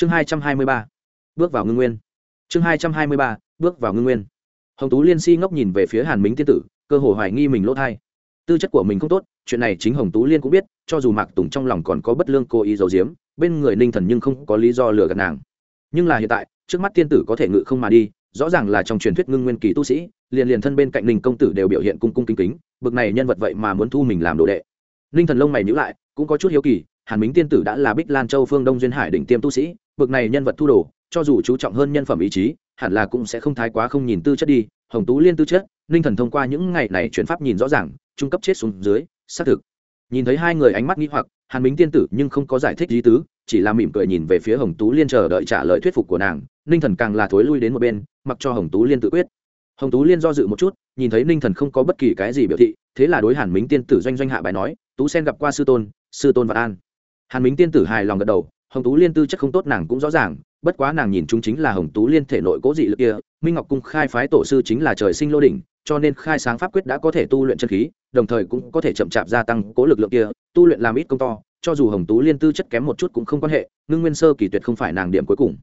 chương hai trăm hai mươi ba, bước vào ngưng nguyên. Chương hai trăm hai mươi ba, bước vào ngưng nguyên. Hồng tú liên si ngốc nhìn về phía hàn minh tiên tử, cơ hồ hoài nghi mình lỗ thai. Tư chất của mình không tốt, chuyện này chính hồng tú liên cũng biết, cho dù mạc tùng trong lòng còn có bất lương cố ý giấu giếm, bên người ninh thần nhưng không có lý do lừa gạt nàng. Nhưng là hiện tại, trước mắt tiên tử có thể ngự không mà đi, rõ ràng là trong truyền thuyết ngưng nguyên kỳ tu sĩ, liền liền thân bên cạnh ninh công tử đều biểu hiện cung cung kính kính, bực này nhân vật vậy mà muốn thu mình làm đồ đệ. Ninh thần lông mày nhữ lại, cũng có chút hiếu kỳ hàn minh tiên tử đã là bích lan châu phương đông duyên hải đỉnh tiêm tu sĩ, bực này nhân vật thu đồ, cho dù chú trọng hơn nhân phẩm ý chí, hẳn là cũng sẽ không thái quá không nhìn tư chất đi. Hồng tú liên tư chất, ninh thần thông qua những ngày này chuyển pháp nhìn rõ ràng, trung cấp chết xuống dưới, xác thực. Nhìn thấy hai người ánh mắt nghĩ hoặc, hàn minh tiên tử nhưng không có giải thích lý tứ, chỉ là mỉm cười nhìn về phía hồng tú liên chờ đợi trả lời thuyết phục của nàng. Ninh thần càng là thối lui đến một bên, mặc cho hồng tú liên tự quyết. Hồng tú liên do dự một chút, nhìn thấy ninh thần không có bất kỳ cái gì biểu thị, thế là đối hàn minh tiên tử doanh doanh hạ bài nói, tú sen gặp qua sư tôn sư tôn vạn an hàn minh tiên tử hài lòng gật đầu, hồng tú liên tư chất không tốt nàng cũng rõ ràng, bất quá nàng nhìn chúng chính là hồng tú liên thể nội cố dị lực kia, minh ngọc cung khai phái tổ sư chính là trời sinh lô đỉnh, cho nên khai sáng pháp quyết đã có thể tu luyện chân khí, đồng thời cũng có thể chậm chạp gia tăng cố lực lượng kia, tu luyện làm ít công to, cho dù hồng tú liên tư chất kém một chút cũng không quan hệ ngưng nguyên sơ kỳ tuyệt không phải nàng điểm cuối cùng.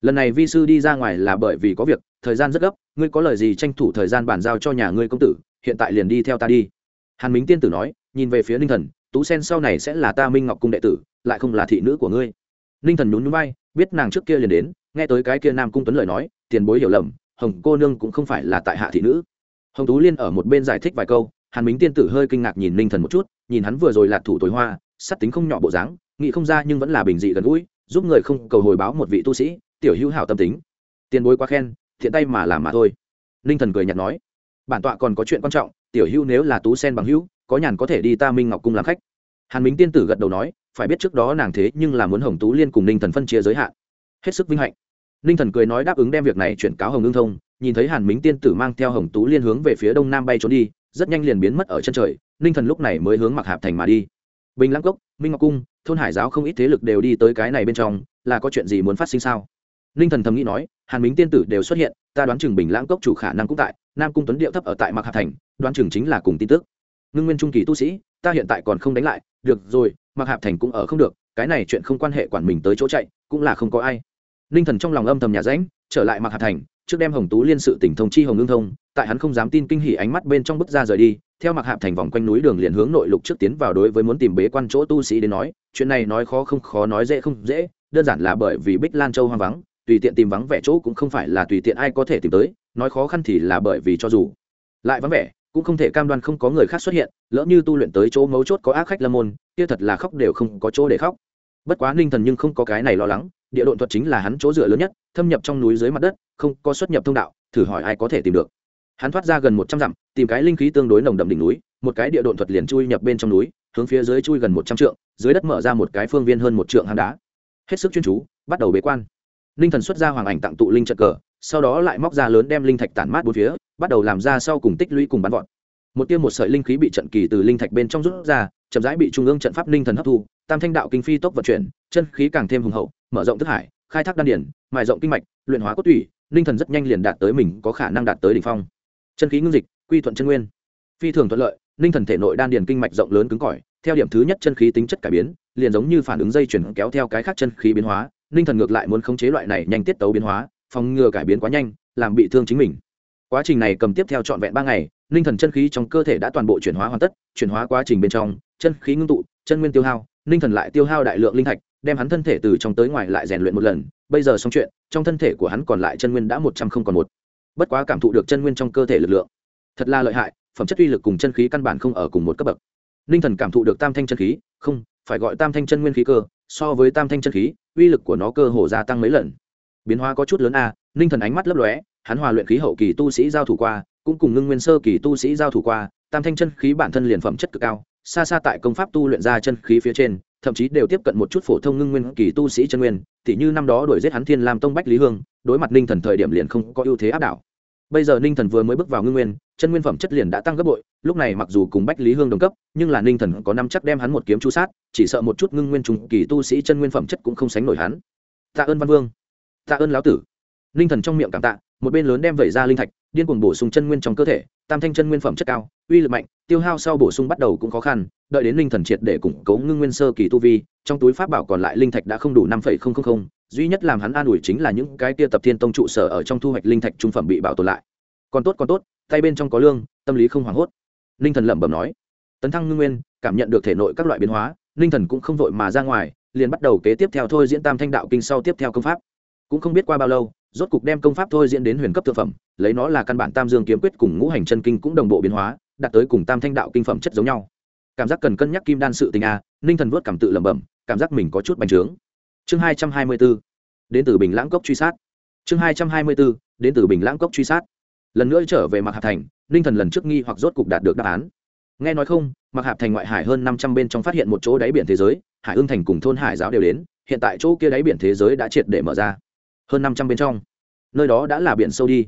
Lần này vi sư đi ra ngoài là bởi vì có việc, thời gian rất gấp, ngươi có lời gì tranh thủ thời gian bàn giao cho nhà ngươi công tử, hiện tại liền đi theo ta đi. Hàn minh tiên tử nói, nhìn về phía ninh thần tú sen sau này sẽ là ta minh ngọc cung đệ tử, lại không là thị nữ của ngươi. Ninh thần nhún nhún bay biết nàng trước kia liền đến, nghe tới cái kia nam cung tuấn lời nói, tiền bối hiểu lầm, hồng cô nương cũng không phải là tại hạ thị nữ. Hồng tú liên ở một bên giải thích vài câu, hàn minh tiên tử hơi kinh ngạc nhìn ninh thần một chút, nhìn hắn vừa rồi lạc thủ tối hoa sắt tính không nhỏ bộ dáng, nghĩ không ra nhưng vẫn là bình dị gần gũi, giúp người không cầu hồi báo một vị tu sĩ, tiểu hữu hảo tâm tính. Tiền bối quá khen, thiện tay mà làm mà thôi. Ninh thần cười nhạt nói, bản tọa còn có chuyện quan trọng, tiểu hữu nếu là tú sen bằng hữu có nhàn có thể đi ta minh ngọc cung làm khách. Hàn minh tiên tử gật đầu nói, phải biết trước đó nàng thế nhưng là muốn hồng tú liên cùng ninh thần phân chia giới hạn. Hết sức vinh hạnh. Ninh thần cười nói đáp ứng đem việc này chuyển cáo hồng ương thông, nhìn thấy hàn minh tiên tử mang theo hồng tú liên hướng về phía đông nam bay trốn đi, rất nhanh liền biến mất ở chân trời, ninh thần lúc này mới hướng mặc hạp thành mà đi. Bình lãng cốc, minh ngọc cung, thôn hải giáo không ít thế lực đều đi tới cái này bên trong, là có chuyện gì muốn phát sinh sao? Ninh thần thầm nghĩ nói, hàn minh tiên tử đều xuất hiện, ta đoán chừng bình lãng cốc chủ khả năng cũng tại, nam cung tuấn điệu thấp ở tại mặc hạp thành, đoán chừng chính là cùng tin tức ngưng nguyên trung kỳ tu sĩ, ta hiện tại còn không đánh lại, được rồi mặc hạp thành cũng ở không được, cái này chuyện không quan hệ quản mình tới chỗ chạy, cũng là không có ai. Ninh thần trong lòng âm thầm nhà rãnh, trở lại mặc hạp thành, trước đem hồng tú liên sự tỉnh thông chi hồng ngưng thông, tại hắn không dám tin kinh hỉ ánh mắt bên trong bức ra rời đi, theo mặc hạp thành vòng quanh núi đường liền hướng nội lục trước tiến vào đối với muốn tìm bế quan chỗ tu sĩ đến nói, chuyện này nói khó không khó, nói dễ không dễ, đơn giản là bởi vì bích lan châu hoang vắng, tùy tiện tìm vắng vẻ chỗ cũng không phải là tùy tiện ai có thể tìm tới, nói khó khăn thì là bởi vì cho dù. Lại vắng vẻ cũng không thể cam đoan không có người khác xuất hiện, lỡ như tu luyện tới chỗ mấu chốt có ác khách lâm môn, kia thật là khóc đều không có chỗ để khóc. Bất quá ninh thần nhưng không có cái này lo lắng, địa độn thuật chính là hắn chỗ dựa lớn nhất, thâm nhập trong núi dưới mặt đất, không có xuất nhập thông đạo, thử hỏi ai có thể tìm được. Hắn thoát ra gần một trăm dặm, tìm cái linh khí tương đối nồng đậm đỉnh núi, một cái địa độn thuật liền chui nhập bên trong núi, hướng phía dưới chui gần một trăm trượng, dưới đất mở ra một cái phương viên hơn một trượng hang đá. Hết sức chuyên chú, bắt đầu bế quan. Ninh thần xuất ra hoàng ảnh tặng tụ linh trận cờ, sau đó lại móc ra lớn đem linh thạch tản mát bốn phía bắt đầu làm ra sau cùng tích lũy cùng bắn vọt. Một tiêm một sợi linh khí bị trận kỳ từ linh thạch bên trong rút ra, chậm rãi bị trung ương trận pháp ninh thần hấp thu, tam thanh đạo kinh phi tốc vận chuyển, chân khí càng thêm hùng hậu, mở rộng thức hải, khai thác đan điển mài rộng kinh mạch, luyện hóa cốt tủy ninh thần rất nhanh liền đạt tới mình có khả năng đạt tới đỉnh phong. Chân khí ngưng dịch, quy thuận chân nguyên. Phi thường thuận lợi ninh thần thể nội đan điển kinh mạch rộng lớn cứng cỏi, theo điểm thứ nhất chân khí tính chất cải biến, liền giống như phản ứng dây chuyển kéo theo cái khác chân khí biến hóa ninh thần ngược lại muốn khống chế loại này nhanh tiết tấu biến hóa, phòng ngừa cải biến quá nhanh, làm bị thương chính mình quá trình này cầm tiếp theo trọn vẹn ba ngày ninh thần chân khí trong cơ thể đã toàn bộ chuyển hóa hoàn tất, chuyển hóa quá trình bên trong, chân khí ngưng tụ, chân nguyên tiêu hao ninh thần lại tiêu hao đại lượng linh thạch, đem hắn thân thể từ trong tới ngoài lại rèn luyện một lần. Bây giờ xong chuyện, trong thân thể của hắn còn lại chân nguyên đã một trăm không còn một. Bất quá cảm thụ được chân nguyên trong cơ thể lực lượng, thật là lợi hại, phẩm chất uy lực cùng chân khí căn bản không ở cùng một cấp bậc. Ninh thần cảm thụ được tam thanh chân khí, không, phải gọi tam thanh chân nguyên khí cơ, so với tam thanh chân khí, uy lực của nó cơ hồ gia tăng mấy lần. Biến hóa có chút lớn a ninh thần ánh mắt lấp lóe hắn hòa luyện khí hậu kỳ tu sĩ giao thủ qua, cũng cùng ngưng nguyên sơ kỳ tu sĩ giao thủ qua, tam thanh chân khí bản thân liền phẩm chất cực cao, xa xa tại công pháp tu luyện ra chân khí phía trên, thậm chí đều tiếp cận một chút phổ thông ngưng nguyên kỳ tu sĩ chân nguyên thì như năm đó đuổi giết hắn thiên lam tông bách lý hương, đối mặt ninh thần thời điểm liền không có ưu thế áp đảo. Bây giờ ninh thần vừa mới bước vào ngưng nguyên, chân nguyên phẩm chất liền đã tăng gấp bội, lúc này mặc dù cùng bách lý hương đồng cấp, nhưng là ninh thần có năm chắc đem hắn một kiếm chu sát, chỉ sợ một chút ngưng nguyên trùng kỳ tu sĩ chân nguyên phẩm chất cũng không sánh nổi hắn. Tạ ơn văn vương. Tạ ơn lão tử. Ninh thần trong miệng cảm tạ một bên lớn đem vẩy ra linh thạch, điên cuồng bổ sung chân nguyên trong cơ thể, tam thanh chân nguyên phẩm chất cao, uy lực mạnh, tiêu hao sau bổ sung bắt đầu cũng khó khăn, đợi đến linh thần triệt để củng cố ngưng nguyên sơ kỳ tu vi, trong túi pháp bảo còn lại linh thạch đã không đủ năm duy nhất làm hắn an ủi chính là những cái tia tập thiên tông trụ sở ở trong thu hoạch linh thạch trung phẩm bị bảo tồn lại. Còn tốt còn tốt, tay bên trong có lương, tâm lý không hoảng hốt. Ninh thần lẩm bẩm nói. Tấn thăng ngưng nguyên, cảm nhận được thể nội các loại biến hóa ninh thần cũng không vội mà ra ngoài, liền bắt đầu kế tiếp theo thôi diễn tam thanh đạo kinh sau tiếp theo công pháp. Cũng không biết qua bao lâu rốt cục đem công pháp thôi diễn đến huyền cấp thượng phẩm, lấy nó là căn bản tam dương kiếm quyết cùng ngũ hành chân kinh cũng đồng bộ biến hóa, đạt tới cùng tam thanh đạo kinh phẩm chất giống nhau. Cảm giác cần cân nhắc kim đan sự tình a, ninh thần vớt cảm tự lẩm bẩm, cảm giác mình có chút bành trướng. Chương hai trăm hai mươi b ố đến từ bình lãng cốc truy sát. Chương hai trăm hai mươi b ố đến từ bình lãng cốc truy sát. Lần nữa trở về mặc hạp thành, ninh thần lần trước nghi hoặc rốt cục đạt được đáp án. Nghe nói không mặc hạp thành ngoại hải hơn năm trăm bên trong phát hiện một chỗ đáy biển thế giới, hải ương thành cùng thôn hải giáo đều đến, hiện tại chỗ kia đáy biển thế giới đã triệt để mở ra hơn năm trăm bên trong. Nơi đó đã là biển sâu đi.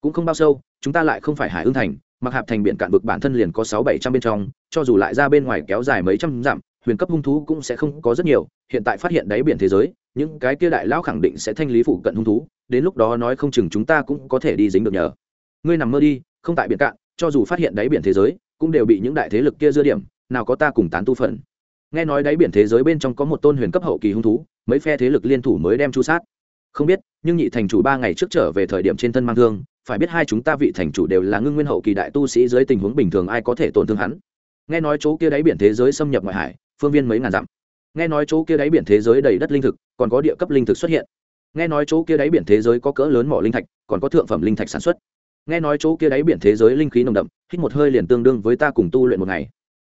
Cũng không bao sâu, chúng ta lại không phải hải ương thành, mặc hạp thành biển cạn vực bản thân liền có sáu bảy trăm bên trong, cho dù lại ra bên ngoài kéo dài mấy trăm dặm, huyền cấp hung thú cũng sẽ không có rất nhiều. Hiện tại phát hiện đáy biển thế giới, những cái kia đại lão khẳng định sẽ thanh lý phụ cận hung thú, đến lúc đó nói không chừng chúng ta cũng có thể đi dính được nhờ. Ngươi nằm mơ đi, không tại biển cạn, cho dù phát hiện đáy biển thế giới, cũng đều bị những đại thế lực kia dưa điểm, nào có ta cùng tán tu phận. Nghe nói đáy biển thế giới bên trong có một tôn huyền cấp hậu kỳ hung thú, mấy phe thế lực liên thủ mới đem chu sát không biết, nhưng nhị thành chủ ba ngày trước trở về thời điểm trên thân mang thương, phải biết hai chúng ta vị thành chủ đều là ngưng nguyên hậu kỳ đại tu sĩ dưới tình huống bình thường, ai có thể tổn thương hắn? Nghe nói chỗ kia đáy biển thế giới xâm nhập ngoại hải, phương viên mấy ngàn dặm. Nghe nói chỗ kia đáy biển thế giới đầy đất linh thực, còn có địa cấp linh thực xuất hiện. Nghe nói chỗ kia đáy biển thế giới có cỡ lớn mỏ linh thạch, còn có thượng phẩm linh thạch sản xuất. Nghe nói chỗ kia đáy biển thế giới linh khí nồng đậm, hít một hơi liền tương đương với ta cùng tu luyện một ngày.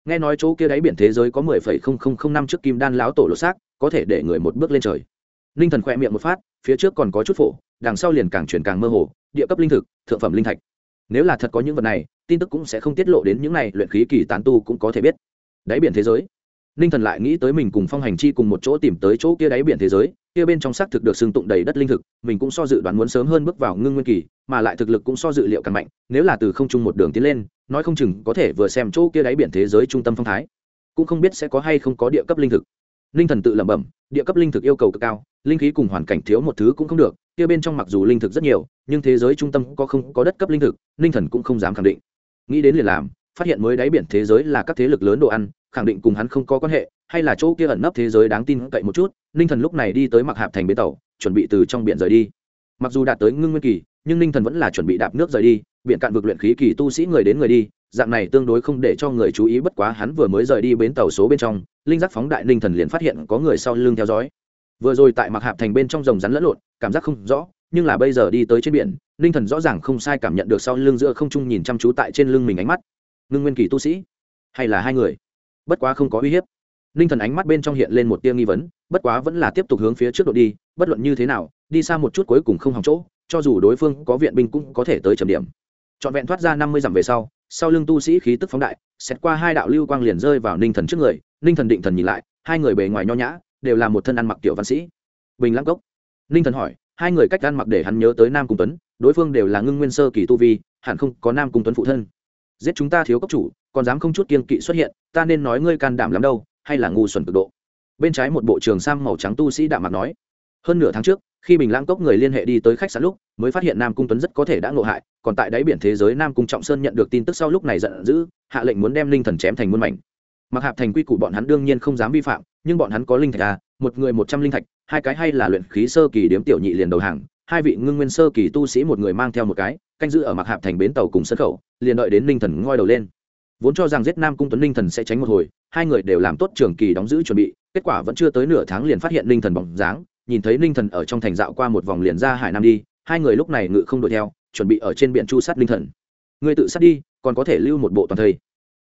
Nghe nói chỗ kia đáy biển thế giới có mười phẩy không không không năm trước kim đan lão tổ lột xác, có thể để người một bước lên trời linh thần khỏe miệng một phát, phía trước còn có chút phổ, đằng sau liền càng chuyển càng mơ hồ, địa cấp linh thực, thượng phẩm linh thạch. Nếu là thật có những vật này, tin tức cũng sẽ không tiết lộ đến những này luyện khí kỳ tán tu cũng có thể biết. Đáy biển thế giới. Ninh thần lại nghĩ tới mình cùng phong hành chi cùng một chỗ tìm tới chỗ kia đáy biển thế giới, kia bên trong xác thực được xưng tụng đầy đất linh thực, mình cũng so dự đoán muốn sớm hơn bước vào ngưng nguyên kỳ, mà lại thực lực cũng so dự liệu càng mạnh, nếu là từ không trung một đường tiến lên, nói không chừng có thể vừa xem chỗ kia đáy biển thế giới trung tâm phong thái. Cũng không biết sẽ có hay không có địa cấp linh thực ninh thần tự lẩm bẩm, địa cấp linh thực yêu cầu cực cao, linh khí cùng hoàn cảnh thiếu một thứ cũng không được, kia bên trong mặc dù linh thực rất nhiều, nhưng thế giới trung tâm có không có đất cấp linh thực ninh thần cũng không dám khẳng định. Nghĩ đến liền làm, phát hiện mới đáy biển thế giới là các thế lực lớn đồ ăn, khẳng định cùng hắn không có quan hệ, hay là chỗ kia ẩn nấp thế giới đáng tin cậy một chút ninh thần lúc này đi tới mặc hạp thành bến tàu, chuẩn bị từ trong biển rời đi. Mặc dù đạt tới ngưng nguyên kỳ, nhưng ninh thần vẫn là chuẩn bị đạp nước rời đi, biển cạn vực luyện khí kỳ tu sĩ người đến người đi dạng này tương đối không để cho người chú ý, bất quá hắn vừa mới rời đi bến tàu số bên trong, linh giác phóng đại ninh thần liền phát hiện có người sau lưng theo dõi. Vừa rồi tại mặc hạp thành bên trong rồng rắn lẫn lộn, cảm giác không rõ, nhưng là bây giờ đi tới trên biển, ninh thần rõ ràng không sai cảm nhận được sau lưng giữa không trung nhìn chăm chú tại trên lưng mình ánh mắt. Ngưng nguyên kỳ tu sĩ, hay là hai người? Bất quá không có uy hiếp. Ninh thần ánh mắt bên trong hiện lên một tia nghi vấn, bất quá vẫn là tiếp tục hướng phía trước đội đi, bất luận như thế nào, đi xa một chút cuối cùng không hòng chỗ, cho dù đối phương có viện binh cũng có thể tới trầm điểm. Trọn vẹn thoát ra năm mươi dặm về sau sau lưng tu sĩ khí tức phóng đại, xét qua hai đạo lưu quang liền rơi vào ninh thần trước người, ninh thần định thần nhìn lại, hai người bề ngoài nho nhã, đều là một thân ăn mặc tiểu văn sĩ. Bình lãng cốc. Ninh thần hỏi, hai người cách ăn mặc để hắn nhớ tới nam cung tuấn, đối phương đều là ngưng nguyên sơ kỳ tu vi, hẳn không có nam cung tuấn phụ thân. Giết chúng ta thiếu cốc chủ, còn dám không chút kiên kỵ xuất hiện, ta nên nói ngươi can đảm lắm đâu, hay là ngu xuẩn cực độ. Bên trái một bộ trường sam màu trắng tu sĩ đạm mặt nói. Hơn nửa tháng trước khi bình lãng cốc người liên hệ đi tới khách sạn lúc, mới phát hiện nam cung tuấn rất có thể đã ngộ hại, còn tại đáy biển thế giới nam cung trọng sơn nhận được tin tức sau lúc này giận dữ, hạ lệnh muốn đem linh thần chém thành muôn mảnh. Mặc hạp thành quy củ bọn hắn đương nhiên không dám vi phạm, nhưng bọn hắn có linh thạch à một người một trăm linh thạch, hai cái hay là luyện khí sơ kỳ điếm tiểu nhị liền đầu hàng, hai vị ngưng nguyên sơ kỳ tu sĩ một người mang theo một cái, canh giữ ở mặc hạp thành bến tàu cùng sân khẩu, liền đợi đến linh thần ngoi đầu lên. Vốn cho rằng giết nam cung tuấn linh thần sẽ tránh một hồi, hai người đều làm tốt trường kỳ đóng giữ chuẩn bị, kết quả vẫn chưa tới nửa tháng liền phát hiện linh thần bóng dáng nhìn thấy ninh thần ở trong thành dạo qua một vòng liền ra hải nam đi, hai người lúc này ngự không đuổi theo, chuẩn bị ở trên biển chu sát ninh thần. Người tự sát đi, còn có thể lưu một bộ toàn thây.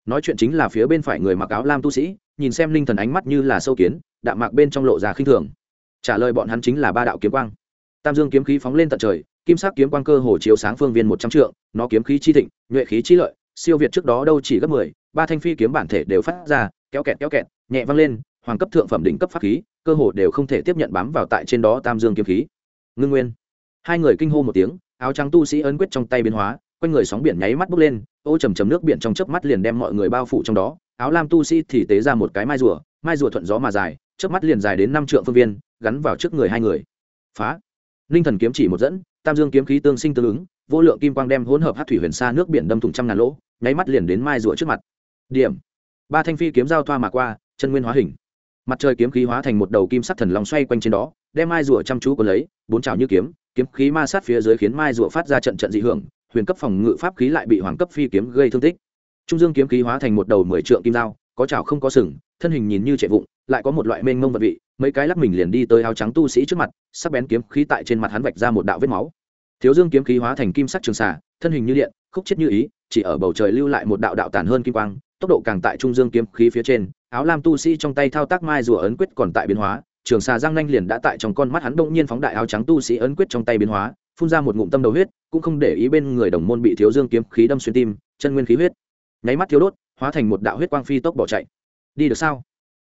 Nói chuyện chính là phía bên phải người mặc áo lam tu sĩ, nhìn xem ninh thần ánh mắt như là sâu kiến, đạm mạc bên trong lộ ra khinh thường. Trả lời bọn hắn chính là ba đạo kiếm quang. Tam dương kiếm khí phóng lên tận trời, kim sắc kiếm quang cơ hồ chiếu sáng phương viên một trăm trượng, nó kiếm khí chi thịnh, nhuệ khí chi lợi, siêu việt trước đó đâu chỉ gấp mười, ba thanh phi kiếm bản thể đều phát ra, kéo kẹt kéo kẹt, nhẹ văng lên, hoàng cấp thượng phẩm đỉnh cấp pháp khí cơ hồ đều không thể tiếp nhận bám vào tại trên đó tam dương kiếm khí. Ngưng nguyên. Hai người kinh hô một tiếng, áo trắng tu sĩ ấn quyết trong tay biến hóa, quanh người sóng biển nháy mắt bốc lên, ô trầm trầm nước biển trong chớp mắt liền đem mọi người bao phủ trong đó. Áo lam tu sĩ thì tế ra một cái mai rùa mai rùa thuận gió mà dài, chớp mắt liền dài đến năm trượng phương viên, gắn vào trước người hai người. Phá. Ninh thần kiếm chỉ một dẫn, tam dương kiếm khí tương sinh tương ứng, vô lượng kim quang đem hỗn hợp hát thủy huyền xa nước biển đâm thủng trăm ngàn lỗ, nháy mắt liền đến mai rùa trước mặt. Điểm. Ba thanh phi kiếm giao thoa mà qua, chân nguyên hóa hình mặt trời kiếm khí hóa thành một đầu kim sắt thần long xoay quanh trên đó, đem mai rùa chăm chú còn lấy, bốn trào như kiếm kiếm khí ma sát phía dưới khiến mai rùa phát ra trận trận dị hưởng, huyền cấp phòng ngự pháp khí lại bị hoàng cấp phi kiếm gây thương tích. Trung dương kiếm khí hóa thành một đầu mười trượng kim dao có chảo không có sừng, thân hình nhìn như chạy vụng, lại có một loại mênh mông vật vị, mấy cái lắc mình liền đi tới áo trắng tu sĩ trước mặt, sắc bén kiếm khí tại trên mặt hắn vạch ra một đạo vết máu. Thiếu dương kiếm khí hóa thành kim sắc trường xà, thân hình như điện, khúc chết như ý, chỉ ở bầu trời lưu lại một đạo đạo tàn hơn kim quang, tốc độ càng tại trung dương kiếm khí phía trên áo lam tu sĩ trong tay thao tác mai rùa ấn quyết còn tại biến hóa, trường xà giang nanh liền đã tại trong con mắt hắn đông nhiên phóng đại áo trắng tu sĩ ấn quyết trong tay biến hóa, phun ra một ngụm tâm đầu huyết, cũng không để ý bên người đồng môn bị thiếu dương kiếm khí đâm xuyên tim, chân nguyên khí huyết. Nháy mắt thiếu đốt, hóa thành một đạo huyết quang phi tốc bỏ chạy. Đi được sao?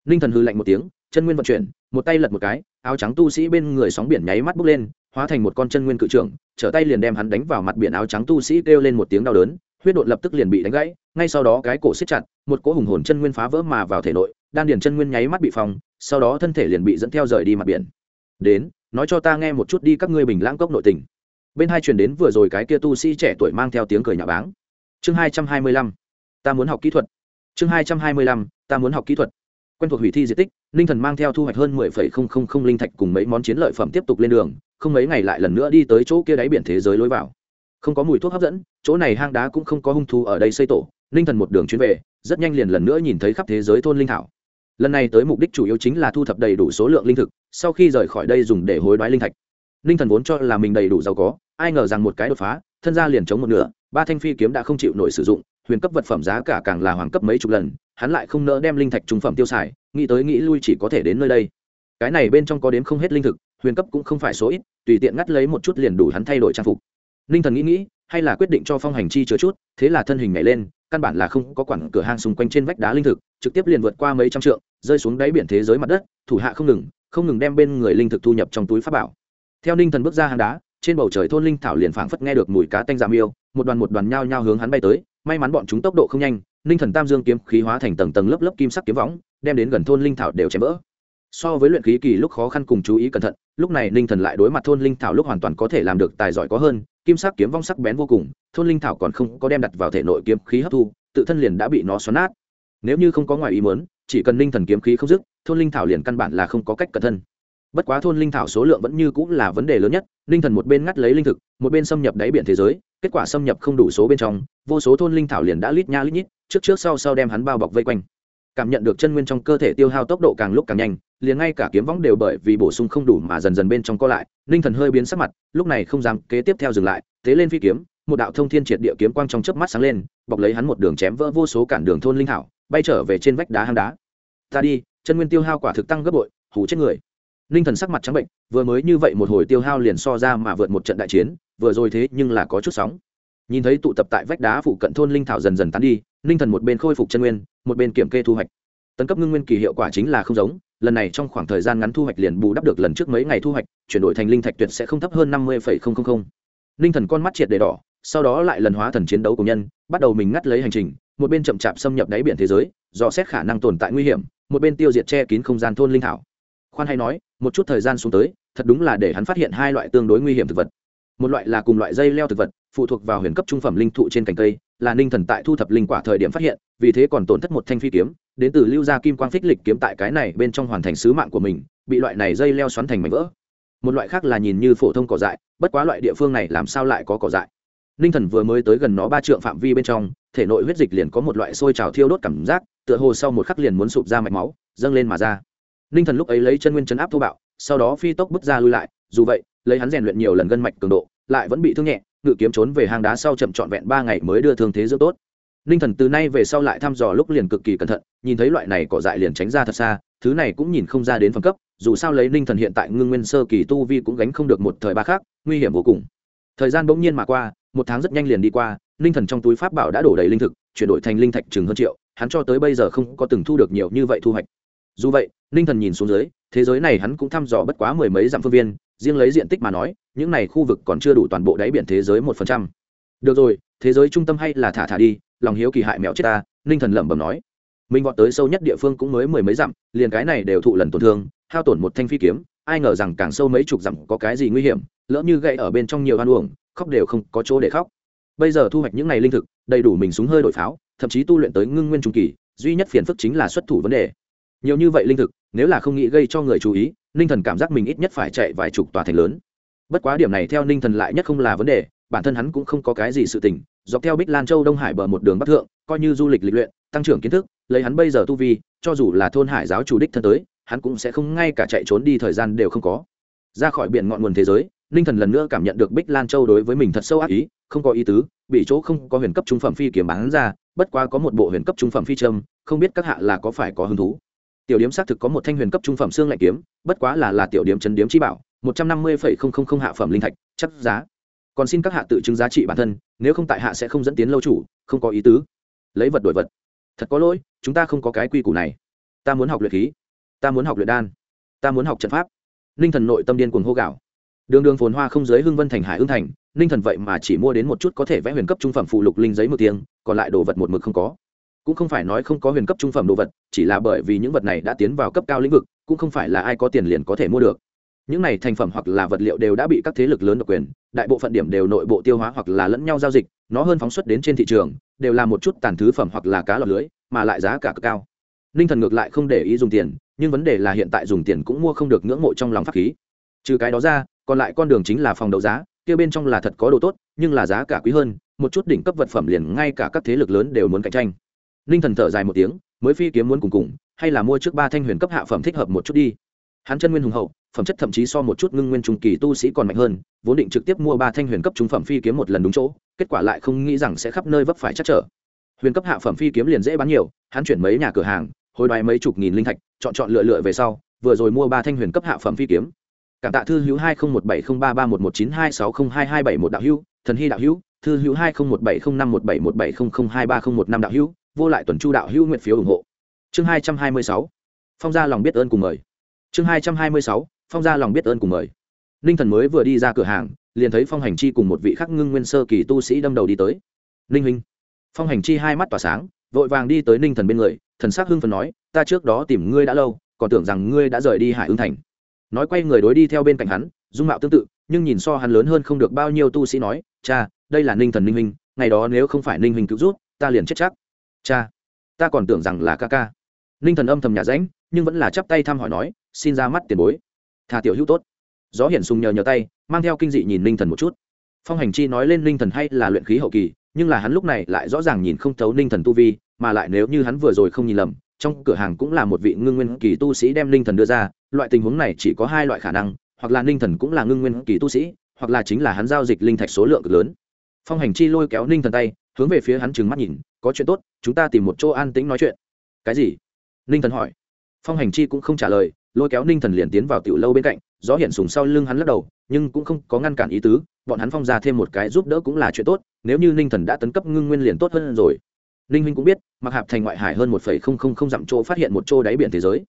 Ninh thần hư lạnh một tiếng, chân nguyên vận chuyển, một tay lật một cái, áo trắng tu sĩ bên người sóng biển nháy mắt bốc lên, hóa thành một con chân nguyên cự trưởng, trở tay liền đem hắn đánh vào mặt biển áo trắng tu sĩ kêu lên một tiếng đau đớn huyết đột lập tức liền bị đánh gãy, ngay sau đó cái cổ xích chặt, một cỗ hùng hồn chân nguyên phá vỡ mà vào thể nội, đan điền chân nguyên nháy mắt bị phòng sau đó thân thể liền bị dẫn theo rời đi mặt biển. Đến, nói cho ta nghe một chút đi các ngươi bình lãng cốc nội tình. Bên hai truyền đến vừa rồi cái kia tu sĩ trẻ tuổi mang theo tiếng cười nhà báng. Chương hai trăm hai mươi lăm, ta muốn học kỹ thuật. Chương hai trăm hai mươi lăm, ta muốn học kỹ thuật. Quen thuộc hủy thi di tích, ninh thần mang theo thu hoạch hơn mười phẩy không không không linh thạch cùng mấy món chiến lợi phẩm tiếp tục lên đường, không mấy ngày lại lần nữa đi tới chỗ kia đáy biển thế giới lối vào không có mùi thuốc hấp dẫn, chỗ này hang đá cũng không có hung thú ở đây xây tổ, ninh thần một đường chuyến về, rất nhanh liền lần nữa nhìn thấy khắp thế giới thôn linh thảo. Lần này tới mục đích chủ yếu chính là thu thập đầy đủ số lượng linh thực, sau khi rời khỏi đây dùng để hối đoái linh thạch. Ninh thần vốn cho là mình đầy đủ giàu có, ai ngờ rằng một cái đột phá, thân ra liền chống một nửa, ba thanh phi kiếm đã không chịu nổi sử dụng, huyền cấp vật phẩm giá cả càng là hoàng cấp mấy chục lần, hắn lại không nỡ đem linh thạch trung phẩm tiêu xài, nghĩ tới nghĩ lui chỉ có thể đến nơi đây. Cái này bên trong có đến không hết linh thực, huyền cấp cũng không phải số ít, tùy tiện ngắt lấy một chút liền đủ hắn thay đổi trang phục ninh thần nghĩ nghĩ, hay là quyết định cho phong hành chi chứa chút, thế là thân hình nhảy lên, căn bản là không có quản cửa hang xung quanh trên vách đá linh thực, trực tiếp liền vượt qua mấy trăm trượng, rơi xuống đáy biển thế giới mặt đất, thủ hạ không ngừng không ngừng đem bên người linh thực thu nhập trong túi pháp bảo. Theo ninh thần bước ra hang đá, trên bầu trời thôn linh thảo liền phảng phất nghe được mùi cá tanh dạ giảm yêu một đoàn một đoàn nhao nhao hướng hắn bay tới, may mắn bọn chúng tốc độ không nhanh, ninh thần tam dương kiếm khí hóa thành tầng tầng lớp lớp kim sắc kiếm võng, đem đến gần thôn linh thảo đều chém vỡ. So với luyện khí kỳ lúc khó khăn cùng chú ý cẩn thận, lúc này ninh thần lại đối mặt thôn linh thảo lúc hoàn toàn có thể làm được tài giỏi có hơn kim sắc kiếm vong sắc bén vô cùng, thôn linh thảo còn không có đem đặt vào thể nội kiếm khí hấp thu, tự thân liền đã bị nó xoắn nát. Nếu như không có ngoài ý muốn, chỉ cần linh thần kiếm khí không dứt, thôn linh thảo liền căn bản là không có cách cẩn thân. Bất quá thôn linh thảo số lượng vẫn như cũng là vấn đề lớn nhất, linh thần một bên ngắt lấy linh thực, một bên xâm nhập đáy biển thế giới, kết quả xâm nhập không đủ số bên trong, vô số thôn linh thảo liền đã lít nha lít nhít, trước trước sau sau đem hắn bao bọc vây quanh cảm nhận được chân nguyên trong cơ thể tiêu hao tốc độ càng lúc càng nhanh, liền ngay cả kiếm võng đều bởi vì bổ sung không đủ mà dần dần bên trong co lại, ninh thần hơi biến sắc mặt, lúc này không dám kế tiếp theo dừng lại, thế lên phi kiếm, một đạo thông thiên triệt địa kiếm quang trong chớp mắt sáng lên, bọc lấy hắn một đường chém vỡ vô số cản đường thôn linh thảo, bay trở về trên vách đá hang đá. Ta đi, chân nguyên tiêu hao quả thực tăng gấp bội, hủ chết người. Ninh thần sắc mặt trắng bệnh, vừa mới như vậy một hồi tiêu hao liền so ra mà vượt một trận đại chiến, vừa rồi thế nhưng là có chút sóng. Nhìn thấy tụ tập tại vách đá phụ cận thôn linh thảo dần dần tán đi, ninh thần một bên khôi phục chân nguyên một bên kiểm kê thu hoạch. Tấn cấp ngưng nguyên kỳ hiệu quả chính là không giống, lần này trong khoảng thời gian ngắn thu hoạch liền bù đắp được lần trước mấy ngày thu hoạch, chuyển đổi thành linh thạch tuyệt sẽ không thấp hơn năm mươi ninh thần con mắt triệt để đỏ, sau đó lại lần hóa thần chiến đấu của nhân, bắt đầu mình ngắt lấy hành trình, một bên chậm chạp xâm nhập đáy biển thế giới dò xét khả năng tồn tại nguy hiểm, một bên tiêu diệt che kín không gian thôn linh thảo. Khoan hay nói, một chút thời gian xuống tới, thật đúng là để hắn phát hiện hai loại tương đối nguy hiểm thực vật. Một loại là cùng loại dây leo thực vật, phụ thuộc vào huyền cấp trung phẩm linh thụ trên cành cây là ninh thần tại thu thập linh quả thời điểm phát hiện, vì thế còn tổn thất một thanh phi kiếm, đến từ lưu gia kim quang phích lịch kiếm tại cái này bên trong hoàn thành sứ mạng của mình, bị loại này dây leo xoắn thành mảnh vỡ. Một loại khác là nhìn như phổ thông cỏ dại, bất quá loại địa phương này làm sao lại có cỏ dại? Ninh thần vừa mới tới gần nó ba trượng phạm vi bên trong, thể nội huyết dịch liền có một loại sôi trào thiêu đốt cảm giác, tựa hồ sau một khắc liền muốn sụp ra mạch máu, dâng lên mà ra. Ninh thần lúc ấy lấy chân nguyên chấn áp thô bạo, sau đó phi tốc bước ra lui lại, dù vậy, lấy hắn rèn luyện nhiều lần gân mạch cường độ lại vẫn bị thương nhẹ, ngự kiếm trốn về hang đá sau chậm trọn vẹn ba ngày mới đưa thương thế giữa tốt. Ninh thần từ nay về sau lại thăm dò lúc liền cực kỳ cẩn thận, nhìn thấy loại này cỏ dại liền tránh ra thật xa, thứ này cũng nhìn không ra đến phẩm cấp, dù sao lấy ninh thần hiện tại ngưng nguyên sơ kỳ tu vi cũng gánh không được một thời ba khác, nguy hiểm vô cùng. Thời gian bỗng nhiên mà qua, một tháng rất nhanh liền đi qua, ninh thần trong túi pháp bảo đã đổ đầy linh thực, chuyển đổi thành linh thạch chừng hơn triệu, hắn cho tới bây giờ không có từng thu được nhiều như vậy thu hoạch. Dù vậy, ninh thần nhìn xuống dưới, thế giới này hắn cũng thăm dò bất quá mười mấy dặm phương viên riêng lấy diện tích mà nói, những này khu vực còn chưa đủ toàn bộ đáy biển thế giới một phần trăm. Được rồi, thế giới trung tâm hay là thả thả đi, lòng hiếu kỳ hại mèo chết ta, ninh thần lẩm bẩm nói. Mình vọt tới sâu nhất địa phương cũng mới mười mấy dặm, liền cái này đều thụ lần tổn thương, hao tổn một thanh phi kiếm, ai ngờ rằng càng sâu mấy chục dặm có cái gì nguy hiểm, lỡ như gậy ở bên trong nhiều hoan uổng, khóc đều không có chỗ để khóc. Bây giờ thu hoạch những này linh thực, đầy đủ mình súng hơi đổi pháo, thậm chí tu luyện tới ngưng nguyên trung kỳ, duy nhất phiền phức chính là xuất thủ vấn đề nhiều như vậy linh thực, nếu là không nghĩ gây cho người chú ý, ninh thần cảm giác mình ít nhất phải chạy vài chục tòa thành lớn. Bất quá điểm này theo ninh thần lại nhất không là vấn đề, bản thân hắn cũng không có cái gì sự tình, dọc theo bích lan châu đông hải bờ một đường bắc thượng, coi như du lịch lịch luyện, tăng trưởng kiến thức, lấy hắn bây giờ tu vi, cho dù là thôn hải giáo chủ đích thân tới, hắn cũng sẽ không ngay cả chạy trốn đi thời gian đều không có. Ra khỏi biển ngọn nguồn thế giới, ninh thần lần nữa cảm nhận được bích lan châu đối với mình thật sâu ác ý, không có ý tứ, bị chỗ không có huyền cấp trung phẩm phi kiếm bán ra, bất quá có một bộ huyền cấp trung phẩm phi trâm không biết các hạ là có phải có hứng thú tiểu điếm xác thực có một thanh huyền cấp trung phẩm xương lạnh kiếm, bất quá là là tiểu điếm chấn điếm chi bảo, một trăm năm mươi phẩy không không không hạ phẩm linh thạch, chắc giá. Còn xin các hạ tự chứng giá trị bản thân, nếu không tại hạ sẽ không dẫn tiến lâu chủ, không có ý tứ. Lấy vật đổi vật. Thật có lỗi, chúng ta không có cái quy củ này. Ta muốn học luyện khí. Ta muốn học luyện đan. Ta muốn học trận pháp. Ninh thần nội tâm điên cuồng hô gạo đường đường phồn hoa không giới hưng vân thành hải ương thành ninh thần vậy mà chỉ mua đến một chút có thể vẽ huyền cấp trung phẩm phụ lục linh giấy một tiếng còn lại đồ vật một mực không có cũng không phải nói không có huyền cấp trung phẩm đồ vật, chỉ là bởi vì những vật này đã tiến vào cấp cao lĩnh vực, cũng không phải là ai có tiền liền có thể mua được. Những này thành phẩm hoặc là vật liệu đều đã bị các thế lực lớn độc quyền, đại bộ phận điểm đều nội bộ tiêu hóa hoặc là lẫn nhau giao dịch, nó hơn phóng xuất đến trên thị trường, đều là một chút tàn thứ phẩm hoặc là cá lọt lưới, mà lại giá cả cực cao. Ninh thần ngược lại không để ý dùng tiền, nhưng vấn đề là hiện tại dùng tiền cũng mua không được ngưỡng mộ trong lòng pháp khí. Trừ cái đó ra, còn lại con đường chính là phòng đấu giá, kia bên trong là thật có đồ tốt, nhưng là giá cả quý hơn, một chút đỉnh cấp vật phẩm liền ngay cả các thế lực lớn đều muốn cạnh tranh ninh thần thở dài một tiếng, mới phi kiếm muốn cùng cùng, hay là mua trước ba thanh huyền cấp hạ phẩm thích hợp một chút đi? Hắn chân nguyên hùng hậu, phẩm chất thậm chí so một chút ngưng nguyên trung kỳ tu sĩ còn mạnh hơn, vốn định trực tiếp mua ba thanh huyền cấp trung phẩm phi kiếm một lần đúng chỗ, kết quả lại không nghĩ rằng sẽ khắp nơi vấp phải chắc trở. Huyền cấp hạ phẩm phi kiếm liền dễ bán nhiều, hắn chuyển mấy nhà cửa hàng, hồi đoái mấy chục nghìn linh thạch, chọn chọn lựa lựa về sau, vừa rồi mua ba thanh huyền cấp hạ phẩm phi kiếm. Cảm tạ thư hữu hai nghìn một bảy không ba ba một một chín hai sáu không hai hai bảy một đạo hữu, thần hy đạo hữu, thư hữu hai nghìn một bảy không năm một bảy một bảy không không hai ba không một năm đạo hữu vô lại tuần chu đạo hữu nguyện phiếu ủng hộ. Chương hai trăm hai mươi sáu, phong gia lòng biết ơn cùng mời. Chương hai trăm hai mươi sáu, phong gia lòng biết ơn cùng mời. Ninh thần mới vừa đi ra cửa hàng, liền thấy phong hành chi cùng một vị khắc ngưng nguyên sơ kỳ tu sĩ đâm đầu đi tới. Ninh huynh. Phong hành chi hai mắt tỏa sáng, vội vàng đi tới ninh thần bên người, thần sắc hưng phần nói, ta trước đó tìm ngươi đã lâu, còn tưởng rằng ngươi đã rời đi hải ương thành. Nói quay người đối đi theo bên cạnh hắn, dung mạo tương tự, nhưng nhìn so hắn lớn hơn không được bao nhiêu tu sĩ nói, cha, đây là ninh thần ninh huynh, ngày đó nếu không phải ninh huynh cứu rút ta liền chết chắc cha, ta còn tưởng rằng là ca ca. Ninh thần âm thầm nhà rãnh, nhưng vẫn là chắp tay thăm hỏi nói, xin ra mắt tiền bối. Thà tiểu hữu tốt. Gió hiển sùng nhờ nhờ tay, mang theo kinh dị nhìn ninh thần một chút. Phong hành chi nói lên ninh thần hay là luyện khí hậu kỳ, nhưng là hắn lúc này lại rõ ràng nhìn không thấu ninh thần tu vi, mà lại nếu như hắn vừa rồi không nhìn lầm, trong cửa hàng cũng là một vị ngưng nguyên kỳ tu sĩ đem ninh thần đưa ra, loại tình huống này chỉ có hai loại khả năng, hoặc là ninh thần cũng là ngưng nguyên kỳ tu sĩ, hoặc là chính là hắn giao dịch linh thạch số lượng cực lớn. Phong hành chi lôi kéo ninh thần tay hướng về phía hắn trừng mắt nhìn, có chuyện tốt, chúng ta tìm một chỗ an tĩnh nói chuyện. Cái gì? Ninh thần hỏi. Phong hành chi cũng không trả lời, lôi kéo ninh thần liền tiến vào tiểu lâu bên cạnh, gió hiện sùng sau lưng hắn lắc đầu, nhưng cũng không có ngăn cản ý tứ, bọn hắn phong ra thêm một cái giúp đỡ cũng là chuyện tốt, nếu như ninh thần đã tấn cấp ngưng nguyên liền tốt hơn rồi. Ninh huynh cũng biết, mặc hạp thành ngoại hải hơn một phẩy không không không dặm chỗ phát hiện một chỗ đáy biển thế giới.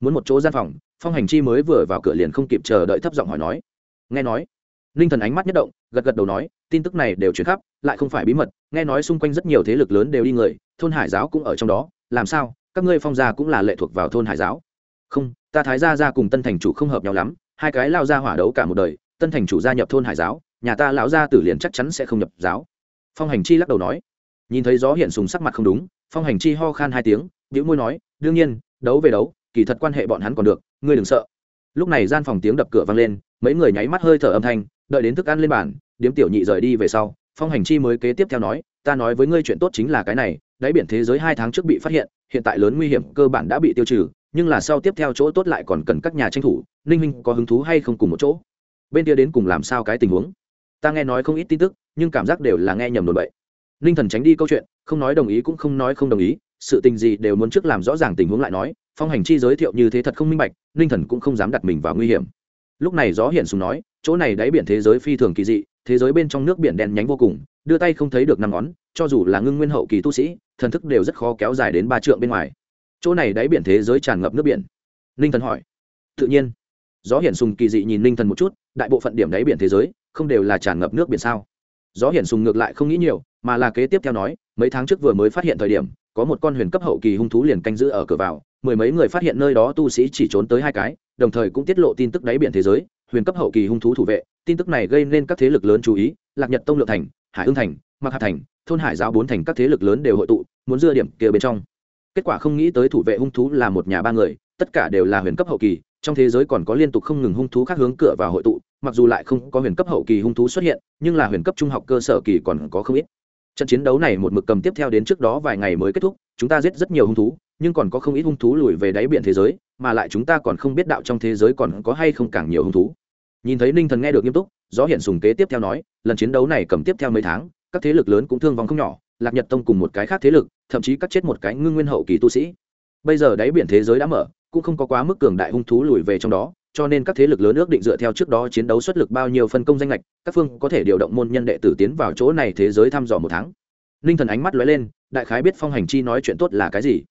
Muốn một chỗ gian phòng, phong hành chi mới vừa vào cửa liền không kịp chờ đợi thấp giọng hỏi nói. Nghe nói, ninh thần ánh mắt nhất động, gật gật đầu nói tin tức này đều chuyển khắp, lại không phải bí mật, nghe nói xung quanh rất nhiều thế lực lớn đều đi người, thôn hải giáo cũng ở trong đó, làm sao, các ngươi phong gia cũng là lệ thuộc vào thôn hải giáo? Không, ta thái gia ra cùng tân thành chủ không hợp nhau lắm, hai cái lao ra hỏa đấu cả một đời, tân thành chủ gia nhập thôn hải giáo, nhà ta lão gia tử liền chắc chắn sẽ không nhập giáo. Phong hành chi lắc đầu nói. Nhìn thấy gió hiện sùng sắc mặt không đúng, phong hành chi ho khan hai tiếng, bĩu môi nói, đương nhiên, đấu về đấu, kỳ thật quan hệ bọn hắn còn được, ngươi đừng sợ. Lúc này gian phòng tiếng đập cửa vang lên, mấy người nháy mắt hơi thở âm thanh, đợi đến thức ăn lên bàn điếm tiểu nhị rời đi về sau, phong hành chi mới kế tiếp theo nói, ta nói với ngươi chuyện tốt chính là cái này, đáy biển thế giới hai tháng trước bị phát hiện hiện tại lớn nguy hiểm cơ bản đã bị tiêu trừ, nhưng là sau tiếp theo chỗ tốt lại còn cần các nhà tranh thủ, ninh minh có hứng thú hay không cùng một chỗ? Bên kia đến cùng làm sao cái tình huống? Ta nghe nói không ít tin tức, nhưng cảm giác đều là nghe nhầm đồn bậy. Ninh thần tránh đi câu chuyện, không nói đồng ý cũng không nói không đồng ý, sự tình gì đều muốn trước làm rõ ràng tình huống lại nói, phong hành chi giới thiệu như thế thật không minh bạch, ninh thần cũng không dám đặt mình vào nguy hiểm. Lúc này gió hiển sùng nói, chỗ này đáy biển thế giới phi thường kỳ dị thế giới bên trong nước biển đen nhánh vô cùng, đưa tay không thấy được năm ngón, cho dù là ngưng nguyên hậu kỳ tu sĩ, thần thức đều rất khó kéo dài đến ba trượng bên ngoài. Chỗ này đáy biển thế giới tràn ngập nước biển. Ninh thần hỏi. Tự nhiên. Gió hiển sùng kỳ dị nhìn ninh thần một chút, đại bộ phận điểm đáy biển thế giới, không đều là tràn ngập nước biển sao? Gió hiển sùng ngược lại không nghĩ nhiều, mà là kế tiếp theo nói, mấy tháng trước vừa mới phát hiện thời điểm, có một con huyền cấp hậu kỳ hung thú liền canh giữ ở cửa vào, mười mấy người phát hiện nơi đó tu sĩ chỉ trốn tới hai cái, đồng thời cũng tiết lộ tin tức đáy biển thế giới huyền cấp hậu kỳ hung thú thủ vệ, tin tức này gây nên các thế lực lớn chú ý, lạc nhật tông lượng thành, hải ương thành mặc Hà thành, thôn hải giáo bốn thành các thế lực lớn đều hội tụ, muốn dưa điểm kia bên trong. Kết quả không nghĩ tới thủ vệ hung thú là một nhà ba người, tất cả đều là huyền cấp hậu kỳ, trong thế giới còn có liên tục không ngừng hung thú khác hướng cửa vào hội tụ, mặc dù lại không có huyền cấp hậu kỳ hung thú xuất hiện, nhưng là huyền cấp trung học cơ sở kỳ còn có không ít. Trận chiến đấu này một mực cầm tiếp theo đến trước đó vài ngày mới kết thúc, chúng ta giết rất nhiều hung thú nhưng còn có không ít hung thú lùi về đáy biển thế giới, mà lại chúng ta còn không biết đạo trong thế giới còn có hay không càng nhiều hung thú. Nhìn thấy ninh thần nghe được nghiêm túc, gió hiện sùng kế tiếp theo nói, lần chiến đấu này cầm tiếp theo mấy tháng, các thế lực lớn cũng thương vong không nhỏ, lạc nhật tông cùng một cái khác thế lực, thậm chí cắt chết một cái ngưng nguyên hậu kỳ tu sĩ. Bây giờ đáy biển thế giới đã mở, cũng không có quá mức cường đại hung thú lùi về trong đó, cho nên các thế lực lớn ước định dựa theo trước đó chiến đấu xuất lực bao nhiêu phân công danh lệch, các phương có thể điều động môn nhân đệ tử tiến vào chỗ này thế giới thăm dò một tháng. Ninh thần ánh mắt lóe lên, đại khái biết phong hành chi nói chuyện tốt là cái gì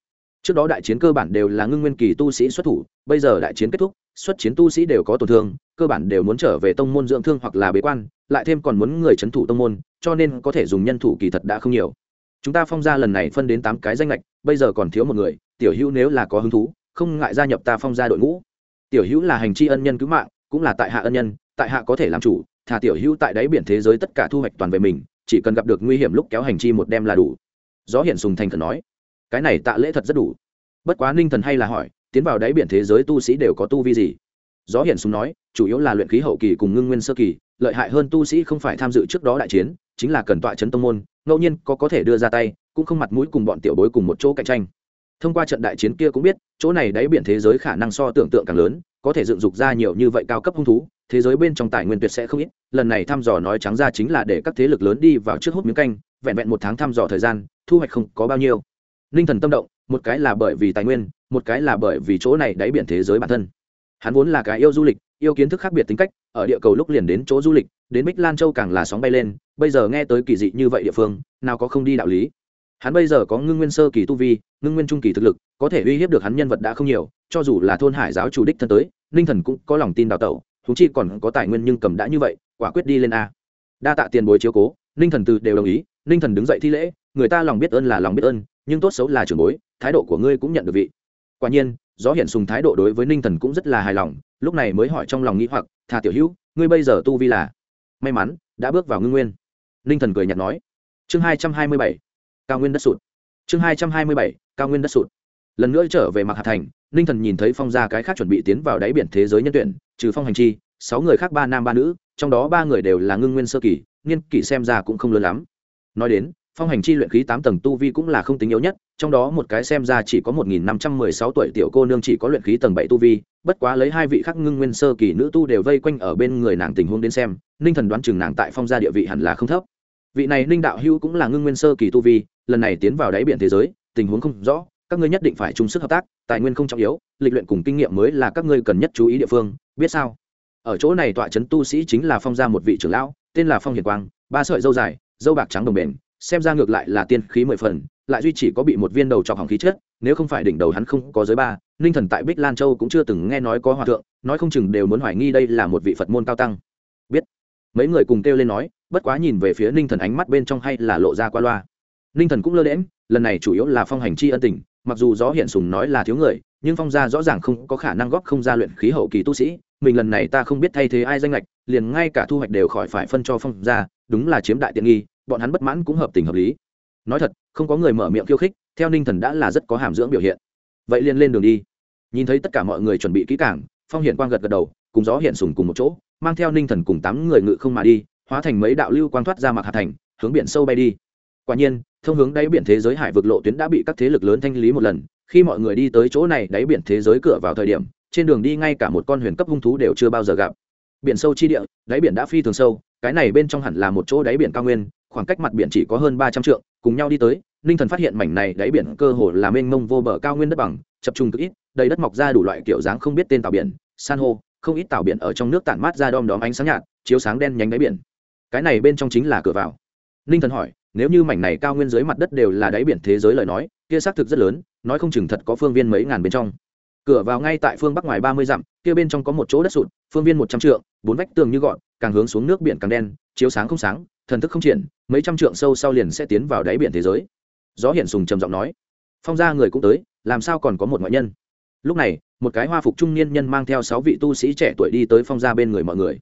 trước đó đại chiến cơ bản đều là ngưng nguyên kỳ tu sĩ xuất thủ, bây giờ đại chiến kết thúc, xuất chiến tu sĩ đều có tổn thương, cơ bản đều muốn trở về tông môn dưỡng thương hoặc là bế quan, lại thêm còn muốn người c h ấ n thủ tông môn, cho nên có thể dùng nhân thủ kỳ thật đã không nhiều. Chúng ta phong ra lần này phân đến tám cái danh lệch bây giờ còn thiếu một người, tiểu hữu nếu là có hứng thú, không ngại gia nhập ta phong ra đội ngũ. Tiểu hữu là hành tri ân nhân cứu mạng, cũng là tại hạ ân nhân, tại hạ có thể làm chủ thả tiểu hữu tại đáy biển thế giới tất cả thu hoạch toàn về mình, chỉ cần gặp được nguy hiểm lúc kéo hành chi một đem là đủ. Gió hiển sùng thành khẩn nói cái này tạ lễ thật rất đủ. Bất quá ninh thần hay là hỏi, tiến vào đáy biển thế giới tu sĩ đều có tu vi gì? Gió hiển súng nói, chủ yếu là luyện khí hậu kỳ cùng ngưng nguyên sơ kỳ, lợi hại hơn tu sĩ không phải tham dự trước đó đại chiến, chính là cần tọa chấn tông môn, ngẫu nhiên có có thể đưa ra tay, cũng không mặt mũi cùng bọn tiểu bối cùng một chỗ cạnh tranh. Thông qua trận đại chiến kia cũng biết, chỗ này đáy biển thế giới khả năng so tưởng tượng càng lớn, có thể dựng dục ra nhiều như vậy cao cấp hung thú, thế giới bên trong tài nguyên tuyệt sẽ không ít, lần này thăm dò nói trắng ra chính là để các thế lực lớn đi vào trước hút miếng canh, vẹn vẹn một tháng thăm dò thời gian, thu hoạch không có bao nhiêu ninh thần tâm động, một cái là bởi vì tài nguyên, một cái là bởi vì chỗ này đáy biển thế giới bản thân. Hắn vốn là cái yêu du lịch, yêu kiến thức khác biệt tính cách, ở địa cầu lúc liền đến chỗ du lịch, đến bích lan châu càng là sóng bay lên, bây giờ nghe tới kỳ dị như vậy địa phương, nào có không đi đạo lý. Hắn bây giờ có ngưng nguyên sơ kỳ tu vi, ngưng nguyên trung kỳ thực lực, có thể uy hiếp được hắn nhân vật đã không nhiều, cho dù là thôn hải giáo chủ đích thân tới, ninh thần cũng có lòng tin đào tẩu thú chi còn có tài nguyên nhưng cầm đã như vậy, quả quyết đi lên a. Đa tạ tiền bối chiếu cố, ninh thần từ đều đồng ý, ninh thần đứng dậy thi lễ người ta lòng biết ơn là lòng biết ơn, nhưng tốt xấu là trưởng bối, thái độ của ngươi cũng nhận được vị. Quả nhiên, gió hiển sùng thái độ đối với ninh thần cũng rất là hài lòng, lúc này mới hỏi trong lòng nghĩ hoặc, thà tiểu hữu, ngươi bây giờ tu vi là? May mắn, đã bước vào ngưng nguyên. Ninh thần cười nhạt nói. Chương hai trăm hai mươi bảy, cao nguyên đất sụt. Chương hai trăm hai mươi bảy, cao nguyên đất sụt. Lần nữa trở về mặc Hà thành, ninh thần nhìn thấy phong gia cái khác chuẩn bị tiến vào đáy biển thế giới nhân tuyển, trừ phong hành chi, sáu người khác ba nam ba nữ, trong đó ba người đều là ngưng nguyên sơ kỳ nghiên kỷ xem ra cũng không lớn lắm. Nói đến phong hành chi luyện khí tám tầng tu vi cũng là không tính yếu nhất, trong đó một cái xem ra chỉ có một nghìn năm trăm mười sáu tuổi tiểu cô nương chỉ có luyện khí tầng bảy tu vi, bất quá lấy hai vị khắc ngưng nguyên sơ kỳ nữ tu đều vây quanh ở bên người nàng tình huống đến xem, ninh thần đoán chừng nàng tại phong gia địa vị hẳn là không thấp. Vị này ninh đạo hữu cũng là ngưng nguyên sơ kỳ tu vi, lần này tiến vào đáy biển thế giới, tình huống không rõ, các ngươi nhất định phải chung sức hợp tác, tài nguyên không trọng yếu, lịch luyện cùng kinh nghiệm mới là các ngươi cần nhất chú ý địa phương, biết sao? Ở chỗ này tọa trấn tu sĩ chính là phong gia một vị trưởng lão, tên là phong hiền quang, ba sợi dâu dài, dâu bạc trắng đồng bền xem ra ngược lại là tiên khí mười phần, lại duy chỉ có bị một viên đầu trọc hỏng khí chết, nếu không phải đỉnh đầu hắn không có giới ba, ninh thần tại bích lan châu cũng chưa từng nghe nói có hòa thượng, nói không chừng đều muốn hoài nghi đây là một vị phật môn cao tăng. Biết. Mấy người cùng kêu lên nói, bất quá nhìn về phía ninh thần ánh mắt bên trong hay là lộ ra qua loa. Ninh thần cũng lơ đễm lần này chủ yếu là phong hành chi ân tình, mặc dù gió hiện sùng nói là thiếu người, nhưng phong gia rõ ràng không có khả năng góp không ra luyện khí hậu kỳ tu sĩ, mình lần này ta không biết thay thế ai danh lệch liền ngay cả thu hoạch đều khỏi phải phân cho phong gia, đúng là chiếm đại tiện nghi bọn hắn bất mãn cũng hợp tình hợp lý. Nói thật, không có người mở miệng khiêu khích, theo ninh thần đã là rất có hàm dưỡng biểu hiện. Vậy liền lên đường đi. Nhìn thấy tất cả mọi người chuẩn bị kỹ cảng phong hiện quang gật gật đầu, cùng gió hiện sùng cùng một chỗ, mang theo ninh thần cùng tám người ngự không mà đi, hóa thành mấy đạo lưu quang thoát ra mặc hà thành, hướng biển sâu bay đi. Quả nhiên, thông hướng đáy biển thế giới hải vực lộ tuyến đã bị các thế lực lớn thanh lý một lần. Khi mọi người đi tới chỗ này đáy biển thế giới cửa vào thời điểm, trên đường đi ngay cả một con huyền cấp hung thú đều chưa bao giờ gặp. Biển sâu chi địa, đáy biển đã phi thường sâu cái này bên trong hẳn là một chỗ đáy biển cao nguyên, khoảng cách mặt biển chỉ có hơn ba trăm trượng, cùng nhau đi tới, ninh thần phát hiện mảnh này đáy biển cơ hồ là mênh mông vô bờ cao nguyên đất bằng, chập trùng cực ít, đầy đất mọc ra đủ loại kiểu dáng không biết tên tàu biển, san hô, không ít tàu biển ở trong nước tản mát ra đom đóm ánh sáng nhạt, chiếu sáng đen nhánh đáy biển. Cái này bên trong chính là cửa vào. Ninh thần hỏi, nếu như mảnh này cao nguyên dưới mặt đất đều là đáy biển thế giới lời nói, kia xác thực rất lớn, nói không chừng thật có phương viên mấy ngàn bên trong cửa vào ngay tại phương bắc ngoài ba mươi dặm, kia bên trong có một chỗ đất sụt, phương viên một trăm trượng, bốn vách tường như gọn, càng hướng xuống nước biển càng đen, chiếu sáng không sáng, thần thức không triển, mấy trăm trượng sâu sau liền sẽ tiến vào đáy biển thế giới. Gió hiển sùng trầm giọng nói. Phong gia người cũng tới, làm sao còn có một ngoại nhân? Lúc này, một cái hoa phục trung niên nhân mang theo sáu vị tu sĩ trẻ tuổi đi tới phong gia bên người mọi người.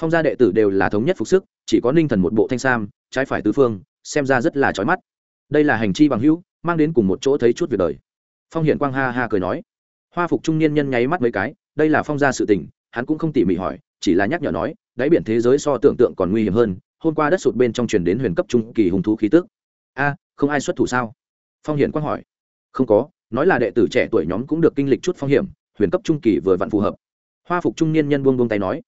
Phong gia đệ tử đều là thống nhất phục sức, chỉ có ninh thần một bộ thanh sam, trái phải tứ phương, xem ra rất là trói mắt. Đây là hành chi bằng hữu, mang đến cùng một chỗ thấy chút việc đời. Phong hiển quang ha ha cười nói hoa phục trung niên nhân nháy mắt mấy cái, đây là phong gia sự tình, hắn cũng không tỉ mỉ hỏi, chỉ là nhắc nhở nói, đáy biển thế giới so tưởng tượng còn nguy hiểm hơn, hôm qua đất sụt bên trong truyền đến huyền cấp trung kỳ hung thú khí tức. A, không ai xuất thủ sao? Phong hiển quang hỏi. Không có, nói là đệ tử trẻ tuổi nhóm cũng được kinh lịch chút phong hiểm, huyền cấp trung kỳ vừa vặn phù hợp. Hoa phục trung niên nhân buông buông tay nói.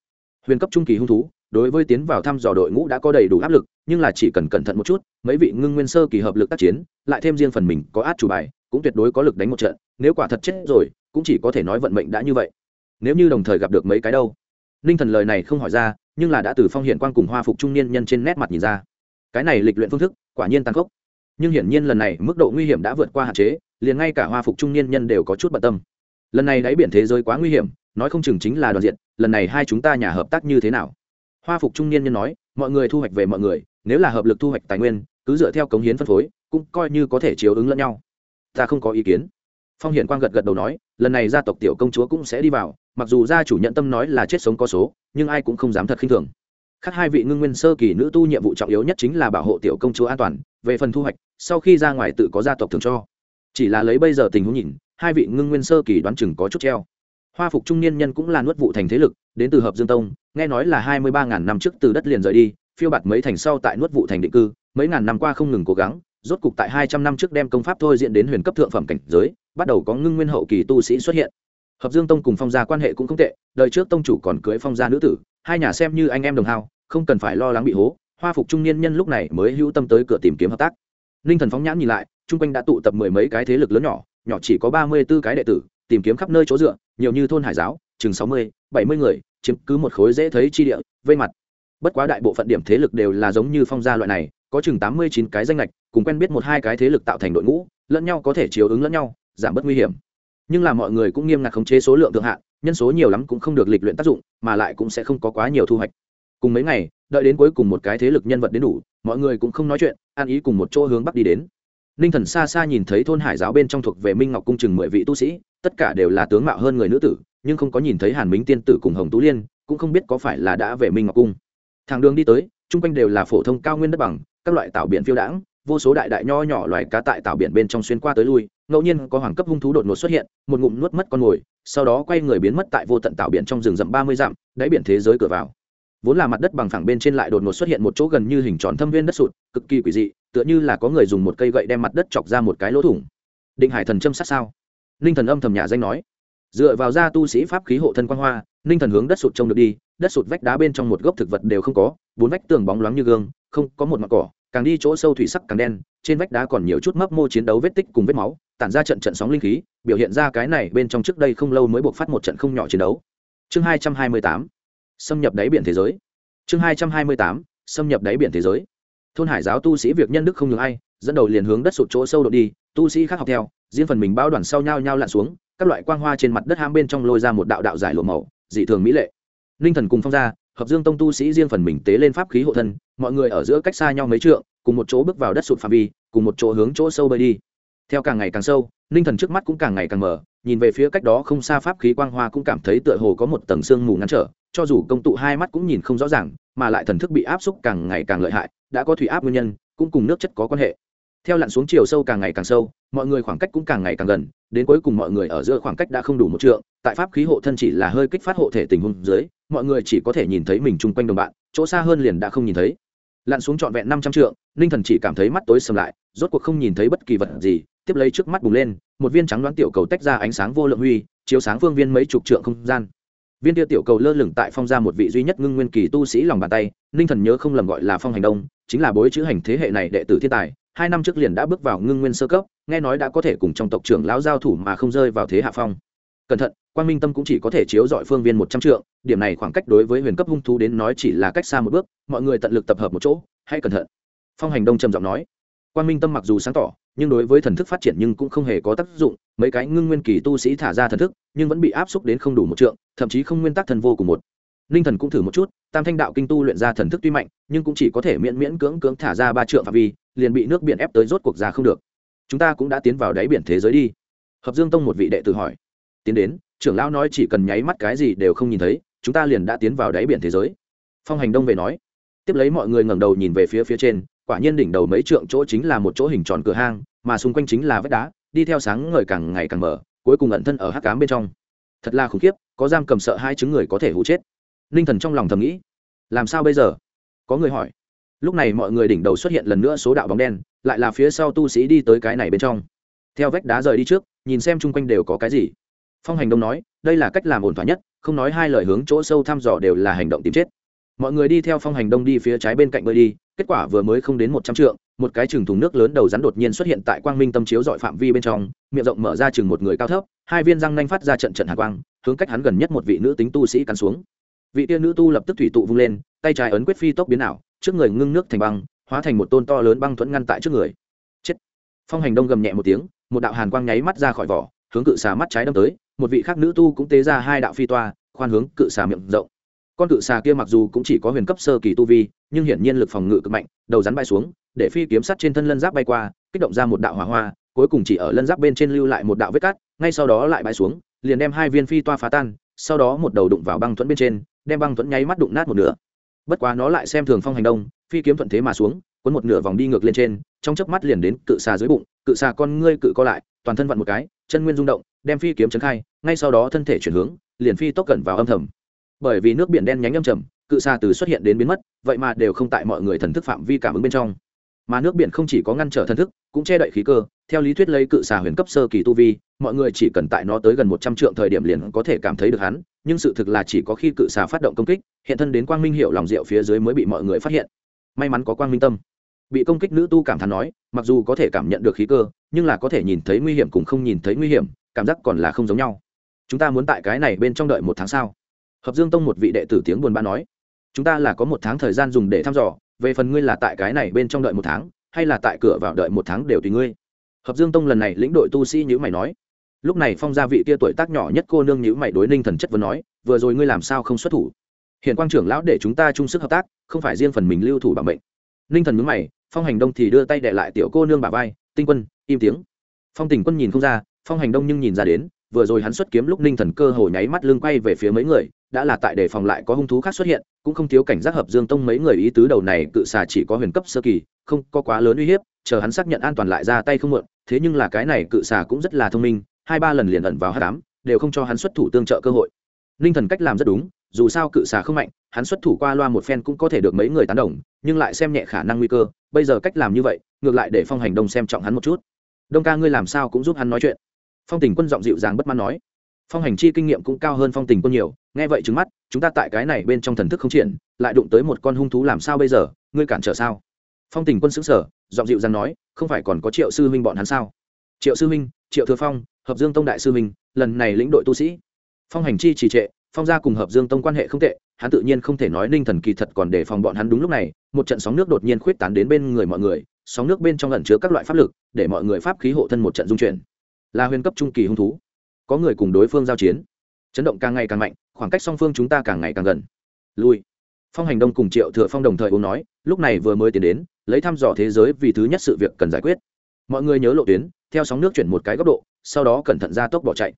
Huyền cấp trung kỳ hung thú, đối với tiến vào thăm dò đội ngũ đã có đầy đủ áp lực, nhưng là chỉ cần cẩn thận một chút, mấy vị ngưng nguyên sơ kỳ hợp lực tác chiến, lại thêm riêng phần mình có át chủ bài cũng tuyệt đối có lực đánh một trận, nếu quả thật chết rồi, cũng chỉ có thể nói vận mệnh đã như vậy. Nếu như đồng thời gặp được mấy cái đâu? Ninh thần lời này không hỏi ra, nhưng là đã từ phong hiện quan cùng hoa phục trung niên nhân trên nét mặt nhìn ra. Cái này lịch luyện phương thức, quả nhiên tăng khốc. Nhưng hiển nhiên lần này mức độ nguy hiểm đã vượt qua hạn chế, liền ngay cả hoa phục trung niên nhân đều có chút bận tâm. Lần này đáy biển thế giới quá nguy hiểm, nói không chừng chính là đoàn diện, lần này hai chúng ta nhà hợp tác như thế nào? Hoa phục trung niên nhân nói, mọi người thu hoạch về mọi người, nếu là hợp lực thu hoạch tài nguyên, cứ dựa theo cống hiến phân phối, cũng coi như có thể chiếu ứng lẫn nhau ta không có ý kiến. Phong hiển quang gật gật đầu nói, lần này gia tộc tiểu công chúa cũng sẽ đi vào, mặc dù gia chủ nhận tâm nói là chết sống có số, nhưng ai cũng không dám thật khinh thường. Khác hai vị ngưng nguyên sơ kỳ nữ tu nhiệm vụ trọng yếu nhất chính là bảo hộ tiểu công chúa an toàn, về phần thu hoạch, sau khi ra ngoài tự có gia tộc thường cho. Chỉ là lấy bây giờ tình huống nhìn, hai vị ngưng nguyên sơ kỳ đoán chừng có chút treo. Hoa phục trung niên nhân cũng là nuốt vụ thành thế lực, đến từ hợp dương tông, nghe nói là hai mươi ba ngàn năm trước từ đất liền rời đi, phiêu bạt mấy thành sau tại nuốt vụ thành định cư, mấy ngàn năm qua không ngừng cố gắng rốt cục tại hai trăm năm trước đem công pháp thôi diễn đến huyền cấp thượng phẩm cảnh giới bắt đầu có ngưng nguyên hậu kỳ tu sĩ xuất hiện. Hợp dương tông cùng phong gia quan hệ cũng không tệ đời trước tông chủ còn cưới phong gia nữ tử hai nhà xem như anh em đồng hào, không cần phải lo lắng bị hố hoa phục trung niên nhân lúc này mới hữu tâm tới cửa tìm kiếm hợp tác. Ninh thần phóng nhãn nhìn lại chung quanh đã tụ tập mười mấy cái thế lực lớn nhỏ nhỏ chỉ có ba mươi b ố cái đệ tử tìm kiếm khắp nơi chỗ dựa nhiều như thôn hải giáo chừng sáu mươi bảy mươi người chiếm cứ một khối dễ thấy chi địa vây mặt. Bất quá đại bộ phận điểm thế lực đều là giống như phong gia loại này có chừng tám mươi chín cái danh lệch cùng quen biết một hai cái thế lực tạo thành đội ngũ, lẫn nhau có thể chiếu ứng lẫn nhau, giảm bớt nguy hiểm. Nhưng là mọi người cũng nghiêm ngặt khống chế số lượng thượng hạn, nhân số nhiều lắm cũng không được lịch luyện tác dụng, mà lại cũng sẽ không có quá nhiều thu hoạch. Cùng mấy ngày, đợi đến cuối cùng một cái thế lực nhân vật đến đủ, mọi người cũng không nói chuyện an ý cùng một chỗ hướng bắc đi đến. Ninh thần xa xa nhìn thấy thôn hải giáo bên trong thuộc về minh ngọc cung chừng mười vị tu sĩ, tất cả đều là tướng mạo hơn người nữ tử, nhưng không có nhìn thấy hàn minh tiên tử cùng hồng tú liên, cũng không biết có phải là đã về minh ngọc cung. Thằng đường đi tới, chung quanh đều là phổ thông cao nguyên đất bằng các loại tảo biển phiêu đãng, vô số đại đại nho nhỏ loài cá tại tảo biển bên trong xuyên qua tới lui, ngẫu nhiên có hoàng cấp hung thú đột ngột xuất hiện, một ngụm nuốt mất con mồi, sau đó quay người biến mất tại vô tận tảo biển trong rừng rậm ba mươi dặm, đáy biển thế giới cửa vào. Vốn là mặt đất bằng phẳng bên trên lại đột ngột xuất hiện một chỗ gần như hình tròn thâm viên đất sụt, cực kỳ quỷ dị, tựa như là có người dùng một cây gậy đem mặt đất chọc ra một cái lỗ thủng. Định hải thần châm sát sao? Ninh thần âm thầm nhà danh nói. Dựa vào ra tu sĩ pháp khí hộ thân quan hoa, ninh thần hướng đất sụt trông được đi, đất sụt vách đá bên trong một gốc thực vật đều không có, bốn vách tường bóng loáng như gương, không có một mặt cỏ càng đi chỗ sâu thủy sắc càng đen, trên vách đá còn nhiều chút mấp mô chiến đấu vết tích cùng vết máu, tản ra trận trận sóng linh khí, biểu hiện ra cái này bên trong trước đây không lâu mới buộc phát một trận không nhỏ chiến đấu. Chương hai trăm hai mươi tám, xâm nhập đáy biển thế giới. Chương hai trăm hai mươi tám, xâm nhập đáy biển thế giới. Thôn hải giáo tu sĩ việc nhân đức không ngừng ai, dẫn đầu liền hướng đất sụt chỗ sâu đột đi, tu sĩ khác học theo, riêng phần mình bao đoàn sau nhau nhau lặn xuống, các loại quang hoa trên mặt đất ham bên trong lôi ra một đạo đạo giải lộ màu, dị thường mỹ lệ. Ninh thần cùng phong ra hợp dương tông tu sĩ riêng phần mình tế lên pháp khí hộ thân, mọi người ở giữa cách xa nhau mấy trượng, cùng một chỗ bước vào đất sụt phạm vi, cùng một chỗ hướng chỗ sâu bơi đi. Theo càng ngày càng sâu, ninh thần trước mắt cũng càng ngày càng mở nhìn về phía cách đó không xa pháp khí quang hoa cũng cảm thấy tựa hồ có một tầng sương mù ngăn trở, cho dù công tụ hai mắt cũng nhìn không rõ ràng, mà lại thần thức bị áp xúc càng ngày càng lợi hại, đã có thủy áp nguyên nhân, cũng cùng nước chất có quan hệ. Theo lặn xuống chiều sâu càng ngày càng sâu, mọi người khoảng cách cũng càng ngày càng gần, đến cuối cùng mọi người ở giữa khoảng cách đã không đủ một trượng, tại pháp khí hộ thân chỉ là hơi kích phát hộ thể tình huống dưới mọi người chỉ có thể nhìn thấy mình chung quanh đồng bạn, chỗ xa hơn liền đã không nhìn thấy. Lặn xuống trọn vẹn năm trăm trượng, ninh thần chỉ cảm thấy mắt tối sầm lại, rốt cuộc không nhìn thấy bất kỳ vật gì, tiếp lấy trước mắt bùng lên, một viên trắng đoán tiểu cầu tách ra ánh sáng vô lượng huy, chiếu sáng phương viên mấy chục trượng không gian. Viên tia tiểu cầu lơ lửng tại phong ra một vị duy nhất ngưng nguyên kỳ tu sĩ lòng bàn tay, ninh thần nhớ không lầm gọi là phong hành đông, chính là bối chữ hành thế hệ này đệ tử thiên tài, hai năm trước liền đã bước vào ngưng nguyên sơ cấp, nghe nói đã có thể cùng trong tộc trưởng lão giao thủ mà không rơi vào thế hạ phong. Cẩn thận quan minh tâm cũng chỉ có thể chiếu dọi phương viên một trăm trượng, điểm này khoảng cách đối với huyền cấp hung thú đến nói chỉ là cách xa một bước, mọi người tận lực tập hợp một chỗ, hãy cẩn thận. Phong hành đông trầm giọng nói. Quan minh tâm mặc dù sáng tỏ, nhưng đối với thần thức phát triển nhưng cũng không hề có tác dụng, mấy cái ngưng nguyên kỳ tu sĩ thả ra thần thức, nhưng vẫn bị áp xúc đến không đủ một trượng, thậm chí không nguyên tắc thần vô cùng một. Ninh thần cũng thử một chút, tam thanh đạo kinh tu luyện ra thần thức tuy mạnh, nhưng cũng chỉ có thể miễn miễn cưỡng cưỡng thả ra ba trượng phạm vi, liền bị nước biển ép tới rốt cuộc ra không được. Chúng ta cũng đã tiến vào đáy biển thế giới đi. Hợp dương tông một vị đệ tử hỏi. Tiến đến trưởng lão nói chỉ cần nháy mắt cái gì đều không nhìn thấy, chúng ta liền đã tiến vào đáy biển thế giới. Phong hành đông về nói, tiếp lấy mọi người ngẩng đầu nhìn về phía phía trên, quả nhiên đỉnh đầu mấy trượng chỗ chính là một chỗ hình tròn cửa hang, mà xung quanh chính là vách đá, đi theo sáng ngời càng ngày càng mở, cuối cùng ẩn thân ở hắc cám bên trong. Thật là khủng khiếp, có giam cầm sợ hai chứng người có thể hụ chết. Ninh thần trong lòng thầm nghĩ, làm sao bây giờ? Có người hỏi. Lúc này mọi người đỉnh đầu xuất hiện lần nữa số đạo bóng đen, lại là phía sau tu sĩ đi tới cái này bên trong. Theo vách đá rời đi trước, nhìn xem chung quanh đều có cái gì phong hành đông nói, đây là cách làm ổn thỏa nhất, không nói hai lời hướng chỗ sâu thăm dò đều là hành động tìm chết. Mọi người đi theo phong hành đông đi phía trái bên cạnh bơi đi, kết quả vừa mới không đến một trăm trượng, một cái chừng thùng nước lớn đầu rắn đột nhiên xuất hiện tại quang minh tâm chiếu dọi phạm vi bên trong, miệng rộng mở ra chừng một người cao thấp, hai viên răng nanh phát ra trận trận hạ quang, hướng cách hắn gần nhất một vị nữ tính tu sĩ cắn xuống. Vị tiên nữ tu lập tức thủy tụ vung lên, tay trái ấn quyết phi tốc biến ảo, trước người ngưng nước thành băng, hóa thành một tôn to lớn băng thuẫn ngăn tại trước người. Chết. Phong hành đông gầm nhẹ một tiếng, một đạo hàn quang nháy mắt ra khỏi vỏ, hướng cự xà mắt trái đâm tới một vị khác nữ tu cũng tế ra hai đạo phi toa, khoan hướng cự xà miệng rộng. Con cự xà kia mặc dù cũng chỉ có huyền cấp sơ kỳ tu vi, nhưng hiển nhiên lực phòng ngự cực mạnh, đầu rắn bay xuống, để phi kiếm sắt trên thân lân giáp bay qua, kích động ra một đạo hỏa hoa, cuối cùng chỉ ở lân giáp bên trên lưu lại một đạo vết cắt, ngay sau đó lại bay xuống, liền đem hai viên phi toa phá tan, sau đó một đầu đụng vào băng thuẫn bên trên, đem băng thuẫn nháy mắt đụng nát một nửa. Bất quá nó lại xem thường phong hành đông, phi kiếm thuận thế mà xuống, cuốn một nửa vòng đi ngược lên trên, trong chớp mắt liền đến cự xà dưới bụng, cự xà con ngươi cự co lại, toàn thân vặn một cái, chân nguyên rung động đem phi kiếm chấn khai, ngay sau đó thân thể chuyển hướng, liền phi tốc cẩn vào âm thầm. Bởi vì nước biển đen nhánh âm trầm, cự xà từ xuất hiện đến biến mất, vậy mà đều không tại mọi người thần thức phạm vi cảm ứng bên trong. Mà nước biển không chỉ có ngăn trở thần thức, cũng che đậy khí cơ, theo lý thuyết lấy cự xà huyền cấp sơ kỳ tu vi, mọi người chỉ cần tại nó tới gần một trăm trượng thời điểm liền có thể cảm thấy được hắn, nhưng sự thực là chỉ có khi cự xà phát động công kích, hiện thân đến quang minh hiệu lòng rượu phía dưới mới bị mọi người phát hiện. May mắn có quang minh tâm. Bị công kích nữ tu cảm thán nói, mặc dù có thể cảm nhận được khí cơ, nhưng là có thể nhìn thấy nguy hiểm cùng không nhìn thấy nguy hiểm cảm giác còn là không giống nhau. Chúng ta muốn tại cái này bên trong đợi một tháng sau. Hợp dương tông một vị đệ tử tiếng buồn bã nói, chúng ta là có một tháng thời gian dùng để thăm dò, về phần ngươi là tại cái này bên trong đợi một tháng, hay là tại cửa vào đợi một tháng đều tùy ngươi. Hợp dương tông lần này lĩnh đội tu sĩ nhữ mày nói, lúc này phong gia vị kia tuổi tác nhỏ nhất cô nương nhữ mày đối ninh thần chất vấn nói, vừa rồi ngươi làm sao không xuất thủ? Hiện quang trưởng lão để chúng ta chung sức hợp tác, không phải riêng phần mình lưu thủ bảo mệnh. Ninh thần nhướng mày, phong hành đông thì đưa tay đệ lại tiểu cô nương bà vai, tinh quân, im tiếng. Phong tình quân nhìn không ra phong hành đông nhưng nhìn ra đến, vừa rồi hắn xuất kiếm lúc ninh thần cơ hồ nháy mắt lưng quay về phía mấy người, đã là tại đề phòng lại có hung thú khác xuất hiện, cũng không thiếu cảnh giác hợp dương tông mấy người ý tứ đầu này cự xà chỉ có huyền cấp sơ kỳ, không có quá lớn uy hiếp, chờ hắn xác nhận an toàn lại ra tay không mượn thế nhưng là cái này cự xà cũng rất là thông minh, hai ba lần liền ẩn vào h đám đều không cho hắn xuất thủ tương trợ cơ hội. Ninh thần cách làm rất đúng, dù sao cự xà không mạnh, hắn xuất thủ qua loa một phen cũng có thể được mấy người tán đồng, nhưng lại xem nhẹ khả năng nguy cơ, bây giờ cách làm như vậy, ngược lại để phong hành đông xem trọng hắn một chút. Đông ca ngươi làm sao cũng giúp hắn nói chuyện phong tình quân giọng dịu dàng bất mãn nói. Phong hành chi kinh nghiệm cũng cao hơn phong tình quân nhiều, nghe vậy trứng mắt, chúng ta tại cái này bên trong thần thức không triển, lại đụng tới một con hung thú làm sao bây giờ, ngươi cản trở sao? Phong tình quân xứng sở giọng dịu dàng nói, không phải còn có triệu sư huynh bọn hắn sao? Triệu sư huynh, triệu thừa phong, hợp dương tông đại sư huynh, lần này lĩnh đội tu sĩ. Phong hành chi trì trệ, phong gia cùng hợp dương tông quan hệ không tệ, hắn tự nhiên không thể nói ninh thần kỳ thật còn để phòng bọn hắn đúng lúc này, một trận sóng nước đột nhiên khuyết tán đến bên người mọi người, sóng nước bên trong ẩn chứa các loại pháp lực, để mọi người pháp khí hộ thân một trận dung chuyển là huyền cấp trung kỳ hung thú. Có người cùng đối phương giao chiến. Chấn động càng ngày càng mạnh, khoảng cách song phương chúng ta càng ngày càng gần. Lui. Phong hành đông cùng triệu thừa phong đồng thời uống nói, lúc này vừa mới tiến đến, lấy thăm dò thế giới vì thứ nhất sự việc cần giải quyết. Mọi người nhớ lộ tuyến, theo sóng nước chuyển một cái góc độ, sau đó cẩn thận ra tốc bỏ chạy.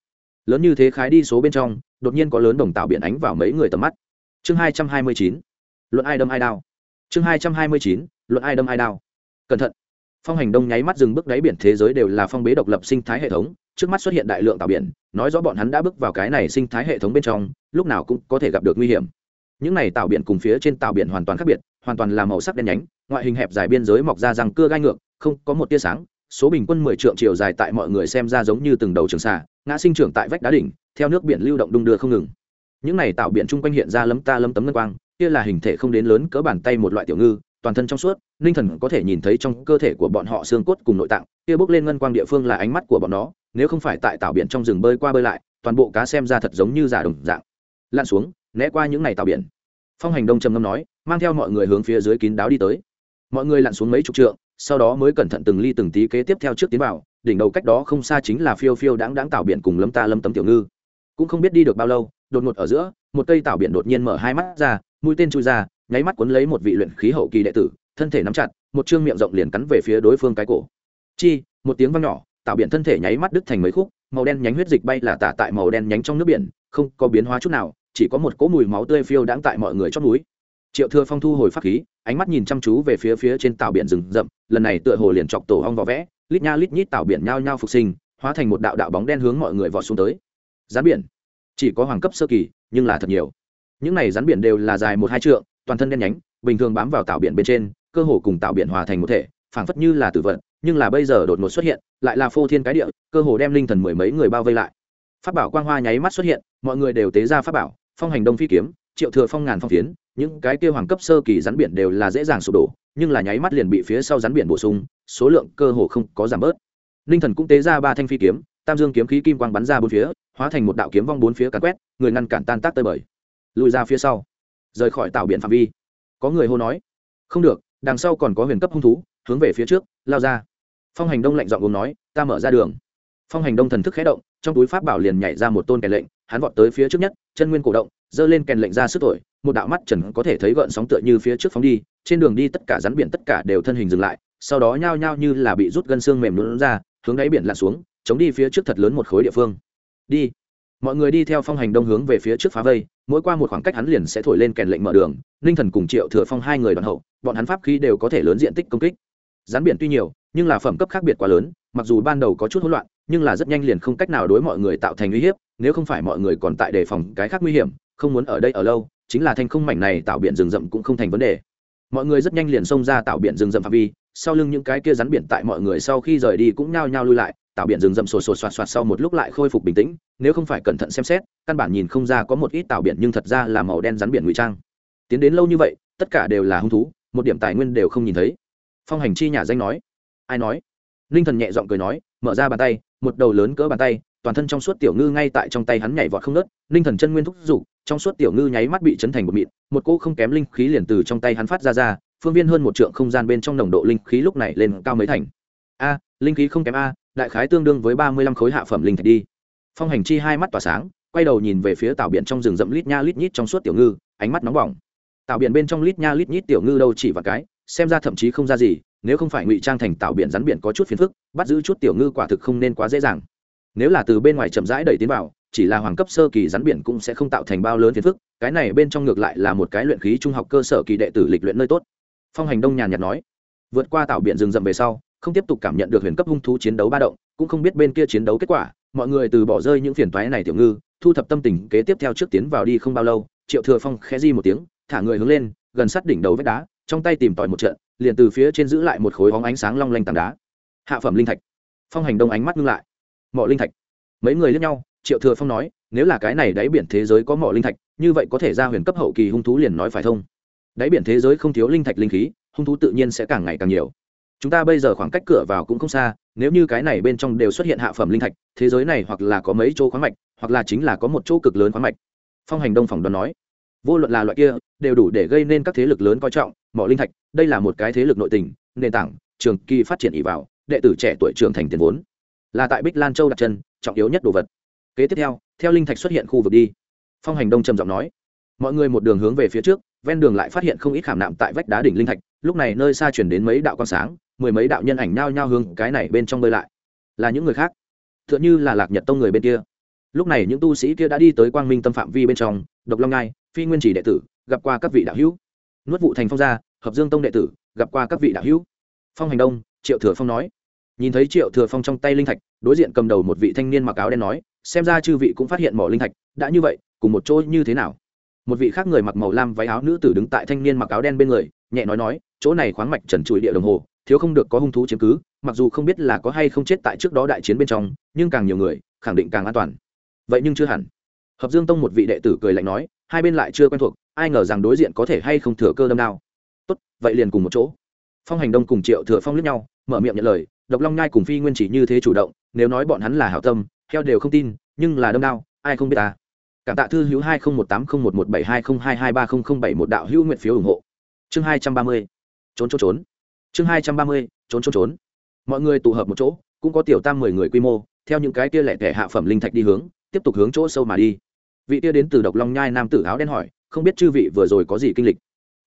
Lớn như thế khái đi số bên trong, đột nhiên có lớn đồng tạo biển ánh vào mấy người tầm mắt. Chương hai trăm hai mươi chín. Luận ai đâm ai đao. Chương hai trăm hai mươi chín. Luận ai đâm ai đao. Cẩn thận phong hành đông nháy mắt dừng bước đáy biển thế giới đều là phong bế độc lập sinh thái hệ thống, trước mắt xuất hiện đại lượng tàu biển, nói rõ bọn hắn đã bước vào cái này sinh thái hệ thống bên trong, lúc nào cũng có thể gặp được nguy hiểm. Những này tàu biển cùng phía trên tàu biển hoàn toàn khác biệt, hoàn toàn là màu sắc đen nhánh, ngoại hình hẹp dài biên giới mọc ra răng cưa gai ngược, không có một tia sáng, số bình quân mười trượng chiều dài tại mọi người xem ra giống như từng đầu trường xà, ngã sinh trưởng tại vách đá đỉnh, theo nước biển lưu động đung đưa không ngừng. Những này tạo biển chung quanh hiện ra lấm ta lấm tấm ngân quang, kia là hình thể không đến lớn cỡ bàn tay một loại tiểu ngư toàn thân trong suốt, ninh thần có thể nhìn thấy trong cơ thể của bọn họ xương cốt cùng nội tạng, kia bốc lên ngân quang địa phương là ánh mắt của bọn nó, nếu không phải tại tạo biển trong rừng bơi qua bơi lại, toàn bộ cá xem ra thật giống như giả đồng dạng. Lặn xuống, né qua những ngày tạo biển. Phong hành đông trầm ngâm nói, mang theo mọi người hướng phía dưới kín đáo đi tới. Mọi người lặn xuống mấy chục trượng, sau đó mới cẩn thận từng ly từng tí kế tiếp theo trước tiến vào, đỉnh đầu cách đó không xa chính là phiêu phiêu đáng đáng tạo biển cùng lấm ta lâm tấm tiểu ngư. Cũng không biết đi được bao lâu, đột ngột ở giữa, một cây tạo biển đột nhiên mở hai mắt ra, mũi tên chui ra nháy mắt cuốn lấy một vị luyện khí hậu kỳ đệ tử, thân thể nắm chặt, một chương miệng rộng liền cắn về phía đối phương cái cổ. Chi, một tiếng vang nhỏ, tạo biển thân thể nháy mắt đứt thành mấy khúc, màu đen nhánh huyết dịch bay là tả tại màu đen nhánh trong nước biển, không có biến hóa chút nào, chỉ có một cỗ mùi máu tươi phiêu đãng tại mọi người trong núi triệu thừa phong thu hồi pháp khí, ánh mắt nhìn chăm chú về phía phía trên tàu biển rừng rậm, lần này tựa hồ liền chọc tổ ong vỏ vẽ, lít nha lít nhít tàu biển nhao nhao phục sinh, hóa thành một đạo đạo bóng đen hướng mọi người vọt xuống tới. Gián biển. Chỉ có hoàng cấp sơ kỳ, nhưng là thật nhiều. Những này gián biển đều là dài một hai trượng toàn thân đen nhánh bình thường bám vào tạo biển bên trên cơ hồ cùng tạo biển hòa thành một thể phảng phất như là tử vận, nhưng là bây giờ đột ngột xuất hiện lại là phô thiên cái địa cơ hồ đem linh thần mười mấy người bao vây lại. Pháp bảo quang hoa nháy mắt xuất hiện mọi người đều tế ra pháp bảo phong hành đông phi kiếm triệu thừa phong ngàn phong phiến những cái kia hoàng cấp sơ kỳ rắn biển đều là dễ dàng sụp đổ nhưng là nháy mắt liền bị phía sau rắn biển bổ sung số lượng cơ hồ không có giảm bớt. Linh thần cũng tế ra ba thanh phi kiếm tam dương kiếm khí kim quang bắn ra bốn phía hóa thành một đạo kiếm vong bốn phía cắn quét người ngăn cản tan tác tơi bời. Lùi ra phía sau rời khỏi tạo biển phạm vi. Có người hô nói, không được, đằng sau còn có huyền cấp hung thú, hướng về phía trước, lao ra. Phong hành đông lạnh dọn gồm nói, ta mở ra đường. Phong hành đông thần thức khé động, trong túi pháp bảo liền nhảy ra một tôn kèn lệnh, hắn vọt tới phía trước nhất, chân nguyên cổ động, giơ lên kèn lệnh ra sức tội một đạo mắt trần có thể thấy gợn sóng tựa như phía trước phóng đi, trên đường đi tất cả rắn biển tất cả đều thân hình dừng lại, sau đó nhao nhao như là bị rút gân xương mềm lún ra, hướng đáy biển lặn xuống, chống đi phía trước thật lớn một khối địa phương. Đi. Mọi người đi theo phong hành đông hướng về phía trước phá vây mỗi qua một khoảng cách hắn liền sẽ thổi lên kèn lệnh mở đường, ninh thần cùng triệu thừa phong hai người đoàn hậu, bọn hắn pháp khí đều có thể lớn diện tích công kích. Rán biển tuy nhiều, nhưng là phẩm cấp khác biệt quá lớn, mặc dù ban đầu có chút hỗn loạn, nhưng là rất nhanh liền không cách nào đối mọi người tạo thành uy hiếp, nếu không phải mọi người còn tại đề phòng cái khác nguy hiểm, không muốn ở đây ở lâu, chính là thanh không mảnh này tạo biển rừng rậm cũng không thành vấn đề. Mọi người rất nhanh liền xông ra tạo biển rừng rậm phạm vi, sau lưng những cái kia rắn biển tại mọi người sau khi rời đi cũng nhao nhao lui lại tạo biển rừng rậm sột sột soạt soạt sau một lúc lại khôi phục bình tĩnh, nếu không phải cẩn thận xem xét, căn bản nhìn không ra có một ít tạo biển nhưng thật ra là màu đen rắn biển ngụy trang. Tiến đến lâu như vậy, tất cả đều là hung thú, một điểm tài nguyên đều không nhìn thấy. Phong hành chi nhà danh nói. Ai nói? Ninh thần nhẹ giọng cười nói, mở ra bàn tay, một đầu lớn cỡ bàn tay, toàn thân trong suốt tiểu ngư ngay tại trong tay hắn nhảy vọt không nớt ninh thần chân nguyên thúc giục, trong suốt tiểu ngư nháy mắt bị chấn thành một mịn, một cô không kém linh khí liền từ trong tay hắn phát ra ra, phương viên hơn một trượng không gian bên trong nồng độ linh khí lúc này lên cao mấy thành. A, linh khí không kém a đại khái tương đương với ba mươi lăm khối hạ phẩm linh thạch đi. Phong hành chi hai mắt tỏa sáng, quay đầu nhìn về phía tảo biển trong rừng rậm lít nha lít nhít trong suốt tiểu ngư, ánh mắt nóng bỏng. Tảo biển bên trong lít nha lít nhít tiểu ngư đâu chỉ vào cái, xem ra thậm chí không ra gì, nếu không phải ngụy trang thành tảo biển rắn biển có chút phiền phức, bắt giữ chút tiểu ngư quả thực không nên quá dễ dàng. Nếu là từ bên ngoài chậm rãi đẩy tiến vào, chỉ là hoàng cấp sơ kỳ rắn biển cũng sẽ không tạo thành bao lớn phiền phức, cái này bên trong ngược lại là một cái luyện khí trung học cơ sở kỳ đệ tử lịch luyện nơi tốt. Phong hành đông nhàn nhạt nói, vượt qua tạo biển rừng rậm về sau không tiếp tục cảm nhận được huyền cấp hung thú chiến đấu ba động, cũng không biết bên kia chiến đấu kết quả, mọi người từ bỏ rơi những phiền toái này tiểu ngư, thu thập tâm tình kế tiếp theo trước tiến vào đi không bao lâu, triệu thừa phong khẽ di một tiếng, thả người hướng lên, gần sát đỉnh đầu vách đá, trong tay tìm tòi một trận, liền từ phía trên giữ lại một khối hóng ánh sáng long lanh tảng đá. Hạ phẩm linh thạch. Phong hành đông ánh mắt ngưng lại. Mỏ linh thạch. Mấy người lướt nhau, triệu thừa phong nói, nếu là cái này đáy biển thế giới có mỏ linh thạch, như vậy có thể ra huyền cấp hậu kỳ hung thú liền nói phải thông. Đáy biển thế giới không thiếu linh thạch linh khí, hung thú tự nhiên sẽ càng ngày càng nhiều chúng ta bây giờ khoảng cách cửa vào cũng không xa, nếu như cái này bên trong đều xuất hiện hạ phẩm linh thạch, thế giới này hoặc là có mấy chỗ khoáng mạch, hoặc là chính là có một chỗ cực lớn khoáng mạch. Phong hành đông phỏng đoán nói. Vô luận là loại kia, đều đủ để gây nên các thế lực lớn coi trọng, mỏ linh thạch, đây là một cái thế lực nội tình, nền tảng, trường kỳ phát triển ỉ vào, đệ tử trẻ tuổi trưởng thành tiền vốn. Là tại bích lan châu đặt chân, trọng yếu nhất đồ vật. Kế tiếp theo theo linh thạch xuất hiện khu vực đi. Phong hành đông trầm giọng nói. Mọi người một đường hướng về phía trước, ven đường lại phát hiện không ít khảm nạm tại vách đá đỉnh linh thạch, lúc này nơi xa chuyển đến mấy đạo con sáng mười mấy đạo nhân ảnh nhao nhao hướng cái này bên trong bơi lại. Là những người khác. T h ư ợ n h ư là lạc nhật tông người bên kia. Lúc này những tu sĩ kia đã đi tới quang minh tâm phạm vi bên trong, độc long ngai, phi nguyên chỉ đệ tử, gặp qua các vị đạo hữu. Nuốt vụ thành phong gia hợp dương tông đệ tử, gặp qua các vị đạo hữu. Phong hành đông, triệu thừa phong nói. Nhìn thấy triệu thừa phong trong tay linh thạch, đối diện cầm đầu một vị thanh niên mặc áo đen nói, xem ra chư vị cũng phát hiện mỏ linh thạch, đã như vậy, cùng một chỗ như thế nào? Một vị khác người mặc màu lam váy áo nữ tử đứng tại thanh niên mặc áo đen bên người, nhẹ nói nói, chỗ này khoáng mạch trần trụi địa đồng hồ thiếu không được có hung thú chiếm cứ, mặc dù không biết là có hay không chết tại trước đó đại chiến bên trong, nhưng càng nhiều người, khẳng định càng an toàn. Vậy nhưng chưa hẳn. Hợp dương tông một vị đệ tử cười lạnh nói, hai bên lại chưa quen thuộc, ai ngờ rằng đối diện có thể hay không thừa cơ đâm nào tốt, vậy liền cùng một chỗ. Phong hành đông cùng triệu thừa phong lướt nhau, mở miệng nhận lời, độc long nhai cùng phi nguyên chỉ như thế chủ động, nếu nói bọn hắn là hảo tâm theo đều không tin, nhưng là đâm nào ai không biết ta cảm tạ thư hữu hai nghìn một tám không một một bảy hai không hai hai ba không không bảy một đạo hữu nguyện phiếu ủng hộ. Chương hai trăm ba mươi. Trốn trốn trốn chương hai trăm ba mươi, trốn trốn trốn. Mọi người tụ hợp một chỗ, cũng có tiểu tam mười người quy mô, theo những cái kia lẻ tẻ hạ phẩm linh thạch đi hướng, tiếp tục hướng chỗ sâu mà đi. Vị kia đến từ độc long nhai nam tử áo đen hỏi, không biết chư vị vừa rồi có gì kinh lịch?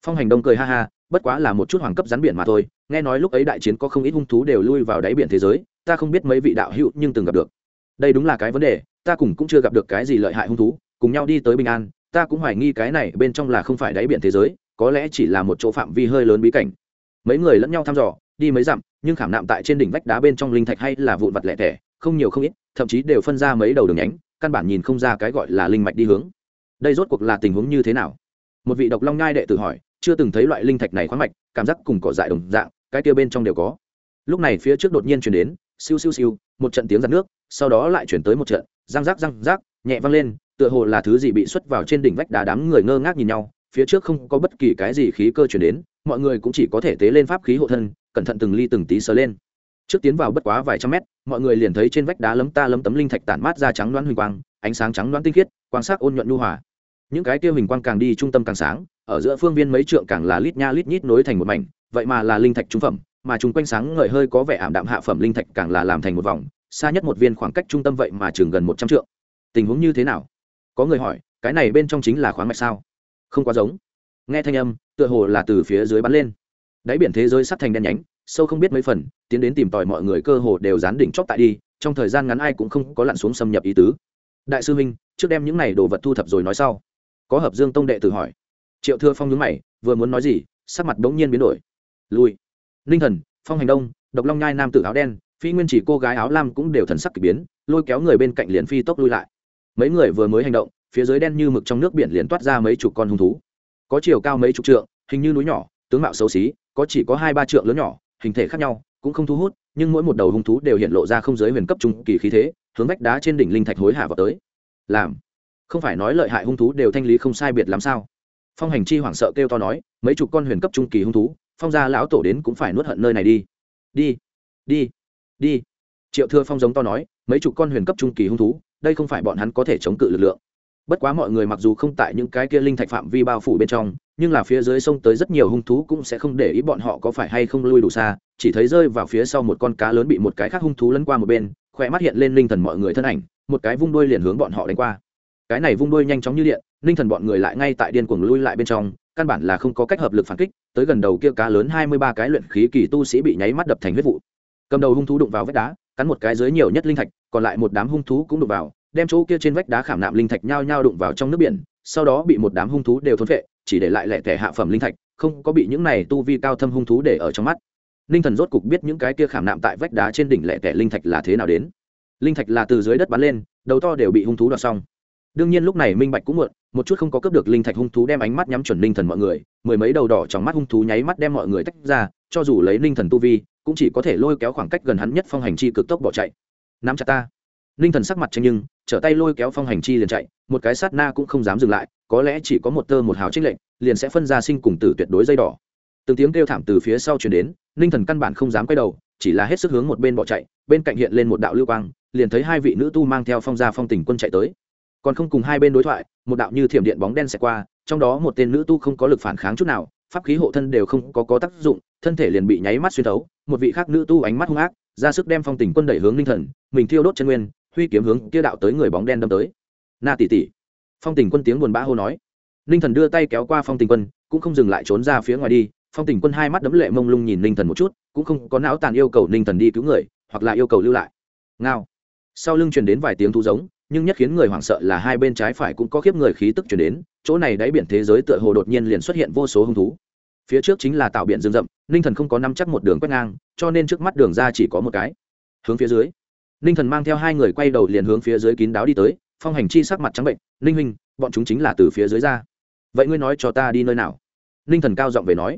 Phong hành đông cười ha ha, bất quá là một chút hoàng cấp rắn biển mà thôi, nghe nói lúc ấy đại chiến có không ít hung thú đều lui vào đáy biển thế giới, ta không biết mấy vị đạo hữu nhưng từng gặp được. Đây đúng là cái vấn đề, ta cùng cũng chưa gặp được cái gì lợi hại hung thú, cùng nhau đi tới bình an, ta cũng hoài nghi cái này bên trong là không phải đáy biển thế giới, có lẽ chỉ là một chỗ phạm vi hơi lớn bí cảnh mấy người lẫn nhau thăm dò, đi mấy dặm, nhưng khảm nạm tại trên đỉnh vách đá bên trong linh thạch hay là vụn vặt lẻ tẻ, không nhiều không ít, thậm chí đều phân ra mấy đầu đường nhánh, căn bản nhìn không ra cái gọi là linh mạch đi hướng. Đây rốt cuộc là tình huống như thế nào? Một vị độc long nhai đệ tử hỏi, chưa từng thấy loại linh thạch này khoáng mạch, cảm giác cùng cỏ dại đồng dạng, cái kia bên trong đều có. Lúc này phía trước đột nhiên chuyển đến, siêu siêu siêu, một trận tiếng giặt nước, sau đó lại chuyển tới một trận, răng rác răng rác, nhẹ văng lên, tựa hồ là thứ gì bị xuất vào trên đỉnh vách đá đám người ngơ ngác nhìn nhau phía trước không có bất kỳ cái gì khí cơ chuyển đến, mọi người cũng chỉ có thể tế lên pháp khí hộ thân, cẩn thận từng ly từng tí sờ lên. Trước tiến vào bất quá vài trăm mét, mọi người liền thấy trên vách đá lấm ta lấm tấm linh thạch tản mát ra trắng đoán huỳnh quang, ánh sáng trắng đoán tinh khiết quan sát ôn nhuận nhu hòa. Những cái kia huỳnh quang càng đi trung tâm càng sáng, ở giữa phương viên mấy trượng càng là lít nha lít nhít nối thành một mảnh, vậy mà là linh thạch trung phẩm, mà chúng quanh sáng ngời hơi có vẻ ảm đạm hạ phẩm linh thạch càng là làm thành một vòng, xa nhất một viên khoảng cách trung tâm vậy mà chừng gần một trăm trượng. Tình huống như thế nào? Có người hỏi, cái này bên trong chính là khoáng mạch sao? Không quá giống. Nghe thanh âm, tựa hồ là từ phía dưới bắn lên. Đáy biển thế giới sắt thành đen nhánh, sâu không biết mấy phần, tiến đến tìm tòi mọi người cơ hồ đều dán đỉnh chóp tại đi, trong thời gian ngắn ai cũng không có lặn xuống xâm nhập ý tứ. Đại sư huynh trước đem những này đồ vật thu thập rồi nói sau. Có hợp dương tông đệ tử hỏi. Triệu thưa phong nhướng mày, vừa muốn nói gì, sắc mặt bỗng nhiên biến đổi. Lui. Ninh thần, phong hành đông, độc long nhai nam tử áo đen, phi nguyên chỉ cô gái áo lam cũng đều thần sắc k ỳ biến, lôi kéo người bên cạnh liền phi tốc lui lại. Mấy người vừa mới hành động phía dưới đen như mực trong nước biển liền toát ra mấy chục con hung thú. Có chiều cao mấy chục trượng, hình như núi nhỏ, tướng mạo xấu xí, có chỉ có hai ba trượng lớn nhỏ, hình thể khác nhau, cũng không thu hút, nhưng mỗi một đầu hung thú đều hiện lộ ra không giới huyền cấp trung kỳ khí thế, hướng vách đá trên đỉnh linh thạch hối hả vào tới. Làm. Không phải nói lợi hại hung thú đều thanh lý không sai biệt làm sao? Phong hành chi hoảng sợ kêu to nói, mấy chục con huyền cấp trung kỳ hung thú, phong gia lão tổ đến cũng phải nuốt hận nơi này đi. Đi. Đi. Đi. Triệu thưa phong giống to nói, mấy chục con huyền cấp trung kỳ hung thú, đây không phải bọn hắn có thể chống cự lực lượng bất quá mọi người mặc dù không tại những cái kia linh thạch phạm vi bao phủ bên trong, nhưng là phía dưới sông tới rất nhiều hung thú cũng sẽ không để ý bọn họ có phải hay không lui đủ xa, chỉ thấy rơi vào phía sau một con cá lớn bị một cái khác hung thú lấn qua một bên khỏe mắt hiện lên linh thần mọi người thân ảnh, một cái vung đuôi liền hướng bọn họ đánh qua. Cái này vung đuôi nhanh chóng như điện, linh thần bọn người lại ngay tại điên cuồng lui lại bên trong, căn bản là không có cách hợp lực phản kích, tới gần đầu kia cá lớn hai mươi ba cái luyện khí kỳ tu sĩ bị nháy mắt đập thành huyết vụ. Cầm đầu hung thú đụng vào vách đá, cắn một cái dưới nhiều nhất linh thạch, còn lại một đám hung thú cũng đụng vào đem chỗ kia trên vách đá khảm nạm linh thạch nhao nhao đụng vào trong nước biển, sau đó bị một đám hung thú đều thốn vệ chỉ để lại lẻ tẻ hạ phẩm linh thạch, không có bị những này tu vi cao thâm hung thú để ở trong mắt. Linh thần rốt cục biết những cái kia khảm nạm tại vách đá trên đỉnh lẻ tẻ linh thạch là thế nào đến. Linh thạch là từ dưới đất bắn lên, đầu to đều bị hung thú đoạt xong. Đương nhiên lúc này minh bạch cũng muộn, một chút không có cướp được linh thạch hung thú đem ánh mắt nhắm chuẩn linh thần mọi người, mười mấy đầu đỏ trong mắt hung thú nháy mắt đem mọi người tách ra, cho dù lấy linh thần tu vi, cũng chỉ có thể lôi kéo khoảng cách gần hắn nhất phong hành chi cực tốc bỏ chạy. Nắm chặt ta. Linh thần sắc mặt tranh nhưng trở tay lôi kéo phong hành chi liền chạy, một cái sát na cũng không dám dừng lại, có lẽ chỉ có một tơ một hào trích lệnh liền sẽ phân ra sinh cùng tử tuyệt đối dây đỏ. Từng tiếng kêu thảm từ phía sau chuyển đến linh thần căn bản không dám quay đầu, chỉ là hết sức hướng một bên bỏ chạy, bên cạnh hiện lên một đạo lưu quang, liền thấy hai vị nữ tu mang theo phong gia phong tình quân chạy tới. Còn không cùng hai bên đối thoại, một đạo như thiểm điện bóng đen xẹt qua, trong đó một tên nữ tu không có lực phản kháng chút nào, pháp khí hộ thân đều không có có tác dụng, thân thể liền bị nháy mắt xuyên thấu, một vị khác nữ tu ánh mắt hung ác, ra sức đem phong tình quân đẩy hướng linh thần, mình thiêu đốt chân nguyên huy kiếm hướng kia đạo tới người bóng đen đâm tới. Na tỷ tỷ phong tình quân tiếng buồn bã hô nói. Linh thần đưa tay kéo qua phong tình quân, cũng không dừng lại trốn ra phía ngoài đi. Phong tình quân hai mắt đấm lệ mông lung nhìn linh thần một chút, cũng không có não tàn yêu cầu linh thần đi cứu người, hoặc là yêu cầu lưu lại. Ngao. Sau lưng truyền đến vài tiếng thu giống, nhưng nhất khiến người hoảng sợ là hai bên trái phải cũng có khiếp người khí tức chuyển đến, chỗ này đáy biển thế giới tựa hồ đột nhiên liền xuất hiện vô số hung thú. Phía trước chính là tạo biển rừng rậm, ninh thần không có nắm chắc một đường quét ngang, cho nên trước mắt đường ra chỉ có một cái. Hướng phía dưới ninh thần mang theo hai người quay đầu liền hướng phía dưới kín đáo đi tới, phong hành chi sắc mặt trắng bệnh ninh huynh, bọn chúng chính là từ phía dưới ra. Vậy ngươi nói cho ta đi nơi nào? Ninh thần cao giọng về nói.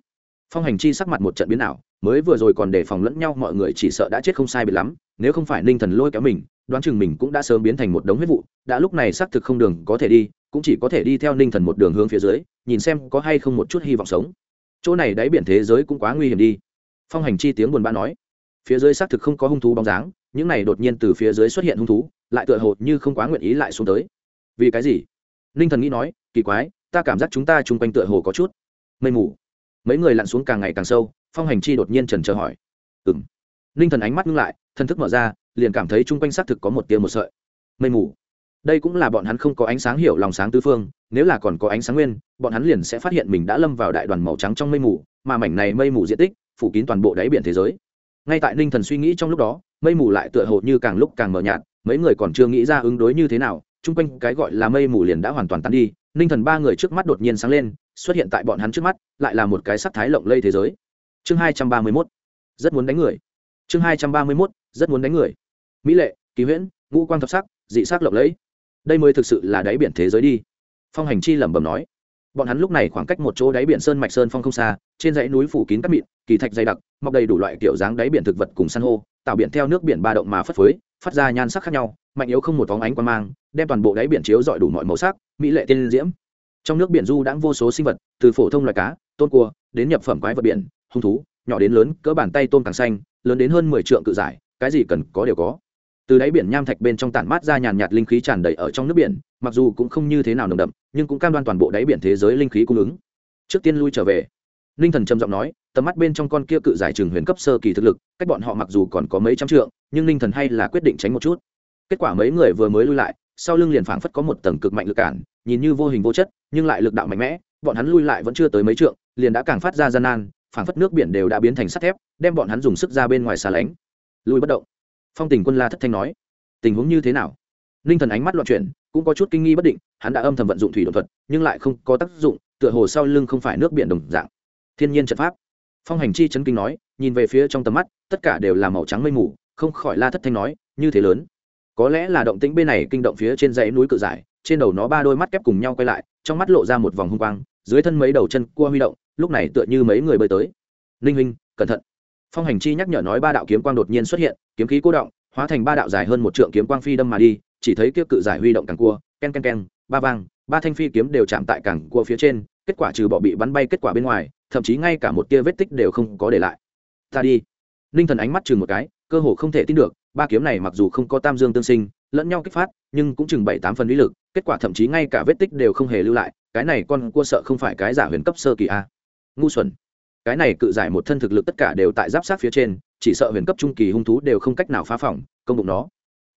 Phong hành chi sắc mặt một trận biến ảo, mới vừa rồi còn đề phòng lẫn nhau, mọi người chỉ sợ đã chết không sai bị lắm, nếu không phải ninh thần lôi kéo mình, đoán chừng mình cũng đã sớm biến thành một đống huyết vụ, đã lúc này xác thực không đường có thể đi, cũng chỉ có thể đi theo ninh thần một đường hướng phía dưới, nhìn xem có hay không một chút hy vọng sống. Chỗ này đáy biển thế giới cũng quá nguy hiểm đi. Phong hành chi tiếng buồn bã nói. Phía dưới xác thực không có hung thú bóng dáng những này đột nhiên từ phía dưới xuất hiện hung thú, lại tựa hồ như không quá nguyện ý lại xuống tới. Vì cái gì? Ninh thần nghĩ nói, kỳ quái, ta cảm giác chúng ta chung quanh tựa hồ có chút mây mù. Mấy người lặn xuống càng ngày càng sâu, phong hành chi đột nhiên trần trờ hỏi. Ừng ninh thần ánh mắt ngưng lại thân thức mở ra, liền cảm thấy chung quanh xác thực có một tia một sợi mây mù. Đây cũng là bọn hắn không có ánh sáng hiểu lòng sáng tứ phương, nếu là còn có ánh sáng nguyên, bọn hắn liền sẽ phát hiện mình đã lâm vào đại đoàn màu trắng trong mây mù, mà mảnh này mây mù diện tích, phủ kín toàn bộ đáy biển thế giới. Ngay tại ninh thần suy nghĩ trong lúc đó mây mù lại tựa hồ như càng lúc càng mờ nhạt, mấy người còn chưa nghĩ ra ứng đối như thế nào, chung quanh cái gọi là mây mù liền đã hoàn toàn tan đi, ninh thần ba người trước mắt đột nhiên sáng lên, xuất hiện tại bọn hắn trước mắt, lại là một cái sắc thái lộng lây thế giới. Chương hai trăm ba mươi mốt, rất muốn đánh người. Chương hai trăm ba mươi mốt, rất muốn đánh người. Mỹ lệ, kỳ huyễn, ngũ quang thập sắc, dị sắc lộng lẫy. Đây mới thực sự là đáy biển thế giới đi. Phong hành chi lẩm bẩm nói. Bọn hắn lúc này khoảng cách một chỗ đáy biển sơn mạch sơn phong không xa, trên dãy núi phủ kín các mịn, kỳ thạch dày đặc, mọc đầy đủ loại kiểu dáng đáy biển thực vật cùng san hô tạo biển theo nước biển ba động mà phất phới, phát ra nhan sắc khác nhau, mạnh yếu không một vóng ánh quan mang, đem toàn bộ đáy biển chiếu dọi đủ mọi màu sắc, mỹ lệ tiên diễm. Trong nước biển du đãng vô số sinh vật, từ phổ thông loài cá tôn cua, đến nhập phẩm quái vật biển, hung thú, nhỏ đến lớn, cỡ bàn tay tôm càng xanh, lớn đến hơn mười trượng cự giải, cái gì cần có đều có. Từ đáy biển nham thạch bên trong tản mát ra nhàn nhạt linh khí tràn đầy ở trong nước biển, mặc dù cũng không như thế nào nồng đậm, nhưng cũng cam đoan toàn bộ đáy biển thế giới linh khí cung ứng. Trước tiên lui trở về, ninh thần trầm giọng nói tầm mắt bên trong con kia cự giải trường huyền cấp sơ kỳ thực lực, cách bọn họ mặc dù còn có mấy trăm trượng, nhưng ninh thần hay là quyết định tránh một chút. Kết quả mấy người vừa mới lui lại, sau lưng liền phảng phất có một tầng cực mạnh lực cản, nhìn như vô hình vô chất, nhưng lại lực đạo mạnh mẽ, bọn hắn lui lại vẫn chưa tới mấy trượng, liền đã càng phát ra gian nan, phảng phất nước biển đều đã biến thành sắt thép, đem bọn hắn dùng sức ra bên ngoài xa lánh. Lui bất động. Phong tình quân la thất thanh nói, tình huống như thế nào? Ninh thần ánh mắt loạn chuyển, cũng có chút kinh nghi bất định, hắn đã âm thầm vận dụng thủy đột thuật, nhưng lại không có tác dụng, tựa hồ sau lưng không phải nước biển đồng dạng. Thiên nhiên trận pháp phong hành chi chấn kinh nói, nhìn về phía trong tầm mắt, tất cả đều là màu trắng mây mù, không khỏi la thất thanh nói, như thế lớn. Có lẽ là động tĩnh bên này kinh động phía trên dãy núi cự giải, trên đầu nó ba đôi mắt kép cùng nhau quay lại, trong mắt lộ ra một vòng hung quang, dưới thân mấy đầu chân cua huy động, lúc này tựa như mấy người bơi tới. Ninh huynh, cẩn thận. Phong hành chi nhắc nhở nói ba đạo kiếm quang đột nhiên xuất hiện, kiếm khí cố động, hóa thành ba đạo dài hơn một trượng kiếm quang phi đâm mà đi, chỉ thấy kiếp cự giải huy động càng cua, ken ken ken, ba vang, ba thanh phi kiếm đều chạm tại càng cua phía trên, kết quả trừ bỏ bị bắn bay kết quả bên ngoài thậm chí ngay cả một tia vết tích đều không có để lại. Ta đi. Ninh thần ánh mắt chừng một cái, cơ hồ không thể tin được, ba kiếm này mặc dù không có tam dương tương sinh, lẫn nhau kích phát, nhưng cũng chừng bảy tám phần lý lực, kết quả thậm chí ngay cả vết tích đều không hề lưu lại, cái này con cua sợ không phải cái giả huyền cấp sơ kỳ a. Ngu xuẩn. Cái này cự giải một thân thực lực tất cả đều tại giáp sát phía trên, chỉ sợ huyền cấp trung kỳ hung thú đều không cách nào phá phỏng công bụng nó.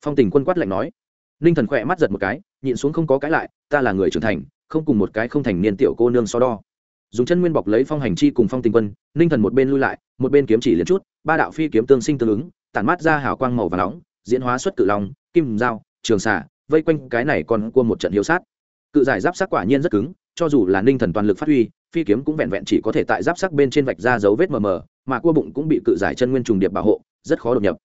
Phong tình quân quát lạnh nói. Ninh thần khỏe mắt giật một cái, nhịn xuống không có cái lại, ta là người trưởng thành, không cùng một cái không thành niên tiểu cô nương so đo dùng chân nguyên bọc lấy phong hành chi cùng phong tình quân, ninh thần một bên lui lại, một bên kiếm chỉ liền chút, ba đạo phi kiếm tương sinh tương ứng, tản mát ra hào quang màu và nóng, diễn hóa xuất cự long, kim dao, trường xả vây quanh cái này còn cua một trận hiếu sát. Cự giải giáp sắc quả nhiên rất cứng, cho dù là ninh thần toàn lực phát huy, phi kiếm cũng vẹn vẹn chỉ có thể tại giáp sắc bên trên vạch ra dấu vết mờ mờ, mà cua bụng cũng bị cự giải chân nguyên trùng điệp bảo hộ, rất khó đột nhập.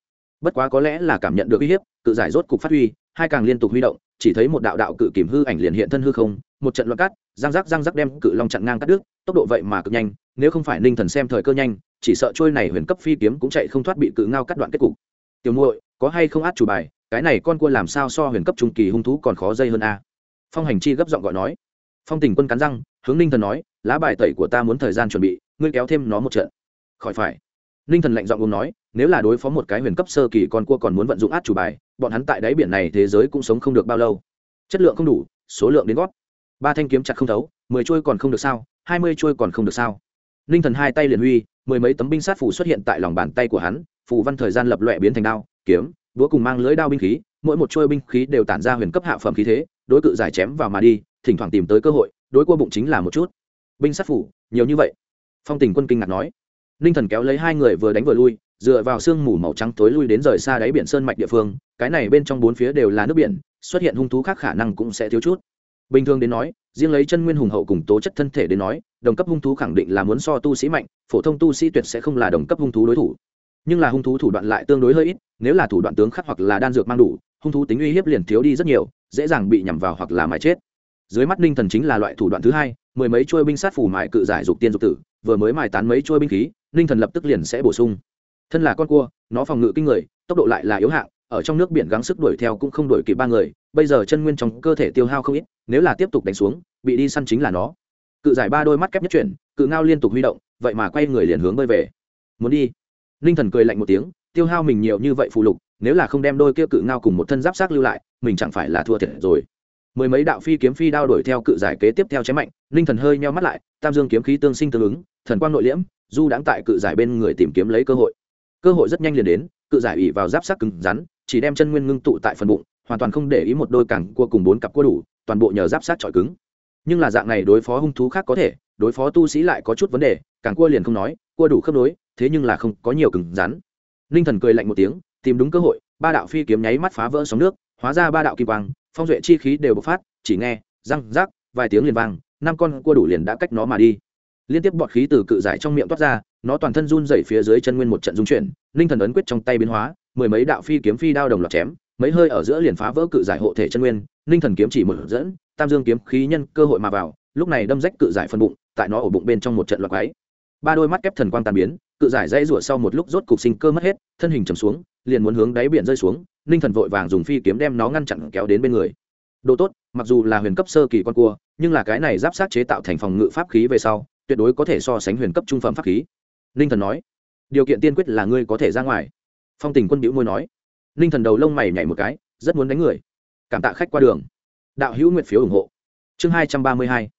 Bất quá có lẽ là cảm nhận được uy hiếp, cự giải rốt cục phát huy hai càng liên tục huy động, chỉ thấy một đạo đạo cự kìm hư ảnh liền hiện thân hư không, một trận loạn cắt, răng rắc răng rắc đem cự long chặn ngang cắt đứt, tốc độ vậy mà cực nhanh, nếu không phải ninh thần xem thời cơ nhanh, chỉ sợ trôi này huyền cấp phi kiếm cũng chạy không thoát bị cự ngao cắt đoạn kết cục. Tiểu muội, có hay không át chủ bài? Cái này con cua làm sao so huyền cấp trung kỳ hung thú còn khó dây hơn a? Phong hành chi gấp giọng gọi nói. Phong tình quân cắn răng, hướng ninh thần nói, lá bài tẩy của ta muốn thời gian chuẩn bị, ngươi kéo thêm nó một trận. Khỏi phải ninh thần lạnh giọng uống nói, nếu là đối phó một cái huyền cấp sơ kỳ con cua còn muốn vận dụng át chủ bài, bọn hắn tại đáy biển này thế giới cũng sống không được bao lâu. Chất lượng không đủ, số lượng đến gót. Ba thanh kiếm chặt không thấu, mười chuôi còn không được sao, hai mươi chuôi còn không được sao. Ninh thần hai tay liền huy, mười mấy tấm binh sát phủ xuất hiện tại lòng bàn tay của hắn, phù văn thời gian lập lọe biến thành đao, kiếm đũa cùng mang lưỡi đao binh khí, mỗi một chuôi binh khí đều tản ra huyền cấp hạ phẩm khí thế, đối cự giải chém vào mà đi, thỉnh thoảng tìm tới cơ hội, đối cua bụng chính là một chút. Binh sát phủ nhiều như vậy. Phong tình quân kinh ngạc nói ninh thần kéo lấy hai người vừa đánh vừa lui, dựa vào sương mù màu trắng tối lui đến rời xa đáy biển sơn mạch địa phương, cái này bên trong bốn phía đều là nước biển, xuất hiện hung thú khác khả năng cũng sẽ thiếu chút. Bình thường đến nói, riêng lấy chân nguyên hùng hậu cùng tố chất thân thể đến nói, đồng cấp hung thú khẳng định là muốn so tu sĩ mạnh, phổ thông tu sĩ tuyệt sẽ không là đồng cấp hung thú đối thủ. Nhưng là hung thú thủ đoạn lại tương đối hơi ít, nếu là thủ đoạn tướng khắc hoặc là đan dược mang đủ, hung thú tính uy hiếp liền thiếu đi rất nhiều, dễ dàng bị nhằm vào hoặc là mãi chết. Dưới mắt ninh thần chính là loại thủ đoạn thứ hai, mười mấy chuôi binh sát phủ mại cự giải dục tiên dục tử, vừa mới mài tán mấy chuôi binh khí ninh thần lập tức liền sẽ bổ sung. Thân là con cua, nó phòng ngự kinh người, tốc độ lại là yếu hạng, ở trong nước biển gắng sức đuổi theo cũng không đuổi kịp ba người, bây giờ chân nguyên trong cơ thể tiêu hao không ít, nếu là tiếp tục đánh xuống, bị đi săn chính là nó. Cự giải ba đôi mắt kép nhất chuyển, cự ngao liên tục huy động, vậy mà quay người liền hướng bơi về. Muốn đi. Ninh thần cười lạnh một tiếng, tiêu hao mình nhiều như vậy phù lục, nếu là không đem đôi kia cự ngao cùng một thân giáp xác lưu lại, mình chẳng phải là thua thiệt rồi. Mười mấy đạo phi kiếm phi đao đuổi theo cự giải kế tiếp theo chém mạnh ninh thần hơi nheo mắt lại, tam dương kiếm khí tương sinh tương ứng, thần quang nội liễm du đãng tại cự giải bên người tìm kiếm lấy cơ hội. Cơ hội rất nhanh liền đến, cự giải ủy vào giáp sắc cứng rắn, chỉ đem chân nguyên ngưng tụ tại phần bụng, hoàn toàn không để ý một đôi cẳng cua cùng bốn cặp cua đủ, toàn bộ nhờ giáp sát trọi cứng. Nhưng là dạng này đối phó hung thú khác có thể, đối phó tu sĩ lại có chút vấn đề càng cua liền không nói, cua đủ khớp nối, thế nhưng là không có nhiều cứng rắn. Ninh thần cười lạnh một tiếng, tìm đúng cơ hội, ba đạo phi kiếm nháy mắt phá vỡ sóng nước, hóa ra ba đạo kim quang, phong duệ chi khí đều bộc phát, chỉ nghe, răng rác vài tiếng liền vang, năm con cua đủ liền đã cách nó mà đi liên tiếp bọt khí từ cự giải trong miệng toát ra, nó toàn thân run dày phía dưới chân nguyên một trận dung chuyển ninh thần ấn quyết trong tay biến hóa, mười mấy đạo phi kiếm phi đao đồng loạt chém, mấy hơi ở giữa liền phá vỡ cự giải hộ thể chân nguyên ninh thần kiếm chỉ một dẫn, tam dương kiếm khí nhân cơ hội mà vào, lúc này đâm rách cự giải phân bụng, tại nó ở bụng bên trong một trận loạt quáy ba đôi mắt kép thần quang tàn biến, cự giải dãy rủa sau một lúc rốt cục sinh cơ mất hết, thân hình trầm xuống, liền muốn hướng đáy biển rơi xuống ninh thần vội vàng dùng phi kiếm đem nó ngăn chặn kéo đến bên người. Đồ tốt, mặc dù là huyền cấp sơ kỳ con cua, nhưng là cái này giáp sát chế tạo thành phòng ngự pháp khí về sau tuyệt đối có thể so sánh huyền cấp trung phẩm pháp khí. Ninh thần nói, điều kiện tiên quyết là ngươi có thể ra ngoài. Phong tình quân biểu môi nói, ninh thần đầu lông mày nhảy một cái, rất muốn đánh người. Cảm tạ khách qua đường. Đạo hữu nguyện phiếu ủng hộ. Chương hai trăm ba mươi hai,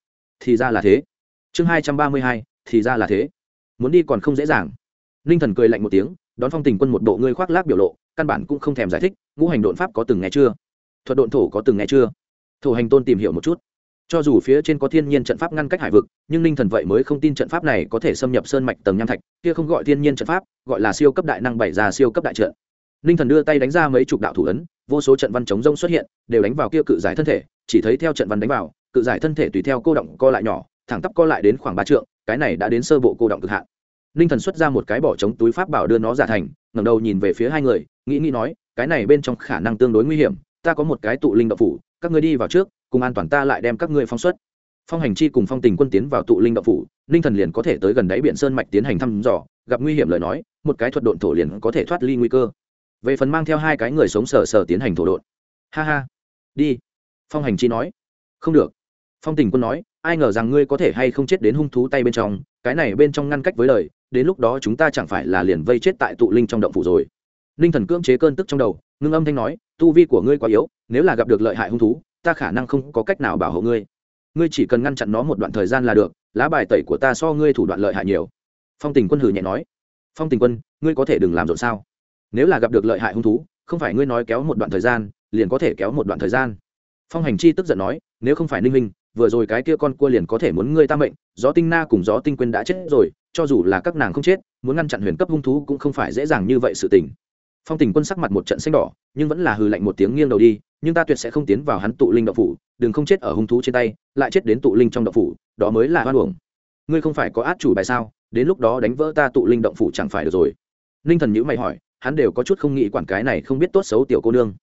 thì ra là thế. Chương hai trăm ba mươi hai, thì ra là thế. Muốn đi còn không dễ dàng. Ninh thần cười lạnh một tiếng, đón phong tình quân một bộ ngươi khoác lác biểu lộ, căn bản cũng không thèm giải thích, ngũ hành đột pháp có từng nghe chưa? Thuật độn thổ có từng nghe chưa? Thổ hành tôn tìm hiểu một chút cho dù phía trên có thiên nhiên trận pháp ngăn cách hải vực, nhưng ninh thần vậy mới không tin trận pháp này có thể xâm nhập sơn mạch tầng nham thạch, kia không gọi thiên nhiên trận pháp, gọi là siêu cấp đại năng bảy ra siêu cấp đại trận. Ninh thần đưa tay đánh ra mấy chục đạo thủ ấn, vô số trận văn chống rông xuất hiện, đều đánh vào kia cự giải thân thể, chỉ thấy theo trận văn đánh vào, cự giải thân thể tùy theo cô động co lại nhỏ, thẳng tắp co lại đến khoảng ba trượng, cái này đã đến sơ bộ cô động cực hạn. Ninh thần xuất ra một cái bỏ trống túi pháp bảo đưa nó giả thành, ngẩng đầu nhìn về phía hai người, nghĩ nghĩ nói, cái này bên trong khả năng tương đối nguy hiểm, ta có một cái tụ linh đậu phủ, các ngươi đi vào trước cùng an toàn ta lại đem các ngươi phóng xuất. Phong hành chi cùng phong tình quân tiến vào tụ linh động phủ, ninh thần liền có thể tới gần đáy biển sơn mạch tiến hành thăm dò, gặp nguy hiểm lời nói, một cái thuật độn thổ liền có thể thoát ly nguy cơ. Về phần mang theo hai cái người sống sờ sờ tiến hành thổ độn. Ha ha. Đi. Phong hành chi nói. Không được. Phong tình quân nói, ai ngờ rằng ngươi có thể hay không chết đến hung thú tay bên trong, cái này bên trong ngăn cách với lời, đến lúc đó chúng ta chẳng phải là liền vây chết tại tụ linh trong động phủ rồi. Ninh thần cưỡng chế cơn tức trong đầu, ngưng âm thanh nói, tu vi của ngươi quá yếu, nếu là gặp được lợi hại hung thú ta khả năng không có cách nào bảo hộ ngươi. Ngươi chỉ cần ngăn chặn nó một đoạn thời gian là được, lá bài tẩy của ta so ngươi thủ đoạn lợi hại nhiều. Phong tình quân hử nhẹ nói. Phong tình quân, ngươi có thể đừng làm rộn sao? Nếu là gặp được lợi hại hung thú, không phải ngươi nói kéo một đoạn thời gian, liền có thể kéo một đoạn thời gian. Phong hành chi tức giận nói, nếu không phải ninh minh, vừa rồi cái kia con cua liền có thể muốn ngươi ta mệnh, gió tinh na cùng gió tinh quên đã chết rồi, cho dù là các nàng không chết, muốn ngăn chặn huyền cấp hung thú cũng không phải dễ dàng như vậy sự tình. Phong tình quân sắc mặt một trận xanh đỏ, nhưng vẫn là hừ lạnh một tiếng nghiêng đầu đi nhưng ta tuyệt sẽ không tiến vào hắn tụ linh đậu phủ, đừng không chết ở hung thú trên tay, lại chết đến tụ linh trong đậu phủ, đó mới là hoan hưởng ngươi không phải có át chủ bài sao? Đến lúc đó đánh vỡ ta tụ linh động phủ chẳng phải được rồi? Ninh thần nhữ mày hỏi, hắn đều có chút không nghĩ quản cái này không biết tốt xấu tiểu cô nương.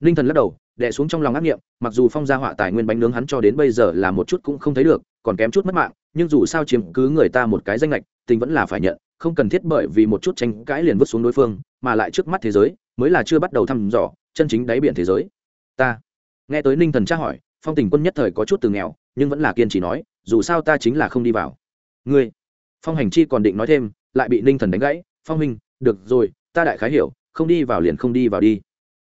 Ninh thần lắc đầu đẻ xuống trong lòng ác nghiệm, mặc dù phong gia họa tài nguyên bánh nướng hắn cho đến bây giờ là một chút cũng không thấy được, còn kém chút mất mạng, nhưng dù sao chiếm cứ người ta một cái danh lệch tình vẫn là phải nhận, không cần thiết bởi vì một chút tranh cãi liền vứt xuống đối phương, mà lại trước mắt thế giới, mới là chưa bắt đầu thăm dò, chân chính đáy biển thế giới ta. Nghe tới ninh thần tra hỏi, phong tình quân nhất thời có chút từ nghèo, nhưng vẫn là kiên trì nói, dù sao ta chính là không đi vào. Ngươi? Phong hành chi còn định nói thêm, lại bị ninh thần đánh gãy, phong minh được rồi, ta đại khái hiểu, không đi vào liền không đi vào đi.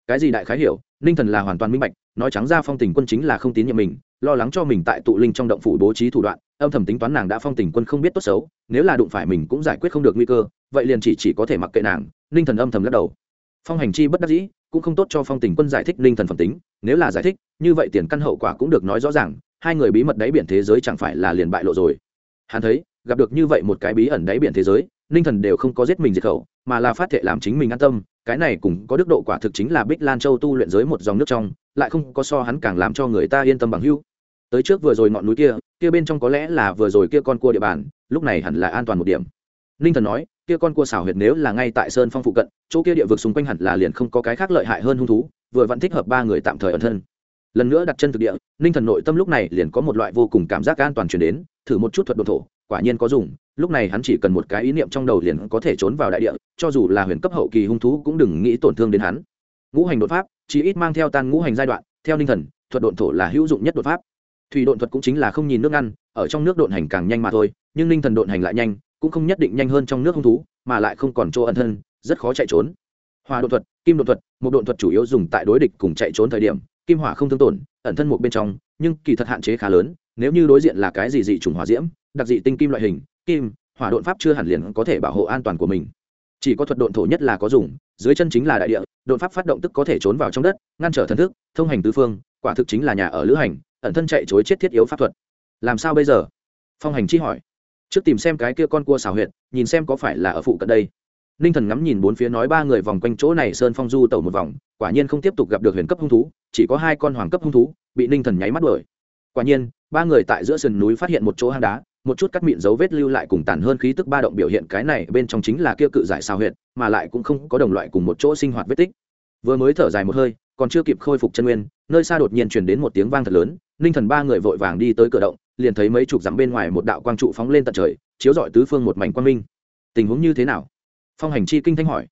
Cái gì đại khái hiểu, ninh thần là hoàn toàn minh bạch, nói trắng ra phong tình quân chính là không tín nhiệm mình, lo lắng cho mình tại tụ linh trong động phủ bố trí thủ đoạn, âm thầm tính toán nàng đã phong tình quân không biết tốt xấu, nếu là đụng phải mình cũng giải quyết không được nguy cơ, vậy liền chỉ chỉ có thể mặc kệ nàng, ninh thần âm thầm lắc đầu. Phong hành chi bất đắc dĩ cũng không tốt cho phong tình quân giải thích ninh thần phẩm tính, nếu là giải thích, như vậy tiền căn hậu quả cũng được nói rõ ràng, hai người bí mật đáy biển thế giới chẳng phải là liền bại lộ rồi. Hắn thấy, gặp được như vậy một cái bí ẩn đáy biển thế giới ninh thần đều không có giết mình diệt khẩu, mà là phát thệ làm chính mình an tâm, cái này cũng có đức độ quả thực chính là bích lan châu tu luyện giới một dòng nước trong, lại không có so hắn càng làm cho người ta yên tâm bằng hưu tới trước vừa rồi ngọn núi kia kia bên trong có lẽ là vừa rồi kia con cua địa bàn, lúc này hẳn là an toàn một điểm ninh thần nói, kia con cua xảo huyệt nếu là ngay tại sơn phong phụ cận, chỗ kia địa vực xung quanh hẳn là liền không có cái khác lợi hại hơn hung thú, vừa vẫn thích hợp ba người tạm thời ẩn thân. Lần nữa đặt chân thực địa ninh thần nội tâm lúc này liền có một loại vô cùng cảm giác an toàn chuyển đến, thử một chút thuật đồn thổ, quả nhiên có dùng, lúc này hắn chỉ cần một cái ý niệm trong đầu liền có thể trốn vào đại địa, cho dù là huyền cấp hậu kỳ hung thú cũng đừng nghĩ tổn thương đến hắn. Ngũ hành đột pháp chỉ ít mang theo tan ngũ hành giai đoạn, theo ninh thần, thuật độn thổ là hữu dụng nhất đột pháp. Thủy độn thuật cũng chính là không nhìn nước ngăn, ở trong nước độn hành càng nhanh mà thôi, nhưng ninh thần độn hành lại nhanh cũng không nhất định nhanh hơn trong nước hung thú, mà lại không còn chỗ ẩn thân, rất khó chạy trốn. Hòa độn thuật, kim độn thuật một độn thuật chủ yếu dùng tại đối địch cùng chạy trốn thời điểm, kim hỏa không thương tổn, ẩn thân một bên trong, nhưng kỳ thật hạn chế khá lớn, nếu như đối diện là cái gì dị trùng hỏa diễm, đặc dị tinh kim loại hình, kim, hỏa độn pháp chưa hẳn liền có thể bảo hộ an toàn của mình. Chỉ có thuật độn thổ nhất là có dùng, dưới chân chính là đại địa, độn pháp phát động tức có thể trốn vào trong đất, ngăn trở thần thức, thông hành tứ phương, quả thực chính là nhà ở lữ hành, ẩn thân chạy chối chết thiết yếu pháp thuật. Làm sao bây giờ? Phong hành chi hỏi trước tìm xem cái kia con cua xào huyệt, nhìn xem có phải là ở phụ cận đây. Ninh thần ngắm nhìn bốn phía nói ba người vòng quanh chỗ này sơn phong du tẩu một vòng, quả nhiên không tiếp tục gặp được huyền cấp hung thú, chỉ có hai con hoàng cấp hung thú, bị ninh thần nháy mắt đuổi. Quả nhiên, ba người tại giữa sườn núi phát hiện một chỗ hang đá, một chút cắt mịn dấu vết lưu lại cùng tàn hơn khí tức ba động biểu hiện cái này bên trong chính là kia cự giải xào huyệt, mà lại cũng không có đồng loại cùng một chỗ sinh hoạt vết tích. Vừa mới thở dài một hơi, còn chưa kịp khôi phục chân nguyên, nơi xa đột nhiên chuyển đến một tiếng vang thật lớn, ninh thần ba người vội vàng đi tới cửa động liền thấy mấy chục dặm bên ngoài một đạo quang trụ phóng lên tận trời, chiếu rọi tứ phương một mảnh quang minh. Tình huống như thế nào? Phong hành chi kinh thanh hỏi.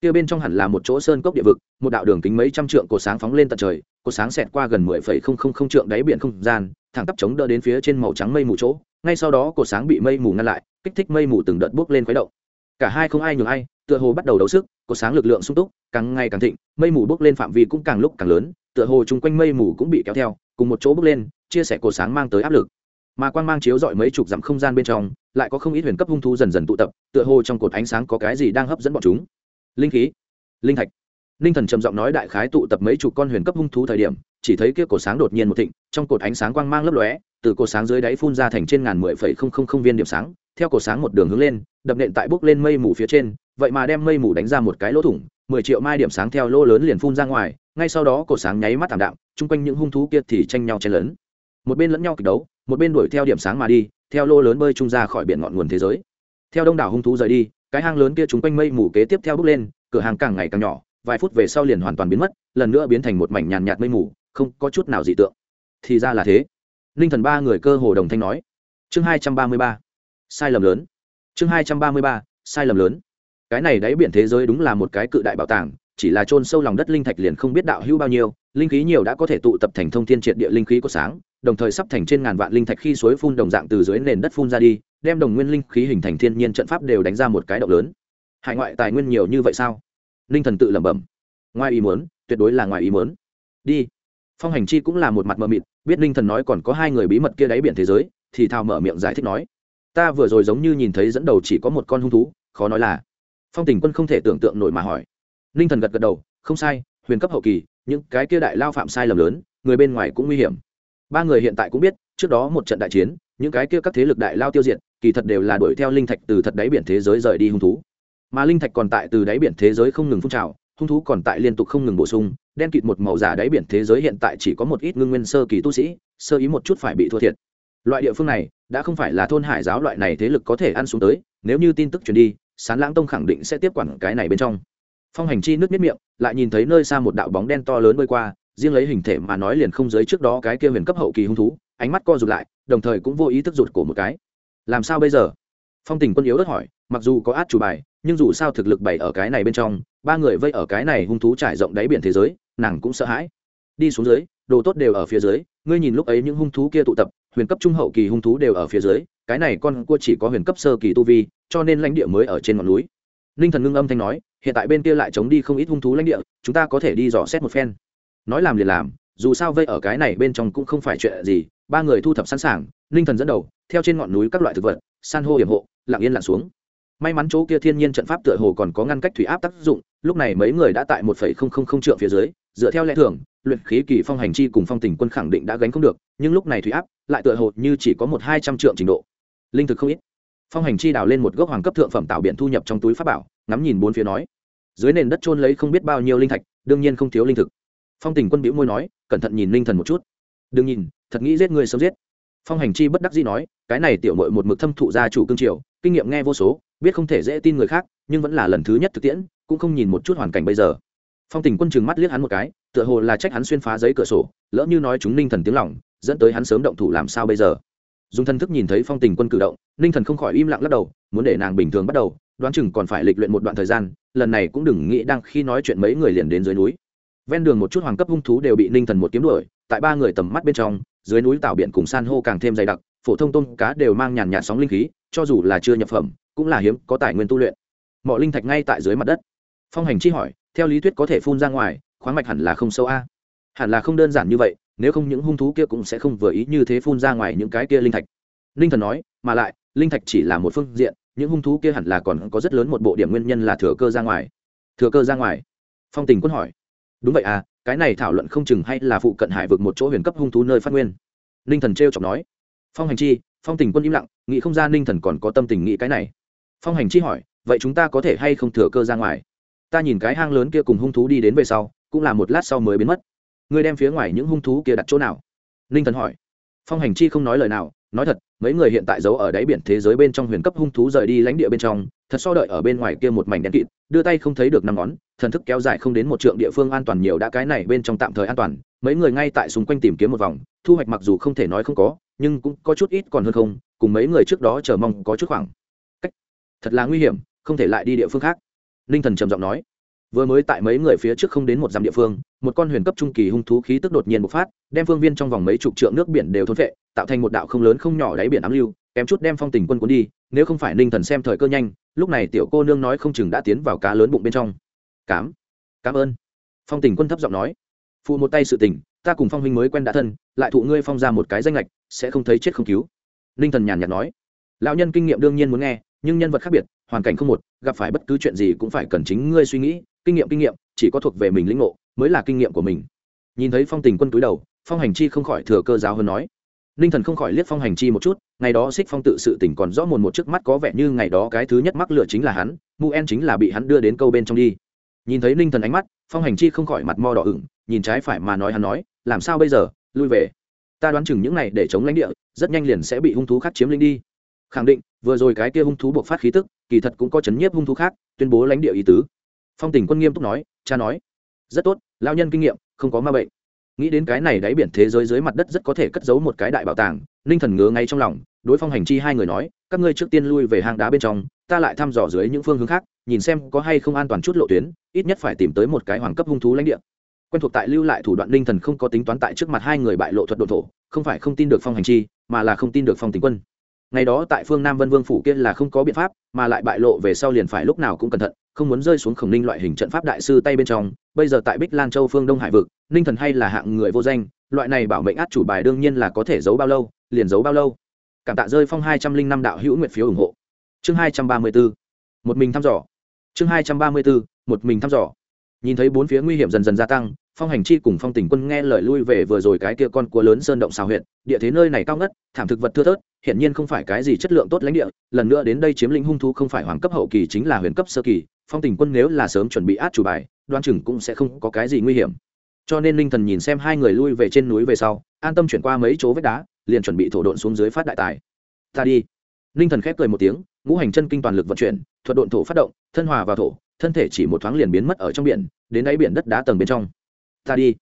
Kia bên trong hẳn là một chỗ sơn cốc địa vực, một đạo đường kính mấy trăm trượng cột sáng phóng lên tận trời cột sáng xẹt qua gần mười phẩy không không không trượng đáy biển không gian, thẳng tắp chống đỡ đến phía trên màu trắng mây mù chỗ. Ngay sau đó cột sáng bị mây mù ngăn lại, kích thích mây mù từng đợt bốc lên khuấy động. Cả hai không ai nhường ai, tựa hồ bắt đầu đấu sức cột sáng lực lượng sung túc, càng ngày càng thịnh, mây mù bốc lên phạm vi cũng càng lúc càng lớn, tựa hồ chung quanh mây mù cũng bị kéo theo, cùng một chỗ bốc lên, chia sẻ cột sáng mang tới áp lực mà quang mang chiếu dọi mấy chục dặm không gian bên trong, lại có không ít huyền cấp hung thú dần dần tụ tập, tựa hồ trong cột ánh sáng có cái gì đang hấp dẫn bọn chúng. Linh khí, linh thạch. Ninh thần trầm giọng nói đại khái tụ tập mấy chục con huyền cấp hung thú thời điểm, chỉ thấy kia cột sáng đột nhiên một thịnh, trong cột ánh sáng quang mang lấp lóe, từ cột sáng dưới đáy phun ra thành trên ngàn mười phẩy không không không viên điểm sáng, theo cột sáng một đường hướng lên, đập nện tại bốc lên mây mù phía trên, vậy mà đem mây mù đánh ra một cái lỗ thủng, mười triệu mai điểm sáng theo lỗ lớn liền phun ra ngoài, ngay sau đó cột sáng nháy mắt thảm đạm, chung quanh những hung thú kia thì tranh nhau chen lớn một bên lẫn nhau kịch đấu một bên đuổi theo điểm sáng mà đi, theo lô lớn bơi trung ra khỏi biển ngọn nguồn thế giới. Theo đông đảo hung thú rời đi, cái hang lớn kia chúng quanh mây mù kế tiếp theo bước lên, cửa hàng càng ngày càng nhỏ, vài phút về sau liền hoàn toàn biến mất, lần nữa biến thành một mảnh nhàn nhạt mây mù, không có chút nào dị tượng. Thì ra là thế. Ninh thần ba người cơ hồ đồng thanh nói. Chương hai trăm ba mươi ba. Sai lầm lớn. Chương hai trăm ba mươi ba, sai lầm lớn. Cái này đáy biển thế giới đúng là một cái cự đại bảo tàng, chỉ là chôn sâu lòng đất linh thạch liền không biết đạo hữu bao nhiêu, linh khí nhiều đã có thể tụ tập thành thông thiên triệt địa linh khí có sáng đồng thời sắp thành trên ngàn vạn linh thạch khi suối phun đồng dạng từ dưới nền đất phun ra đi, đem đồng nguyên linh khí hình thành thiên nhiên trận pháp đều đánh ra một cái động lớn. Hải ngoại tài nguyên nhiều như vậy sao? Linh thần tự lẩm bẩm. Ngoài ý muốn, tuyệt đối là ngoài ý muốn. Đi. Phong hành chi cũng là một mặt mờ mịt, biết linh thần nói còn có hai người bí mật kia đáy biển thế giới, thì thào mở miệng giải thích nói. Ta vừa rồi giống như nhìn thấy dẫn đầu chỉ có một con hung thú, khó nói là. Phong tình quân không thể tưởng tượng nổi mà hỏi. Ninh thần gật gật đầu, không sai, huyền cấp hậu kỳ, những cái kia đại lao phạm sai lầm lớn, người bên ngoài cũng nguy hiểm ba người hiện tại cũng biết, trước đó một trận đại chiến, những cái kia các thế lực đại lao tiêu diệt, kỳ thật đều là đuổi theo linh thạch từ thật đáy biển thế giới rời đi hung thú. Mà linh thạch còn tại từ đáy biển thế giới không ngừng phun trào, hung thú còn tại liên tục không ngừng bổ sung, đen kịt một màu giả đáy biển thế giới hiện tại chỉ có một ít ngưng nguyên sơ kỳ tu sĩ, sơ ý một chút phải bị thua thiệt. Loại địa phương này, đã không phải là thôn hải giáo loại này thế lực có thể ăn xuống tới, nếu như tin tức truyền đi, sán lãng tông khẳng định sẽ tiếp quản cái này bên trong. Phong hành chi nước miết miệng, lại nhìn thấy nơi xa một đạo bóng đen to lớn bơi qua riêng lấy hình thể mà nói liền không giới trước đó cái kia huyền cấp hậu kỳ hung thú, ánh mắt co rụt lại, đồng thời cũng vô ý thức rụt cổ một cái. Làm sao bây giờ? Phong tình quân yếu đất hỏi, mặc dù có át chủ bài, nhưng dù sao thực lực bày ở cái này bên trong, ba người vây ở cái này hung thú trải rộng đáy biển thế giới, nàng cũng sợ hãi. Đi xuống dưới, đồ tốt đều ở phía dưới, ngươi nhìn lúc ấy những hung thú kia tụ tập, huyền cấp trung hậu kỳ hung thú đều ở phía dưới, cái này con cua chỉ có huyền cấp sơ kỳ tu vi, cho nên lãnh địa mới ở trên ngọn núi. Ninh thần ngưng âm thanh nói, hiện tại bên kia lại chống đi không ít hung thú lãnh địa, chúng ta có thể đi dò xét một phen nói làm liền làm, dù sao vây ở cái này bên trong cũng không phải chuyện gì, ba người thu thập sẵn sàng, ninh thần dẫn đầu, theo trên ngọn núi các loại thực vật, san hô hiểm hộ, lặng yên lặn xuống. May mắn chỗ kia thiên nhiên trận pháp tựa hồ còn có ngăn cách thủy áp tác dụng, lúc này mấy người đã tại một phẩy không không không trượng phía dưới, dựa theo lẽ thường, luyện khí kỳ phong hành chi cùng phong tình quân khẳng định đã gánh không được, nhưng lúc này thủy áp lại tựa hồ như chỉ có một hai trăm trượng trình độ. Linh thực không ít. Phong hành chi đào lên một gốc hoàng cấp thượng phẩm tạo biện thu nhập trong túi pháp bảo, ngắm nhìn bốn phía nói. Dưới nền đất trôn lấy không biết bao nhiêu linh thạch, đương nhiên không thiếu linh thực phong tình quân bĩu môi nói, cẩn thận nhìn linh thần một chút. Đừng nhìn, thật nghĩ giết người sớm giết. Phong hành chi bất đắc dĩ nói, cái này tiểu mội một mực thâm thụ gia chủ cương triều, kinh nghiệm nghe vô số, biết không thể dễ tin người khác, nhưng vẫn là lần thứ nhất thực tiễn, cũng không nhìn một chút hoàn cảnh bây giờ. Phong tình quân chừng mắt liếc hắn một cái, tựa hồ là trách hắn xuyên phá giấy cửa sổ, lỡ như nói chúng ninh thần tiếng lỏng dẫn tới hắn sớm động thủ làm sao bây giờ. Dùng thân thức nhìn thấy phong tình quân cử động, ninh thần không khỏi im lặng lắc đầu, muốn để nàng bình thường bắt đầu, đoán chừng còn phải lịch luyện một đoạn thời gian, lần này cũng đừng nghĩ đang khi nói chuyện mấy người liền đến dưới núi ven đường một chút hoàng cấp hung thú đều bị ninh thần một kiếm đuổi, tại ba người tầm mắt bên trong, dưới núi tảo biển cùng san hô càng thêm dày đặc, phổ thông tôm cá đều mang nhàn nhạt sóng linh khí, cho dù là chưa nhập phẩm, cũng là hiếm, có tài nguyên tu luyện. Mọi linh thạch ngay tại dưới mặt đất. Phong hành chi hỏi, theo lý thuyết có thể phun ra ngoài, khoáng mạch hẳn là không sâu a. Hẳn là không đơn giản như vậy, nếu không những hung thú kia cũng sẽ không vừa ý như thế phun ra ngoài những cái kia linh thạch. Linh thần nói, mà lại, linh thạch chỉ là một phương diện, những hung thú kia hẳn là còn có rất lớn một bộ điểm nguyên nhân là thừa cơ ra ngoài. Thừa cơ ra ngoài. Phong tình quân hỏi đúng vậy à cái này thảo luận không chừng hay là phụ cận hải vực một chỗ huyền cấp hung thú nơi phát nguyên. Ninh thần t r e o chọc nói. Phong hành chi, phong tình quân im lặng, nghĩ không ra ninh thần còn có tâm tình nghĩ cái này. Phong hành chi hỏi, vậy chúng ta có thể hay không thừa cơ ra ngoài? Ta nhìn cái hang lớn kia cùng hung thú đi đến về sau, cũng là một lát sau mới biến mất. Ngươi đem phía ngoài những hung thú kia đặt chỗ nào? Ninh thần hỏi. Phong hành chi không nói lời nào, nói thật, mấy người hiện tại giấu ở đáy biển thế giới bên trong huyền cấp hung thú rời đi lãnh địa bên trong thật so đợi ở bên ngoài kia một mảnh đen kịt, đưa tay không thấy được năm ngón, thần thức kéo dài không đến một trượng địa phương an toàn nhiều đã cái này bên trong tạm thời an toàn, mấy người ngay tại xung quanh tìm kiếm một vòng, thu hoạch mặc dù không thể nói không có, nhưng cũng có chút ít còn hơn không, cùng mấy người trước đó chờ mong có chút khoảng cách. Thật là nguy hiểm, không thể lại đi địa phương khác. Ninh thần trầm giọng nói. Vừa mới tại mấy người phía trước không đến một dặm địa phương, một con huyền cấp trung kỳ hung thú khí tức đột nhiên bộc phát, đem phương viên trong vòng mấy chục trượng nước biển đều thôn vệ tạo thành một đạo không lớn không nhỏ đáy biển ám lưu kém chút đem phong tình quân cuốn đi, nếu không phải ninh thần xem thời cơ nhanh, lúc này tiểu cô nương nói không chừng đã tiến vào cá lớn bụng bên trong. Cám cảm ơn. Phong tình quân thấp giọng nói. Phụ một tay sự tình, ta cùng phong huynh mới quen đã thân, lại thụ ngươi phong ra một cái danh lệch, sẽ không thấy chết không cứu. Ninh thần nhàn nhạt nói. Lão nhân kinh nghiệm đương nhiên muốn nghe, nhưng nhân vật khác biệt, hoàn cảnh không một, gặp phải bất cứ chuyện gì cũng phải cần chính ngươi suy nghĩ, kinh nghiệm kinh nghiệm, chỉ có thuộc về mình lĩnh ngộ, mới là kinh nghiệm của mình. Nhìn thấy phong tình quân túi đầu, phong hành chi không khỏi thừa cơ giáo hơn nói ninh thần không khỏi liếc phong hành chi một chút, ngày đó xích phong tự sự tỉnh còn rõ mồn một trước mắt có vẻ như ngày đó cái thứ nhất mắc lựa chính là hắn, mu en chính là bị hắn đưa đến câu bên trong đi. Nhìn thấy ninh thần ánh mắt, phong hành chi không khỏi mặt mo đỏ ửng, nhìn trái phải mà nói hắn nói, làm sao bây giờ? Lui về. Ta đoán chừng những này để chống lãnh địa, rất nhanh liền sẽ bị hung thú khác chiếm lĩnh đi. Khẳng định, vừa rồi cái kia hung thú buộc phát khí tức, kỳ thật cũng có chấn nhiếp hung thú khác, tuyên bố lãnh địa ý tứ. Phong tình quân nghiêm túc nói, cha nói, rất tốt lao nhân kinh nghiệm, không có ma bệnh nghĩ đến cái này đáy biển thế giới dưới mặt đất rất có thể cất giấu một cái đại bảo tàng, ninh thần ngứa ngay trong lòng, đối phong hành chi hai người nói, các ngươi trước tiên lui về hang đá bên trong, ta lại thăm dò dưới những phương hướng khác, nhìn xem có hay không an toàn chút lộ tuyến, ít nhất phải tìm tới một cái hoàng cấp hung thú lãnh địa. Quen thuộc tại lưu lại thủ đoạn ninh thần không có tính toán tại trước mặt hai người bại lộ thuật đồn thổ, không phải không tin được phong hành chi, mà là không tin được phong tình quân ngày đó tại phương nam vân vương phủ kia là không có biện pháp, mà lại bại lộ về sau liền phải lúc nào cũng cẩn thận, không muốn rơi xuống khổng ninh loại hình trận pháp đại sư tay bên trong. Bây giờ tại bích lan châu phương đông hải vực, ninh thần hay là hạng người vô danh, loại này bảo mệnh át chủ bài đương nhiên là có thể giấu bao lâu, liền giấu bao lâu. Cảm tạ rơi phong hai trăm linh năm đạo hữu nguyện phiếu ủng hộ. Chương hai trăm ba mươi b ố một mình thăm dò. Chương hai trăm ba mươi b ố một mình thăm dò. Nhìn thấy bốn phía nguy hiểm dần dần gia tăng phong hành chi cùng phong tỉnh quân nghe lời lui về vừa rồi cái kia con cua lớn sơn động xào huyện địa thế nơi này cao ngất, thảm thực vật thưa thớt hiện nhiên không phải cái gì chất lượng tốt lãnh địa, lần nữa đến đây chiếm lĩnh hung thú không phải hoàng cấp hậu kỳ chính là huyền cấp sơ kỳ, phong tình quân nếu là sớm chuẩn bị át chủ bài, đoan chừng cũng sẽ không có cái gì nguy hiểm. Cho nên linh thần nhìn xem hai người lui về trên núi về sau, an tâm chuyển qua mấy chỗ vách đá, liền chuẩn bị thổ độn xuống dưới phát đại tài. Ta đi. Linh thần khép cười một tiếng, ngũ hành chân kinh toàn lực vận chuyển, thuật độn thổ phát động, thân hòa vào thổ, thân thể chỉ một thoáng liền biến mất ở trong biển, đến đáy biển đất đá tầng bên trong ta đi.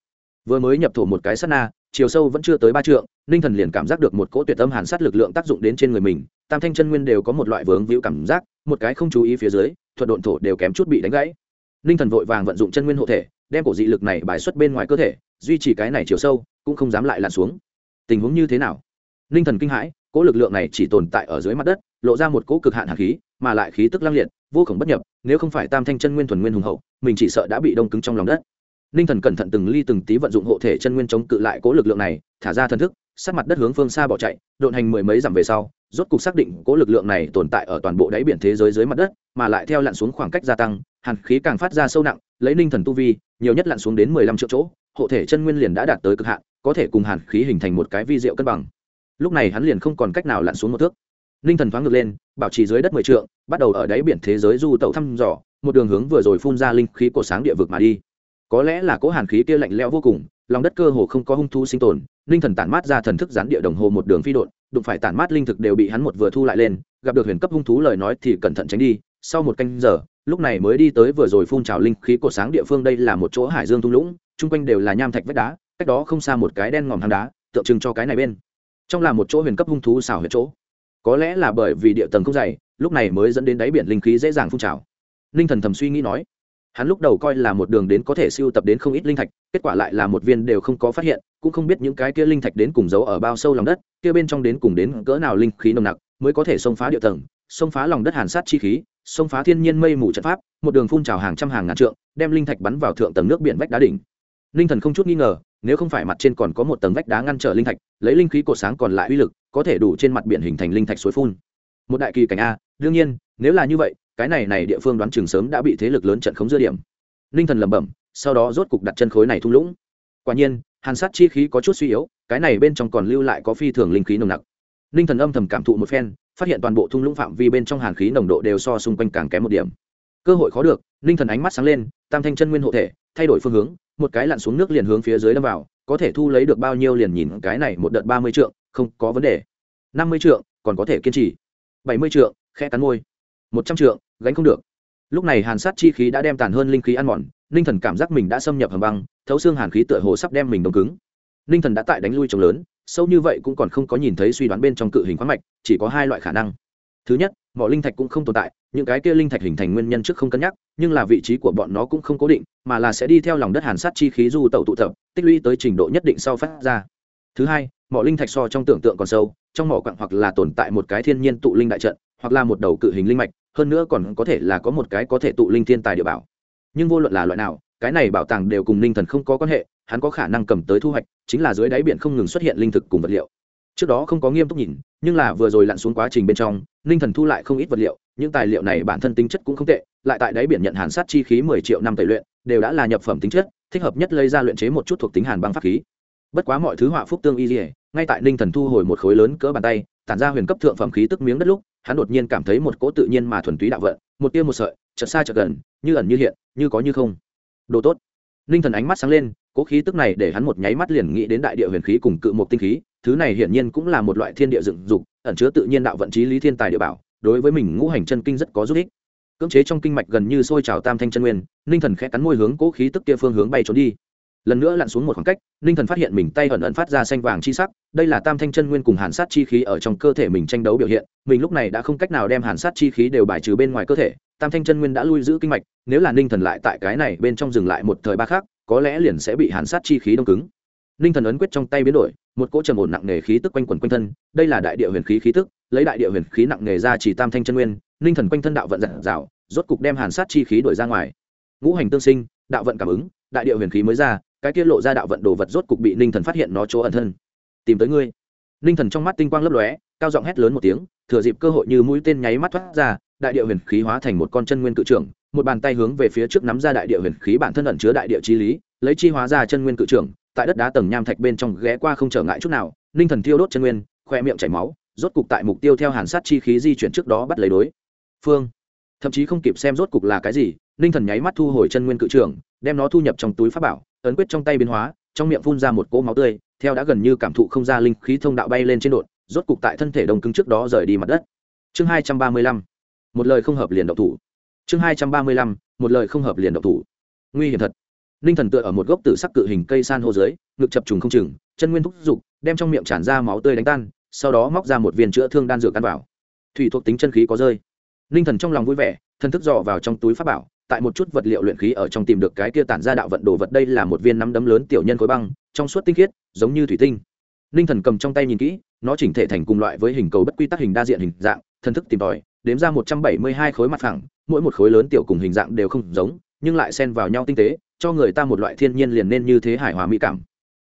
Vừa mới nhập thổ một cái sát na, chiều sâu vẫn chưa tới ba trượng, ninh thần liền cảm giác được một cỗ tuyệt âm hàn sát lực lượng tác dụng đến trên người mình, tam thanh chân nguyên đều có một loại vướng víu cảm giác, một cái không chú ý phía dưới, thuật độn thổ đều kém chút bị đánh gãy. Ninh thần vội vàng vận dụng chân nguyên hộ thể, đem cổ dị lực này bài xuất bên ngoài cơ thể, duy trì cái này chiều sâu, cũng không dám lại lặn xuống. Tình huống như thế nào? Ninh thần kinh hãi, cỗ lực lượng này chỉ tồn tại ở dưới mặt đất, lộ ra một cỗ cực hạn hạt khí, mà lại khí tức lăng liệt, vô khổng bất nhập, nếu không phải tam thanh chân nguyên thuần nguyên hùng hậu, mình chỉ sợ đã bị đông cứng trong lòng đất ninh thần cẩn thận từng ly từng tí vận dụng hộ thể chân nguyên chống cự lại cố lực lượng này, thả ra thần thức sát mặt đất hướng phương xa bỏ chạy, độn hành mười mấy dặm về sau, rốt cục xác định cố lực lượng này tồn tại ở toàn bộ đáy biển thế giới dưới mặt đất, mà lại theo lặn xuống khoảng cách gia tăng, hàn khí càng phát ra sâu nặng, lấy ninh thần tu vi, nhiều nhất lặn xuống đến mười lăm triệu chỗ, hộ thể chân nguyên liền đã đạt tới cực hạn, có thể cùng hàn khí hình thành một cái vi diệu cân bằng. Lúc này hắn liền không còn cách nào lặn xuống một thước. Ninh thần thoáng ngược lên, bảo trì dưới đất mười trượng, bắt đầu ở đáy biển thế giới du tẩu thăm dò, một đường hướng vừa rồi phun ra linh khí của sáng địa vực mà đi có lẽ là cỗ hàn khí kia lạnh lẽo vô cùng, lòng đất cơ hồ không có hung thú sinh tồn, linh thần tản mát ra thần thức gián địa đồng hồ một đường phi đột đụng phải tản mát linh thực đều bị hắn một vừa thu lại lên, gặp được huyền cấp hung thú lời nói thì cẩn thận tránh đi, sau một canh giờ, lúc này mới đi tới vừa rồi phun trào linh khí của sáng địa phương đây là một chỗ hải dương thung lũng, chung quanh đều là nham thạch vách đá, cách đó không xa một cái đen ngòm hang đá, tượng trưng cho cái này bên. Trong là một chỗ huyền cấp hung thú xảo huyệt chỗ. Có lẽ là bởi vì địa tầng không dày, lúc này mới dẫn đến đáy biển linh khí dễ dàng phun trào. Linh thần thầm suy nghĩ nói hắn lúc đầu coi là một đường đến có thể siêu tập đến không ít linh thạch, kết quả lại là một viên đều không có phát hiện, cũng không biết những cái kia linh thạch đến cùng giấu ở bao sâu lòng đất, kia bên trong đến cùng đến cỡ nào linh khí nồng nặc mới có thể xông phá địa tầng, xông phá lòng đất hàn sát chi khí, xông phá thiên nhiên mây mù trận pháp, một đường phun trào hàng trăm hàng ngàn trượng, đem linh thạch bắn vào thượng tầng nước biển vách đá đỉnh. Linh thần không chút nghi ngờ, nếu không phải mặt trên còn có một tầng vách đá ngăn trở linh thạch, lấy linh khí cột sáng còn lại uy lực, có thể đủ trên mặt biển hình thành linh thạch suối phun. Một đại kỳ cảnh a, đương nhiên, nếu là như vậy cái này này địa phương đoán chừng sớm đã bị thế lực lớn trận khống dưa điểm. Ninh thần lẩm bẩm, sau đó rốt cục đặt chân khối này thung lũng. Quả nhiên, hàn sát chi khí có chút suy yếu, cái này bên trong còn lưu lại có phi thường linh khí nồng nặc. Ninh thần âm thầm cảm thụ một phen, phát hiện toàn bộ thung lũng phạm vi bên trong hàn khí nồng độ đều so xung quanh càng kém một điểm. Cơ hội khó được, ninh thần ánh mắt sáng lên, tam thanh chân nguyên hộ thể, thay đổi phương hướng, một cái lặn xuống nước liền hướng phía dưới đâm vào, có thể thu lấy được bao nhiêu liền nhìn cái này một đợt ba mươi trượng, không có vấn đề. năm mươi trượng, còn có thể kiên trì. bảy mươi trượng khe cắn môi. một trăm trượng gánh không được. Lúc này hàn sát chi khí đã đem tàn hơn linh khí ăn mòn, ninh thần cảm giác mình đã xâm nhập hầm băng, thấu xương hàn khí tựa hồ sắp đem mình đông cứng. Ninh thần đã tại đánh lui trồng lớn, sâu như vậy cũng còn không có nhìn thấy suy đoán bên trong cự hình khoáng mạch, chỉ có hai loại khả năng. Thứ nhất, mọi linh thạch cũng không tồn tại, những cái kia linh thạch hình thành nguyên nhân trước không cân nhắc, nhưng là vị trí của bọn nó cũng không cố định, mà là sẽ đi theo lòng đất hàn sát chi khí du tẩu tụ tập, tích lũy tới trình độ nhất định sau phát ra. Thứ hai mỏ linh thạch so trong tưởng tượng còn sâu, trong mỏ quặng hoặc là tồn tại một cái thiên nhiên tụ linh đại trận, hoặc là một đầu cự hình linh mạch hơn nữa còn có thể là có một cái có thể tụ linh thiên tài địa bảo. Nhưng vô luận là loại nào, cái này bảo tàng đều cùng linh thần không có quan hệ, hắn có khả năng cầm tới thu hoạch, chính là dưới đáy biển không ngừng xuất hiện linh thực cùng vật liệu. Trước đó không có nghiêm túc nhìn, nhưng là vừa rồi lặn xuống quá trình bên trong ninh thần thu lại không ít vật liệu, những tài liệu này bản thân tính chất cũng không tệ, lại tại đáy biển nhận hàn sát chi khí mười triệu năm tẩy luyện, đều đã là nhập phẩm tính chất, thích hợp nhất lấy ra luyện chế một chút thuộc tính hàn băng pháp khí. Bất quá mọi thứ họa phúc tương y dỉa ngay tại ninh thần thu hồi một khối lớn cỡ bàn tay, tản ra huyền cấp thượng phẩm khí tức miếng đất lúc hắn đột nhiên cảm thấy một cỗ tự nhiên mà thuần túy đạo vận, một tia một sợi, chợt xa chợt gần, như ẩn như hiện, như có như không. Đồ tốt. Ninh thần ánh mắt sáng lên, cỗ khí tức này để hắn một nháy mắt liền nghĩ đến đại địa huyền khí cùng cự một tinh khí, thứ này hiển nhiên cũng là một loại thiên địa dựng dục, ẩn chứa tự nhiên đạo vận trí lý thiên tài địa bảo, đối với mình ngũ hành chân kinh rất có giúp ích. Cưỡng chế trong kinh mạch gần như sôi trào tam thanh chân nguyên ninh thần khẽ cắn môi hướng cỗ khí tức kia phương hướng bay trốn đi lần nữa lặn xuống một khoảng cách, ninh thần phát hiện mình tay ẩn ẩn phát ra xanh vàng chi sắc, đây là tam thanh chân nguyên cùng hàn sát chi khí ở trong cơ thể mình tranh đấu biểu hiện, mình lúc này đã không cách nào đem hàn sát chi khí đều bài trừ bên ngoài cơ thể, tam thanh chân nguyên đã lui giữ kinh mạch, nếu là ninh thần lại tại cái này bên trong dừng lại một thời ba khác có lẽ liền sẽ bị hàn sát chi khí đông cứng. Ninh thần ấn quyết trong tay biến đổi, một cỗ trầm ổn nặng nề khí tức quanh quẩn quanh thân, đây là đại địa huyền khí khí tức, lấy đại địa huyền khí nặng nề ra chỉ tam thanh chân nguyên, ninh thần quanh thân đạo vận dặn dào, rốt cục đem hàn sát chi khí đổi ra ngoài. Ngũ hành tương sinh, đạo vận cảm ứng, đại địa huyền khí mới ra cái kia lộ ra đạo vận đồ vật rốt cục bị ninh thần phát hiện nó chỗ ẩn thân. Tìm tới ngươi. Ninh thần trong mắt tinh quang lấp lóe, cao giọng hét lớn một tiếng, thừa dịp cơ hội như mũi tên nháy mắt thoát ra, đại địa huyền khí hóa thành một con chân nguyên cự trưởng, một bàn tay hướng về phía trước nắm ra đại địa huyền khí bản thân ẩn chứa đại địa chi lý, lấy chi hóa ra chân nguyên cự trưởng, tại đất đá tầng nham thạch bên trong ghé qua không trở ngại chút nào, ninh thần thiêu đốt chân nguyên, khoe miệng chảy máu, rốt cục tại mục tiêu theo hàn sát chi khí di chuyển trước đó bắt lấy đối phương. Thậm chí không kịp xem rốt cục là cái gì ninh thần nháy mắt thu hồi chân nguyên cự trưởng, đem nó thu nhập trong túi pháp bảo, ấn quyết trong tay biến hóa, trong miệng phun ra một cỗ máu tươi, theo đã gần như cảm thụ không ra linh khí thông đạo bay lên trên đột, rốt cục tại thân thể đồng cứng trước đó rời đi mặt đất. Chương hai trăm ba mươi lăm. Một lời không hợp liền độc thủ. Chương hai trăm ba mươi lăm. Một lời không hợp liền độc thủ. Nguy hiểm thật. Ninh thần tựa ở một gốc tử sắc cự hình cây san hô dưới, ngực chập trùng không chừng, chân nguyên thúc giục, đem trong miệng tràn ra máu tươi đánh tan, sau đó móc ra một viên chữa thương đan dược ăn vào. Thủy thuộc tính chân khí có rơi. Ninh thần trong lòng vui vẻ, thân thức dò vào trong túi pháp bảo tại một chút vật liệu luyện khí ở trong tìm được cái kia tản ra đạo vận đồ vật đây là một viên nắm đấm lớn tiểu nhân khối băng, trong suốt tinh khiết, giống như thủy tinh. Ninh thần cầm trong tay nhìn kỹ, nó chỉnh thể thành cùng loại với hình cầu bất quy tắc hình đa diện hình dạng thân thức tìm tòi, đếm ra một trăm bảy mươi hai khối mặt phẳng, mỗi một khối lớn tiểu cùng hình dạng đều không giống, nhưng lại xen vào nhau tinh tế, cho người ta một loại thiên nhiên liền nên như thế hài hòa mỹ cảm.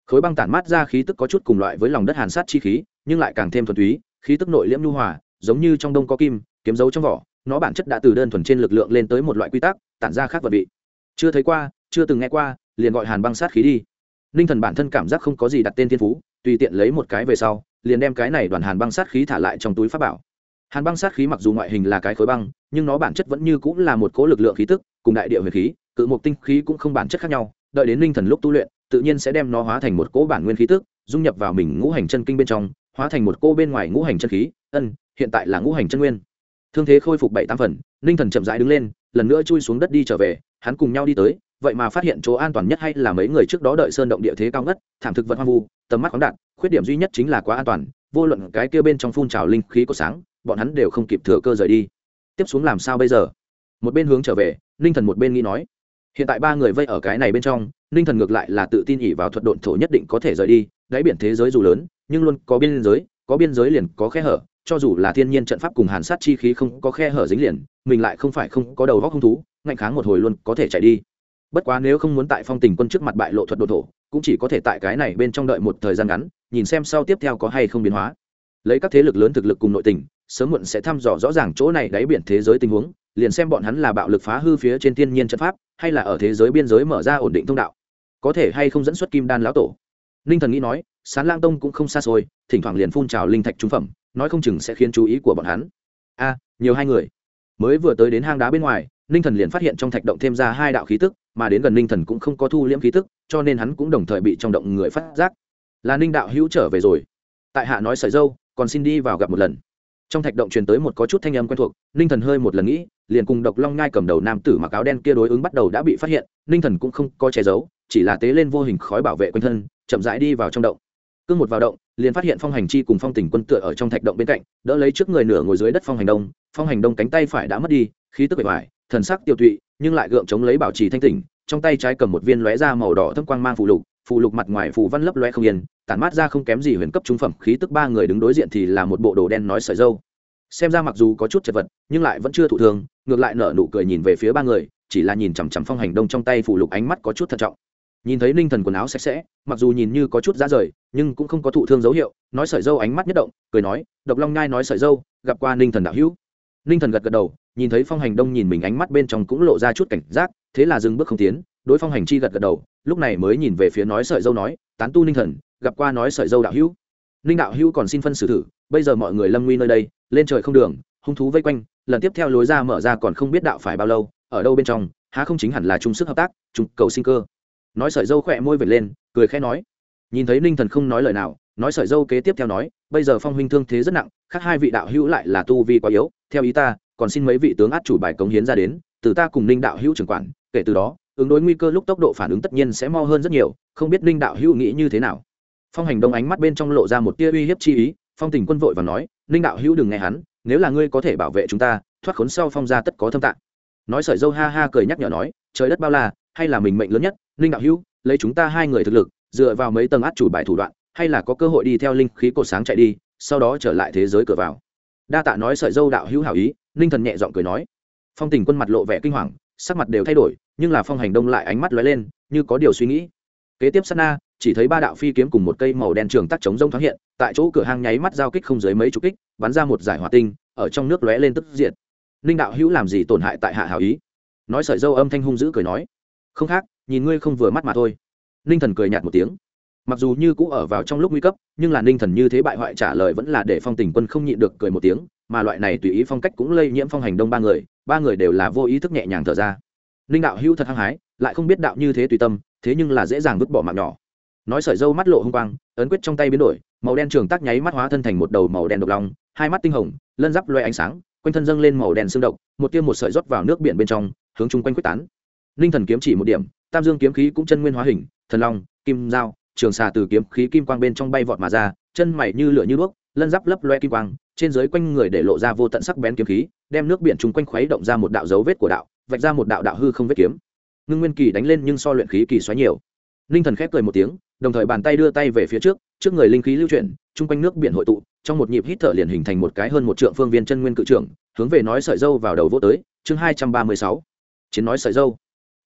Khối băng tản mát ra khí tức có chút cùng loại với lòng đất hàn sát chi khí, nhưng lại càng thêm thuần túy, khí tức nội liễm nhu hòa, giống như trong đông có kim, kiếm dấu trong vỏ nó bản chất đã từ đơn thuần trên lực lượng lên tới một loại quy tắc, tản ra khác vật vị. Chưa thấy qua, chưa từng nghe qua, liền gọi hàn băng sát khí đi. Ninh thần bản thân cảm giác không có gì đặt tên thiên phú, tùy tiện lấy một cái về sau, liền đem cái này đoàn hàn băng sát khí thả lại trong túi pháp bảo. Hàn băng sát khí mặc dù ngoại hình là cái khối băng, nhưng nó bản chất vẫn như cũng là một cố lực lượng khí tức, cùng đại địa huyền khí, cự mục tinh khí cũng không bản chất khác nhau, đợi đến ninh thần lúc tu luyện, tự nhiên sẽ đem nó hóa thành một cỗ bản nguyên khí tức, dung nhập vào mình ngũ hành chân kinh bên trong, hóa thành một cô bên ngoài ngũ hành chân khí, ân, hiện tại là ngũ hành chân nguyên thương thế khôi phục bảy tám phần, ninh thần chậm rãi đứng lên, lần nữa chui xuống đất đi trở về, hắn cùng nhau đi tới, vậy mà phát hiện chỗ an toàn nhất hay là mấy người trước đó đợi sơn động địa thế cao ngất, thảm thực vật hoang vu, tầm mắt khoáng đạn khuyết điểm duy nhất chính là quá an toàn, vô luận cái kia bên trong phun trào linh khí có sáng, bọn hắn đều không kịp thừa cơ rời đi. Tiếp xuống làm sao bây giờ? Một bên hướng trở về, ninh thần một bên nghĩ nói. Hiện tại ba người vây ở cái này bên trong, ninh thần ngược lại là tự tin ỉ vào thuật độn thổ nhất định có thể rời đi, đáy biển thế giới dù lớn, nhưng luôn có biên giới, có biên giới liền có khe hở cho dù là thiên nhiên trận pháp cùng hàn sát chi khí không có khe hở dính liền, mình lại không phải không có đầu góc hung thú, ngạnh kháng một hồi luôn có thể chạy đi. Bất quá nếu không muốn tại phong tình quân trước mặt bại lộ thuật đồ thổ, cũng chỉ có thể tại cái này bên trong đợi một thời gian ngắn, nhìn xem sau tiếp theo có hay không biến hóa. Lấy các thế lực lớn thực lực cùng nội tình, sớm muộn sẽ thăm dò rõ ràng chỗ này đáy biển thế giới tình huống, liền xem bọn hắn là bạo lực phá hư phía trên thiên nhiên trận pháp, hay là ở thế giới biên giới mở ra ổn định thông đạo. Có thể hay không dẫn xuất kim đan lão tổ. Ninh thần nghĩ nói, sán lang tông cũng không xa xôi, thỉnh thoảng liền phun trào linh thạch trung phẩm nói không chừng sẽ khiến chú ý của bọn hắn. A, nhiều hai người. Mới vừa tới đến hang đá bên ngoài, ninh thần liền phát hiện trong thạch động thêm ra hai đạo khí tức, mà đến gần ninh thần cũng không có thu liễm khí tức, cho nên hắn cũng đồng thời bị trong động người phát giác. Là ninh đạo hữu trở về rồi. Tại hạ nói sợi dâu, còn xin đi vào gặp một lần. Trong thạch động truyền tới một có chút thanh âm quen thuộc, ninh thần hơi một lần nghĩ, liền cùng độc long ngai cầm đầu nam tử mặc áo đen kia đối ứng bắt đầu đã bị phát hiện, ninh thần cũng không có che giấu, chỉ là tế lên vô hình khói bảo vệ quanh thân, chậm rãi đi vào trong động. Cương một vào động liền phát hiện phong hành chi cùng phong tỉnh quân tựa ở trong thạch động bên cạnh, đỡ lấy trước người nửa ngồi dưới đất phong hành đông, phong hành đông cánh tay phải đã mất đi, khí tức bề ngoài thần sắc tiêu tụy, nhưng lại gượng chống lấy bảo trì thanh tỉnh, trong tay trái cầm một viên lóe da màu đỏ thâm quang mang phù lục phù lục mặt ngoài phù văn lấp lóe không yên, tản mát ra không kém gì huyền cấp trung phẩm khí tức ba người đứng đối diện thì là một bộ đồ đen nói sợi dâu. Xem ra mặc dù có chút chật vật, nhưng lại vẫn chưa thụ thương, ngược lại nở nụ cười nhìn về phía ba người, chỉ là nhìn chằm chằm phong hành đông trong tay phù lục ánh mắt có chút thận trọng nhìn thấy ninh thần quần áo sạch sẽ, mặc dù nhìn như có chút giá rời, nhưng cũng không có thụ thương dấu hiệu, nói sợi dâu ánh mắt nhất động, cười nói, độc long nhai nói sợi dâu, gặp qua ninh thần đạo hữu. Ninh thần gật gật đầu, nhìn thấy phong hành đông nhìn mình ánh mắt bên trong cũng lộ ra chút cảnh giác, thế là dừng bước không tiến, đối phong hành chi gật gật đầu, lúc này mới nhìn về phía nói sợi dâu nói, tán tu ninh thần, gặp qua nói sợi dâu đạo hữu. Ninh đạo hữu còn xin phân xử thử, bây giờ mọi người lâm nguy nơi đây, lên trời không đường, hung thú vây quanh, lần tiếp theo lối ra mở ra còn không biết đạo phải bao lâu, ở đâu bên trong, há không chính hẳn là chung sức hợp tác, chung cầu sinh cơ nói sợi dâu khỏe môi vệt lên, cười khẽ nói. Nhìn thấy ninh thần không nói lời nào, nói sợi dâu kế tiếp theo nói, bây giờ phong huynh thương thế rất nặng, khác hai vị đạo hữu lại là tu vi quá yếu, theo ý ta, còn xin mấy vị tướng át chủ bài cống hiến ra đến, từ ta cùng ninh đạo hữu trưởng quản, kể từ đó, ứng đối nguy cơ lúc tốc độ phản ứng tất nhiên sẽ mo hơn rất nhiều, không biết ninh đạo hữu nghĩ như thế nào. Phong hành đông ánh mắt bên trong lộ ra một tia uy hiếp chi ý, phong tình quân vội và nói, ninh đạo hữu đừng nghe hắn, nếu là ngươi có thể bảo vệ chúng ta, thoát khốn sau phong ra tất có thâm tạng. Nói sợi dâu ha ha cười nhắc nhở nói, trời đất bao la hay là mình mệnh lớn nhất, ninh đạo hữu, lấy chúng ta hai người thực lực, dựa vào mấy tầng át chủ bài thủ đoạn, hay là có cơ hội đi theo linh khí cột sáng chạy đi, sau đó trở lại thế giới cửa vào. Đa tạ nói sợi dâu đạo hữu hảo ý, ninh thần nhẹ giọng cười nói. Phong tình quân mặt lộ vẻ kinh hoàng, sắc mặt đều thay đổi, nhưng là phong hành đông lại ánh mắt lóe lên, như có điều suy nghĩ. Kế tiếp sana chỉ thấy ba đạo phi kiếm cùng một cây màu đen trường tắc chống rông thoáng hiện, tại chỗ cửa hang nháy mắt giao kích không dưới mấy chục kích, bắn ra một giải hỏa tinh, ở trong nước lóe lên tức diệt. ninh đạo hữu làm gì tổn hại tại hạ hảo ý? Nói sợi dâu âm thanh hung dữ cười nói không khác, nhìn ngươi không vừa mắt mà thôi. Ninh thần cười nhạt một tiếng. Mặc dù như cũ ở vào trong lúc nguy cấp, nhưng là ninh thần như thế bại hoại trả lời vẫn là để phong tình quân không nhịn được cười một tiếng, mà loại này tùy ý phong cách cũng lây nhiễm phong hành đông ba người ba người đều là vô ý thức nhẹ nhàng thở ra. Ninh đạo hữu thật hăng hái, lại không biết đạo như thế tùy tâm, thế nhưng là dễ dàng vứt bỏ mạng nhỏ. Nói sợi dâu mắt lộ hung quang, ấn quyết trong tay biến đổi, màu đen trường tác nháy mắt hóa thân thành một đầu màu đen độc long, hai mắt tinh hồng, lân giáp loe ánh sáng, quanh thân dâng lên màu đen xương độc, một tiêm một sợi rót vào nước biển bên trong, hướng chung quanh quyết tán ninh thần kiếm chỉ một điểm, tam dương kiếm khí cũng chân nguyên hóa hình, thần long, kim dao, trường xà từ kiếm khí kim quang bên trong bay vọt mà ra, chân mày như lửa như đuốc, lân giáp lấp loe kim quang, trên dưới quanh người để lộ ra vô tận sắc bén kiếm khí, đem nước biển chung quanh khuấy động ra một đạo dấu vết của đạo, vạch ra một đạo đạo hư không vết kiếm. Ngưng nguyên kỳ đánh lên nhưng so luyện khí kỳ xoáy nhiều. Ninh thần khép cười một tiếng, đồng thời bàn tay đưa tay về phía trước trước người linh khí lưu chuyển, chung quanh nước biển hội tụ, trong một nhịp hít thở liền hình thành một cái hơn một trượng phương viên chân nguyên cự trưởng, hướng về nói sợi dâu vào đầu vô tới, chương hai trăm ba mươi sáu. Chiến nói sợi dâu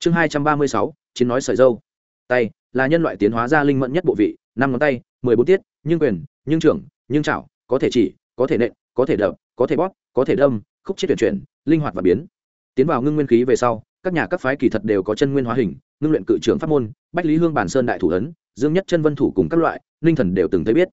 chương hai trăm ba mươi sáu, chiến nói sợi dâu. Tay, là nhân loại tiến hóa ra linh mẫn nhất bộ vị, năm ngón tay, mười bốn tiết, nhưng quyền, nhưng trưởng, nhưng chảo, có thể chỉ, có thể nện, có thể đập, có thể bóp, có thể đâm, khúc chết tuyển chuyển, linh hoạt và biến. Tiến vào ngưng nguyên khí về sau, các nhà các phái kỳ thật đều có chân nguyên hóa hình, ngưng luyện cự trưởng pháp môn, bách lý hương bản sơn đại thủ ấn, dương nhất chân vân thủ cùng các loại, linh thần đều từng thấy biết.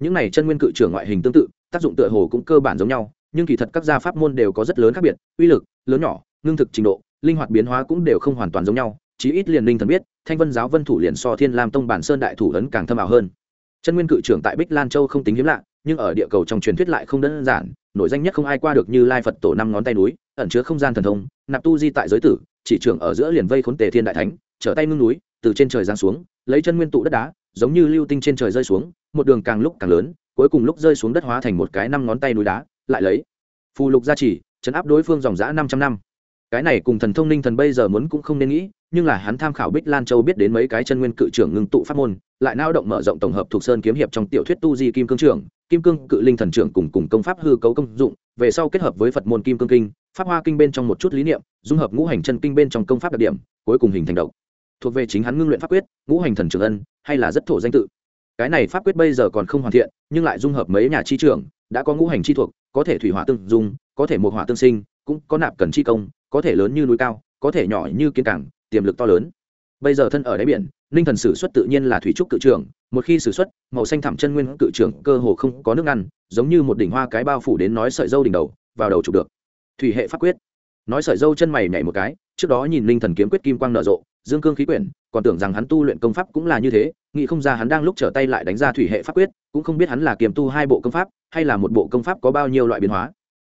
Những này chân nguyên cự trưởng ngoại hình tương tự, tác dụng tựa hồ cũng cơ bản giống nhau, nhưng kỳ thật các gia pháp môn đều có rất lớn khác biệt, uy lực, lớn nhỏ, ngưng thực trình độ linh hoạt biến hóa cũng đều không hoàn toàn giống nhau, chí ít liền linh thần biết, thanh vân giáo vân thủ liền so thiên lam tông bản sơn đại thủ ấn càng thâm ảo hơn. Chân nguyên cự trưởng tại bích lan châu không tính hiếm lạ, nhưng ở địa cầu trong truyền thuyết lại không đơn giản, nổi danh nhất không ai qua được như lai phật tổ năm ngón tay núi, ẩn chứa không gian thần thông, nạp tu di tại giới tử, chỉ trưởng ở giữa liền vây khốn tề thiên đại thánh, trở tay ngưng núi, từ trên trời giáng xuống, lấy chân nguyên tụ đất đá, giống như lưu tinh trên trời rơi xuống, một đường càng lúc càng lớn, cuối cùng lúc rơi xuống đất hóa thành một cái năm ngón tay núi đá, lại lấy phù lục gia trì chấn áp đối phương dòng dã năm trăm năm cái này cùng thần thông ninh thần bây giờ muốn cũng không nên nghĩ, nhưng là hắn tham khảo bích lan châu biết đến mấy cái chân nguyên cự trưởng ngưng tụ pháp môn, lại nao động mở rộng tổng hợp thuộc sơn kiếm hiệp trong tiểu thuyết tu di kim cương trưởng, kim cương cự linh thần trưởng cùng cùng công pháp hư cấu công dụng, về sau kết hợp với phật môn kim cương kinh, pháp hoa kinh bên trong một chút lý niệm, dung hợp ngũ hành chân kinh bên trong công pháp đặc điểm, cuối cùng hình thành động thuộc về chính hắn ngưng luyện pháp quyết, ngũ hành thần trưởng ân, hay là rất thổ danh tự. Cái này pháp quyết bây giờ còn không hoàn thiện, nhưng lại dung hợp mấy nhà chi trưởng, đã có ngũ hành chi thuộc, có thể thủy hỏa tương dung, có thể một hỏa tương sinh, cũng có nạp cần chi công có thể lớn như núi cao, có thể nhỏ như kiến cảng, tiềm lực to lớn. Bây giờ thân ở đáy biển, ninh thần sử xuất tự nhiên là thủy trúc cự trưởng, một khi sử xuất, màu xanh thẳm chân nguyên cự trưởng cơ hồ không có nước ngăn, giống như một đỉnh hoa cái bao phủ đến nói sợi dâu đỉnh đầu, vào đầu chụp được. Thủy hệ pháp quyết. Nói sợi dâu chân mày nhảy một cái, trước đó nhìn ninh thần kiếm quyết kim quang nở rộ, dương cương khí quyển, còn tưởng rằng hắn tu luyện công pháp cũng là như thế, nghĩ không ra hắn đang lúc trở tay lại đánh ra thủy hệ pháp quyết, cũng không biết hắn là kiềm tu hai bộ công pháp, hay là một bộ công pháp có bao nhiêu loại biến hóa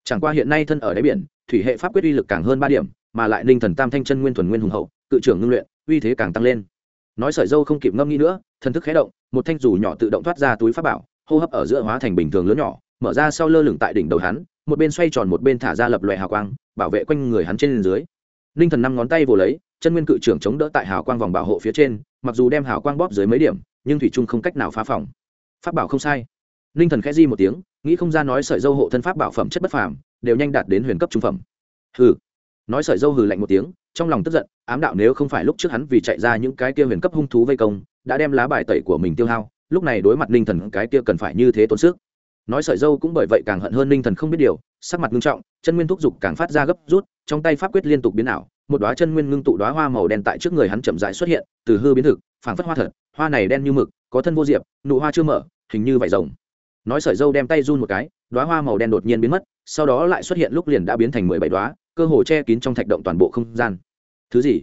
chẳng qua hiện nay thân ở đáy biển, thủy hệ pháp quyết uy lực càng hơn ba điểm, mà lại ninh thần tam thanh chân nguyên thuần nguyên hùng hậu, cự trưởng ngưng luyện, uy thế càng tăng lên. Nói sợi dâu không kịp ngâm nghĩ nữa, thần thức khé động, một thanh dù nhỏ tự động thoát ra túi pháp bảo, hô hấp ở giữa hóa thành bình thường lớn nhỏ, mở ra sau lơ lửng tại đỉnh đầu hắn, một bên xoay tròn một bên thả ra lập loại hào quang, bảo vệ quanh người hắn trên dưới. Ninh thần năm ngón tay vồ lấy, chân nguyên cự trưởng chống đỡ tại hào quang vòng bảo hộ phía trên, mặc dù đem hào quang bóp dưới mấy điểm, nhưng thủy trung không cách nào phá phòng. Pháp bảo không sai ninh thần khẽ di một tiếng, nghĩ không ra nói sợi dâu hộ thân pháp bảo phẩm chất bất phàm, đều nhanh đạt đến huyền cấp trung phẩm. Hừ. Nói sợi dâu hừ lạnh một tiếng, trong lòng tức giận, ám đạo nếu không phải lúc trước hắn vì chạy ra những cái kia huyền cấp hung thú vây công, đã đem lá bài tẩy của mình tiêu hao, lúc này đối mặt ninh thần cái kia cần phải như thế tốn sức. Nói sợi dâu cũng bởi vậy càng hận hơn ninh thần không biết điều, sắc mặt ngưng trọng, chân nguyên thúc giục càng phát ra gấp rút, trong tay pháp quyết liên tục biến ảo, một đoá chân nguyên ngưng tụ đoá hoa màu đen tại trước người hắn chậm rãi xuất hiện, từ hư biến thực, phảng phất hoa thật, hoa này đen như mực, có thân vô diệp, nụ hoa chưa mở, hình như vải rồng nói sợi dâu đem tay run một cái đoá hoa màu đen đột nhiên biến mất, sau đó lại xuất hiện lúc liền đã biến thành mười bảy đoá cơ hồ che kín trong thạch động toàn bộ không gian. Thứ gì?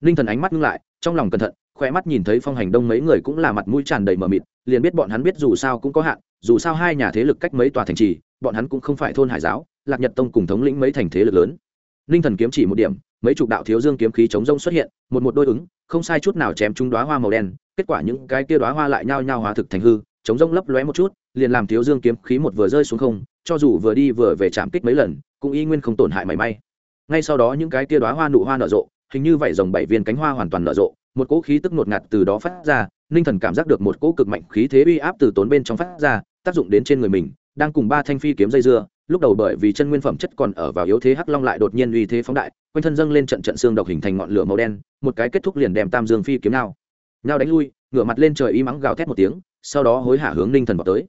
Ninh thần ánh mắt ngưng lại, trong lòng cẩn thận khỏe mắt nhìn thấy phong hành đông mấy người cũng là mặt mũi tràn đầy mờ mịt, liền biết bọn hắn biết dù sao cũng có hạn, dù sao hai nhà thế lực cách mấy tòa thành trì, bọn hắn cũng không phải thôn hải giáo, lạc nhật tông cùng thống lĩnh mấy thành thế lực lớn. Ninh thần kiếm chỉ một điểm, mấy chục đạo thiếu dương kiếm khí chống rông xuất hiện, một một đôi ứng, không sai chút nào chém trúng đoá hoa màu đen, kết quả những cái kia đoá hoa lại nhao nhao hóa thực thành hư, chống rông lấp lóe một chút liền làm thiếu dương kiếm khí một vừa rơi xuống không, cho dù vừa đi vừa về chạm kích mấy lần, cũng y nguyên không tổn hại mảy may. Ngay sau đó những cái tia đoá hoa nụ hoa nở rộ, hình như vảy rồng bảy viên cánh hoa hoàn toàn nở rộ, một cỗ khí tức ngột ngạt từ đó phát ra, ninh thần cảm giác được một cỗ cực mạnh khí thế uy áp từ tốn bên trong phát ra, tác dụng đến trên người mình, đang cùng ba thanh phi kiếm dây dưa, lúc đầu bởi vì chân nguyên phẩm chất còn ở vào yếu thế hắc long lại đột nhiên uy thế phóng đại, quanh thân dâng lên trận trận xương độc hình thành ngọn lửa màu đen, một cái kết thúc liền đem tam dương phi kiếm nào nhau đánh lui, ngửa mặt lên trời y mắng gào thét một tiếng, sau đó hối hả hướng ninh thần vào tới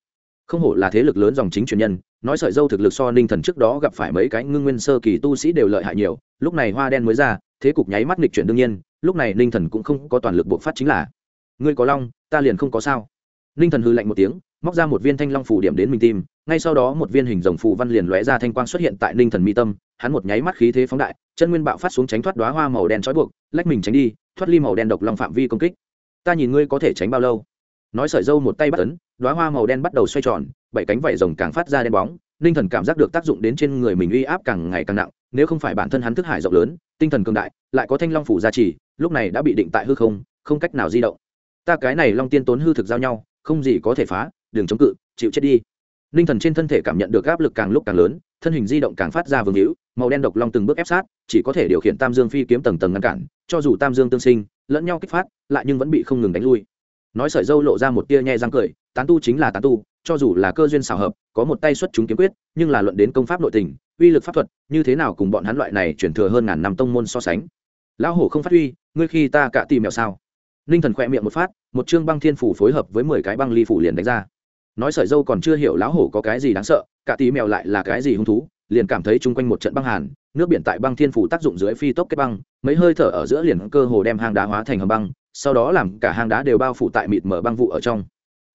không hổ là thế lực lớn dòng chính truyền nhân, nói sợi dâu thực lực so ninh thần trước đó gặp phải mấy cái ngưng nguyên sơ kỳ tu sĩ đều lợi hại nhiều, lúc này hoa đen mới ra, thế cục nháy mắt nghịch chuyển đương nhiên, lúc này ninh thần cũng không có toàn lực bộc phát chính là, ngươi có long, ta liền không có sao. Ninh thần hư lạnh một tiếng, móc ra một viên thanh long phủ điểm đến mình tim ngay sau đó một viên hình rồng phù văn liền lóe ra thanh quang xuất hiện tại ninh thần mi tâm, hắn một nháy mắt khí thế phóng đại, chân nguyên bạo phát xuống tránh thoát đoá hoa màu đen trói buộc, lách mình tránh đi, thoát ly màu đen độc long phạm vi công kích. Ta nhìn ngươi có thể tránh bao lâu? Nói sợi dâu một tay bắt ấn đoá hoa màu đen bắt đầu xoay tròn, bảy cánh vảy rồng càng phát ra đen bóng, ninh thần cảm giác được tác dụng đến trên người mình uy áp càng ngày càng nặng, nếu không phải bản thân hắn thức hải rộng lớn, tinh thần cường đại, lại có thanh long phủ gia trì, lúc này đã bị định tại hư không không cách nào di động. Ta cái này long tiên tốn hư thực giao nhau, không gì có thể phá, đừng chống cự, chịu chết đi. Ninh thần trên thân thể cảm nhận được áp lực càng lúc càng lớn, thân hình di động càng phát ra vương hữu, màu đen độc long từng bước ép sát, chỉ có thể điều khiển tam dương phi kiếm tầng tầng ngăn cản, cho dù tam dương tương sinh, lẫn nhau kích phát, lại nhưng vẫn bị không ngừng đánh lui nói sợi dâu lộ ra một tia nhẹ răng cười, tán tu chính là tán tu, cho dù là cơ duyên xảo hợp, có một tay xuất chúng kiếm quyết, nhưng là luận đến công pháp nội tình, uy lực pháp thuật, như thế nào cùng bọn hắn loại này chuyển thừa hơn ngàn năm tông môn so sánh. Lão hổ không phát huy, ngươi khi ta cả tìm mèo sao? Ninh thần khỏe miệng một phát, một chương băng thiên phủ phối hợp với mười cái băng ly phủ liền đánh ra. Nói sợi dâu còn chưa hiểu lão hổ có cái gì đáng sợ, cả tí mèo lại là cái gì hung thú, liền cảm thấy chung quanh một trận băng hàn, nước biển tại băng thiên phủ tác dụng dưới phi tốc kết băng, mấy hơi thở ở giữa liền cơ hồ đem hang đá hóa thành hầm băng sau đó làm cả hang đá đều bao phủ tại mịt mở băng vụ ở trong.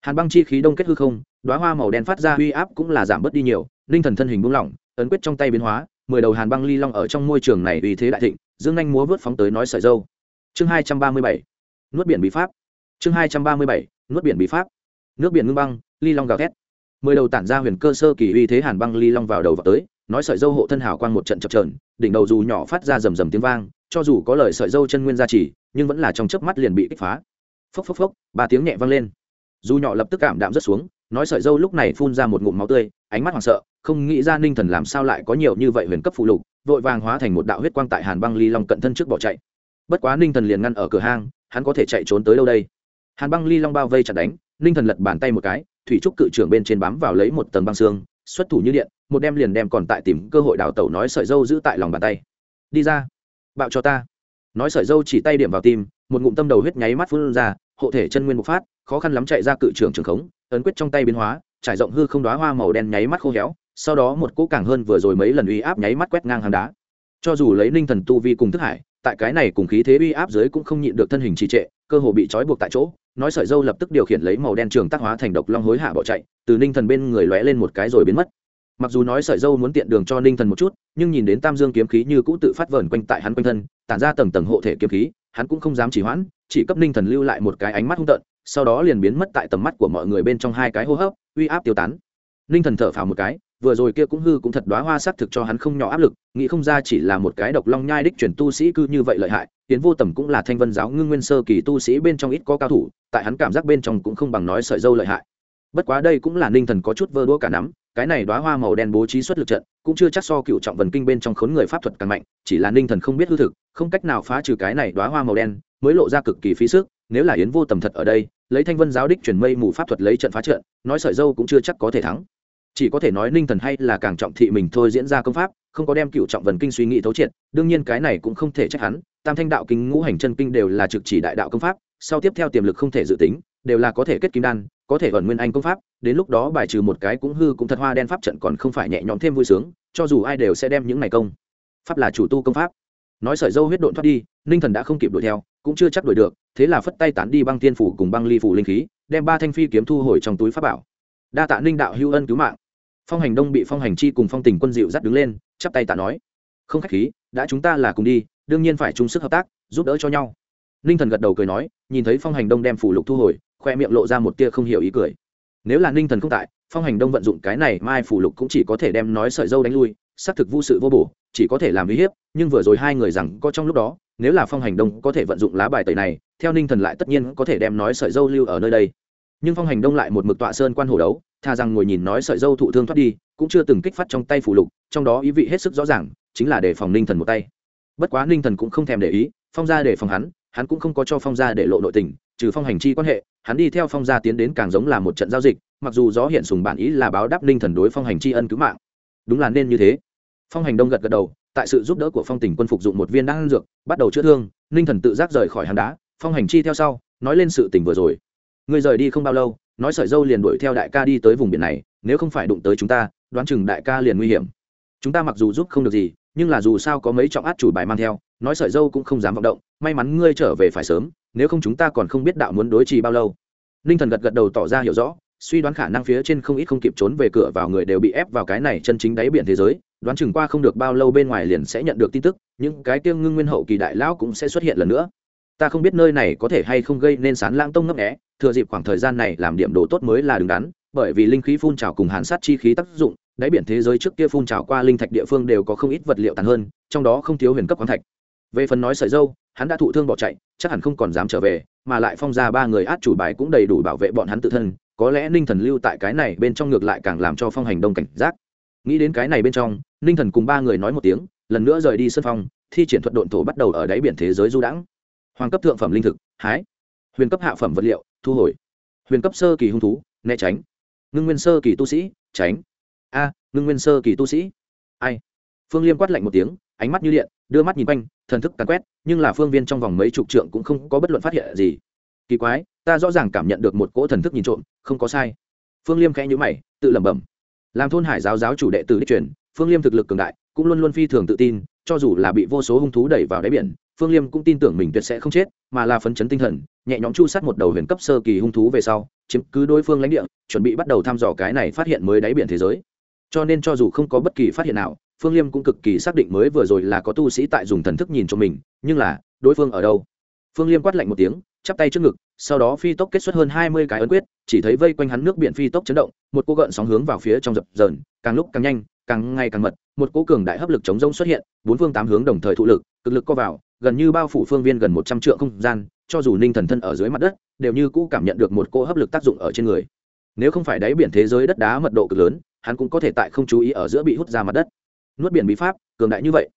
Hàn băng chi khí đông kết hư không đoá hoa màu đen phát ra uy áp cũng là giảm bớt đi nhiều ninh thần thân hình buông lỏng, ấn quyết trong tay biến hóa, mười đầu hàn băng ly long ở trong môi trường này uy thế đại thịnh, dương nhanh múa vớt phóng tới nói sợi dâu. Chương hai trăm ba mươi bảy, nuốt biển bí pháp. Chương hai trăm ba mươi bảy, nuốt biển bí pháp. Nước biển ngưng băng, ly long gào thét. Mười đầu tản ra huyền cơ sơ kỳ uy thế hàn băng ly long vào đầu vào tới, nói sợi dâu hộ thân hảo quang một trận chập trờn đỉnh đầu dù nhỏ phát ra rầm rầm tiếng vang, cho dù có lời sợi dâu chân nguyên gia trì nhưng vẫn là trong chớp mắt liền bị kích phá. Phốc phốc phốc, ba tiếng nhẹ vang lên. Dù nhỏ lập tức cảm đạm rất xuống, nói sợi dâu lúc này phun ra một ngụm máu tươi, ánh mắt hoảng sợ, không nghĩ ra ninh thần làm sao lại có nhiều như vậy huyền cấp phụ lục, vội vàng hóa thành một đạo huyết quang tại hàn băng ly long cận thân trước bỏ chạy. Bất quá ninh thần liền ngăn ở cửa hang, hắn có thể chạy trốn tới đâu đây? Hàn băng ly long bao vây chặt đánh, ninh thần lật bàn tay một cái, thủy trúc cự trưởng bên trên bám vào lấy một tầng băng xương, xuất thủ như điện, một đem liền đem còn tại tìm cơ hội đào tẩu nói sợi dâu giữ tại lòng bàn tay. Đi ra, bạo cho ta nói sợi dâu chỉ tay điểm vào tim, một ngụm tâm đầu huyết nháy mắt phun ra, hộ thể chân nguyên bộc phát, khó khăn lắm chạy ra cự trưởng trường khống, ấn quyết trong tay biến hóa, trải rộng hư không đoá hoa màu đen nháy mắt khô héo, sau đó một cỗ càng hơn vừa rồi mấy lần uy áp nháy mắt quét ngang hàng đá. Cho dù lấy ninh thần tu vi cùng thức hải, tại cái này cùng khí thế uy áp dưới cũng không nhịn được thân hình trì trệ, cơ hồ bị trói buộc tại chỗ, nói sợi dâu lập tức điều khiển lấy màu đen trường tác hóa thành độc long hối hạ bỏ chạy, từ ninh thần bên người lóe lên một cái rồi biến mất mặc dù nói sợi dâu muốn tiện đường cho ninh thần một chút, nhưng nhìn đến tam dương kiếm khí như cũ tự phát vờn quanh tại hắn quanh thân, tản ra tầng tầng hộ thể kiếm khí, hắn cũng không dám chỉ hoãn, chỉ cấp ninh thần lưu lại một cái ánh mắt hung tợn, sau đó liền biến mất tại tầm mắt của mọi người bên trong hai cái hô hấp, uy áp tiêu tán. Ninh thần thở phào một cái, vừa rồi kia cũng hư cũng thật đoá hoa xác thực cho hắn không nhỏ áp lực, nghĩ không ra chỉ là một cái độc long nhai đích chuyển tu sĩ cư như vậy lợi hại, tiến vô tầm cũng là thanh vân giáo ngưng nguyên sơ kỳ tu sĩ bên trong ít có cao thủ, tại hắn cảm giác bên trong cũng không bằng nói sợi dâu lợi hại. Bất quá đây cũng là ninh thần có chút vơ đũa cả nắm cái này đoá hoa màu đen bố trí xuất lực trận, cũng chưa chắc so cựu trọng vần kinh bên trong khốn người pháp thuật càng mạnh, chỉ là ninh thần không biết hư thực, không cách nào phá trừ cái này đoá hoa màu đen, mới lộ ra cực kỳ phí sức, nếu là yến vô tầm thật ở đây, lấy thanh vân giáo đích chuyển mây mù pháp thuật lấy trận phá trận, nói sợi dâu cũng chưa chắc có thể thắng. Chỉ có thể nói ninh thần hay là càng trọng thị mình thôi diễn ra công pháp, không có đem cựu trọng vần kinh suy nghĩ thấu triệt, đương nhiên cái này cũng không thể trách hắn, tam thanh đạo kinh, ngũ hành chân kinh đều là trực chỉ đại đạo công pháp, sau tiếp theo tiềm lực không thể dự tính, đều là có thể kết kim đan có thể ẩn nguyên anh công pháp, đến lúc đó bài trừ một cái cũng hư cũng thật hoa đen pháp trận còn không phải nhẹ nhõm thêm vui sướng, cho dù ai đều sẽ đem những này công. Pháp là chủ tu công pháp. Nói sợi dâu huyết độn thoát đi, ninh thần đã không kịp đuổi theo, cũng chưa chắc đuổi được, thế là phất tay tán đi băng tiên phủ cùng băng ly phủ linh khí, đem ba thanh phi kiếm thu hồi trong túi pháp bảo. Đa tạ ninh đạo hưu ân cứu mạng. Phong hành đông bị phong hành chi cùng phong tình quân dịu dắt đứng lên, chắp tay tạ nói. Không khách khí, đã chúng ta là cùng đi, đương nhiên phải chung sức hợp tác, giúp đỡ cho nhau. Ninh thần gật đầu cười nói, nhìn thấy phong hành đông đem phủ lục thu hồi khoe miệng lộ ra một tia không hiểu ý cười. Nếu là ninh thần không tại, phong hành đông vận dụng cái này mai phủ lục cũng chỉ có thể đem nói sợi dâu đánh lui, xác thực vô sự vô bổ, chỉ có thể làm uy hiếp, nhưng vừa rồi hai người rằng có trong lúc đó, nếu là phong hành đông có thể vận dụng lá bài tẩy này, theo ninh thần lại tất nhiên có thể đem nói sợi dâu lưu ở nơi đây. Nhưng phong hành đông lại một mực tọa sơn quan hồ đấu tha rằng ngồi nhìn nói sợi dâu thụ thương thoát đi, cũng chưa từng kích phát trong tay phủ lục, trong đó ý vị hết sức rõ ràng, chính là để phòng ninh thần một tay. Bất quá ninh thần cũng không thèm để ý, phong ra để phòng hắn hắn cũng không có cho phong ra để lộ nội tình trừ phong hành chi quan hệ, hắn đi theo phong gia tiến đến càng giống là một trận giao dịch, mặc dù gió hiện sùng bản ý là báo đáp ninh thần đối phong hành chi ân cứu mạng. Đúng là nên như thế. Phong hành đông gật gật đầu, tại sự giúp đỡ của phong tỉnh quân phục dụng một viên đan dược, bắt đầu chữa thương, ninh thần tự giác rời khỏi hàng đá, phong hành chi theo sau, nói lên sự tình vừa rồi. Người rời đi không bao lâu, nói sợi dâu liền đuổi theo đại ca đi tới vùng biển này, nếu không phải đụng tới chúng ta, đoán chừng đại ca liền nguy hiểm. Chúng ta mặc dù giúp không được gì nhưng là dù sao có mấy trọng át chủ bài mang theo, nói sợi dâu cũng không dám vọng động, may mắn ngươi trở về phải sớm, nếu không chúng ta còn không biết đạo muốn đối trì bao lâu. Ninh thần gật gật đầu tỏ ra hiểu rõ, suy đoán khả năng phía trên không ít không kịp trốn về cửa vào người đều bị ép vào cái này chân chính đáy biển thế giới, đoán chừng qua không được bao lâu bên ngoài liền sẽ nhận được tin tức, những cái tiêu ngưng nguyên hậu kỳ đại lão cũng sẽ xuất hiện lần nữa. Ta không biết nơi này có thể hay không gây nên sán lãng tông ngấp nghẽ thừa dịp khoảng thời gian này làm điểm đồ tốt mới là đứng đắn, bởi vì linh khí phun trào cùng hàn sát chi khí tác dụng đáy biển thế giới trước kia phun trào qua linh thạch địa phương đều có không ít vật liệu tàn hơn, trong đó không thiếu huyền cấp khoáng thạch. Về phần nói sợi dâu, hắn đã thụ thương bỏ chạy, chắc hẳn không còn dám trở về, mà lại phong ra ba người át chủ bài cũng đầy đủ bảo vệ bọn hắn tự thân, có lẽ ninh thần lưu tại cái này bên trong ngược lại càng làm cho phong hành đông cảnh giác. Nghĩ đến cái này bên trong, ninh thần cùng ba người nói một tiếng, lần nữa rời đi sân phong thi triển thuật độn thổ bắt đầu ở đáy biển thế giới du đãng. Hoàng cấp thượng phẩm linh thực, hái. Huyền cấp hạ phẩm vật liệu, thu hồi. Huyền cấp sơ kỳ hung thú, né tránh. Ngưng nguyên sơ kỳ tu sĩ, tránh a, ngưng nguyên sơ kỳ tu sĩ. Ai? Phương liêm quát lạnh một tiếng, ánh mắt như điện, đưa mắt nhìn quanh, thần thức càn quét, nhưng là phương viên trong vòng mấy chục trượng cũng không có bất luận phát hiện gì. Kỳ quái, ta rõ ràng cảm nhận được một cỗ thần thức nhìn trộm, không có sai. Phương liêm khẽ nhữ mày, tự lẩm bẩm. Làm thôn hải giáo giáo chủ đệ tử đích truyền, phương liêm thực lực cường đại, cũng luôn luôn phi thường tự tin, cho dù là bị vô số hung thú đẩy vào đáy biển, phương liêm cũng tin tưởng mình tuyệt sẽ không chết, mà là phấn chấn tinh thần, nhẹ nhõm chu sát một đầu huyền cấp sơ kỳ hung thú về sau, chiếm cứ đối phương lãnh địa, chuẩn bị bắt đầu thăm dò cái này phát hiện mới đáy biển thế giới cho nên cho dù không có bất kỳ phát hiện nào, phương liêm cũng cực kỳ xác định mới vừa rồi là có tu sĩ tại dùng thần thức nhìn cho mình, nhưng là, đối phương ở đâu? Phương liêm quát lạnh một tiếng, chắp tay trước ngực, sau đó phi tốc kết xuất hơn hai mươi cái ấn quyết, chỉ thấy vây quanh hắn nước biển phi tốc chấn động, một cô gợn sóng hướng vào phía trong dập dờn, càng lúc càng nhanh, càng ngày càng mật, một cỗ cường đại hấp lực chống rông xuất hiện, bốn phương tám hướng đồng thời thụ lực, cực lực co vào, gần như bao phủ phương viên gần một trăm triệu không gian, cho dù ninh thần thân ở dưới mặt đất, đều như cũ cảm nhận được một cỗ hấp lực tác dụng ở trên người. Nếu không phải đáy biển thế giới đất đá mật độ cực lớn hắn cũng có thể tại không chú ý ở giữa bị hút ra mặt đất. Nuốt biển bí pháp, cường đại như vậy.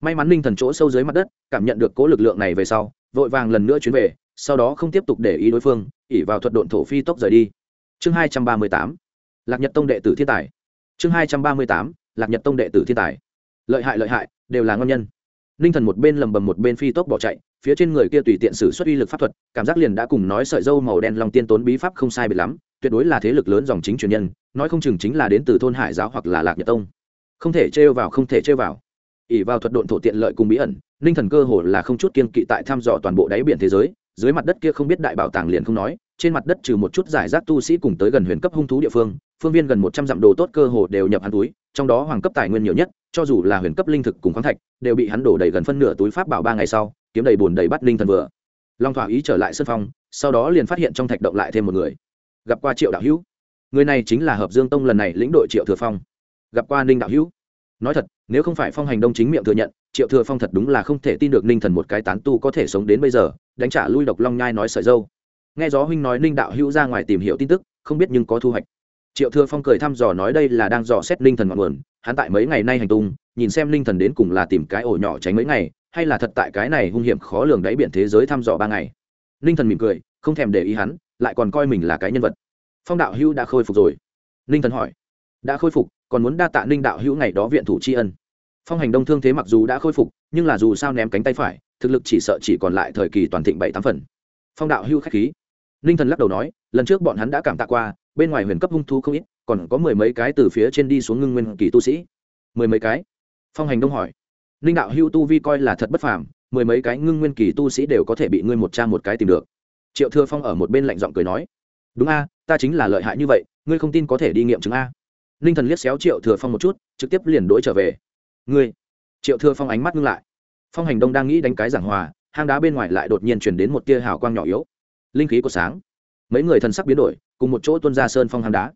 May mắn ninh thần chỗ sâu dưới mặt đất, cảm nhận được cố lực lượng này về sau, vội vàng lần nữa chuyến về, sau đó không tiếp tục để ý đối phương ỉ vào thuật độn thổ phi tốc rời đi. Chương hai trăm ba mươi tám, lạc nhật tông đệ tử thiên tài. Chương hai trăm ba mươi tám, lạc nhật tông đệ tử thiên tài. Lợi hại lợi hại, đều là ngon nhân. Ninh thần một bên lầm bầm một bên phi tốc bỏ chạy, phía trên người kia tùy tiện sử xuất uy lực pháp thuật, cảm giác liền đã cùng nói sợi dâu màu đen lòng tiên tốn bí pháp không sai biệt lắm, tuyệt đối là thế lực lớn dòng chính truyền nhân nói không chừng chính là đến từ thôn hải giáo hoặc là lạc nhật tông. Không thể trêu vào, không thể trêu vào. ỉ vào thuật độn thổ tiện lợi cùng bí ẩn ninh thần cơ hồ là không chút kiên kỵ tại thăm dò toàn bộ đáy biển thế giới, dưới mặt đất kia không biết đại bảo tàng liền không nói, trên mặt đất trừ một chút giải rác tu sĩ cùng tới gần huyền cấp hung thú địa phương phương viên gần một trăm dặm đồ tốt cơ hồ đều nhập hắn túi, trong đó hoàng cấp tài nguyên nhiều nhất, cho dù là huyền cấp linh thực cùng khoáng thạch, đều bị hắn đổ đầy gần phân nửa túi pháp bảo ba ngày sau, kiếm đầy bùn đầy bắt ninh thần vừa. Long thỏa ý trở lại sân phong sau đó liền phát hiện trong thạch động lại thêm một người. Gặp qua triệu đạo hữu người này chính là hợp dương tông lần này lĩnh đội triệu thừa phong. Gặp qua ninh đạo hữu. Nói thật, nếu không phải phong hành đông chính miệng thừa nhận, triệu thừa phong thật đúng là không thể tin được ninh thần một cái tán tu có thể sống đến bây giờ, đánh trả lui độc long nhai nói sợi dâu. Nghe gió huynh nói ninh đạo hữu ra ngoài tìm hiểu tin tức, không biết nhưng có thu hoạch. Triệu thừa phong cười thăm dò nói đây là đang dò xét ninh thần ngọn nguồn, hắn tại mấy ngày nay hành tung, nhìn xem ninh thần đến cùng là tìm cái ổ nhỏ tránh mấy ngày, hay là thật tại cái này hung hiểm khó lường đáy biển thế giới thăm dò ba ngày. Ninh thần mỉm cười, không thèm để ý hắn, lại còn coi mình là cái nhân vật phong đạo hữu đã khôi phục rồi. Ninh thần hỏi. Đã khôi phục, còn muốn đa tạ ninh đạo hữu ngày đó viện thủ tri ân. Phong hành đông thương thế mặc dù đã khôi phục, nhưng là dù sao ném cánh tay phải, thực lực chỉ sợ chỉ còn lại thời kỳ toàn thịnh bảy tám phần. Phong đạo hữu k h á c h khí. Ninh thần lắc đầu nói, lần trước bọn hắn đã cảm tạ qua, bên ngoài huyền cấp hung thu không ít, còn có mười mấy cái từ phía trên đi xuống ngưng nguyên kỳ tu sĩ. Mười mấy cái? Phong hành đông hỏi. Ninh đạo hữu tu vi coi là thật bất phàm, mười mấy cái ngưng nguyên kỳ tu sĩ đều có thể bị ngươi một cha một cái tìm được. Triệu thừa phong ở một bên lạnh giọng cười nói. Đúng a ta chính là lợi hại như vậy, ngươi không tin có thể đi nghiệm chứng a. Ninh thần liếc xéo triệu thừa phong một chút, trực tiếp liền đỗi trở về. Ngươi! Triệu thừa phong ánh mắt ngưng lại. Phong hành đông đang nghĩ đánh cái giảng hòa, hang đá bên ngoài lại đột nhiên chuyển đến một tia hào quang nhỏ yếu. Linh khí của sáng. Mấy người thần sắc biến đổi, cùng một chỗ tuân ra sơn phong hang đá.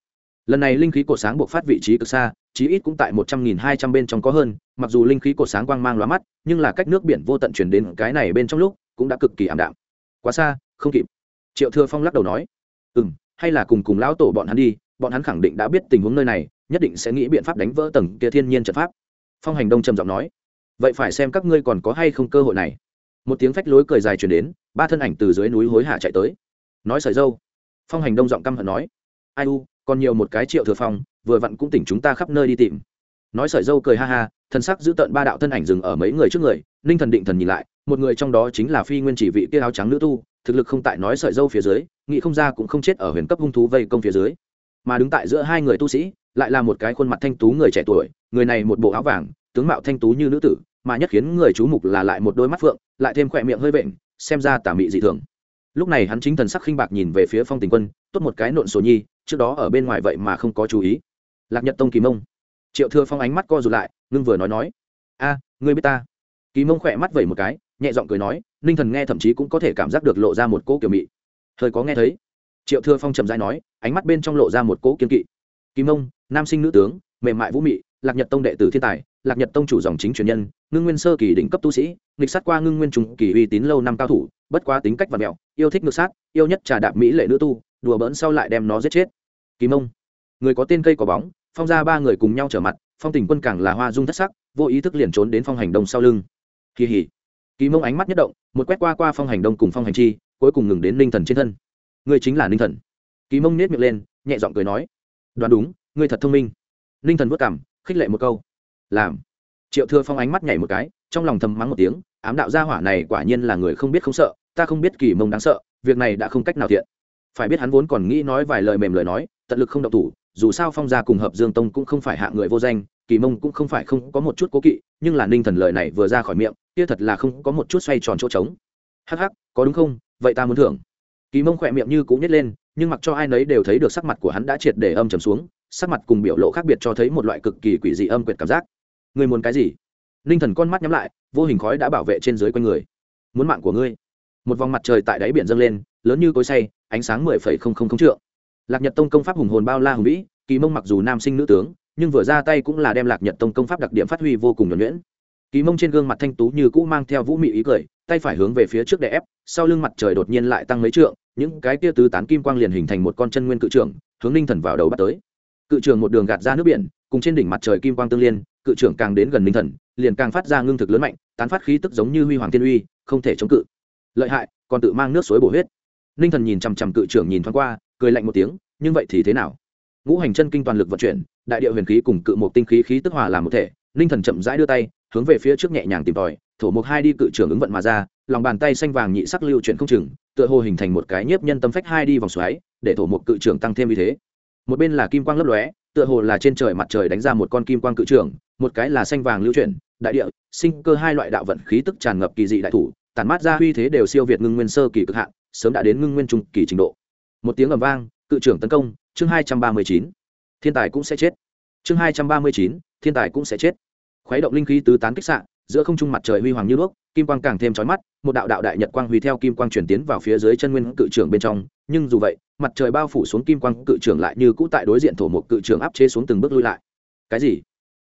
Lần này linh khí của sáng buộc phát vị trí cực xa, chí ít cũng tại một trăm nghìn hai trăm bên trong có hơn, mặc dù linh khí của sáng quang mang lóa mắt, nhưng là cách nước biển vô tận chuyển đến cái này bên trong lúc, cũng đã cực kỳ ảm đạm. Quá xa, không kịp. Triệu thừa phong lắc đầu nói ừ m hay là cùng cùng lão tổ bọn hắn đi, bọn hắn khẳng định đã biết tình huống nơi này, nhất định sẽ nghĩ biện pháp đánh vỡ tầng kia thiên nhiên trận pháp. Phong hành đông trầm giọng nói. Vậy phải xem các ngươi còn có hay không cơ hội này. Một tiếng phách lối cười dài chuyển đến, ba thân ảnh từ dưới núi hối hả chạy tới. Nói sợi dâu. Phong hành đông giọng căm hận nói. Ai u, còn nhiều một cái triệu thừa phong, vừa vặn cũng tỉnh chúng ta khắp nơi đi tìm. Nói sợi dâu cười ha ha thân sắc giữ tận ba đạo thân ảnh dừng ở mấy người trước người, ninh thần định thần nhìn lại một người trong đó chính là phi nguyên chỉ vị kia áo trắng nữ tu, thực lực không tại nói sợi dâu phía dưới, nghĩ không ra cũng không chết ở huyền cấp hung thú vây công phía dưới. Mà đứng tại giữa hai người tu sĩ, lại là một cái khuôn mặt thanh tú người trẻ tuổi, người này một bộ áo vàng, tướng mạo thanh tú như nữ tử, mà nhất khiến người chú mục là lại một đôi mắt phượng, lại thêm khỏe miệng hơi vện, xem ra tà mị dị thường. Lúc này hắn chính thần sắc khinh bạc nhìn về phía phong tình quân, tốt một cái nộn sổ nhi, trước đó ở bên ngoài vậy mà không có chú ý. Lạc nhật tông kỳ mông. Triệu thừa phong ánh mắt co rụt lại, ngưng vừa nói nói, a, ngươi biết ta? Kỳ mông khỏe mắt vẩy một cái nhẹ giọng cười nói, ninh thần nghe thậm chí cũng có thể cảm giác được lộ ra một cỗ kiểu mị. Thời có nghe thấy. Triệu thưa phong trầm dai nói, ánh mắt bên trong lộ ra một cỗ kiên kỵ. Kim mông, nam sinh nữ tướng, mềm mại vũ mị, lạc nhật tông đệ tử thiên tài, lạc nhật tông chủ dòng chính truyền nhân, ngưng nguyên sơ kỳ đỉnh cấp tu sĩ, nghịch sát qua ngưng nguyên trùng kỳ uy tín lâu năm cao thủ, bất quá tính cách và mẹo, yêu thích ngược sát, yêu nhất trà đạp mỹ lệ nữ tu, đùa bỡn sau lại đem nó giết chết. Kỳ mông, người có tên cây có bóng, phong ra ba người cùng nhau trở mặt, phong tình quân càng là hoa dung thất sắc, vô ý thức liền trốn đến phong hành đông sau lưng. Kỳ hỉ kỳ mông ánh mắt nhất động, một quét qua qua phong hành đông cùng phong hành chi, cuối cùng ngừng đến ninh thần trên thân. Ngươi chính là ninh thần. Kỳ mông nết miệng lên, nhẹ giọng cười nói, đoán đúng, ngươi thật thông minh. Ninh thần vất cảm khích lệ một câu, làm. Triệu thừa phong ánh mắt nhảy một cái, trong lòng thầm mắng một tiếng, ám đạo gia hỏa này quả nhiên là người không biết không sợ, ta không biết kỳ mông đáng sợ, việc này đã không cách nào thiện. Phải biết hắn vốn còn nghĩ nói vài lời mềm lời nói, tận lực không động thủ, dù sao phong gia cùng hợp dương tông cũng không phải hạ người vô danh, kỳ mông cũng không phải không có một chút cố kỵ, nhưng là ninh thần lời này vừa ra khỏi miệng kia thật là không có một chút xoay tròn chỗ trống. Hắc hắc, có đúng không? Vậy ta muốn thưởng. Kỳ mông khỏe miệng như cũng nhét lên, nhưng mặc cho ai nấy đều thấy được sắc mặt của hắn đã triệt để âm trầm xuống, sắc mặt cùng biểu lộ khác biệt cho thấy một loại cực kỳ quỷ dị âm quyệt cảm giác. Người muốn cái gì? Ninh thần con mắt nhắm lại, vô hình khói đã bảo vệ trên dưới quanh người. Muốn mạng của ngươi. Một vòng mặt trời tại đáy biển dâng lên, lớn như cối say, ánh sáng mười phẩy không không không trượng. Lạc nhật tông công pháp hùng hồn bao la hùng vĩ, kỳ mông mặc dù nam sinh nữ tướng, nhưng vừa ra tay cũng là đem lạc nhật tông công pháp đặc điểm phát huy vô cùng nhuẩn nhuyễn kỳ mông trên gương mặt thanh tú như cũ mang theo vũ mị ý cười, tay phải hướng về phía trước đè ép, sau lưng mặt trời đột nhiên lại tăng mấy trượng, những cái tia tứ tán kim quang liền hình thành một con chân nguyên cự trưởng, hướng ninh thần vào đầu bắt tới. Cự trưởng một đường gạt ra nước biển, cùng trên đỉnh mặt trời kim quang tương liên, cự trưởng càng đến gần ninh thần, liền càng phát ra ngưng thực lớn mạnh, tán phát khí tức giống như huy hoàng thiên uy, không thể chống cự. Lợi hại, còn tự mang nước suối bổ huyết. Ninh thần nhìn chằm chằm cự trưởng nhìn thoáng qua, cười lạnh một tiếng, nhưng vậy thì thế nào? Ngũ hành chân kinh toàn lực vận chuyển, đại địa huyền khí cùng cự một tinh khí khí tức hòa làm một thể, ninh thần chậm rãi đưa tay hướng về phía trước nhẹ nhàng tìm tòi, thổ mục hai đi cự trưởng ứng vận mà ra, lòng bàn tay xanh vàng nhị sắc lưu chuyển không chừng, tựa hồ hình thành một cái nhiếp nhân tâm phách hai đi vòng xoáy, để thổ mục cự trưởng tăng thêm như thế. Một bên là kim quang lấp lóe, tựa hồ là trên trời mặt trời đánh ra một con kim quang cự trưởng, một cái là xanh vàng lưu chuyển, đại địa, sinh cơ hai loại đạo vận khí tức tràn ngập kỳ dị đại thủ, tản mát ra uy thế đều siêu việt ngưng nguyên sơ kỳ cực hạn, sớm đã đến ngưng nguyên trung kỳ trình độ. Một tiếng ầm vang, cự trưởng tấn công, chương hai trăm ba mươi chín, thiên tài cũng sẽ chết. Chương hai trăm ba mươi chín, thiên tài cũng sẽ chết khuấy động linh khí tứ tán kích xạ, giữa không trung mặt trời huy hoàng như đuốc kim quang càng thêm chói mắt, một đạo đạo đại nhật quang huy theo kim quang chuyển tiến vào phía dưới chân nguyên cự trưởng bên trong, nhưng dù vậy, mặt trời bao phủ xuống kim quang cự trưởng lại như cũ tại đối diện thổ một cự trưởng áp chế xuống từng bước lui lại. Cái gì?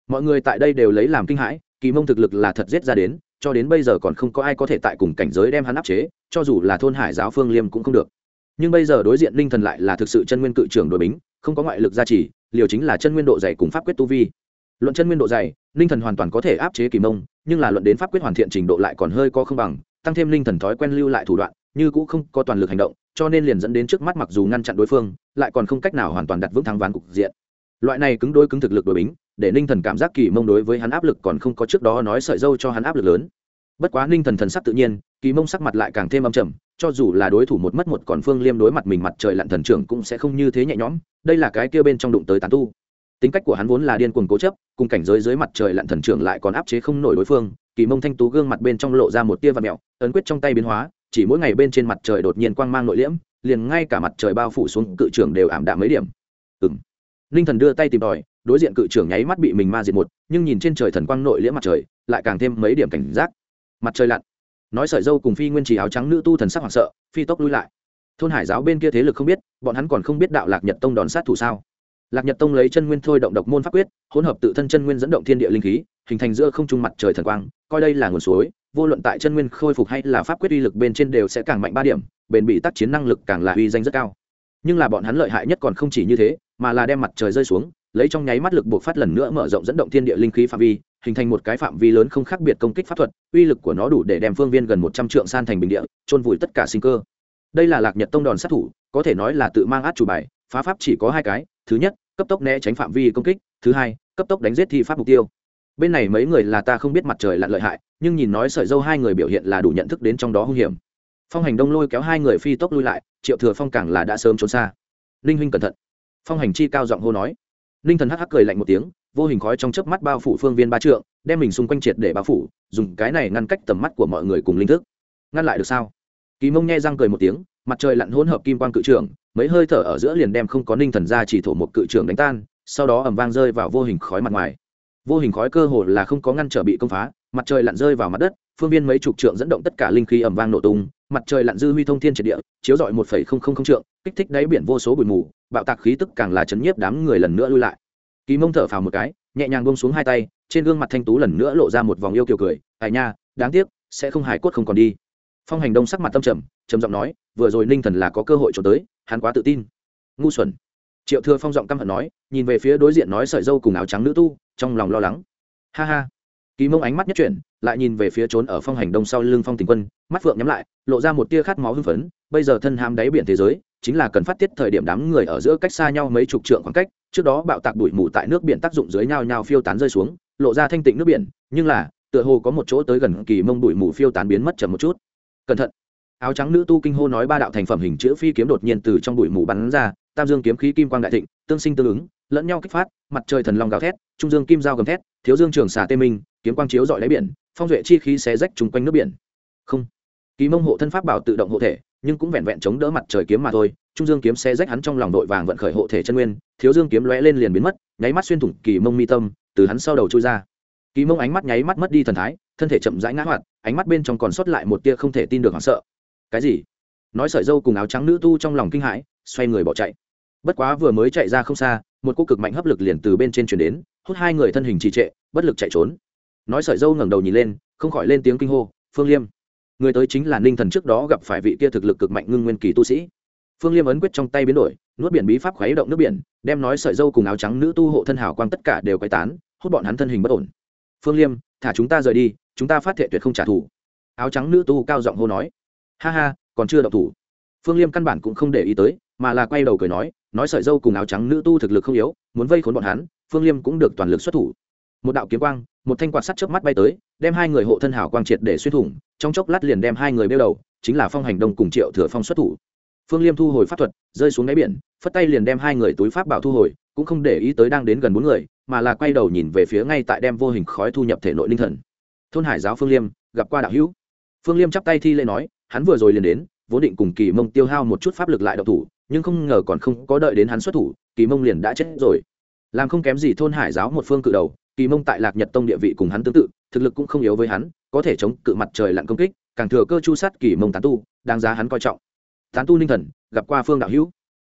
Mọi người tại đây đều lấy làm kinh hãi, kỳ mông thực lực là thật giết ra đến, cho đến bây giờ còn không có ai có thể tại cùng cảnh giới đem hắn áp chế, cho dù là thôn hải giáo phương liêm cũng không được. Nhưng bây giờ đối diện linh thần lại là thực sự chân nguyên cự trưởng đội bính, không có ngoại lực gia trì, liều chính là chân nguyên độ dày cùng pháp quyết tu vi luận chân nguyên độ dày, linh thần hoàn toàn có thể áp chế kỳ mông, nhưng là luận đến pháp quyết hoàn thiện trình độ lại còn hơi có không bằng, tăng thêm linh thần thói quen lưu lại thủ đoạn, như cũng không có toàn lực hành động, cho nên liền dẫn đến trước mắt mặc dù ngăn chặn đối phương, lại còn không cách nào hoàn toàn đặt vững thắng ván cục diện. Loại này cứng đôi cứng thực lực đội bính, để ninh thần cảm giác kỳ mông đối với hắn áp lực còn không có trước đó nói sợi dâu cho hắn áp lực lớn. Bất quá ninh thần thần sắc tự nhiên, kỳ mông sắc mặt lại càng thêm âm trầm, cho dù là đối thủ một mất một còn phương liêm đối mặt mình mặt trời lặn thần trưởng cũng sẽ không như thế nhẹ nhõm, đây là cái kia bên trong đụng tới tán tu tính cách của hắn vốn là điên cuồng cố chấp cùng cảnh giới dưới mặt trời lặn thần trưởng lại còn áp chế không nổi đối phương kỳ mông thanh tú gương mặt bên trong lộ ra một tia và mẹo ấn quyết trong tay biến hóa chỉ mỗi ngày bên trên mặt trời đột nhiên quang mang nội liễm liền ngay cả mặt trời bao phủ xuống cự trưởng đều ảm đạm mấy điểm. Ừng ninh thần đưa tay tìm đòi, đối diện cự trưởng nháy mắt bị mình ma diệt một nhưng nhìn trên trời thần quang nội liễm mặt trời lại càng thêm mấy điểm cảnh giác. Mặt trời lặn. Nói sợi dâu cùng phi nguyên trì áo trắng nữ tu thần sắc hoảng sợ phi tốc lui lại. Thôn hải giáo bên kia thế lực không biết bọn hắn còn không biết đạo lạc nhật tông đòn sát thủ sao lạc nhật tông lấy chân nguyên thôi động độc môn pháp quyết, hỗn hợp tự thân chân nguyên dẫn động thiên địa linh khí, hình thành giữa không trung mặt trời thần quang, coi đây là nguồn suối, vô luận tại chân nguyên khôi phục hay là pháp quyết uy lực bên trên đều sẽ càng mạnh ba điểm, bền bị tác chiến năng lực càng là uy danh rất cao. Nhưng là bọn hắn lợi hại nhất còn không chỉ như thế, mà là đem mặt trời rơi xuống, lấy trong nháy mắt lực buộc phát lần nữa mở rộng dẫn động thiên địa linh khí phạm vi, hình thành một cái phạm vi lớn không khác biệt công kích pháp thuật, uy lực của nó đủ để đem phương viên gần một trăm trượng san thành bình địa trôn vùi tất cả sinh cơ. Đây là lạc nhật tông đòn sát thủ, có thể nói là tự mang át chủ bài, phá pháp chỉ có hai cái thứ nhất, cấp tốc né tránh phạm vi công kích. Thứ hai, cấp tốc đánh giết thi pháp mục tiêu. Bên này mấy người là ta không biết mặt trời lặn lợi hại, nhưng nhìn nói sợi dâu hai người biểu hiện là đủ nhận thức đến trong đó hung hiểm. Phong hành đông lôi kéo hai người phi tốc lui lại, triệu thừa phong càng là đã sớm trốn xa. Ninh huynh cẩn thận. Phong hành chi cao giọng hô nói. Ninh thần hắc hắc cười lạnh một tiếng, vô hình khói trong chớp mắt bao phủ phương viên ba trượng, đem mình xung quanh triệt để bao phủ, dùng cái này ngăn cách tầm mắt của mọi người cùng linh thức. Ngăn lại được sao? Kỳ mông nghe răng cười một tiếng, mặt trời lặn hỗn hợp kim quan cự trưởng mấy hơi thở ở giữa liền đem không có ninh thần ra chỉ thổ một cự trưởng đánh tan, sau đó ẩm vang rơi vào vô hình khói mặt ngoài. Vô hình khói cơ hồ là không có ngăn trở bị công phá, mặt trời lặn rơi vào mặt đất, phương viên mấy chục trượng dẫn động tất cả linh khí ẩm vang nổ tung, mặt trời lặn dư huy thông thiên triệt địa, chiếu rọi một phẩy không không không trượng, kích thích đáy biển vô số bụi mù, bạo tạc khí tức càng là chấn nhiếp đám người lần nữa lui lại. Kỳ mông thở phào một cái, nhẹ nhàng bông xuống hai tay, trên gương mặt thanh tú lần nữa lộ ra một vòng yêu kiều cười hài nha, đáng tiếc, sẽ không hài cốt không còn đi. Phong hành đông sắc mặt tâm trầm trầm giọng nói, vừa rồi ninh thần là có cơ hội trốn tới, hắn quá tự tin. Ngu xuẩn. Triệu thừa phong giọng căm hận nói, nhìn về phía đối diện nói sợi dâu cùng áo trắng nữ tu, trong lòng lo lắng. Ha ha. Kỳ mông ánh mắt nhất chuyển, lại nhìn về phía trốn ở phong hành đông sau lưng phong tình quân, mắt phượng nhắm lại, lộ ra một tia khát máu hưng phấn, bây giờ thân ham đáy biển thế giới, chính là cần phát tiết thời điểm đám người ở giữa cách xa nhau mấy chục trượng khoảng cách, trước đó bạo tạc bụi mù tại nước biển tác dụng dưới nhau nhau phiêu tán rơi xuống, lộ ra thanh tịnh nước biển, nhưng là, tựa hồ có một chỗ tới gần kỳ mông bụi mù phiêu tán biến mất chậm một chút. Cẩn thận áo trắng nữ tu kinh hô nói ba đạo thành phẩm hình chữ phi kiếm đột nhiên từ trong bụi mù bắn ra, tam dương kiếm khí kim quang đại thịnh, tương sinh tương ứng, lẫn nhau kích phát, mặt trời thần long gào thét, trung dương kim dao gầm thét, thiếu dương trường xà tê minh, kiếm quang chiếu dọi đáy biển, phong duệ chi khí xé rách chung quanh nước biển. Không. Kỳ mông hộ thân pháp bảo tự động hộ thể, nhưng cũng vẹn vẹn chống đỡ mặt trời kiếm mà thôi, trung dương kiếm xé rách hắn trong lòng đội vàng vận khởi hộ thể chân nguyên, thiếu dương kiếm lóe lên liền biến mất, nháy mắt xuyên thủng kỳ mông mi tâm, từ hắn sau đầu trôi ra. Kỳ mông ánh mắt nháy mắt mất đi thần thái, thân thể chậm rãi ngã hoạt, ánh mắt bên trong còn sót lại một tia không thể tin được hoảng sợ cái gì? Nói sợi dâu cùng áo trắng nữ tu trong lòng kinh hãi, xoay người bỏ chạy. Bất quá vừa mới chạy ra không xa, một cô cực mạnh hấp lực liền từ bên trên chuyển đến, hút hai người thân hình trì trệ, bất lực chạy trốn. Nói sợi dâu ngẩng đầu nhìn lên, không khỏi lên tiếng kinh hô, phương liêm, người tới chính là ninh thần trước đó gặp phải vị kia thực lực cực mạnh ngưng nguyên kỳ tu sĩ. Phương liêm ấn quyết trong tay biến đổi, nuốt biển bí pháp khuấy động nước biển, đem nói sợi dâu cùng áo trắng nữ tu hộ thân hào quang tất cả đều quay tán, hút bọn hắn thân hình bất ổn. Phương liêm, thả chúng ta rời đi, chúng ta phát thệ tuyệt không trả thù. Áo trắng nữ tu cao giọng hô nói ha ha, còn chưa động thủ. Phương liêm căn bản cũng không để ý tới, mà là quay đầu cười nói nói sợi dâu cùng áo trắng nữ tu thực lực không yếu, muốn vây khốn bọn hắn, phương liêm cũng được toàn lực xuất thủ. Một đạo kiếm quang, một thanh quạt sắt trước mắt bay tới, đem hai người hộ thân hảo quang triệt để xuyên thủng, trong chốc lát liền đem hai người bêu đầu, chính là phong hành đông cùng triệu thừa phong xuất thủ. Phương liêm thu hồi pháp thuật, rơi xuống đáy biển, phất tay liền đem hai người túi pháp bảo thu hồi, cũng không để ý tới đang đến gần bốn người, mà là quay đầu nhìn về phía ngay tại đem vô hình khói thu nhập thể nội linh thần. Thôn hải giáo phương liêm, gặp qua đạo hữu. Phương liêm chắp tay thi lễ nói hắn vừa rồi liền đến, vốn định cùng kỳ mông tiêu hao một chút pháp lực lại độc thủ, nhưng không ngờ còn không có đợi đến hắn xuất thủ, kỳ mông liền đã chết rồi. Làm không kém gì thôn hải giáo một phương cự đầu, kỳ mông tại lạc nhật tông địa vị cùng hắn tương tự, thực lực cũng không yếu với hắn, có thể chống cự mặt trời lặn công kích, càng thừa cơ chu sát kỳ mông tán tu, đáng giá hắn coi trọng. Tán tu ninh thần, gặp qua phương đạo hữu.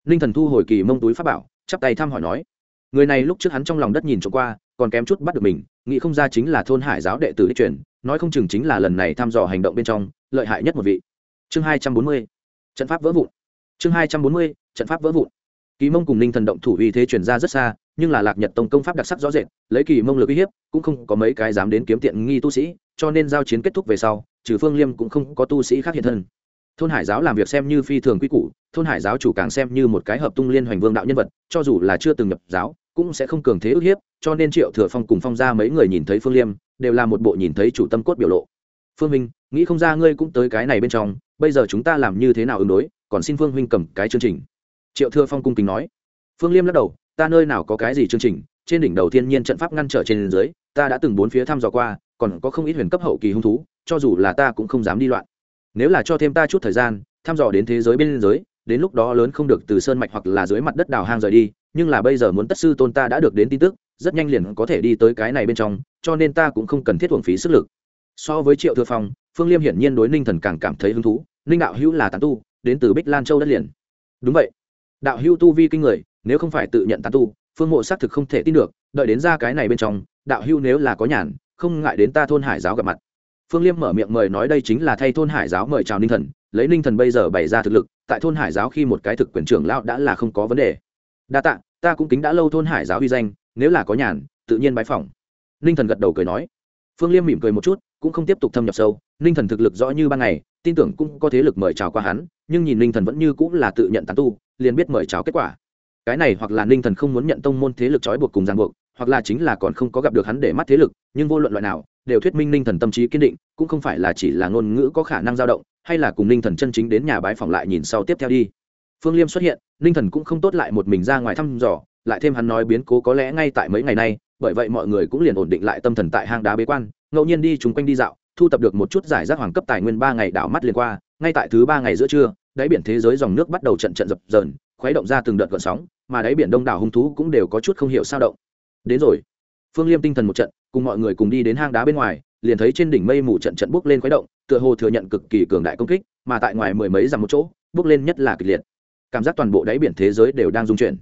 Ninh thần thu hồi kỳ mông túi pháp bảo, chắp tay thăm hỏi nói, người này lúc trước hắn trong lòng đất nhìn trộm qua, còn kém chút bắt được mình, nghĩ không ra chính là thôn hải giáo đệ tử đích truyền nói không chừng chính là lần này thăm dò hành động bên trong lợi hại nhất một vị. Chương hai trăm bốn mươi, trận pháp vỡ vụn. Chương hai trăm bốn mươi, trận pháp vỡ vụn. Kỳ mông cùng ninh thần động thủ uy thế chuyển ra rất xa, nhưng là lạc nhật tông công pháp đặc sắc rõ rệt, lấy kỳ mông lực uy hiếp, cũng không có mấy cái dám đến kiếm tiện nghi tu sĩ, cho nên giao chiến kết thúc về sau, trừ phương liêm cũng không có tu sĩ khác hiện thân. Thôn hải giáo làm việc xem như phi thường quy củ, thôn hải giáo chủ càng xem như một cái hợp tung liên hoành vương đạo nhân vật, cho dù là chưa từng nhập giáo, cũng sẽ không cường thế ức hiếp, cho nên triệu thừa phong cùng phong ra mấy người nhìn thấy phương liêm đều là một bộ nhìn thấy chủ tâm cốt biểu lộ. Phương minh, nghĩ không ra ngươi cũng tới cái này bên trong, bây giờ chúng ta làm như thế nào ứng đối, còn xin phương huynh cầm cái chương trình. Triệu thừa phong cung kính nói. Phương liêm lắc đầu, ta nơi nào có cái gì chương trình, trên đỉnh đầu thiên nhiên trận pháp ngăn trở trên dưới, ta đã từng bốn phía thăm dò qua, còn có không ít huyền cấp hậu kỳ hung thú, cho dù là ta cũng không dám đi loạn. Nếu là cho thêm ta chút thời gian, thăm dò đến thế giới bên giới đến lúc đó lớn không được từ sơn mạch hoặc là dưới mặt đất đào hang rời đi, nhưng là bây giờ muốn tất sư tôn ta đã được đến tin tức, rất nhanh liền có thể đi tới cái này bên trong cho nên ta cũng không cần thiết thuồng phí sức lực. So với triệu thừa phong, phương liêm hiển nhiên đối ninh thần càng cảm thấy hứng thú, ninh đạo hữu là tán tu, đến từ bích lan châu đất liền. Đúng vậy. Đạo hữu tu vi kinh người, nếu không phải tự nhận tán tu, phương mộ xác thực không thể tin được, đợi đến ra cái này bên trong, đạo hữu nếu là có nhàn, không ngại đến ta thôn hải giáo gặp mặt. Phương liêm mở miệng mời nói đây chính là thay thôn hải giáo mời chào ninh thần, lấy ninh thần bây giờ bày ra thực lực, tại thôn hải giáo khi một cái thực quyền trưởng lão đã là không có vấn đề. Đa tạ, ta cũng kính đã lâu thôn hải giáo uy danh, nếu là có nhàn, tự nhiên bái phỏng ninh thần gật đầu cười nói. Phương liêm mỉm cười một chút, cũng không tiếp tục thâm nhập sâu. Ninh thần thực lực rõ như ban ngày, tin tưởng cũng có thế lực mời chào qua hắn, nhưng nhìn ninh thần vẫn như cũng là tự nhận tán tu, liền biết mời chào kết quả. Cái này hoặc là ninh thần không muốn nhận tông môn thế lực trói buộc cùng giang buộc, hoặc là chính là còn không có gặp được hắn để mắt thế lực, nhưng vô luận loại nào, đều thuyết minh ninh thần tâm trí kiên định, cũng không phải là chỉ là ngôn ngữ có khả năng dao động, hay là cùng ninh thần chân chính đến nhà bái phòng lại nhìn sau tiếp theo đi. Phương liêm xuất hiện ninh thần cũng không tốt lại một mình ra ngoài thăm dò, lại thêm hắn nói biến cố có lẽ ngay tại mấy ngày nay bởi vậy mọi người cũng liền ổn định lại tâm thần tại hang đá bế quan, ngẫu nhiên đi chung quanh đi dạo, thu tập được một chút giải rác hoàng cấp tài nguyên ba ngày đảo mắt liền qua, ngay tại thứ ba ngày giữa trưa, đáy biển thế giới dòng nước bắt đầu trận trận dập dờn, khuấy động ra từng đợt gợn sóng, mà đáy biển đông đảo hung thú cũng đều có chút không hiểu sao động. Đến rồi. Phương liêm tinh thần một trận, cùng mọi người cùng đi đến hang đá bên ngoài, liền thấy trên đỉnh mây mù trận trận bốc lên khuấy động, tựa hồ thừa nhận cực kỳ cường đại công kích, mà tại ngoài mười mấy dặm một chỗ bốc lên nhất là kịch liệt. Cảm giác toàn bộ đáy biển thế giới đều đang rung chuyển.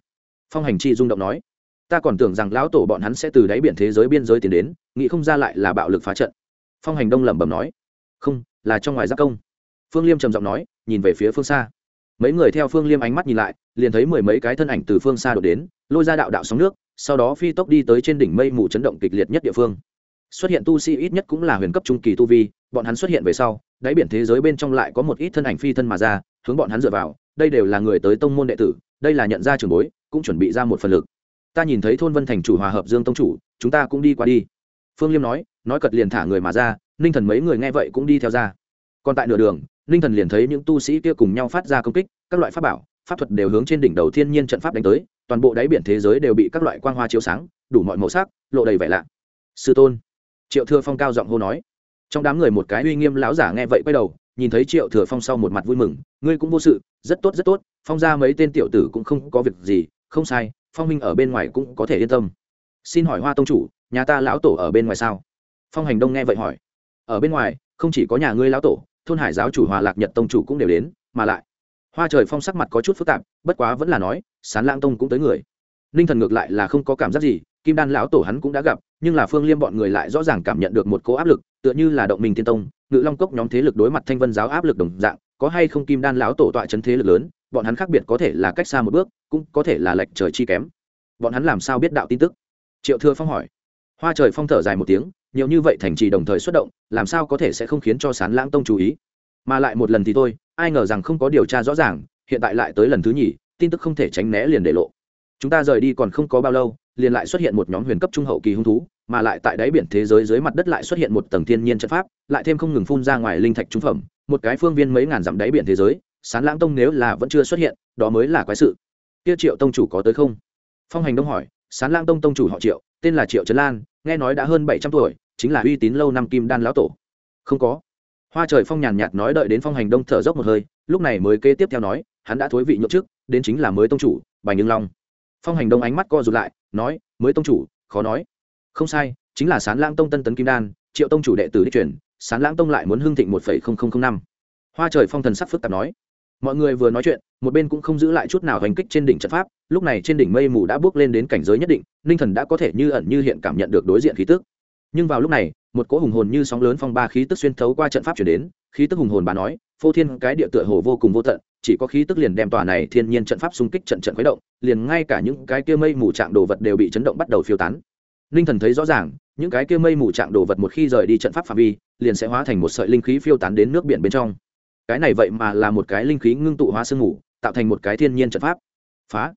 Phong hành chi rung động nói ta còn tưởng rằng lão tổ bọn hắn sẽ từ đáy biển thế giới biên giới tiến đến, nghĩ không ra lại là bạo lực phá trận. Phong hành đông lẩm bẩm nói. Không, là trong ngoài giác công. Phương liêm trầm giọng nói, nhìn về phía phương xa. Mấy người theo phương liêm ánh mắt nhìn lại, liền thấy mười mấy cái thân ảnh từ phương xa đổ đến, lôi ra đạo đạo sóng nước, sau đó phi tốc đi tới trên đỉnh mây mù chấn động kịch liệt nhất địa phương. Xuất hiện tu sĩ ít nhất cũng là huyền cấp trung kỳ tu vi, bọn hắn xuất hiện về sau, đáy biển thế giới bên trong lại có một ít thân ảnh phi thân mà ra, hướng bọn hắn dựa vào, đây đều là người tới tông môn đệ tử, đây là nhận ra trường bối, cũng chuẩn bị ra một phần lực ta nhìn thấy thôn vân thành chủ hòa hợp dương tông chủ, chúng ta cũng đi qua đi. Phương liêm nói nói cật liền thả người mà ra, ninh thần mấy người nghe vậy cũng đi theo ra. Còn tại nửa đường, ninh thần liền thấy những tu sĩ kia cùng nhau phát ra công kích, các loại pháp bảo, pháp thuật đều hướng trên đỉnh đầu thiên nhiên trận pháp đánh tới, toàn bộ đáy biển thế giới đều bị các loại quang hoa chiếu sáng, đủ mọi màu sắc, lộ đầy vẻ lạ. Sư tôn, triệu thừa phong cao giọng hô nói. Trong đám người một cái uy nghiêm lão giả nghe vậy quay đầu, nhìn thấy triệu thừa phong sau một mặt vui mừng, ngươi cũng vô sự, rất tốt rất tốt, phong ra mấy tên tiểu tử cũng không có việc gì, không sai phong minh ở bên ngoài cũng có thể yên tâm. Xin hỏi hoa tông chủ, nhà ta lão tổ ở bên ngoài sao? Phong hành đông nghe vậy hỏi. Ở bên ngoài, không chỉ có nhà ngươi lão tổ, thôn hải giáo chủ hòa lạc nhật tông chủ cũng đều đến, mà lại, hoa trời phong sắc mặt có chút phức tạp, bất quá vẫn là nói, sán lãng tông cũng tới người. Ninh thần ngược lại là không có cảm giác gì, kim đan lão tổ hắn cũng đã gặp, nhưng là phương liêm bọn người lại rõ ràng cảm nhận được một cố áp lực, tựa như là động minh tiên tông, ngự long cốc nhóm thế lực đối mặt thanh vân giáo áp lực đồng dạng, có hay không kim đan lão tổ tọa chấn thế lực lớn bọn hắn khác biệt có thể là cách xa một bước, cũng có thể là lệch trời chi kém. Bọn hắn làm sao biết đạo tin tức? Triệu thừa phong hỏi. Hoa trời phong thở dài một tiếng, nhiều như vậy thành trì đồng thời xuất động, làm sao có thể sẽ không khiến cho sán lãng tông chú ý? Mà lại một lần thì thôi, ai ngờ rằng không có điều tra rõ ràng, hiện tại lại tới lần thứ nhì, tin tức không thể tránh né liền để lộ. Chúng ta rời đi còn không có bao lâu, liền lại xuất hiện một nhóm huyền cấp trung hậu kỳ hung thú, mà lại tại đáy biển thế giới dưới mặt đất lại xuất hiện một tầng thiên nhiên trận pháp, lại thêm không ngừng phun ra ngoài linh thạch trung phẩm, một cái phương viên mấy ngàn dặm đáy biển thế giới sán lãng tông nếu là vẫn chưa xuất hiện, đó mới là quái sự. Kia triệu tông chủ có tới không? Phong hành đông hỏi. Sán lãng tông tông chủ họ triệu, tên là triệu trấn lan, nghe nói đã hơn bảy trăm tuổi, chính là uy tín lâu năm kim đan lão tổ. Không có. Hoa trời phong nhàn nhạt nói đợi đến phong hành đông thở dốc một hơi, lúc này mới kế tiếp theo nói, hắn đã thối vị nhậu trước đến chính là mới tông chủ, bành nhưng long. Phong hành đông ánh mắt co rụt lại, nói, mới tông chủ, khó nói. Không sai, chính là sán lãng tông tân tấn kim đan, triệu tông chủ đệ tử đi chuyển sán lãng tông lại muốn hưng thịnh một phẩy không không không năm. Hoa trời phong thần sắc phức tạp nói mọi người vừa nói chuyện, một bên cũng không giữ lại chút nào hành kích trên đỉnh trận pháp, lúc này trên đỉnh mây mù đã bước lên đến cảnh giới nhất định, ninh thần đã có thể như ẩn như hiện cảm nhận được đối diện khí tức. Nhưng vào lúc này, một cỗ hùng hồn như sóng lớn phong ba khí tức xuyên thấu qua trận pháp chuyển đến, khí tức hùng hồn bà nói, phô thiên, cái địa tựa hồ vô cùng vô tận, chỉ có khí tức liền đem tòa này thiên nhiên trận pháp xung kích trận trận khuấy động, liền ngay cả những cái kia mây mù trạng đồ vật đều bị chấn động bắt đầu phiêu tán. Ninh thần thấy rõ ràng, những cái kia mây mù trạng đồ vật một khi rời đi trận pháp phạm vi, liền sẽ hóa thành một sợi linh khí phiêu tán đến nước biển bên trong cái này vậy mà là một cái linh khí ngưng tụ hóa sương mù, tạo thành một cái thiên nhiên trận pháp. Phá.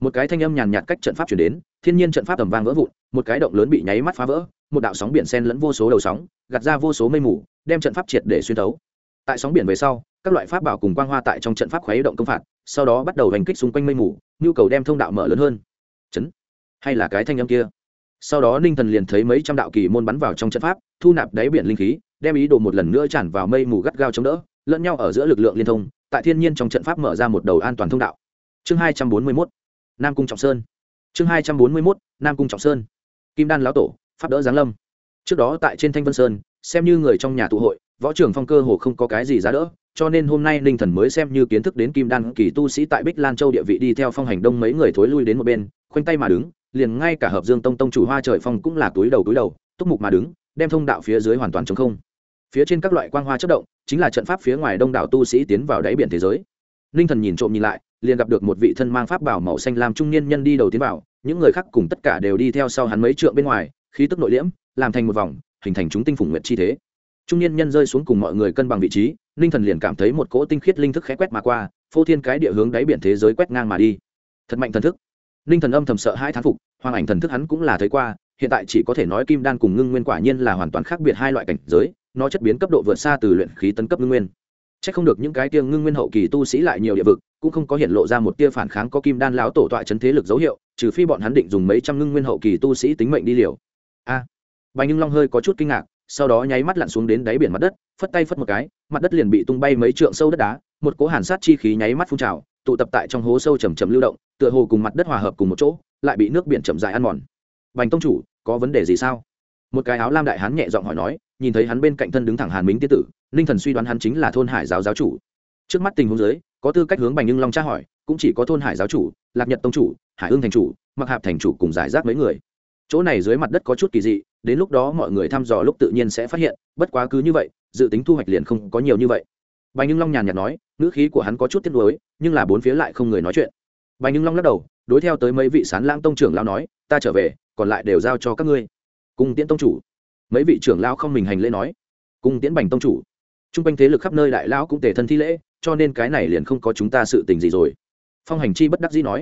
Một cái thanh âm nhàn nhạt cách trận pháp chuyển đến, thiên nhiên trận pháp tầm vang vỡ vụn, một cái động lớn bị nháy mắt phá vỡ, một đạo sóng biển sen lẫn vô số đầu sóng, gạt ra vô số mây mù, đem trận pháp triệt để xuyên tấu tại sóng biển về sau, các loại pháp bảo cùng quang hoa tại trong trận pháp khuấy động công phạt, sau đó bắt đầu hành kích xung quanh mây mù, nhu cầu đem thông đạo mở lớn hơn. Chấn. Hay là cái thanh âm kia? Sau đó ninh thần liền thấy mấy trăm đạo kỳ môn bắn vào trong trận pháp, thu nạp đáy biển linh khí, đem ý đồ một lần nữa tràn vào mây mù gắt gao chống đỡ lẫn nhau ở giữa lực lượng liên thông, tại thiên nhiên trong trận pháp mở ra một đầu an toàn thông đạo. Chương hai trăm bốn mươi mốt, nam cung trọng sơn. Chương hai trăm bốn mươi mốt, nam cung trọng sơn. Kim đan lão tổ, pháp đỡ giáng lâm. Trước đó tại trên thanh vân sơn, xem như người trong nhà tụ hội, võ trưởng phong cơ hồ không có cái gì giá đỡ, cho nên hôm nay ninh thần mới xem như kiến thức đến kim đan kỳ tu sĩ tại bích lan châu địa vị đi theo phong hành đông mấy người thối lui đến một bên, khoanh tay mà đứng, liền ngay cả hợp dương tông tông chủ hoa trời phong cũng là túi đầu túi đầu, túc mục mà đứng, đem thông đạo phía dưới hoàn toàn chống không. Phía trên các loại quang hoa chất động chính là trận pháp phía ngoài đông đảo tu sĩ tiến vào đáy biển thế giới. Ninh thần nhìn trộm nhìn lại, liền gặp được một vị thân mang pháp bảo màu xanh làm trung niên nhân đi đầu tiến vào, những người khác cùng tất cả đều đi theo sau hắn mấy trượng bên ngoài, khí tức nội liễm, làm thành một vòng, hình thành chúng tinh phủng nguyện chi thế. Trung niên nhân rơi xuống cùng mọi người cân bằng vị trí ninh thần liền cảm thấy một cỗ tinh khiết linh thức khẽ quét mà qua, phô thiên cái địa hướng đáy biển thế giới quét ngang mà đi. Thật mạnh thần thức. Ninh thần âm thầm sợ hai thán phục hoàng ảnh thần thức hắn cũng là thấy qua, hiện tại chỉ có thể nói kim đan cùng ngưng nguyên quả nhiên là hoàn toàn khác biệt hai loại cảnh giới nó chất biến cấp độ vượt xa từ luyện khí tấn cấp ngưng nguyên. C h ắ c không được những cái tiêng ngưng nguyên hậu kỳ tu sĩ lại nhiều địa vực cũng không có hiện lộ ra một tia phản kháng có kim đan lão tổ tọa chấn thế lực dấu hiệu trừ phi bọn hắn định dùng mấy trăm ngưng nguyên hậu kỳ tu sĩ tính mệnh đi liều. A. À, bà nhưng long hơi có chút kinh ngạc sau đó nháy mắt lặn xuống đến đáy biển mặt đất phất tay phất một cái mặt đất liền bị tung bay mấy trượng sâu đất đá một cố hàn sát chi khí nháy mắt phun trào tụ tập tại trong hố sâu chầm chầm lưu động tựa hồ cùng mặt đất hòa hợp cùng một chỗ lại bị nước biển chậm dài ăn mòn. Bành tông chủ có vấn đề gì sao? Một cái áo lam đại hán nhẹ giọng hỏi nói nhìn thấy hắn bên cạnh thân đứng thẳng hàn minh tiết tử, ninh thần suy đoán hắn chính là thôn hải giáo giáo chủ. Trước mắt tình huống giới có tư cách hướng bành nhưng long tra hỏi, cũng chỉ có thôn hải giáo chủ, lạc nhật tông chủ, hải ương thành chủ mặc hạp thành chủ cùng giải rác mấy người. Chỗ này dưới mặt đất có chút kỳ dị, đến lúc đó mọi người thăm dò lúc tự nhiên sẽ phát hiện, bất quá cứ như vậy, dự tính thu hoạch liền không có nhiều như vậy. Bành nhưng long nhàn nhạt nói, ngữ khí của hắn có chút tiếc nuối, nhưng là bốn phía lại không người nói chuyện. Bành nhưng long lắc đầu, đối theo tới mấy vị sán lãng tông trưởng lao nói, ta trở về, còn lại đều giao cho các ngươi. Cung tiễn tông chủ mấy vị trưởng lao không mình hành lễ nói cung tiễn bành tông chủ t r u n g quanh thế lực khắp nơi đại lão cũng tề thân thi lễ, cho nên cái này liền không có chúng ta sự tình gì rồi. Phong hành chi bất đắc dĩ nói,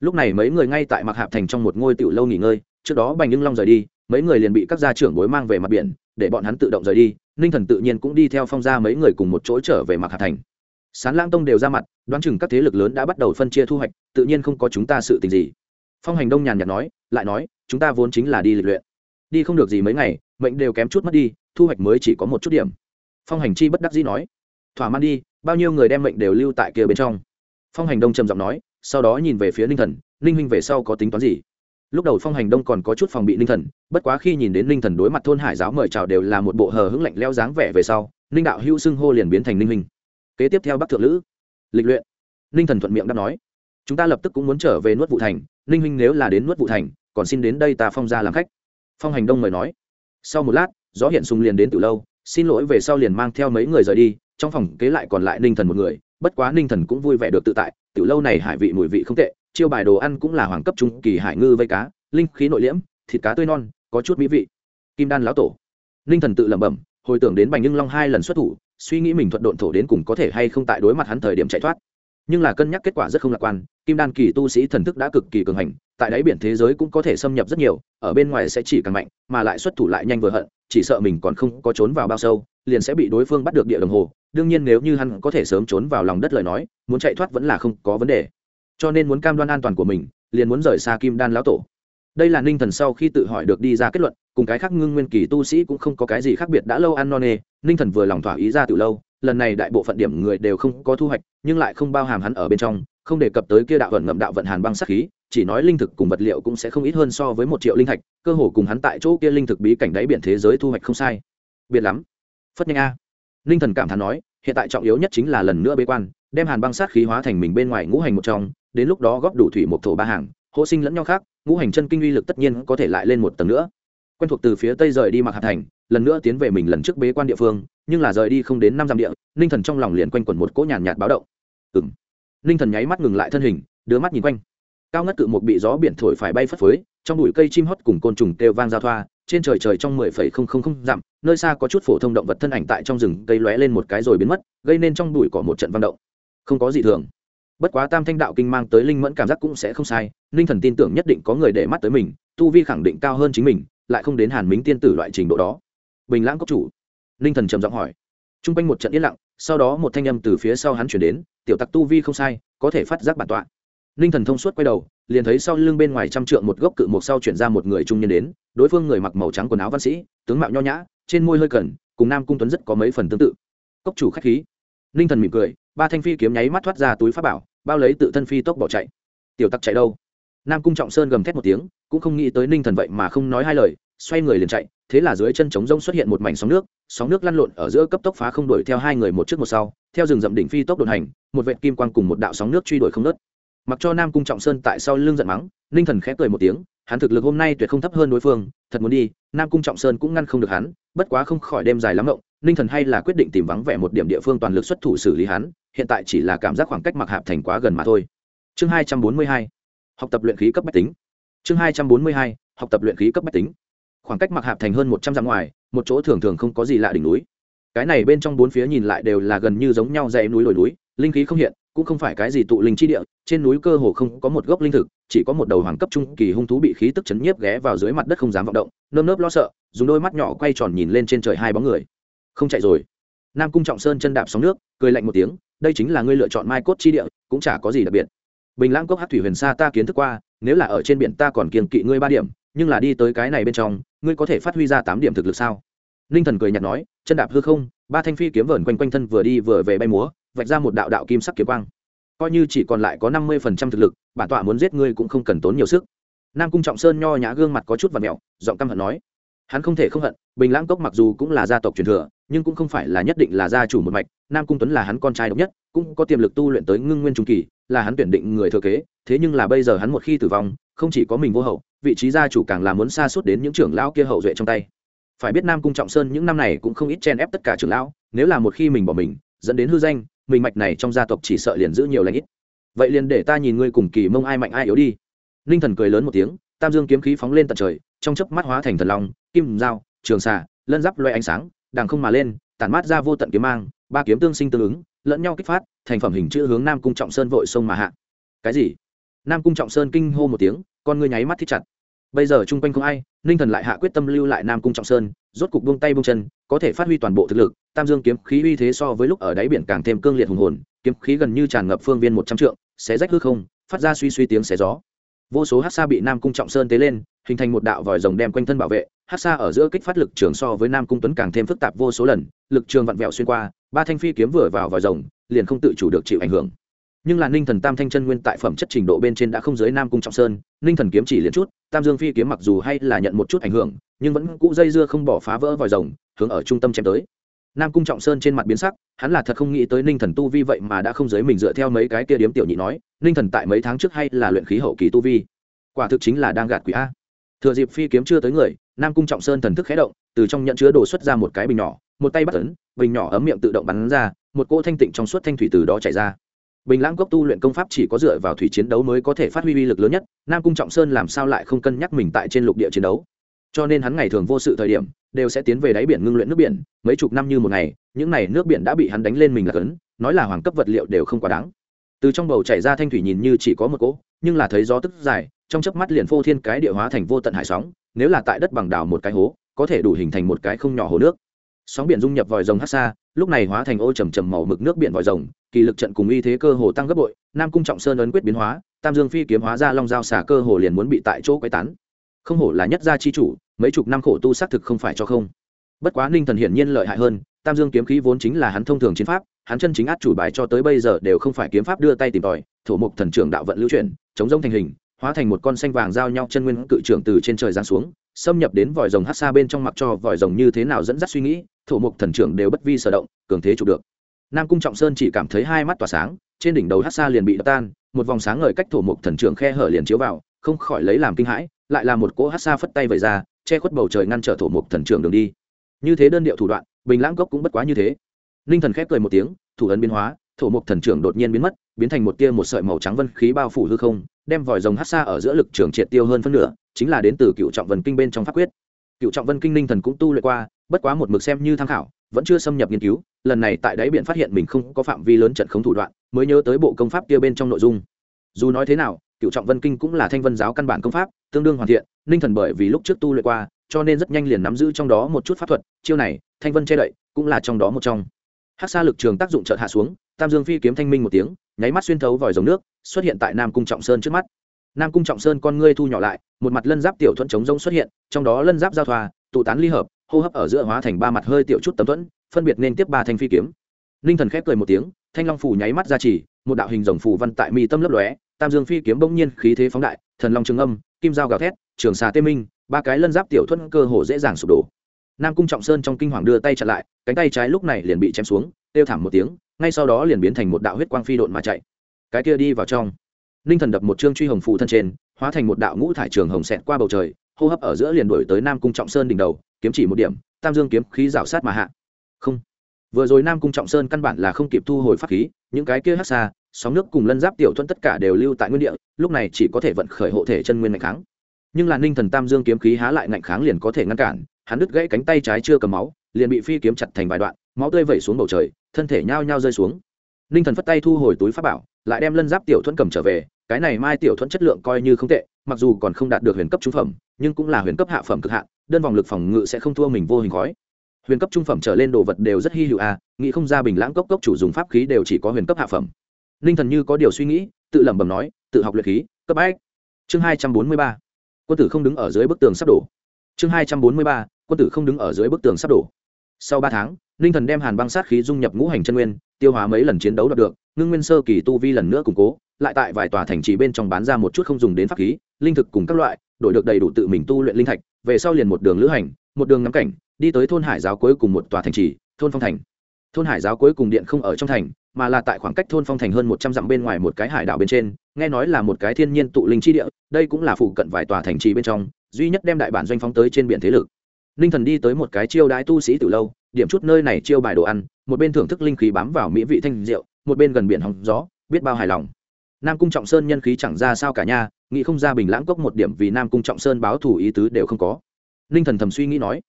lúc này mấy người ngay tại mặc hạp thành trong một ngôi tựu lâu nghỉ ngơi, trước đó bành nhưng long rời đi, mấy người liền bị các gia trưởng bối mang về mặt biển, để bọn hắn tự động rời đi, ninh thần tự nhiên cũng đi theo phong gia mấy người cùng một chỗ trở về mặc hạp thành. Sán lang tông đều ra mặt, đoán chừng các thế lực lớn đã bắt đầu phân chia thu hoạch, tự nhiên không có chúng ta sự tình gì. Phong hành đông nhàn nhạt nói, lại nói, chúng ta vốn chính là đi lịch luyện đi không được gì mấy ngày, mệnh đều kém chút mất đi, thu hoạch mới chỉ có một chút điểm. Phong hành chi bất đắc dĩ nói, thỏa mãn đi, bao nhiêu người đem mệnh đều lưu tại kia bên trong? Phong hành đông trầm giọng nói, sau đó nhìn về phía ninh thần, ninh huynh về sau có tính toán gì? Lúc đầu phong hành đông còn có chút phòng bị ninh thần, bất quá khi nhìn đến ninh thần đối mặt thôn hải giáo mời chào đều là một bộ hờ hững lạnh leo dáng vẻ về sau, ninh đạo hữu xưng hô liền biến thành ninh huynh. Kế tiếp theo bắc thượng lữ, lịch luyện. Ninh thần thuận miệng đáp nói, chúng ta lập tức cũng muốn trở về nuốt vụ thành, ninh huynh nếu là đến nuốt vụ thành, còn xin đến đây ta phong ra làm khách phong hành đông mời nói. Sau một lát, gió hiện sùng liền đến từ lâu, xin lỗi về sau liền mang theo mấy người rời đi, trong phòng kế lại còn lại ninh thần một người, bất quá ninh thần cũng vui vẻ được tự tại từ lâu này hải vị mùi vị không tệ, chiêu bài đồ ăn cũng là hoàng cấp trung kỳ hải ngư vây cá, linh khí nội liễm, thịt cá tươi non, có chút mỹ vị. Kim đan lão tổ. Ninh thần tự lẩm bẩm, hồi tưởng đến bành nhưng long hai lần xuất thủ, suy nghĩ mình thuận độn thổ đến cùng có thể hay không tại đối mặt hắn thời điểm chạy thoát nhưng là cân nhắc kết quả rất không lạc quan, kim đan kỳ tu sĩ thần thức đã cực kỳ cường hành, tại đáy biển thế giới cũng có thể xâm nhập rất nhiều, ở bên ngoài sẽ chỉ càng mạnh, mà lại xuất thủ lại nhanh vừa hận, chỉ sợ mình còn không có trốn vào bao sâu, liền sẽ bị đối phương bắt được địa đồng hồ. Đương nhiên nếu như hắn có thể sớm trốn vào lòng đất lời nói, muốn chạy thoát vẫn là không có vấn đề. Cho nên muốn cam đoan an toàn của mình, liền muốn rời xa kim đan lão tổ. Đây là ninh thần sau khi tự hỏi được đi ra kết luận, cùng cái khác ngưng nguyên kỳ tu sĩ cũng không có cái gì khác biệt, đã lâu ăn no nê, ninh thần vừa lòng thỏa ý ra từ lâu lần này đại bộ phận điểm người đều không có thu hoạch, nhưng lại không bao hàm hắn ở bên trong, không đề cập tới kia đạo vận ngậm đạo vận hàn băng sắc khí, chỉ nói linh thực cùng vật liệu cũng sẽ không ít hơn so với một triệu linh thạch, cơ hồ cùng hắn tại chỗ kia linh thực bí cảnh đáy biển thế giới thu hoạch không sai. Biệt lắm. Phất nhanh a. Linh thần cảm thán nói, hiện tại trọng yếu nhất chính là lần nữa bế quan, đem hàn băng sát khí hóa thành mình bên ngoài ngũ hành một trong, đến lúc đó góp đủ thủy một thổ ba hàng, hỗ sinh lẫn nhau khác, ngũ hành chân kinh uy lực tất nhiên có thể lại lên một tầng nữa. Quen thuộc từ phía tây rời đi mặc hạt thành, lần nữa tiến về mình lần trước bế quan địa phương nhưng là rời đi không đến năm dặm địa, ninh thần trong lòng liền quanh quẩn một cỗ nhàn nhạt báo động. Ừng ninh thần nháy mắt ngừng lại thân hình, đưa mắt nhìn quanh. Cao ngất cự một bị gió biển thổi phải bay phất phới, trong bụi cây chim hót cùng côn trùng kêu vang giao thoa, trên trời trời trong mười phẩy không không không dặm, nơi xa có chút phổ thông động vật thân ảnh tại trong rừng cây lóe lên một cái rồi biến mất, gây nên trong bụi cỏ một trận văn động. Không có gì thường. Bất quá tam thanh đạo kinh mang tới linh mẫn cảm giác cũng sẽ không sai, ninh thần tin tưởng nhất định có người để mắt tới mình, tu vi khẳng định cao hơn chính mình, lại không đến hàn mính tiên tử loại trình độ đó. Bình lãng cốc chủ ninh thần trầm giọng hỏi. T r u n g quanh một trận yên lặng, sau đó một thanh âm từ phía sau hắn chuyển đến, tiểu tặc tu vi không sai, có thể phát giác bản tọa. Ninh thần thông suốt quay đầu, liền thấy sau lưng bên ngoài trăm trượng một gốc cự mộc sau chuyển ra một người trung nhân đến, đối phương người mặc màu trắng quần áo văn sĩ, tướng mạo nho nhã, trên môi hơi cẩn, cùng nam cung tuấn rất có mấy phần tương tự. Cốc chủ k khí. Ninh thần mỉm cười, ba thanh phi kiếm nháy mắt thoát ra túi pháp bảo, bao lấy tự thân phi tốc bỏ chạy. Tiểu tặc chạy đâu? Nam cung trọng sơn gầm thét một tiếng, cũng không nghĩ tới ninh thần vậy mà không nói hai lời, xoay người liền chạy thế là dưới chân trống rông xuất hiện một mảnh sóng nước sóng nước lăn lộn ở giữa cấp tốc phá không đuổi theo hai người một trước một sau, theo rừng rậm đỉnh phi tốc đột hành, một vệ kim quang cùng một đạo sóng nước truy đuổi không nớt mặc cho nam cung trọng sơn tại sau lưng giận mắng, ninh thần khẽ cười một tiếng, hắn thực lực hôm nay tuyệt không thấp hơn đối phương, thật muốn đi, nam cung trọng sơn cũng ngăn không được hắn, bất quá không khỏi đêm dài lắm rộng ninh thần hay là quyết định tìm vắng vẻ một điểm địa phương toàn lực xuất thủ xử lý hắn, hiện tại chỉ là cảm giác khoảng cách mặc hạp thành quá gần mà thôi. Chương hai trăm bốn mươi hai, học tập luyện khí cấp bách tính. Chương hai trăm bốn mươi hai, học tập luyện khí cấp bách tính khoảng cách mặc hạp thành hơn một trăm dặm ngoài, một chỗ thường thường không có gì lạ đỉnh núi. Cái này bên trong bốn phía nhìn lại đều là gần như giống nhau dãy núi đồi núi, linh khí không hiện, cũng không phải cái gì tụ linh chi địa, trên núi cơ hồ không có một gốc linh thực, chỉ có một đầu hoàng cấp trung kỳ hung thú bị khí tức chấn nhiếp ghé vào dưới mặt đất không dám vọng động, nơm nớp lo sợ, dùng đôi mắt nhỏ quay tròn nhìn lên trên trời hai bóng người. Không chạy rồi. Nam cung trọng sơn chân đạp sóng nước, cười lạnh một tiếng, đây chính là ngươi lựa chọn mai cốt chi địa, cũng chả có gì đặc biệt. Bình lãng cốc hát thủy huyền xa ta kiến thức qua, nếu là ở trên biển ta còn kiên kỵ ngươi ba điểm nhưng là đi tới cái này bên trong, ngươi có thể phát huy ra tám điểm thực lực sao? Ninh thần cười nhạt nói, chân đạp hư không, ba thanh phi kiếm vờn quanh quanh thân vừa đi vừa về bay múa, vạch ra một đạo đạo kim sắc kiếm quang. Coi như chỉ còn lại có năm mươi phần trăm thực lực, bản tọa muốn giết ngươi cũng không cần tốn nhiều sức. Nam cung trọng sơn nho nhã gương mặt có chút và mẹo, giọng căm hận nói, hắn không thể không hận, bình lãng cốc mặc dù cũng là gia tộc truyền thừa, nhưng cũng không phải là nhất định là gia chủ một mạch, nam cung tuấn là hắn con trai độc nhất, cũng có tiềm lực tu luyện tới ngưng nguyên trung kỳ, là hắn tuyển định người thừa kế, thế nhưng là bây giờ hắn một khi tử vong không chỉ có mình vô hậu, vị trí gia chủ càng là muốn xa suốt đến những trưởng lão kia hậu duệ trong tay. Phải biết nam cung trọng sơn những năm này cũng không ít chen ép tất cả trưởng lão, nếu là một khi mình bỏ mình, dẫn đến hư danh, mình mạch này trong gia tộc chỉ sợ liền giữ nhiều lãnh ít. Vậy liền để ta nhìn ngươi cùng kỳ mông ai mạnh ai yếu đi. Ninh thần cười lớn một tiếng, tam dương kiếm khí phóng lên tận trời, trong chớp mắt hóa thành thần long, kim dao, trường xà, lân giáp loay ánh sáng đàng không mà lên, tản mát ra vô tận kiếm mang, ba kiếm tương sinh tương ứng, lẫn nhau kích phát, thành phẩm hình chữ hướng nam cung trọng sơn vội sông mà hạ. Cái gì? Nam cung trọng sơn kinh hô một tiếng, con ngươi nháy mắt thích chặt. Bây giờ chung quanh không ai, ninh thần lại hạ quyết tâm lưu lại nam cung trọng sơn, rốt cục buông tay buông chân, có thể phát huy toàn bộ thực lực. Tam dương kiếm khí uy thế so với lúc ở đáy biển càng thêm cương liệt hùng hồn, kiếm khí gần như tràn ngập phương viên một trăm trượng, xé rách hư không, phát ra suy suy tiếng xé gió. Vô số hát xa bị nam cung trọng sơn tế lên, hình thành một đạo vòi rồng đem quanh thân bảo vệ. Hát xa ở giữa kích phát lực trường so với nam cung tuấn càng thêm phức tạp vô số lần, lực trường vặn vẹo xuyên qua, ba thanh phi kiếm vừa vào vòi rồng, liền không tự chủ được chịu ảnh hưởng nhưng là ninh thần tam thanh chân nguyên tại phẩm chất trình độ bên trên đã không dưới nam cung trọng sơn. Ninh thần kiếm chỉ liền chút, tam dương phi kiếm mặc dù hay là nhận một chút ảnh hưởng, nhưng vẫn cũ dây dưa không bỏ phá vỡ vòi rồng, hướng ở trung tâm chém tới. Nam cung trọng sơn trên mặt biến sắc, hắn là thật không nghĩ tới ninh thần tu vi vậy mà đã không giới mình dựa theo mấy cái kia điếm tiểu nhị nói, ninh thần tại mấy tháng trước hay là luyện khí hậu kỳ tu vi. Quả thực chính là đang gạt quỷ a. Thừa dịp phi kiếm chưa tới người, nam cung trọng sơn thần thức khé động, từ trong nhận chứa đồ xuất ra một cái bình nhỏ, một tay bắt tấn bình nhỏ ấm miệng tự động bắn ra, một cỗ thanh tịnh trong suốt thanh thủy từ đó chảy ra bình lãng cốc tu luyện công pháp chỉ có dựa vào thủy chiến đấu mới có thể phát huy uy lực lớn nhất, nam cung trọng sơn làm sao lại không cân nhắc mình tại trên lục địa chiến đấu? Cho nên hắn ngày thường vô sự thời điểm, đều sẽ tiến về đáy biển ngưng luyện nước biển, mấy chục năm như một ngày, những n à y nước biển đã bị hắn đánh lên mình là cấn, nói là hoàng cấp vật liệu đều không quá đáng. Từ trong bầu chảy ra thanh thủy nhìn như chỉ có một cỗ, nhưng là thấy gió tức dài, trong chớp mắt liền phô thiên cái địa hóa thành vô tận hải sóng, nếu là tại đất bằng đảo một cái hố, có thể đủ hình thành một cái không nhỏ hồ nước. Sóng biển dung nhập vòi rồng hát xa, lúc này hóa thành ô trầm trầm màu mực nước biển vòi rồng kỳ lực trận cùng uy thế cơ hồ tăng gấp bội, nam cung trọng sơn ấn quyết biến hóa, tam dương phi kiếm hóa ra long dao xả cơ hồ liền muốn bị tại chỗ quấy tán. Không hổ là nhất gia chi chủ, mấy chục năm khổ tu xác thực không phải cho không. Bất quá ninh thần hiển nhiên lợi hại hơn, tam dương kiếm khí vốn chính là hắn thông thường chiến pháp, hắn chân chính át chủ bài cho tới bây giờ đều không phải kiếm pháp đưa tay tìm tòi, thổ mục thần trưởng đạo vận lưu chuyển, chống rông thành hình, hóa thành một con xanh vàng giao nhau chân nguyên cự trưởng từ trên trời giáng xuống, xâm nhập đến vòi rồng hát xa bên trong mặc cho vòi rồng như thế nào dẫn dắt suy nghĩ, thổ mục thần trưởng đều bất vi sở động, cường thế chụp được nam cung trọng sơn chỉ cảm thấy hai mắt tỏa sáng, trên đỉnh đầu hát xa liền bị đập tan, một vòng sáng ngời cách thổ mục thần trưởng khe hở liền chiếu vào, không khỏi lấy làm kinh hãi, lại là một cỗ hát xa phất tay vẩy ra, che khuất bầu trời ngăn trở thổ mục thần trưởng đường đi. Như thế đơn điệu thủ đoạn, bình lãng cốc cũng bất quá như thế. Ninh thần khép cười một tiếng, thủ ấn biến hóa, thổ mục thần trưởng đột nhiên biến mất, biến thành một tia một sợi màu trắng vân khí bao phủ hư không, đem vòi rồng hát xa ở giữa lực trường triệt tiêu hơn phân nửa, chính là đến từ cựu trọng vân kinh bên trong pháp quyết. Cựu trọng vân kinh ninh thần cũng tu luyện qua, bất quá một mực xem như tham khảo vẫn chưa xâm nhập nghiên cứu, lần này tại đáy biển phát hiện mình không có phạm vi lớn trận không thủ đoạn, mới nhớ tới bộ công pháp kia bên trong nội dung. Dù nói thế nào, cựu trọng vân kinh cũng là thanh vân giáo căn bản công pháp, tương đương hoàn thiện ninh thần bởi vì lúc trước tu luyện qua, cho nên rất nhanh liền nắm giữ trong đó một chút pháp thuật, chiêu này, thanh vân che đậy, cũng là trong đó một trong. Hát xa lực trường tác dụng chợt hạ xuống, tam dương phi kiếm thanh minh một tiếng, nháy mắt xuyên thấu vòi dòng nước, xuất hiện tại nam cung trọng sơn trước mắt. Nam cung trọng sơn con ngươi thu nhỏ lại, một mặt lân giáp tiểu thuận chống rông xuất hiện, trong đó lân giáp giao thoa, tụ tán ly hợp hô hấp ở giữa hóa thành ba mặt hơi tiểu chút tấm thuẫn, phân biệt nên tiếp ba thanh phi kiếm. Ninh thần khép cười một tiếng, thanh long phủ nháy mắt ra chỉ, một đạo hình rồng phủ văn tại mi tâm lấp lóe, tam dương phi kiếm bỗng nhiên khí thế phóng đại, thần long trường âm, kim dao gào thét, trường xà tê minh, ba cái lân giáp tiểu thuẫn cơ hồ dễ dàng sụp đổ. Nam cung trọng sơn trong kinh hoàng đưa tay chặn lại, cánh tay trái lúc này liền bị chém xuống têu thảm một tiếng, ngay sau đó liền biến thành một đạo huyết quang phi độn mà chạy. Cái kia đi vào trong. Ninh thần đập một chương truy hồng phụ thân trên, hóa thành một đạo ngũ thải trường hồng xẹt qua bầu trời hô hấp ở giữa liền đổi tới nam cung trọng sơn đỉnh đầu, kiếm chỉ một điểm, tam dương kiếm khí rào sát mà hạ. Không. Vừa rồi nam cung trọng sơn căn bản là không kịp thu hồi pháp khí, những cái kia hát xa sóng nước cùng lân giáp tiểu thuẫn tất cả đều lưu tại nguyên địa, lúc này chỉ có thể vận khởi hộ thể chân nguyên ngạnh kháng. Nhưng là ninh thần tam dương kiếm khí há lại ngạnh kháng liền có thể ngăn cản, hắn đứt gãy cánh tay trái chưa cầm máu, liền bị phi kiếm chặt thành vài đoạn, máu tươi vẩy xuống bầu trời, thân thể nhao nhao rơi xuống. Ninh thần phất tay thu hồi túi pháp bảo, lại đem lân giáp tiểu thuẫn cầm trở về, cái này mai tiểu thuẫn chất lượng coi như không tệ mặc dù còn không đạt được huyền cấp trung phẩm, nhưng cũng là huyền cấp hạ phẩm cực hạn, đơn vòng lực phòng ngự sẽ không thua mình vô hình khói. Huyền cấp trung phẩm trở lên đồ vật đều rất hy hữu à nghĩ không ra bình lãng cốc cốc chủ dùng pháp khí đều chỉ có huyền cấp hạ phẩm. Ninh thần như có điều suy nghĩ, tự lẩm bẩm nói, tự học luyện khí, cấp ách chương hai trăm bốn mươi ba. Quân tử không đứng ở dưới bức tường sắp đổ. Chương hai trăm bốn mươi ba. Quân tử không đứng ở dưới bức tường sắp đổ. Sau ba tháng ninh thần đem hàn băng sát khí dung nhập ngũ hành chân nguyên, tiêu hóa mấy lần chiến đấu đạt được ngưng nguyên sơ kỳ tu vi lần nữa củng cố, lại tại vài tòa thành trì bên trong bán ra một chút không dùng đến pháp khí, linh thực cùng các loại, đổi được đầy đủ tự mình tu luyện linh thạch, về sau liền một đường lữ hành, một đường ngắm cảnh, đi tới thôn hải giáo cuối cùng một tòa thành trì, thôn phong thành. Thôn hải giáo cuối cùng điện không ở trong thành, mà là tại khoảng cách thôn phong thành hơn một trăm dặm bên ngoài một cái hải đảo bên trên, nghe nói là một cái thiên nhiên tụ linh chi địa, đây cũng là phụ cận vài tòa thành trì bên trong, duy nhất đem đại bản doanh phóng tới trên biển thế lực. Ninh thần đi tới một cái chiêu đãi tu sĩ từ lâu, điểm chút nơi này chiêu bài đồ ăn, một bên thưởng thức linh khí bám vào mỹ vị thanh rượu một bên gần biển hóng gió, biết bao hài lòng. Nam cung trọng sơn nhân khí chẳng ra sao cả nhà nghĩ không ra bình lãng cốc một điểm vì nam cung trọng sơn báo thù ý tứ đều không có. Ninh thần thầm suy nghĩ nói,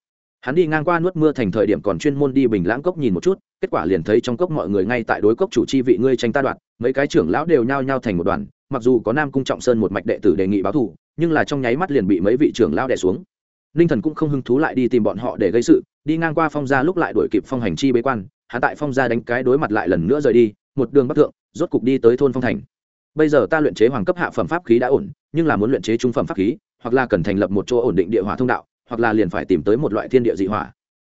hắn đi ngang qua nuốt mưa thành thời điểm còn chuyên môn đi bình lãng cốc nhìn một chút, kết quả liền thấy trong cốc mọi người ngay tại đối cốc chủ chi vị ngươi tranh ta đoạn mấy cái trưởng lão đều nhao nhao thành một đoàn, mặc dù có nam cung trọng sơn một mạch đệ tử đề nghị báo thù, nhưng là trong nháy mắt liền bị mấy vị trưởng lão đè xuống. Ninh thần cũng không hứng thú lại đi tìm bọn họ để gây sự, đi ngang qua phong gia lúc lại đuổi kịp phong hành chi bế quan, hắn tại phong gia đánh cái đối mặt lại lần nữa rời đi một đường bắc thượng, rốt cục đi tới thôn phong thành. Bây giờ ta luyện chế hoàng cấp hạ phẩm pháp khí đã ổn, nhưng là muốn luyện chế trung phẩm pháp khí, hoặc là cần thành lập một chỗ ổn định địa hỏa thông đạo, hoặc là liền phải tìm tới một loại thiên địa dị hỏa.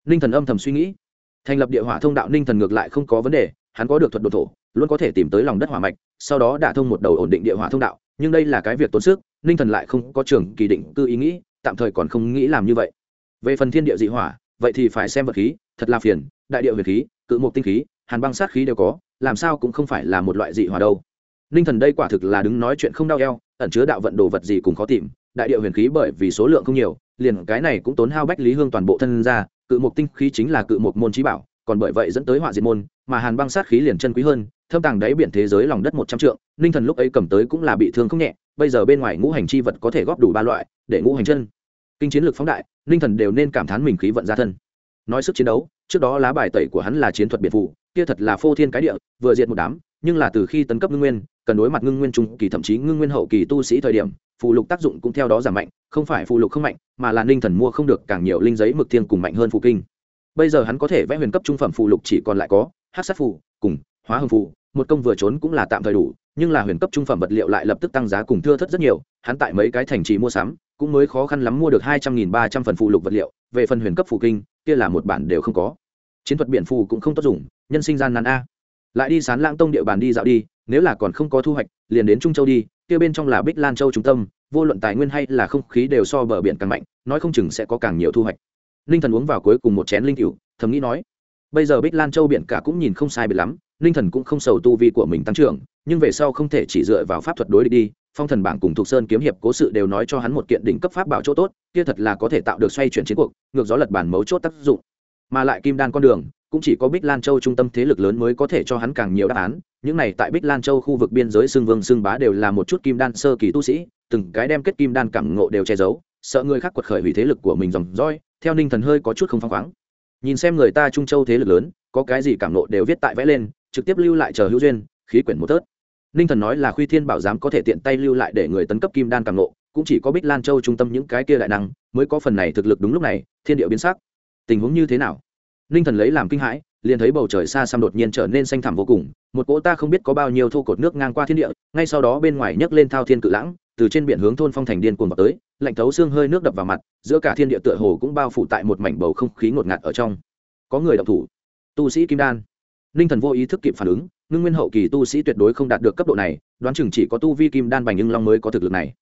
Ninh thần âm thầm suy nghĩ. Thành lập địa hỏa thông đạo ninh thần ngược lại không có vấn đề, hắn có được thuật đột thổ, luôn có thể tìm tới lòng đất hỏa mạch, sau đó đả thông một đầu ổn định địa hỏa thông đạo, nhưng đây là cái việc tốn sức, ninh thần lại không có trường kỳ định cư ý nghĩ, tạm thời còn không nghĩ làm như vậy. Về phần thiên địa dị hỏa, vậy thì phải xem vật khí, thật là phiền, đại địa huyền khí, cự mục tinh khí hàn băng sát khí đều có, làm sao cũng không phải là một loại dị hỏa đâu. Ninh thần đây quả thực là đứng nói chuyện không đau eo, ẩn chứa đạo vận đồ vật gì cũng khó tìm, đại địa huyền khí bởi vì số lượng không nhiều, liền cái này cũng tốn hao bách lý hương toàn bộ thân ra, cự mục tinh khí chính là cự mục môn trí bảo, còn bởi vậy dẫn tới họa diệt môn, mà hàn băng sát khí liền chân quý hơn, thâm tàng đáy biển thế giới lòng đất một trăm trượng ninh thần lúc ấy cầm tới cũng là bị thương không nhẹ, bây giờ bên ngoài ngũ hành chi vật có thể góp đủ ba loại, để ngũ hành chân. Kinh chiến lược phóng đại ninh thần đều nên cảm thán mình khí vận ra thân. Nói sức chiến đấu, trước đó lá bài tẩy của hắn là chiến thuật biệt phủ kia thật là phô thiên cái địa, vừa diệt một đám, nhưng là từ khi tấn cấp ngưng nguyên, cần đối mặt ngưng nguyên trung kỳ thậm chí ngưng nguyên hậu kỳ tu sĩ thời điểm, phù lục tác dụng cũng theo đó giảm mạnh, không phải phù lục không mạnh, mà là ninh thần mua không được càng nhiều linh giấy mực thiên cùng mạnh hơn phù kinh. Bây giờ hắn có thể vẽ huyền cấp trung phẩm phù lục chỉ còn lại có hát sát phù, cùng hóa hư phù, một công vừa trốn cũng là tạm thời đủ, nhưng là huyền cấp trung phẩm vật liệu lại lập tức tăng giá cùng thưa thất rất nhiều, hắn tại mấy cái thành trì mua sắm, cũng mới khó khăn lắm mua được hai trăm nghìn ba trăm phần phù lục vật liệu, về phần huyền cấp phù kinh, kia là một bản đều không có chiến thuật biển phù cũng không tốt dùng, nhân sinh gian nan a. Lại đi sán lãng tông địa bàn đi dạo đi, nếu là còn không có thu hoạch, liền đến trung châu đi, kia bên trong là bích lan châu trung tâm, vô luận tài nguyên hay là không khí đều so bờ biển càng mạnh, nói không chừng sẽ có càng nhiều thu hoạch. Ninh thần uống vào cuối cùng một chén linh cựu thầm nghĩ nói, bây giờ bích lan châu biển cả cũng nhìn không sai biệt lắm, ninh thần cũng không sầu tu vi của mình tăng trưởng, nhưng về sau không thể chỉ dựa vào pháp thuật đối địch đi, phong thần bảng cùng thục sơn kiếm hiệp cố sự đều nói cho hắn một kiện đỉnh cấp pháp bảo chỗ tốt, kia thật là có thể tạo được xoay chuyển chiến cuộc, ngược gió lật bản mấu chốt tác dụng mà lại kim đan con đường cũng chỉ có bích lan châu trung tâm thế lực lớn mới có thể cho hắn càng nhiều đáp án những này tại bích lan châu khu vực biên giới xương vương xương bá đều là một chút kim đan sơ kỳ tu sĩ từng cái đem kết kim đan cảm ngộ đều che giấu sợ người khác quật khởi vì thế lực của mình dòng roi theo ninh thần hơi có chút không phăng khoáng nhìn xem người ta trung châu thế lực lớn có cái gì cảm nộ đều viết tại vẽ lên trực tiếp lưu lại chờ hữu duyên khí quyển một tớt ninh thần nói là khuy thiên bảo giám có thể tiện tay lưu lại để người tấn cấp kim đan cảm nộ cũng chỉ có bích lan châu trung tâm những cái kia đại năng mới có phần này thực lực đúng lúc này thiên địa biến sắc tình huống như thế nào? Ninh thần lấy làm kinh hãi, liền thấy bầu trời xa xăm đột nhiên trở nên xanh thẳm vô cùng, một cỗ ta không biết có bao nhiêu thô cột nước ngang qua thiên địa, ngay sau đó bên ngoài nhấc lên thao thiên cự lãng, từ trên biển hướng thôn phong thành điên cuồng vào tới, lạnh thấu xương hơi nước đập vào mặt, giữa cả thiên địa tựa hồ cũng bao phủ tại một mảnh bầu không khí ngột ngạt ở trong. Có người đọc thủ. Tu sĩ kim đan. Ninh thần vô ý thức kịp phản ứng, ngưng nguyên hậu kỳ tu sĩ tuyệt đối không đạt được cấp độ này, đoán chừng chỉ có tu vi kim đan bành nhưng long mới có thực lực này.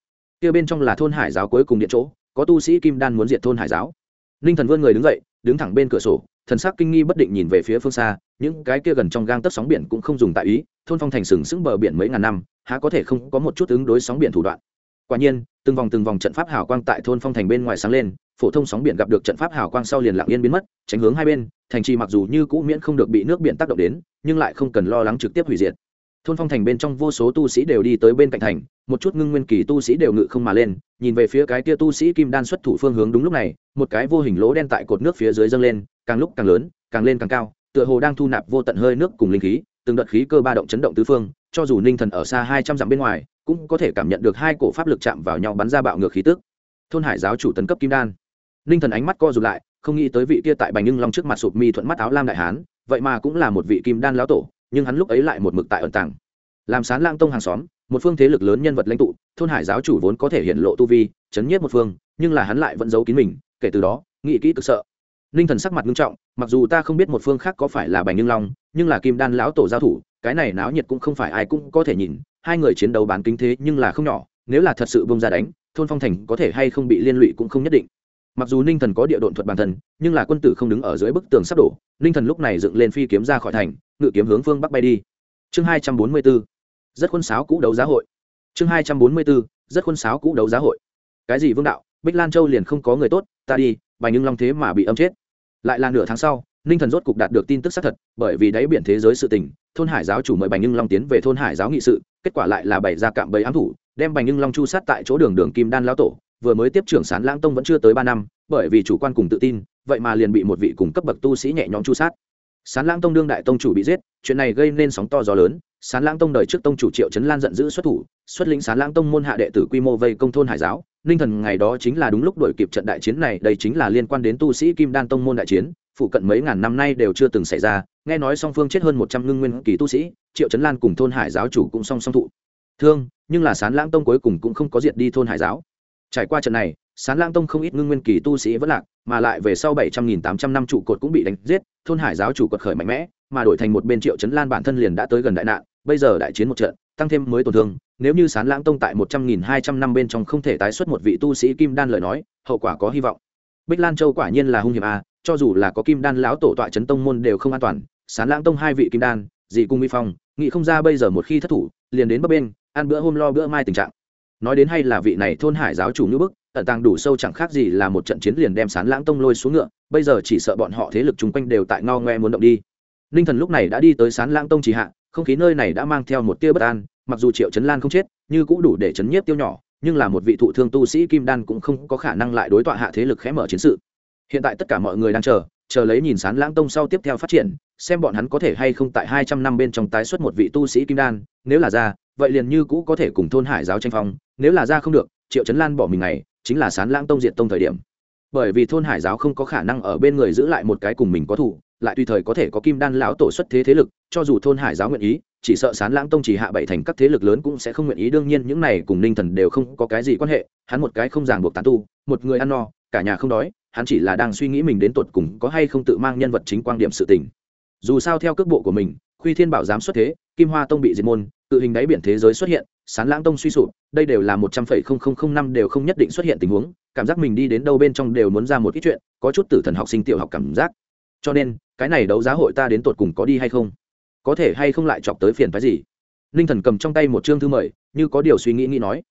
Kia bên trong là thôn hải giáo cuối cùng điện chỗ, có tu sĩ kim đan muốn diệt thôn hải giáo. Ninh thần vươn người đứng dậy đứng thẳng bên cửa sổ, thần sắc kinh nghi bất định nhìn về phía phương xa, những cái kia gần trong gang tấc sóng biển cũng không dùng tại ý, thôn phong thành sừng sững bờ biển mấy ngàn năm, há có thể không có một chút ứng đối sóng biển thủ đoạn. Quả nhiên, từng vòng từng vòng trận pháp hào quang tại thôn phong thành bên ngoài sáng lên, phổ thông sóng biển gặp được trận pháp hào quang sau liền lặng yên biến mất, tránh hướng hai bên, thành trì mặc dù như cũ miễn không được bị nước biển tác động đến, nhưng lại không cần lo lắng trực tiếp hủy diệt thôn phong thành bên trong vô số tu sĩ đều đi tới bên cạnh thành, một chút ngưng nguyên kỳ tu sĩ đều ngự không mà lên, nhìn về phía cái kia tu sĩ kim đan xuất thủ phương hướng đúng lúc này, một cái vô hình lỗ đen tại cột nước phía dưới dâng lên, càng lúc càng lớn, càng lên càng cao, tựa hồ đang thu nạp vô tận hơi nước cùng linh khí, từng đợt khí cơ ba động chấn động tứ phương, cho dù ninh thần ở xa hai trăm dặm bên ngoài, cũng có thể cảm nhận được hai cổ pháp lực chạm vào nhau bắn ra bạo ngược khí tức. Thôn hải giáo chủ tấn cấp kim đan. Ninh thần ánh mắt co rụt lại, không nghĩ tới vị kia tại bành ngưng long trước mặt sụp mi thuận mắt áo lam đại hán, vậy mà cũng là một vị kim đan lão tổ nhưng hắn lúc ấy lại một mực tại ẩn tàng. Làm sán lang tông hàng xóm, một phương thế lực lớn nhân vật lãnh tụ, thôn hải giáo chủ vốn có thể hiện lộ tu vi, chấn nhiếp một phương, nhưng là hắn lại vẫn giấu kín mình, kể từ đó, nghĩ kỹ cực sợ. Ninh thần sắc mặt nghiêm trọng, mặc dù ta không biết một phương khác có phải là bành ngưng long, nhưng là kim đan lão tổ giao thủ, cái này náo nhiệt cũng không phải ai cũng có thể nhìn, hai người chiến đấu bán kính thế nhưng là không nhỏ, nếu là thật sự bông ra đánh, thôn phong thành có thể hay không bị liên lụy cũng không nhất định mặc dù ninh thần có địa độn thuật bản thân, nhưng là quân tử không đứng ở dưới bức tường sắp đổ, ninh thần lúc này dựng lên phi kiếm ra khỏi thành, ngự kiếm hướng phương bắc bay đi. Chương hai trăm bốn mươi b ố rất khuôn sáo cũ đấu giá hội. Chương hai trăm bốn mươi b ố rất khuôn sáo cũ đấu giá hội. Cái gì vương đạo, bích lan châu liền không có người tốt, ta đi, bành nhưng long thế mà bị âm chết. Lại là nửa tháng sau, ninh thần rốt cục đạt được tin tức xác thật, bởi vì đáy biển thế giới sự tình, thôn hải giáo chủ mời bành nhưng long tiến về thôn hải giáo nghị sự, kết quả lại là bày ra cạm bẫy ám thủ, đem bành nhưng long chu sát tại chỗ đường đường kim đan lão tổ vừa mới tiếp trưởng sán lãng tông vẫn chưa tới ba năm, bởi vì chủ quan cùng tự tin, vậy mà liền bị một vị cùng cấp bậc tu sĩ nhẹ nhõm chu sát. Sán lãng tông đương đại tông chủ bị giết, chuyện này gây nên sóng to gió lớn, sán lãng tông đời trước tông chủ triệu trấn lan giận dữ xuất thủ, xuất lĩnh sán lãng tông môn hạ đệ tử quy mô vây công thôn hải giáo. Ninh thần ngày đó chính là đúng lúc đổi kịp trận đại chiến này, đây chính là liên quan đến tu sĩ kim đan tông môn đại chiến, phụ cận mấy ngàn năm nay đều chưa từng xảy ra, nghe nói song phương chết hơn một trăm ngưng nguyên kỳ tu sĩ, triệu trấn lan cùng thôn hải giáo chủ cũng song song thụ. Thương, nhưng là sán lãng tông cuối cùng cũng không có diệt đi thôn hải giáo trải qua trận này, sán Lang tông không ít ngưng nguyên kỳ tu sĩ vẫn lạc, mà lại về sau bảy trăm nghìn tám trăm năm trụ cột cũng bị đánh giết, thôn hải giáo chủ cột khởi mạnh mẽ, mà đổi thành một bên triệu trấn lan bản thân liền đã tới gần đại nạn, bây giờ đại chiến một trận, tăng thêm mới tổn thương, nếu như sán lãng tông tại một trăm nghìn hai trăm năm bên trong không thể tái xuất một vị tu sĩ kim đan lời nói, hậu quả có hy vọng. Bích lan châu quả nhiên là hung hiểm a, cho dù là có kim đan lão tổ tọa chấn tông môn đều không an toàn, sán lãng tông hai vị kim đan, dị cung mỹ phong nghị không ra bây giờ một khi thất thủ, liền đến bấp bên ăn bữa hôm lo bữa mai tình trạng nói đến hay là vị này thôn hải giáo chủ như bức, ẩn tàng đủ sâu chẳng khác gì là một trận chiến liền đem sán lãng tông lôi xuống ngựa, bây giờ chỉ sợ bọn họ thế lực chung quanh đều tại ngao ngoe muốn động đi. Ninh thần lúc này đã đi tới sán lãng tông chỉ hạ, không khí nơi này đã mang theo một tia bất an, mặc dù triệu chấn lan không chết, như cũng đủ để chấn nhiếp tiêu nhỏ, nhưng là một vị thụ thương tu sĩ kim đan cũng không có khả năng lại đối tọa hạ thế lực khẽ mở chiến sự. Hiện tại tất cả mọi người đang chờ chờ lấy nhìn sán lãng tông sau tiếp theo phát triển, xem bọn hắn có thể hay không tại hai trăm năm bên trong tái xuất một vị tu sĩ kim đan, nếu là ra vậy liền như cũ có thể cùng thôn hải giáo tranh phong, nếu là ra không được, triệu Trấn lan bỏ mình này, chính là sán lãng tông diệt tông thời điểm. Bởi vì thôn hải giáo không có khả năng ở bên người giữ lại một cái cùng mình có thủ, lại tùy thời có thể có kim đan lão tổ xuất thế thế lực, cho dù thôn hải giáo nguyện ý, chỉ sợ sán lãng tông chỉ hạ bảy thành các thế lực lớn cũng sẽ không nguyện ý, đương nhiên những này cùng ninh thần đều không có cái gì quan hệ, hắn một cái không ràng buộc tán tu, một người ăn no, cả nhà không đói, hắn chỉ là đang suy nghĩ mình đến tột cùng có hay không tự mang nhân vật chính quan điểm sự tình. Dù sao theo cước bộ của mình, khuy thiên bảo giám xuất thế, kim hoa tông bị diệt môn tự hình đáy biển thế giới xuất hiện, sán lãng tông suy sụp, đây đều là một trăm phẩy không không không năm đều không nhất định xuất hiện tình huống, cảm giác mình đi đến đâu bên trong đều muốn ra một ít chuyện, có chút tử thần học sinh tiểu học cảm giác. Cho nên, cái này đấu giá hội ta đến tột cùng có đi hay không? Có thể hay không lại chọc tới phiền phái gì? Ninh thần cầm trong tay một chương thư mời, như có điều suy nghĩ nghĩ nói.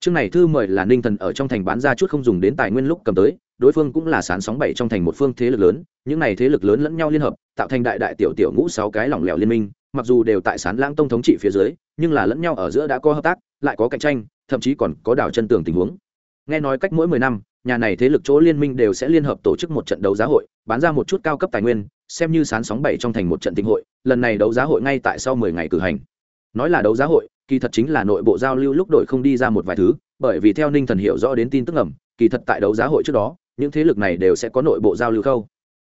Chương này thư mời là ninh thần ở trong thành bán ra chút không dùng đến tài nguyên lúc cầm tới, đối phương cũng là sán sóng bảy trong thành một phương thế lực lớn, những này thế lực lớn lẫn nhau liên hợp, tạo thành đại đại tiểu tiểu ngũ sáu cái lỏng lẻo liên minh mặc dù đều tại sán lãng tông thống trị phía dưới, nhưng là lẫn nhau ở giữa đã có hợp tác, lại có cạnh tranh, thậm chí còn có đảo chân tường tình huống. Nghe nói cách mỗi mười năm, nhà này thế lực chỗ liên minh đều sẽ liên hợp tổ chức một trận đấu giá hội, bán ra một chút cao cấp tài nguyên, xem như sán sóng bảy trong thành một trận tình hội, lần này đấu giá hội ngay tại sau mười ngày cử hành. Nói là đấu giá hội, kỳ thật chính là nội bộ giao lưu lúc đội không đi ra một vài thứ, bởi vì theo ninh thần hiểu rõ đến tin tức ẩm kỳ thật tại đấu giá hội trước đó, những thế lực này đều sẽ có nội bộ giao lưu khâu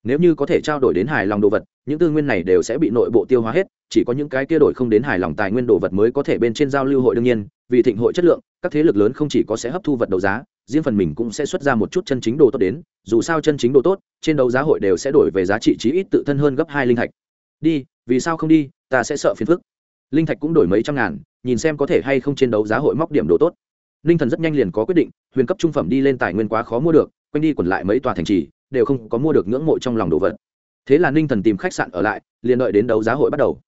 nếu như có thể trao đổi đến hài lòng đồ vật, những tư nguyên này đều sẽ bị nội bộ tiêu hóa hết, chỉ có những cái kia đổi không đến hài lòng tài nguyên đồ vật mới có thể bên trên giao lưu hội đương nhiên, vì thịnh hội chất lượng, các thế lực lớn không chỉ có sẽ hấp thu vật đấu giá, riêng phần mình cũng sẽ xuất ra một chút chân chính đồ tốt đến, dù sao chân chính đồ tốt, trên đấu giá hội đều sẽ đổi về giá trị chí ít tự thân hơn gấp hai linh thạch. Đi, vì sao không đi, ta sẽ sợ phiền phức. Linh thạch cũng đổi mấy trăm ngàn, nhìn xem có thể hay không trên đấu giá hội móc điểm đồ tốt. Ninh thần rất nhanh liền có quyết định, huyền cấp trung phẩm đi lên tài nguyên quá khó mua được, quanh đi quẩn lại mấy tòa thành trì đều không có mua được ngưỡng mộ trong lòng đồ vật. Thế là ninh thần tìm khách sạn ở lại, liền đợi đến đấu giá hội bắt đầu.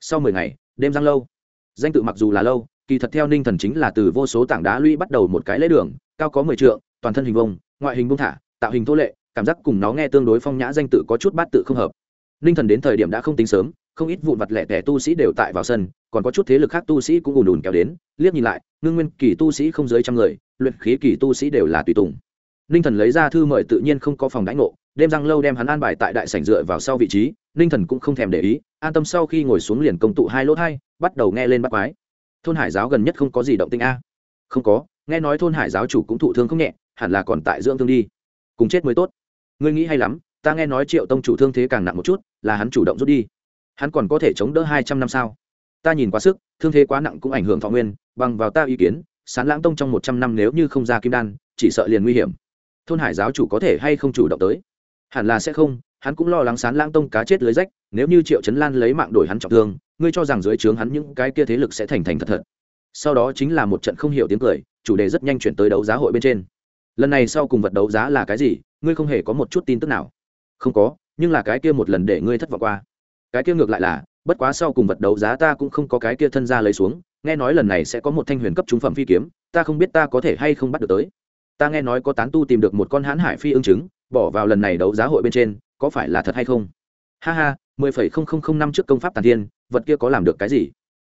Sau mười ngày, đêm giang lâu. Danh tự mặc dù là lâu, kỳ thật theo ninh thần chính là từ vô số tảng đá lũy bắt đầu một cái lễ đường, cao có mười trượng, toàn thân hình vông ngoại hình bông thả, tạo hình thô lệ, cảm giác cùng nó nghe tương đối phong nhã danh tự có chút bát tự không hợp. Ninh thần đến thời điểm đã không tính sớm, không ít vụn vặt lẻ tẻ tu sĩ đều tại vào sân, còn có chút thế lực khác tu sĩ cũng ùn ùn kéo đến, liếc nhìn lại, ngưng nguyên kỳ tu sĩ không dưới trăm người, luyện khí kỳ tu sĩ đều là tùy tùng ninh thần lấy ra thư mời tự nhiên không có phòng đánh ngộ, đêm răng lâu đem hắn an bài tại đại sảnh dựa vào sau vị trí, ninh thần cũng không thèm để ý, an tâm sau khi ngồi xuống liền công tụ hai lốt hai, bắt đầu nghe lên bắt quái. Thôn hải giáo gần nhất không có gì động tinh a. Không có, nghe nói thôn hải giáo chủ cũng thụ thương không nhẹ, hẳn là còn tại dưỡng thương đi. Cùng chết mới tốt. Ngươi nghĩ hay lắm, ta nghe nói triệu tông chủ thương thế càng nặng một chút, là hắn chủ động rút đi. Hắn còn có thể chống đỡ hai trăm năm sao? Ta nhìn quá sức, thương thế quá nặng cũng ảnh hưởng thọ nguyên, bằng vào ta ý kiến, sán lãng tông trong một trăm năm nếu như không ra kim đan, chỉ sợ liền nguy hiểm thôn hải giáo chủ có thể hay không chủ động tới? Hẳn là sẽ không, hắn cũng lo lắng sán lãng tông cá chết lưới rách, nếu như triệu chấn lan lấy mạng đổi hắn trọng thương, ngươi cho rằng dưới trướng hắn những cái kia thế lực sẽ thành thành thật thật. Sau đó chính là một trận không hiểu tiếng cười, chủ đề rất nhanh chuyển tới đấu giá hội bên trên. Lần này sau cùng vật đấu giá là cái gì, ngươi không hề có một chút tin tức nào. Không có, nhưng là cái kia một lần để ngươi thất vọng qua. Cái kia ngược lại là, bất quá sau cùng vật đấu giá ta cũng không có cái kia thân ra lấy xuống, nghe nói lần này sẽ có một thanh huyền cấp trung phẩm phi kiếm, ta không biết ta có thể hay không bắt được tới ta nghe nói có tán tu tìm được một con hãn hải phi ưng chứng bỏ vào lần này đấu giá hội bên trên, có phải là thật hay không? Ha ha, mười phẩy không không không năm trước công pháp tàn thiên, vật kia có làm được cái gì?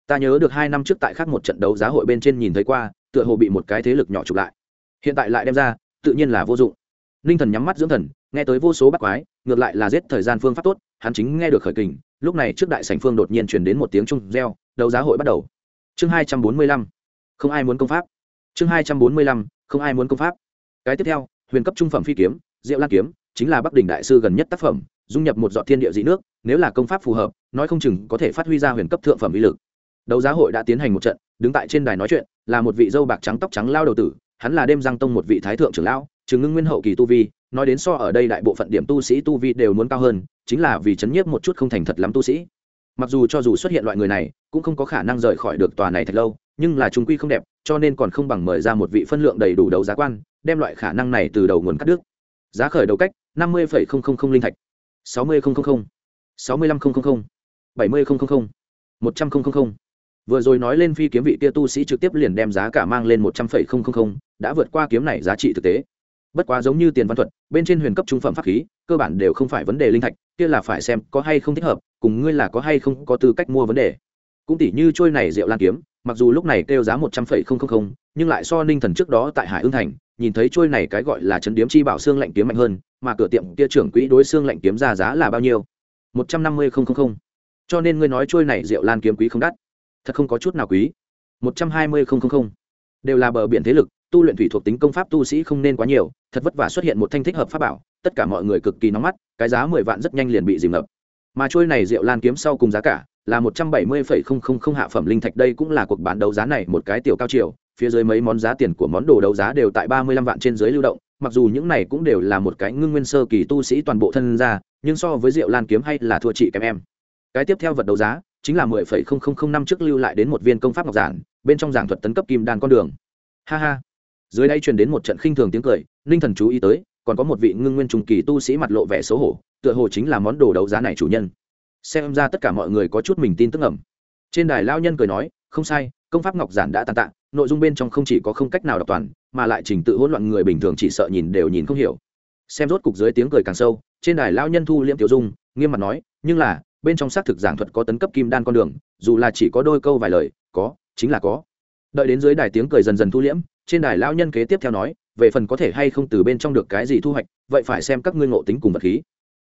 Ta nhớ được hai năm trước tại khác một trận đấu giá hội bên trên nhìn thấy qua, tựa hồ bị một cái thế lực nhỏ chụp lại. Hiện tại lại đem ra, tự nhiên là vô dụng. Ninh thần nhắm mắt dưỡng thần, nghe tới vô số bác quái, ngược lại là giết thời gian phương pháp tốt, hắn chính nghe được khởi kình, lúc này trước đại sảnh phương đột nhiên truyền đến một tiếng trung reo, đấu giá hội bắt đầu. Chương hai trăm bốn mươi lăm, không ai muốn công pháp. Chương hai trăm bốn mươi lăm không ai muốn công pháp. Cái tiếp theo, huyền cấp trung phẩm phi kiếm, diệu lan kiếm, chính là bắc đình đại sư gần nhất tác phẩm, dung nhập một dọn thiên địa dị nước, nếu là công pháp phù hợp, nói không chừng có thể phát huy ra huyền cấp thượng phẩm uy lực. Đấu giá hội đã tiến hành một trận, đứng tại trên đài nói chuyện, là một vị dâu bạc trắng tóc trắng lao đầu tử, hắn là đêm giang tông một vị thái thượng trưởng lão chứng ngưng nguyên hậu kỳ tu vi, nói đến so ở đây đại bộ phận điểm tu sĩ tu vi đều muốn cao hơn, chính là vì chấn nhiếp một chút không thành thật lắm tu sĩ. Mặc dù cho dù xuất hiện loại người này, cũng không có khả năng rời khỏi được tòa này thật lâu nhưng là chúng quy không đẹp, cho nên còn không bằng mời ra một vị phân lượng đầy đủ đấu giá quan, đem loại khả năng này từ đầu nguồn cắt đứt. Giá khởi đầu cách, năm mươi linh thạch. sáu mươi sáu mươi năm bảy mươi một trăm linh vừa rồi nói lên phi kiếm vị kia tu sĩ trực tiếp liền đem giá cả mang lên một trăm linh đã vượt qua kiếm này giá trị thực tế. Bất quá giống như tiền văn thuật, bên trên huyền cấp trung phẩm pháp khí, cơ bản đều không phải vấn đề linh thạch, kia là phải xem có hay không thích hợp, cùng ngươi là có hay không có tư cách mua vấn đề. Cũng tỷ như trôi này rượu lan kiếm mặc dù lúc này kêu giá một trăm phẩy không không không, nhưng lại so ninh thần trước đó tại hải ương thành, nhìn thấy trôi này cái gọi là chấn điếm chi bảo xương lạnh kiếm mạnh hơn, mà cửa tiệm kia trưởng quỹ đối xương lạnh kiếm ra giá là bao nhiêu? một trăm năm mươi không không không. Cho nên ngươi nói trôi này rượu lan kiếm quý không đắt. Thật không có chút nào quý. một trăm hai mươi không không không. Đều là bờ biển thế lực, tu luyện thủy thuộc tính công pháp tu sĩ không nên quá nhiều, thật vất vả xuất hiện một thanh thích hợp pháp bảo, tất cả mọi người cực kỳ nóng mắt, cái giá mười vạn rất nhanh liền bị dìm ngập. Mà trôi này rượu lan kiếm sau cùng giá cả là một trăm bảy mươi phẩy không không không hạ phẩm linh thạch, đây cũng là cuộc bán đấu giá này một cái tiểu cao chiều. Phía dưới mấy món giá tiền của món đồ đấu giá đều tại ba mươi lăm vạn trên dưới lưu động, mặc dù những này cũng đều là một cái ngưng nguyên sơ kỳ tu sĩ toàn bộ thân ra, nhưng so với rượu lan kiếm hay là thua chị kém em. Cái tiếp theo vật đấu giá chính là mười phẩy không không không năm trước lưu lại đến một viên công pháp ngọc giản, bên trong giảng thuật tấn cấp kim đan con đường. Ha ha. Dưới đây truyền đến một trận khinh thường tiếng cười, ninh thần chú ý tới, còn có một vị ngưng nguyên trùng kỳ tu sĩ mặt lộ vẻ xấu hổ, tựa hồ chính là món đồ đấu giá này chủ nhân xem ra tất cả mọi người có chút mình tin tức ẩm trên đài lao nhân cười nói, không sai, công pháp ngọc giản đã tàn tạ, nội dung bên trong không chỉ có không cách nào đọc toàn, mà lại trình tự hỗn loạn người bình thường chỉ sợ nhìn đều nhìn không hiểu. Xem rốt cục dưới tiếng cười càng sâu, trên đài lao nhân thu liễm tiểu dung, nghiêm mặt nói, nhưng là, bên trong xác thực giảng thuật có tấn cấp kim đan con đường, dù là chỉ có đôi câu vài lời, có, chính là có. Đợi đến dưới đài tiếng cười dần dần thu liễm, trên đài lao nhân kế tiếp theo nói, về phần có thể hay không từ bên trong được cái gì thu hoạch, vậy phải xem các ngươi ngộ tính cùng vật khí.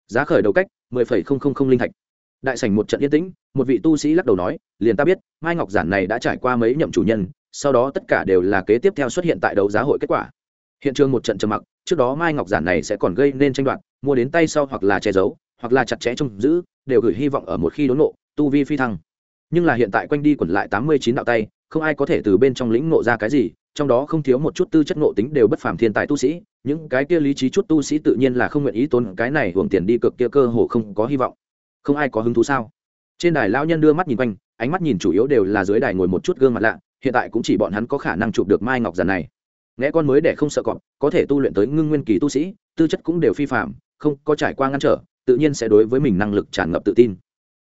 Giá khởi đầu cách, mười phẩy không không không linh thạch đại sảnh một trận yên tĩnh, một vị tu sĩ lắc đầu nói, liền ta biết, mai ngọc giản này đã trải qua mấy nhậm chủ nhân, sau đó tất cả đều là kế tiếp theo xuất hiện tại đấu giá hội kết quả. Hiện trường một trận trầm mặc, trước đó mai ngọc giản này sẽ còn gây nên tranh đoạt, mua đến tay sau hoặc là che giấu, hoặc là chặt chẽ trông giữ, đều gửi hy vọng ở một khi đốn nộ tu vi phi thăng. Nhưng là hiện tại quanh đi quẩn lại tám mươi chín đạo tay, không ai có thể từ bên trong lĩnh nộ ra cái gì, trong đó không thiếu một chút tư chất nộ tính đều bất phàm thiên tài tu sĩ, những cái kia lý trí chút tu sĩ tự nhiên là không nguyện ý tốn cái này hưởng tiền đi cực kia cơ hồ không có hy vọng không ai có hứng thú sao? Trên đài lao nhân đưa mắt nhìn quanh, ánh mắt nhìn chủ yếu đều là dưới đài ngồi một chút gương mặt lạ, hiện tại cũng chỉ bọn hắn có khả năng chụp được mai ngọc giàn này. Nghe con mới để không sợ cọp, có thể tu luyện tới ngưng nguyên kỳ tu sĩ, tư chất cũng đều phi phạm không có trải qua ngăn trở, tự nhiên sẽ đối với mình năng lực tràn ngập tự tin.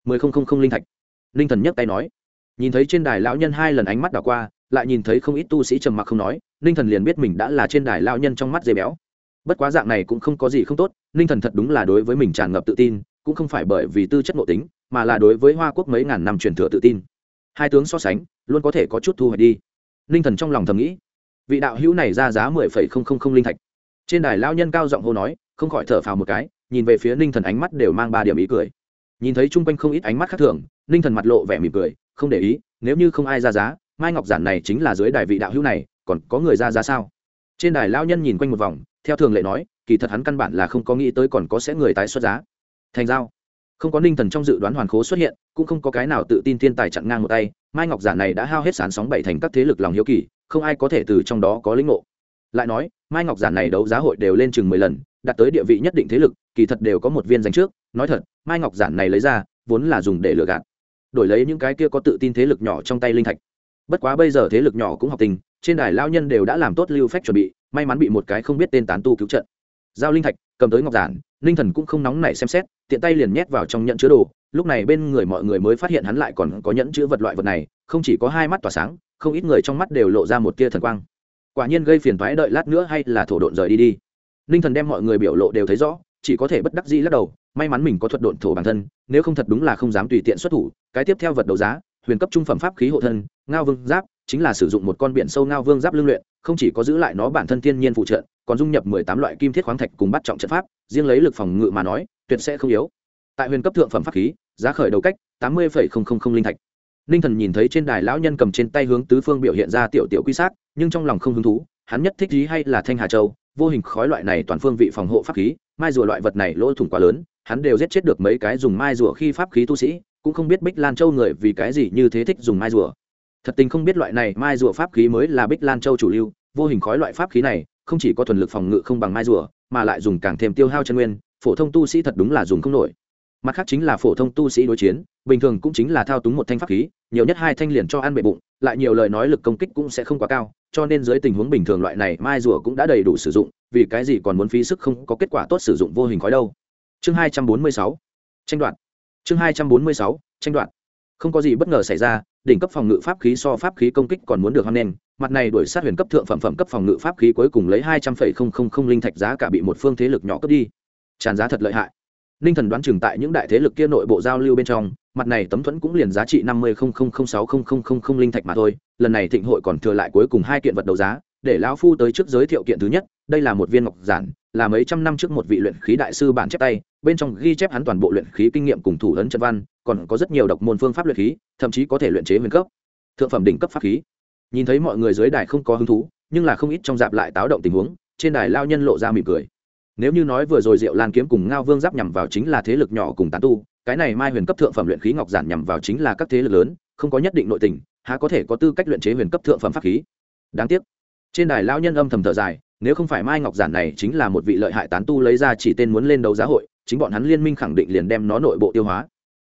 Mười không không không linh thạch. Linh thần nhấc tay nói. Nhìn thấy trên đài lão nhân hai lần ánh mắt đảo qua, lại nhìn thấy không ít tu sĩ trầm mặc không nói ninh thần liền biết mình đã là trên đài lão nhân trong mắt dây béo. Bất quá dạng này cũng không có gì không tốt ninh thần thật đúng là đối với mình tràn ngập tự tin cũng không phải bởi vì tư chất nội tính, mà là đối với hoa quốc mấy ngàn năm truyền thừa tự tin. Hai tướng so sánh, luôn có thể có chút thu hoạch đi. Ninh thần trong lòng thầm nghĩ, vị đạo hữu này ra giá mười phẩy không không không linh thạch. Trên đài lao nhân cao giọng hô nói, không khỏi thở phào một cái, nhìn về phía ninh thần ánh mắt đều mang ba điểm ý cười. Nhìn thấy chung quanh không ít ánh mắt khác thường, ninh thần mặt lộ vẻ mỉm cười, không để ý, nếu như không ai ra giá, mai ngọc giản này chính là dưới đài vị đạo hữu này, còn có người ra giá sao? Trên đài lao nhân nhìn quanh một vòng, theo thường lệ nói, kỳ thật hắn căn bản là không có nghĩ tới còn có sẽ người tái xuất giá thành giao. Không có ninh thần trong dự đoán hoàn khố xuất hiện, cũng không có cái nào tự tin thiên tài chặn ngang một tay, mai ngọc giả này đã hao hết sán sóng bảy thành các thế lực lòng hiếu kỳ, không ai có thể từ trong đó có lĩnh ngộ. Lại nói, mai ngọc giả này đấu giá hội đều lên chừng mười lần, đạt tới địa vị nhất định thế lực, kỳ thật đều có một viên dành trước, nói thật, mai ngọc giản này lấy ra, vốn là dùng để lừa gạt. Đổi lấy những cái kia có tự tin thế lực nhỏ trong tay linh thạch. Bất quá bây giờ thế lực nhỏ cũng học tình, trên đài lao nhân đều đã làm tốt lưu phép chuẩn bị, may mắn bị một cái không biết tên tán tu cứu trận giao linh thạch, cầm tới ngọc giản linh thần cũng không nóng nảy xem xét tiện tay liền nhét vào trong nhẫn chứa đồ, lúc này bên người mọi người mới phát hiện hắn lại còn có nhẫn chứa vật loại vật này, không chỉ có hai mắt tỏa sáng, không ít người trong mắt đều lộ ra một tia thần quang. Quả nhiên gây phiền thoái đợi lát nữa hay là thổ độn rời đi đi. Ninh thần đem mọi người biểu lộ đều thấy rõ, chỉ có thể bất đắc dĩ lắc đầu, may mắn mình có thuật độn thổ bản thân, nếu không thật đúng là không dám tùy tiện xuất thủ, cái tiếp theo vật đấu giá, huyền cấp trung phẩm pháp khí hộ thân, ngao vương giáp, chính là sử dụng một con biển sâu ngao vương giáp lương luyện, không chỉ có giữ lại nó bản thân thiên nhiên phụ trợ, còn dung nhập mười tám loại kim thiết khoáng thạch cùng bắt trọng trận pháp, riêng lấy lực phòng ngự mà nói tuyệt sẽ không yếu. Tại huyền cấp thượng phẩm pháp khí, giá khởi đầu cách tám mươi linh thạch. Ninh thần nhìn thấy trên đài lão nhân cầm trên tay hướng tứ phương biểu hiện ra tiểu tiểu quy sát, nhưng trong lòng không hứng thú, hắn nhất thích ý hay là thanh hà châu, vô hình khói loại này toàn phương vị phòng hộ pháp khí, mai rùa loại vật này lỗ thủng quá lớn, hắn đều giết chết được mấy cái dùng mai rùa khi pháp khí tu sĩ, cũng không biết bích lan châu người vì cái gì như thế thích dùng mai rùa. Thật tình không biết loại này mai rùa pháp khí mới là bích lan châu chủ lưu, vô hình khói loại pháp khí này, không chỉ có thuần lực phòng ngự không bằng mai rùa, mà lại dùng càng thêm tiêu hao chân nguyên phổ thông tu sĩ thật đúng là dùng không nổi. Mặt khác chính là phổ thông tu sĩ đối chiến, bình thường cũng chính là thao túng một thanh pháp khí, nhiều nhất hai thanh liền cho ăn bệ bụng, lại nhiều lời nói lực công kích cũng sẽ không quá cao, cho nên dưới tình huống bình thường loại này, mai rùa cũng đã đầy đủ sử dụng, vì cái gì còn muốn phí sức không có kết quả tốt sử dụng vô hình khói đâu. Chương hai trăm bốn mươi sáu, tranh đoạt. Chương hai trăm bốn mươi sáu, tranh đoạt. Không có gì bất ngờ xảy ra, đỉnh cấp phòng ngự pháp khí so pháp khí công kích còn muốn được hoan nghênh, mặt này đuổi sát huyền cấp thượng phẩm phẩm cấp phòng ngự pháp khí cuối cùng lấy hai trăm phẩy không không không linh thạch giá cả bị một phương thế lực nhỏ cướp đi tràn giá thật lợi hại. Ninh thần đoán chừng tại những đại thế lực kia nội bộ giao lưu bên trong, mặt này tấm thuẫn cũng liền giá trị năm mươi sáu linh thạch mà thôi, lần này thịnh hội còn thừa lại cuối cùng hai kiện vật đấu giá, để lão phu tới trước giới thiệu kiện thứ nhất, đây là một viên ngọc giản, là mấy trăm năm trước một vị luyện khí đại sư bản chép tay, bên trong ghi chép hắn toàn bộ luyện khí kinh nghiệm cùng thủ ấn trần văn, còn có rất nhiều độc môn phương pháp luyện khí, thậm chí có thể luyện chế huyền cấp, thượng phẩm đỉnh cấp pháp khí. Nhìn thấy mọi người dưới đài không có hứng thú, nhưng là không ít trong dạp lại táo động tình huống, trên đài lao nhân lộ ra mỉm cười nếu như nói vừa rồi diệu lan kiếm cùng ngao vương giáp nhằm vào chính là thế lực nhỏ cùng tán tu, cái này mai huyền cấp thượng phẩm luyện khí ngọc giản nhằm vào chính là các thế lực lớn, không có nhất định nội tình, há có thể có tư cách luyện chế huyền cấp thượng phẩm pháp khí. Đáng tiếc. Trên đài lao nhân âm thầm thở dài, nếu không phải mai ngọc giản này chính là một vị lợi hại tán tu lấy ra chỉ tên muốn lên đấu giá hội, chính bọn hắn liên minh khẳng định liền đem nó nội bộ tiêu hóa.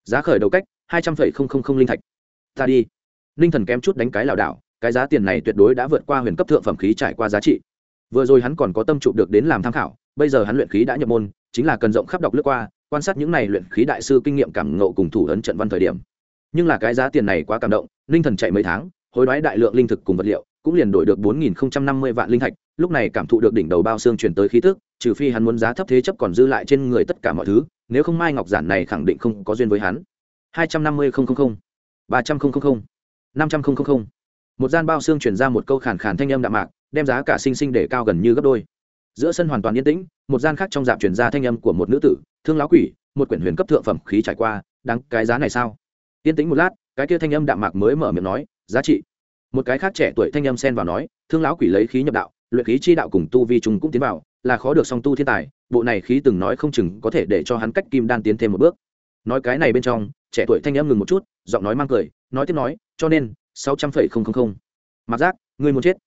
Giá khởi đầu cách, hai trăm phẩy không không không linh thạch. Ta đi. Linh thần kém chút đánh cái lảo đảo, cái giá tiền này tuyệt đối đã vượt qua huyền cấp thượng phẩm khí trải qua giá trị. Vừa rồi hắn còn có tâm trụ được đến làm tham khảo bây giờ hắn luyện khí đã nhập môn, chính là cần rộng khắp đọc lướt qua, quan sát những này luyện khí đại sư kinh nghiệm cảm ngộ cùng thủ ấn trận văn thời điểm. Nhưng là cái giá tiền này quá cảm động, linh thần chạy mấy tháng, hối đoái đại lượng linh thực cùng vật liệu, cũng liền đổi được bốn nghìn năm mươi vạn linh thạch, lúc này cảm thụ được đỉnh đầu bao xương chuyển tới khí tức, trừ phi hắn muốn giá thấp thế chấp còn dư lại trên người tất cả mọi thứ, nếu không mai ngọc giản này khẳng định không có duyên với hắn. hai trăm năm mươi ba trăm linh năm trăm linh một gian bao xương chuyển ra một câu khàn khàn thanh âm đạm mạc, đem giá cả sinh sinh để cao gần như gấp đôi giữa sân hoàn toàn yên tĩnh, một gian khác trong dạp chuyển ra thanh âm của một nữ tử, thương lão quỷ, một quyển huyền cấp thượng phẩm khí trải qua, đáng cái giá này sao? Yên tĩnh một lát, cái kia thanh âm đạm mạc mới mở miệng nói, giá trị. Một cái khác trẻ tuổi thanh âm xen vào nói, thương lão quỷ lấy khí nhập đạo, luyện khí chi đạo cùng tu vi chúng cũng tiến vào, là khó được song tu thiên tài, bộ này khí từng nói không chừng có thể để cho hắn cách kim đan tiến thêm một bước. Nói cái này bên trong, trẻ tuổi thanh âm ngừng một chút, giọng nói mang cười, nói tiếp nói, cho nên, sáu trăm phẩy không không không. Mặc giác, ngươi muốn chết?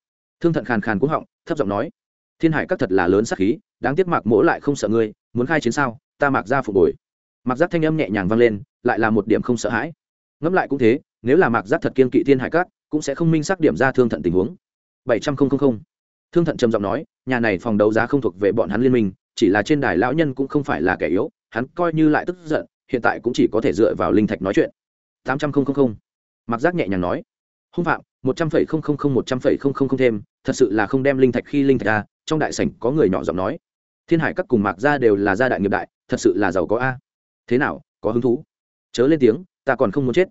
Thương thận khàn khàn cũng họng, thấp giọng nói thiên hải các thật là lớn sắc khí, đáng tiếc mạc mỗ lại không sợ ngươi, muốn khai chiến sao? Ta mặc ra phục hồi mặc giác thanh âm nhẹ nhàng vang lên, lại là một điểm không sợ hãi. Ngẫm lại cũng thế, nếu là mạc giác thật kiên kỵ thiên hải các, cũng sẽ không minh xác điểm ra thương thận tình huống. Bảy trăm linh thương thận trầm giọng nói, nhà này phòng đấu giá không thuộc về bọn hắn liên minh, chỉ là trên đài lão nhân cũng không phải là kẻ yếu, hắn coi như lại tức giận, hiện tại cũng chỉ có thể dựa vào linh thạch nói chuyện. Tám trăm linh mặc giác nhẹ nhàng nói, hung phạm, một trăm phẩy không không không, một trăm phẩy không không không thêm, thật sự là không đem linh thạch khi linh thạch ra trong đại sảnh có người nhỏ giọng nói, thiên hải các cùng mạc gia đều là gia đại nghiệp đại, thật sự là giàu có a. Thế nào, có hứng thú? Chớ lên tiếng, ta còn không muốn chết.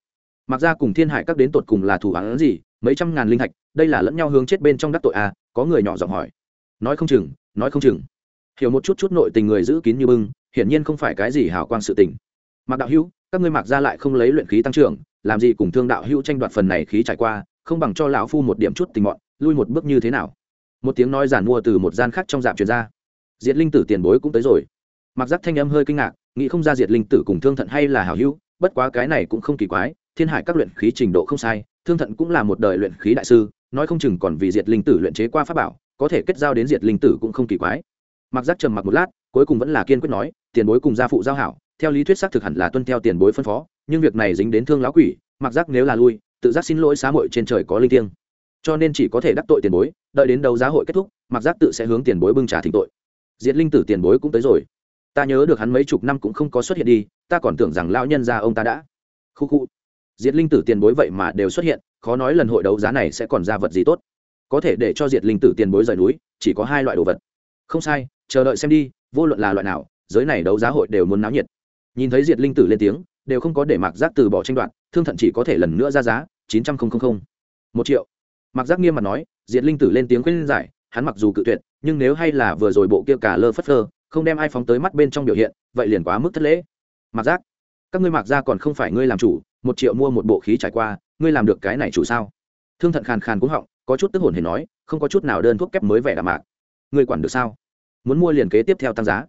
Mạc gia cùng thiên hải các đến tột cùng là thủ án gì, mấy trăm ngàn linh thạch, đây là lẫn nhau hướng chết bên trong đắc tội a? Có người nhỏ giọng hỏi. Nói không chừng, nói không chừng. Hiểu một chút chút nội tình người giữ kín như bưng, hiển nhiên không phải cái gì hào quang sự tình. Mạc đạo hữu, các ngươi mạc gia lại không lấy luyện khí tăng trưởng, làm gì cùng thương đạo hữu tranh đoạt phần này khí trải qua, không bằng cho lão phu một điểm chút tình mọn, lui một bước như thế nào? Một tiếng nói giản mua từ một gian khác trong dạp truyền ra. Diệt linh tử tiền bối cũng tới rồi. Mặc giác thanh âm hơi kinh ngạc, nghĩ không ra diệt linh tử cùng thương thận hay là hảo hữu, bất quá cái này cũng không kỳ quái, thiên hải các luyện khí trình độ không sai, thương thận cũng là một đời luyện khí đại sư, nói không chừng còn vì diệt linh tử luyện chế qua pháp bảo, có thể kết giao đến diệt linh tử cũng không kỳ quái. Mặc giác trầm mặc một lát, cuối cùng vẫn là kiên quyết nói, tiền bối cùng gia phụ giao hảo, theo lý thuyết xác thực hẳn là tuân theo tiền bối phân phó, nhưng việc này dính đến thương lão quỷ, mặc giác nếu là lui, tự giác xin lỗi xá muội trên trời có linh thiêng cho nên chỉ có thể đắc tội tiền bối, đợi đến đầu giá hội kết thúc mặc giác tự sẽ hướng tiền bối bưng trả thỉnh tội. Diệt linh tử tiền bối cũng tới rồi. Ta nhớ được hắn mấy chục năm cũng không có xuất hiện đi, ta còn tưởng rằng lão nhân gia ông ta đã. Khu khu. Diệt linh tử tiền bối vậy mà đều xuất hiện, khó nói lần hội đấu giá này sẽ còn ra vật gì tốt. Có thể để cho diệt linh tử tiền bối rời núi, chỉ có hai loại đồ vật. Không sai, chờ đợi xem đi, vô luận là loại nào, giới này đấu giá hội đều muốn náo nhiệt. Nhìn thấy diệt linh tử lên tiếng, đều không có để mặc giác từ bỏ tranh đoạt, thương thận chỉ có thể lần nữa ra giá, chín trăm linh một triệu mặc giác nghiêm mặt nói, diệt linh tử lên tiếng khuyên giải, hắn mặc dù cự tuyệt, nhưng nếu hay là vừa rồi bộ kia cả lơ phất lơ không đem ai phóng tới mắt bên trong biểu hiện, vậy liền quá mức thất lễ. Mặc giác, các ngươi mặc ra còn không phải ngươi làm chủ, một triệu mua một bộ khí trải qua, ngươi làm được cái này chủ sao? Thương thận khàn khàn cũng họng, có chút tức hồn hề nói, không có chút nào đơn thuốc kép mới vẻ đạm mạc. Ngươi quản được sao? Muốn mua liền kế tiếp theo tăng giá.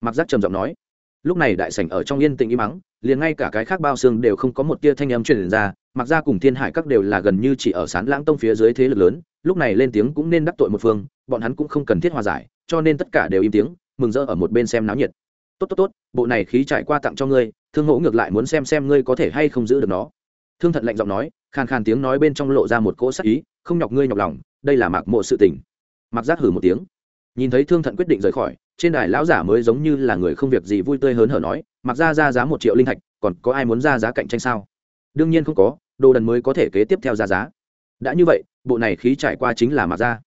Mặc giác trầm giọng nói, lúc này đại sảnh ở trong yên tĩnh im mắng liền ngay cả cái khác bao xương đều không có một tia thanh âm truyền ra, mặc ra cùng thiên hải các đều là gần như chỉ ở sán lãng tông phía dưới thế lực lớn, lúc này lên tiếng cũng nên đắc tội một phương, bọn hắn cũng không cần thiết hòa giải, cho nên tất cả đều im tiếng, mừng rỡ ở một bên xem náo nhiệt. Tốt tốt tốt, bộ này khí trải qua tặng cho ngươi, thương ngỗ ngược lại muốn xem xem ngươi có thể hay không giữ được nó. Thương thận lạnh giọng nói, khàn khàn tiếng nói bên trong lộ ra một cỗ sắc ý, không nhọc ngươi nhọc lòng, đây là mạc mộ sự tình. Mặc giác hử một tiếng nhìn thấy thương thận quyết định rời khỏi, trên đài lão giả mới giống như là người không việc gì vui tươi hớn hở nói, mặc ra ra giá một triệu linh thạch, còn có ai muốn ra giá cạnh tranh sao? Đương nhiên không có, đồ đần mới có thể kế tiếp theo ra giá. Đã như vậy, bộ này khí trải qua chính là mặc ra.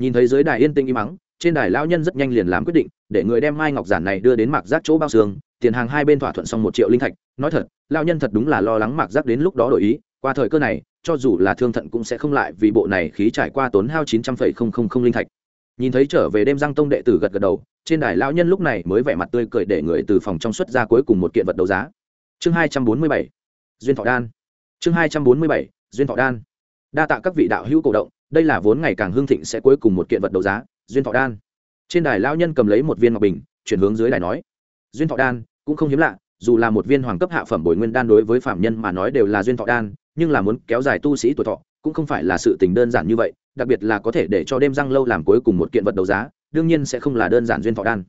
Nhìn thấy dưới đài yên tinh im mắng trên đài lão nhân rất nhanh liền làm quyết định, để người đem mai ngọc giản này đưa đến mặc giác chỗ bao xương, tiền hàng hai bên thỏa thuận xong một triệu linh thạch. Nói thật, lão nhân thật đúng là lo lắng mặc giác đến lúc đó đổi ý, qua thời cơ này, cho dù là thương thận cũng sẽ không lại vì bộ này khí trải qua tốn hao chín trăm phẩy không không không linh thạch nhìn thấy trở về đêm giang tông đệ tử gật gật đầu, trên đài lão nhân lúc này mới vẻ mặt tươi cười để người từ phòng trong xuất ra cuối cùng một kiện vật đấu giá. Chương hai trăm bốn mươi bảy, duyên thọ đan. Chương hai trăm bốn mươi bảy, duyên thọ đan. Đa tạ các vị đạo hữu cổ động, đây là vốn ngày càng hương thịnh sẽ cuối cùng một kiện vật đấu giá, duyên thọ đan. Trên đài lão nhân cầm lấy một viên ngọc bình, chuyển hướng dưới đài nói, duyên thọ đan, cũng không hiếm lạ, dù là một viên hoàng cấp hạ phẩm bồi nguyên đan đối với phạm nhân mà nói đều là duyên thọ đan, nhưng là muốn kéo dài tu sĩ tuổi thọ cũng không phải là sự tình đơn giản như vậy, đặc biệt là có thể để cho đêm răng lâu làm cuối cùng một kiện vật đấu giá, đương nhiên sẽ không là đơn giản duyên thọ đan.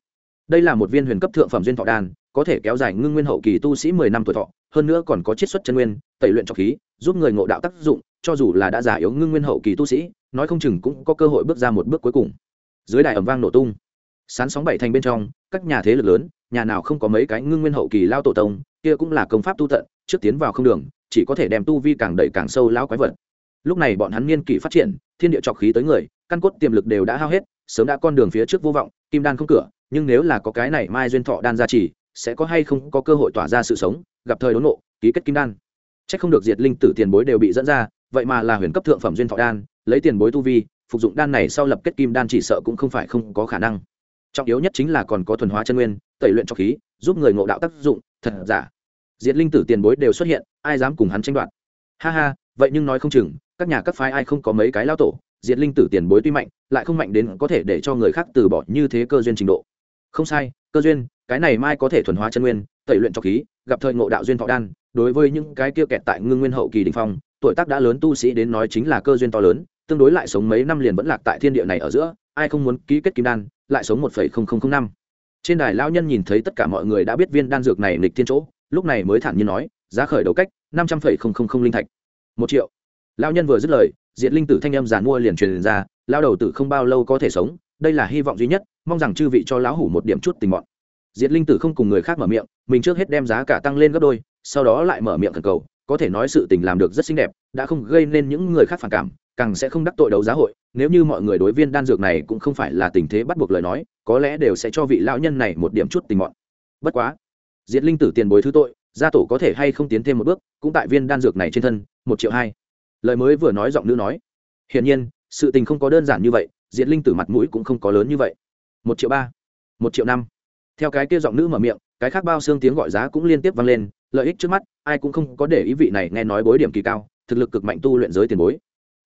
Đây là một viên huyền cấp thượng phẩm duyên thọ đan, có thể kéo dài ngưng nguyên hậu kỳ tu sĩ mười năm tuổi thọ, hơn nữa còn có chiết xuất chân nguyên, tẩy luyện trọc khí, giúp người ngộ đạo tác dụng, cho dù là đã già yếu ngưng nguyên hậu kỳ tu sĩ, nói không chừng cũng có cơ hội bước ra một bước cuối cùng. Dưới đài ẩm vang nổ tung. Sán sóng bảy thành bên trong, các nhà thế lực lớn, nhà nào không có mấy cái ngưng nguyên hậu kỳ lao tổ tông, kia cũng là công pháp tu tận, trước tiến vào không đường, chỉ có thể đem tu vi càng đẩy càng sâu lao quái vật lúc này bọn hắn niên kỷ phát triển, thiên địa trọc khí tới người, căn cốt tiềm lực đều đã hao hết, sớm đã con đường phía trước vô vọng, kim đan không cửa, nhưng nếu là có cái này mai duyên thọ đan gia trì, sẽ có hay không có cơ hội tỏa ra sự sống, gặp thời đốn nộ ký kết kim đan. C không được diệt linh tử tiền bối đều bị dẫn ra, vậy mà là huyền cấp thượng phẩm duyên thọ đan, lấy tiền bối tu vi, phục dụng đan này sau lập kết kim đan chỉ sợ cũng không phải không có khả năng. Trọng yếu nhất chính là còn có thuần hóa chân nguyên, tẩy luyện cho khí, giúp người ngộ đạo tác dụng, thật giả. Diệt linh tử tiền bối đều xuất hiện, ai dám cùng hắn tranh đoạt? Ha ha vậy nhưng nói không chừng, các nhà các phái ai không có mấy cái lao tổ, diệt linh tử tiền bối tuy mạnh, lại không mạnh đến có thể để cho người khác từ bỏ như thế cơ duyên trình độ. Không sai, cơ duyên, cái này mai có thể thuần hóa chân nguyên, tẩy luyện cho khí, gặp thời ngộ đạo duyên thọ đan, đối với những cái kia kẹt tại ngưng nguyên hậu kỳ đình phong, tuổi tác đã lớn tu sĩ đến nói chính là cơ duyên to lớn, tương đối lại sống mấy năm liền vẫn lạc tại thiên địa này ở giữa, ai không muốn ký kết kim đan, lại sống một năm. Trên đài lao nhân nhìn thấy tất cả mọi người đã biết viên đan dược này lịch thiên chỗ, lúc này mới thản nhiên nói, giá khởi đầu cách năm trăm linh linh thạch một triệu. Lao nhân vừa dứt lời, diệt linh tử thanh âm giàn mua liền truyền ra lao đầu tử không bao lâu có thể sống, đây là hy vọng duy nhất, mong rằng chư vị cho lão hủ một điểm chút tình mọn. Diệt linh tử không cùng người khác mở miệng, mình trước hết đem giá cả tăng lên gấp đôi, sau đó lại mở miệng thần cầu, có thể nói sự tình làm được rất xinh đẹp, đã không gây nên những người khác phản cảm, càng sẽ không đắc tội đấu giá hội, nếu như mọi người đối viên đan dược này cũng không phải là tình thế bắt buộc lời nói, có lẽ đều sẽ cho vị lão nhân này một điểm chút tình mọn. Bất quá, diệt linh tử tiền bối thứ tội gia tổ có thể hay không tiến thêm một bước, cũng tại viên đan dược này trên thân, một triệu hai. Lời mới vừa nói giọng nữ nói. Hiển nhiên, sự tình không có đơn giản như vậy diện linh tử mặt mũi cũng không có lớn như vậy. Một triệu ba, một triệu năm. Theo cái kia giọng nữ mở miệng, cái khác bao xương tiếng gọi giá cũng liên tiếp vang lên, lợi ích trước mắt, ai cũng không có để ý vị này nghe nói bối điểm kỳ cao, thực lực cực mạnh tu luyện giới tiền bối.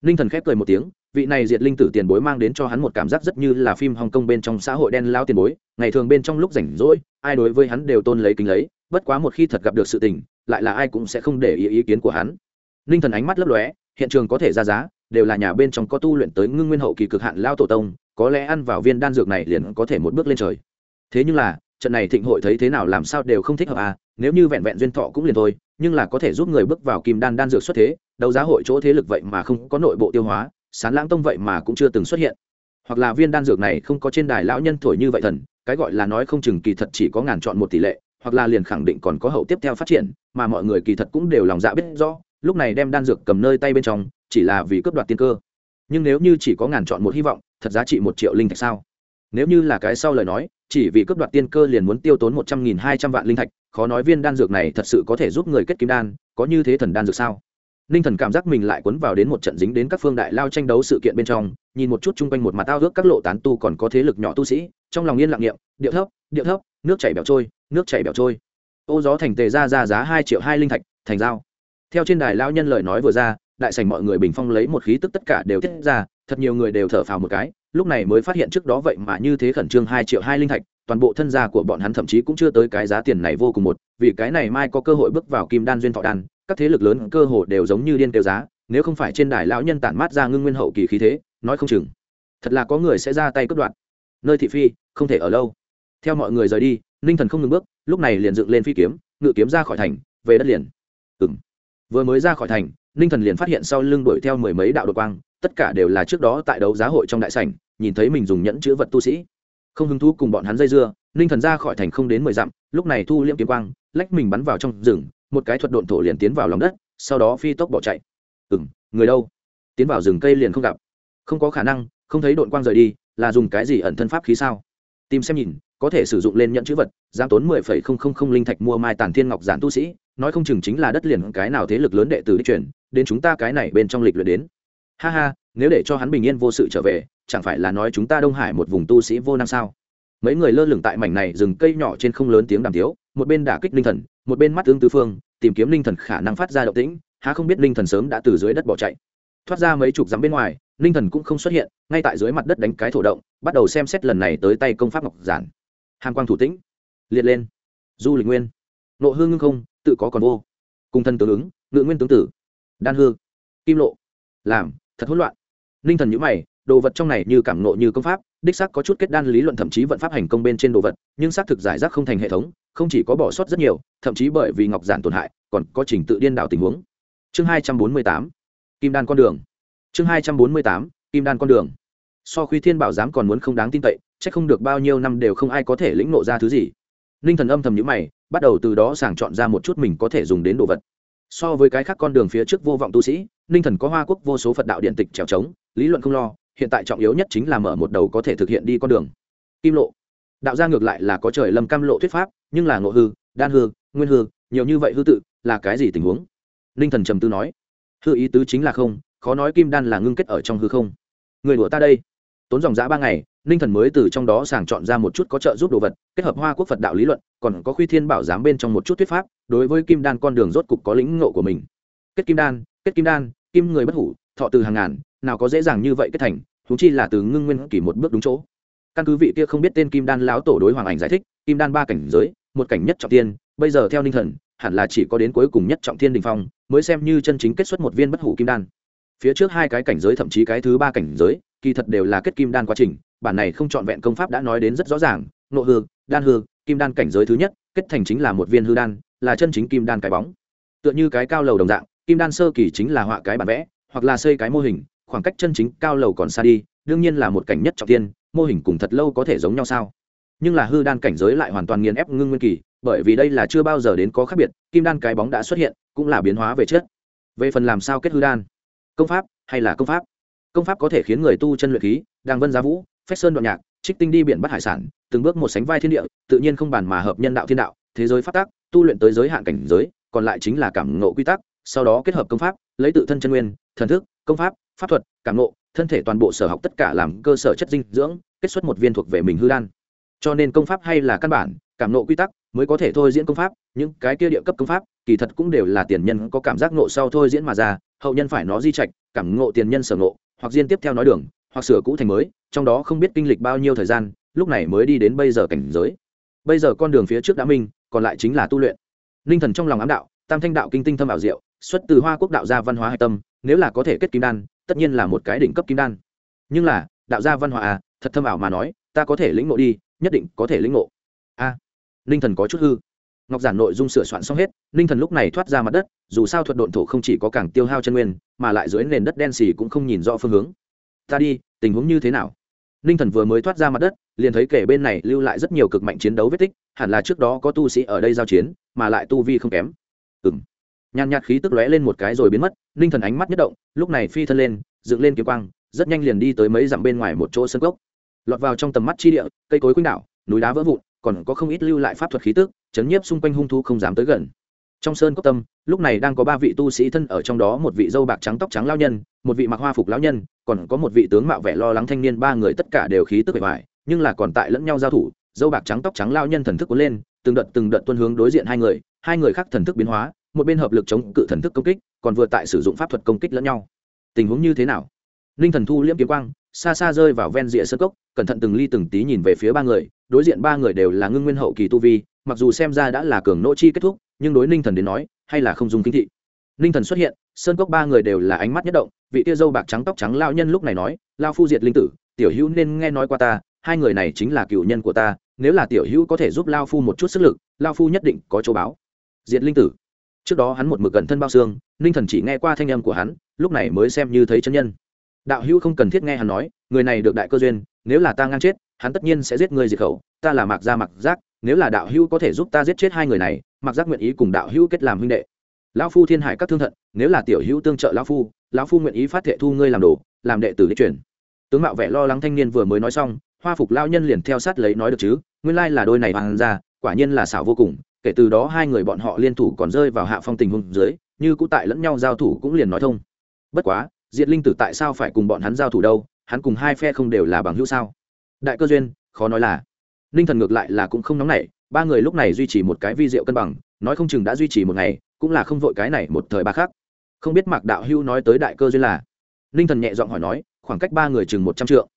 Ninh thần khép cười một tiếng vị này diệt linh tử tiền bối mang đến cho hắn một cảm giác rất như là phim hong kong bên trong xã hội đen lao tiền bối, ngày thường bên trong lúc rảnh rỗi, ai đối với hắn đều tôn lấy kính lấy, bất quá một khi thật gặp được sự tình, lại là ai cũng sẽ không để ý ý kiến của hắn. Ninh thần ánh mắt lấp lóe, hiện trường có thể ra giá, đều là nhà bên trong có tu luyện tới ngưng nguyên hậu kỳ cực hạn lao tổ tông, có lẽ ăn vào viên đan dược này liền có thể một bước lên trời. Thế nhưng là, trận này thịnh hội thấy thế nào làm sao đều không thích hợp à nếu như vẹn vẹn duyên thọ cũng liền thôi, nhưng là có thể giúp người bước vào kim đan đan dược xuất thế, đấu giá hội chỗ thế lực vậy mà không có nội bộ tiêu hóa sán lãng tông vậy mà cũng chưa từng xuất hiện. Hoặc là viên đan dược này không có trên đài lão nhân thổi như vậy thần, cái gọi là nói không chừng kỳ thật chỉ có ngàn chọn một tỷ lệ, hoặc là liền khẳng định còn có hậu tiếp theo phát triển, mà mọi người kỳ thật cũng đều lòng dạ biết rõ, lúc này đem đan dược cầm nơi tay bên trong, chỉ là vì cướp đoạt tiên cơ. Nhưng nếu như chỉ có ngàn chọn một hy vọng, thật giá trị một triệu linh thạch sao? Nếu như là cái sau lời nói, chỉ vì cướp đoạt tiên cơ liền muốn tiêu tốn một trăm nghìn hai trăm vạn linh thạch, khó nói viên đan dược này thật sự có thể giúp người kết kim đan, có như thế thần đan dược sao? Ninh thần cảm giác mình lại cuốn vào đến một trận dính đến các phương đại lao tranh đấu sự kiện bên trong, nhìn một chút chung quanh một mặt tao ước các lộ tán tu còn có thế lực nhỏ tu sĩ, trong lòng yên lặng nghiệm điệu thấp điệu thấp, nước chảy bẻo trôi, nước chảy bẻo trôi ô gió thành tề ra ra giá hai triệu hai linh thạch, thành dao. theo trên đài lao nhân lời nói vừa ra, đại sảnh mọi người bình phong lấy một khí tức tất cả đều tiết ra, thật nhiều người đều thở phào một cái, lúc này mới phát hiện trước đó vậy mà như thế khẩn trương hai triệu hai linh thạch, toàn bộ thân gia của bọn hắn thậm chí cũng chưa tới cái giá tiền này vô cùng một, vì cái này mai có cơ hội bước vào kim đan duyên thọ đan các thế lực lớn cơ hồ đều giống như điên tiêu giá, nếu không phải trên đài lão nhân tản mát ra ngưng nguyên hậu kỳ khí thế, nói không chừng, thật là có người sẽ ra tay cướp đoạt. Nơi thị phi, không thể ở lâu. Theo mọi người rời đi, ninh thần không ngừng bước, lúc này liền dựng lên phi kiếm, ngự kiếm ra khỏi thành, về đất liền. Ừng vừa mới ra khỏi thành, ninh thần liền phát hiện sau lưng đuổi theo mười mấy đạo đột quang, tất cả đều là trước đó tại đấu giá hội trong đại sảnh, nhìn thấy mình dùng nhẫn chữ vật tu sĩ. Không hứng thú cùng bọn hắn dây dưa, ninh thần ra khỏi thành không đến mười dặm, lúc này thu liễm kiếm quang, lách mình bắn vào trong rừng một cái thuật độn thổ liền tiến vào lòng đất, sau đó phi tốc bỏ chạy. Ừ m người đâu? Tiến vào rừng cây liền không gặp. Không có khả năng, không thấy độn quang rời đi, là dùng cái gì ẩn thân pháp khí sao? Tìm xem nhìn, có thể sử dụng lên nhận chữ vật giam tốn mười phẩy không không không linh thạch mua mai tàn thiên ngọc giản tu sĩ, nói không chừng chính là đất liền cái nào thế lực lớn đệ tử đi chuyển, đến chúng ta cái này bên trong lịch luyện đến. Ha ha, nếu để cho hắn bình yên vô sự trở về, chẳng phải là nói chúng ta đông hải một vùng tu sĩ vô năng sao? Mấy người lơ lửng tại mảnh này rừng cây nhỏ trên không lớn tiếng đàm tiếu, một bên đả kích linh thần một bên mắt tương tứ phương, tìm kiếm linh thần khả năng phát ra động tĩnh, há không biết linh thần sớm đã từ dưới đất bỏ chạy. Thoát ra mấy chục dặm bên ngoài, linh thần cũng không xuất hiện, ngay tại dưới mặt đất đánh cái thổ động, bắt đầu xem xét lần này tới tay công pháp ngọc giản. Hàng quang thủ tĩnh, liệt lên. Du lịch nguyên. Nộ hương ngưng không, tự có còn vô. Cùng thân tương ứng, ngự nguyên tướng tử đan hương kim lộ. Làm, thật hỗn loạn. Linh thần nhữ mày, đồ vật trong này như cảm nộ như công pháp đích xác có chút kết đan lý luận thậm chí vận pháp hành công bên trên đồ vật, nhưng xác thực giải rác không thành hệ thống, không chỉ có bỏ sót rất nhiều, thậm chí bởi vì ngọc giản tổn hại, còn có trình tự điên đảo tình huống. Chương hai trăm bốn mươi tám, kim đan con đường. Chương hai trăm bốn mươi tám, kim đan con đường. So khi thiên bảo giám còn muốn không đáng tin cậy, chắc không được bao nhiêu năm đều không ai có thể lĩnh nộ ra thứ gì. Ninh thần âm thầm nhữ mày, bắt đầu từ đó sàng chọn ra một chút mình có thể dùng đến đồ vật. So với cái khác con đường phía trước vô vọng tu sĩ ninh thần có hoa quốc vô số phật đạo điện tịch trèo trống, lý luận không lo hiện tại trọng yếu nhất chính là mở một đầu có thể thực hiện đi con đường. Kim lộ. Đạo gia ngược lại là có trời lâm cam lộ thuyết pháp, nhưng là ngộ hư, đan hư, nguyên hư, nhiều như vậy hư tự, là cái gì tình huống? Ninh thần trầm tư nói. Hư ý tứ chính là không, khó nói kim đan là ngưng kết ở trong hư không. Người đùa ta đây. Tốn dòng giã ba ngày, ninh thần mới từ trong đó sàng chọn ra một chút có trợ giúp đồ vật, kết hợp hoa quốc phật đạo lý luận, còn có khuy thiên bảo giám bên trong một chút thuyết pháp, đối với kim đan con đường rốt cục có lĩnh ngộ của mình. Kết kim đan, kết kim đan, kim người bất hủ, thọ từ hàng ngàn, nào có dễ dàng như vậy kết thành huống chi là từ ngưng nguyên kỳ một bước đúng chỗ. Căn cứ vị kia không biết tên kim đan lão tổ đối hoàng ảnh giải thích, kim đan ba cảnh giới, một cảnh nhất trọng tiên, bây giờ theo ninh thần, hẳn là chỉ có đến cuối cùng nhất trọng thiên đình phong, mới xem như chân chính kết xuất một viên bất hủ kim đan. Phía trước hai cái cảnh giới thậm chí cái thứ ba cảnh giới, kỳ thật đều là kết kim đan quá trình, bản này không trọn vẹn công pháp đã nói đến rất rõ ràng nộ hư, đan hư, kim đan cảnh giới thứ nhất, kết thành chính là một viên hư đan, là chân chính kim đan cái bóng. Tựa như cái cao lầu đồng dạng, kim đan sơ kỳ chính là họa cái bản vẽ, hoặc là xây cái mô hình khoảng cách chân chính cao lầu còn xa đi, đương nhiên là một cảnh nhất trọng tiên mô hình cùng thật lâu có thể giống nhau sao? Nhưng là hư đan cảnh giới lại hoàn toàn nghiền ép ngưng nguyên kỳ, bởi vì đây là chưa bao giờ đến có khác biệt, kim đan cái bóng đã xuất hiện, cũng là biến hóa về chết về phần làm sao kết hư đan? Công pháp hay là công pháp? Công pháp có thể khiến người tu chân luyện khí đang vân giá vũ, phách sơn đoạn nhạc, trích tinh đi biển bắt hải sản, từng bước một sánh vai thiên địa, tự nhiên không bàn mà hợp nhân đạo thiên đạo, thế giới phát tác tu luyện tới giới hạn cảnh giới, còn lại chính là cảm ngộ quy tắc, sau đó kết hợp công pháp, lấy tự thân chân nguyên, thần thức, công pháp pháp thuật, cảm ngộ, thân thể toàn bộ sở học tất cả làm cơ sở chất dinh dưỡng, kết xuất một viên thuộc về mình hư đan. Cho nên công pháp hay là căn bản, cảm ngộ quy tắc mới có thể thôi diễn công pháp, những cái kia địa cấp công pháp, kỳ thật cũng đều là tiền nhân có cảm giác ngộ sau thôi diễn mà ra, hậu nhân phải nó di trạch, cảm ngộ tiền nhân sở ngộ, hoặc diên tiếp theo nói đường, hoặc sửa cũ thành mới, trong đó không biết kinh lịch bao nhiêu thời gian, lúc này mới đi đến bây giờ cảnh giới. Bây giờ con đường phía trước đã minh, còn lại chính là tu luyện. Ninh thần trong lòng ám đạo, tam thanh đạo kinh tinh thâm ảo diệu xuất từ hoa quốc đạo gia văn hóa hạch tâm nếu là có thể kết kim đan tất nhiên là một cái đỉnh cấp kim đan. Nhưng là đạo gia văn hóa à thật thâm ảo mà nói ta có thể lĩnh ngộ đi nhất định có thể lĩnh ngộ. A à, ninh thần có chút hư. Ngọc giản nội dung sửa soạn xong hết ninh thần lúc này thoát ra mặt đất dù sao thuật độn thổ không chỉ có càng tiêu hao chân nguyên mà lại dưới nền đất đen xì cũng không nhìn rõ phương hướng. Ta đi tình huống như thế nào? Ninh thần vừa mới thoát ra mặt đất liền thấy kể bên này lưu lại rất nhiều cực mạnh chiến đấu vết tích hẳn là trước đó có tu sĩ ở đây giao chiến mà lại tu vi không kém. Ừng nhàn nhạt khí tức lóe lên một cái rồi biến mất ninh thần ánh mắt nhất động lúc này phi thân lên dựng lên kiếm quang rất nhanh liền đi tới mấy dặm bên ngoài một chỗ sân gốc lọt vào trong tầm mắt chi địa cây cối quýnh đảo, núi đá vỡ vụn còn có không ít lưu lại pháp thuật khí tức chấn nhiếp xung quanh hung thu không dám tới gần. Trong sơn cốc tâm lúc này đang có ba vị tu sĩ thân ở trong đó một vị dâu bạc trắng tóc trắng lao nhân một vị mặc hoa phục lao nhân còn có một vị tướng mạo vẻ lo lắng thanh niên ba người tất cả đều khí tức bề ngoài nhưng là còn tại lẫn nhau giao thủ dâu bạc trắng tóc trắng lao nhân thần thức cuốn lên từng đợt từng đợt tuân hướng đối diện hai người hai người khác thần thức biến hóa một bên hợp lực chống cự thần thức công kích, còn vừa tại sử dụng pháp thuật công kích lẫn nhau. Tình huống như thế nào? Ninh thần thu liễm kiếm quang, xa xa rơi vào ven rìa sơ cốc, cẩn thận từng ly từng tí nhìn về phía ba người, đối diện ba người đều là ngưng nguyên hậu kỳ tu vi, mặc dù xem ra đã là cường nỗ chi kết thúc, nhưng đối ninh thần đến nói, hay là không dùng kinh thị. Ninh thần xuất hiện sơn cốc ba người đều là ánh mắt nhất động, vị tia dâu bạc trắng tóc trắng lao nhân lúc này nói lao phu diệt linh tử, tiểu hữu nên nghe nói qua ta, hai người này chính là cựu nhân của ta, nếu là tiểu hữu có thể giúp lao phu một chút sức lực lao phu nhất định có chỗ báo. Diệt linh tử trước đó hắn một mực gần thân bao xương, ninh thần chỉ nghe qua thanh âm của hắn, lúc này mới xem như thấy chân nhân. Đạo hữu không cần thiết nghe hắn nói, người này được đại cơ duyên, nếu là ta ngang chết, hắn tất nhiên sẽ giết người diệt khẩu, ta là mạc gia mạc giác, nếu là đạo hữu có thể giúp ta giết chết hai người này, mạc giác nguyện ý cùng đạo hữu kết làm huynh đệ. Lão phu thiên hải các thương thận, nếu là tiểu hữu tương trợ lão phu lão phu nguyện ý phát thệ thu ngươi làm đồ, làm đệ tử đi chuyển. Tướng mạo vẻ lo lắng thanh niên vừa mới nói xong, hoa phục lao nhân liền theo sát lấy nói được chứ, nguyên lai là đôi này hoàng ra, quả nhiên là xảo vô cùng kể từ đó hai người bọn họ liên thủ còn rơi vào hạ phong tình huống dưới, như cũ tại lẫn nhau giao thủ cũng liền nói thông. Bất quá, diệt linh tử tại sao phải cùng bọn hắn giao thủ đâu? Hắn cùng hai phe không đều là bằng hữu sao? Đại cơ duyên, khó nói là. Ninh thần ngược lại là cũng không nóng nảy, ba người lúc này duy trì một cái vi diệu cân bằng, nói không chừng đã duy trì một ngày, cũng là không vội cái này một thời ba khác không biết mạc đạo hưu nói tới đại cơ duyên là? Ninh thần nhẹ giọng hỏi nói, khoảng cách ba người chừng một trăm triệu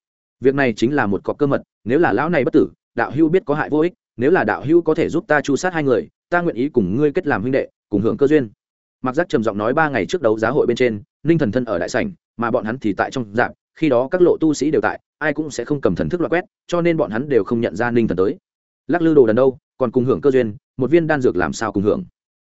việc này chính là một cọc cơ mật, nếu là lão này bất tử, đạo hưu biết có hại vô ích nếu là đạo hữu có thể giúp ta chu sát hai người, ta nguyện ý cùng ngươi kết làm huynh đệ, cùng hưởng cơ duyên. Mặc giác trầm giọng nói ba ngày trước đấu giá hội bên trên, ninh thần thân ở đại sảnh, mà bọn hắn thì tại trong dạp khi đó các lộ tu sĩ đều tại, ai cũng sẽ không cầm thần thức loại quét, cho nên bọn hắn đều không nhận ra ninh thần tới. Lắc lư đồ đần đâu, còn cùng hưởng cơ duyên, một viên đan dược làm sao cùng hưởng?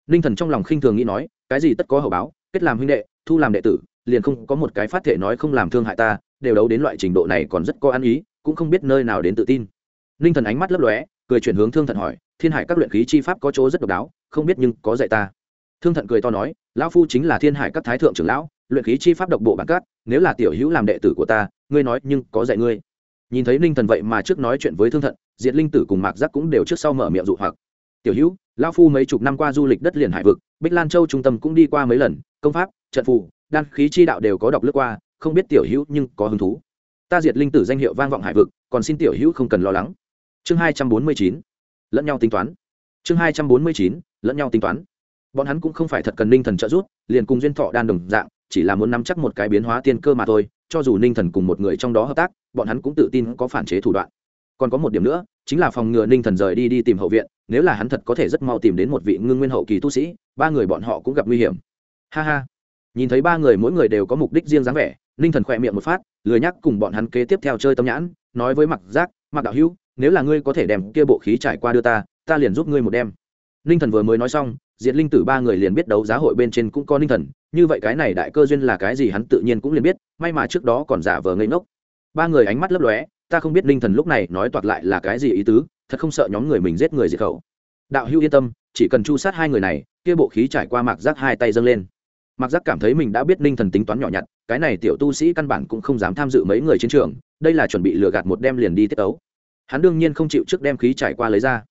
Ninh thần trong lòng khinh thường nghĩ nói, cái gì tất có hậu báo, kết làm huynh đệ, thu làm đệ tử, liền không có một cái phát thể nói không làm thương hại ta, đều đấu đến loại trình độ này còn rất có ăn ý, cũng không biết nơi nào đến tự tin. Ninh thần ánh mắt lấp lóe cười chuyển hướng thương thận hỏi, thiên hải các luyện khí chi pháp có chỗ rất độc đáo, không biết nhưng có dạy ta. Thương thận cười to nói, lão phu chính là thiên hải các thái thượng trưởng lão, luyện khí chi pháp độc bộ bản cát, nếu là tiểu hữu làm đệ tử của ta, ngươi nói nhưng có dạy ngươi. Nhìn thấy ninh thần vậy mà trước nói chuyện với thương thận, diệt linh tử cùng mạc giác cũng đều trước sau mở miệng dụ hoặc. Tiểu hữu, lão phu mấy chục năm qua du lịch đất liền hải vực, bích lan châu trung tâm cũng đi qua mấy lần, công pháp, trận phù, đan khí chi đạo đều có đọc lướt qua, không biết tiểu hữu nhưng có hứng thú. Ta diệt linh tử danh hiệu vang vọng hải vực, còn xin tiểu hữu không cần lo lắng chương hai trăm bốn mươi chín, lẫn nhau tính toán. Chương hai trăm bốn mươi chín, lẫn nhau tính toán. Bọn hắn cũng không phải thật cần ninh thần trợ giúp, liền cùng duyên thọ đan đồng dạng, chỉ là muốn nắm chắc một cái biến hóa tiên cơ mà thôi, cho dù ninh thần cùng một người trong đó hợp tác, bọn hắn cũng tự tin có phản chế thủ đoạn. Còn có một điểm nữa, chính là phòng ngừa ninh thần rời đi đi tìm hậu viện, nếu là hắn thật có thể rất mau tìm đến một vị ngưng nguyên hậu kỳ tu sĩ, ba người bọn họ cũng gặp nguy hiểm. Ha ha. Nhìn thấy ba người mỗi người đều có mục đích riêng dáng vẻ, ninh thần khỏe miệng một phát, lười nhắc cùng bọn hắn kế tiếp theo chơi tâm nhãn, nói với mặc giác mặc đạo hữu nếu là ngươi có thể đem kia bộ khí trải qua đưa ta ta liền giúp ngươi một đem. Ninh thần vừa mới nói xong, diệt linh tử ba người liền biết đấu giá hội bên trên cũng có ninh thần, như vậy cái này đại cơ duyên là cái gì hắn tự nhiên cũng liền biết, may mà trước đó còn giả vờ ngây ngốc. Ba người ánh mắt lấp lóe, ta không biết ninh thần lúc này nói toạc lại là cái gì ý tứ, thật không sợ nhóm người mình giết người diệt khẩu. Đạo hữu yên tâm, chỉ cần chu sát hai người này, kia bộ khí trải qua mạc giác hai tay dâng lên. Mạc giác cảm thấy mình đã biết ninh thần tính toán nhỏ nhặt, cái này tiểu tu sĩ căn bản cũng không dám tham dự mấy người chiến trường, đây là chuẩn bị lừa gạt một đem liền đi tiết ấu hắn đương nhiên không chịu trước đem khí trải qua lấy ra.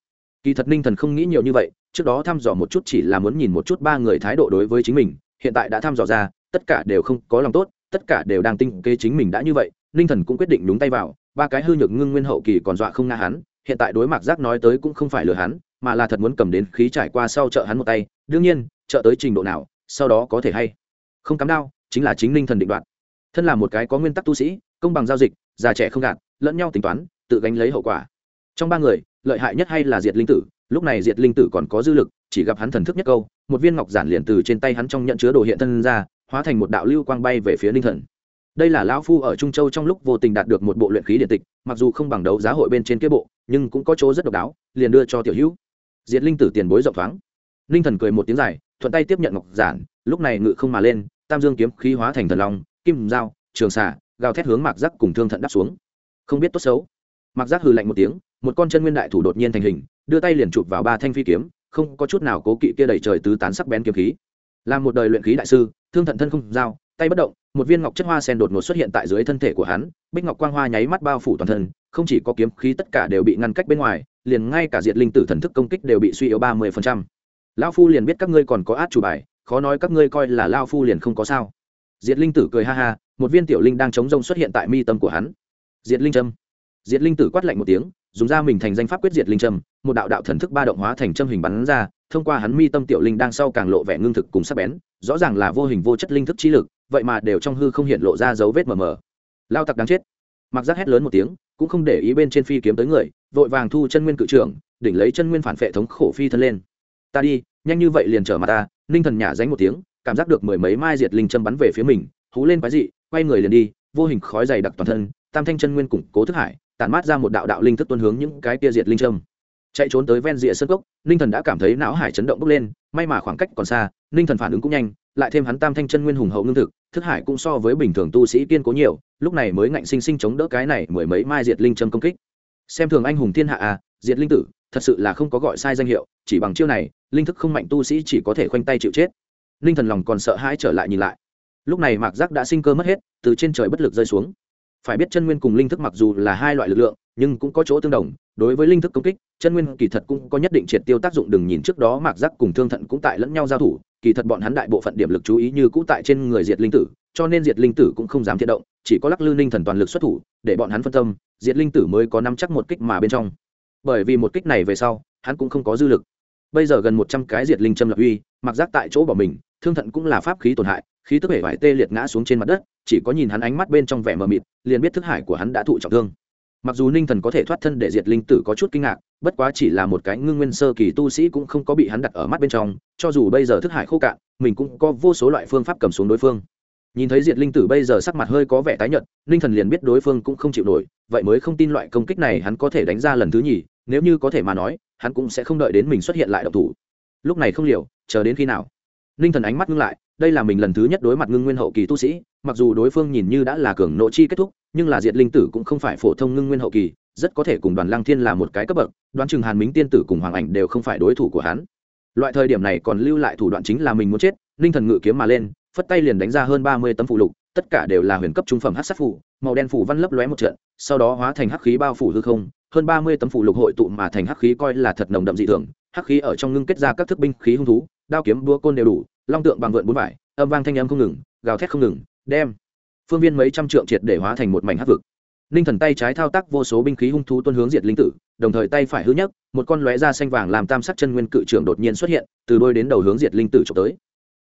Kỳ thật ninh thần không nghĩ nhiều như vậy, trước đó thăm dò một chút chỉ là muốn nhìn một chút ba người thái độ đối với chính mình, hiện tại đã thăm dò ra, tất cả đều không có lòng tốt, tất cả đều đang tinh kế chính mình đã như vậy, ninh thần cũng quyết định đúng tay vào, ba cái hư nhược ngưng nguyên hậu kỳ còn dọa không nga hắn, hiện tại đối mặt giác nói tới cũng không phải lừa hắn, mà là thật muốn cầm đến khí trải qua sau chợ hắn một tay, đương nhiên chợ tới trình độ nào, sau đó có thể hay không cắm đao, chính là chính ninh thần định đoạt. Thân là một cái có nguyên tắc tu sĩ, công bằng giao dịch, già trẻ không gạt, lẫn nhau tính toán tự gánh lấy hậu quả. Trong ba người, lợi hại nhất hay là diệt linh tử, lúc này diệt linh tử còn có dư lực, chỉ gặp hắn thần thức nhất câu, một viên ngọc giản liền từ trên tay hắn trong nhận chứa đồ hiện thân ra, hóa thành một đạo lưu quang bay về phía ninh thần. Đây là lão phu ở trung châu trong lúc vô tình đạt được một bộ luyện khí điện tịch, mặc dù không bằng đấu giá hội bên trên kế bộ, nhưng cũng có chỗ rất độc đáo, liền đưa cho tiểu hữu. Diệt linh tử tiền bối rộng thoáng. Ninh thần cười một tiếng dài, thuận tay tiếp nhận ngọc giản, lúc này ngự không mà lên, tam dương kiếm khí hóa thành thần long, kim dao trường xả gào thét hướng mạc giác cùng thương thận đáp xuống. Không biết tốt xấu mặc giác hừ lạnh một tiếng, một con chân nguyên đại thủ đột nhiên thành hình, đưa tay liền chụp vào ba thanh phi kiếm, không có chút nào cố kỵ kia đẩy trời tứ tán sắc bén kiếm khí. Làm một đời luyện khí đại sư, thương thận thân không dao tay bất động, một viên ngọc chất hoa sen đột ngột xuất hiện tại dưới thân thể của hắn, bích ngọc quang hoa nháy mắt bao phủ toàn thân, không chỉ có kiếm khí tất cả đều bị ngăn cách bên ngoài, liền ngay cả diệt linh tử thần thức công kích đều bị suy yếu ba mươi phần trăm. Lão phu liền biết các ngươi còn có át chủ bài, khó nói các ngươi coi là lao phu liền không có sao. Diệt linh tử cười ha ha, một viên tiểu linh đang chống rông xuất hiện tại mi tâm của hắn. Diệt linh trâm diệt linh tử quát lạnh một tiếng, dùng ra mình thành danh pháp quyết diệt linh trâm, một đạo đạo thần thức ba động hóa thành châm hình bắn ra, thông qua hắn mi tâm tiểu linh đang sau càng lộ vẻ ngưng thực cùng sắc bén, rõ ràng là vô hình vô chất linh thức trí lực, vậy mà đều trong hư không hiện lộ ra dấu vết mờ mờ. Lao tặc đáng chết. Mặc giác hét lớn một tiếng, cũng không để ý bên trên phi kiếm tới người, vội vàng thu chân nguyên cự trưởng, đỉnh lấy chân nguyên phản phệ thống khổ phi thân lên. Ta đi, nhanh như vậy liền trở mặt ta. Ninh thần nhả dánh một tiếng, cảm giác được mười mấy mai diệt linh châm bắn về phía mình, hú lên quái dị, quay người liền đi, vô hình khói dày đặc toàn thân, tam thanh chân nguyên củng cố thức hải tản mát ra một đạo đạo linh thức tuân hướng những cái kia diệt linh châm. Chạy trốn tới ven rìa sân cốc, ninh thần đã cảm thấy não hải chấn động bốc lên, may mà khoảng cách còn xa, ninh thần phản ứng cũng nhanh, lại thêm hắn tam thanh chân nguyên hùng hậu ngưng thực, thức hải cũng so với bình thường tu sĩ kiên cố nhiều, lúc này mới ngạnh sinh sinh chống đỡ cái này mười mấy mai diệt linh châm công kích. Xem thường anh hùng thiên hạ à diệt linh tử, thật sự là không có gọi sai danh hiệu, chỉ bằng chiêu này, linh thức không mạnh tu sĩ chỉ có thể khoanh tay chịu chết. Ninh thần lòng còn sợ hãi trở lại nhìn lại. Lúc này mạc giác đã sinh cơ mất hết, từ trên trời bất lực rơi xuống phải biết chân nguyên cùng linh thức mặc dù là hai loại lực lượng, nhưng cũng có chỗ tương đồng. Đối với linh thức công kích, chân nguyên kỳ thật cũng có nhất định triệt tiêu tác dụng, đừng nhìn trước đó mạc giác cùng thương thận cũng tại lẫn nhau giao thủ, kỳ thật bọn hắn đại bộ phận điểm lực chú ý như cũ tại trên người diệt linh tử, cho nên diệt linh tử cũng không dám thiệt động, chỉ có lắc lư ninh thần toàn lực xuất thủ, để bọn hắn phân tâm, diệt linh tử mới có nắm chắc một kích mà bên trong. Bởi vì một kích này về sau, hắn cũng không có dư lực. Bây giờ gần một trăm cái diệt linh châm lập uy mặc giác tại chỗ bỏ mình, thương thận cũng là pháp khí tổn hại khí tức vẻ vải tê liệt ngã xuống trên mặt đất, chỉ có nhìn hắn ánh mắt bên trong vẻ mờ mịt, liền biết thức hải của hắn đã thụ trọng thương. Mặc dù ninh thần có thể thoát thân để diệt linh tử có chút kinh ngạc, bất quá chỉ là một cái ngưng nguyên sơ kỳ tu sĩ cũng không có bị hắn đặt ở mắt bên trong, cho dù bây giờ thức hải khô cạn, mình cũng có vô số loại phương pháp cầm xuống đối phương. Nhìn thấy diệt linh tử bây giờ sắc mặt hơi có vẻ tái nhợt, ninh thần liền biết đối phương cũng không chịu nổi, vậy mới không tin loại công kích này hắn có thể đánh ra lần thứ nhì, nếu như có thể mà nói, hắn cũng sẽ không đợi đến mình xuất hiện lại độc thủ. Lúc này không liều chờ đến khi nào? Ninh thần ánh mắt ngưng lại, đây là mình lần thứ nhất đối mặt ngưng nguyên hậu kỳ tu sĩ, mặc dù đối phương nhìn như đã là cường nộ chi kết thúc, nhưng là diệt linh tử cũng không phải phổ thông ngưng nguyên hậu kỳ, rất có thể cùng đoàn lăng thiên là một cái cấp bậc, đoán chừng hàn mính tiên tử cùng hoàng ảnh đều không phải đối thủ của hắn. Loại thời điểm này còn lưu lại thủ đoạn chính là mình muốn chết linh thần ngự kiếm mà lên, phất tay liền đánh ra hơn ba mươi tấm phụ lục, tất cả đều là huyền cấp trung phẩm hát sát phủ màu đen phủ văn lấp lóe một trận, sau đó hóa thành hắc khí bao phủ hư không, hơn ba mươi tấm phụ lục hội tụ mà thành hắc khí coi là thật nồng đậm dị thường, hắc khí ở trong ngưng kết ra các thức binh khí hung thú đao kiếm đua côn đều đủ, long tượng bằng vượn bốn vải, âm vang thanh âm không ngừng, gào thét không ngừng, đem phương viên mấy trăm trượng triệt để hóa thành một mảnh hắc vực. Ninh thần tay trái thao tác vô số binh khí hung thú tuân hướng diệt linh tử, đồng thời tay phải hư nhất một con lóe da xanh vàng làm tam sắc chân nguyên cự trưởng đột nhiên xuất hiện, từ đôi đến đầu hướng diệt linh tử trộm tới.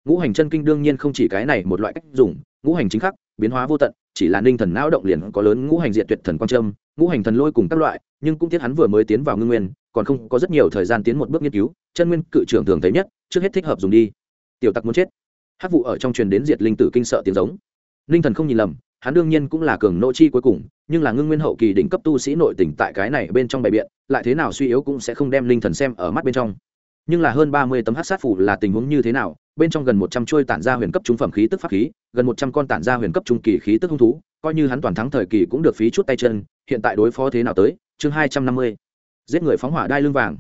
Ngũ hành chân kinh đương nhiên không chỉ cái này một loại cách dùng, ngũ hành chính khắc, biến hóa vô tận, chỉ là ninh thần não động liền có lớn ngũ hành diệt tuyệt thần quang trâm ngũ hành thần lôi cùng các loại, nhưng cũng tiếc hắn vừa mới tiến vào ngưng nguyên, còn không có rất nhiều thời gian tiến một bước nghiên cứu, chân nguyên cự trưởng thường thấy nhất, trước hết thích hợp dùng đi. Tiểu tặc muốn chết. Hát vụ ở trong truyền đến diệt linh tử kinh sợ tiếng giống. Ninh thần không nhìn lầm, hắn đương nhiên cũng là cường nội chi cuối cùng, nhưng là ngưng nguyên hậu kỳ đỉnh cấp tu sĩ nội tỉnh tại cái này bên trong bài biện, lại thế nào suy yếu cũng sẽ không đem linh thần xem ở mắt bên trong nhưng là hơn ba mươi tấm hát sát phủ là tình huống như thế nào? Bên trong gần một trăm chuôi tản ra huyền cấp trung phẩm khí tức pháp khí, gần một trăm con tản ra huyền cấp trung kỳ khí tức hung thú, coi như hắn toàn thắng thời kỳ cũng được phí chút tay chân. Hiện tại đối phó thế nào tới? Chương hai trăm năm mươi. Giết người phóng hỏa đai lưng vàng.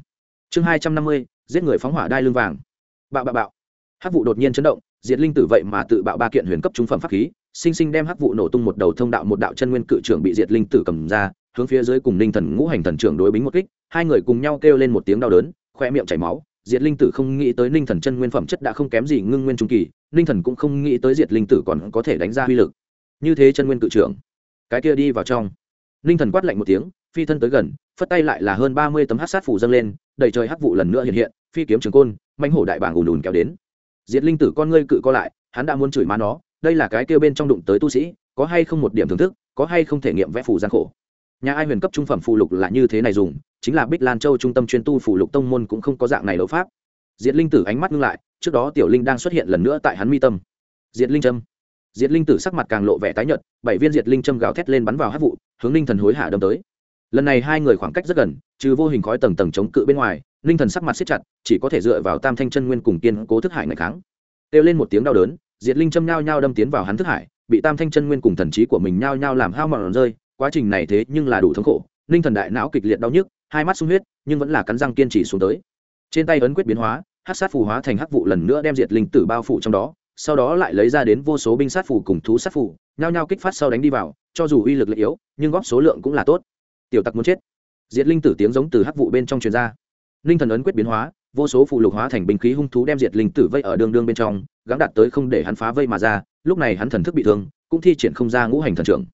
Chương hai trăm năm mươi. Giết người phóng hỏa đai lưng vàng. Bạo bạo bạo. Hát vụ đột nhiên chấn động, diệt linh tử vậy mà tự bạo ba kiện huyền cấp trung phẩm pháp khí, sinh sinh đem hắc vụ nổ tung một đầu thông đạo một đạo chân nguyên cự trưởng bị diệt linh tử cầm ra, hướng phía dưới cùng ninh thần ngũ hành thần trưởng đối bính một kích, hai người cùng nhau kêu lên một tiếng đau đớn, khoe miệng chảy máu diệt linh tử không nghĩ tới ninh thần chân nguyên phẩm chất đã không kém gì ngưng nguyên trung kỳ, ninh thần cũng không nghĩ tới diệt linh tử còn có thể đánh ra uy lực. Như thế chân nguyên cự trưởng, cái kia đi vào trong. Ninh thần quát lạnh một tiếng, phi thân tới gần, phất tay lại là hơn ba mươi tấm hát sát phủ dâng lên, đầy trời hắc vụ lần nữa hiện hiện, phi kiếm trường côn mánh hổ đại bảng ùn ùn kéo đến. Diệt linh tử con ngươi cự co lại, hắn đã muốn chửi má nó, đây là cái kêu bên trong đụng tới tu sĩ, có hay không một điểm thưởng thức, có hay không thể nghiệm vẽ phù gian khổ. Nhà ai huyền cấp trung phẩm phù lục là như thế này dùng chính là bích lan châu trung tâm chuyên tu phủ lục tông môn cũng không có dạng này đấu pháp. Diệt linh tử ánh mắt ngưng lại, trước đó tiểu linh đang xuất hiện lần nữa tại hắn mi tâm. Diệt linh trâm. Diệt linh tử sắc mặt càng lộ vẻ tái nhợt, bảy viên diệt linh trâm gào thét lên bắn vào hát vụ hướng linh thần hối hạ đâm tới. Lần này hai người khoảng cách rất gần, trừ vô hình khói tầng tầng chống cự bên ngoài, linh thần sắc mặt siết chặt, chỉ có thể dựa vào tam thanh chân nguyên cùng kiên cố thức hải ngày kháng. Kêu lên một tiếng đau đớn, diệt linh châm nhao nhao đâm tiến vào hắn thức hải, bị tam thanh chân nguyên cùng thần trí của mình nhao nhao làm hao mòn rơi, quá trình này thế nhưng là đủ thống khổ, linh thần đại não kịch liệt đau nhức hai mắt sung huyết, nhưng vẫn là cắn răng kiên trì xuống tới. Trên tay ấn quyết biến hóa hát sát phù hóa thành hắc vụ lần nữa đem diệt linh tử bao phủ trong đó, sau đó lại lấy ra đến vô số binh sát phù cùng thú sát phù, nhao nhao kích phát sau đánh đi vào, cho dù uy lực lệ yếu, nhưng góp số lượng cũng là tốt. Tiểu tặc muốn chết. Diệt linh tử tiếng giống từ hắc vụ bên trong truyền ra. Linh thần ấn quyết biến hóa, vô số phụ lục hóa thành binh khí hung thú đem diệt linh tử vây ở đường đương bên trong, gắng đạt tới không để hắn phá vây mà ra, lúc này hắn thần thức bị thương, cũng thi triển không ra ngũ hành thần trưởng.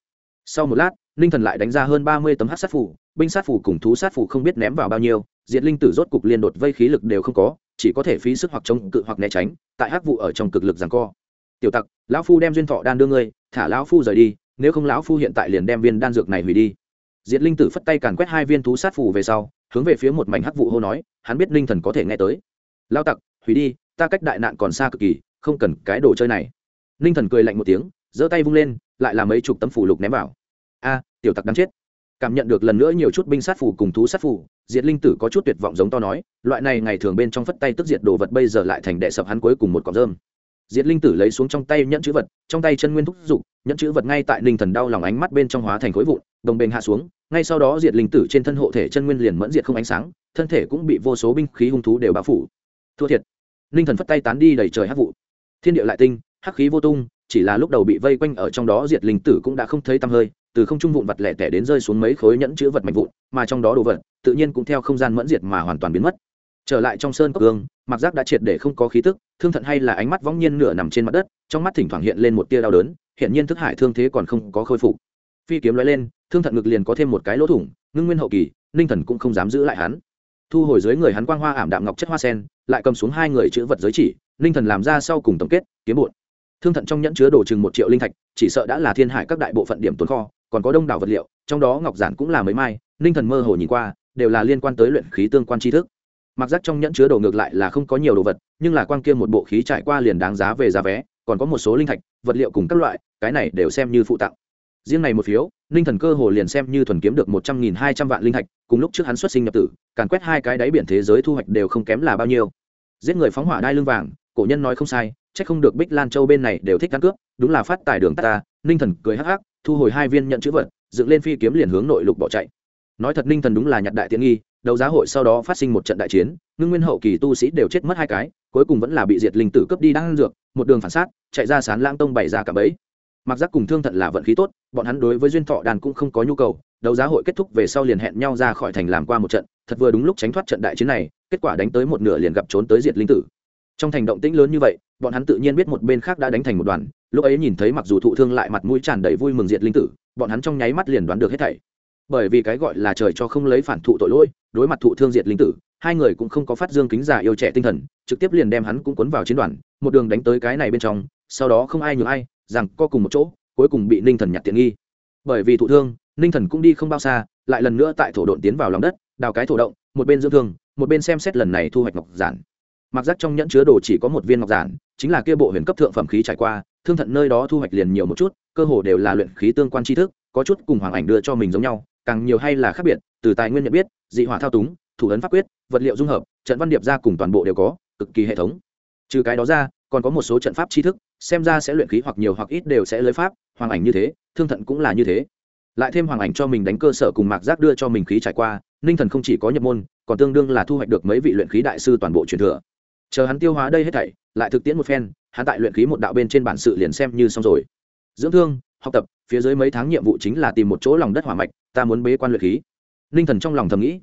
Sau một lát, linh thần lại đánh ra hơn ba mươi tấm hát sát phủ binh sát phủ cùng thú sát phủ không biết ném vào bao nhiêu, diệt linh tử rốt cục liên đột vây khí lực đều không có, chỉ có thể phí sức hoặc chống cự hoặc né tránh, tại hắc vụ ở trong cực lực rằng co. Tiểu tặc, lão phu đem duyên thọ đan đưa ngươi, thả lão phu rời đi, nếu không lão phu hiện tại liền đem viên đan dược này hủy đi. Diệt linh tử phất tay càn quét hai viên thú sát phủ về sau, hướng về phía một mảnh hắc vụ hô nói, hắn biết linh thần có thể nghe tới. Lao tặc, hủy đi, ta cách đại nạn còn xa cực kỳ, không cần cái đồ chơi này. Ninh thần cười lạnh một tiếng, giơ tay vung lên, lại là mấy chục tấm phủ lục ném vào. A, tiểu tặc đáng chết cảm nhận được lần nữa nhiều chút binh sát phủ cùng thú sát phủ diệt linh tử có chút tuyệt vọng giống to nói, loại này ngày thường bên trong phất tay tức diệt đồ vật bây giờ lại thành đệ sập hắn cuối cùng một cọc rơm. Diệt linh tử lấy xuống trong tay nhẫn chữ vật, trong tay chân nguyên thúc giục, nhẫn chữ vật ngay tại ninh thần đau lòng ánh mắt bên trong hóa thành khối vụn, đồng bền hạ xuống, ngay sau đó diệt linh tử trên thân hộ thể chân nguyên liền mẫn diệt không ánh sáng, thân thể cũng bị vô số binh khí hung thú đều bao phủ. Thua thiệt. Ninh thần phất tay tán đi đầy trời hắc vụ. Thiên địa lại tinh, hắc khí vô tung, chỉ là lúc đầu bị vây quanh ở trong đó diệt linh tử cũng đã không thấy tăm hơi từ không trung vụn vật lẻ tẻ đến rơi xuống mấy khối nhẫn chữ vật mạnh vụn, mà trong đó đồ vật, tự nhiên cũng theo không gian mẫn diệt mà hoàn toàn biến mất. Trở lại trong sơn cốc gương mặc giác đã triệt để không có khí tức, thương thận hay là ánh mắt võng nhiên nửa nằm trên mặt đất, trong mắt thỉnh thoảng hiện lên một tia đau đớn hiện nhiên thức hải thương thế còn không có khôi phục. Phi kiếm lóe lên, thương thận ngực liền có thêm một cái lỗ thủng, ngưng nguyên hậu kỳ ninh thần cũng không dám giữ lại hắn. Thu hồi dưới người hắn quang hoa ảm đạm ngọc chất hoa sen, lại cầm xuống hai người chữ vật giới chỉ ninh thần làm ra sau cùng tổng kết, kiếm bụn. Thương thận trong nhẫn chứa đồ chừng một triệu linh thạch, chỉ sợ đã là thiên hải các đại bộ phận điểm tồn kho còn có đông đảo vật liệu, trong đó ngọc giản cũng là mấy mai, ninh thần mơ hồ nhìn qua, đều là liên quan tới luyện khí tương quan tri thức. Mặc giác trong nhẫn chứa đồ ngược lại là không có nhiều đồ vật, nhưng là quan kia một bộ khí trải qua liền đáng giá về giá vé, còn có một số linh thạch, vật liệu cùng các loại, cái này đều xem như phụ tặng. Riêng này một phiếu, ninh thần cơ hồ liền xem như thuần kiếm được một trăm nghìn hai trăm vạn linh thạch, cùng lúc trước hắn xuất sinh nhập tử, càn quét hai cái đáy biển thế giới thu hoạch đều không kém là bao nhiêu. Giết người phóng hỏa đai lưng vàng, cổ nhân nói không sai, chắc không được bích lan châu bên này đều thích căn cướp, đúng là phát tài đường ta, ninh thần cười hắc hắc thu hồi hai viên nhận chữ vật, dựng lên phi kiếm liền hướng nội lục bỏ chạy. Nói thật ninh thần đúng là nhặt đại tiện nghi, đấu giá hội sau đó phát sinh một trận đại chiến, ngưng nguyên hậu kỳ tu sĩ đều chết mất hai cái, cuối cùng vẫn là bị diệt linh tử cướp đi đang dược, một đường phản sát, chạy ra sán lãng tông bày ra cả bẫy. Mặc giác cùng thương thận là vận khí tốt, bọn hắn đối với duyên thọ đàn cũng không có nhu cầu, đấu giá hội kết thúc về sau liền hẹn nhau ra khỏi thành làm qua một trận, thật vừa đúng lúc tránh thoát trận đại chiến này, kết quả đánh tới một nửa liền gặp trốn tới diệt linh tử trong thành động tĩnh lớn như vậy, bọn hắn tự nhiên biết một bên khác đã đánh thành một đoàn, lúc ấy nhìn thấy mặc dù thụ thương lại mặt mũi tràn đầy vui mừng diệt linh tử, bọn hắn trong nháy mắt liền đoán được hết thảy. Bởi vì cái gọi là trời cho không lấy phản thụ tội lỗi, đối mặt thụ thương diệt linh tử, hai người cũng không có phát dương kính già yêu trẻ tinh thần, trực tiếp liền đem hắn cũng cuốn vào chiến đoàn, một đường đánh tới cái này bên trong, sau đó không ai nhường ai, rằng co cùng một chỗ, cuối cùng bị ninh thần nhặt tiện nghi. Bởi vì thụ thương, ninh thần cũng đi không bao xa, lại lần nữa tại thổ độn tiến vào lòng đất, đào cái thổ động, một bên dưỡng thương, một bên xem xét lần này thu hoạch ngọc giản mặc giác trong nhẫn chứa đồ chỉ có một viên ngọc giản, chính là kia bộ huyền cấp thượng phẩm khí trải qua, thương thận nơi đó thu hoạch liền nhiều một chút, cơ hồ đều là luyện khí tương quan tri thức, có chút cùng hoàng ảnh đưa cho mình giống nhau, càng nhiều hay là khác biệt, từ tài nguyên nhận biết, dị hỏa thao túng, thủ ấn pháp quyết, vật liệu dung hợp, trận văn điệp ra cùng toàn bộ đều có, cực kỳ hệ thống. Trừ cái đó ra, còn có một số trận pháp tri thức, xem ra sẽ luyện khí hoặc nhiều hoặc ít đều sẽ lấy pháp, hoàng ảnh như thế, thương thận cũng là như thế. Lại thêm hoàng ảnh cho mình đánh cơ sở cùng mạc giác đưa cho mình khí trải qua, ninh thần không chỉ có nhập môn, còn tương đương là thu hoạch được mấy vị luyện khí đại sư toàn bộ truyền thừa chờ hắn tiêu hóa đây hết thảy, lại thực tiễn một phen, hắn tại luyện khí một đạo bên trên bản sự liền xem như xong rồi. Dưỡng thương, học tập, phía dưới mấy tháng nhiệm vụ chính là tìm một chỗ lòng đất hỏa mạch, ta muốn bế quan luyện khí. Ninh thần trong lòng thầm nghĩ,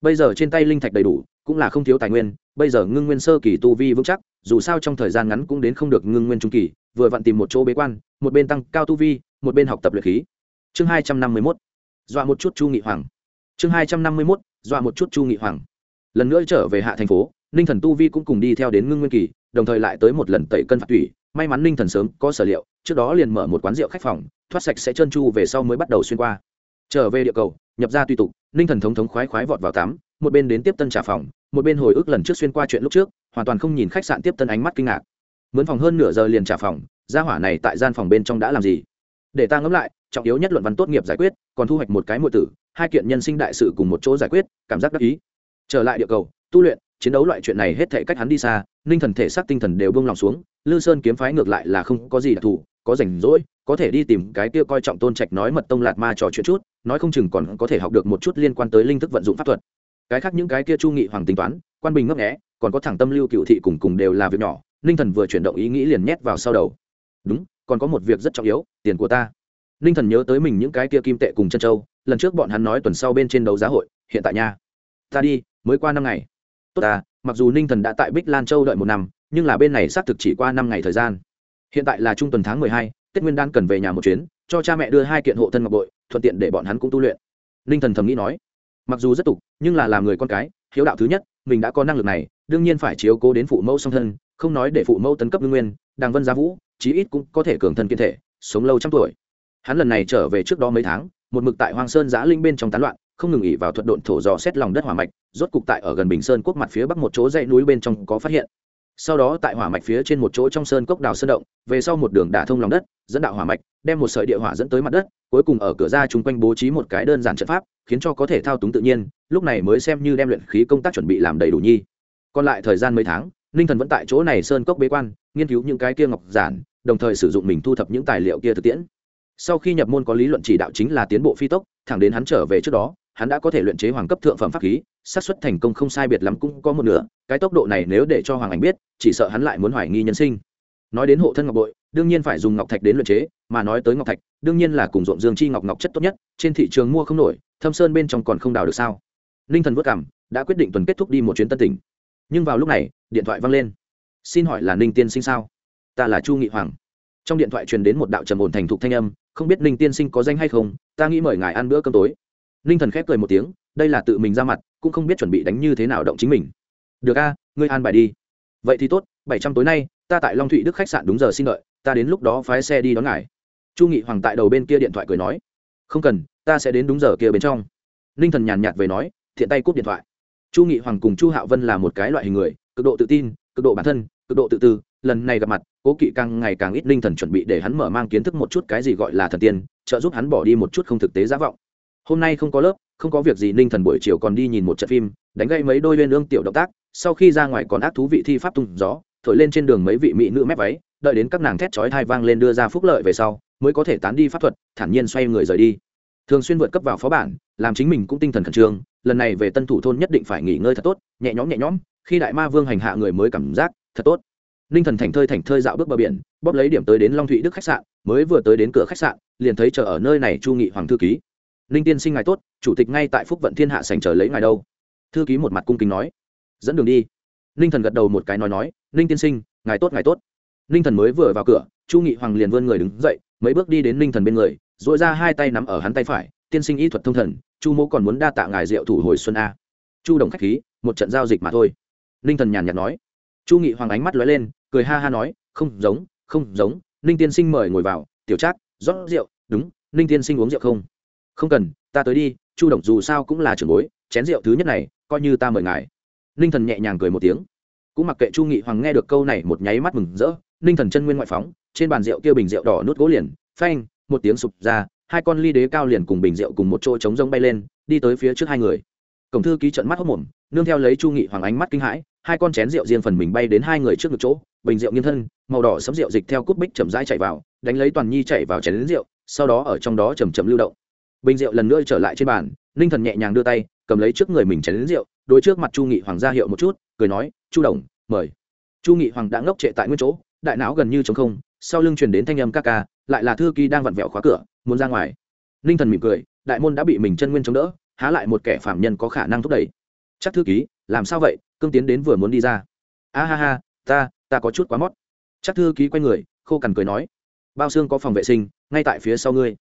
bây giờ trên tay linh thạch đầy đủ, cũng là không thiếu tài nguyên, bây giờ ngưng nguyên sơ kỳ tu vi vững chắc, dù sao trong thời gian ngắn cũng đến không được ngưng nguyên trung kỳ, vừa vặn tìm một chỗ bế quan, một bên tăng cao tu vi, một bên học tập luyện khí. Chương hai trăm năm mươi mốt, dọa một chút chu nghị hoàng. Chương hai trăm năm mươi mốt, dọa một chút chu nghị hoàng. Lần nữa trở về hạ thành phố ninh thần tu vi cũng cùng đi theo đến ngưng nguyên kỳ, đồng thời lại tới một lần tẩy cân phạt tủy. May mắn ninh thần sớm có sở liệu, trước đó liền mở một quán rượu khách phòng, thoát sạch sẽ trơn chu về sau mới bắt đầu xuyên qua. Trở về địa cầu, nhập ra tùy tục, ninh thần thống thống khoái khoái vọt vào tắm, một bên đến tiếp tân trả phòng, một bên hồi ức lần trước xuyên qua chuyện lúc trước, hoàn toàn không nhìn khách sạn tiếp tân ánh mắt kinh ngạc. Mướn phòng hơn nửa giờ liền trả phòng, gia hỏa này tại gian phòng bên trong đã làm gì? Để ta ngẫm lại, trọng yếu nhất luận văn tốt nghiệp giải quyết, còn thu hoạch một cái mượn tử, hai kiện nhân sinh đại sự cùng một chỗ giải quyết, cảm giác đắc ý. Trở lại địa cầu, tu luyện chiến đấu loại chuyện này hết thể cách hắn đi xa, ninh thần thể xác tinh thần đều bông lòng xuống, lư sơn kiếm phái ngược lại là không có gì đặc thù, có rảnh rỗi, có thể đi tìm cái kia coi trọng tôn trạch nói mật tông lạt ma trò chuyện chút, nói không chừng còn có thể học được một chút liên quan tới linh thức vận dụng pháp thuật. Cái khác những cái kia chu nghị hoàng tính toán, quan bình ngấp nghẽ còn có thẳng tâm lưu cựu thị cùng cùng đều là việc nhỏ, ninh thần vừa chuyển động ý nghĩ liền nhét vào sau đầu. Đúng, còn có một việc rất trọng yếu, tiền của ta. Ninh thần nhớ tới mình những cái kia kim tệ cùng chân châu, lần trước bọn hắn nói tuần sau bên trên đấu giá hội, hiện tại nha. Ta đi, mới qua năm ngày tốt ta, mặc dù ninh thần đã tại bích lan châu đợi một năm, nhưng là bên này xác thực chỉ qua năm ngày thời gian. Hiện tại là trung tuần tháng mười hai, tết nguyên đan cần về nhà một chuyến, cho cha mẹ đưa hai kiện hộ thân ngọc bội, thuận tiện để bọn hắn cũng tu luyện. Ninh thần thầm nghĩ nói, mặc dù rất tục, nhưng là làm người con cái, hiếu đạo thứ nhất, mình đã có năng lực này, đương nhiên phải chiếu cố đến phụ mẫu song thân, không nói để phụ mẫu tấn cấp ngưng nguyên, đàng vân gia vũ, chí ít cũng có thể cường thân kiên thể, sống lâu trăm tuổi. Hắn lần này trở về trước đó mấy tháng, một mực tại hoang sơn giã linh bên trong tán loạn không ngừng ỉ vào thuật độn thổ dò xét lòng đất hỏa mạch, rốt cục tại ở gần bình sơn quốc mặt phía bắc một chỗ dãy núi bên trong có phát hiện. Sau đó tại hỏa mạch phía trên một chỗ trong sơn cốc đào sơn động, về sau một đường đả thông lòng đất, dẫn đạo hỏa mạch, đem một sợi địa hỏa dẫn tới mặt đất, cuối cùng ở cửa ra chung quanh bố trí một cái đơn giản trận pháp, khiến cho có thể thao túng tự nhiên, lúc này mới xem như đem luyện khí công tác chuẩn bị làm đầy đủ nhi. Còn lại thời gian mấy tháng, ninh thần vẫn tại chỗ này sơn cốc bế quan, nghiên cứu những cái kia ngọc giản, đồng thời sử dụng mình thu thập những tài liệu kia thực tiễn. Sau khi nhập môn có lý luận chỉ đạo chính là tiến bộ phi tốc, thẳng đến hắn trở về trước đó hắn đã có thể luyện chế hoàng cấp thượng phẩm pháp khí, xác suất thành công không sai biệt lắm cũng có một nửa, cái tốc độ này nếu để cho hoàng ảnh biết, chỉ sợ hắn lại muốn hoài nghi nhân sinh. Nói đến hộ thân ngọc bội, đương nhiên phải dùng ngọc thạch đến luyện chế, mà nói tới ngọc thạch, đương nhiên là cùng ruộng dương chi ngọc ngọc chất tốt nhất, trên thị trường mua không nổi, thâm sơn bên trong còn không đào được sao? Ninh thần vất cảm, đã quyết định tuần kết thúc đi một chuyến tân tỉnh. Nhưng vào lúc này, điện thoại văng lên. Xin hỏi là ninh tiên sinh sao? Ta là chu nghị hoàng. Trong điện thoại truyền đến một đạo trầm ổn thành thục thanh âm, không biết ninh tiên sinh có danh hay không, ta nghĩ mời ngài ăn bữa cơm tối ninh thần khép cười một tiếng, đây là tự mình ra mặt, cũng không biết chuẩn bị đánh như thế nào động chính mình. Được a, ngươi an bài đi. Vậy thì tốt, bảy trăm tối nay, ta tại long thụy đức khách sạn đúng giờ xin đợi, ta đến lúc đó phái xe đi đón ngài. Chu nghị hoàng tại đầu bên kia điện thoại cười nói. Không cần, ta sẽ đến đúng giờ kia bên trong. Ninh thần nhàn nhạt về nói, thiện tay cúp điện thoại. Chu nghị hoàng cùng chu hạo vân là một cái loại hình người, cực độ tự tin, cực độ bản thân, cực độ tự tư, lần này gặp mặt, cố kỵ càng ngày càng ít ninh thần chuẩn bị để hắn mở mang kiến thức một chút cái gì gọi là thần tiên, trợ giúp hắn bỏ đi một chút không thực tế giả vọng hôm nay không có lớp, không có việc gì, ninh thần buổi chiều còn đi nhìn một trận phim, đánh gây mấy đôi lên ương tiểu động tác, sau khi ra ngoài còn ác thú vị thi pháp tung gió, thổi lên trên đường mấy vị mỹ nữ mép váy, đợi đến các nàng thét chói thai vang lên đưa ra phúc lợi về sau, mới có thể tán đi pháp thuật, thản nhiên xoay người rời đi. Thường xuyên vượt cấp vào phó bản, làm chính mình cũng tinh thần khẩn trương, lần này về tân thủ thôn nhất định phải nghỉ ngơi thật tốt, nhẹ nhõm nhẹ nhõm, khi đại ma vương hành hạ người mới cảm giác thật tốt. Ninh thần thành thơi thành thơi dạo bước bờ biển, bóp lấy điểm tới đến long thụy đức khách sạn, mới vừa tới đến cửa khách sạn, liền thấy chờ ở nơi này chu nghị hoàng thư ký ninh tiên sinh ngài tốt, chủ tịch ngay tại phúc vận thiên hạ sành chờ lấy ngài đâu. Thư ký một mặt cung kính nói. Dẫn đường đi. Ninh thần gật đầu một cái nói nói ninh tiên sinh, ngài tốt ngài tốt. Ninh thần mới vừa vào cửa, chu nghị hoàng liền vươn người đứng dậy, mấy bước đi đến ninh thần bên người dội ra hai tay nắm ở hắn tay phải, tiên sinh y thuật thông thần, chu mô còn muốn đa tạ ngài diệu thủ hồi xuân a. Chu đồng khách khí, một trận giao dịch mà thôi. Ninh thần nhàn nhạt nói. Chu nghị hoàng ánh mắt lóe lên, cười ha ha nói, không giống không giống ninh tiên sinh mời ngồi vào, tiểu trác, rót rượu, đúng ninh tiên sinh uống rượu không? Không cần, ta tới đi, chu đồng dù sao cũng là trưởng bối, chén rượu thứ nhất này, coi như ta mời ngài. Ninh thần nhẹ nhàng cười một tiếng. Cũng mặc kệ chu nghị hoàng nghe được câu này một nháy mắt mừng rỡ, ninh thần chân nguyên ngoại phóng, trên bàn rượu kia bình rượu đỏ nút gỗ liền, phanh, một tiếng sụp ra, hai con ly đế cao liền cùng bình rượu cùng một chỗ trống rông bay lên, đi tới phía trước hai người. Cổng thư ký trận mắt hốc mồm, nương theo lấy chu nghị hoàng ánh mắt kinh hãi, hai con chén rượu riêng phần mình bay đến hai người trước ngực chỗ, bình rượu nghiêng thân, màu đỏ sấm rượu dịch theo cút bích chậm rãi chạy vào, đánh lấy toàn nhi chạy vào chén đến rượu, sau đó ở trong đó chầm chậm lưu động bình rượu lần nữa trở lại trên bàn, ninh thần nhẹ nhàng đưa tay, cầm lấy trước người mình chén đến rượu đôi trước mặt chu nghị hoàng ra hiệu một chút, cười nói, chu đồng, mời. Chu nghị hoàng đã ngốc trệ tại nguyên chỗ, đại não gần như t không, sau lưng truyền đến thanh âm ca ca, lại là thư ký đang vặn vẹo khóa cửa, muốn ra ngoài. Ninh thần mỉm cười, đại môn đã bị mình chân nguyên chống đỡ, há lại một kẻ phạm nhân có khả năng thúc đẩy. Chắc thư ký, làm sao vậy? Cương tiến đến vừa muốn đi ra. A ha ha, ta ta có chút quá mót chắc thư ký quay người, khô cằn cười nói, bao xương có phòng vệ sinh, ngay tại phía sau ngươi.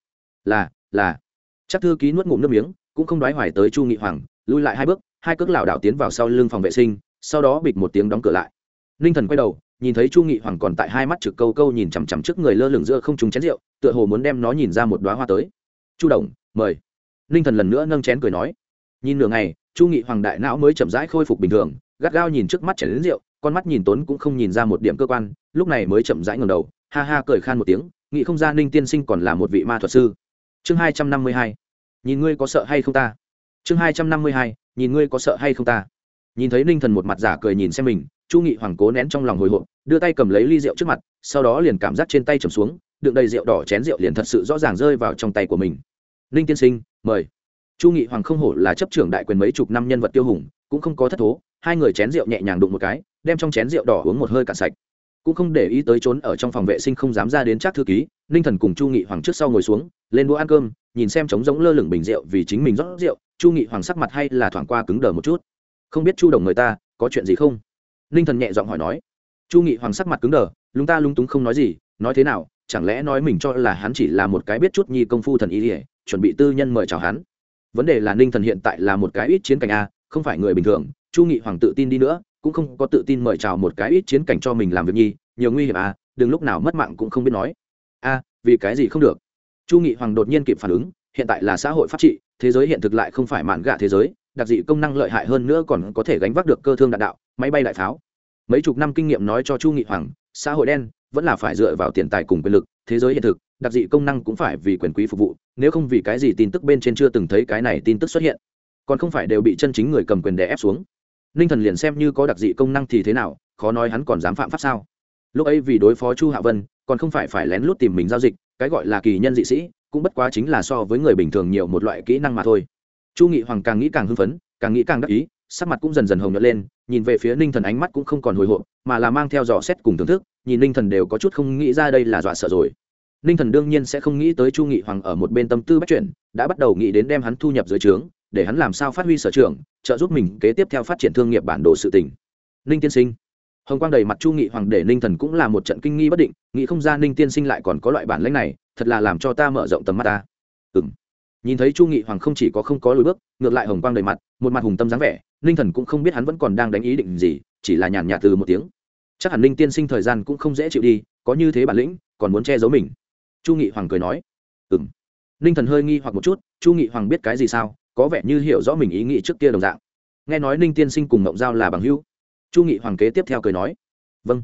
Là là chắc thư ký nuốt ngụm nước miếng, cũng không đoái hoài tới chu nghị hoàng, lui lại hai bước, hai cước lảo đảo tiến vào sau lưng phòng vệ sinh, sau đó bịch một tiếng đóng cửa lại. Ninh thần quay đầu, nhìn thấy chu nghị hoàng còn tại hai mắt trực câu câu nhìn chằm chằm trước người lơ lửng giữa không trúng chén rượu, tựa hồ muốn đem nó nhìn ra một đoá hoa tới. Chu đồng, mời. Ninh thần lần nữa nâng chén cười nói. Nhìn nửa ngày, chu nghị hoàng đại não mới chậm rãi khôi phục bình thường, gắt gao nhìn trước mắt chén đến rượu, con mắt nhìn tốn cũng không nhìn ra một điểm cơ quan, lúc này mới chậm rãi ngầm đầu, ha ha cười khan một tiếng, nghị không ra ninh tiên sinh còn là một vị ma thuật sư chương hai trăm năm mươi hai. Nhìn ngươi có sợ hay không ta? Chương hai trăm năm mươi hai, nhìn ngươi có sợ hay không ta? Nhìn thấy ninh thần một mặt giả cười nhìn xem mình, chu nghị hoàng cố nén trong lòng hồi hộp, đưa tay cầm lấy ly rượu trước mặt, sau đó liền cảm giác trên tay trầm xuống, đựng đầy rượu đỏ chén rượu liền thật sự rõ ràng rơi vào trong tay của mình. Ninh tiên sinh, mời. Chu nghị hoàng không hổ là chấp trưởng đại quyền mấy chục năm nhân vật tiêu hùng, cũng không có thất thố, hai người chén rượu nhẹ nhàng đụng một cái, đem trong chén rượu đỏ uống một hơi cạn sạch. Cũng không để ý tới trốn ở trong phòng vệ sinh không dám ra đến chắc thư ký, ninh thần cùng chu nghị hoàng trước sau ngồi xuống lên đũa ăn cơm, nhìn xem trống giống lơ lửng bình rượu vì chính mình rót rượu, chu nghị hoàng sắc mặt hay là thoảng qua cứng đờ một chút. Không biết chu đồng người ta, có chuyện gì không? Ninh thần nhẹ giọng hỏi nói. Chu nghị hoàng sắc mặt cứng đờ, lúng ta lúng túng không nói gì, nói thế nào, chẳng lẽ nói mình cho là hắn chỉ là một cái biết chút nhi công phu thần ý ỉa chuẩn bị tư nhân mời chào hắn? Vấn đề là ninh thần hiện tại là một cái ít chiến cảnh a, không phải người bình thường, chu nghị hoàng tự tin đi nữa, cũng không có tự tin mời chào một cái ít chiến cảnh cho mình làm việc nhi, nhiều nguy hiểm a, đừng lúc nào mất mạng cũng không biết nói. A, vì cái gì không được? Chu nghị hoàng đột nhiên kịp phản ứng, hiện tại là xã hội pháp trị, thế giới hiện thực lại không phải mạn gạ thế giới, đặc dị công năng lợi hại hơn nữa còn có thể gánh vác được cơ thương đạn đạo, máy bay đại pháo. Mấy chục năm kinh nghiệm nói cho chu nghị hoàng, xã hội đen vẫn là phải dựa vào tiền tài cùng quyền lực, thế giới hiện thực, đặc dị công năng cũng phải vì quyền quý phục vụ, nếu không vì cái gì tin tức bên trên chưa từng thấy cái này tin tức xuất hiện, còn không phải đều bị chân chính người cầm quyền đè ép xuống. Ninh thần liền xem như có đặc dị công năng thì thế nào, khó nói hắn còn dám phạm pháp sao? Lúc ấy vì đối phó chu hạ vân, còn không phải phải lén lút tìm mình giao dịch cái gọi là kỳ nhân dị sĩ, cũng bất quá chính là so với người bình thường nhiều một loại kỹ năng mà thôi. Chu nghị hoàng càng nghĩ càng hưng phấn, càng nghĩ càng đắc ý, sắc mặt cũng dần dần hồng nhuận lên, nhìn về phía ninh thần ánh mắt cũng không còn hồi hộp, mà là mang theo dò xét cùng thưởng thức, nhìn ninh thần đều có chút không nghĩ ra đây là dọa sợ rồi. Ninh thần đương nhiên sẽ không nghĩ tới chu nghị hoàng ở một bên tâm tư bắt chuyển, đã bắt đầu nghĩ đến đem hắn thu nhập dưới trướng, để hắn làm sao phát huy sở trường, trợ giúp mình kế tiếp theo phát triển thương nghiệp bản đồ sự tỉnh ninh tiên sinh hồng quang đầy mặt chu nghị hoàng để ninh thần cũng là một trận kinh nghi bất định nghĩ không ra ninh tiên sinh lại còn có loại bản lãnh này thật là làm cho ta mở rộng tầm mắt ta ừ m nhìn thấy chu nghị hoàng không chỉ có không có lối bước ngược lại hồng quang đầy mặt một mặt hùng tâm dáng vẻ ninh thần cũng không biết hắn vẫn còn đang đánh ý định gì chỉ là nhàn nhạt từ một tiếng chắc hẳn ninh tiên sinh thời gian cũng không dễ chịu đi có như thế bản lĩnh còn muốn che giấu mình chu nghị hoàng cười nói ừ m ninh thần hơi nghi hoặc một chút chu nghị hoàng biết cái gì sao có vẻ như hiểu rõ mình ý nghĩ trước kia đồng dạng nghe nói ninh tiên sinh cùng mộng giao là bằng hữu chu nghị hoàng kế tiếp theo cười nói vâng.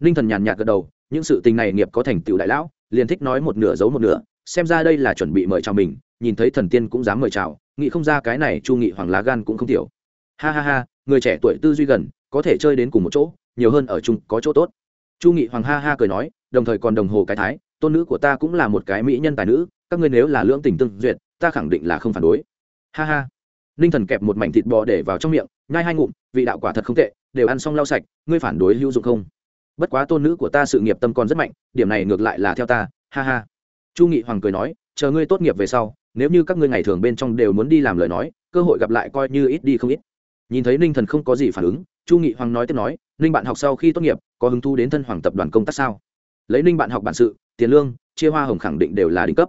Ninh thần nhàn nhạt gật đầu, những sự tình này nghiệp có thành tựu đại lão, liền thích nói một nửa giấu một nửa, xem ra đây là chuẩn bị mời chào mình, nhìn thấy thần tiên cũng dám mời chào nghị không ra cái này chu nghị hoàng lá gan cũng không thiểu ha ha ha, người trẻ tuổi tư duy gần, có thể chơi đến cùng một chỗ, nhiều hơn ở chung có chỗ tốt. Chu nghị hoàng ha ha cười nói, đồng thời còn đồng hồ cái thái, tôn nữ của ta cũng là một cái mỹ nhân tài nữ, các ngươi nếu là lưỡng tình tương duyệt, ta khẳng định là không phản đối. Ha ha. Ninh thần kẹp một mảnh thịt bò để vào trong miệng nhai hai ngụm, vị đạo quả thật không tệ, đều ăn xong lau sạch, ngươi phản đối hữu dụng không? Bất quá tôn nữ của ta sự nghiệp tâm còn rất mạnh, điểm này ngược lại là theo ta, ha ha. Chu nghị hoàng cười nói, chờ ngươi tốt nghiệp về sau, nếu như các ngươi ngày thường bên trong đều muốn đi làm lời nói, cơ hội gặp lại coi như ít đi không ít. Nhìn thấy ninh thần không có gì phản ứng, chu nghị hoàng nói tiếp nói, ninh bạn học sau khi tốt nghiệp, có hứng thu đến thân hoàng tập đoàn công tác sao? Lấy ninh bạn học bản sự, tiền lương, chia hoa hồng khẳng định đều là đỉnh cấp.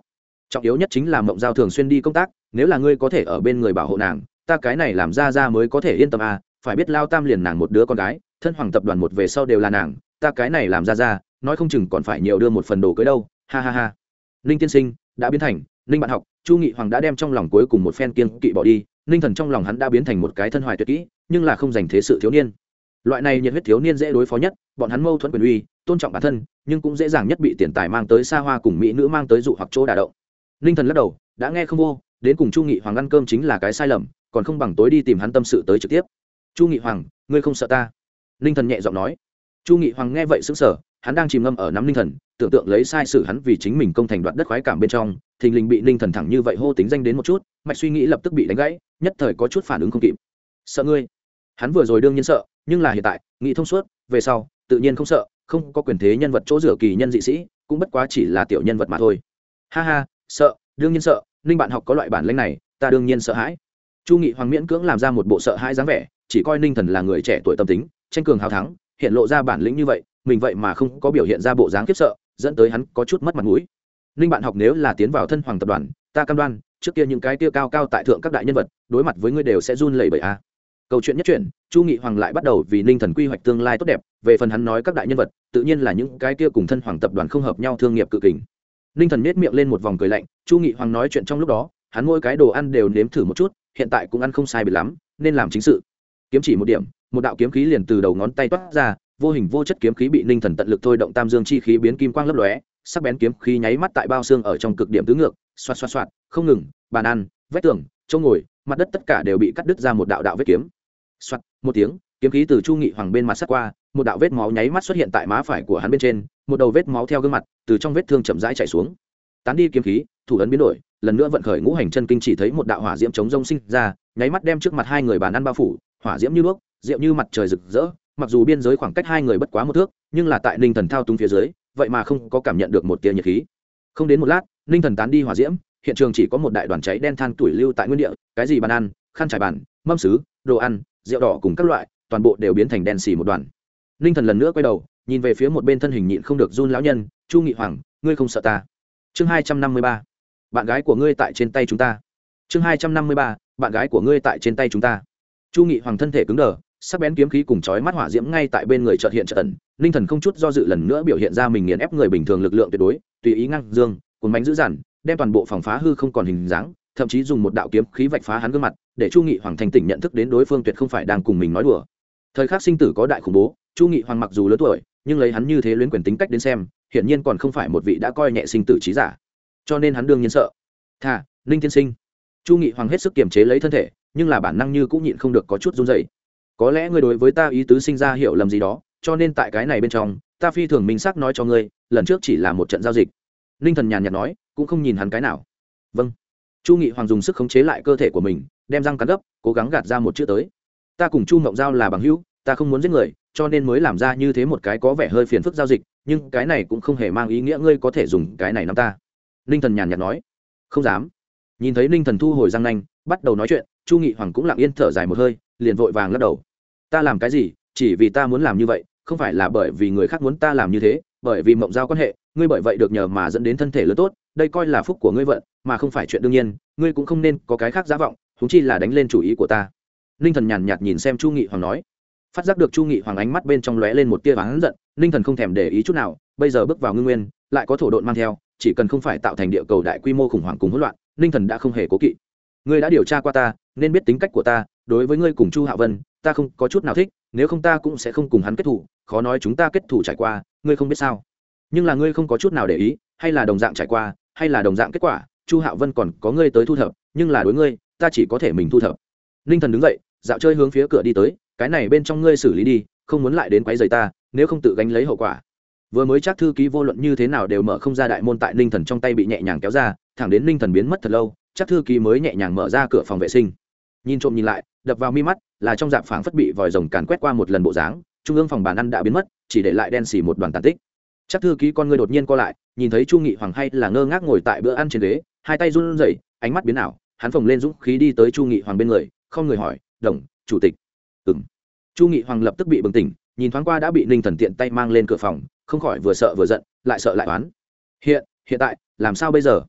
Trọng yếu nhất chính là mộng giao thường xuyên đi công tác, nếu là ngươi có thể ở bên người bảo hộ nàng ta cái này làm ra ra mới có thể yên tâm à phải biết lao tam liền nàng một đứa con gái, thân hoàng tập đoàn một về sau đều là nàng, ta cái này làm ra ra, nói không chừng còn phải nhiều đưa một phần đồ cưới đâu, ha ha ha. Ninh tiên sinh, đã biến thành, ninh bạn học, chu nghị hoàng đã đem trong lòng cuối cùng một phen kiên kỵ bỏ đi, ninh thần trong lòng hắn đã biến thành một cái thân hoài tuyệt kỹ, nhưng là không dành thế sự thiếu niên. Loại này nhiệt huyết thiếu niên dễ đối phó nhất, bọn hắn mâu thuẫn quyền uy, tôn trọng bản thân, nhưng cũng dễ dàng nhất bị tiền tài mang tới xa hoa cùng mỹ nữ mang tới dụ hoặc chỗ đà động. Ninh thần lắc đầu, đã nghe không vô, đến cùng chu nghị hoàng ăn cơm chính là cái sai lầm còn không bằng tối đi tìm hắn tâm sự tới trực tiếp. Chu nghị hoàng, ngươi không sợ ta? Ninh thần nhẹ giọng nói. Chu nghị hoàng nghe vậy xứng sở hắn đang chìm ngâm ở nắm ninh thần, tưởng tượng lấy sai sự hắn vì chính mình công thành đoạt đất khoái cảm bên trong, thình lình bị ninh thần thẳng như vậy hô tính danh đến một chút, mạch suy nghĩ lập tức bị đánh gãy, nhất thời có chút phản ứng không kịp. Sợ ngươi? Hắn vừa rồi đương nhiên sợ, nhưng là hiện tại, nghĩ thông suốt, về sau, tự nhiên không sợ, không có quyền thế nhân vật chỗ rửa kỳ nhân dị sĩ, cũng bất quá chỉ là tiểu nhân vật mà thôi. Ha ha, sợ, đương nhiên sợ, ninh bạn học có loại bản lĩnh này, ta đương nhiên sợ hãi chu nghị hoàng miễn cưỡng làm ra một bộ sợ hãi dáng vẻ, chỉ coi ninh thần là người trẻ tuổi tâm tính, tranh cường hào thắng, hiện lộ ra bản lĩnh như vậy, mình vậy mà không có biểu hiện ra bộ dáng khiếp sợ, dẫn tới hắn có chút mất mặt mũi. Ninh bạn học nếu là tiến vào thân hoàng tập đoàn, ta cam đoan, trước kia những cái kia cao cao tại thượng các đại nhân vật, đối mặt với ngươi đều sẽ run lẩy bẩy a. Câu chuyện nhất chuyển, chu nghị hoàng lại bắt đầu vì ninh thần quy hoạch tương lai tốt đẹp, về phần hắn nói các đại nhân vật, tự nhiên là những cái kia cùng thân hoàng tập đoàn không hợp nhau thương nghiệp cự kình. Ninh thần nết miệng lên một vòng cười lạnh, chu nghị hoàng nói chuyện trong lúc đó, hắn mỗi cái đồ ăn đều nếm thử một chút hiện tại cũng ăn không sai bị lắm, nên làm chính sự. Kiếm chỉ một điểm, một đạo kiếm khí liền từ đầu ngón tay toát ra, vô hình vô chất kiếm khí bị ninh thần tận lực thôi động tam dương chi khí biến kim quang lấp lóe, sắc bén kiếm khí nháy mắt tại bao xương ở trong cực điểm tứ ngược, xoạt xoạt xoạt, không ngừng, bàn ăn, vách tường, chỗ ngồi, mặt đất tất cả đều bị cắt đứt ra một đạo đạo vết kiếm. Xoạt, một tiếng, kiếm khí từ chu nghị hoàng bên mặt sắt qua, một đạo vết máu nháy mắt xuất hiện tại má phải của hắn bên trên, một đầu vết máu theo gương mặt từ trong vết thương chậm rãi chạy xuống. Tán đi kiếm khí, thủ ấn biến đổi lần nữa vận khởi ngũ hành chân kinh chỉ thấy một đạo hỏa diễm chống rông sinh ra, nháy mắt đem trước mặt hai người bàn ăn bao phủ, hỏa diễm như đuốc rượu như mặt trời rực rỡ, mặc dù biên giới khoảng cách hai người bất quá một thước, nhưng là tại ninh thần thao túng phía dưới, vậy mà không có cảm nhận được một tia nhiệt khí. Không đến một lát, ninh thần tán đi hỏa diễm, hiện trường chỉ có một đại đoàn cháy đen than tuổi lưu tại nguyên địa, cái gì bàn ăn, khăn trải bàn, mâm xứ đồ ăn, rượu đỏ cùng các loại, toàn bộ đều biến thành đen xì một đoàn. Ninh thần lần nữa quay đầu, nhìn về phía một bên thân hình nhịn không được run lão nhân, chu nghị hoàng, ngươi không sợ ta? Chương hai trăm năm mươi ba bạn gái của ngươi tại trên tay chúng ta. Chương hai trăm năm mươi ba, bạn gái của ngươi tại trên tay chúng ta. Chu nghị hoàng thân thể cứng đờ, sắc bén kiếm khí cùng chói mắt hỏa diễm ngay tại bên người trợt hiện trợt ẩn. Ninh thần không chút do dự lần nữa biểu hiện ra mình nghiền ép người bình thường lực lượng tuyệt đối, tùy ý ngăn dương, cuốn bánh dữ dằn, đem toàn bộ phòng phá hư không còn hình dáng, thậm chí dùng một đạo kiếm khí vạch phá hắn gương mặt, để chu nghị hoàng thành tỉnh nhận thức đến đối phương tuyệt không phải đang cùng mình nói đùa. Thời khắc sinh tử có đại khủng bố, chu nghị hoàng mặc dù lớn tuổi, nhưng lấy hắn như thế luyến quyền tính cách đến xem, hiển nhiên còn không phải một vị đã coi nhẹ sinh tử trí giả cho nên hắn đương nhiên sợ. Thà, ninh tiên sinh. Chu nghị hoàng hết sức kiềm chế lấy thân thể, nhưng là bản năng như cũng nhịn không được có chút run dày có lẽ ngươi đối với ta ý tứ sinh ra hiểu lầm gì đó, cho nên tại cái này bên trong, ta phi thường minh xác nói cho ngươi, lần trước chỉ là một trận giao dịch. Ninh thần nhàn nhạt nói, cũng không nhìn hắn cái nào. Vâng. Chu nghị hoàng dùng sức khống chế lại cơ thể của mình, đem răng cắn gấp, cố gắng gạt ra một chữ tới. Ta cùng chu mộng giao là bằng hữu, ta không muốn giết người, cho nên mới làm ra như thế một cái có vẻ hơi phiền phức giao dịch, nhưng cái này cũng không hề mang ý nghĩa ngươi có thể dùng cái này nắm ta ninh thần nhàn nhạt nói. Không dám. Nhìn thấy ninh thần thu hồi răng nanh, bắt đầu nói chuyện, chu nghị hoàng cũng lặng yên thở dài một hơi, liền vội vàng lắc đầu. Ta làm cái gì? Chỉ vì ta muốn làm như vậy, không phải là bởi vì người khác muốn ta làm như thế, bởi vì mộng giao quan hệ, ngươi bởi vậy được nhờ mà dẫn đến thân thể lớn tốt, đây coi là phúc của ngươi vận, mà không phải chuyện đương nhiên, ngươi cũng không nên có cái khác giả vọng thúng chi là đánh lên chủ ý của ta. Ninh thần nhàn nhạt nhìn xem chu nghị hoàng nói. Phát giác được chu nghị hoàng ánh mắt bên trong lóe lên một tia vắng giận, ninh thần không thèm để ý chút nào, bây giờ bước vào ngưng nguyên, lại có thổ độn mang theo chỉ cần không phải tạo thành địa cầu đại quy mô khủng hoảng cùng hỗn loạn, ninh thần đã không hề cố kỵ. Ngươi đã điều tra qua ta, nên biết tính cách của ta, đối với ngươi cùng chu hạ vân, ta không có chút nào thích, nếu không ta cũng sẽ không cùng hắn kết thủ, khó nói chúng ta kết thủ trải qua, ngươi không biết sao. Nhưng là ngươi không có chút nào để ý, hay là đồng dạng trải qua, hay là đồng dạng kết quả, chu hạ vân còn có ngươi tới thu thập, nhưng là đối ngươi, ta chỉ có thể mình thu thập. Ninh thần đứng dậy, dạo chơi hướng phía cửa đi tới, cái này bên trong ngươi xử lý đi, không muốn lại đến quấy rầy ta, nếu không tự gánh lấy hậu quả vừa mới chắc thư ký vô luận như thế nào đều mở không ra đại môn tại ninh thần trong tay bị nhẹ nhàng kéo ra, thẳng đến ninh thần biến mất thật lâu, chắc thư ký mới nhẹ nhàng mở ra cửa phòng vệ sinh. Nhìn trộm nhìn lại, đập vào mi mắt, là trong dạp phảng phất bị vòi rồng càn quét qua một lần bộ dáng, trung ương phòng bàn ăn đã biến mất, chỉ để lại đen xì một đoàn tàn tích. Chắc thư ký con người đột nhiên co lại, nhìn thấy chu nghị hoàng hay là ngơ ngác ngồi tại bữa ăn trên ghế, hai tay run rẩy, ánh mắt biến ảo, hắn phồng lên dũng khí đi tới chu nghị hoàng bên người, không người hỏi, đồng, chủ tịch. Ừng chu nghị hoàng lập tức bị bừng tỉnh, nhìn thoáng qua đã bị ninh thần tiện tay mang lên cửa phòng không khỏi vừa sợ vừa giận, lại sợ lại oán. Hiện hiện tại, làm sao bây giờ?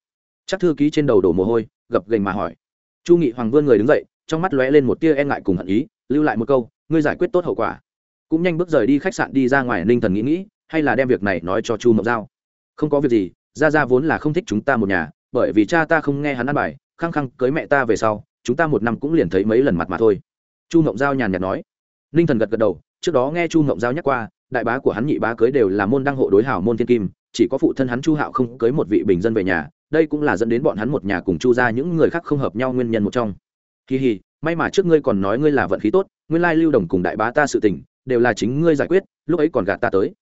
Chắc thư ký trên đầu đổ mồ hôi, gập gành mà hỏi. Chu nghị hoàng vươn người đứng dậy, trong mắt lóe lên một tia e ngại cùng hận ý, lưu lại một câu, ngươi giải quyết tốt hậu quả. Cũng nhanh bước rời đi khách sạn đi ra ngoài ninh thần nghĩ nghĩ, hay là đem việc này nói cho chu mộng giao. Không có việc gì ra ra vốn là không thích chúng ta một nhà, bởi vì cha ta không nghe hắn ăn bài, khăng khăng cưới mẹ ta về sau, chúng ta một năm cũng liền thấy mấy lần mặt mà thôi. Chu mộng giao nhàn nhạt nói. Ninh thần gật gật đầu, trước đó nghe chu mộng giao nhắc qua đại bá của hắn nhị bá cưới đều là môn đăng hộ đối hảo môn thiên kim, chỉ có phụ thân hắn chu hạo không cưới một vị bình dân về nhà, đây cũng là dẫn đến bọn hắn một nhà cùng chu ra những người khác không hợp nhau nguyên nhân một trong. Kỳ hì, may mà trước ngươi còn nói ngươi là vận khí tốt, nguyên lai lưu đồng cùng đại bá ta sự tình, đều là chính ngươi giải quyết, lúc ấy còn gạt ta tới.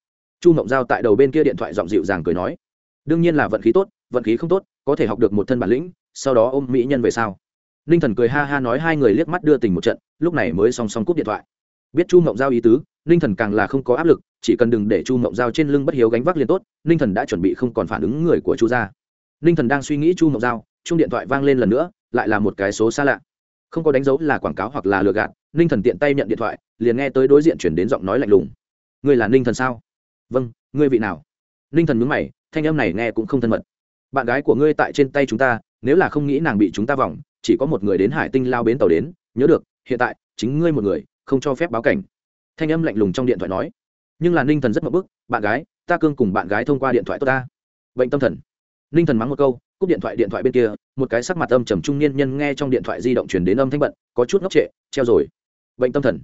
Chu mộng giao tại đầu bên kia điện thoại giọng dịu dàng cười nói, đương nhiên là vận khí tốt, vận khí không tốt, có thể học được một thân bản lĩnh, sau đó ôm mỹ nhân về sau. Ninh thần cười ha ha nói hai người liếc mắt đưa tình một trận, lúc này mới song song cúp điện thoại. Biết chu mộng giao ý tứ ninh thần càng là không có áp lực, chỉ cần đừng để chu mộng giao trên lưng bất hiếu gánh vác liền tốt, ninh thần đã chuẩn bị không còn phản ứng người của chu gia. Ninh thần đang suy nghĩ chu mộng giao chung điện thoại vang lên lần nữa, lại là một cái số xa lạ. Không có đánh dấu là quảng cáo hoặc là lừa gạt, ninh thần tiện tay nhận điện thoại, liền nghe tới đối diện chuyển đến giọng nói lạnh lùng. Ngươi là ninh thần sao? Vâng ngươi vị nào? Ninh thần mướn mày, thanh âm này nghe cũng không thân mật. Bạn gái của ngươi tại trên tay chúng ta, nếu là không nghĩ nàng bị chúng ta vòng, chỉ có một người đến hải tinh lao bến tàu đến, nhớ được, hiện tại, chính ngươi một người, không cho phép báo cảnh thanh âm lạnh lùng trong điện thoại nói, nhưng là ninh thần rất mập bức, bạn gái, ta cương cùng bạn gái thông qua điện thoại tốt ta. Bệnh tâm thần. Ninh thần mắng một câu, cúp điện thoại điện thoại bên kia, một cái sắc mặt âm trầm trung niên nhân nghe trong điện thoại di động chuyển đến âm thanh bận, có chút ngốc trệ, treo rồi. Bệnh tâm thần.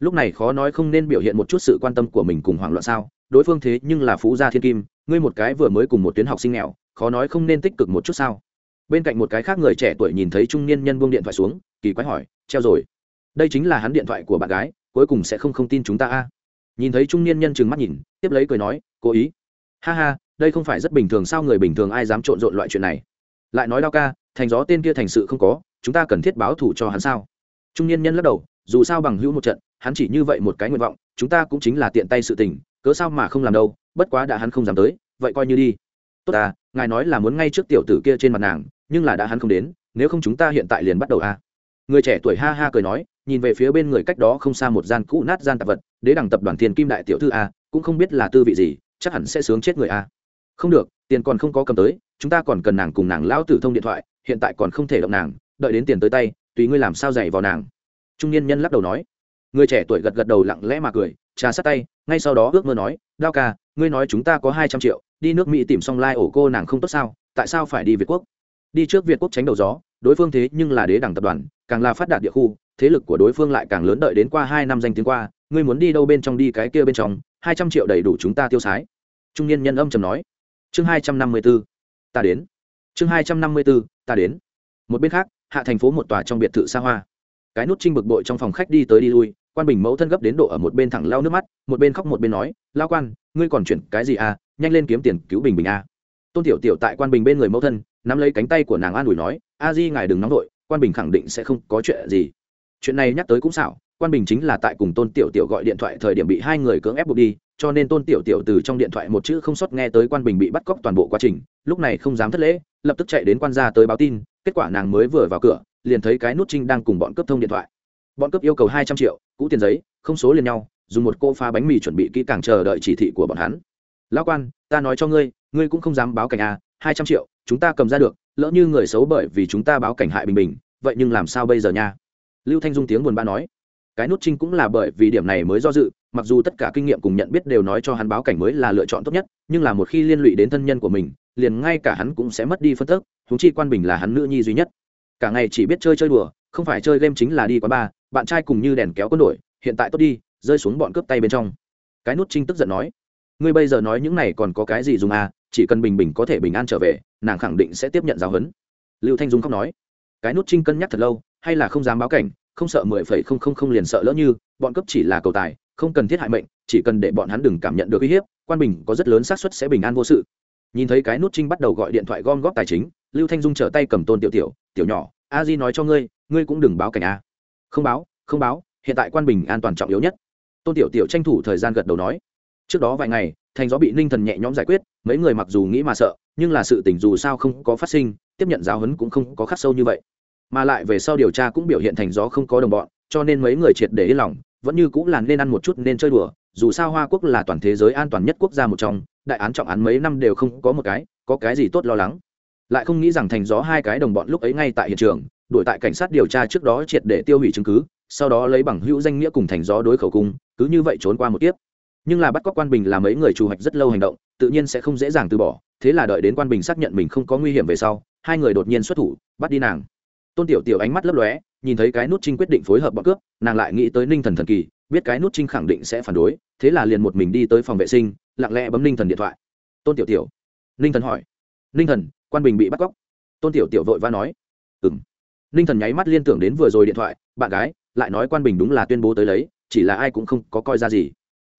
Lúc này khó nói không nên biểu hiện một chút sự quan tâm của mình cùng hoảng loạn sao, đối phương thế nhưng là phú gia thiên kim, ngươi một cái vừa mới cùng một tuyến học sinh nghèo, khó nói không nên tích cực một chút sao. Bên cạnh một cái khác người trẻ tuổi nhìn thấy trung niên nhân buông điện thoại xuống, kỳ quái hỏi, treo rồi? Đây chính là hắn điện thoại của bạn gái cuối cùng sẽ không không tin chúng ta a. Nhìn thấy trung niên nhân trừng mắt nhìn, tiếp lấy cười nói, cố ý. Ha ha, đây không phải rất bình thường sao? Người bình thường ai dám trộn rộn loại chuyện này? Lại nói đao ca, thành gió tên kia thành sự không có, chúng ta cần thiết báo thủ cho hắn sao? Trung niên nhân lắc đầu, dù sao bằng hữu một trận, hắn chỉ như vậy một cái nguyện vọng, chúng ta cũng chính là tiện tay sự tình, cớ sao mà không làm đâu, bất quá đã hắn không dám tới, vậy coi như đi. Tốt à ngài nói là muốn ngay trước tiểu tử kia trên mặt nàng, nhưng là đã hắn không đến, nếu không chúng ta hiện tại liền bắt đầu à người trẻ tuổi ha ha cười nói, nhìn về phía bên người cách đó không xa một gian cũ nát gian tạp vật, đế đẳng tập đoàn tiền kim đại tiểu thư a, cũng không biết là tư vị gì, chắc hẳn sẽ sướng chết người a. Không được, tiền còn không có cầm tới, chúng ta còn cần nàng cùng nàng lão tử thông điện thoại, hiện tại còn không thể động nàng, đợi đến tiền tới tay, tùy ngươi làm sao dày vào nàng. Trung niên nhân lắc đầu nói. Người trẻ tuổi gật gật đầu lặng lẽ mà cười, trà sát tay, ngay sau đó ước mơ nói, đao ca, ngươi nói chúng ta có hai trăm triệu, đi nước mỹ tìm xong lai、like、ổ cô nàng không tốt sao, tại sao phải đi việt quốc? Đi trước việt quốc tránh đầu gió đối phương thế nhưng là đế đẳng tập đoàn, càng là phát đạt địa khu, thế lực của đối phương lại càng lớn đợi đến qua hai năm danh tiếng qua, ngươi muốn đi đâu bên trong đi cái kia bên trong, hai trăm triệu đầy đủ chúng ta tiêu sái. Trung niên nhân âm trầm nói. Chương hai trăm năm mươi b ố ta đến. Chương hai trăm năm mươi b ố ta đến. Một bên khác, hạ thành phố một tòa trong biệt thự xa hoa. Cái nút trinh bực bội trong phòng khách đi tới đi lui, quan bình mẫu thân gấp đến độ ở một bên thẳng lao nước mắt, một bên khóc một bên nói, lao quan, ngươi còn chuyển cái gì à? Nhanh lên kiếm tiền cứu bình bình à. Tôn tiểu tiểu tại quan bình bên người mẫu thân, nắm lấy cánh tay của nàng an ủi nói a di ngài đừng nóng vội, quan bình khẳng định sẽ không có chuyện gì. Chuyện này nhắc tới cũng xảo, quan bình chính là tại cùng tôn tiểu tiểu gọi điện thoại thời điểm bị hai người cưỡng ép buộc đi, cho nên tôn tiểu tiểu từ trong điện thoại một chữ không sót nghe tới quan bình bị bắt cóc toàn bộ quá trình, lúc này không dám thất lễ, lập tức chạy đến quan gia tới báo tin, kết quả nàng mới vừa vào cửa, liền thấy cái nút trinh đang cùng bọn cướp thông điện thoại. Bọn cướp yêu cầu hai trăm triệu, cũ tiền giấy, không số liền nhau, dùng một cô pha bánh mì chuẩn bị kỹ càng chờ đợi chỉ thị của bọn hắn. Lão quan, ta nói cho ngươi ngươi cũng không dám báo cảnh à hai trăm triệu, chúng ta cầm ra được, lỡ như người xấu bởi vì chúng ta báo cảnh hại bình bình, vậy nhưng làm sao bây giờ nha? Lưu thanh dung tiếng buồn bã nói. Cái nút trinh cũng là bởi vì điểm này mới do dự, mặc dù tất cả kinh nghiệm cùng nhận biết đều nói cho hắn báo cảnh mới là lựa chọn tốt nhất, nhưng là một khi liên lụy đến thân nhân của mình, liền ngay cả hắn cũng sẽ mất đi phân tức húng chi quan bình là hắn nữ nhi duy nhất. Cả ngày chỉ biết chơi chơi đùa, không phải chơi game chính là đi quán bar, bạn trai cùng như đèn kéo quân đội, hiện tại tốt đi, rơi xuống bọn cướp tay bên trong. Cái nút trinh tức giận nói. Ngươi bây giờ nói những này còn có cái gì dùng à? Chỉ cần bình bình có thể bình an trở về, nàng khẳng định sẽ tiếp nhận giáo huấn. Lưu thanh dung khóc nói. Cái nút trinh cân nhắc thật lâu, hay là không dám báo cảnh, không sợ mười phẩy không không không liền sợ lỡ như, bọn cấp chỉ là cầu tài, không cần thiết hại mệnh, chỉ cần để bọn hắn đừng cảm nhận được uy hiếp, quan bình có rất lớn xác suất sẽ bình an vô sự. Nhìn thấy cái nút trinh bắt đầu gọi điện thoại gom góp tài chính, lưu thanh dung trở tay cầm tôn tiểu tiểu tiểu nhỏ, a di nói cho ngươi ngươi cũng đừng báo cảnh a. Không báo không báo, hiện tại quan bình an toàn trọng yếu nhất. Tôn tiểu tiểu tranh thủ thời gian gật đầu nói trước đó vài ngày, thành gió bị ninh thần nhẹ nhõm giải quyết, mấy người mặc dù nghĩ mà sợ, nhưng là sự tình dù sao không có phát sinh, tiếp nhận giáo huấn cũng không có khắc sâu như vậy. Mà lại về sau điều tra cũng biểu hiện thành gió không có đồng bọn, cho nên mấy người triệt để yên lòng, vẫn như cũng là nên ăn một chút nên chơi đùa, dù sao hoa quốc là toàn thế giới an toàn nhất quốc gia một trong, đại án trọng án mấy năm đều không có một cái, có cái gì tốt lo lắng. Lại không nghĩ rằng thành gió hai cái đồng bọn lúc ấy ngay tại hiện trường, đuổi tại cảnh sát điều tra trước đó triệt để tiêu hủy chứng cứ, sau đó lấy bằng hữu danh nghĩa cùng thành gió đối khẩu cung, cứ như vậy trốn qua một tiếp nhưng là bắt cóc quan bình là mấy người chủ hoạch rất lâu hành động, tự nhiên sẽ không dễ dàng từ bỏ, thế là đợi đến quan bình xác nhận mình không có nguy hiểm về sau, hai người đột nhiên xuất thủ, bắt đi nàng. Tôn tiểu tiểu ánh mắt lấp lóe, nhìn thấy cái nút trinh quyết định phối hợp bọn cướp, nàng lại nghĩ tới ninh thần thần kỳ, biết cái nút trinh khẳng định sẽ phản đối, thế là liền một mình đi tới phòng vệ sinh, lặng lẽ bấm ninh thần điện thoại. Tôn tiểu tiểu, ninh thần hỏi. Ninh thần, quan bình bị bắt cóc. Tôn tiểu tiểu vội va nói. Ừ m ninh thần nháy mắt liên tưởng đến vừa rồi điện thoại, bạn gái, lại nói quan bình đúng là tuyên bố tới lấy, chỉ là ai cũng không có coi ra gì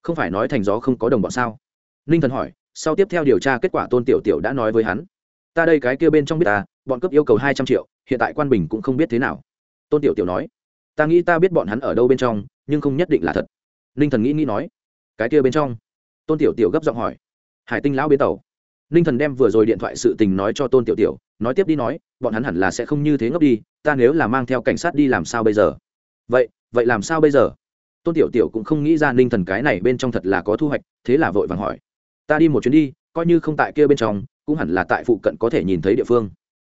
không phải nói thành gió không có đồng bọn sao? Ninh thần hỏi, sau tiếp theo điều tra kết quả tôn tiểu tiểu đã nói với hắn. Ta đây cái kia bên trong biết ta, bọn cướp yêu cầu hai trăm triệu, hiện tại quan bình cũng không biết thế nào. Tôn tiểu tiểu nói, ta nghĩ ta biết bọn hắn ở đâu bên trong, nhưng không nhất định là thật. Ninh thần nghĩ nghĩ nói, cái kia bên trong? Tôn tiểu tiểu gấp giọng hỏi, hải tinh lão bến tàu ninh thần đem vừa rồi điện thoại sự tình nói cho tôn tiểu tiểu, nói tiếp đi nói, bọn hắn hẳn là sẽ không như thế ngốc đi, ta nếu là mang theo cảnh sát đi làm sao bây giờ? Vậy vậy làm sao bây giờ? Tôn tiểu tiểu cũng không nghĩ ra ninh thần cái này bên trong thật là có thu hoạch, thế là vội vàng hỏi. Ta đi một chuyến đi, coi như không tại kia bên trong, cũng hẳn là tại phụ cận có thể nhìn thấy địa phương.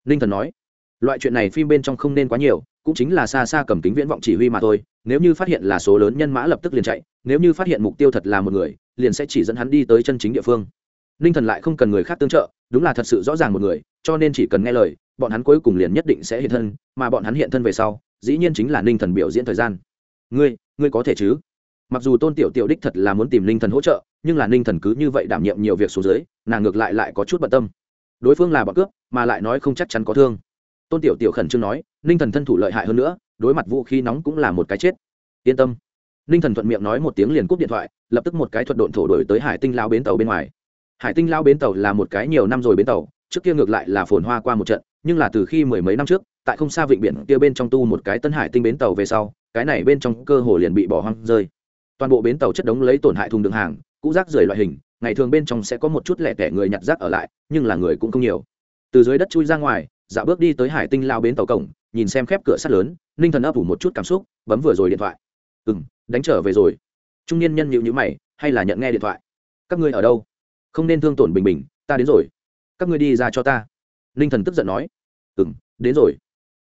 Ninh thần nói. Loại chuyện này phim bên trong không nên quá nhiều, cũng chính là xa xa cầm kính viễn vọng chỉ huy mà thôi, nếu như phát hiện là số lớn nhân mã lập tức liền chạy, nếu như phát hiện mục tiêu thật là một người, liền sẽ chỉ dẫn hắn đi tới chân chính địa phương. Ninh thần lại không cần người khác tương trợ, đúng là thật sự rõ ràng một người, cho nên chỉ cần nghe lời, bọn hắn cuối cùng liền nhất định sẽ hiện thân, mà bọn hắn hiện thân về sau, dĩ nhiên chính là ninh thần biểu diễn thời gian. Ngươi ngươi có thể chứ? Mặc dù tôn tiểu tiểu đích thật là muốn tìm ninh thần hỗ trợ, nhưng là ninh thần cứ như vậy đảm nhiệm nhiều việc xuống dưới, nàng ngược lại lại có chút bận tâm. Đối phương là bọn cướp, mà lại nói không chắc chắn có thương. Tôn tiểu tiểu khẩn trương nói, ninh thần thân thủ lợi hại hơn nữa, đối mặt vũ khí nóng cũng là một cái chết. Yên tâm. Ninh thần thuận miệng nói một tiếng liền cúp điện thoại, lập tức một cái thuật độn thổ đổi tới hải tinh lao bến tàu bên ngoài. Hải tinh lao bến tàu là một cái nhiều năm rồi bến tàu, trước kia ngược lại là phồn hoa qua một trận, nhưng là từ khi mười mấy năm trước, tại không xa vịnh biển kia bên trong tu một cái tân hải tinh bến tàu về sau cái này bên trong cơ hồ liền bị bỏ hoang rơi. Toàn bộ bến tàu chất đống lấy tổn hại thùng đường hàng, cũ rác rưởi loại hình, ngày thường bên trong sẽ có một chút lẻ tẻ người nhặt rác ở lại, nhưng là người cũng không nhiều. Từ dưới đất chui ra ngoài, dạo bước đi tới hải tinh lao bến tàu cổng, nhìn xem khép cửa sắt lớn, ninh thần ấp ủ một chút cảm xúc, bấm vừa rồi điện thoại. Ừ m đánh trở về rồi. Trung niên nhân nhịu nhữ mày, hay là nhận nghe điện thoại? Các ngươi ở đâu? Không nên thương tổn bình bình, ta đến rồi. Các ngươi đi ra cho ta. Ninh thần tức giận nói. Ừ m đến rồi.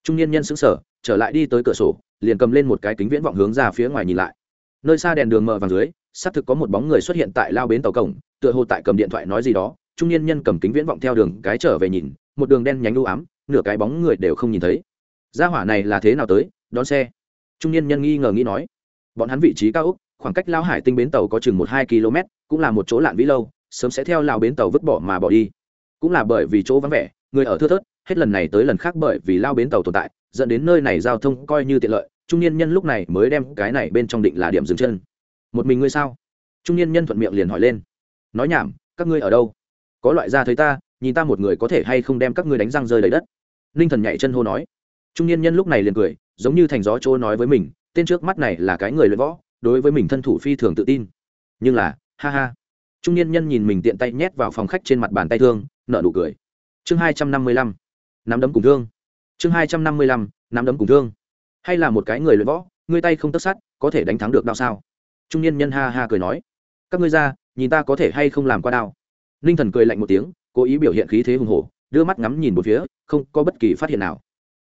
Trung niên nhân xứng sở trở lại đi tới cửa sổ liền cầm lên một cái kính viễn vọng hướng ra phía ngoài nhìn lại. Nơi xa đèn đường mờ vàng dưới, xác thực có một bóng người xuất hiện tại lao bến tàu cổng, tựa hồ tại cầm điện thoại nói gì đó. Trung niên nhân cầm kính viễn vọng theo đường cái trở về nhìn, một đường đen nhánh u ám, nửa cái bóng người đều không nhìn thấy. Gia hỏa này là thế nào tới? Đón xe. Trung niên nhân nghi ngờ nghĩ nói. Bọn hắn vị trí cao úc, khoảng cách lao hải tinh bến tàu có chừng một hai km, cũng là một chỗ lạn vĩ lâu, sớm sẽ theo lao bến tàu vứt bỏ mà bỏ đi. Cũng là bởi vì chỗ vắng vẻ, người ở thưa thớt, hết lần này tới lần khác bởi vì lao bến tàu tồn tại dẫn đến nơi này giao thông coi như tiện lợi, trung niên nhân lúc này mới đem cái này bên trong định là điểm dừng chân. Một mình ngươi sao? Trung niên nhân thuận miệng liền hỏi lên. Nói nhảm, các ngươi ở đâu? Có loại ra thấy ta, nhìn ta một người có thể hay không đem các ngươi đánh răng rơi đầy đất. Ninh thần nhảy chân hô nói. Trung niên nhân lúc này liền cười, giống như thành gió trôi nói với mình, tên trước mắt này là cái người luyện võ, đối với mình thân thủ phi thường tự tin. Nhưng là, ha ha. Trung niên nhân nhìn mình tiện tay nhét vào phòng khách trên mặt bàn tay thương nợ nụ cười. Chương hai trăm năm mươi lăm. Nắm đấm cùng thương chương hai trăm năm mươi lăm, nắm đấm cùng thương. Hay là một cái người luyện võ, ngươi tay không tất sát, có thể đánh thắng được đao sao? Trung niên nhân ha ha cười nói. Các ngươi ra, nhìn ta có thể hay không làm qua đao? Ninh thần cười lạnh một tiếng, cố ý biểu hiện khí thế hùng hổ, đưa mắt ngắm nhìn một phía, không có bất kỳ phát hiện nào.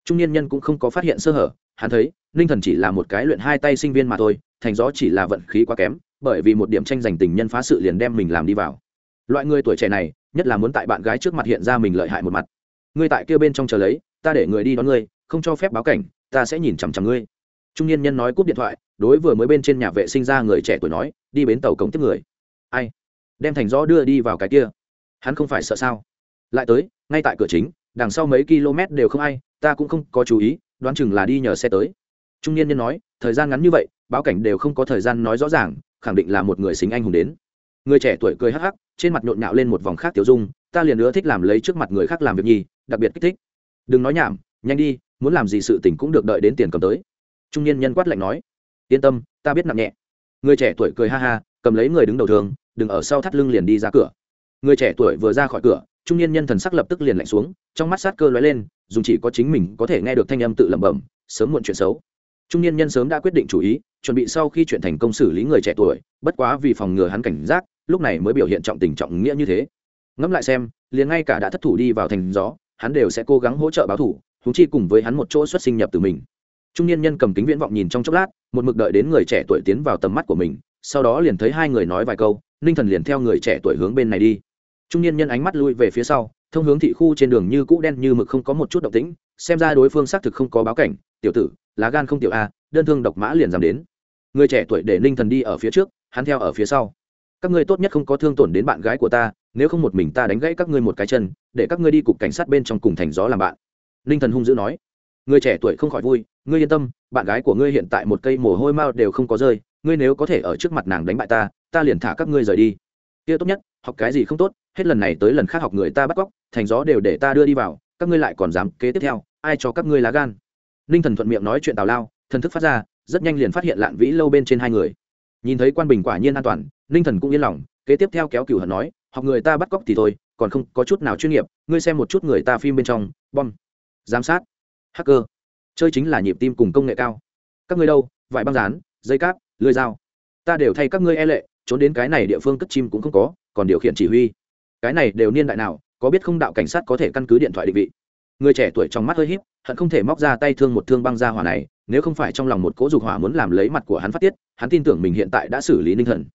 Trung niên nhân cũng không có phát hiện sơ hở, hắn thấy, ninh thần chỉ là một cái luyện hai tay sinh viên mà thôi, thành gió chỉ là vận khí quá kém, bởi vì một điểm tranh giành tình nhân phá sự liền đem mình làm đi vào. Loại người tuổi trẻ này, nhất là muốn tại bạn gái trước mặt hiện ra mình lợi hại một mặt. Ngươi tại kia bên trong chờ lấy ta để người đi đón ngươi, không cho phép báo cảnh, ta sẽ nhìn chằm chằm ngươi. Trung niên nhân nói cúp điện thoại, đối vừa mới bên trên nhà vệ sinh ra người trẻ tuổi nói, đi bến tàu cổng tiếp người. Ai? Đem thành gió đưa đi vào cái kia. Hắn không phải sợ sao? Lại tới, ngay tại cửa chính, đằng sau mấy km đều không ai, ta cũng không có chú ý, đoán chừng là đi nhờ xe tới. Trung niên nhân nói, thời gian ngắn như vậy, báo cảnh đều không có thời gian nói rõ ràng, khẳng định là một người xính anh hùng đến. Người trẻ tuổi cười hắc hắc, trên mặt nhộn nhạo lên một vòng khác tiểu dung, ta liền nữa thích làm lấy trước mặt người khác làm việc nhi đặc biệt kích thích đừng nói nhảm, nhanh đi, muốn làm gì sự tình cũng được đợi đến tiền cầm tới. Trung niên nhân quát lạnh nói. Yên tâm, ta biết nặng nhẹ. Người trẻ tuổi cười ha ha, cầm lấy người đứng đầu thường, đừng ở sau thắt lưng liền đi ra cửa. Người trẻ tuổi vừa ra khỏi cửa, trung niên nhân thần sắc lập tức liền lạnh xuống, trong mắt sát cơ lóe lên, dùng chỉ có chính mình có thể nghe được thanh âm tự lẩm bẩm, sớm muộn chuyện xấu. Trung niên nhân sớm đã quyết định chủ ý, chuẩn bị sau khi chuyện thành công xử lý người trẻ tuổi, bất quá vì phòng ngừa hắn cảnh giác, lúc này mới biểu hiện trọng tình trọng nghĩa như thế. Ngẫm lại xem, liền ngay cả đã thất thủ đi vào thành gió hắn đều sẽ cố gắng hỗ trợ báo thủ húng chi cùng với hắn một chỗ xuất sinh nhập từ mình. Trung niên nhân cầm kính viễn vọng nhìn trong chốc lát, một mực đợi đến người trẻ tuổi tiến vào tầm mắt của mình, sau đó liền thấy hai người nói vài câu, ninh thần liền theo người trẻ tuổi hướng bên này đi. Trung niên nhân ánh mắt lui về phía sau, thông hướng thị khu trên đường như cũ đen như mực không có một chút động tĩnh, xem ra đối phương xác thực không có báo cảnh, tiểu tử, lá gan không tiểu a, đơn thương độc mã liền dám đến. Người trẻ tuổi để ninh thần đi ở phía trước, hắn theo ở phía sau các ngươi tốt nhất không có thương tổn đến bạn gái của ta, nếu không một mình ta đánh gãy các ngươi một cái chân, để các ngươi đi cục cảnh sát bên trong cùng thành gió làm bạn. Ninh thần hung dữ nói. Người trẻ tuổi không khỏi vui, ngươi yên tâm, bạn gái của ngươi hiện tại một cây mồ hôi mao đều không có rơi, ngươi nếu có thể ở trước mặt nàng đánh bại ta ta liền thả các ngươi rời đi. Kia tốt nhất, học cái gì không tốt, hết lần này tới lần khác học người ta bắt cóc, thành gió đều để ta đưa đi vào, các ngươi lại còn dám kế tiếp theo, ai cho các ngươi lá gan? Ninh thần thuận miệng nói chuyện tào lao, thần thức phát ra, rất nhanh liền phát hiện lạn vĩ lâu bên trên hai người nhìn thấy quan bình quả nhiên an toàn, ninh thần cũng yên lòng, kế tiếp theo kéo cửu hận nói, học người ta bắt cóc thì thôi, còn không có chút nào chuyên nghiệp, ngươi xem một chút người ta phim bên trong, bom, giám sát, hacker, chơi chính là nhịp tim cùng công nghệ cao. Các ngươi đâu, vải băng rán dây cáp, lưới dao, ta đều thay các ngươi e lệ, trốn đến cái này địa phương cất chim cũng không có, còn điều khiển chỉ huy. Cái này đều niên đại nào, có biết không đạo cảnh sát có thể căn cứ điện thoại định vị. Người trẻ tuổi trong mắt hơi híp, hận không thể móc ra tay thương một thương băng ra hỏa này nếu không phải trong lòng một cỗ dục hỏa muốn làm lấy mặt của hắn phát tiết, hắn tin tưởng mình hiện tại đã xử lý ninh thần.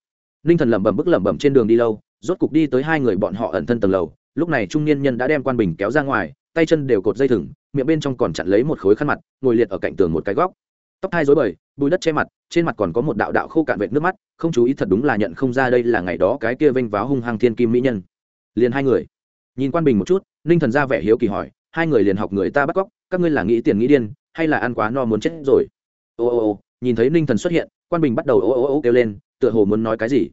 Ninh thần lẩm bẩm bức lẩm bẩm trên đường đi lâu, rốt cục đi tới hai người bọn họ ẩn thân tầng lầu. Lúc này trung niên nhân đã đem quan bình kéo ra ngoài, tay chân đều cột dây thừng, miệng bên trong còn chặn lấy một khối khăn mặt, ngồi liệt ở cạnh tường một cái góc. Tóc hai rối bời, bùi đất che mặt, trên mặt còn có một đạo đạo khô cạn vệt nước mắt, không chú ý thật đúng là nhận không ra đây là ngày đó cái kia vênh váo hung hăng thiên kim mỹ nhân. Liền hai người. Nhìn quan bình một chút, ninh thần ra vẻ hiếu kỳ hỏi, hai người liền học người ta bắt cóc, các ngươi là nghĩ tiền nghĩ điên hay là ăn quá no muốn chết rồi. Ô ô ô, nhìn thấy ninh thần xuất hiện, quan bình bắt đầu ô ô ô kêu lên, tựa hồ muốn nói cái gì.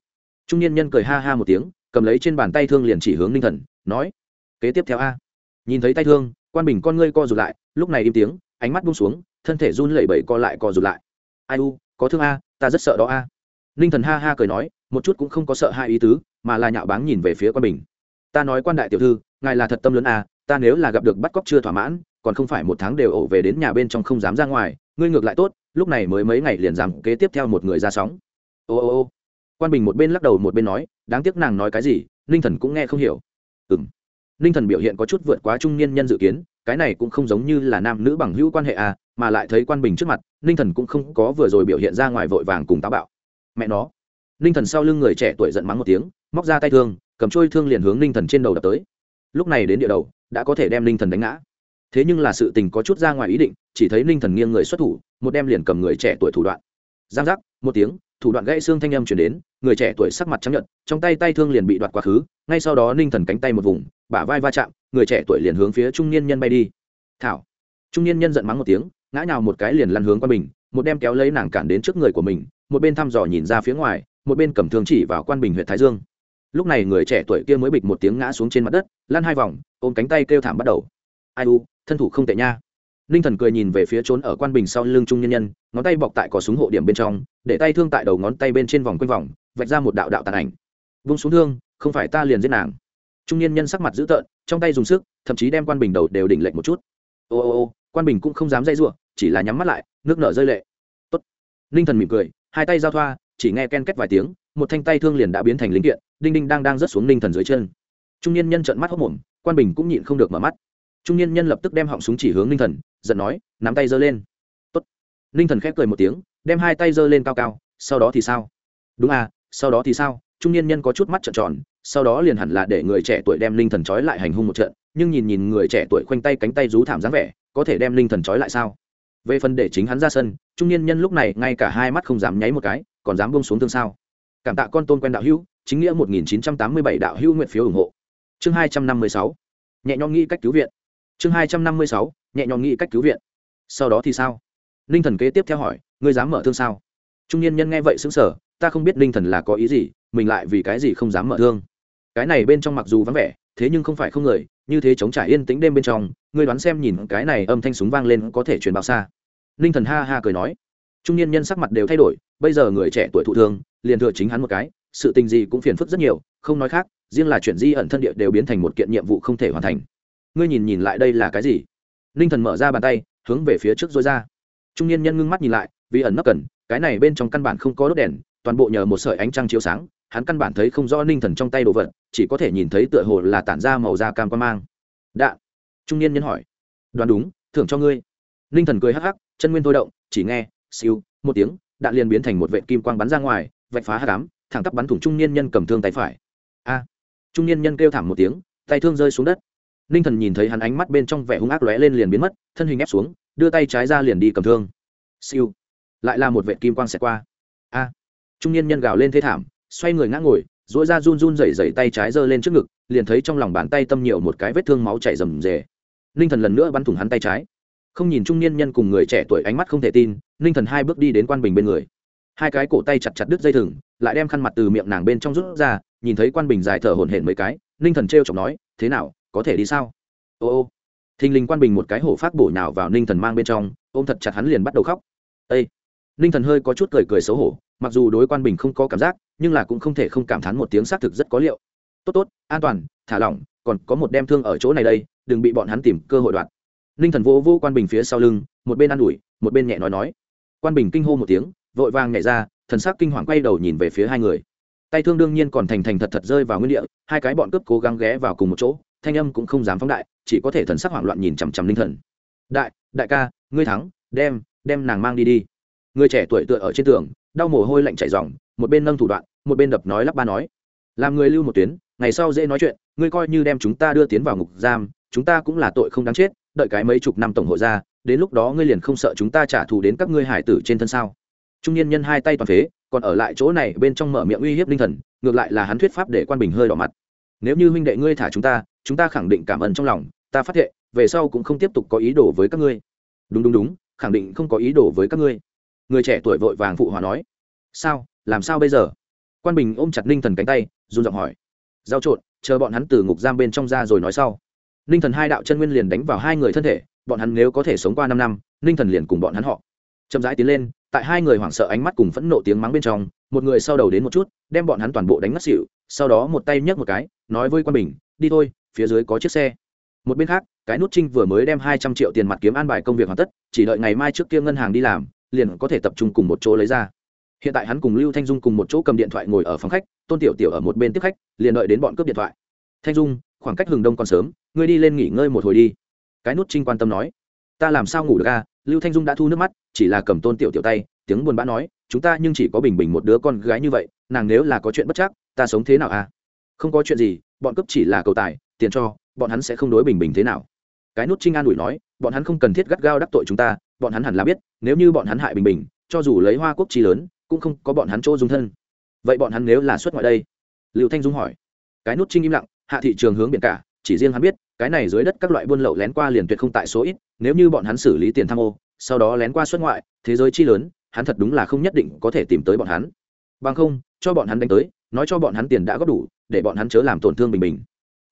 Trung niên nhân cười ha ha một tiếng, cầm lấy trên bàn tay thương liền chỉ hướng ninh thần, nói, kế tiếp theo a. Nhìn thấy tay thương, quan bình con ngươi co rụt lại, lúc này im tiếng, ánh mắt buông xuống, thân thể run lẩy bẩy co lại co rụt lại. Ai u, có thương a, ta rất sợ đó a. Ninh thần ha ha cười nói, một chút cũng không có sợ hai ý tứ, mà là nhạo báng nhìn về phía quan bình. Ta nói quan đại tiểu thư, ngài là thật tâm lớn a, ta nếu là gặp được bắt cóc chưa thỏa mãn còn không phải một tháng đều ổ về đến nhà bên trong không dám ra ngoài, ngươi ngược lại tốt, lúc này mới mấy ngày liền dám kế tiếp theo một người ra sóng. Ô ô ô. Quan bình một bên lắc đầu một bên nói, đáng tiếc nàng nói cái gì, ninh thần cũng nghe không hiểu. Ừ m ninh thần biểu hiện có chút vượt quá trung niên nhân dự kiến, cái này cũng không giống như là nam nữ bằng hữu quan hệ à mà lại thấy quan bình trước mặt, ninh thần cũng không có vừa rồi biểu hiện ra ngoài vội vàng cùng táo bạo. Mẹ nó. Ninh thần sau lưng người trẻ tuổi giận mắng một tiếng, móc ra tay thương, cầm trôi thương liền hướng ninh thần trên đầu đập tới. Lúc này đến địa đầu, đã có thể đem ninh thần đánh ngã thế nhưng là sự tình có chút ra ngoài ý định, chỉ thấy ninh thần nghiêng người xuất thủ, một đem liền cầm người trẻ tuổi thủ đoạn. Giang giác, một tiếng, thủ đoạn gãy xương thanh âm chuyển đến, người trẻ tuổi sắc mặt trắng nhận trong tay tay thương liền bị đoạt quá khứ, ngay sau đó ninh thần cánh tay một vùng, bả vai va chạm, người trẻ tuổi liền hướng phía trung niên nhân bay đi. Thảo. Trung niên nhân giận mắng một tiếng, ngã nào một cái liền lăn hướng qua mình một đem kéo lấy nàng cản đến trước người của mình, một bên thăm dò nhìn ra phía ngoài, một bên cầm thương chỉ vào quan bình huyện thái dương. Lúc này người trẻ tuổi kia mới bịch một tiếng ngã xuống trên mặt đất, lăn hai vòng, ôm cánh tay kêu thảm bắt đầu. Ai u thân thủ không tệ nha. Ninh thần cười nhìn về phía trốn ở quan bình sau lưng trung nhân nhân, ngón tay bọc tại cỏ súng hộ điểm bên trong, để tay thương tại đầu ngón tay bên trên vòng quanh vòng, vạch ra một đạo đạo tàn ảnh. Vung xuống thương, không phải ta liền giết nàng. Trung niên nhân sắc mặt dữ tợn, trong tay dùng sức, thậm chí đem quan bình đầu đều đỉnh lệch một chút. Ô ô ô, quan bình cũng không dám dây r chỉ là nhắm mắt lại, nước nở rơi lệ. Tốt. ninh thần mỉm cười, hai tay giao thoa, chỉ nghe ken két vài tiếng, một thanh tay thương liền đã biến thành linh kiện, đinh đinh đang đang rớt xuống ninh thần dưới chân. Trung niên nhân trợn mắt hốc mồm, quan bình cũng nhịn không được mở mắt trung niên nhân lập tức đem họng súng chỉ hướng ninh thần, giận nói, nắm tay giơ lên. Tốt. ninh thần khép cười một tiếng, đem hai tay giơ lên cao cao, sau đó thì sao? Đúng à sau đó thì sao? Trung niên nhân có chút mắt trợn tròn, sau đó liền hẳn là để người trẻ tuổi đem linh thần trói lại hành hung một trận, nhưng nhìn nhìn người trẻ tuổi khoanh tay cánh tay rú thảm dáng vẻ, có thể đem linh thần trói lại sao? Về phần để chính hắn ra sân, trung niên nhân lúc này ngay cả hai mắt không dám nháy một cái, còn dám bông xuống thương sao? Cảm tạ con tôn quen đạo hữu, chính nghĩa một nghìn chín trăm tám mươi bảy đạo hữu nguyện phiếu ủng hộ. Chương hai trăm năm mươi sáu. Nhẹ nhõm nghĩ cách cứu viện chương hai trăm năm mươi sáu, nhẹ nhõm nghĩ cách cứu viện. Sau đó thì sao? Ninh thần kế tiếp theo hỏi, ngươi dám mở thương sao? Trung niên nhân nghe vậy xứng sở ta không biết ninh thần là có ý gì, mình lại vì cái gì không dám mở thương. Cái này bên trong mặc dù vắng vẻ, thế nhưng không phải không người, như thế chống trả yên tĩnh đêm bên trong, ngươi đoán xem nhìn cái này âm thanh súng vang lên có thể truyền bao xa. Ninh thần ha ha cười nói. Trung niên nhân sắc mặt đều thay đổi, bây giờ người trẻ tuổi thụ thương, liền thừa chính hắn một cái, sự tình gì cũng phiền phức rất nhiều, không nói khác, riêng là chuyện di ẩn thân địa đều biến thành một kiện nhiệm vụ không thể hoàn thành ngươi nhìn nhìn lại đây là cái gì? Ninh thần mở ra bàn tay, hướng về phía trước dối ra. Trung niên nhân ngưng mắt nhìn lại, vì ẩn nấp cần, cái này bên trong căn bản không có đốt đèn, toàn bộ nhờ một sợi ánh trăng chiếu sáng, hắn căn bản thấy không rõ ninh thần trong tay đồ vật, chỉ có thể nhìn thấy tựa hồ là tản ra màu da cam quan mang. Đạn trung niên nhân hỏi. Đoán đúng, thưởng cho ngươi. Ninh thần cười hắc hắc, chân nguyên thôi động, chỉ nghe, siêu, một tiếng, đạn liền biến thành một vệ kim quang bắn ra ngoài, vạch phá hát cám thẳng tắp bắn thủng trung niên nhân cầm thương tay phải. A, trung niên nhân kêu thảm một tiếng, tay thương rơi xuống đất ninh thần nhìn thấy hắn ánh mắt bên trong vẻ hung ác lóe lên liền biến mất, thân hình ép xuống, đưa tay trái ra liền đi cầm thương. Siêu. Lại là một vệ kim quang xẹt qua. A. Trung niên nhân gào lên thế thảm, xoay người ngã ngồi dỗi ra run run rẩy rẩy tay trái giơ lên trước ngực, liền thấy trong lòng bàn tay tâm nhiều một cái vết thương máu chảy rầm rề. Ninh thần lần nữa bắn thủng hắn tay trái. Không nhìn trung niên nhân cùng người trẻ tuổi ánh mắt không thể tin, ninh thần hai bước đi đến quan bình bên người. Hai cái cổ tay chặt chặt đứt dây thừng, lại đem khăn mặt từ miệng nàng bên trong rút ra, nhìn thấy quan bình dài thở hổn hển mấy cái, ninh thần t r chọc nói, thế nào có thể đi sao? Ô ô. Thình lình quan bình một cái hổ phát bổ nhào vào ninh thần mang bên trong, ôm thật chặt hắn liền bắt đầu khóc. Ây ninh thần hơi có chút cười cười xấu hổ, mặc dù đối quan bình không có cảm giác, nhưng là cũng không thể không cảm thán một tiếng xác thực rất có liệu. Tốt tốt, an toàn, thả lỏng, còn có một đem thương ở chỗ này đây, đừng bị bọn hắn tìm cơ hội đoạt. Ninh thần vô vô quan bình phía sau lưng, một bên ă n ủi, một bên nhẹ nói nói. Quan bình kinh hô một tiếng, vội vàng nhảy ra, thần sắc kinh hoàng quay đầu nhìn về phía hai người. Tay thương đương nhiên còn thành thành thật thật rơi vào nguyên địa, hai cái bọn cướp cố gắng ghé vào cùng một chỗ thanh âm cũng không dám phóng đại, chỉ có thể thần sắc hoảng loạn nhìn chằm chằm ninh thần. Đại đại ca, ngươi thắng, đem đem nàng mang đi đi. Người trẻ tuổi tựa ở trên tường, đau mồ hôi lạnh chảy ròng, một bên nâng thủ đoạn, một bên đập nói lắp ba nói. Làm người lưu một tuyến, ngày sau dễ nói chuyện, ngươi coi như đem chúng ta đưa tiến vào ngục giam, chúng ta cũng là tội không đáng chết, đợi cái mấy chục năm tổng hội ra, đến lúc đó ngươi liền không sợ chúng ta trả thù đến các ngươi hải tử trên thân sao? Trung niên nhân hai tay toàn phế, còn ở lại chỗ này, bên trong mở miệng uy hiếp linh thần, ngược lại là hắn thuyết pháp để quan bình hơi đỏ mặt nếu như huynh đệ ngươi thả chúng ta chúng ta khẳng định cảm ơn trong lòng, ta phát hiện về sau cũng không tiếp tục có ý đồ với các ngươi. Đúng đúng đúng, khẳng định không có ý đồ với các ngươi. Người trẻ tuổi vội vàng phụ hòa nói. Sao, làm sao bây giờ? Quan bình ôm chặt ninh thần cánh tay, run giọng hỏi. Giao trộn, chờ bọn hắn từ ngục giam bên trong ra rồi nói sau. Ninh thần hai đạo chân nguyên liền đánh vào hai người thân thể, bọn hắn nếu có thể sống qua năm năm, ninh thần liền cùng bọn hắn họ. Chậm rãi tiến lên, tại hai người hoảng sợ ánh mắt cùng phẫn nộ tiếng mắng bên trong, một người sau đầu đến một chút, đem bọn hắn toàn bộ đánh ngất xỉu, sau đó một tay nhấc một cái nói với quan bình, đi thôi, phía dưới có chiếc xe. Một bên khác, cái nút trinh vừa mới đem hai trăm triệu tiền mặt kiếm an bài công việc hoàn tất, chỉ đợi ngày mai trước kia ngân hàng đi làm, liền có thể tập trung cùng một chỗ lấy ra. Hiện tại hắn cùng lưu thanh dung cùng một chỗ cầm điện thoại ngồi ở phòng khách, tôn tiểu tiểu ở một bên tiếp khách, liền đợi đến bọn cướp điện thoại. Thanh dung, khoảng cách hừng đông còn sớm, ngươi đi lên nghỉ ngơi một hồi đi. Cái nút trinh quan tâm nói. Ta làm sao ngủ được à? Lưu thanh dung đã thu nước mắt, chỉ là cầm tôn tiểu tiểu tay, tiếng buồn bã nói. Chúng ta nhưng chỉ có bình bình một đứa con gái như vậy, nàng nếu là có chuyện bất chắc, ta sống thế nào à? Không có chuyện gì, bọn cướp chỉ là cầu tài, tiền cho, bọn hắn sẽ không đối bình bình thế nào. Cái nút trinh an ủi nói, bọn hắn không cần thiết gắt gao đắc tội chúng ta, bọn hắn hẳn là biết, nếu như bọn hắn hại bình bình, cho dù lấy hoa quốc chi lớn, cũng không có bọn hắn chỗ dung thân. Vậy bọn hắn nếu là xuất ngoại đây? Liệu thanh dung hỏi. Cái nút trinh im lặng, hạ thị trường hướng biển cả, chỉ riêng hắn biết, cái này dưới đất các loại buôn lậu lén qua liền tuyệt không tại số ít, nếu như bọn hắn xử lý tiền tham ô, sau đó lén qua xuất ngoại, thế giới chi lớn, hắn thật đúng là không nhất định có thể tìm tới bọn hắn. Bằng không, cho bọn hắn đánh tới, nói cho bọn hắn tiền đã góp đủ để bọn hắn chớ làm tổn thương bình bình.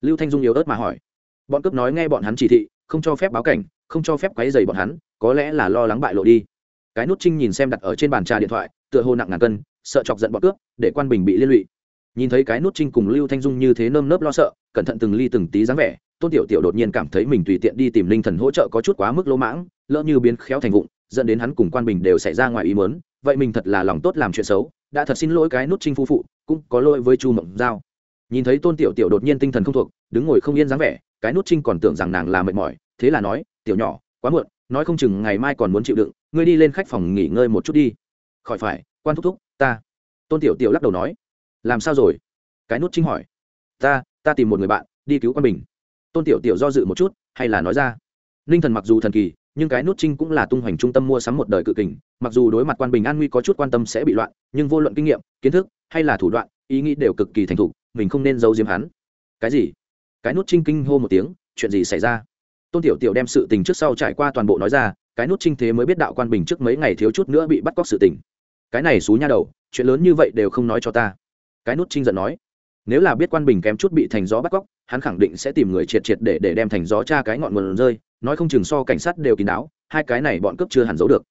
Lưu thanh dung yếu ớt mà hỏi. Bọn cướp nói nghe bọn hắn chỉ thị, không cho phép báo cảnh, không cho phép quấy dày bọn hắn, có lẽ là lo lắng bại lộ đi. Cái nút trinh nhìn xem đặt ở trên bàn trà điện thoại, tựa hồ nặng ngàn cân, sợ chọc giận bọn cướp, để quan bình bị liên lụy. Nhìn thấy cái nút trinh cùng lưu thanh dung như thế nơm nớp lo sợ, cẩn thận từng ly từng tí dáng vẻ, tôn tiểu tiểu đột nhiên cảm thấy mình tùy tiện đi tìm linh thần hỗ trợ có chút quá mức lỗ mãng, lỡ như biến khéo thành vụng, dẫn đến hắn cùng quan bình đều xảy ra ngoài ý mớn vậy mình thật là lòng tốt làm chuyện xấu, đã thật xin lỗi cái nút trinh phu phụ, cũng có lỗi với chu mộng giao nhìn thấy tôn tiểu tiểu đột nhiên tinh thần không thuộc, đứng ngồi không yên dáng vẻ, cái nút trinh còn tưởng rằng nàng là mệt mỏi, thế là nói, tiểu nhỏ, quá muộn, nói không chừng ngày mai còn muốn chịu đựng, ngươi đi lên khách phòng nghỉ ngơi một chút đi. Khỏi phải, quan thúc thúc, ta. Tôn tiểu tiểu lắc đầu nói. Làm sao rồi? Cái nút trinh hỏi. Ta ta tìm một người bạn, đi cứu quan bình tôn tiểu tiểu do dự một chút, hay là nói ra. Ninh thần mặc dù thần kỳ, nhưng cái nút trinh cũng là tung hoành trung tâm mua sắm một đời cự kình, mặc dù đối mặt quan bình an nguy có chút quan tâm sẽ bị loạn, nhưng vô luận kinh nghiệm, kiến thức, hay là thủ đoạn, ý nghĩ đều cực kỳ thành thục mình không nên giấu diếm hắn. Cái gì? Cái nút trinh kinh hô một tiếng, chuyện gì xảy ra? Tôn tiểu tiểu đem sự tình trước sau trải qua toàn bộ nói ra, cái nút trinh thế mới biết đạo quan bình trước mấy ngày thiếu chút nữa bị bắt cóc sự tình. Cái này xú nha đầu, chuyện lớn như vậy đều không nói cho ta. Cái nút trinh giận nói, nếu là biết quan bình kém chút bị thành gió bắt cóc, hắn khẳng định sẽ tìm người triệt triệt để để đem thành gió cha cái ngọn nguồn rơi, nói không chừng so cảnh sát đều kín đáo, hai cái này bọn cướp chưa hẳn giấu được.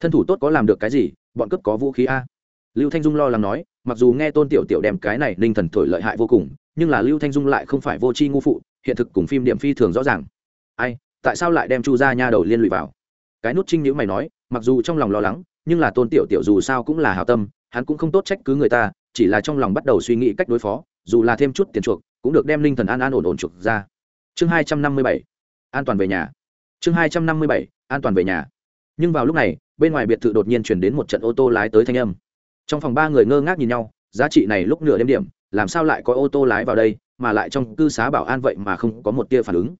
Thân thủ tốt có làm được cái gì, bọn cướp có vũ khí a lưu thanh dung lo lắng nói, mặc dù nghe tôn tiểu tiểu đem cái này ninh thần thổi lợi hại vô cùng, nhưng là lưu thanh dung lại không phải vô tri ngu phụ, hiện thực cùng phim điểm phi thường rõ ràng. Ai, tại sao lại đem chu ra nha đầu liên lụy vào? Cái nút trinh nhữ mày nói, mặc dù trong lòng lo lắng, nhưng là tôn tiểu tiểu dù sao cũng là hào tâm, hắn cũng không tốt trách cứ người ta, chỉ là trong lòng bắt đầu suy nghĩ cách đối phó, dù là thêm chút tiền chuộc, cũng được đem linh thần an an ổn ổn chuộc ra. Chương hai trăm năm mươi bảy, an toàn về nhà. Chương hai trăm năm mươi bảy, an toàn về nhà. Nhưng vào lúc này, bên ngoài biệt thự đột nhiên chuyển đến một trận ô tô lái tới thanh âm trong phòng ba người ngơ ngác nhìn nhau, giá trị này lúc nửa đêm điểm, làm sao lại có ô tô lái vào đây, mà lại trong cư xá bảo an vậy mà không có một tia phản ứng.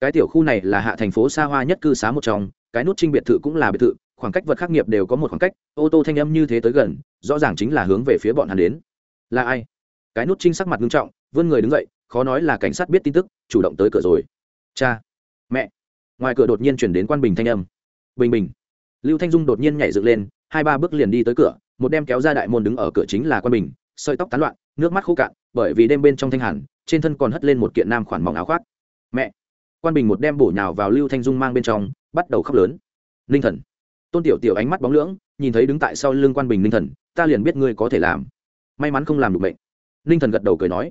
Cái tiểu khu này là hạ thành phố xa hoa nhất cư xá một trong, cái nút trinh biệt thự cũng là biệt thự, khoảng cách vật khắc nghiệp đều có một khoảng cách, ô tô thanh âm như thế tới gần, rõ ràng chính là hướng về phía bọn hắn đến. Là ai? Cái nút trinh sắc mặt nghiêm trọng, vươn người đứng dậy, khó nói là cảnh sát biết tin tức, chủ động tới cửa rồi. Cha! Mẹ! Ngoài cửa đột nhiên chuyển đến quan bình thanh âm. Bình bình! Lưu thanh dung đột nhiên nhảy dựng lên, hai ba bước liền đi tới cửa một đem kéo ra đại môn đứng ở cửa chính là quan bình, sợi tóc tán loạn, nước mắt khô cạn, bởi vì đêm bên trong thanh hẳn trên thân còn hất lên một kiện nam khoản mỏng áo khoác. Mẹ! Quan bình một đem bổ nhào vào lưu thanh dung mang bên trong, bắt đầu khóc lớn. Ninh thần! Tôn tiểu tiểu ánh mắt bóng lưỡng, nhìn thấy đứng tại sau lưng quan bình ninh thần, ta liền biết ngươi có thể làm. May mắn không làm được bệnh. Ninh thần gật đầu cười nói,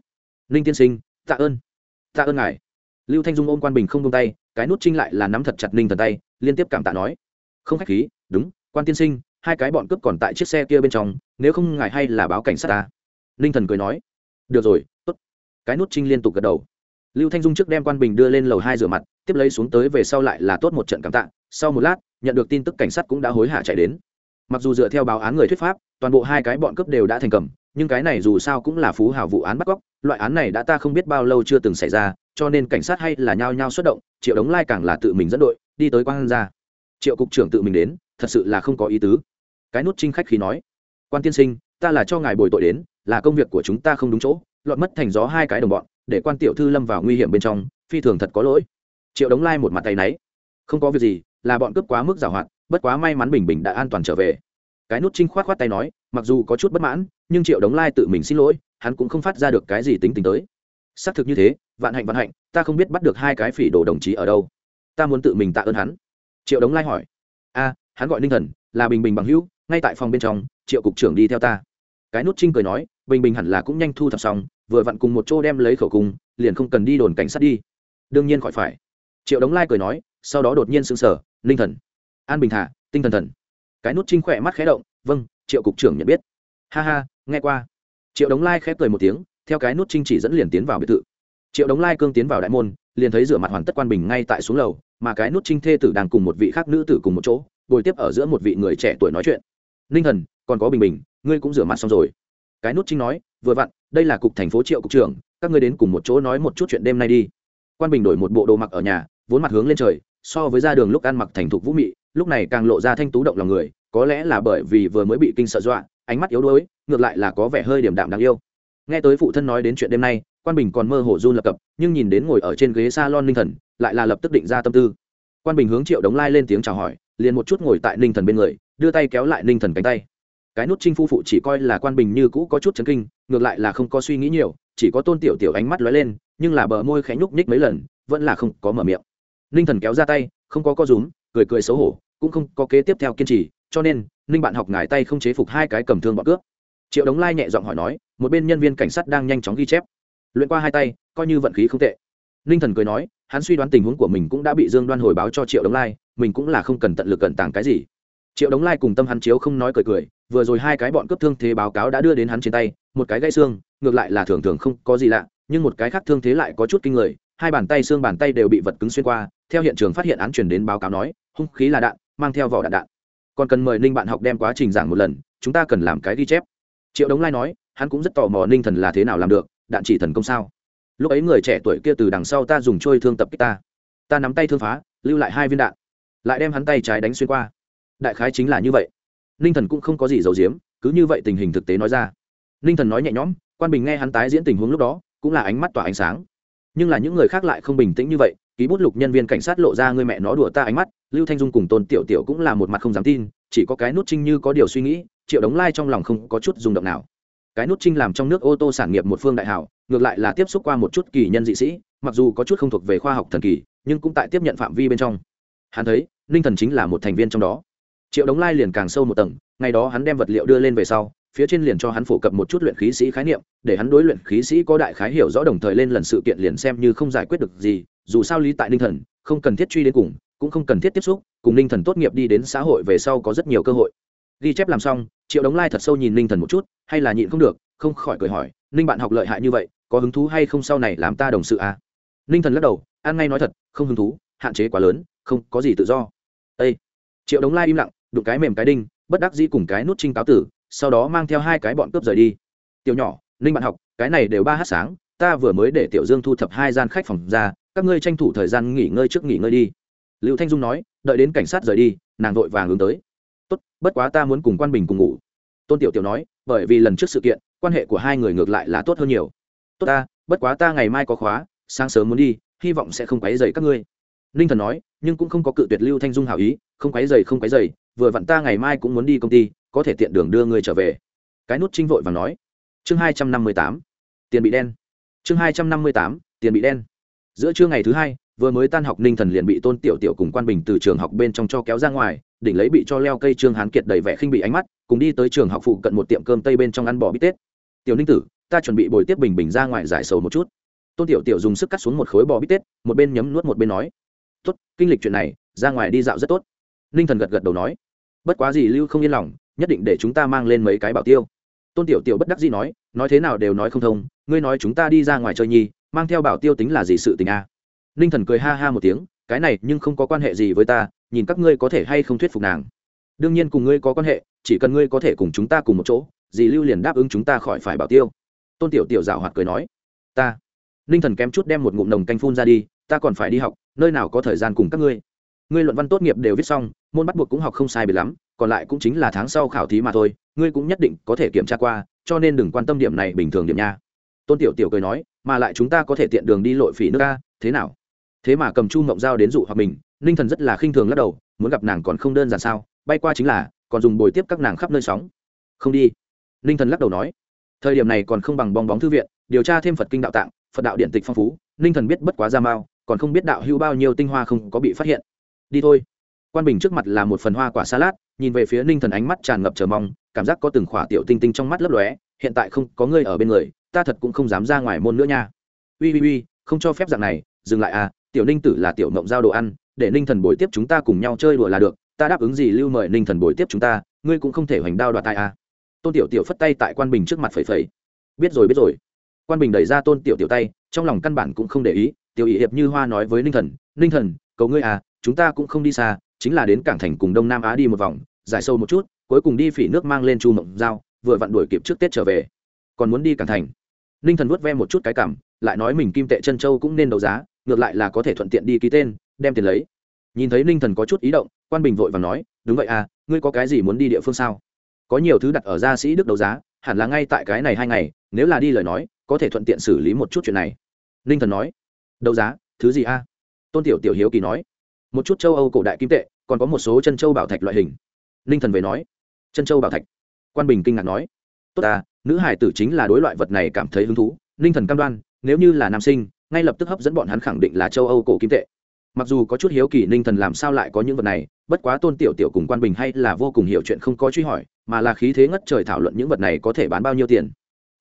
ninh tiên sinh, tạ ơn. Tạ ơn ngài. Lưu thanh dung ôm quan bình không tung tay, cái nút trinh lại là nắm thật chặt ninh thần tay, liên tiếp cảm tạ nói, không khách khí, đúng, quan tiên sinh hai cái bọn cướp còn tại chiếc xe kia bên trong, nếu không ngài hay là báo cảnh sát ta. Ninh thần cười nói. Được rồi, tốt. Cái nút trinh liên tục gật đầu. Lưu thanh dung trước đem quan bình đưa lên lầu hai rửa mặt, tiếp lấy xuống tới về sau lại là tốt một trận cảm tạ. Sau một lát, nhận được tin tức cảnh sát cũng đã hối hả chạy đến. Mặc dù dựa theo báo án người thuyết pháp, toàn bộ hai cái bọn cướp đều đã thành cầm, nhưng cái này dù sao cũng là phú hào vụ án bắt cóc, loại án này đã ta không biết bao lâu chưa từng xảy ra, cho nên cảnh sát hay là nhao nhao xuất động, triệu đống lai càng là tự mình dẫn đội, đi tới quang ra triệu cục trưởng tự mình đến, thật sự là không có ý tứ cái nút trinh khách khí nói, quan tiên sinh, ta là cho ngài bồi tội đến, là công việc của chúng ta không đúng chỗ, lọt mất thành gió hai cái đồng bọn, để quan tiểu thư lâm vào nguy hiểm bên trong, phi thường thật có lỗi. Triệu đống lai một mặt tay náy, không có việc gì, là bọn cướp quá mức giảo hoạt, bất quá may mắn bình bình đã an toàn trở về. Cái nút trinh khoát khoát tay nói, mặc dù có chút bất mãn, nhưng triệu đống lai tự mình xin lỗi, hắn cũng không phát ra được cái gì tính tình tới. Xác thực như thế, vạn hạnh vạn hạnh, ta không biết bắt được hai cái phỉ đồ đồng chí ở đâu. Ta muốn tự mình tạ ơn hắn. Triệu đống lai hỏi, a, hắn gọi ninh thần, là bình bình bằng hữu ngay tại phòng bên trong, triệu cục trưởng đi theo ta. Cái nút trinh cười nói, bình bình hẳn là cũng nhanh thu thập xong, vừa vặn cùng một chỗ đem lấy khẩu cung, liền không cần đi đồn cảnh sát đi. Đương nhiên khỏi phải. Triệu đống lai cười nói, sau đó đột nhiên sững sờ, ninh thần. An bình thả, tinh thần thần. Cái nút trinh khỏe mắt khé động vâng triệu cục trưởng nhận biết. Ha ha, nghe qua. Triệu đống lai khép cười một tiếng, theo cái nút trinh chỉ dẫn liền tiến vào biệt thự. Triệu đống lai cương tiến vào đại môn, liền thấy rửa mặt hoàn tất quan bình ngay tại xuống lầu, mà cái nút trinh thê tử đang cùng một vị khác nữ tử cùng một chỗ bồi tiếp ở giữa một vị người trẻ tuổi nói chuyện ninh thần, còn có bình bình, ngươi cũng rửa mặt xong rồi. Cái nút trinh nói, vừa vặn, đây là cục thành phố triệu cục trưởng, các ngươi đến cùng một chỗ nói một chút chuyện đêm nay đi. Quan bình đổi một bộ đồ mặc ở nhà, vốn mặt hướng lên trời, so với ra đường lúc ăn mặc thành thục vũ mị, lúc này càng lộ ra thanh tú động lòng người, có lẽ là bởi vì vừa mới bị kinh sợ dọa, ánh mắt yếu đuối, ngược lại là có vẻ hơi điểm đạm đáng yêu. Nghe tới phụ thân nói đến chuyện đêm nay, quan bình còn mơ hồ run lập cập, nhưng nhìn đến ngồi ở trên ghế s a lon ninh thần, lại là lập tức định ra tâm tư. Quan bình hướng triệu đống lai lên tiếng chào hỏi, liền một chút ngồi tại ninh thần bên người đưa tay kéo lại ninh thần cánh tay. Cái nút trinh phu phụ chỉ coi là quan bình như cũ có chút chấn kinh, ngược lại là không có suy nghĩ nhiều, chỉ có tôn tiểu tiểu ánh mắt lóe lên, nhưng là bờ môi khẽ nhúc nhích mấy lần, vẫn là không có mở miệng. Ninh thần kéo ra tay, không có co rúm, cười cười xấu hổ, cũng không có kế tiếp theo kiên trì, cho nên, ninh bạn học ngài tay không chế phục hai cái cầm thương bọn cướp. Triệu đống lai nhẹ giọng hỏi nói, một bên nhân viên cảnh sát đang nhanh chóng ghi chép. Luyện qua hai tay, coi như vận khí không tệ. Ninh thần cười nói, hắn suy đoán tình huống của mình cũng đã bị dương đoan hồi báo cho triệu đống lai, mình cũng là không cần tận lực cẩn tàng cái gì triệu đống lai cùng tâm hắn chiếu không nói cười cười, vừa rồi hai cái bọn cướp thương thế báo cáo đã đưa đến hắn trên tay, một cái gãy xương, ngược lại là thường thường không có gì lạ, nhưng một cái khác thương thế lại có chút kinh người, hai bàn tay xương bàn tay đều bị vật cứng xuyên qua, theo hiện trường phát hiện án chuyển đến báo cáo nói, hung khí là đạn, mang theo vỏ đạn đạn. Còn cần mời ninh bạn học đem quá trình giảng một lần, chúng ta cần làm cái ghi chép. Triệu đống lai nói, hắn cũng rất tò mò ninh thần là thế nào làm được, đạn chỉ thần công sao? Lúc ấy người trẻ tuổi kia từ đằng sau ta dùng trôi thương tập kích ta. Ta nắm tay thương phá, lưu lại hai viên đạn, lại đem hắn tay trái đánh xuyên qua đại khái chính là như vậy. Ninh thần cũng không có gì giấu giếm, cứ như vậy tình hình thực tế nói ra. Ninh thần nói nhẹ nhõm, quan bình nghe hắn tái diễn tình huống lúc đó, cũng là ánh mắt tỏa ánh sáng. Nhưng là những người khác lại không bình tĩnh như vậy, ký bút lục nhân viên cảnh sát lộ ra người mẹ nó đùa ta ánh mắt, lưu thanh dung cùng tôn tiểu tiểu cũng là một mặt không dám tin, chỉ có cái nút trinh như có điều suy nghĩ, triệu đống lai trong lòng không có chút rung động nào. Cái nút trinh làm trong nước ô tô sản nghiệp một phương đại hảo, ngược lại là tiếp xúc qua một chút kỳ nhân dị sĩ, mặc dù có chút không thuộc về khoa học thần kỳ, nhưng cũng tại tiếp nhận phạm vi bên trong. Hắn thấy, ninh thần chính là một thành viên trong đó triệu đống lai liền càng sâu một tầng, ngày đó hắn đem vật liệu đưa lên về sau, phía trên liền cho hắn phổ cập một chút luyện khí sĩ khái niệm, để hắn đối luyện khí sĩ có đại khái hiểu rõ đồng thời lên lần sự kiện liền xem như không giải quyết được gì, dù sao lý tại ninh thần, không cần thiết truy đến cùng, cũng không cần thiết tiếp xúc, cùng ninh thần tốt nghiệp đi đến xã hội về sau có rất nhiều cơ hội. Ghi chép làm xong, triệu đống lai thật sâu nhìn ninh thần một chút, hay là nhịn không được, không khỏi cười hỏi, ninh bạn học lợi hại như vậy, có hứng thú hay không sau này làm ta đồng sự à? ninh thần lắc đầu an ngay nói thật, không hứng thú, hạn chế quá lớn, không có gì tự do. Ây triệu đống lai im lặng đụng cái mềm cái đinh, bất đắc dĩ cùng cái nút trinh cáo tử, sau đó mang theo hai cái bọn cướp rời đi. Tiểu nhỏ, ninh bạn học, cái này đều ba h sáng, ta vừa mới để tiểu dương thu thập hai gian khách phòng ra, các ngươi tranh thủ thời gian nghỉ ngơi trước nghỉ ngơi đi. Lưu thanh dung nói, đợi đến cảnh sát rời đi, nàng vội vàng hướng tới. Tốt, bất quá ta muốn cùng quan bình cùng ngủ. Tôn tiểu tiểu nói, bởi vì lần trước sự kiện, quan hệ của hai người ngược lại là tốt hơn nhiều. Tốt ta, bất quá ta ngày mai có khóa, sáng sớm muốn đi, hy vọng sẽ không quấy dày các ngươi. Ninh thần nói, nhưng cũng không có cự tuyệt lưu thanh dung hảo ý, không quấy dày không quấy dày vừa vặn ta ngày mai cũng muốn đi công ty, có thể tiện đường đưa ngươi trở về. Cái nút trinh vội và nói. Chương hai trăm năm mươi tám, tiền bị đen. Chương hai trăm năm mươi tám, tiền bị đen. Giữa trưa ngày thứ hai, vừa mới tan học ninh thần liền bị tôn tiểu tiểu cùng quan bình từ trường học bên trong cho kéo ra ngoài, đỉnh lấy bị cho leo cây trương hán kiệt đầy vẻ khinh bị ánh mắt, cùng đi tới trường học phụ cận một tiệm cơm tây bên trong ăn bò bít tết. Tiểu ninh tử, ta chuẩn bị bồi tiếp bình bình ra ngoài giải sầu một chút. Tôn tiểu tiểu dùng sức cắt xuống một khối bò bít tết, một bên nhấm nuốt một bên nói. Tốt, kinh lịch chuyện này, ra ngoài đi dạo rất tốt ninh thần gật gật đầu nói, bất quá gì lưu không yên lòng, nhất định để chúng ta mang lên mấy cái bảo tiêu. Tôn tiểu tiểu bất đắc dĩ nói nói thế nào đều nói không thông, ngươi nói chúng ta đi ra ngoài chơi nhi, mang theo bảo tiêu tính là gì sự tình a? À? ninh thần cười ha ha một tiếng, cái này nhưng không có quan hệ gì với ta, nhìn các ngươi có thể hay không thuyết phục nàng. Đương nhiên cùng ngươi có quan hệ, chỉ cần ngươi có thể cùng chúng ta cùng một chỗ dì lưu liền đáp ứng chúng ta khỏi phải bảo tiêu. Tôn tiểu tiểu dạo hoạt cười nói, ta. Ninh thần kém chút đem một ngụm nồng canh phun ra đi, ta còn phải đi học, nơi nào có thời gian cùng các ngươi? Ngươi luận văn tốt nghiệp đều viết xong, môn bắt buộc cũng học không sai bị lắm, còn lại cũng chính là tháng sau khảo thí mà thôi, ngươi cũng nhất định có thể kiểm tra qua, cho nên đừng quan tâm điểm này bình thường điểm nha. Tôn tiểu tiểu cười nói, mà lại chúng ta có thể tiện đường đi lội phỉ nước ca thế nào? Thế mà cầm chu mộng dao đến dụ hoặc mình, ninh thần rất là khinh thường lắc đầu, muốn gặp nàng còn không đơn giản sao, bay qua chính là, còn dùng bồi tiếp các nàng khắp nơi sóng. Không đi. Ninh thần lắc đầu nói, thời điểm này còn không bằng bong bóng thư viện, điều tra thêm phật kinh đạo tạng, phật đạo điện tịch phong phú, ninh thần biết bất quá ra mao còn không biết đạo hữu bao nhiêu tinh hoa không có bị phát hiện đi thôi. Quan bình trước mặt là một phần hoa quả salad, nhìn về phía ninh thần ánh mắt tràn ngập chờ mong, cảm giác có từng khỏa tiểu tinh tinh trong mắt lấp lóe, hiện tại không có ngươi ở bên người, ta thật cũng không dám ra ngoài môn nữa nha. Ui ui ui, không cho phép dạng này, dừng lại à tiểu ninh tử là tiểu mộng giao đồ ăn, để ninh thần bồi tiếp chúng ta cùng nhau chơi đùa là được, ta đáp ứng gì lưu mời ninh thần bồi tiếp chúng ta, ngươi cũng không thể hoành đao đoạt tai à. Tôn tiểu tiểu phất tay tại quan bình trước mặt phẩy phẩy. Biết rồi biết rồi. Quan bình đẩy ra tôn tiểu tiểu tay, trong lòng căn bản cũng không để ý, tiểu ý hiệp như hoa nói với ninh thần ninh thần, cầu ngươi à chúng ta cũng không đi xa, chính là đến cảng thành cùng đông nam á đi một vòng, giải sâu một chút, cuối cùng đi phỉ nước mang lên chu mộng dao vừa vặn đuổi kịp trước tết trở về. Còn muốn đi cảng thành. Ninh thần vuốt ve một chút cái cảm, lại nói mình kim tệ chân châu cũng nên đấu giá, ngược lại là có thể thuận tiện đi ký tên, đem tiền lấy. Nhìn thấy ninh thần có chút ý động, quan bình vội và nói, đúng vậy à ngươi có cái gì muốn đi địa phương sao? Có nhiều thứ đặt ở gia sĩ đức đấu giá, hẳn là ngay tại cái này hai ngày, nếu là đi lời nói, có thể thuận tiện xử lý một chút chuyện này. Ninh thần nói, đấu giá, thứ gì a? Tôn tiểu tiểu hiếu kỳ nói một chút châu âu cổ đại kim tệ, còn có một số chân châu bảo thạch loại hình. Ninh thần về nói, chân châu bảo thạch? Quan bình kinh ngạc nói, tốt ta, nữ hải tử chính là đối loại vật này cảm thấy hứng thú. Ninh thần cam đoan, nếu như là nam sinh, ngay lập tức hấp dẫn bọn hắn khẳng định là châu âu cổ kim tệ. Mặc dù có chút hiếu kỳ ninh thần làm sao lại có những vật này, bất quá tôn tiểu tiểu cùng quan bình hay là vô cùng hiểu chuyện không có truy hỏi, mà là khí thế ngất trời thảo luận những vật này có thể bán bao nhiêu tiền.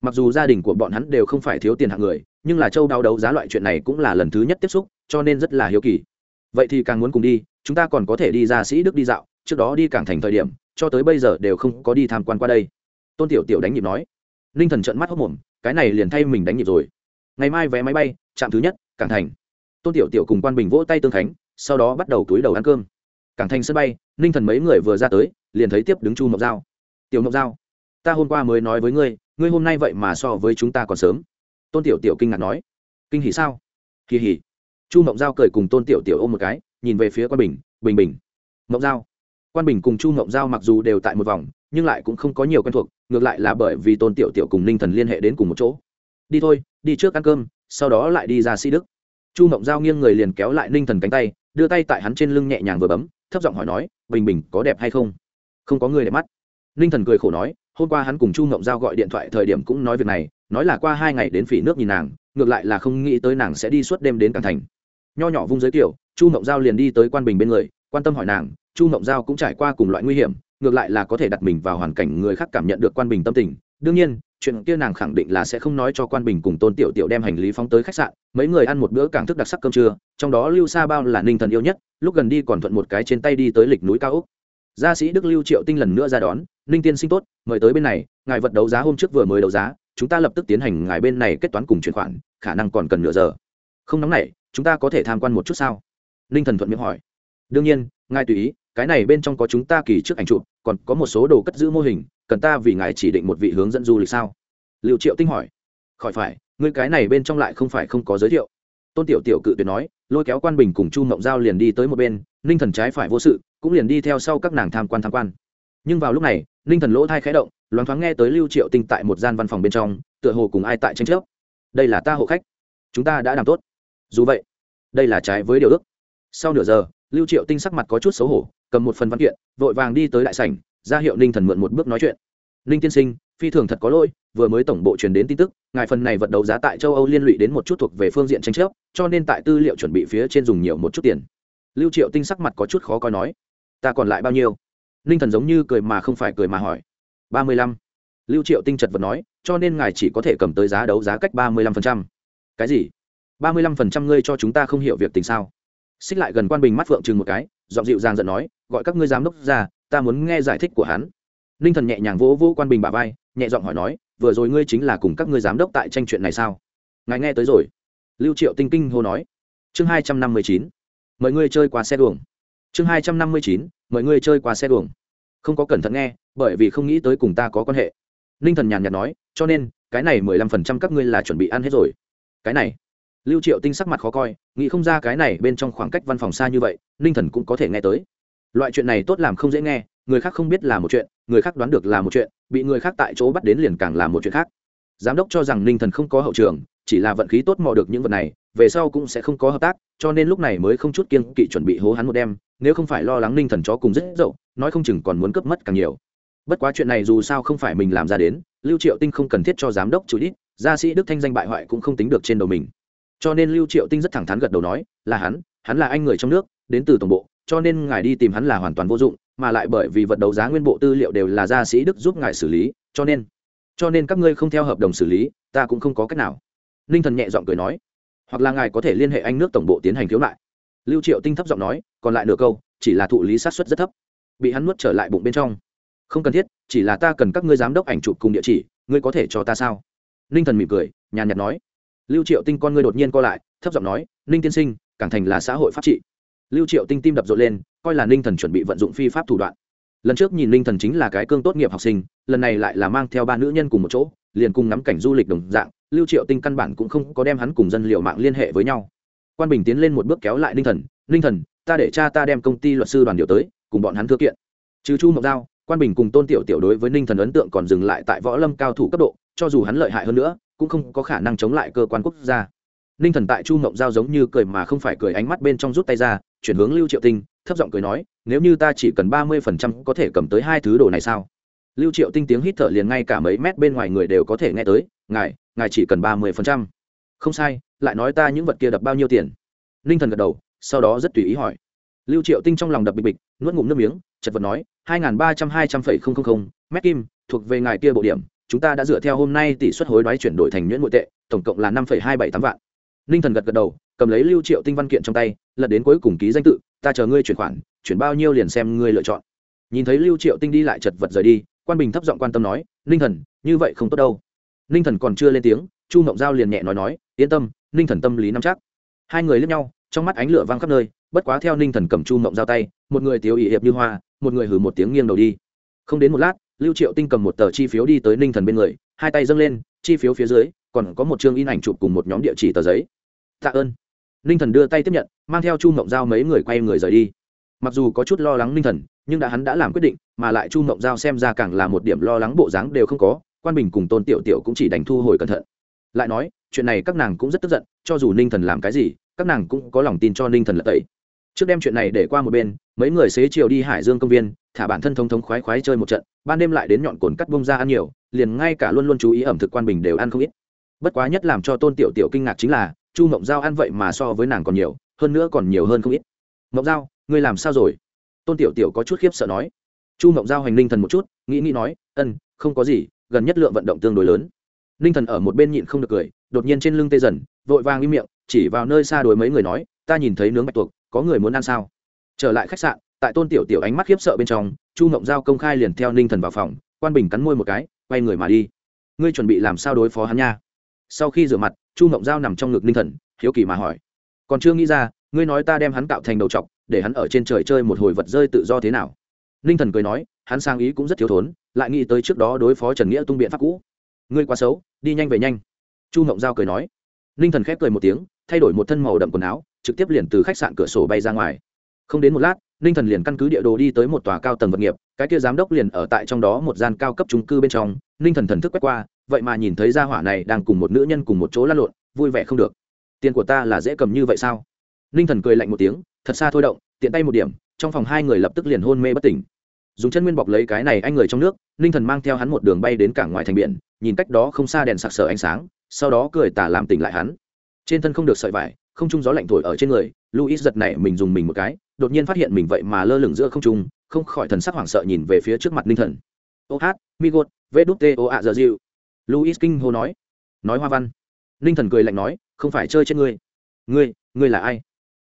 Mặc dù gia đình của bọn hắn đều không phải thiếu tiền hạng người, nhưng là châu đau đấu giá loại chuyện này cũng là lần thứ nhất tiếp xúc, cho nên rất là hiếu kỳ vậy thì càng muốn cùng đi, chúng ta còn có thể đi ra sĩ đức đi dạo, trước đó đi cảng thành thời điểm, cho tới bây giờ đều không có đi tham quan qua đây. Tôn tiểu tiểu đánh nhịp nói. Ninh thần trận mắt hốc mồm cái này liền thay mình đánh nhịp rồi. Ngày mai vé máy bay, trạm thứ nhất, cảng thành. Tôn tiểu tiểu cùng quan bình vỗ tay tương khánh, sau đó bắt đầu túi đầu ăn cơm. Cảng thành sân bay, ninh thần mấy người vừa ra tới, liền thấy tiếp đứng chu mộc dao tiểu mộc dao ta hôm qua mới nói với ngươi ngươi hôm nay vậy mà so với chúng ta còn sớm. Tôn tiểu tiểu kinh ngạc nói. Kinh hỉ sao? Kỳ hỉ chu mộng giao cười cùng tôn tiểu tiểu ôm một cái, nhìn về phía quan bình bình bình, mộng giao. Quan bình cùng chu mộng giao mặc dù đều tại một vòng, nhưng lại cũng không có nhiều quen thuộc, ngược lại là bởi vì tôn tiểu tiểu cùng ninh thần liên hệ đến cùng một chỗ. Đi thôi, đi trước ăn cơm, sau đó lại đi ra sĩ đức. Chu mộng giao nghiêng người liền kéo lại ninh thần cánh tay, đưa tay tại hắn trên lưng nhẹ nhàng vừa bấm, thấp giọng hỏi nói, bình bình, có đẹp hay không? Không có người để mắt. Ninh thần cười khổ nói, hôm qua hắn cùng chu mộng giao gọi điện thoại thời điểm cũng nói việc này, nói là qua hai ngày đến phỉ nước nhìn nàng, ngược lại là không nghĩ tới nàng sẽ đi suốt đêm đến cảng thành nho nhỏ vung giới kiểu, chu mộng giao liền đi tới quan bình bên người, quan tâm hỏi nàng, chu mộng giao cũng trải qua cùng loại nguy hiểm, ngược lại là có thể đặt mình vào hoàn cảnh người khác cảm nhận được quan bình tâm tình. Đương nhiên, chuyện kia nàng khẳng định là sẽ không nói cho quan bình cùng tôn tiểu tiểu đem hành lý phóng tới khách sạn, mấy người ăn một bữa cảng thức đặc sắc cơm trưa, trong đó lưu sa bao là ninh thần yêu nhất, lúc gần đi còn thuận một cái trên tay đi tới lịch núi cao úc gia sĩ đức lưu triệu tinh lần nữa ra đón, ninh tiên sinh tốt, mời tới bên này, ngài vật đấu giá hôm trước vừa mới đấu giá, chúng ta lập tức tiến hành ngài bên này kết toán cùng chuyển khoản, khả năng còn cần nửa giờ. Không nóng này chúng ta có thể tham quan một chút sao? Ninh thần thuận miệng hỏi. Đương nhiên, ngài tùy ý, cái này bên trong có chúng ta kỳ trước ảnh chụp, còn có một số đồ cất giữ mô hình, cần ta vì ngài chỉ định một vị hướng dẫn du lịch sao? Liệu triệu tinh hỏi. Khỏi phải, ngươi cái này bên trong lại không phải không có giới thiệu. Tôn tiểu tiểu cự tuyệt nói, lôi kéo quan bình cùng chu mộng giao liền đi tới một bên, ninh thần trái phải vô sự, cũng liền đi theo sau các nàng tham quan tham quan. Nhưng vào lúc này, ninh thần lỗ thai khẽ động, loáng thoáng nghe tới lưu triệu tinh tại một gian văn phòng bên trong, tựa hồ cùng ai tại tranh chấp. Đây là ta hộ khách. Chúng ta đã làm tốt dù vậy, đây là trái với điều ước. Sau nửa giờ, lưu triệu tinh sắc mặt có chút xấu hổ, cầm một phần văn kiện, vội vàng đi tới đại sảnh, ra hiệu ninh thần mượn một bước nói chuyện. Ninh tiên sinh, phi thường thật có lỗi, vừa mới tổng bộ truyền đến tin tức, ngài phần này vật đấu giá tại châu âu liên lụy đến một chút thuộc về phương diện tranh chấp, cho nên tại tư liệu chuẩn bị phía trên dùng nhiều một chút tiền. Lưu triệu tinh sắc mặt có chút khó coi nói. Ta còn lại bao nhiêu? Ninh thần giống như cười mà không phải cười mà hỏi. Ba mươi lăm. Lưu triệu tinh chật vật nói, cho nên ngài chỉ có thể cầm tới giá đấu giá cách ba mươi lăm phần trăm. Cái gì? Ba mươi lăm phần trăm ngươi cho chúng ta không hiểu việc tình sao. Xích lại gần quan bình mắt phượng chừng một cái, giọng dịu dàng giận nói, gọi các ngươi giám đốc ra, ta muốn nghe giải thích của hắn. Ninh thần nhẹ nhàng vỗ vỗ quan bình bà vai, nhẹ giọng hỏi nói, vừa rồi ngươi chính là cùng các ngươi giám đốc tại tranh chuyện này sao? Ngài nghe tới rồi. Lưu triệu tinh kinh hô nói. Chương hai trăm năm mươi chín. Mời ngươi chơi qua xe đường. Chương hai trăm năm mươi chín. Mời ngươi chơi qua xe đường. Không có cẩn thận nghe, bởi vì không nghĩ tới cùng ta có quan hệ. Ninh thần nhàn nhạt nói, cho nên, cái này mười lăm phần trăm các ngươi là chuẩn bị ăn hết rồi. Cái này lưu triệu tinh sắc mặt khó coi, nghĩ không ra cái này bên trong khoảng cách văn phòng xa như vậy, ninh thần cũng có thể nghe tới. Loại chuyện này tốt làm không dễ nghe, người khác không biết là một chuyện, người khác đoán được là một chuyện, bị người khác tại chỗ bắt đến liền càng là một chuyện khác. Giám đốc cho rằng ninh thần không có hậu trường, chỉ là vận khí tốt mò được những vật này, về sau cũng sẽ không có hợp tác, cho nên lúc này mới không chút kiên kỵ chuẩn bị hố hắn một đêm, nếu không phải lo lắng ninh thần chó cùng rất dậu, nói không chừng còn muốn cướp mất càng nhiều. Bất quá chuyện này dù sao không phải mình làm ra đến, lưu triệu tinh không cần thiết cho giám đốc chú ít gia sĩ đức thanh danh bại hoại cũng không tính được trên đầu mình cho nên lưu triệu tinh rất thẳng thắn gật đầu nói, là hắn hắn là anh người trong nước, đến từ tổng bộ, cho nên ngài đi tìm hắn là hoàn toàn vô dụng, mà lại bởi vì vật đấu giá nguyên bộ tư liệu đều là gia sĩ đức giúp ngài xử lý, cho nên cho nên các ngươi không theo hợp đồng xử lý, ta cũng không có cách nào. Ninh thần nhẹ giọng cười nói, hoặc là ngài có thể liên hệ anh nước tổng bộ tiến hành khiếu nại. Lưu triệu tinh thấp giọng nói, còn lại nửa câu, chỉ là thụ lý sát xuất rất thấp. Bị hắn nuốt trở lại bụng bên trong. Không cần thiết, chỉ là ta cần các ngươi giám đốc ảnh chụp cùng địa chỉ, ngươi có thể cho ta sao? Ninh thần mỉm cười, nhàn nhạt nói lưu triệu tinh con ngươi đột nhiên co lại, thấp giọng nói, ninh tiên sinh, cảng thành là xã hội pháp trị. Lưu triệu tinh tim đập rộn lên, coi là ninh thần chuẩn bị vận dụng phi pháp thủ đoạn. Lần trước nhìn ninh thần chính là cái cương tốt nghiệp học sinh, lần này lại là mang theo ba nữ nhân cùng một chỗ, liền cùng ngắm cảnh du lịch đồng dạng, lưu triệu tinh căn bản cũng không có đem hắn cùng dân liệu mạng liên hệ với nhau. Quan bình tiến lên một bước kéo lại ninh thần ninh thần, ta để cha ta đem công ty luật sư đoàn điều tới, cùng bọn hắn thư kiện. Trừ chu mộc giao, quan bình cùng tôn tiểu tiểu đối với ninh thần ấn tượng còn dừng lại tại võ lâm cao thủ cấp độ, cho dù hắn lợi hại hơn nữa cũng không có khả năng chống lại cơ quan quốc gia. Ninh thần tại chu mộng giao giống như cười mà không phải cười ánh mắt bên trong rút tay ra, chuyển hướng lưu triệu tinh, thấp giọng cười nói, nếu như ta chỉ cần ba mươi phần trăm có thể cầm tới hai thứ đồ này sao? Lưu triệu tinh tiếng hít thở liền ngay cả mấy mét bên ngoài người đều có thể nghe tới, ngài ngài chỉ cần ba mươi phần trăm. Không sai, lại nói ta những vật kia đập bao nhiêu tiền? Ninh thần gật đầu, sau đó rất tùy ý hỏi. Lưu triệu tinh trong lòng đập bịch bịch, nuốt ngụm nước miếng, chật vật nói, hai n g h n ba trăm hai trăm phẩy không không không, mét kim, thuộc về ngài kia bộ điểm chúng ta đã dựa theo hôm nay tỷ suất hối đoái chuyển đổi thành nhuyễn nội tệ, tổng cộng là năm phẩy hai bảy tám vạn. Ninh thần gật gật đầu, cầm lấy lưu triệu tinh văn kiện trong tay, lật đến cuối cùng ký danh tự, ta chờ ngươi chuyển khoản, chuyển bao nhiêu liền xem ngươi lựa chọn. Nhìn thấy lưu triệu tinh đi lại chật vật rời đi, quan bình thấp giọng quan tâm nói, ninh thần, như vậy không tốt đâu. Ninh thần còn chưa lên tiếng, chu mộng giao liền nhẹ nói nói, yên tâm, ninh thần tâm lý nắm chắc. Hai người lướt nhau, trong mắt ánh lửa vang khắp nơi, bất quá theo ninh thần cầm chu mộng giao tay, một người tiêu ỵ hiệp như hoa, một người hử một tiếng nghiêng đầu đi. Không đến một lát lưu triệu tinh cầm một tờ chi phiếu đi tới ninh thần bên người, hai tay dâng lên, chi phiếu phía dưới, còn có một chương in ảnh chụp cùng một nhóm địa chỉ tờ giấy. Tạ ơn. Ninh thần đưa tay tiếp nhận, mang theo chu mộng giao mấy người quay người rời đi. Mặc dù có chút lo lắng ninh thần, nhưng đã hắn đã làm quyết định, mà lại chu mộng giao xem ra càng là một điểm lo lắng bộ dáng đều không có, quan bình cùng tôn tiểu tiểu cũng chỉ đánh thu hồi cẩn thận. Lại nói, chuyện này các nàng cũng rất tức giận, cho dù ninh thần làm cái gì, các nàng cũng có lòng tin cho ninh thần lật tẩy trước đem chuyện này để qua một bên, mấy người xế chiều đi hải dương công viên, thả bản thân thông thống khoái khoái chơi một trận, ban đêm lại đến nhọn cồn cắt bông ra ăn nhiều, liền ngay cả luôn luôn chú ý ẩm thực quan bình đều ăn không ít. Bất quá nhất làm cho tôn tiểu tiểu kinh ngạc chính là, chu mộng giao ăn vậy mà so với nàng còn nhiều, hơn nữa còn nhiều hơn không ít. Mộng giao, ngươi làm sao rồi? Tôn tiểu tiểu có chút khiếp sợ nói. Chu mộng giao hành ninh thần một chút, nghĩ nghĩ nói, ân, không có gì, gần nhất lượng vận động tương đối lớn. Ninh thần ở một bên nhịn không được cười, đột nhiên trên lưng tê dần, vội vàng im miệng, chỉ vào nơi xa đối mấy người nói, ta nhìn thấy nướng bạch tuộc có người muốn ăn sao? Trở lại khách sạn, tại tôn tiểu tiểu ánh mắt khiếp sợ bên trong, chu ngộng giao công khai liền theo ninh thần vào phòng, quan bình cắn môi một cái, quay người mà đi. Ngươi chuẩn bị làm sao đối phó hắn nha? Sau khi rửa mặt, chu ngộng giao nằm trong ngực ninh thần, hiếu kỳ mà hỏi. Còn chưa nghĩ ra, ngươi nói ta đem hắn tạo thành đầu t để hắn ở trên trời chơi một hồi vật rơi tự do thế nào? Ninh thần cười nói, hắn sang ý cũng rất thiếu thốn, lại nghĩ tới trước đó đối phó trần nghĩa tung biện pháp cũ. Ngươi quá xấu, đi nhanh về nhanh. Chu ngộng giao cười nói. Ninh thần khép cười một tiếng, thay đổi một thân màu đậm quần áo trực tiếp liền từ khách sạn cửa sổ bay ra ngoài. Không đến một lát, ninh thần liền căn cứ địa đồ đi tới một tòa cao tầng vật nghiệp, cái kia giám đốc liền ở tại trong đó một gian cao cấp trung cư bên trong. Ninh thần thần thức quét qua, vậy mà nhìn thấy gia hỏa này đang cùng một nữ nhân cùng một chỗ lăn lộn, vui vẻ không được. Tiền của ta là dễ cầm như vậy sao? Ninh thần cười lạnh một tiếng, thật xa thôi động, tiện tay một điểm, trong phòng hai người lập tức liền hôn mê bất tỉnh. Dùng chân nguyên bọc lấy cái này anh người trong nước, ninh thần mang theo hắn một đường bay đến cảng ngoài thành biển, nhìn cách đó không xa đèn sặc sỡ ánh sáng, sau đó cười tả làm tỉnh lại hắn. Trên thân không được sợi vải không trung gió lạnh thổi ở trên người luis giật này mình dùng mình một cái, đột nhiên phát hiện mình vậy mà lơ lửng giữa không trung, không khỏi thần sắc hoảng sợ nhìn về phía trước mặt ninh thần. Ô hát migot vê đút tê ô ạ giờ dịu. Luis kinh hô nói. Nói hoa văn. Ninh thần cười lạnh nói, không phải chơi trên ngươi. Ngươi ngươi là ai?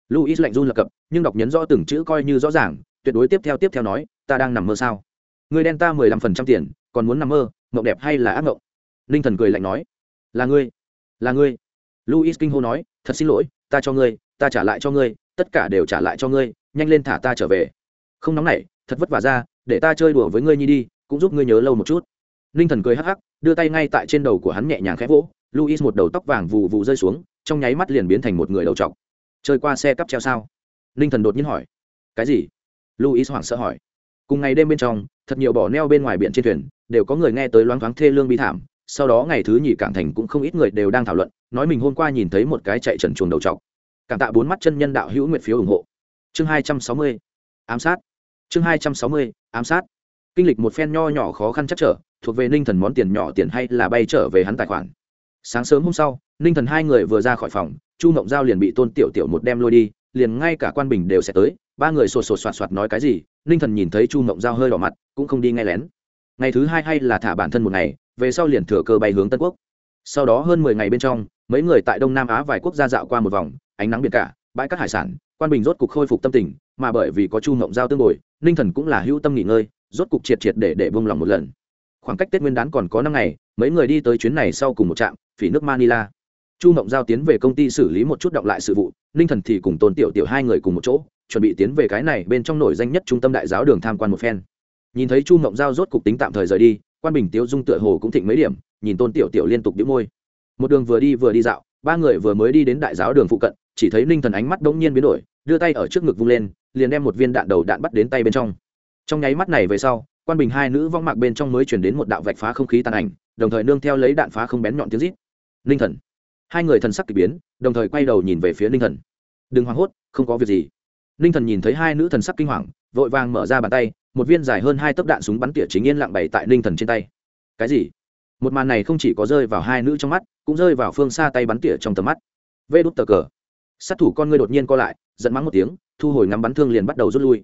Luis lạnh run lập cập, nhưng đọc nhấn rõ từng chữ coi như rõ ràng, tuyệt đối tiếp theo tiếp theo nói, ta đang nằm mơ sao? Ngươi đen ta mười lăm phần trăm tiền, còn muốn nằm mơ, mộng đẹp hay là ác mộng? Ninh thần cười lạnh nói, là ngươi là ngươi. Luis kinh hô nói, thật xin lỗi ta cho ngươi, ta trả lại cho ngươi, tất cả đều trả lại cho ngươi, nhanh lên thả ta trở về. Không nóng nảy, thật vất vả ra, để ta chơi đùa với ngươi nhi đi, cũng giúp ngươi nhớ lâu một chút. Ninh thần cười hắc hắc, đưa tay ngay tại trên đầu của hắn nhẹ nhàng khẽ vỗ luis một đầu tóc vàng vù vù rơi xuống, trong nháy mắt liền biến thành một người đầu trọc. Chơi qua xe cắp treo sao? Ninh thần đột nhiên hỏi. Cái gì? Luis hoảng sợ hỏi. Cùng ngày đêm bên trong, thật nhiều bỏ neo bên ngoài biển trên thuyền, đều có người nghe tới loáng thoáng thê lương bi thảm, sau đó ngày thứ nhì cảng thành cũng không ít người đều đang thảo luận nói mình hôm qua nhìn thấy một cái chạy trần chuồng đầu trọc. Cảm tạ bốn mắt chân nhân đạo hữu nguyện phiếu ủng hộ. Chương hai trăm sáu mươi, ám sát. Chương hai trăm sáu mươi, ám sát. Kinh lịch một phen nho nhỏ khó khăn chắc trở, thuộc về ninh thần món tiền nhỏ tiền hay là bay trở về hắn tài khoản. Sáng sớm hôm sau, ninh thần hai người vừa ra khỏi phòng, chu mộng giao liền bị tôn tiểu tiểu một đem lôi đi, liền ngay cả quan bình đều sẽ tới, ba người sột sột soạt soạt nói cái gì, ninh thần nhìn thấy chu mộng giao hơi đỏ mặt, cũng không đi ngay lén. Ngày thứ hai hay là thả bản thân một ngày, về sau liền thừa cơ bay hướng tân quốc. Sau đó hơn mười ngày bên trong mấy người tại đông nam á vài quốc gia dạo qua một vòng, ánh nắng biển cả, bãi cát hải sản, quan bình rốt cục khôi phục tâm tình, mà bởi vì có chu mộng giao tương bồi, ninh thần cũng là hữu tâm nghỉ ngơi, rốt cục triệt triệt để để bông lòng một lần. Khoảng cách tết nguyên đán còn có năm ngày, mấy người đi tới chuyến này sau cùng một trạm, phỉ nước manila. Chu mộng giao tiến về công ty xử lý một chút động lại sự vụ, ninh thần thì cùng tôn tiểu tiểu hai người cùng một chỗ, chuẩn bị tiến về cái này bên trong nổi danh nhất trung tâm đại giáo đường tham quan một phen. Nhìn thấy chu mộng giao rốt cục tính tạm thời rời đi, quan bình tiêu dung tựa hồ cũng thịnh mấy điểm, nhìn tôn tiểu tiểu liên tục đĩu môi một đường vừa đi vừa đi dạo, ba người vừa mới đi đến đại giáo đường phụ cận, chỉ thấy ninh thần ánh mắt đống nhiên biến đổi, đưa tay ở trước ngực vung lên, liền đem một viên đạn đầu đạn bắt đến tay bên trong. Trong nháy mắt này về sau, quan bình hai nữ vong mạc bên trong mới chuyển đến một đạo vạch phá không khí tàn ảnh, đồng thời nương theo lấy đạn phá không bén nhọn tiếng rít. Ninh thần. Hai người thần sắc k ỳ biến, đồng thời quay đầu nhìn về phía ninh thần. Đừng hoảng hốt, không có việc gì. Ninh thần nhìn thấy hai nữ thần sắc kinh hoàng, vội vàng mở ra bàn tay, một viên dài hơn hai tấc đạn súng bắn tỉa chính yên lặng bày tại ninh thần trên tay. Cái gì? Một màn này không chỉ có rơi vào hai nữ trong mắt cũng rơi vào phương xa tay bắn tỉa trong tầm mắt. Vê đút tờ cờ. Sát thủ con ngươi đột nhiên co lại dẫn mắng một tiếng, thu hồi ngắm bắn thương liền bắt đầu rút lui.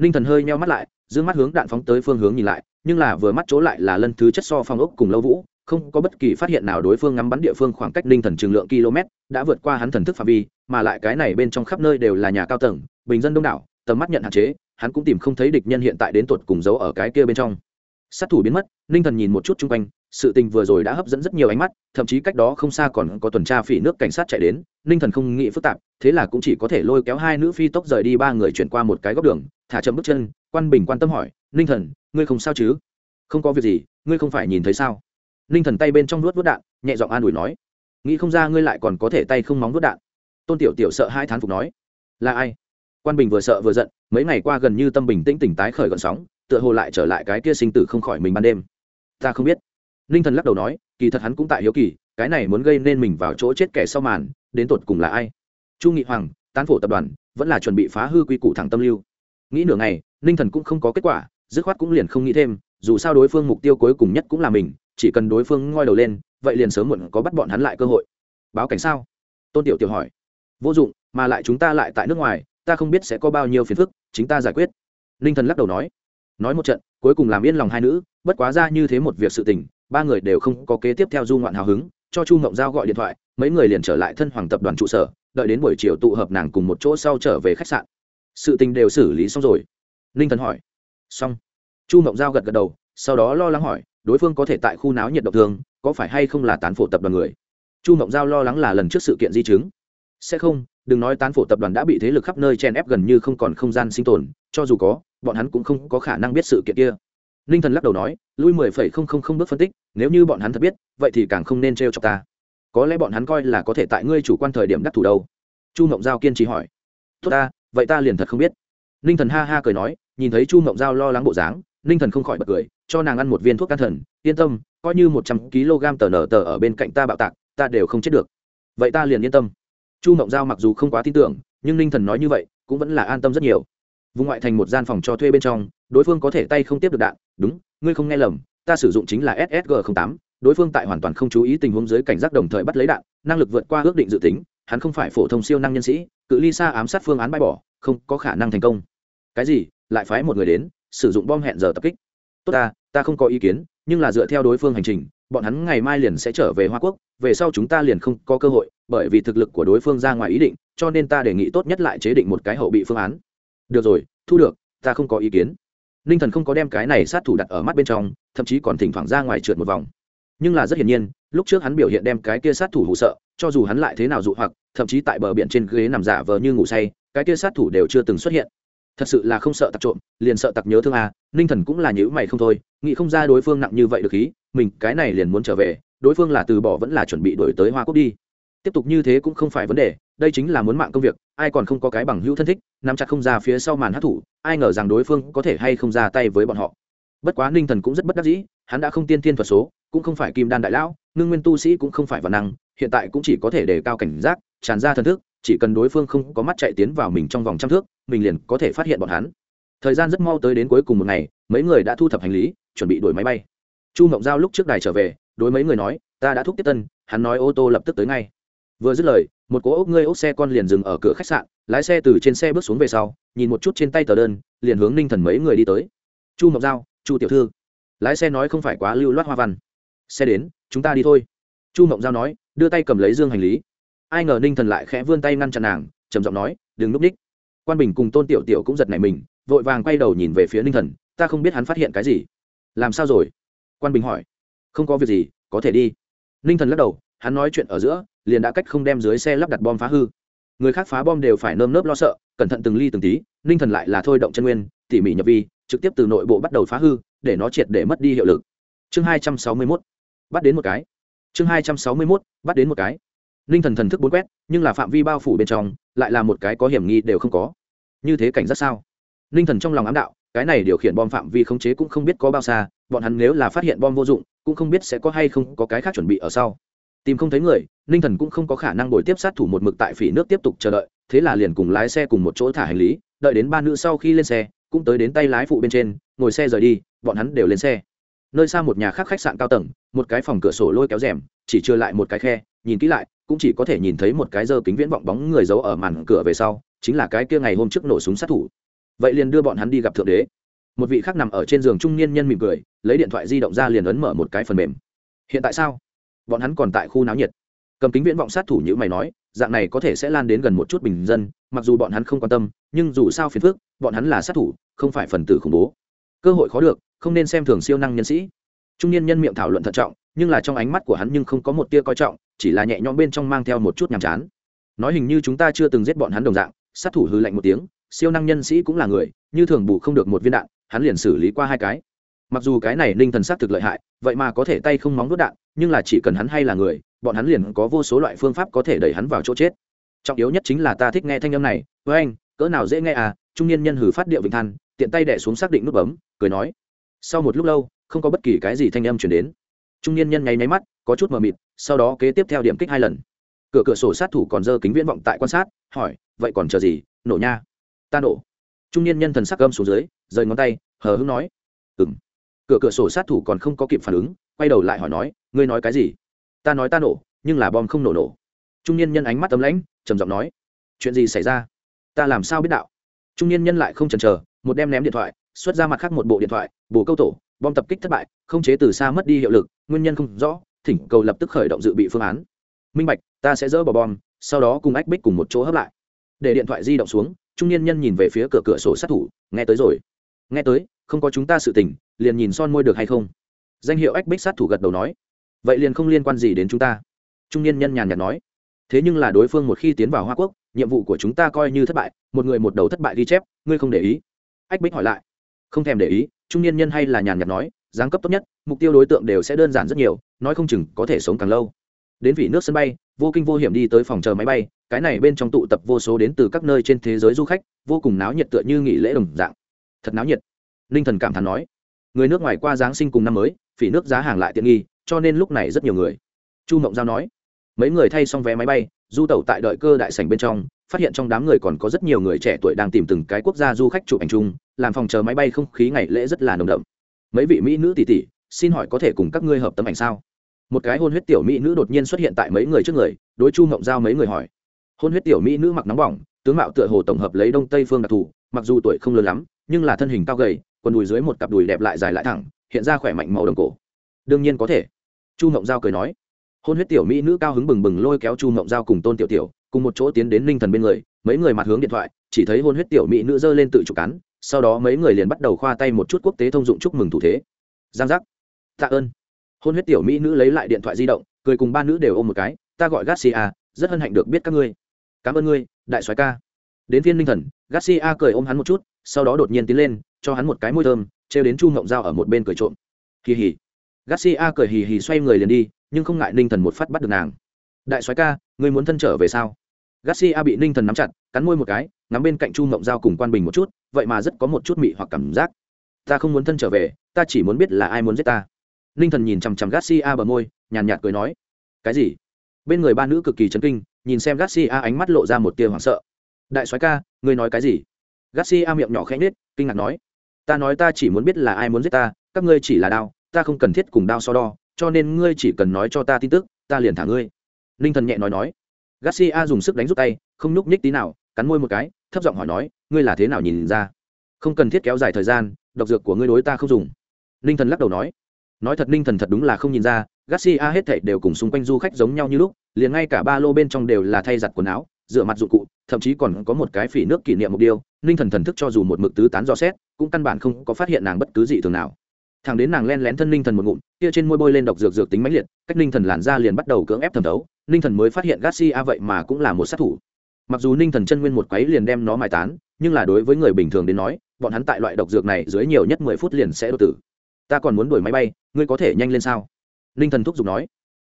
Ninh thần hơi meo mắt lại giữ mắt hướng đạn phóng tới phương hướng nhìn lại, nhưng là vừa mắt chỗ lại là lân thứ chất so phong ốc cùng lâu vũ, không có bất kỳ phát hiện nào đối phương ngắm bắn địa phương khoảng cách ninh thần trường lượng km, đã vượt qua hắn thần thức phạm vi, mà lại cái này bên trong khắp nơi đều là nhà cao tầng, bình dân đông đảo, tầm mắt nhận hạn chế, hắn cũng tìm không thấy địch nhân hiện tại đến tuột cùng giấu ở cái kia bên trong sát thủ biến mất, ninh thần nhìn một chút chung quanh, sự tình vừa rồi đã hấp dẫn rất nhiều ánh mắt, thậm chí cách đó không xa còn có tuần tra phỉ nước cảnh sát chạy đến, ninh thần không nghĩ phức tạp, thế là cũng chỉ có thể lôi kéo hai nữ phi tốc rời đi, ba người chuyển qua một cái góc đường, thả chậm bước chân, quan bình quan tâm hỏi, ninh thần, ngươi không sao chứ? Không có việc gì, ngươi không phải nhìn thấy sao? Ninh thần tay bên trong nuốt vớt đạn, nhẹ giọng an ủi nói, nghĩ không ra ngươi lại còn có thể tay không móng vớt đạn. Tôn tiểu tiểu sợ hai thán phục nói, là ai? Quan bình vừa sợ vừa giận, mấy ngày qua gần như tâm bình tĩnh tỉnh tái khởi gọn sóng tựa hồ lại trở lại cái kia sinh tử không khỏi mình ban đêm. Ta không biết. Ninh thần lắc đầu nói, kỳ thật hắn cũng tại hiếu kỳ, cái này muốn gây nên mình vào chỗ chết kẻ sau màn, đến tột cùng là ai? Chu nghị hoàng, tán phổ tập đoàn, vẫn là chuẩn bị phá hư quy củ thẳng tâm lưu. Nghĩ nửa ngày, ninh thần cũng không có kết quả, dứt khoát cũng liền không nghĩ thêm, dù sao đối phương mục tiêu cuối cùng nhất cũng là mình, chỉ cần đối phương ngoi đầu lên, vậy liền sớm muộn có bắt bọn hắn lại cơ hội. Báo cảnh sao? Tôn tiểu tiểu hỏi. Vô dụng, mà lại chúng ta lại tại nước ngoài, ta không biết sẽ có bao nhiêu phiền phức, chính ta giải quyết. Ninh thần lắc đầu nói nói một trận, cuối cùng làm yên lòng hai nữ, bất quá ra như thế một việc sự tình, ba người đều không có kế tiếp theo du ngoạn hào hứng, cho chu ngộng giao gọi điện thoại, mấy người liền trở lại thân hoàng tập đoàn trụ sở, đợi đến buổi chiều tụ hợp nàng cùng một chỗ sau trở về khách sạn. Sự tình đều xử lý xong rồi. Ninh thần hỏi. Xong. Chu mộng giao gật gật đầu, sau đó lo lắng hỏi, đối phương có thể tại khu náo nhiệt độc thương, có phải hay không là tán phổ tập đoàn người? Chu mộng giao lo lắng là lần trước sự kiện di chứng. Sẽ không, đừng nói tán phổ tập đoàn đã bị thế lực khắp nơi chen ép gần như không còn không gian sinh tồn, cho dù có bọn hắn cũng không có khả năng biết sự kiện kia. Ninh thần lắc đầu nói, lui mười phẩy không không không bước phân tích, nếu như bọn hắn thật biết, vậy thì càng không nên t r e o chọc ta. Có lẽ bọn hắn coi là có thể tại ngươi chủ quan thời điểm đắc thủ đâu. Chu mộng giao kiên trì hỏi. Tốt ta, vậy ta liền thật không biết. Ninh thần ha ha cười nói, nhìn thấy chu mộng giao lo lắng bộ dáng ninh thần không khỏi bật cười, cho nàng ăn một viên thuốc can thần, yên tâm, coi như một trăm kg tờ nở tờ ở bên cạnh ta bạo tạc, ta đều không chết được. Vậy ta liền yên tâm. Chu mộng giao mặc dù không quá tin tưởng, nhưng ninh thần nói như vậy, cũng vẫn là an tâm rất nhiều vùng ngoại thành một gian phòng cho thuê bên trong, đối phương có thể tay không tiếp được đạn. Đúng, ngươi không nghe lầm, ta sử dụng chính là ssg tám. Đối phương tại hoàn toàn không chú ý tình huống dưới cảnh giác đồng thời bắt lấy đạn, năng lực vượt qua ước định dự tính, hắn không phải phổ thông siêu năng nhân sĩ, cự ly xa ám sát phương án bãi bỏ, không có khả năng thành công. Cái gì? Lại phái một người đến, sử dụng bom hẹn giờ tập kích. Tốt ta ta không có ý kiến, nhưng là dựa theo đối phương hành trình, bọn hắn ngày mai liền sẽ trở về hoa quốc, về sau chúng ta liền không có cơ hội, bởi vì thực lực của đối phương ra ngoài ý định, cho nên ta đề nghị tốt nhất lại chế định một cái hậu bị phương án được rồi, thu được, ta không có ý kiến. Ninh thần không có đem cái này sát thủ đặt ở mắt bên trong, thậm chí còn thỉnh thoảng ra ngoài trượt một vòng. Nhưng là rất hiển nhiên, lúc trước hắn biểu hiện đem cái kia sát thủ hụ sợ, cho dù hắn lại thế nào dụ hoặc, thậm chí tại bờ biển trên ghế nằm giả vờ như ngủ say, cái kia sát thủ đều chưa từng xuất hiện. Thật sự là không sợ tặc trộm, liền sợ tặc nhớ thương à ninh thần cũng là nhữ mày không thôi, nghĩ không ra đối phương nặng như vậy được khí mình cái này liền muốn trở về, đối phương là từ bỏ vẫn là chuẩn bị đổi tới hoa quốc đi. Tiếp tục như thế cũng không phải vấn đề đây chính là muốn mạng công việc, ai còn không có cái bằng hữu thân thích, nắm chặt không ra phía sau màn hát thủ, ai ngờ rằng đối phương có thể hay không ra tay với bọn họ. Bất quá ninh thần cũng rất bất đắc dĩ, hắn đã không tiên thiên thuật số, cũng không phải kim đan đại lão, ngưng nguyên tu sĩ cũng không phải văn năng, hiện tại cũng chỉ có thể đề cao cảnh giác, tràn ra thần thức, chỉ cần đối phương không có mắt chạy tiến vào mình trong vòng trăm thước, mình liền có thể phát hiện bọn hắn. Thời gian rất mau tới đến cuối cùng một ngày, mấy người đã thu thập hành lý, chuẩn bị đuổi máy bay. Chu mộng giao lúc trước đài trở về, đối mấy người nói, ta đã thúc tiếp tân, hắn nói ô tô lập tức tới ngay. Vừa dứt lời một cỗ ốc ngươi ốc xe con liền dừng ở cửa khách sạn, lái xe từ trên xe bước xuống về sau, nhìn một chút trên tay tờ đơn, liền hướng ninh thần mấy người đi tới. Chu ngọc giao, chu tiểu thư. Lái xe nói không phải quá lưu loát hoa văn. Xe đến, chúng ta đi thôi. Chu ngọc giao nói, đưa tay cầm lấy dương hành lý. Ai ngờ ninh thần lại khẽ vươn tay ngăn chặn nàng, trầm giọng nói, đừng núp ních. Quan bình cùng tôn tiểu tiểu cũng giật nảy mình, vội vàng quay đầu nhìn về phía ninh thần, ta không biết hắn phát hiện cái gì. Làm sao rồi? Quan bình hỏi. Không có việc gì, có thể đi. Ninh thần lắc đầu hắn nói chuyện ở giữa, liền đã cách không đem dưới xe lắp đặt bom phá hư. Người khác phá bom đều phải nơm nớp lo sợ, cẩn thận từng ly từng tí, ninh thần lại là thôi động chân nguyên, tỉ mỉ nhập vi, trực tiếp từ nội bộ bắt đầu phá hư, để nó triệt để mất đi hiệu lực. Chương hai trăm sáu mươi mốt, bắt đến một cái. Chương hai trăm sáu mươi mốt, bắt đến một cái. Ninh thần thần thức bốn quét, nhưng là phạm vi bao phủ bên trong, lại là một cái có hiểm nghi đều không có. Như thế cảnh giác sao? Ninh thần trong lòng ám đạo, cái này điều khiển bom phạm vi khống chế cũng không biết có bao xa, bọn hắn nếu là phát hiện bom vô dụng, cũng không biết sẽ có hay không có cái khác chuẩn bị ở sau tìm không thấy người, ninh thần cũng không có khả năng bồi tiếp sát thủ một mực tại phỉ nước tiếp tục chờ đợi, thế là liền cùng lái xe cùng một chỗ thả hành lý, đợi đến ba nữ sau khi lên xe, cũng tới đến tay lái phụ bên trên, ngồi xe rời đi, bọn hắn đều lên xe. Nơi xa một nhà khác khách sạn cao tầng, một cái phòng cửa sổ lôi kéo rèm, chỉ chưa lại một cái khe, nhìn kỹ lại, cũng chỉ có thể nhìn thấy một cái dơ kính viễn vọng bóng người giấu ở màn cửa về sau, chính là cái kia ngày hôm trước nổ súng sát thủ. Vậy liền đưa bọn hắn đi gặp thượng đế. Một vị khác nằm ở trên giường trung niên nhân mỉm cười, lấy điện thoại di động ra liền ấn mở một cái phần mềm. Hiện tại sao? Bọn hắn còn tại khu náo nhiệt. Cầm kính viễn vọng sát thủ như mày nói, dạng này có thể sẽ lan đến gần một chút bình dân, mặc dù bọn hắn không quan tâm, nhưng dù sao phiền phước bọn hắn là sát thủ, không phải phần tử khủng bố. Cơ hội khó được, không nên xem thường siêu năng nhân sĩ. Trung niên nhân miệng thảo luận thận trọng, nhưng là trong ánh mắt của hắn nhưng không có một tia coi trọng, chỉ là nhẹ nhõm bên trong mang theo một chút nhàm chán. Nói hình như chúng ta chưa từng giết bọn hắn đồng dạng, sát thủ hư lạnh một tiếng, siêu năng nhân sĩ cũng là người, như thường bù không được một viên đạn, hắn liền xử lý qua hai cái. Mặc dù cái này ninh thần sát thực lợi hại, vậy mà có thể tay không móng đốt đạn nhưng là chỉ cần hắn hay là người, bọn hắn liền có vô số loại phương pháp có thể đẩy hắn vào chỗ chết. Trọng yếu nhất chính là ta thích nghe thanh âm này với anh, cỡ nào dễ nghe à? Trung niên nhân hử phát điệu vịnh than, tiện tay đẻ xuống xác định nút bấm, cười nói. Sau một lúc lâu, không có bất kỳ cái gì thanh âm chuyển đến. Trung niên nhân nháy máy mắt, có chút mờ mịt, sau đó kế tiếp theo điểm kích hai lần. Cửa cửa sổ sát thủ còn dơ kính viễn vọng tại quan sát, hỏi, vậy còn chờ gì? Nổ nha. Ta nổ. Trung niên nhân thần sắc gâm xuống dưới, rời ngón tay, hờ hưng nói. Ừng cửa cửa sổ sát thủ còn không có kịp phản ứng quay đầu lại hỏi nói, ngươi nói cái gì? Ta nói ta nổ, nhưng là bom không nổ nổ. Trung niên nhân ánh mắt tấm lãnh, trầm giọng nói, chuyện gì xảy ra? Ta làm sao biết đạo? Trung niên nhân lại không chần chờ, một đem ném điện thoại, xuất ra mặt khác một bộ điện thoại, bổ câu tổ, bom tập kích thất bại, không chế từ xa mất đi hiệu lực, nguyên nhân không rõ, thỉnh cầu lập tức khởi động dự bị phương án. Minh bạch, ta sẽ dỡ bỏ bom, sau đó cùng ách bích cùng một chỗ hấp lại. Để điện thoại di động xuống, trung niên nhân nhìn về phía cửa cửa sổ sát thủ, nghe tới rồi. Nghe tới, không có chúng ta sự tình, liền nhìn son môi được hay không? Danh hiệu ách bích sát thủ gật đầu nói, vậy liền không liên quan gì đến chúng ta. Trung niên nhân nhàn nhạt nói, thế nhưng là đối phương một khi tiến vào hoa quốc, nhiệm vụ của chúng ta coi như thất bại, một người một đầu thất bại ghi chép, ngươi không để ý. Ách bích hỏi lại, không thèm để ý. Trung niên nhân hay là nhàn nhạt nói, giáng cấp tốt nhất, mục tiêu đối tượng đều sẽ đơn giản rất nhiều, nói không chừng có thể sống càng lâu. Đến vị nước sân bay, vô kinh vô hiểm đi tới phòng chờ máy bay, cái này bên trong tụ tập vô số đến từ các nơi trên thế giới du khách, vô cùng náo nhiệt tựa như nghỉ lễ đồng dạng. Thật náo nhiệt. Ninh thần cảm thán nói người nước ngoài qua giáng sinh cùng năm mới, phỉ nước giá hàng lại tiện nghi, cho nên lúc này rất nhiều người. Chu mộng giao nói, mấy người thay xong vé máy bay, du tẩu tại đợi cơ đại sảnh bên trong, phát hiện trong đám người còn có rất nhiều người trẻ tuổi đang tìm từng cái quốc gia du khách chụp ảnh chung, làm phòng chờ máy bay không khí ngày lễ rất là nồng đậm. Mấy vị mỹ nữ tỷ tỷ xin hỏi có thể cùng các ngươi hợp tấm ảnh sao? Một cái hôn huyết tiểu mỹ nữ đột nhiên xuất hiện tại mấy người trước người, đối chu mộng giao mấy người hỏi. Hôn huyết tiểu mỹ nữ mặc nóng bỏng, tướng mạo tựa hồ tổng hợp lấy đông tây phương đặc thù, mặc dù tuổi không lớn lắm, nhưng là thân hình cao gầy còn đùi dưới một cặp đùi đẹp lại dài lại thẳng, hiện ra khỏe mạnh màu đồng cổ. Đương nhiên có thể. Chu mộng giao cười nói. Hôn huyết tiểu mỹ nữ cao hứng bừng bừng lôi kéo chu mộng giao cùng tôn tiểu tiểu, cùng một chỗ tiến đến ninh thần bên người, mấy người mặt hướng điện thoại, chỉ thấy hôn huyết tiểu mỹ nữ giơ lên tự chủ cắn, sau đó mấy người liền bắt đầu khoa tay một chút quốc tế thông dụng chúc mừng thủ thế. Giang giác. Tạ ơn. Hôn huyết tiểu mỹ nữ lấy lại điện thoại di động, cười cùng ba nữ đều ôm một cái, ta gọi garcia, rất hân hạnh được biết các ngươi. Cảm ơn ngươi, đại soái ca. Đến phiên ninh thần, garcia cười ôm hắn một chút sau đó đột nhiên tiến lên, cho hắn một cái môi thơm, trêu đến chu ngộng dao ở một bên cười trộm. Kỳ hỉ garcia cười hì hì xoay người liền đi, nhưng không ngại ninh thần một phát bắt được nàng. Đại soái ca, ngươi muốn thân trở về sao? Garcia bị ninh thần nắm chặt, cắn môi một cái nắm bên cạnh chu ngộng dao cùng quan bình một chút, vậy mà rất có một chút mị hoặc cảm giác. Ta không muốn thân trở về, ta chỉ muốn biết là ai muốn giết ta. Ninh thần nhìn chằm chằm garcia bờ môi, nhàn nhạt cười nói. Cái gì? Bên người ba nữ cực kỳ chấn kinh, nhìn xem garcia ánh mắt lộ ra một tia hoảng sợ. Đại soái ca, ngươi nói cái gì? Garcia miệng nhỏ khẽ nhếch, kinh ngạc nói, ta nói ta chỉ muốn biết là ai muốn giết ta, các ngươi chỉ là đao, ta không cần thiết cùng đao so đo, cho nên ngươi chỉ cần nói cho ta tin tức, ta liền thả ngươi. Ninh thần nhẹ nói nói. Garcia dùng sức đánh rút tay, không nhúc nhích tí nào, cắn môi một cái, thấp giọng hỏi nói, ngươi là thế nào nhìn ra? Không cần thiết kéo dài thời gian, độc dược của ngươi đối ta không dùng. Ninh thần lắc đầu nói. Nói thật ninh thần thật đúng là không nhìn ra, garcia hết thảy đều cùng xung quanh du khách giống nhau như lúc, liền ngay cả ba lô bên trong đều là thay giặt quần áo rửa mặt dụng cụ, thậm chí còn có một cái phỉ nước kỷ niệm mục tiêu, ninh thần thần thức cho dù một mực tứ tán dò xét, cũng căn bản không có phát hiện nàng bất cứ gì thường nào. Thằng đến nàng len lén thân ninh thần một ngụm, kia trên môi bôi lên độc dược dược tính mãnh liệt, cách ninh thần làn ra liền bắt đầu cưỡng ép thẩm thấu, ninh thần mới phát hiện garcia vậy mà cũng là một sát thủ. Mặc dù ninh thần chân nguyên một quấy liền đem nó mai tán, nhưng là đối với người bình thường đến nói, bọn hắn tại loại độc dược này dưới nhiều nhất mười phút liền sẽ đột tử. Ta còn muốn đuổi máy bay, ngươi có thể nhanh lên sao? Ninh thần thúc giục nói.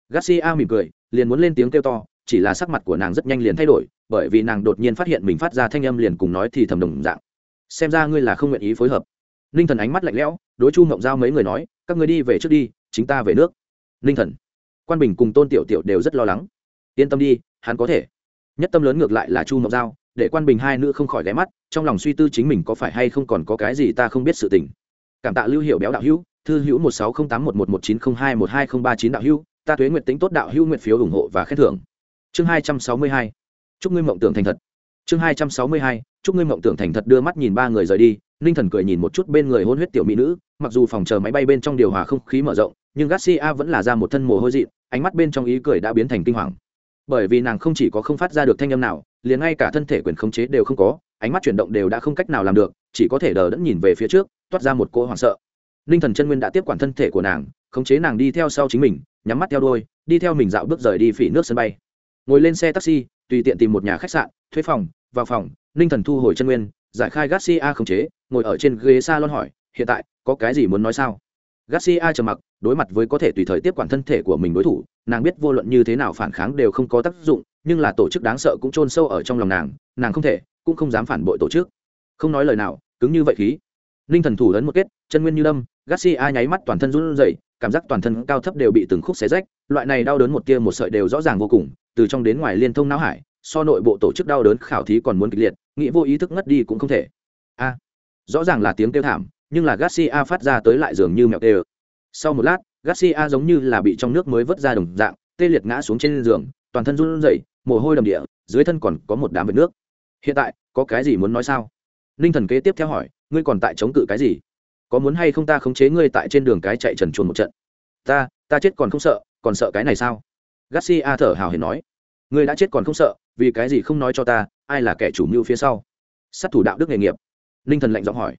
Garcia mỉm cười, liền muốn lên tiếng kêu to chỉ là sắc mặt của nàng rất nhanh liền thay đổi, bởi vì nàng đột nhiên phát hiện mình phát ra thanh âm liền cùng nói thì thầm đồng dạng. Xem ra ngươi là không nguyện ý phối hợp. Ninh thần ánh mắt lạnh lẽo, đối chu mộng giao mấy người nói, các người đi về trước đi, chính ta về nước. Ninh thần, quan bình cùng tôn tiểu tiểu đều rất lo lắng. Yên tâm đi, hắn có thể. Nhất tâm lớn ngược lại là chu mộng giao, để quan bình hai nữ không khỏi ghé mắt, trong lòng suy tư chính mình có phải hay không còn có cái gì ta không biết sự tình. Cảm tạ lưu hiệu béo đạo hữu, thư hữu một sáu không tám một một một chín không hai một hai không ba chín đạo hữu, ta thuế nguyện tính tốt đạo hữu nguyện phiếu ủng hộ và khen thưởng chương hai trăm sáu mươi hai. Chúc ngươi mộng tưởng thành thật. Chương hai trăm sáu mươi hai. Chúc ngươi mộng tưởng thành thật đưa mắt nhìn ba người rời đi. Ninh thần cười nhìn một chút bên người hôn huyết tiểu mỹ nữ, mặc dù phòng chờ máy bay bên trong điều hòa không khí mở rộng, nhưng garcia vẫn là ra một thân mồ hôi dị ánh mắt bên trong ý cười đã biến thành kinh hoàng. Bởi vì nàng không chỉ có không phát ra được thanh âm nào, liền ngay cả thân thể quyền khống chế đều không có, ánh mắt chuyển động đều đã không cách nào làm được, chỉ có thể đờ đẫn nhìn về phía trước, toát ra một cỗ hoảng sợ. Ninh thần chân nguyên đã tiếp quản thân thể của nàng, khống chế nàng đi theo sau chính mình, nhắm mắt theo đôi, đi theo mình dạo bước rời đi phỉ nước sân bay ngồi lên xe taxi, tùy tiện tìm một nhà khách sạn, thuê phòng, vào phòng, ninh thần thu hồi chân nguyên, giải khai garcia khống chế, ngồi ở trên ghế s a lon hỏi, hiện tại, có cái gì muốn nói sao? Garcia trầm mặc, đối mặt với có thể tùy thời tiếp quản thân thể của mình đối thủ, nàng biết vô luận như thế nào phản kháng đều không có tác dụng, nhưng là tổ chức đáng sợ cũng chôn sâu ở trong lòng nàng nàng không thể, cũng không dám phản bội tổ chức. Không nói lời nào, cứng như vậy khí. Ninh thần thủ lớn một kết, chân nguyên như đâm garcia nháy mắt toàn thân run rẩy, cảm giác toàn thân cao thấp đều bị từng khúc xé rách, loại này đau đớn một tia một sợi đều rõ ràng vô cùng, từ trong đến ngoài liên thông não hải, so nội bộ tổ chức đau đớn khảo thí còn muốn kịch liệt, nghĩ vô ý thức ngất đi cũng không thể. A, rõ ràng là tiếng kêu thảm, nhưng là garcia phát ra tới lại dường như mèo kêu. sau một lát, garcia giống như là bị trong nước mới vớt ra đồng dạng, tê liệt ngã xuống trên giường, toàn thân run rẩy, mồ hôi đầm địa, dưới thân còn có một đám vệt nước. Hiện tại, có cái gì muốn nói sao? Ninh thần kế tiếp theo hỏi, ngươi còn tại chống cự cái gì? Có muốn hay không ta khống chế ngươi tại trên đường cái chạy trần chuồn một trận? Ta ta chết còn không sợ, còn sợ cái này sao? Garcia thở hào hiền nói. Ngươi đã chết còn không sợ, vì cái gì không nói cho ta, ai là kẻ chủ mưu phía sau? Sát thủ đạo đức nghề nghiệp. Ninh thần lạnh giọng hỏi.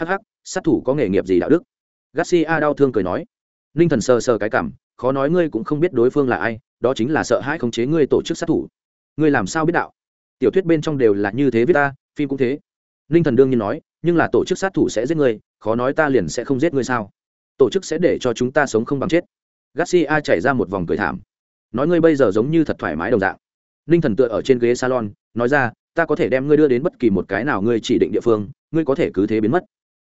Hh sát thủ có nghề nghiệp gì đạo đức? Garcia đau thương cười nói. Ninh thần sờ sờ cái cảm, khó nói ngươi cũng không biết đối phương là ai, đó chính là sợ hãi khống chế ngươi tổ chức sát thủ. Ngươi làm sao biết đạo? Tiểu thuyết bên trong đều là như thế viết ta, phim cũng thế. Ninh thần đương nhiên nói nhưng là tổ chức sát thủ sẽ giết ngươi, khó nói ta liền sẽ không giết ngươi sao? Tổ chức sẽ để cho chúng ta sống không bằng chết. Garcia chảy ra một vòng cười thảm. Nói ngươi bây giờ giống như thật thoải mái đồng dạng. Ninh thần tựa ở trên ghế salon, nói ra, ta có thể đem ngươi đưa đến bất kỳ một cái nào ngươi chỉ định địa phương, ngươi có thể cứ thế biến mất.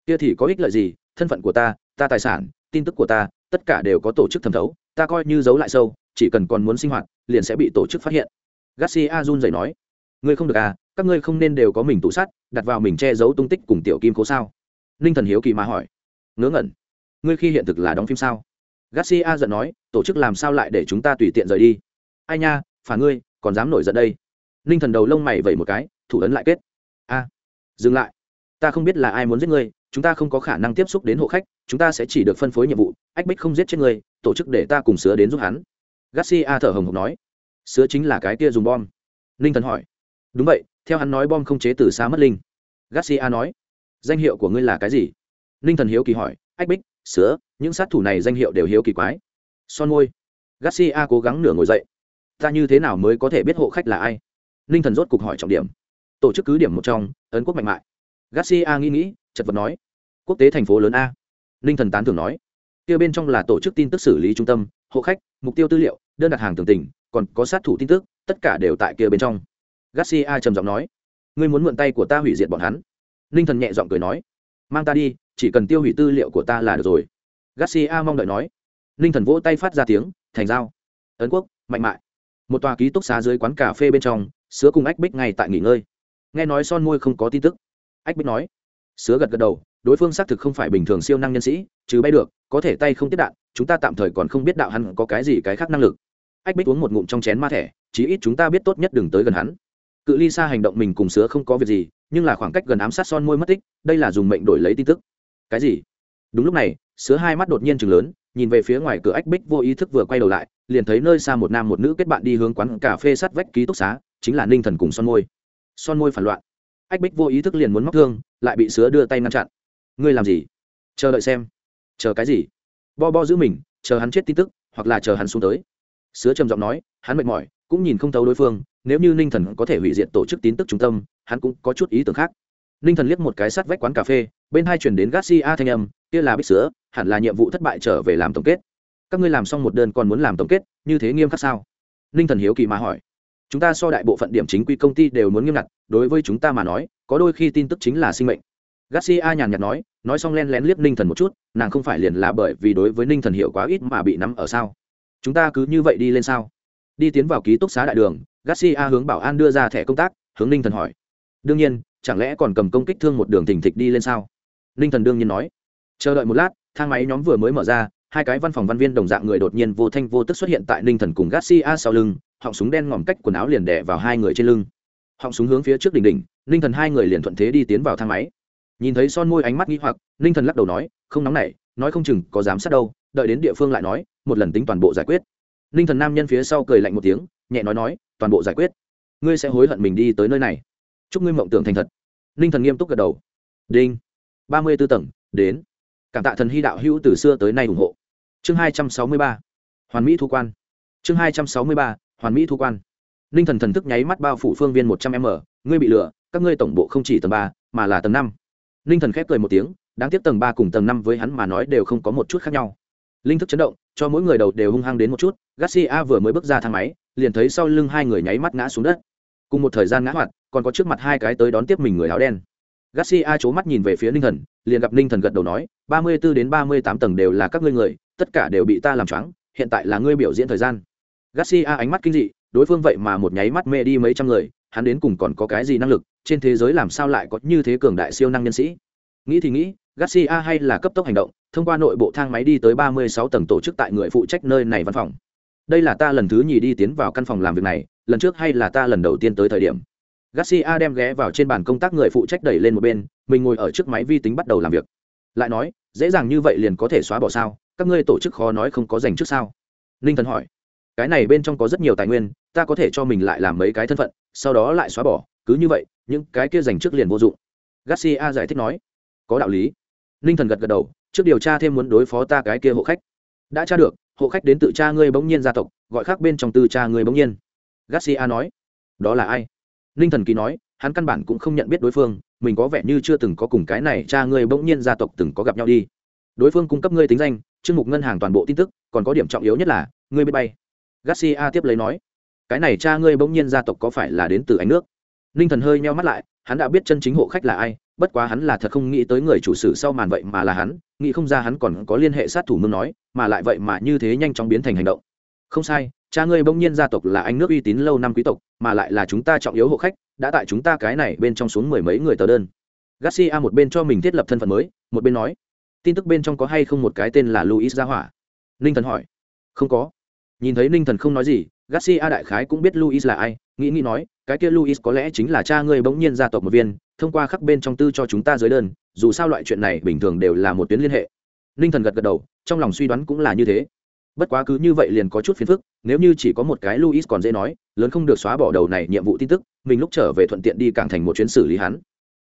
Kia thì có ích lợi gì? Thân phận của ta ta tài sản, tin tức của ta, tất cả đều có tổ chức thẩm thấu, ta coi như giấu lại sâu, chỉ cần còn muốn sinh hoạt, liền sẽ bị tổ chức phát hiện. Garcia run rẩy nói, ngươi không được à các ngươi không nên đều có mình tủ sắt, đặt vào mình che giấu tung tích cùng tiểu kim cố sao? Ninh thần hiếu kỳ mà hỏi. Ngớ ngẩn. Ngươi khi hiện thực là đóng phim sao? Garcia giận nói, tổ chức làm sao lại để chúng ta tùy tiện rời đi? Ai nha phản ngươi, còn dám nổi giận đây. Ninh thần đầu lông mày vẩy một cái, thủ ấn lại kết. A, dừng lại. Ta không biết là ai muốn giết ngươi, chúng ta không có khả năng tiếp xúc đến hộ khách, chúng ta sẽ chỉ được phân phối nhiệm vụ, ách bích không giết chết ngươi, tổ chức để ta cùng sứa đến giúp hắn. Garcia thở hồng hộc nói. Sứa chính là cái kia dùng bom. Ninh thần hỏi. Đúng vậy theo hắn nói bom không chế từ xa mất linh. Garcia nói, danh hiệu của ngươi là cái gì? Ninh thần hiếu kỳ hỏi, ách bích sứa những sát thủ này danh hiệu đều hiếu kỳ quái. Son môi. Garcia cố gắng nửa ngồi dậy. Ta như thế nào mới có thể biết hộ khách là ai? Ninh thần rốt cục hỏi trọng điểm. Tổ chức cứ điểm một trong, ấn quốc mạnh mại. Garcia nghĩ nghĩ, chật vật nói, quốc tế thành phố lớn a. Ninh thần tán thường nói, kia bên trong là tổ chức tin tức xử lý trung tâm, hộ khách, mục tiêu tư liệu, đơn đặt hàng tường tình, còn có sát thủ tin tức, tất cả đều tại kia bên trong garcia trầm giọng nói, ngươi muốn mượn tay của ta hủy diệt bọn hắn? Ninh thần nhẹ giọng cười nói, mang ta đi, chỉ cần tiêu hủy tư liệu của ta là được rồi. Garcia mong đợi nói. Ninh thần vỗ tay phát ra tiếng, thành dao ấn quốc, mạnh mại một tòa ký túc xá dưới quán cà phê bên trong, sứa cùng ách bích ngay tại nghỉ ngơi. Nghe nói son môi không có tin tức. Ách bích nói. Sứa gật gật đầu, đối phương xác thực không phải bình thường siêu năng nhân sĩ chứ bay được, có thể tay không tiếp đạn, chúng ta tạm thời còn không biết đạo hắn có cái gì cái khác năng lực. Ách bích uống một ngụm trong chén ma thẻ, chí ít chúng ta biết tốt nhất đừng tới gần hắn cự ly xa hành động mình cùng sứa không có việc gì, nhưng là khoảng cách gần ám sát son môi mất tích, đây là dùng mệnh đổi lấy tin tức. Cái gì? Đúng lúc này, sứa hai mắt đột nhiên chừng lớn, nhìn về phía ngoài cửa ách bích vô ý thức vừa quay đầu lại, liền thấy nơi xa một nam một nữ kết bạn đi hướng quán cà phê sát vách ký túc xá, chính là ninh thần cùng son môi. Son môi phản loạn. Ách bích vô ý thức liền muốn móc thương, lại bị sứa đưa tay ngăn chặn. Ngươi làm gì? Chờ đợi xem. Chờ cái gì? Bo bo giữ mình, chờ hắn chết tin tức, hoặc là chờ hắn xuống tới. Sứa trầm giọng nói, hắn mệt mỏi, cũng nhìn không thấu đối phương nếu như ninh thần có thể hủy diệt tổ chức tín tức trung tâm, hắn cũng có chút ý tưởng khác. Ninh thần liếc một cái sắt vách quán cà phê, bên hai chuyển đến garcia thanh âm, kia là bích sữa, hẳn là nhiệm vụ thất bại trở về làm tổng kết. Các ngươi làm xong một đơn còn muốn làm tổng kết, như thế nghiêm khắc sao? Ninh thần hiếu kỳ mà hỏi. Chúng ta so đại bộ phận điểm chính quy công ty đều muốn nghiêm ngặt, đối với chúng ta mà nói, có đôi khi tin tức chính là sinh mệnh. Garcia nhàn nhạt nói nói xong len lén liếc ninh thần một chút, nàng không phải liền là bởi vì đối với ninh thần hiệu quá ít mà bị nắm ở sao? Chúng ta cứ như vậy đi lên sao? Đi tiến vào ký túc xá đại đường garcia hướng bảo an đưa ra thẻ công tác, hướng ninh thần hỏi. Đương nhiên, chẳng lẽ còn cầm công kích thương một đường thình thịch đi lên sao? Ninh thần đương nhiên nói. Chờ đợi một lát, thang máy nhóm vừa mới mở ra, hai cái văn phòng văn viên đồng dạng người đột nhiên vô thanh vô tức xuất hiện tại ninh thần cùng garcia sau lưng, họng súng đen ngòm cách quần áo liền đẻ vào hai người trên lưng. Họng súng hướng phía trước đỉnh đỉnh, ninh thần hai người liền thuận thế đi tiến vào thang máy. Nhìn thấy son môi ánh mắt nghĩ hoặc, ninh thần lắc đầu nói, không nóng nảy, nói không chừng có dám sát đâu, đợi đến địa phương lại nói, một lần tính toàn bộ giải quyết. Ninh thần nam nhân phía sau cười lạnh một tiếng nhẹ nói nói, toàn bộ giải quyết. Ngươi sẽ hối hận mình đi tới nơi này. Chúc ngươi mộng tưởng thành thật. Ninh thần nghiêm túc gật đầu. Đinh. Ba mươi b ố tầng, đến. Cảm tạ thần hy đạo hữu từ xưa tới nay ủng hộ. Chương hai trăm sáu mươi ba. Hoàn mỹ thu quan. Chương hai trăm sáu mươi ba, hoàn mỹ thu quan. Ninh thần thần thức nháy mắt bao phủ phương viên một trăm m. Ngươi bị lừa, các ngươi tổng bộ không chỉ tầng ba, mà là tầng năm. Ninh thần khép cười một tiếng, đáng tiếc tầng ba cùng tầng năm với hắn mà nói đều không có một chút khác nhau linh thức chấn động, cho mỗi người đầu đều hung hăng đến một chút, garcia vừa mới bước ra thang máy, liền thấy sau lưng hai người nháy mắt ngã xuống đất. Cùng một thời gian ngã hoạt, còn có trước mặt hai cái tới đón tiếp mình người áo đen. Garcia c mắt nhìn về phía ninh thần, liền gặp ninh thần gật đầu nói, ba mươi b ố đến ba mươi tám tầng đều là các ngươi người, tất cả đều bị ta làm choáng, hiện tại là ngươi biểu diễn thời gian. Garcia ánh mắt kinh dị, đối phương vậy mà một nháy mắt mê đi mấy trăm người, hắn đến cùng còn có cái gì năng lực, trên thế giới làm sao lại có như thế cường đại siêu năng nhân sĩ? Nghĩ thì nghĩ garcia hay là cấp tốc hành động, thông qua nội bộ thang máy đi tới ba mươi sáu tầng tổ chức tại người phụ trách nơi này văn phòng. Đây là ta lần thứ nhì đi tiến vào căn phòng làm việc này, lần trước hay là ta lần đầu tiên tới thời điểm. Garcia đem ghé vào trên bàn công tác người phụ trách đẩy lên một bên, mình ngồi ở trước máy vi tính bắt đầu làm việc. Lại nói, dễ dàng như vậy liền có thể xóa bỏ sao? Các ngươi tổ chức khó nói không có dành trước sao? Ninh thần hỏi. Cái này bên trong có rất nhiều tài nguyên, ta có thể cho mình lại làm mấy cái thân phận, sau đó lại xóa bỏ. Cứ như vậy, những cái kia dành trước liền vô dụng. Garcia giải thích nói. Có đạo lý ninh thần gật gật đầu, trước điều tra thêm muốn đối phó ta cái kia hộ khách. Đã tra được, hộ khách đến tự cha ngươi bỗng nhiên gia tộc, gọi khác bên trong tư cha ngươi bỗng nhiên. Garcia nói. Đó là ai? Ninh thần kỳ nói, hắn căn bản cũng không nhận biết đối phương, mình có vẻ như chưa từng có cùng cái này cha ngươi bỗng nhiên gia tộc từng có gặp nhau đi. Đối phương cung cấp ngươi tính danh, chương mục ngân hàng toàn bộ tin tức, còn có điểm trọng yếu nhất là, ngươi biết bay. Garcia tiếp lấy nói. Cái này cha ngươi bỗng nhiên gia tộc có phải là đến từ ánh nước? Ninh thần hơi meo mắt lại, hắn đã biết chân chính hộ khách là ai bất quá hắn là thật không nghĩ tới người chủ sử sau màn vậy mà là hắn, nghĩ không ra hắn còn có liên hệ sát thủ mương nói, mà lại vậy mà như thế nhanh chóng biến thành hành động. Không sai, cha ngươi bỗng nhiên gia tộc là anh nước uy tín lâu năm quý tộc, mà lại là chúng ta trọng yếu hộ khách, đã tại chúng ta cái này bên trong xuống mười mấy người tờ đơn. Garcia một bên cho mình thiết lập thân phận mới, một bên nói, tin tức bên trong có hay không một cái tên là luis gia hỏa? Ninh thần hỏi. Không có. Nhìn thấy ninh thần không nói gì, garcia đại khái cũng biết luis là ai, nghĩ nghĩ nói cái kia luis có lẽ chính là cha ngươi bỗng nhiên gia tộc một viên, thông qua khắc bên trong tư cho chúng ta dưới đơn, dù sao loại chuyện này bình thường đều là một tuyến liên hệ. Ninh thần gật gật đầu, trong lòng suy đoán cũng là như thế. Bất quá cứ như vậy liền có chút phiền phức, nếu như chỉ có một cái luis còn dễ nói, lớn không được xóa bỏ đầu này nhiệm vụ tin tức, mình lúc trở về thuận tiện đi cảng thành một chuyến xử lý hắn.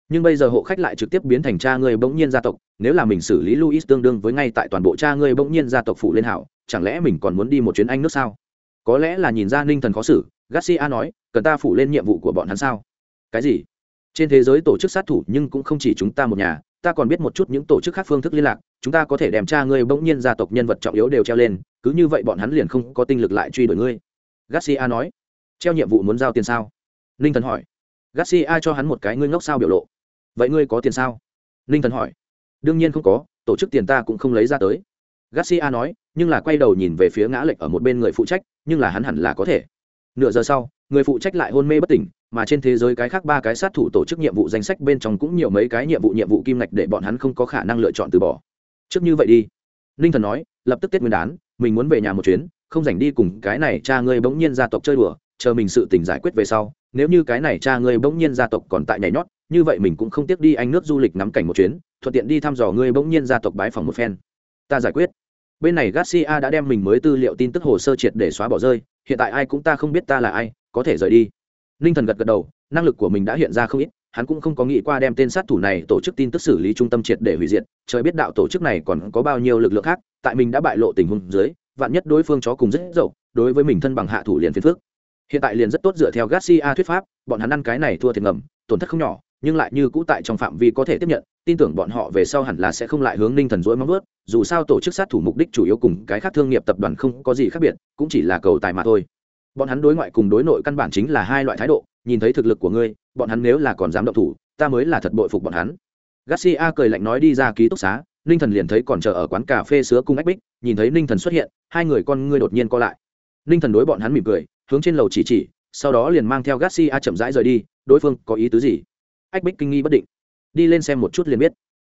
Nhưng bây giờ hộ khách lại trực tiếp biến thành cha ngươi bỗng nhiên gia tộc, nếu là mình xử lý luis tương đương với ngay tại toàn bộ cha ngươi bỗng nhiên gia tộc phụ lên hảo, chẳng lẽ mình còn muốn đi một chuyến anh nước sao? Có lẽ là nhìn ra ninh thần khó xử, garcia nói cần ta phụ lên nhiệm vụ của bọn hắn sao? Cái gì? Trên thế giới tổ chức sát thủ nhưng cũng không chỉ chúng ta một nhà, ta còn biết một chút những tổ chức khác phương thức liên lạc, chúng ta có thể đem cha ngươi bỗng nhiên gia tộc nhân vật trọng yếu đều treo lên, cứ như vậy bọn hắn liền không có tinh lực lại truy đuổi ngươi. Garcia nói. Treo nhiệm vụ muốn giao tiền sao? Ninh thần hỏi. Garcia cho hắn một cái ngươi ngốc sao biểu lộ. Vậy ngươi có tiền sao? Ninh thần hỏi. Đương nhiên không có, tổ chức tiền ta cũng không lấy ra tới. Garcia nói, nhưng là quay đầu nhìn về phía ngã lệch ở một bên người phụ trách, nhưng là hắn hẳn là có thể. Nửa giờ sau người phụ trách lại hôn mê bất tỉnh, mà trên thế giới cái khác ba cái sát thủ tổ chức nhiệm vụ danh sách bên trong cũng nhiều mấy cái nhiệm vụ nhiệm vụ kim ngạch để bọn hắn không có khả năng lựa chọn từ bỏ. Trước như vậy đi. Ninh thần nói, lập tức tết nguyên đán, mình muốn về nhà một chuyến, không dành đi cùng cái này cha ngươi bỗng nhiên gia tộc chơi đùa, chờ mình sự tình giải quyết về sau, nếu như cái này cha ngươi bỗng nhiên gia tộc còn tại nhảy nhót, như vậy mình cũng không tiếc đi anh nước du lịch ngắm cảnh một chuyến, thuận tiện đi thăm dò ngươi bỗng nhiên gia tộc bái phòng một phen. Ta giải quyết. Bên này garcia đã đem mình mới tư liệu tin tức hồ sơ triệt để xóa bỏ rơi, hiện tại ai cũng ta không biết ta là ai có thể rời đi. Ninh thần gật gật đầu, năng lực của mình đã hiện ra không ít, hắn cũng không có nghĩ qua đem tên sát thủ này tổ chức tin tức xử lý trung tâm triệt để hủy diệt, trời biết đạo tổ chức này còn có bao nhiêu lực lượng khác, tại mình đã bại lộ tình huống dưới, vạn nhất đối phương chó cùng rất dậu, đối với mình thân bằng hạ thủ liền phiền phước hiện tại liền rất tốt dựa theo garcia thuyết pháp, bọn hắn ăn cái này thua thiệt ngầm, tổn thất không nhỏ, nhưng lại như cũ tại trong phạm vi có thể tiếp nhận, tin tưởng bọn họ về sau hẳn là sẽ không lại hướng ninh thần dỗi móng ướt dù sao tổ chức sát thủ mục đích chủ yếu cùng cái khác thương nghiệp tập đoàn không có gì khác biệt, cũng chỉ là cầu tài mà thôi bọn hắn đối ngoại cùng đối nội căn bản chính là hai loại thái độ, nhìn thấy thực lực của ngươi, bọn hắn nếu là còn dám động thủ, ta mới là thật bội phục bọn hắn. Garcia cười lạnh nói đi ra ký túc xá, ninh thần liền thấy còn chờ ở quán cà phê sứa cung ách bích, nhìn thấy ninh thần xuất hiện, hai người con ngươi đột nhiên co lại. Ninh thần đối bọn hắn mỉm cười, hướng trên lầu chỉ chỉ, sau đó liền mang theo garcia chậm rãi rời đi, đối phương có ý tứ gì? Ách bích kinh nghi bất định. Đi lên xem một chút liền biết.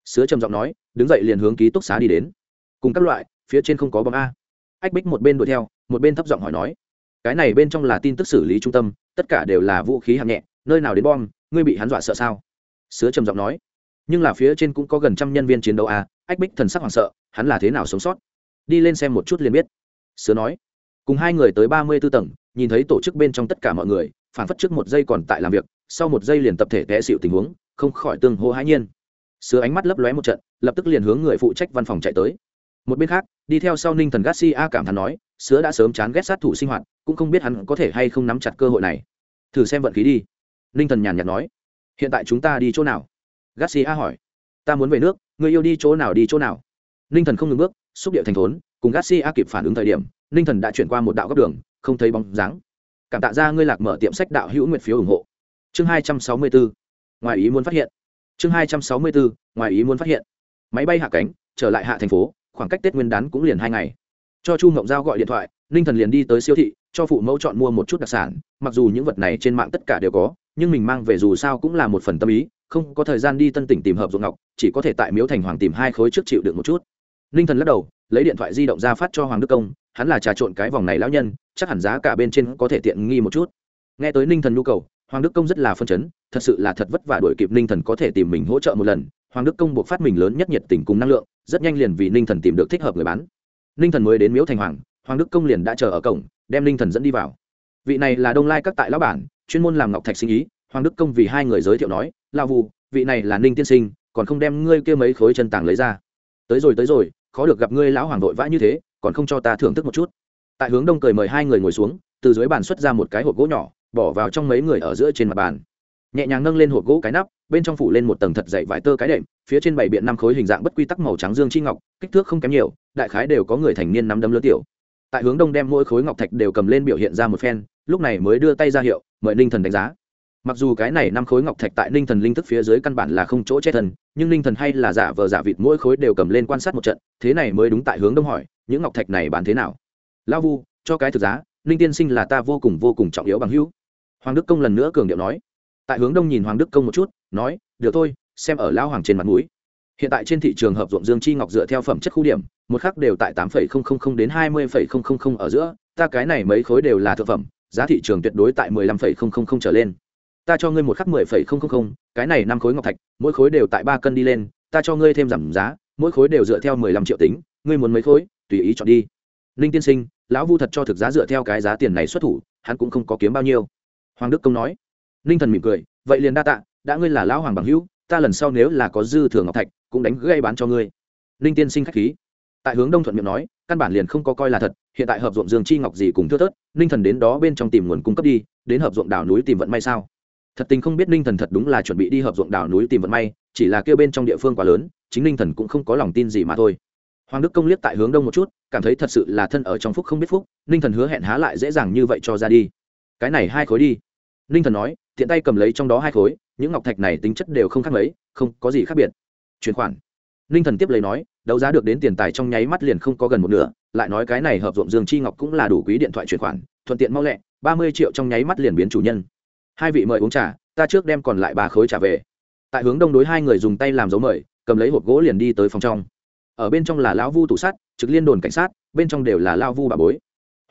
Sứa trầm giọng nói, đứng dậy liền hướng ký túc xá đi đến. Cùng các loại, phía trên không có bóng a. Ách bích một bên đuổi theo, một bên thấp giọng hỏi nói cái này bên trong là tin tức xử lý trung tâm, tất cả đều là vũ khí hạng nhẹ, nơi nào đến bom, ngươi bị hắn dọa sợ sao? Sứa trầm giọng nói. Nhưng là phía trên cũng có gần trăm nhân viên chiến đấu à? ách bích thần sắc hoảng sợ, hắn là thế nào sống sót? Đi lên xem một chút liền biết. Sứa nói. Cùng hai người tới ba mươi b ố tầng, nhìn thấy tổ chức bên trong tất cả mọi người, phản phất trước một giây còn tại làm việc, sau một giây liền tập thể té xịu tình huống, không khỏi tương hô hãi nhiên. Sứa ánh mắt lấp lóe một trận, lập tức liền hướng người phụ trách văn phòng chạy tới. Một bên khác, đi theo sau ninh thần garcia cảm thán nói sứa đã sớm chán ghét sát thủ sinh hoạt, cũng không biết hắn có thể hay không nắm chặt cơ hội này. Thử xem vận khí đi. Ninh thần nhàn nhạt nói. Hiện tại chúng ta đi chỗ nào? Garcia hỏi. Ta muốn về nước, người yêu đi chỗ nào đi chỗ nào? Ninh thần không ngừng bước, xúc điệu thành thốn, cùng garcia kịp phản ứng thời điểm, ninh thần đã chuyển qua một đạo góc đường, không thấy bóng dáng. Cảm tạ ra ngươi lạc mở tiệm sách đạo hữu nguyện phiếu ủng hộ. Chương hai trăm sáu mươi bốn. Ngoài ý muốn phát hiện. Chương hai trăm sáu mươi bốn. Ngoài ý muốn phát hiện. Máy bay hạ cánh, trở lại hạ thành phố, khoảng cách tết nguyên đán cũng liền hai ngày cho chu ngộng giao gọi điện thoại, ninh thần liền đi tới siêu thị, cho phụ mẫu chọn mua một chút đặc sản. Mặc dù những vật này trên mạng tất cả đều có, nhưng mình mang về dù sao cũng là một phần tâm ý, không có thời gian đi tân tỉnh tìm hợp ruộng ngọc, chỉ có thể tại miếu thành hoàng tìm hai khối trước chịu được một chút. Ninh thần lắc đầu, lấy điện thoại di động ra phát cho hoàng đức công, hắn là trà trộn cái vòng này lão nhân, chắc hẳn giá cả bên trên có thể tiện nghi một chút. Nghe tới ninh thần nhu cầu, hoàng đức công rất là phân chấn, thật sự là thật vất vả đuổi kịp ninh thần có thể tìm mình hỗ trợ một lần. Hoàng đức công buộc phát mình lớn nhất nhiệt tình cùng năng lượng, rất nhanh liền vì ninh thần tìm được thích hợp người bán ninh thần mới đến miếu thành hoàng hoàng đức công liền đã chờ ở cổng, đem ninh thần dẫn đi vào. Vị này là đông lai các tại lão bản, chuyên môn làm ngọc thạch sinh ý, hoàng đức công vì hai người giới thiệu nói lao vu, vị này là ninh tiên sinh, còn không đem ngươi kia mấy khối chân tàng lấy ra. Tới rồi tới rồi, khó được gặp ngươi lão hoàng vội vã như thế, còn không cho ta thưởng thức một chút. Tại hướng đông cười mời hai người ngồi xuống, từ dưới bàn xuất ra một cái hộp gỗ nhỏ, bỏ vào trong mấy người ở giữa trên mặt bàn nhẹ nhàng nâng lên hộp gỗ cái nắp, bên trong phủ lên một tầng thật dày vải tơ cái đệm, phía trên bảy biện năm khối hình dạng bất quy tắc màu trắng dương chi ngọc, kích thước không kém nhiều, đại khái đều có người thành niên nắm đấm lớn tiểu. Tại hướng đông đem mỗi khối ngọc thạch đều cầm lên biểu hiện ra một phen, lúc này mới đưa tay ra hiệu, mời ninh thần đánh giá. Mặc dù cái này năm khối ngọc thạch tại ninh thần linh thức phía dưới căn bản là không chỗ che thần nhưng ninh thần hay là giả vờ giả vịt mỗi khối đều cầm lên quan sát một trận, thế này mới đúng tại hướng đông hỏi, những ngọc thạch này bán thế nào? Lao vu, cho cái thực giá, ninh tiên sinh là ta vô cùng vô cùng trọng yếu bằng hữu. Hoàng đức công lần nữa cường điệu nói tại hướng đông nhìn hoàng đức công một chút, nói, được thôi, xem ở lão hoàng trên mặt mũi. Hiện tại trên thị trường hợp ruộng dương chi ngọc dựa theo phẩm chất khu điểm, một khắc đều tại tám đến hai mươi ở giữa, ta cái này mấy khối đều là thực phẩm, giá thị trường tuyệt đối tại mười lăm trở lên. Ta cho ngươi một khắc mười cái này năm khối ngọc thạch, mỗi khối đều tại ba cân đi lên, ta cho ngươi thêm giảm giá, mỗi khối đều dựa theo mười lăm triệu tính, ngươi muốn mấy khối, tùy ý chọn đi. Ninh tiên sinh, lão vu thật cho thực giá dựa theo cái giá tiền này xuất thủ, hắn cũng không có kiếm bao nhiêu. Hoàng đức công nói ninh thần mỉm cười, vậy liền đa tạ, đã ngươi là lão hoàng bằng hữu, ta lần sau nếu là có dư thừa ngọc thạch, cũng đánh gây bán cho ngươi. Ninh tiên sinh k h á c h khí. Tại hướng đông thuận miệng nói, căn bản liền không có coi là thật, hiện tại hợp ruộng dương chi ngọc gì cùng thưa thớt, ninh thần đến đó bên trong tìm nguồn cung cấp đi, đến hợp ruộng đảo núi tìm vận may sao? Thật tình không biết ninh thần thật đúng là chuẩn bị đi hợp ruộng đảo núi tìm vận may, chỉ là kêu bên trong địa phương quá lớn, chính ninh thần cũng không có lòng tin gì mà thôi. Hoàng đức công liếc tại hướng đông một chút, cảm thấy thật sự là thân ở trong phúc không biết phúc, ninh thần hứa hẹn há lại dễ dàng như vậy cho ra đi. Cái này hai khối đi. Ninh thần nói tiện tay cầm lấy trong đó hai khối, những ngọc thạch này tính chất đều không khác mấy, không có gì khác biệt. Chuyển khoản. Ninh thần tiếp lấy nói, đấu giá được đến tiền tài trong nháy mắt liền không có gần một nửa, lại nói cái này hợp dụng dương chi ngọc cũng là đủ quý điện thoại chuyển khoản, thuận tiện mau lẹ, ba mươi triệu trong nháy mắt liền biến chủ nhân. Hai vị mời uống trà, ta trước đem còn lại ba khối trả về. Tại hướng đông đối hai người dùng tay làm dấu mời, cầm lấy hộp gỗ liền đi tới phòng trong. Ở bên trong là lão vu tủ sắt trực liên đồn cảnh sát, bên trong đều là lao vu bà bối.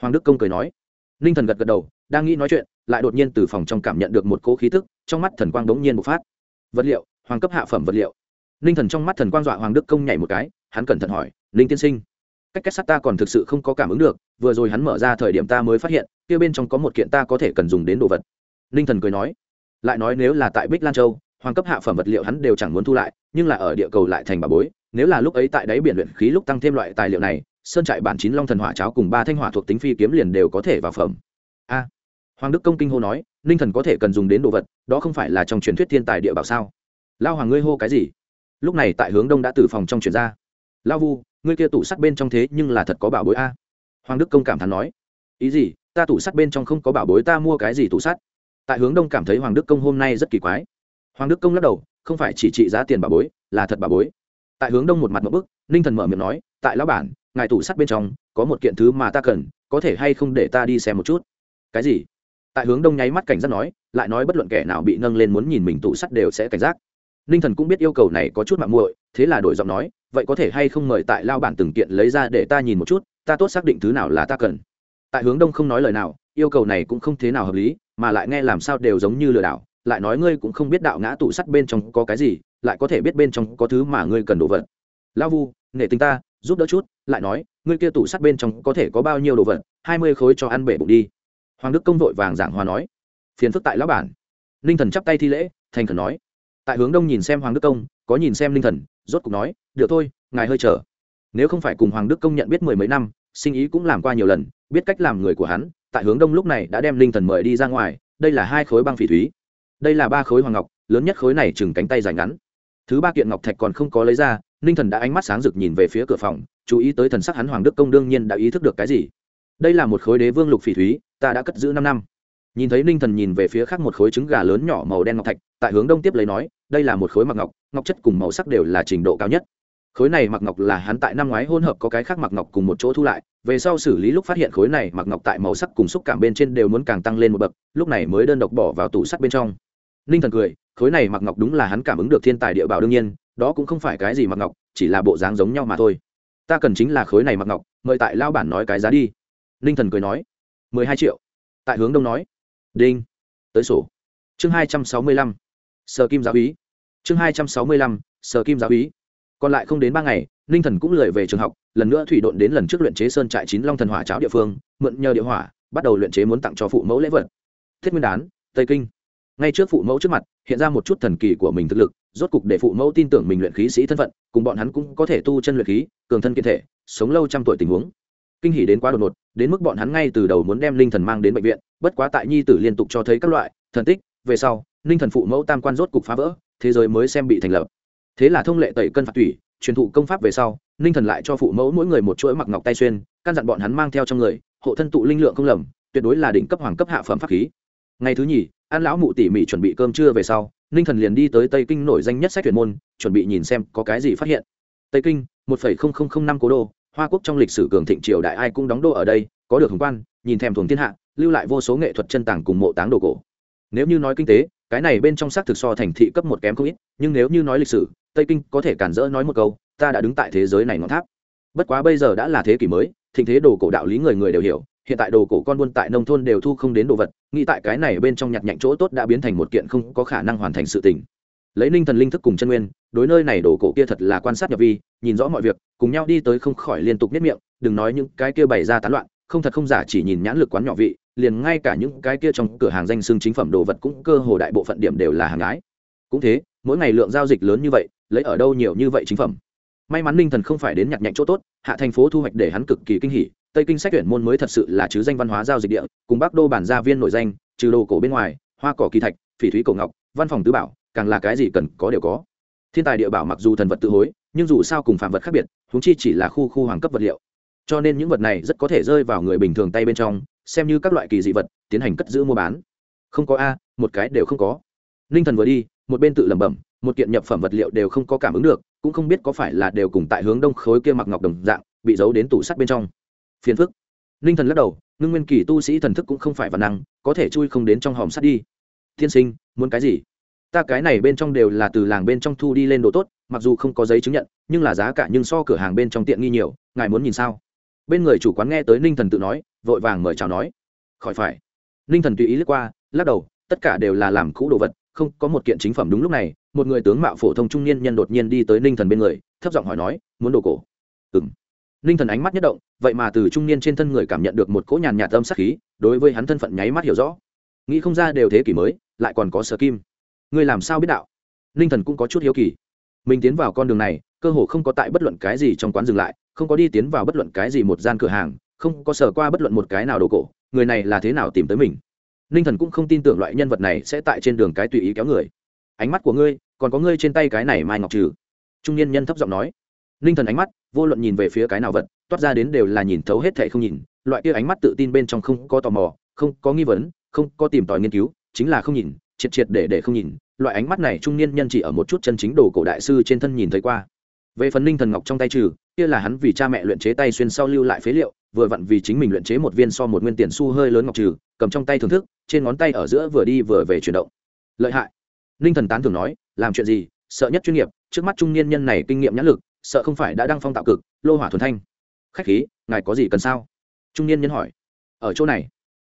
Hoàng đức công cười nói. Ninh thần gật gật đầu, đang nghĩ nói chuyện lại đột nhiên từ phòng trong cảm nhận được một cỗ khí tức, trong mắt thần quang đống nhiên bộc phát. Vật liệu, hoàng cấp hạ phẩm vật liệu. Ninh thần trong mắt thần quang dọa hoàng đức công nhảy một cái, hắn cẩn thận hỏi ninh tiên sinh, cách kết sắt ta còn thực sự không có cảm ứng được, vừa rồi hắn mở ra thời điểm ta mới phát hiện, kia bên trong có một kiện ta có thể cần dùng đến đồ vật. Ninh thần cười nói, lại nói nếu là tại bích lan châu, hoàng cấp hạ phẩm vật liệu hắn đều chẳng muốn thu lại, nhưng là ở địa cầu lại thành bà bối, nếu là lúc ấy tại đáy biển luyện khí lúc tăng thêm loại tài liệu này, sơn trại bản chín long thần hỏa cháo cùng ba thanh hỏa thuộc tính phi kiếm liền đều có thể vào phẩm. A hoàng đức công kinh hô nói, ninh thần có thể cần dùng đến đồ vật, đó không phải là trong truyền thuyết thiên tài địa bảo sao? Lao hoàng ngươi hô cái gì? Lúc này tại hướng đông đã từ phòng trong chuyển ra. Lao vu, ngươi kia tủ sắt bên trong thế nhưng là thật có bảo bối a. Hoàng đức công cảm thán nói. Ý gì? Ta tủ sắt bên trong không có bảo bối, ta mua cái gì tủ sắt? Tại hướng đông cảm thấy hoàng đức công hôm nay rất kỳ quái. Hoàng đức công lắc đầu, không phải chỉ trị giá tiền bảo bối, là thật bảo bối. Tại hướng đông một mặt một bức, ninh thần mở miệng nói, tại lão bản, ngài tủ sắt bên trong có một kiện thứ mà ta cần, có thể hay không để ta đi xem một chút? Cái gì? Tại hướng đông nháy mắt cảnh giác nói, lại nói bất luận kẻ nào bị nâng lên muốn nhìn mình tủ sắt đều sẽ cảnh giác. Ninh thần cũng biết yêu cầu này có chút mạng muội, thế là đổi giọng nói, vậy có thể hay không mời tại lao bản từng kiện lấy ra để ta nhìn một chút, ta tốt xác định thứ nào là ta cần. Tại hướng đông không nói lời nào, yêu cầu này cũng không thế nào hợp lý, mà lại nghe làm sao đều giống như lừa đảo, lại nói ngươi cũng không biết đạo ngã tủ sắt bên trong có cái gì, lại có thể biết bên trong có thứ mà ngươi cần đồ vật. Lao vu, nể tình ta, giúp đỡ chút, lại nói, ngươi kia tủ sắt bên trong có thể có bao nhiêu đồ vật, hai mươi khối cho ăn bể bụng đi hoàng đức công vội vàng giảng hòa nói, phiền phức tại lão bản. Ninh thần chắp tay thi lễ, thành khẩn nói, tại hướng đông nhìn xem hoàng đức công, có nhìn xem ninh thần, rốt cục nói, được thôi, ngài hơi chờ. Nếu không phải cùng hoàng đức công nhận biết mười mấy năm, sinh ý cũng làm qua nhiều lần, biết cách làm người của hắn, tại hướng đông lúc này đã đem ninh thần mời đi ra ngoài, đây là hai khối băng phỉ thúy. Đây là ba khối hoàng ngọc, lớn nhất khối này chừng cánh tay dài ngắn. Thứ ba kiện ngọc thạch còn không có lấy ra, ninh thần đã ánh mắt sáng rực nhìn về phía cửa phòng, chú ý tới thần sắc hắn hoàng đức công đương nhiên đã ý thức được cái gì. Đây là một khối đế vương lục phỉ thúy ta đã cất giữ năm năm. Nhìn thấy ninh thần nhìn về phía khác một khối trứng gà lớn nhỏ màu đen ngọc thạch, tại hướng đông tiếp lấy nói, đây là một khối mặc ngọc ngọc chất cùng màu sắc đều là trình độ cao nhất. Khối này mặc ngọc là hắn tại năm ngoái hôn hợp có cái khác mặc ngọc cùng một chỗ thu lại, về sau xử lý lúc phát hiện khối này mặc ngọc tại màu sắc cùng xúc cảm bên trên đều muốn càng tăng lên một bậc, lúc này mới đơn độc bỏ vào tủ sắt bên trong. Ninh thần cười, khối này mặc ngọc đúng là hắn cảm ứng được thiên tài địa bảo đương nhiên, đó cũng không phải cái gì mặc ngọc, chỉ là bộ dáng giống nhau mà thôi. Ta cần chính là khối này mặc ngọc, mời tại lao bản nói cái giá đi. Ninh thần cười nói mười hai triệu. Tại hướng đông nói. Đinh. Tới sổ. Chương hai trăm sáu mươi lăm. Sở kim giáo úy chương hai trăm sáu mươi lăm, sở kim giáo úy còn lại không đến ba ngày, ninh thần cũng lười về trường học, lần nữa thủy độn đến lần trước luyện chế sơn trại chín long thần hỏa cháo địa phương, mượn nhờ địa hỏa, bắt đầu luyện chế muốn tặng cho phụ mẫu lễ vật. Thiết nguyên đán, tây kinh. Ngay trước phụ mẫu trước mặt, hiện ra một chút thần kỳ của mình thực lực, rốt cục để phụ mẫu tin tưởng mình luyện khí sĩ thân phận, cùng bọn hắn cũng có thể tu chân luyện khí, cường thân kiên thể, sống lâu trăm tuổi tình huống kinh hỉ đến quá đột ngột, đến mức bọn hắn ngay từ đầu muốn đem linh thần mang đến bệnh viện, bất quá tại nhi tử liên tục cho thấy các loại, thần tích, về sau, linh thần phụ mẫu tam quan rốt cục phá vỡ, thế giới mới xem bị thành lập. Thế là thông lệ tẩy cân phạt tủy, truyền thụ công pháp về sau, linh thần lại cho phụ mẫu mỗi người một chuỗi mặc ngọc tay xuyên, căn dặn bọn hắn mang theo trong người, hộ thân tụ linh lượng không lầm, tuyệt đối là đỉnh cấp hoàng cấp hạ phẩm pháp khí. Ngày thứ nhì, an lão mụ tỉ mỉ chuẩn bị cơm trưa về sau ninh thần liền đi tới tây kinh nổi danh nhất sách tuyển môn, chuẩn bị nhìn xem có cái gì phát hiện. Tây kinh, một năm cố đô hoa quốc trong lịch sử cường thịnh triều đại ai cũng đóng đô ở đây, có được hồng quan, nhìn thèm thuồng thiên hạ, lưu lại vô số nghệ thuật chân tàng cùng mộ táng đồ cổ. Nếu như nói kinh tế, cái này bên trong xác thực so thành thị cấp một kém không ít, nhưng nếu như nói lịch sử, tây kinh có thể cản rỡ nói một câu, ta đã đứng tại thế giới này ngọn tháp. Bất quá bây giờ đã là thế kỷ mới, thịnh thế đồ cổ đạo lý người người đều hiểu, hiện tại đồ cổ con buôn tại nông thôn đều thu không đến đồ vật, nghĩ tại cái này bên trong nhặt nhạnh chỗ tốt đã biến thành một kiện không có khả năng hoàn thành sự tình lấy ninh thần linh thức cùng chân nguyên, đối nơi này đồ cổ kia thật là quan sát nhập vi, nhìn rõ mọi việc, cùng nhau đi tới không khỏi liên tục nếp miệng, đừng nói những cái kia bày ra tán loạn, không thật không giả chỉ nhìn nhãn lực quán nhỏ vị, liền ngay cả những cái kia trong cửa hàng danh xưng chính phẩm đồ vật cũng cơ hồ đại bộ phận điểm đều là hàng ái. Cũng thế, mỗi ngày lượng giao dịch lớn như vậy, lấy ở đâu nhiều như vậy chính phẩm? May mắn ninh thần không phải đến nhặt nhạnh chỗ tốt, hạ thành phố thu hoạch để hắn cực kỳ kinh hỉ, tây kinh sách tuyển môn mới thật sự là chứ danh văn hóa giao dịch địa, cùng bắc đô bản gia viên nổi danh, trừ đồ cổ bên ngoài, hoa cỏ kỳ thạch, phỉ thúy cổ ngọc, văn phòng tứ bảo càng là cái gì cần có đều có. Thiên tài địa bảo mặc dù thần vật tự hối, nhưng dù sao cùng phạm vật khác biệt húng chi chỉ là khu khu hoàng cấp vật liệu. Cho nên những vật này rất có thể rơi vào người bình thường tay bên trong, xem như các loại kỳ dị vật, tiến hành cất giữ mua bán. Không có a, một cái đều không có. Ninh thần vừa đi, một bên tự lẩm bẩm, một kiện nhập phẩm vật liệu đều không có cảm ứng được, cũng không biết có phải là đều cùng tại hướng đông khối kia mặc ngọc đồng dạng, bị giấu đến tủ sắt bên trong. Phiền phức. Ninh thần lắc đầu, ngưng nguyên kỳ tu sĩ thần thức cũng không phải văn năng, có thể chui không đến trong hòm sắt đi. Tiên sinh, muốn cái gì? Ta cái này bên trong đều là từ làng bên trong thu đi lên đồ tốt, mặc dù không có giấy chứng nhận, nhưng là giá cả nhưng so cửa hàng bên trong tiện nghi nhiều, ngài muốn nhìn sao? Bên người chủ quán nghe tới ninh thần tự nói, vội vàng mời chào nói. Khỏi phải. Ninh thần tùy ý lướt qua, lắc đầu, tất cả đều là làm cũ đồ vật, không có một kiện chính phẩm đúng lúc này, một người tướng mạo phổ thông trung niên nhân đột nhiên đi tới ninh thần bên người, thấp giọng hỏi nói, muốn đồ cổ? Ừ m ninh thần ánh mắt nhất động, vậy mà từ trung niên trên thân người cảm nhận được một cỗ nhàn nhạt âm sắc khí, đối với hắn thân phận nháy mắt hiểu rõ. Nghĩ không ra đều thế kỷ mới, lại còn có sở kim ngươi làm sao biết đạo? Ninh thần cũng có chút hiếu kỳ. Mình tiến vào con đường này, cơ hồ không có tại bất luận cái gì trong quán dừng lại, không có đi tiến vào bất luận cái gì một gian cửa hàng, không có sở qua bất luận một cái nào đồ cổ, người này là thế nào tìm tới mình? Ninh thần cũng không tin tưởng loại nhân vật này sẽ tại trên đường cái tùy ý kéo người. Ánh mắt của ngươi, còn có ngươi trên tay cái này mai ngọc trừ? Trung niên nhân thấp giọng nói. Ninh thần ánh mắt, vô luận nhìn về phía cái nào vật, toát ra đến đều là nhìn thấu hết thệ không nhìn, loại kia ánh mắt tự tin bên trong không có tò mò, không có nghi vấn, không có tìm tòi nghiên cứu, chính là không nhìn triệt triệt để để không nhìn, loại ánh mắt này trung niên nhân chỉ ở một chút chân chính đồ cổ đại sư trên thân nhìn thấy qua. Về phần ninh thần ngọc trong tay trừ, kia là hắn vì cha mẹ luyện chế tay xuyên sau lưu lại phế liệu, vừa vặn vì chính mình luyện chế một viên so một nguyên tiền xu hơi lớn ngọc trừ, cầm trong tay thưởng thức, trên ngón tay ở giữa vừa đi vừa về chuyển động. Lợi hại. Ninh thần tán thường nói, làm chuyện gì? Sợ nhất chuyên nghiệp, trước mắt trung niên nhân này kinh nghiệm nhãn lực, sợ không phải đã đăng phong tạo cực, lô hỏa thuần thanh. Khách khí, ngài có gì cần sao? Trung niên nhân hỏi. Ở chỗ này.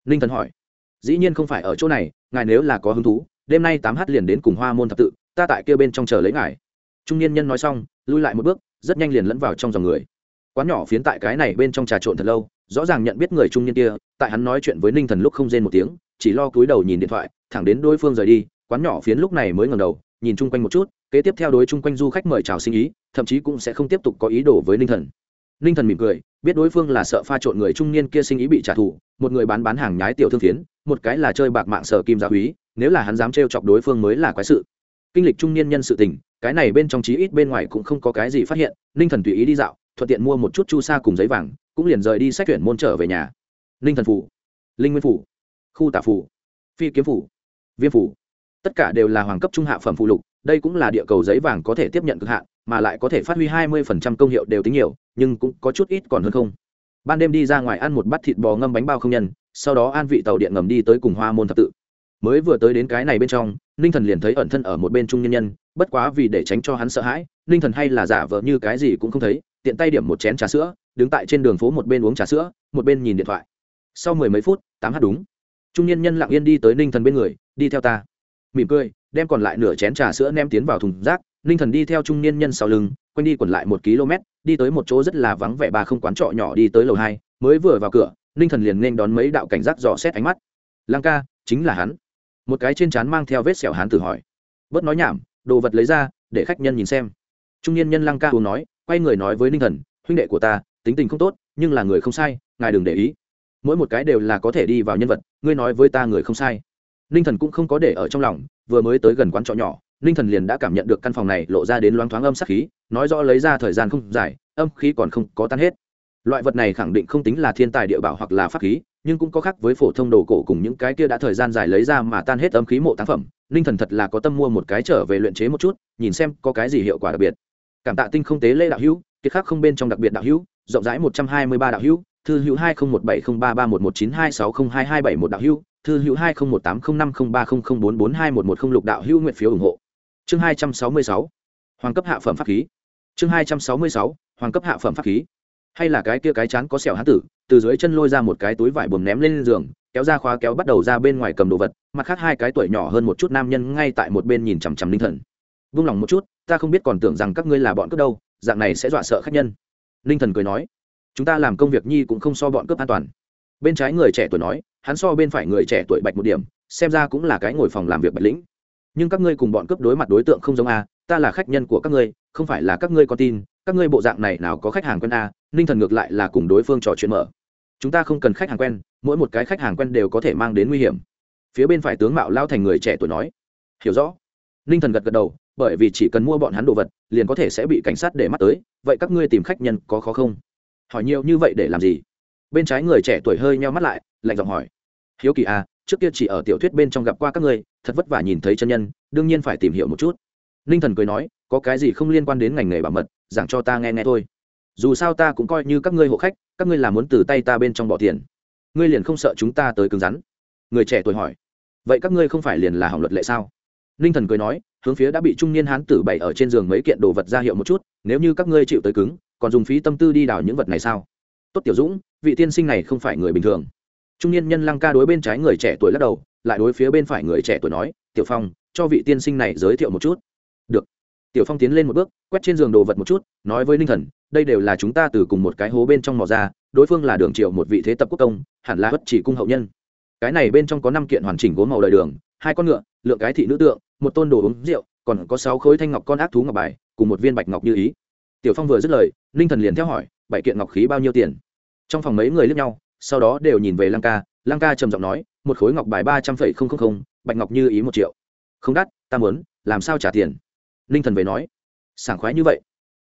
Ninh thần hỏi dĩ nhiên không phải ở chỗ này, ngài nếu là có hứng thú, đêm nay tám h liền đến cùng hoa môn thập tự, ta tại kia bên trong chờ lấy ngài. Trung niên nhân nói xong, lui lại một bước, rất nhanh liền lẫn vào trong dòng người. Quán nhỏ phiến tại cái này bên trong trà trộn thật lâu, rõ ràng nhận biết người trung niên kia, tại hắn nói chuyện với ninh thần lúc không rên một tiếng, chỉ lo cúi đầu nhìn điện thoại, thẳng đến đối phương rời đi, quán nhỏ phiến lúc này mới ngầm đầu, nhìn chung quanh một chút, kế tiếp theo đối chung quanh du khách mời chào sinh ý, thậm chí cũng sẽ không tiếp tục có ý đồ với ninh thần ninh thần mỉm cười, biết đối phương là sợ pha trộn người trung niên kia sinh ý bị trả thù, một người bán bán hàng nhái tiểu thương phiến, một cái là chơi bạc mạng sở kim gia húy, nếu là hắn dám trêu chọc đối phương mới là quái sự. Kinh lịch trung niên nhân sự tình, cái này bên trong chí ít bên ngoài cũng không có cái gì phát hiện, ninh thần tùy ý đi dạo, thuận tiện mua một chút chu sa cùng giấy vàng, cũng liền rời đi xét tuyển môn trở về nhà. Ninh thần phủ, linh nguyên phủ, khu tả phủ, phi kiếm phủ, viêm phủ, tất cả đều là hoàng cấp trung hạ phẩm phụ lục đây cũng là địa cầu giấy vàng có thể tiếp nhận cực hạn, mà lại có thể phát huy hai mươi phần trăm công hiệu đều tính nhiều, nhưng cũng có chút ít còn hơn không. Ban đêm đi ra ngoài ăn một bát thịt bò ngâm bánh bao không nhân, sau đó an vị tàu điện ngầm đi tới cùng hoa môn thập tự. Mới vừa tới đến cái này bên trong, ninh thần liền thấy ẩn thân ở một bên trung nhân nhân, bất quá vì để tránh cho hắn sợ hãi, ninh thần hay là giả vờ như cái gì cũng không thấy, tiện tay điểm một chén trà sữa, đứng tại trên đường phố một bên uống trà sữa, một bên nhìn điện thoại. Sau mười mấy phút, tám h đúng. Trung nhân nhân lặng yên đi tới ninh thần bên người, đi theo ta mỉm cười, đem còn lại nửa chén trà sữa ném tiến vào thùng rác. Ninh thần đi theo trung niên nhân sau lưng, quanh đi quẩn lại một km, đi tới một chỗ rất là vắng vẻ ba không quán trọ nhỏ đi tới lầu hai. Mới vừa vào cửa, ninh thần liền nên đón mấy đạo cảnh giác dò xét ánh mắt. Lăng ca, chính là hắn. Một cái trên trán mang theo vết sẹo hắn tự hỏi. Bớt nói nhảm, đồ vật lấy ra, để khách nhân nhìn xem. Trung niên nhân lăng ca uống nói, quay người nói với ninh thần, huynh đệ của ta, tính tình không tốt, nhưng là người không sai, ngài đừng để ý. Mỗi một cái đều là có thể đi vào nhân vật, ngươi nói với ta người không sai ninh thần cũng không có để ở trong lòng, vừa mới tới gần quán trọ nhỏ, ninh thần liền đã cảm nhận được căn phòng này lộ ra đến loáng thoáng âm sắc khí, nói rõ lấy ra thời gian không dài, âm khí còn không có tan hết. Loại vật này khẳng định không tính là thiên tài địa bảo hoặc là pháp khí, nhưng cũng có khác với phổ thông đồ cổ cùng những cái kia đã thời gian dài lấy ra mà tan hết âm khí mộ tác phẩm. Ninh thần thật là có tâm mua một cái trở về luyện chế một chút, nhìn xem có cái gì hiệu quả đặc biệt. Cảm tạ tinh không tế lễ đạo hữu, kiệt khác không bên trong đặc biệt đạo hữu, rộng rãi một trăm hai mươi ba đạo hữu, thư hữu hai không một bảy không ba ba một một chín hai sáu không hai hai bảy một đạo hữu thư hữu hai nghìn một tám không năm không ba không bốn bốn hai một một không lục đạo hữu nguyện phiếu ủng hộ. Chương hai trăm sáu mươi sáu, hoàng cấp hạ phẩm pháp khí. Chương hai trăm sáu mươi sáu, hoàng cấp hạ phẩm pháp khí. Hay là cái kia cái chán có sẹo hán tử, từ dưới chân lôi ra một cái túi vải buồm ném lên giường, kéo ra khóa kéo bắt đầu ra bên ngoài cầm đồ vật, mặt khác hai cái tuổi nhỏ hơn một chút nam nhân ngay tại một bên nhìn chằm chằm linh thần. Vung lòng một chút, ta không biết còn tưởng rằng các ngươi là bọn cướp đâu, dạng này sẽ dọa sợ khách nhân. Linh thần cười nói, chúng ta làm công việc nhi cũng không so bọn cướp an toàn. Bên trái người trẻ tuổi nói hắn so bên phải người trẻ tuổi bạch một điểm, xem ra cũng là cái ngồi phòng làm việc bạch lĩnh. Nhưng các ngươi cùng bọn cướp đối mặt đối tượng không giống a, ta là khách nhân của các ngươi, không phải là các ngươi có tin, các ngươi bộ dạng này nào có khách hàng quen a, ninh thần ngược lại là cùng đối phương trò chuyện mở. Chúng ta không cần khách hàng quen, mỗi một cái khách hàng quen đều có thể mang đến nguy hiểm. Phía bên phải tướng mạo lao thành người trẻ tuổi nói. Hiểu rõ. Ninh thần gật gật đầu, bởi vì chỉ cần mua bọn hắn đồ vật, liền có thể sẽ bị cảnh sát để mắt tới, vậy các ngươi tìm khách nhân có khó không? Hỏi nhiều như vậy để làm gì? Bên trái người trẻ tuổi hơi nheo mắt lại, lạnh giọng hỏi hiếu kỳ à trước kia chỉ ở tiểu thuyết bên trong gặp qua các ngươi, thật vất vả nhìn thấy chân nhân, đương nhiên phải tìm hiểu một chút. Ninh thần cười nói, có cái gì không liên quan đến ngành nghề bảo mật, giảng cho ta nghe nghe thôi. Dù sao ta cũng coi như các ngươi hộ khách, các ngươi làm muốn từ tay ta bên trong bỏ tiền. Ngươi liền không sợ chúng ta tới cứng rắn? Người trẻ tuổi hỏi. Vậy các ngươi không phải liền là hỏng luật lệ sao? Ninh thần cười nói, hướng phía đã bị trung niên hán tử bày ở trên giường mấy kiện đồ vật ra hiệu một chút, nếu như các ngươi chịu tới cứng, còn dùng phí tâm tư đi đào những vật này sao? Tốt tiểu dũng, vị tiên sinh này không phải người bình thường trung niên nhân lăng ca đối bên trái người trẻ tuổi lắc đầu, lại đối phía bên phải người trẻ tuổi nói, tiểu phong, cho vị tiên sinh này giới thiệu một chút. Được. Tiểu phong tiến lên một bước, quét trên giường đồ vật một chút, nói với ninh thần, đây đều là chúng ta từ cùng một cái hố bên trong mò ra, đối phương là đường triệu một vị thế tập quốc công, hẳn là bất chỉ cung hậu nhân. Cái này bên trong có năm kiện hoàn chỉnh gốm màu đời đường, hai con ngựa, lượng cái thị nữ tượng, một tôn đồ uống rượu, còn có sáu khối thanh ngọc con ác thú ngọc bài, cùng một viên bạch ngọc như ý. Tiểu phong vừa dứt lời, ninh thần liền theo hỏi, bảy kiện ngọc khí bao nhiêu tiền? Trong phòng mấy người lướt nhau sau đó đều nhìn về lăng ca lăng ca trầm giọng nói, một khối ngọc bài ba trăm phẩy không không không, bạch ngọc như ý một triệu. Không đắt, ta muốn, làm sao trả tiền? Ninh thần về nói. Sảng khoái như vậy.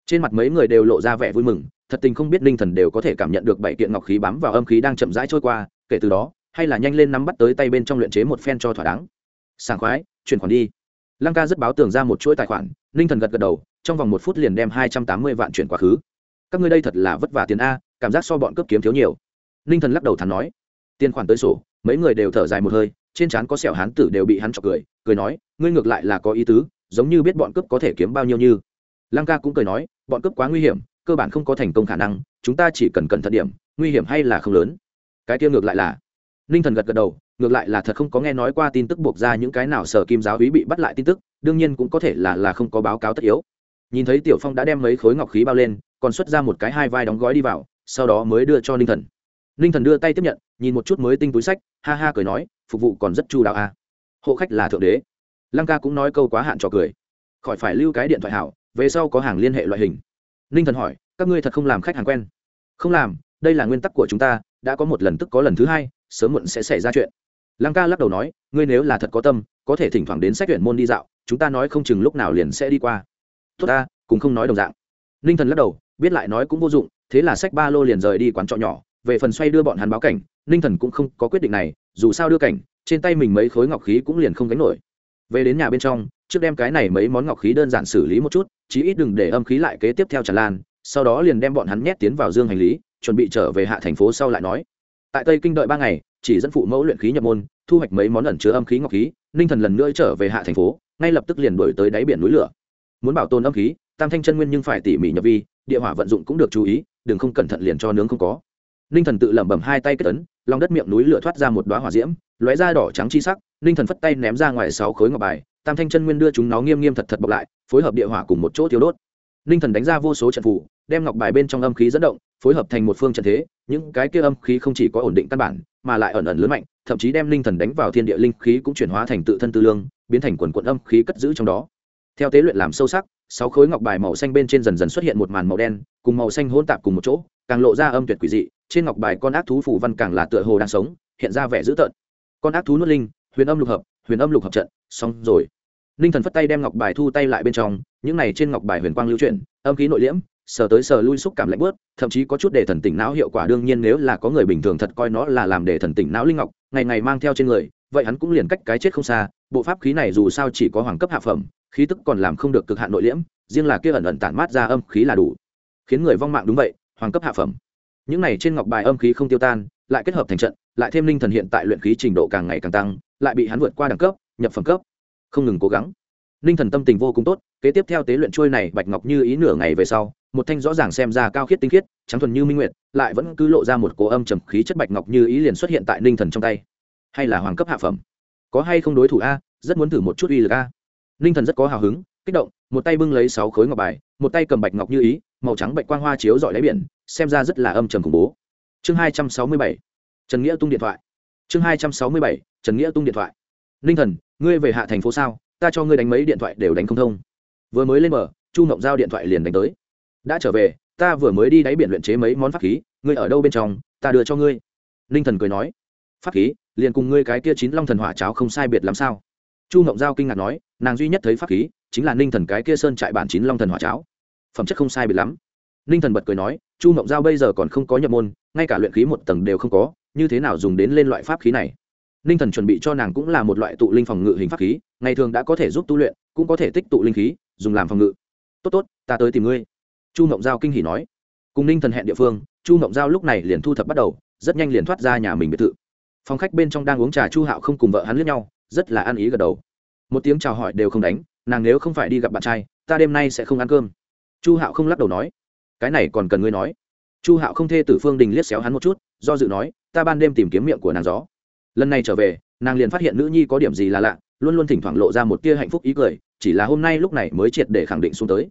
Trên mặt mấy người đều lộ ra vẻ vui mừng, thật tình không biết ninh thần đều có thể cảm nhận được bảy kiện ngọc khí bám vào âm khí đang chậm rãi trôi qua, kể từ đó, hay là nhanh lên nắm bắt tới tay bên trong luyện chế một phen cho thỏa đáng. Sảng khoái, chuyển khoản đi. Lăng ca rất báo tưởng ra một chuỗi tài khoản, ninh thần gật gật đầu, trong vòng một phút liền đem hai trăm tám mươi vạn chuyển quá khứ. Các ngươi đây thật là vất vả tiền a, cảm giác so bọn cấp kiếm thiếu nhiều ninh thần lắc đầu thắn nói, tiền khoản tới sổ, mấy người đều thở dài một hơi, trên trán có sẹo hán tử đều bị hắn chọc cười cười nói, ngươi ngược lại là có ý tứ, giống như biết bọn cướp có thể kiếm bao nhiêu như. Lăng ca cũng cười nói, bọn cướp quá nguy hiểm, cơ bản không có thành công khả năng, chúng ta chỉ cần cẩn thận điểm, nguy hiểm hay là không lớn. Cái kia ngược lại là, ninh thần gật gật đầu, ngược lại là thật không có nghe nói qua tin tức buộc ra những cái nào sở kim giáo hí bị bắt lại tin tức, đương nhiên cũng có thể là là không có báo cáo tất yếu. Nhìn thấy tiểu phong đã đem mấy khối ngọc khí bao lên, còn xuất ra một cái hai vai đóng gói đi vào, sau đó mới đưa cho ninh thần ninh thần đưa tay tiếp nhận, nhìn một chút mới tinh túi sách, ha ha cười nói, phục vụ còn rất chu đạo a à. hộ khách là thượng đế. Lăng ca cũng nói câu quá hạn trò cười. Khỏi phải lưu cái điện thoại hảo, về sau có hàng liên hệ loại hình. Ninh thần hỏi, các ngươi thật không làm khách hàng quen? Không làm, đây là nguyên tắc của chúng ta, đã có một lần tức có lần thứ hai, sớm muộn sẽ xảy ra chuyện. Lăng ca lắc đầu nói, ngươi nếu là thật có tâm, có thể thỉnh thoảng đến sách tuyển môn đi dạo, chúng ta nói không chừng lúc nào liền sẽ đi qua. Tốt ta cũng không nói đồng dạng. Ninh thần lắc đầu, biết lại nói cũng vô dụng, thế là sách ba lô liền rời đi quán trọ nhỏ về phần xoay đưa bọn hắn báo cảnh, ninh thần cũng không có quyết định này, dù sao đưa cảnh, trên tay mình mấy khối ngọc khí cũng liền không gánh nổi. Về đến nhà bên trong, trước đem cái này mấy món ngọc khí đơn giản xử lý một chút, chí ít đừng để âm khí lại kế tiếp theo tràn lan, sau đó liền đem bọn hắn nhét tiến vào dương hành lý, chuẩn bị trở về hạ thành phố sau lại nói. Tại tây kinh đợi ba ngày, chỉ dẫn phụ mẫu luyện khí nhập môn, thu hoạch mấy món ẩn chứa âm khí ngọc khí, ninh thần lần nữa trở về hạ thành phố, ngay lập tức liền đổi tới đáy biển núi lửa. Muốn bảo tồn âm khí, tam thanh chân nguyên nhưng phải tỉ mỉ nhập vi, địa hỏa vận dụng cũng được chú ý, đừng không cẩn thận liền cho nướng không có ninh thần tự lẩm bẩm hai tay kết tấn lòng đất miệng núi lửa thoát ra một đoá hỏa diễm, lóe ra đỏ trắng chi sắc ninh thần phất tay ném ra ngoài sáu khối ngọc bài, tam thanh chân nguyên đưa chúng nó nghiêm nghiêm thật thật bọc lại, phối hợp địa hỏa cùng một chỗ thiếu đốt. Ninh thần đánh ra vô số trận phủ đem ngọc bài bên trong âm khí dẫn động, phối hợp thành một phương trận thế, những cái kia âm khí không chỉ có ổn định căn bản, mà lại ẩn ẩn lớn mạnh, thậm chí đem ninh thần đánh vào thiên địa linh khí cũng chuyển hóa thành tự thân tư lương, biến thành quần quận âm khí cất giữ trong đó. Theo tế luyện làm sâu sắc, sáu khối ngọc bài màu xanh bên trên dần dần xuất hiện một màn màu đen, cùng màu xanh hỗn tạp cùng một chỗ, càng lộ ra âm tuyệt quỷ dị trên ngọc bài con ác thú phủ văn càng là tựa hồ đang sống, hiện ra vẻ dữ tợn. Con ác thú nuốt linh, huyền âm lục hợp, huyền âm lục hợp trận, xong rồi. Ninh thần phất tay đem ngọc bài thu tay lại bên trong, những này trên ngọc bài huyền quang lưu chuyển, âm khí nội liễm, sờ tới sờ lui xúc cảm lạnh bớt thậm chí có chút để thần tỉnh não hiệu quả đương nhiên nếu là có người bình thường thật coi nó là làm để thần tỉnh não linh ngọc, ngày ngày mang theo trên người, vậy hắn cũng liền cách cái chết không xa, bộ pháp khí này dù sao chỉ có hoàng cấp hạ phẩm, khí tức còn làm không được cực hạn nội liễm, riêng là kia ẩn ẩn tản mát ra âm khí là đủ. Khiến người vong mạng đúng vậy, hoàng cấp hạ phẩm những này trên ngọc bài âm khí không tiêu tan, lại kết hợp thành trận, lại thêm linh thần hiện tại luyện khí trình độ càng ngày càng tăng, lại bị hắn vượt qua đẳng cấp, nhập phẩm cấp. Không ngừng cố gắng. Linh thần tâm tình vô cùng tốt, kế tiếp theo tế luyện trôi này, bạch ngọc như ý nửa ngày về sau, một thanh rõ ràng xem ra cao khiết tinh khiết, trắng thuần như minh nguyệt, lại vẫn cứ lộ ra một cố âm trầm khí chất bạch ngọc như ý liền xuất hiện tại ninh thần trong tay. Hay là hoàng cấp hạ phẩm? Có hay không đối thủ a, rất muốn thử một chút uy lực a. Ninh thần rất có hào hứng, kích động, một tay bưng lấy sáu khối ngọc bài, một tay cầm bạch ngọc như ý, màu trắng bạch quang hoa chiếu dọi đáy biển xem ra rất là âm trầm khủng bố. Chương hai trăm sáu mươi bảy, trần nghĩa tung điện thoại. Chương hai trăm sáu mươi bảy, trần nghĩa tung điện thoại. Ninh thần, ngươi về hạ thành phố sao? Ta cho ngươi đánh mấy điện thoại đều đánh không thông. Vừa mới lên mở chu mộng giao điện thoại liền đánh tới. Đã trở về, ta vừa mới đi đáy biển luyện chế mấy món pháp khí, ngươi ở đâu bên trong, ta đưa cho ngươi. Ninh thần cười nói. Pháp khí, liền cùng ngươi cái kia chín long thần hỏa cháo không sai biệt làm sao? Chu mộng giao kinh ngạc nói, nàng duy nhất thấy pháp khí, chính là ninh thần cái kia sơn trại bản chín long thần hỏa cháo. Phẩm chất không sai biệt lắm ninh thần bật cười nói, chu mộng giao bây giờ còn không có nhập môn, ngay cả luyện khí một tầng đều không có, như thế nào dùng đến lên loại pháp khí này? Ninh thần chuẩn bị cho nàng cũng là một loại tụ linh phòng ngự hình pháp khí, ngày thường đã có thể giúp tu luyện, cũng có thể tích tụ linh khí, dùng làm phòng ngự. Tốt tốt, ta tới tìm ngươi. Chu mộng giao kinh hỉ nói. Cùng ninh thần hẹn địa phương, chu mộng giao lúc này liền thu thập bắt đầu, rất nhanh liền thoát ra nhà mình biệt thự. Phòng khách bên trong đang uống trà chu hạo không cùng vợ hắn lướt nhau, rất là ăn ý gật đầu. Một tiếng chào hỏi đều không đánh, nàng nếu không phải đi gặp bạn trai, ta đêm nay sẽ không ăn cơm. Chu hạo không lắc đầu nói cái này còn cần ngươi nói. Chu hạo không thê tử phương đình liếc xéo hắn một chút, do dự nói, ta ban đêm tìm kiếm miệng của nàng gió. Lần này trở về, nàng liền phát hiện nữ nhi có điểm gì là lạ, luôn luôn thỉnh thoảng lộ ra một tia hạnh phúc ý cười, chỉ là hôm nay lúc này mới triệt để khẳng định xuống tới.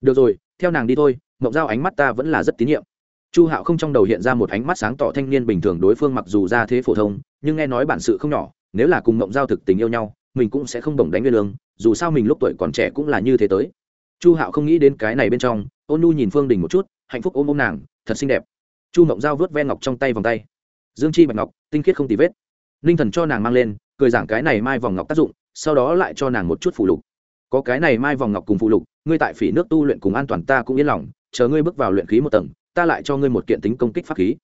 Được rồi, theo nàng đi thôi mộng giao ánh mắt ta vẫn là rất tín nhiệm. Chu hạo không trong đầu hiện ra một ánh mắt sáng tỏ thanh niên bình thường đối phương mặc dù ra thế phổ thông, nhưng nghe nói bản sự không nhỏ, nếu là cùng mộng giao thực tình yêu nhau, mình cũng sẽ không bổng đánh nguyên lương, dù sao mình lúc tuổi còn trẻ cũng là như thế tới. Chu hạo không nghĩ đến cái này bên trong ôn nu nhìn phương đình một chút, hạnh phúc ôm ôm nàng, thật xinh đẹp. Chu mộng giao vớt ve ngọc trong tay vòng tay. Dương chi bạch ngọc, tinh khiết không tì vết. Ninh thần cho nàng mang lên, cười giảng cái này mai vòng ngọc tác dụng, sau đó lại cho nàng một chút phụ lục. Có cái này mai vòng ngọc cùng phụ lục, ngươi tại phỉ nước tu luyện cùng an toàn ta cũng yên lòng, chờ ngươi bước vào luyện khí một tầng, ta lại cho ngươi một kiện tính công kích pháp khí.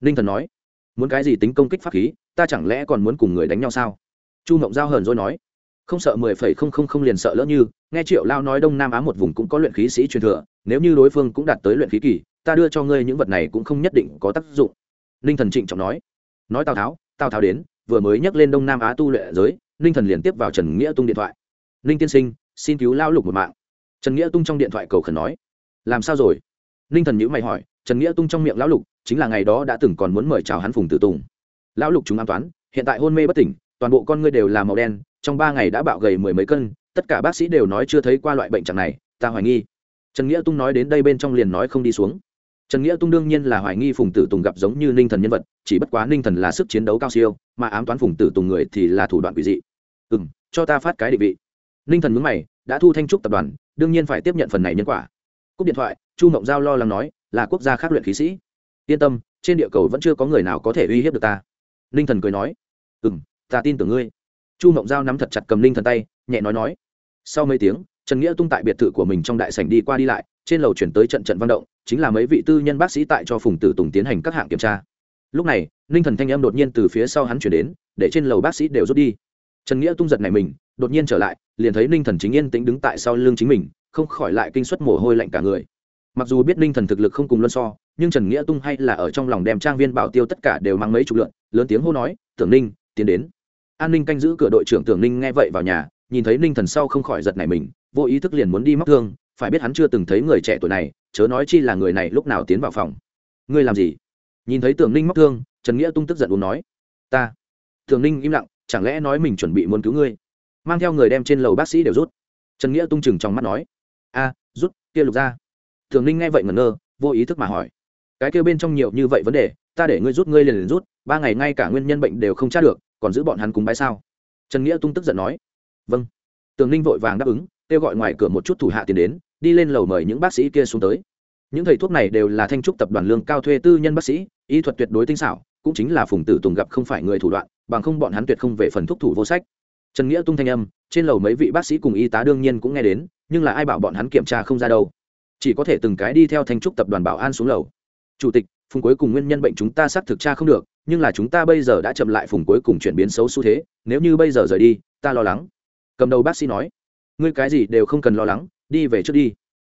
Ninh thần nói, muốn cái gì tính công kích pháp khí, ta chẳng lẽ còn muốn cùng người đánh nhau sao? Chu mộng giao hờn rồi nói, không sợ mười phẩy không không không liền sợ lỡ như, nghe triệu lao nói đông nam á một vùng cũng có luyện khí sĩ truyền thừa nếu như đối phương cũng đạt tới luyện khí kỳ, ta đưa cho ngươi những vật này cũng không nhất định có tác dụng. Ninh thần trịnh trọng nói. Nói tào tháo tào tháo đến, vừa mới nhắc lên đông nam á tu luyện giới, ninh thần liền tiếp vào trần nghĩa tung điện thoại. Ninh tiên sinh, xin cứu lao lục một mạng. Trần nghĩa tung trong điện thoại cầu khẩn nói. Làm sao rồi? Ninh thần nhữ mày hỏi. Trần nghĩa tung trong miệng lão lục, chính là ngày đó đã từng còn muốn mời chào hắn phùng tử tùng. Lão lục chúng an toán, hiện tại hôn mê bất tỉnh, toàn bộ con ngươi đều là màu đen, trong ba ngày đã bạo gầy mười mấy cân, tất cả bác sĩ đều nói chưa thấy qua loại bệnh trạng này, ta hoài nghi trần nghĩa tung nói đến đây bên trong liền nói không đi xuống. Trần nghĩa tung đương nhiên là hoài nghi phùng tử tùng gặp giống như ninh thần nhân vật, chỉ bất quá ninh thần là sức chiến đấu cao siêu, mà ám toán phùng tử tùng người thì là thủ đoạn quỷ dị. Ừ m cho ta phát cái định vị. Ninh thần mướn mày, đã thu thanh trúc tập đoàn, đương nhiên phải tiếp nhận phần này nhân quả. Cúp điện thoại, chu mộng giao lo lắng nói, là quốc gia khác luyện khí sĩ. Yên tâm, trên địa cầu vẫn chưa có người nào có thể uy hiếp được ta. Ninh thần cười nói ừ m ta tin tưởng ngươi. Chu mộng giao nắm thật chặt cầm ninh thần tay, nhẹ nói nói. Sau mấy tiếng trần nghĩa tung tại biệt thự của mình trong đại sảnh đi qua đi lại, trên lầu chuyển tới trận trận văn động, chính là mấy vị tư nhân bác sĩ tại cho phùng tử tùng tiến hành các hạng kiểm tra. Lúc này, ninh thần thanh âm đột nhiên từ phía sau hắn chuyển đến, để trên lầu bác sĩ đều rút đi. Trần nghĩa tung giật này mình, đột nhiên trở lại, liền thấy ninh thần chính yên tĩnh đứng tại sau lưng chính mình, không khỏi lại kinh suất mồ hôi lạnh cả người. Mặc dù biết ninh thần thực lực không cùng luân so, nhưng trần nghĩa tung hay là ở trong lòng đem trang viên bảo tiêu tất cả đều mang mấy chục lượn lớn tiếng hô nói, tưởng ninh, tiến đến. An ninh canh giữ cửa đội trưởng tưởng ninh nghe vậy vào nhà, nhìn thấy ninh thần sau không khỏi giật này mình vô ý thức liền muốn đi móc thương, phải biết hắn chưa từng thấy người trẻ tuổi này, chớ nói chi là người này lúc nào tiến vào phòng. Ngươi làm gì? Nhìn thấy tưởng ninh móc thương, trần nghĩa tung tức giận uống nói, ta. Tưởng ninh im lặng, chẳng lẽ nói mình chuẩn bị muốn cứu ngươi? Mang theo người đem trên lầu bác sĩ đều rút. Trần nghĩa tung chừng trong mắt nói, a, rút, kia lục ra. Tưởng ninh nghe vậy ngẩn ngơ, vô ý thức mà hỏi, cái kêu bên trong nhiều như vậy vấn đề, ta để ngươi rút, ngươi liền liền rút, ba ngày ngay cả nguyên nhân bệnh đều không tra được, còn giữ bọn hắn cùng bái sao? Trần nghĩa tung tức giận nói vâng. Tường ninh vội vàng đáp ứng kêu gọi ngoài cửa một chút thủ hạ tiền đến, đi lên lầu mời những bác sĩ kia xuống tới. Những thầy thuốc này đều là thanh trúc tập đoàn lương cao thuê tư nhân bác sĩ, y thuật tuyệt đối tinh xảo, cũng chính là phùng tử tùng gặp không phải người thủ đoạn, bằng không bọn hắn tuyệt không về phần thuốc thủ vô sách. Trần nghĩa tung thanh âm, trên lầu mấy vị bác sĩ cùng y tá đương nhiên cũng nghe đến, nhưng là ai bảo bọn hắn kiểm tra không ra đâu. Chỉ có thể từng cái đi theo thanh trúc tập đoàn bảo an xuống lầu. Chủ tịch, phùng cuối cùng nguyên nhân bệnh chúng ta xác thực tra không được, nhưng là chúng ta bây giờ đã chậm lại phùng cuối cùng chuyển biến xấu xu thế, nếu như bây giờ rời đi, ta lo lắng. Cầm đầu bác sĩ nói ngươi cái gì đều không cần lo lắng, đi về trước đi.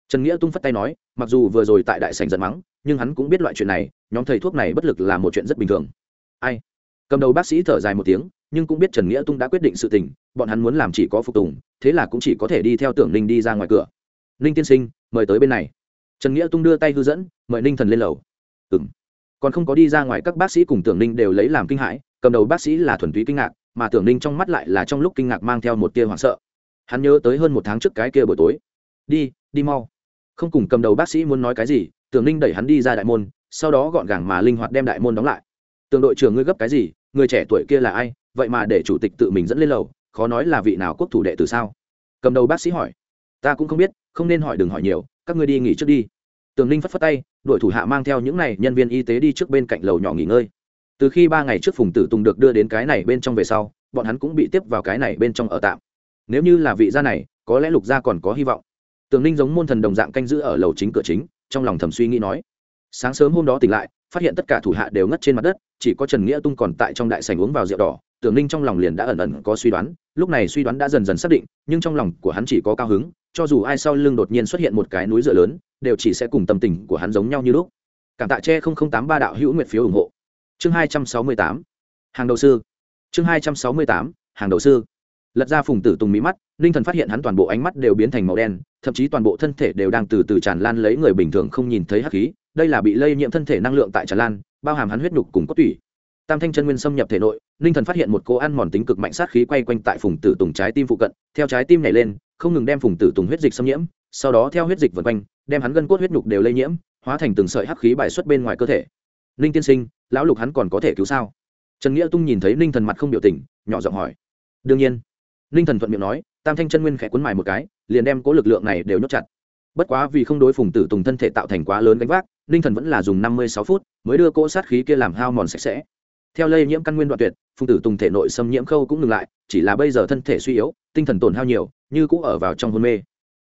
Trần nghĩa tung phất tay nói, mặc dù vừa rồi tại đại sành giận mắng, nhưng hắn cũng biết loại chuyện này, nhóm thầy thuốc này bất lực là một chuyện rất bình thường. Ai? Cầm đầu bác sĩ thở dài một tiếng, nhưng cũng biết trần nghĩa tung đã quyết định sự tình, bọn hắn muốn làm chỉ có phục tùng, thế là cũng chỉ có thể đi theo tưởng ninh đi ra ngoài cửa. Ninh tiên sinh, mời tới bên này. Trần nghĩa tung đưa tay hư dẫn, mời ninh thần lên lầu. Ừ m còn không có đi ra ngoài, các bác sĩ cùng tưởng ninh đều lấy làm kinh hãi, cầm đầu bác sĩ là thuần túy kinh ngạc, mà tưởng ninh trong mắt lại là trong lúc kinh ngạc mang theo một tia hoảng sợ hắn nhớ tới hơn một tháng trước cái kia buổi tối. Đi đi mau. Không cùng cầm đầu bác sĩ muốn nói cái gì, tưởng ninh đẩy hắn đi ra đại môn, sau đó gọn gàng mà linh hoạt đem đại môn đóng lại. Tường đội trưởng ngươi gấp cái gì, người trẻ tuổi kia là ai, vậy mà để chủ tịch tự mình dẫn lên lầu, khó nói là vị nào quốc thủ đệ từ sao? Cầm đầu bác sĩ hỏi. Ta cũng không biết, không nên hỏi đừng hỏi nhiều, các ngươi đi nghỉ trước đi. Tường ninh phất phất tay, đội thủ hạ mang theo những n à y nhân viên y tế đi trước bên cạnh lầu nhỏ nghỉ ngơi. Từ khi ba ngày trước phùng tử tùng được đưa đến cái này bên trong về sau, bọn hắn cũng bị tiếp vào cái này bên trong ở tạm nếu như là vị gia này, có lẽ lục gia còn có hy vọng. Tường ninh giống môn thần đồng dạng canh giữ ở lầu chính cửa chính, trong lòng thầm suy nghĩ nói. Sáng sớm hôm đó tỉnh lại, phát hiện tất cả thủ hạ đều ngất trên mặt đất, chỉ có trần nghĩa tung còn tại trong đại sành uống vào rượu đỏ, tưởng ninh trong lòng liền đã ẩn ẩn có suy đoán, lúc này suy đoán đã dần dần xác định, nhưng trong lòng của hắn chỉ có cao hứng, cho dù ai sau lưng đột nhiên xuất hiện một cái núi dựa lớn, đều chỉ sẽ cùng tâm tình của hắn giống nhau như lúc. Cảm tạ che tám ba đạo hữu nguyện phiếu ủng hộ. Chương hai trăm sáu mươi tám. Hàng đầu sư. Chương hai trăm sáu mươi tám. Hàng đầu sư lật ra phùng tử tùng mí mắt, ninh thần phát hiện hắn toàn bộ ánh mắt đều biến thành màu đen, thậm chí toàn bộ thân thể đều đang từ từ tràn lan lấy người bình thường không nhìn thấy hắc khí. Đây là bị lây nhiễm thân thể năng lượng tại tràn lan, bao hàm hắn huyết nhục cùng cốt tủy. Tam thanh chân nguyên xâm nhập thể nội, ninh thần phát hiện một cô ăn mòn tính cực mạnh sát khí quay quanh tại phùng tử tùng trái tim phụ cận, theo trái tim nhảy lên, không ngừng đem phùng tử tùng huyết dịch xâm nhiễm, sau đó theo huyết dịch vượt quanh, đem hắn gân cốt huyết nhục đều lây nhiễm, hóa thành từng sợi hắc khí bài xuất bên ngoài cơ thể. Ninh tiên sinh, lão lục hắn còn có thể cứu sao? Trần nghĩa tung nhìn thấy ninh thần mặt không biểu tình, nhỏ giọng hỏi. Đương nhiên ninh thần thuận miệng nói, tam thanh chân nguyên khẽ cuốn mài một cái, liền đem cố lực lượng này đều nhốt chặt. Bất quá vì không đối phùng tử tùng thân thể tạo thành quá lớn gánh vác ninh thần vẫn là dùng năm mươi sáu phút mới đưa cỗ sát khí kia làm hao mòn sạch sẽ. Theo lây nhiễm căn nguyên đoạn tuyệt, phùng tử tùng thể nội xâm nhiễm khâu cũng ngừng lại, chỉ là bây giờ thân thể suy yếu, tinh thần tổn hao nhiều, như cũ ở vào trong hôn mê.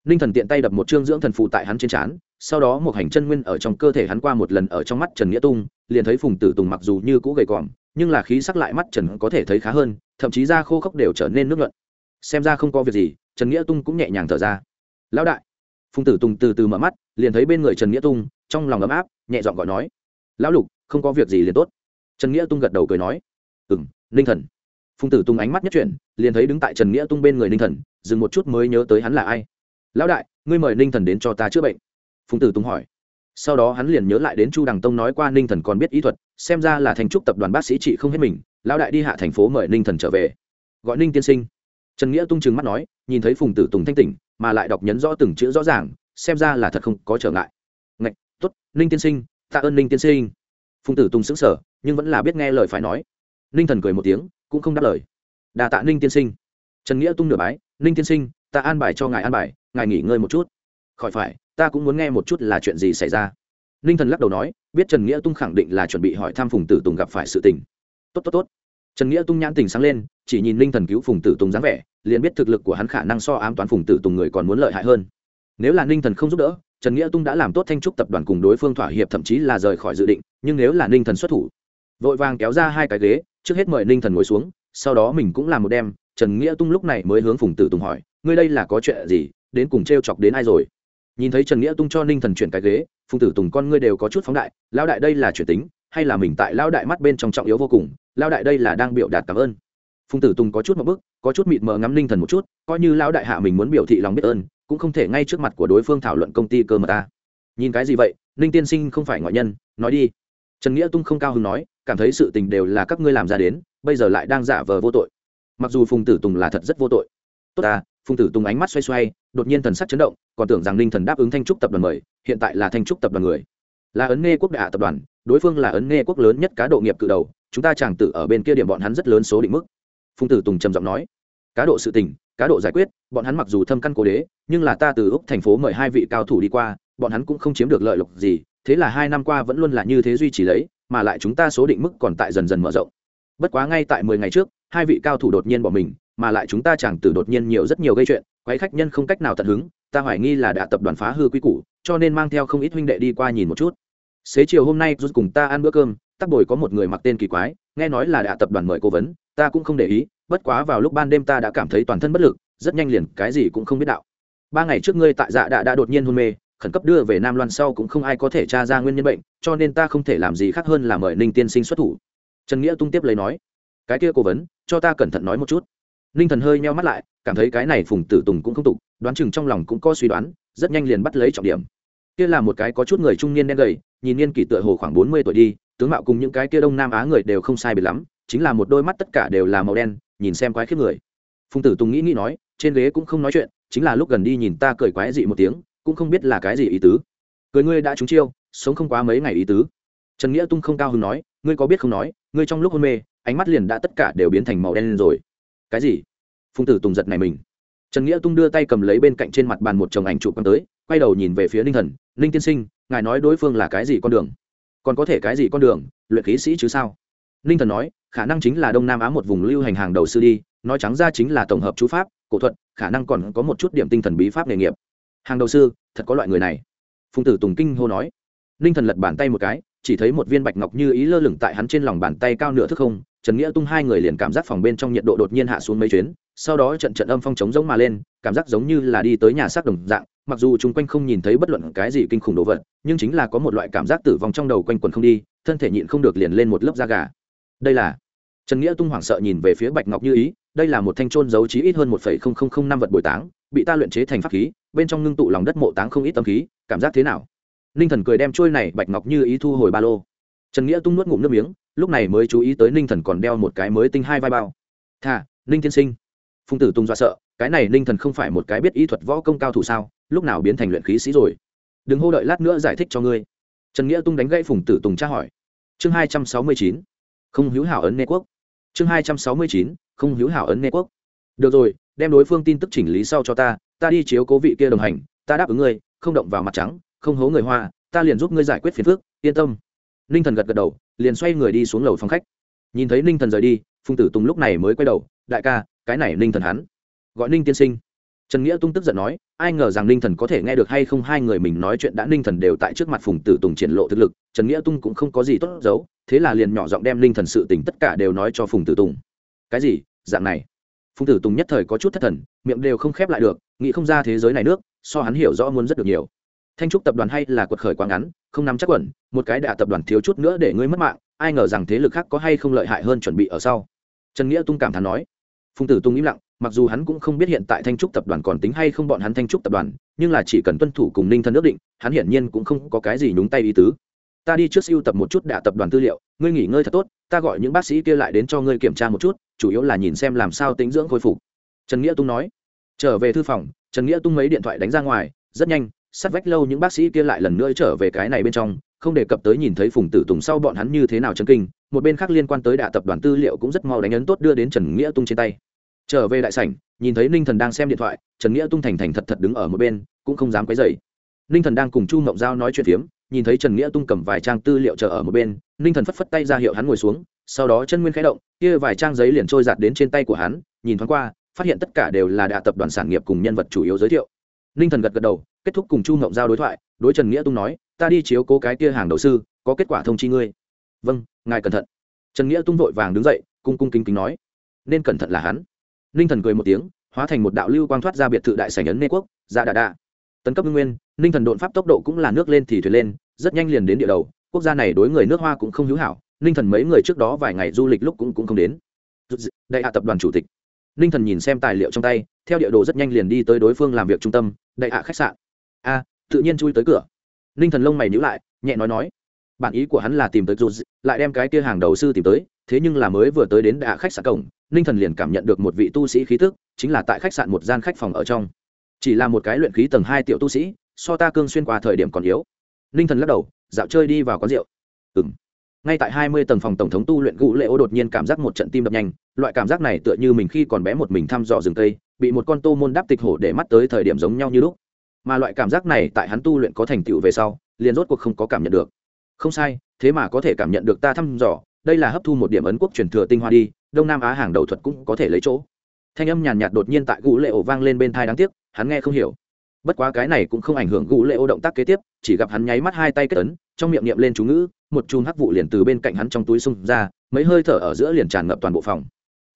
Ninh thần tiện tay đập một chương dưỡng thần phụ tại hắn trên trán, sau đó một hành chân nguyên ở trong cơ thể hắn qua một lần ở trong mắt trần nghĩa tung, liền thấy phùng tử tùng mặc dù như cũ gầy còm, nhưng là khí sắc lại mắt trần có thể thấy khá hơn, thậm chí da khô khốc đều trở nên nước luận xem ra không có việc gì, trần nghĩa tung cũng nhẹ nhàng thở ra. Lão đại. Phùng tử tùng từ từ mở mắt, liền thấy bên người trần nghĩa tung, trong lòng ấm áp, nhẹ giọng gọi nói, lão lục, không có việc gì liền tốt. Trần nghĩa tung gật đầu cười nói ừ m ninh thần. Phùng tử tùng ánh mắt nhất chuyển, liền thấy đứng tại trần nghĩa tung bên người ninh thần, dừng một chút mới nhớ tới hắn là ai. Lão đại, ngươi mời ninh thần đến cho ta chữa bệnh. Phùng tử tùng hỏi. Sau đó hắn liền nhớ lại đến chu đằng tông nói qua ninh thần còn biết ý thuật, xem ra là thành trúc tập đoàn bác sĩ trị không hết mình, lão đại đi hạ thành phố mời ninh thần trở về. Gọi ninh tiên sinh trần nghĩa tung chừng mắt nói, nhìn thấy phùng tử tùng thanh tỉnh, mà lại đọc nhấn rõ từng chữ rõ ràng, xem ra là thật không có trở ngại. Ngạch t ố t ninh tiên sinh, tạ ơn ninh tiên sinh. Phùng tử tùng xứng sở nhưng vẫn là biết nghe lời phải nói. Ninh thần cười một tiếng, cũng không đáp lời. Đà tạ ninh tiên sinh. Trần nghĩa tung nửa bái, ninh tiên sinh, ta an bài cho ngài an bài, ngài nghỉ ngơi một chút. Khỏi phải, ta cũng muốn nghe một chút là chuyện gì xảy ra. Ninh thần lắc đầu nói, biết trần nghĩa tung khẳng định là chuẩn bị hỏi thăm phùng tử tùng gặp phải sự tình. Tốt tốt tốt trần nghĩa tung nhãn tình sáng lên, chỉ nhìn ninh thần cứu phùng tử tùng dáng vẻ, liền biết thực lực của hắn khả năng so ám toán phùng tử tùng người còn muốn lợi hại hơn. Nếu là ninh thần không giúp đỡ, trần nghĩa tung đã làm tốt thanh trúc tập đoàn cùng đối phương thỏa hiệp thậm chí là rời khỏi dự định, nhưng nếu là ninh thần xuất thủ, vội vàng kéo ra hai cái ghế, trước hết mời ninh thần ngồi xuống, sau đó mình cũng làm một đem trần nghĩa tung lúc này mới hướng phùng tử tùng hỏi, ngươi đây là có chuyện gì, đến cùng t r e o chọc đến ai rồi? Nhìn thấy trần nghĩa tung cho ninh thần chuyển cái ghế, phùng tử tùng con ngươi đều có chút phóng đại, lão đại đây là chuyển tính, hay là mình tại lão đại mắt bên trong trọng yếu vô cùng lao đại đây là đang biểu đạt cảm ơn. Phùng tử tùng có chút một bức, có chút mịt mờ ngắm ninh thần một chút, coi như lão đại hạ mình muốn biểu thị lòng biết ơn, cũng không thể ngay trước mặt của đối phương thảo luận công ty cơ mà ta. Nhìn cái gì vậy, ninh tiên sinh không phải ngoại nhân, nói đi. Trần nghĩa tung không cao hứng nói, cảm thấy sự tình đều là các ngươi làm ra đến, bây giờ lại đang giả vờ vô tội. Mặc dù phùng tử tùng là thật rất vô tội. Tốt ta, phùng tử tùng ánh mắt xoay xoay, đột nhiên thần sắc chấn động, còn tưởng rằng ninh thần đáp ứng thanh trúc tập đoàn mời, hiện tại là thanh trúc tập đoàn người. Là ấn nghe quốc đại hạ tập đoàn đối phương là ấn nghe quốc lớn nhất cá độ nghiệp cự đầu, chúng ta chẳng tử ở bên kia điểm bọn hắn rất lớn số định mức. Phùng tử tùng trầm giọng nói, cá độ sự tình, cá độ giải quyết, bọn hắn mặc dù thâm căn cố đế, nhưng là ta từ úc thành phố mời hai vị cao thủ đi qua, bọn hắn cũng không chiếm được lợi lộc gì, thế là hai năm qua vẫn luôn là như thế duy trì lấy, mà lại chúng ta số định mức còn tại dần dần mở rộng. Bất quá ngay tại mười ngày trước, hai vị cao thủ đột nhiên bỏ mình, mà lại chúng ta chẳng tử đột nhiên nhiều rất nhiều gây chuyện quấy khách nhân không cách nào tận hứng, ta hoài nghi là đã tập đoàn phá hư quy củ, cho nên mang theo không ít huynh đệ đi qua nhìn một chút xế chiều hôm nay rút cùng ta ăn bữa cơm, tắc bồi có một người mặc tên kỳ quái, nghe nói là đã tập đoàn mời cố vấn, ta cũng không để ý, bất quá vào lúc ban đêm ta đã cảm thấy toàn thân bất lực, rất nhanh liền, cái gì cũng không biết đạo. Ba ngày trước ngươi tại dạ đã đã đột nhiên hôn mê, khẩn cấp đưa về nam loan sau cũng không ai có thể tra ra nguyên nhân bệnh, cho nên ta không thể làm gì khác hơn là mời ninh tiên sinh xuất thủ. Trần nghĩa tung tiếp lấy nói, cái kia cố vấn, cho ta cẩn thận nói một chút. Ninh thần hơi meo mắt lại, cảm thấy cái này phùng tử tùng cũng không tục, đoán chừng trong lòng cũng có suy đoán, rất nhanh liền bắt lấy trọng điểm. Kia là một cái có chút người trung niên đen gầy nhìn niên kỷ tựa hồ khoảng bốn mươi tuổi đi, tướng mạo cùng những cái kia đông nam á người đều không sai biệt lắm, chính là một đôi mắt tất cả đều là màu đen, nhìn xem quái khiếp người. Phùng tử tùng nghĩ nghĩ nói, trên ghế cũng không nói chuyện, chính là lúc gần đi nhìn ta cười quái dị một tiếng, cũng không biết là cái gì ý tứ. Cười ngươi đã trúng chiêu, sống không quá mấy ngày ý tứ. Trần nghĩa tung không cao hứng nói, ngươi có biết không nói, ngươi trong lúc hôn mê, ánh mắt liền đã tất cả đều biến thành màu đen lên rồi. Cái gì? Phùng tử tùng giật này mình. Trần nghĩa tung đưa tay cầm lấy bên cạnh trên mặt bàn một chồng ảnh chụp quăng tới, quay đầu nhìn về phía ninh thần, ninh tiên sinh ngài nói đối phương là cái gì con đường? Còn có thể cái gì con đường, luyện khí sĩ chứ sao? Ninh thần nói, khả năng chính là đông nam á một vùng lưu hành hàng đầu sư đi, nói trắng ra chính là tổng hợp chú pháp, cổ thuật, khả năng còn có một chút điểm tinh thần bí pháp nghề nghiệp. Hàng đầu sư, thật có loại người này. Phùng tử tùng kinh hô nói. Ninh thần lật bàn tay một cái, chỉ thấy một viên bạch ngọc như ý lơ lửng tại hắn trên lòng bàn tay cao nửa thức không, trần nghĩa tung hai người liền cảm giác phòng bên trong nhiệt độ đột nhiên hạ xuống mấy chuyến, sau đó trận trận âm phong chống giống mà lên, cảm giác giống như là đi tới nhà xác đồng dạng mặc dù chung quanh không nhìn thấy bất luận cái gì kinh khủng đồ vật, nhưng chính là có một loại cảm giác tử vong trong đầu quanh quần không đi, thân thể nhịn không được liền lên một lớp da gà. Đây là trần nghĩa tung hoảng sợ nhìn về phía bạch ngọc như ý, đây là một thanh trôn giấu trí ít hơn một năm vật bồi táng, bị ta luyện chế thành pháp khí, bên trong ngưng tụ lòng đất mộ táng không ít tâm khí, cảm giác thế nào? Ninh thần cười đem trôi này bạch ngọc như ý thu hồi ba lô. Trần nghĩa tung nuốt ngụm nước miếng, lúc này mới chú ý tới ninh thần còn đeo một cái mới tinh hai vai bao. Thà, ninh tiên sinh. Phùng tử tung dọa sợ, cái này ninh thần không phải một cái biết ý thuật võ công cao thủ sao? Lúc nào biến thành luyện khí sĩ rồi? Đừng hô đợi lát nữa giải thích cho ngươi. Trần nghĩa tung đánh gãy phùng tử tùng tra hỏi. Chương hai trăm sáu mươi chín, không hữu hảo ấn nê quốc. Chương hai trăm sáu mươi chín, không hữu hảo ấn nê quốc. Được rồi, đem đối phương tin tức chỉnh lý sau cho ta ta đi chiếu cố vị kia đồng hành, ta đáp ứng ngươi, không động vào mặt trắng, không hố người hoa, ta liền giúp ngươi giải quyết phiền phức, yên tâm. Ninh thần gật gật đầu, liền xoay người đi xuống lầu phòng khách. Nhìn thấy ninh thần rời đi, phùng tử tùng lúc này mới quay đầu, đại ca, cái này ninh thần hắn. Gọi ninh tiên sinh trần nghĩa tung tức giận nói, ai ngờ rằng ninh thần có thể nghe được hay không hai người mình nói chuyện đã ninh thần đều tại trước mặt phùng tử tùng triển lộ thực lực. Trần nghĩa tung cũng không có gì tốt giấu, thế là liền nhỏ giọng đem ninh thần sự tình tất cả đều nói cho phùng tử tùng. Cái gì? Dạng này? Phùng tử tùng nhất thời có chút thất thần, miệng đều không khép lại được, nghĩ không ra thế giới này nước, so hắn hiểu rõ muốn rất được nhiều. Thanh trúc tập đoàn hay là quật khởi quá ngắn, không nắm chắc quẩn, một cái đạ tập đoàn thiếu chút nữa để ngươi mất mạng, ai ngờ rằng thế lực khác có hay không lợi hại hơn chuẩn bị ở sau? Trần nghĩa tung cảm thán nói. Phùng tử tung im lặng mặc dù hắn cũng không biết hiện tại thanh trúc tập đoàn còn tính hay không bọn hắn thanh trúc tập đoàn, nhưng là chỉ cần tuân thủ cùng ninh thân ước định, hắn hiển nhiên cũng không có cái gì nhúng tay ý tứ. Ta đi trước siêu tập một chút đạ tập đoàn tư liệu, ngươi nghỉ ngơi thật tốt, ta gọi những bác sĩ kia lại đến cho ngươi kiểm tra một chút, chủ yếu là nhìn xem làm sao tính dưỡng khôi phục. Trần nghĩa tung nói. Trở về thư phòng, trần nghĩa tung mấy điện thoại đánh ra ngoài, rất nhanh, sát vách lâu những bác sĩ kia lại lần nữa trở về cái này bên trong, không đề cập tới nhìn thấy phùng tử tùng sau bọn hắn như thế nào chân kinh, một bên khác liên quan tới đạ tập đoàn tư liệu cũng rất mau đánh ấn tốt đưa đến trần nghĩa tung trên tay trở về đại sảnh, nhìn thấy ninh thần đang xem điện thoại, trần nghĩa tung thành thành thật thật đứng ở một bên, cũng không dám quấy dày ninh thần đang cùng chu mộng giao nói chuyện phiếm, nhìn thấy trần nghĩa tung cầm vài trang tư liệu chờ ở một bên, ninh thần phất phất tay ra hiệu hắn ngồi xuống, sau đó chân nguyên khẽ động, kia vài trang giấy liền trôi giạt đến trên tay của hắn, nhìn thoáng qua, phát hiện tất cả đều là đạ tập đoàn sản nghiệp cùng nhân vật chủ yếu giới thiệu. Ninh thần gật gật đầu, kết thúc cùng chu mộng giao đối thoại, đối trần nghĩa tung nói, ta đi chiếu cố cái kia hàng đầu sư, có kết quả thông chi ngươi. Vâng ngài cẩn thận. Trần nghĩa tung vội vàng đứng dậy, cung cung kính kính nói, nên cẩn thận là hắn ninh thần cười một tiếng, hóa thành một đạo lưu quang thoát ra biệt thự đại sảnh ấn nê quốc dạ đà đà tấn cấp nguyên, ninh thần đột pháp tốc độ cũng là nước lên thì thuyền lên, rất nhanh liền đến địa đầu, quốc gia này đối người nước hoa cũng không hữu hảo, ninh thần mấy người trước đó vài ngày du lịch lúc cũng cũng không đến. Đại hạ tập đoàn chủ tịch. Ninh thần nhìn xem tài liệu trong tay, theo địa đồ rất nhanh liền đi tới đối phương làm việc trung tâm, đại hạ khách sạn. A, tự nhiên chui tới cửa. Ninh thần lông mày nhữ lại, nhẹ nói nói. Bản ý của hắn là tìm tới dù lại đem cái kia hàng đầu sư tìm tới, thế nhưng là mới vừa tới đến đại hạ khách sạn cổng ninh thần liền cảm nhận được một vị tu sĩ khí tức, chính là tại khách sạn một gian khách phòng ở trong. Chỉ là một cái luyện khí tầng hai tiểu tu sĩ, so ta cương xuyên qua thời điểm còn yếu. Ninh thần lắc đầu, dạo chơi đi vào quán rượu. Ừng ngay tại hai mươi tầng phòng tổng thống tu luyện gũ lệ ô đột nhiên cảm giác một trận tim đập nhanh, loại cảm giác này tựa như mình khi còn bé một mình thăm dò rừng tây bị một con tô môn đáp tịch hổ để mắt tới thời điểm giống nhau như lúc. Mà loại cảm giác này tại hắn tu luyện có thành tựu về sau, liền rốt cuộc không có cảm nhận được. Không sai, thế mà có thể cảm nhận được ta thăm dò, đây là hấp thu một điểm ấn quốc truyền thừa tinh hoa đi đông nam á hàng đầu thuật cũng có thể lấy chỗ thanh âm nhàn nhạt đột nhiên tại gũ lệ ổ vang lên bên thai đáng tiếc hắn nghe không hiểu bất quá cái này cũng không ảnh hưởng gũ lệ ô động tác kế tiếp chỉ gặp hắn nháy mắt hai tay kết ấn trong miệng niệm lên chú ngữ một chùm hắc vụ liền từ bên cạnh hắn trong túi xung ra mấy hơi thở ở giữa liền tràn ngập toàn bộ phòng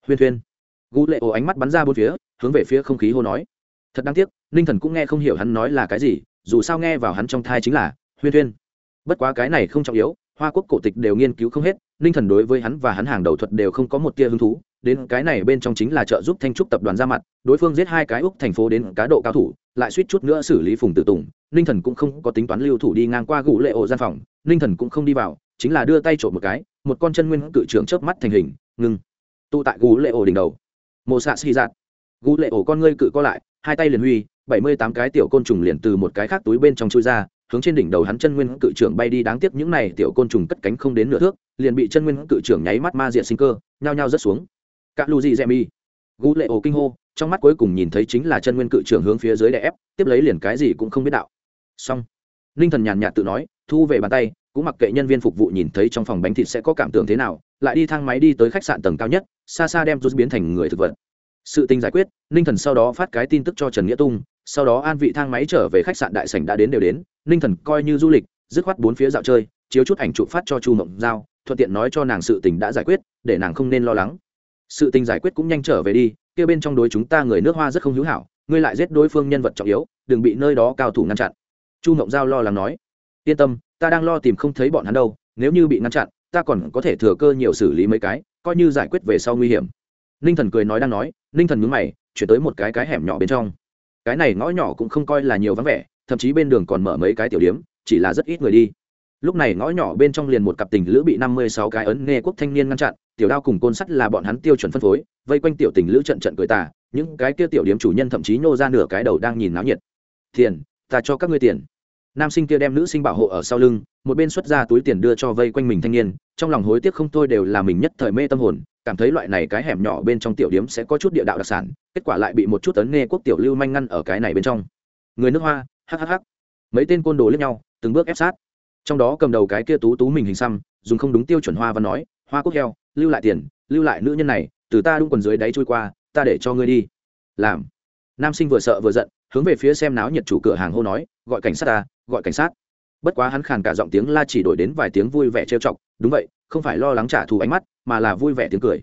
huyên thuyên gũ lệ ổ ánh mắt bắn ra bốn phía hướng về phía không khí hô nói thật đáng tiếc ninh thần cũng nghe không hiểu hắn nói là cái gì dù sao nghe vào hắn trong thai chính là huyên thuyên bất quá cái này không trọng yếu hoa quốc cổ tịch đều nghiên cứu không hết ninh thần đối với hắn và hắn hàng đầu thuật đều không có một tia hứng thú đến cái này bên trong chính là trợ giúp thanh trúc tập đoàn ra mặt đối phương giết hai cái úc thành phố đến cá độ cao thủ lại suýt chút nữa xử lý phùng tử tùng ninh thần cũng không có tính toán lưu thủ đi ngang qua gũ lệ ổ gian phòng ninh thần cũng không đi vào chính là đưa tay trộm một cái một con chân nguyên cự trưởng chớp mắt thành hình ngừng, tụ tại gũ lệ ổ đỉnh đầu. Mộ xạ xì dạt gũ lệ ổ con ngươi cự co lại hai tay liền huy bảy mươi tám cái tiểu côn trùng liền từ một cái khác túi bên trong chui ra hướng trên đỉnh đầu hắn chân nguyên cự trưởng bay đi. Đáng tiếc những này tiểu côn trùng cất cánh không đến nửa thước, liền bị chân nguyên cự trưởng nháy mắt ma diện sinh cơ, nhao nhao rớt xuống. Cả lù gì dẹ mi. Gú lệ ổ kinh hô, trong mắt cuối cùng nhìn thấy chính là chân nguyên cự trưởng hướng phía dưới đè ép, tiếp lấy liền cái gì cũng không biết đạo. Xong. Ninh thần nhàn nhạt tự nói, thu về bàn tay, cũng mặc kệ nhân viên phục vụ nhìn thấy trong phòng bánh thịt sẽ có cảm tưởng thế nào, lại đi thang máy đi tới khách sạn tầng cao nhất, xa xa đem rút biến thành người thực vật. Sự tình giải quyết ninh thần sau đó phát cái tin tức cho trần nghĩa tung, sau đó an vị thang máy trở về khách sạn đại sảnh đã đến đều đến ninh thần coi như du lịch, dứt khoát bốn phía dạo chơi, chiếu chút ảnh trụ phát cho chu mộng giao, thuận tiện nói cho nàng sự tình đã giải quyết, để nàng không nên lo lắng. Sự tình giải quyết cũng nhanh trở về đi, kia bên trong đối chúng ta người nước hoa rất không hữu hảo, ngươi lại giết đối phương nhân vật trọng yếu, đừng bị nơi đó cao thủ ngăn chặn. Chu mộng giao lo lắng nói, yên tâm, ta đang lo tìm không thấy bọn hắn đâu, nếu như bị ngăn chặn, ta còn có thể thừa cơ nhiều xử lý mấy cái, coi như giải quyết về sau nguy hiểm. Ninh thần cười nói đang nói, ninh thần nhúng mày, chuyển tới một cái cái hẻm nhỏ bên trong. Cái này ngõ nhỏ cũng không coi là nhiều vắng vẻ thậm chí bên đường còn mở mấy cái tiểu điếm, chỉ là rất ít người đi. Lúc này ngõ nhỏ bên trong liền một cặp tình lữ bị năm mươi sáu cái ấn nghe quốc thanh niên ngăn chặn, tiểu đao cùng côn sắt là bọn hắn tiêu chuẩn phân phối, vây quanh tiểu tình lữ trận trận cười tà, những cái kia tiểu điếm chủ nhân thậm chí nhô ra nửa cái đầu đang nhìn náo nhiệt. Tiền, ta cho các ngươi tiền. Nam sinh kia đem nữ sinh bảo hộ ở sau lưng, một bên xuất ra túi tiền đưa cho vây quanh mình thanh niên, trong lòng hối tiếc không thôi đều là mình nhất thời mê tâm hồn, cảm thấy loại này cái hẻm nhỏ bên trong tiểu điếm sẽ có chút địa đạo đặc sản, kết quả lại bị một chút tấn nghe quốc tiểu lưu manh ngăn ở cái này bên trong. Người nước hoa hhh, mấy tên côn đồ lướt nhau, từng bước ép sát. Trong đó cầm đầu cái kia tú tú mình hình xăm, dùng không đúng tiêu chuẩn hoa và nói, hoa cúc heo, lưu lại tiền, lưu lại nữ nhân này, từ ta đung quần dưới đáy trôi qua, ta để cho ngươi đi. Làm. Nam sinh vừa sợ vừa giận, hướng về phía xem náo nhiệt chủ cửa hàng hô nói, gọi cảnh sát ta, gọi cảnh sát. Bất quá hắn khàn cả giọng tiếng la chỉ đổi đến vài tiếng vui vẻ trêu chọc, đúng vậy, không phải lo lắng trả thù ánh mắt, mà là vui vẻ tiếng cười.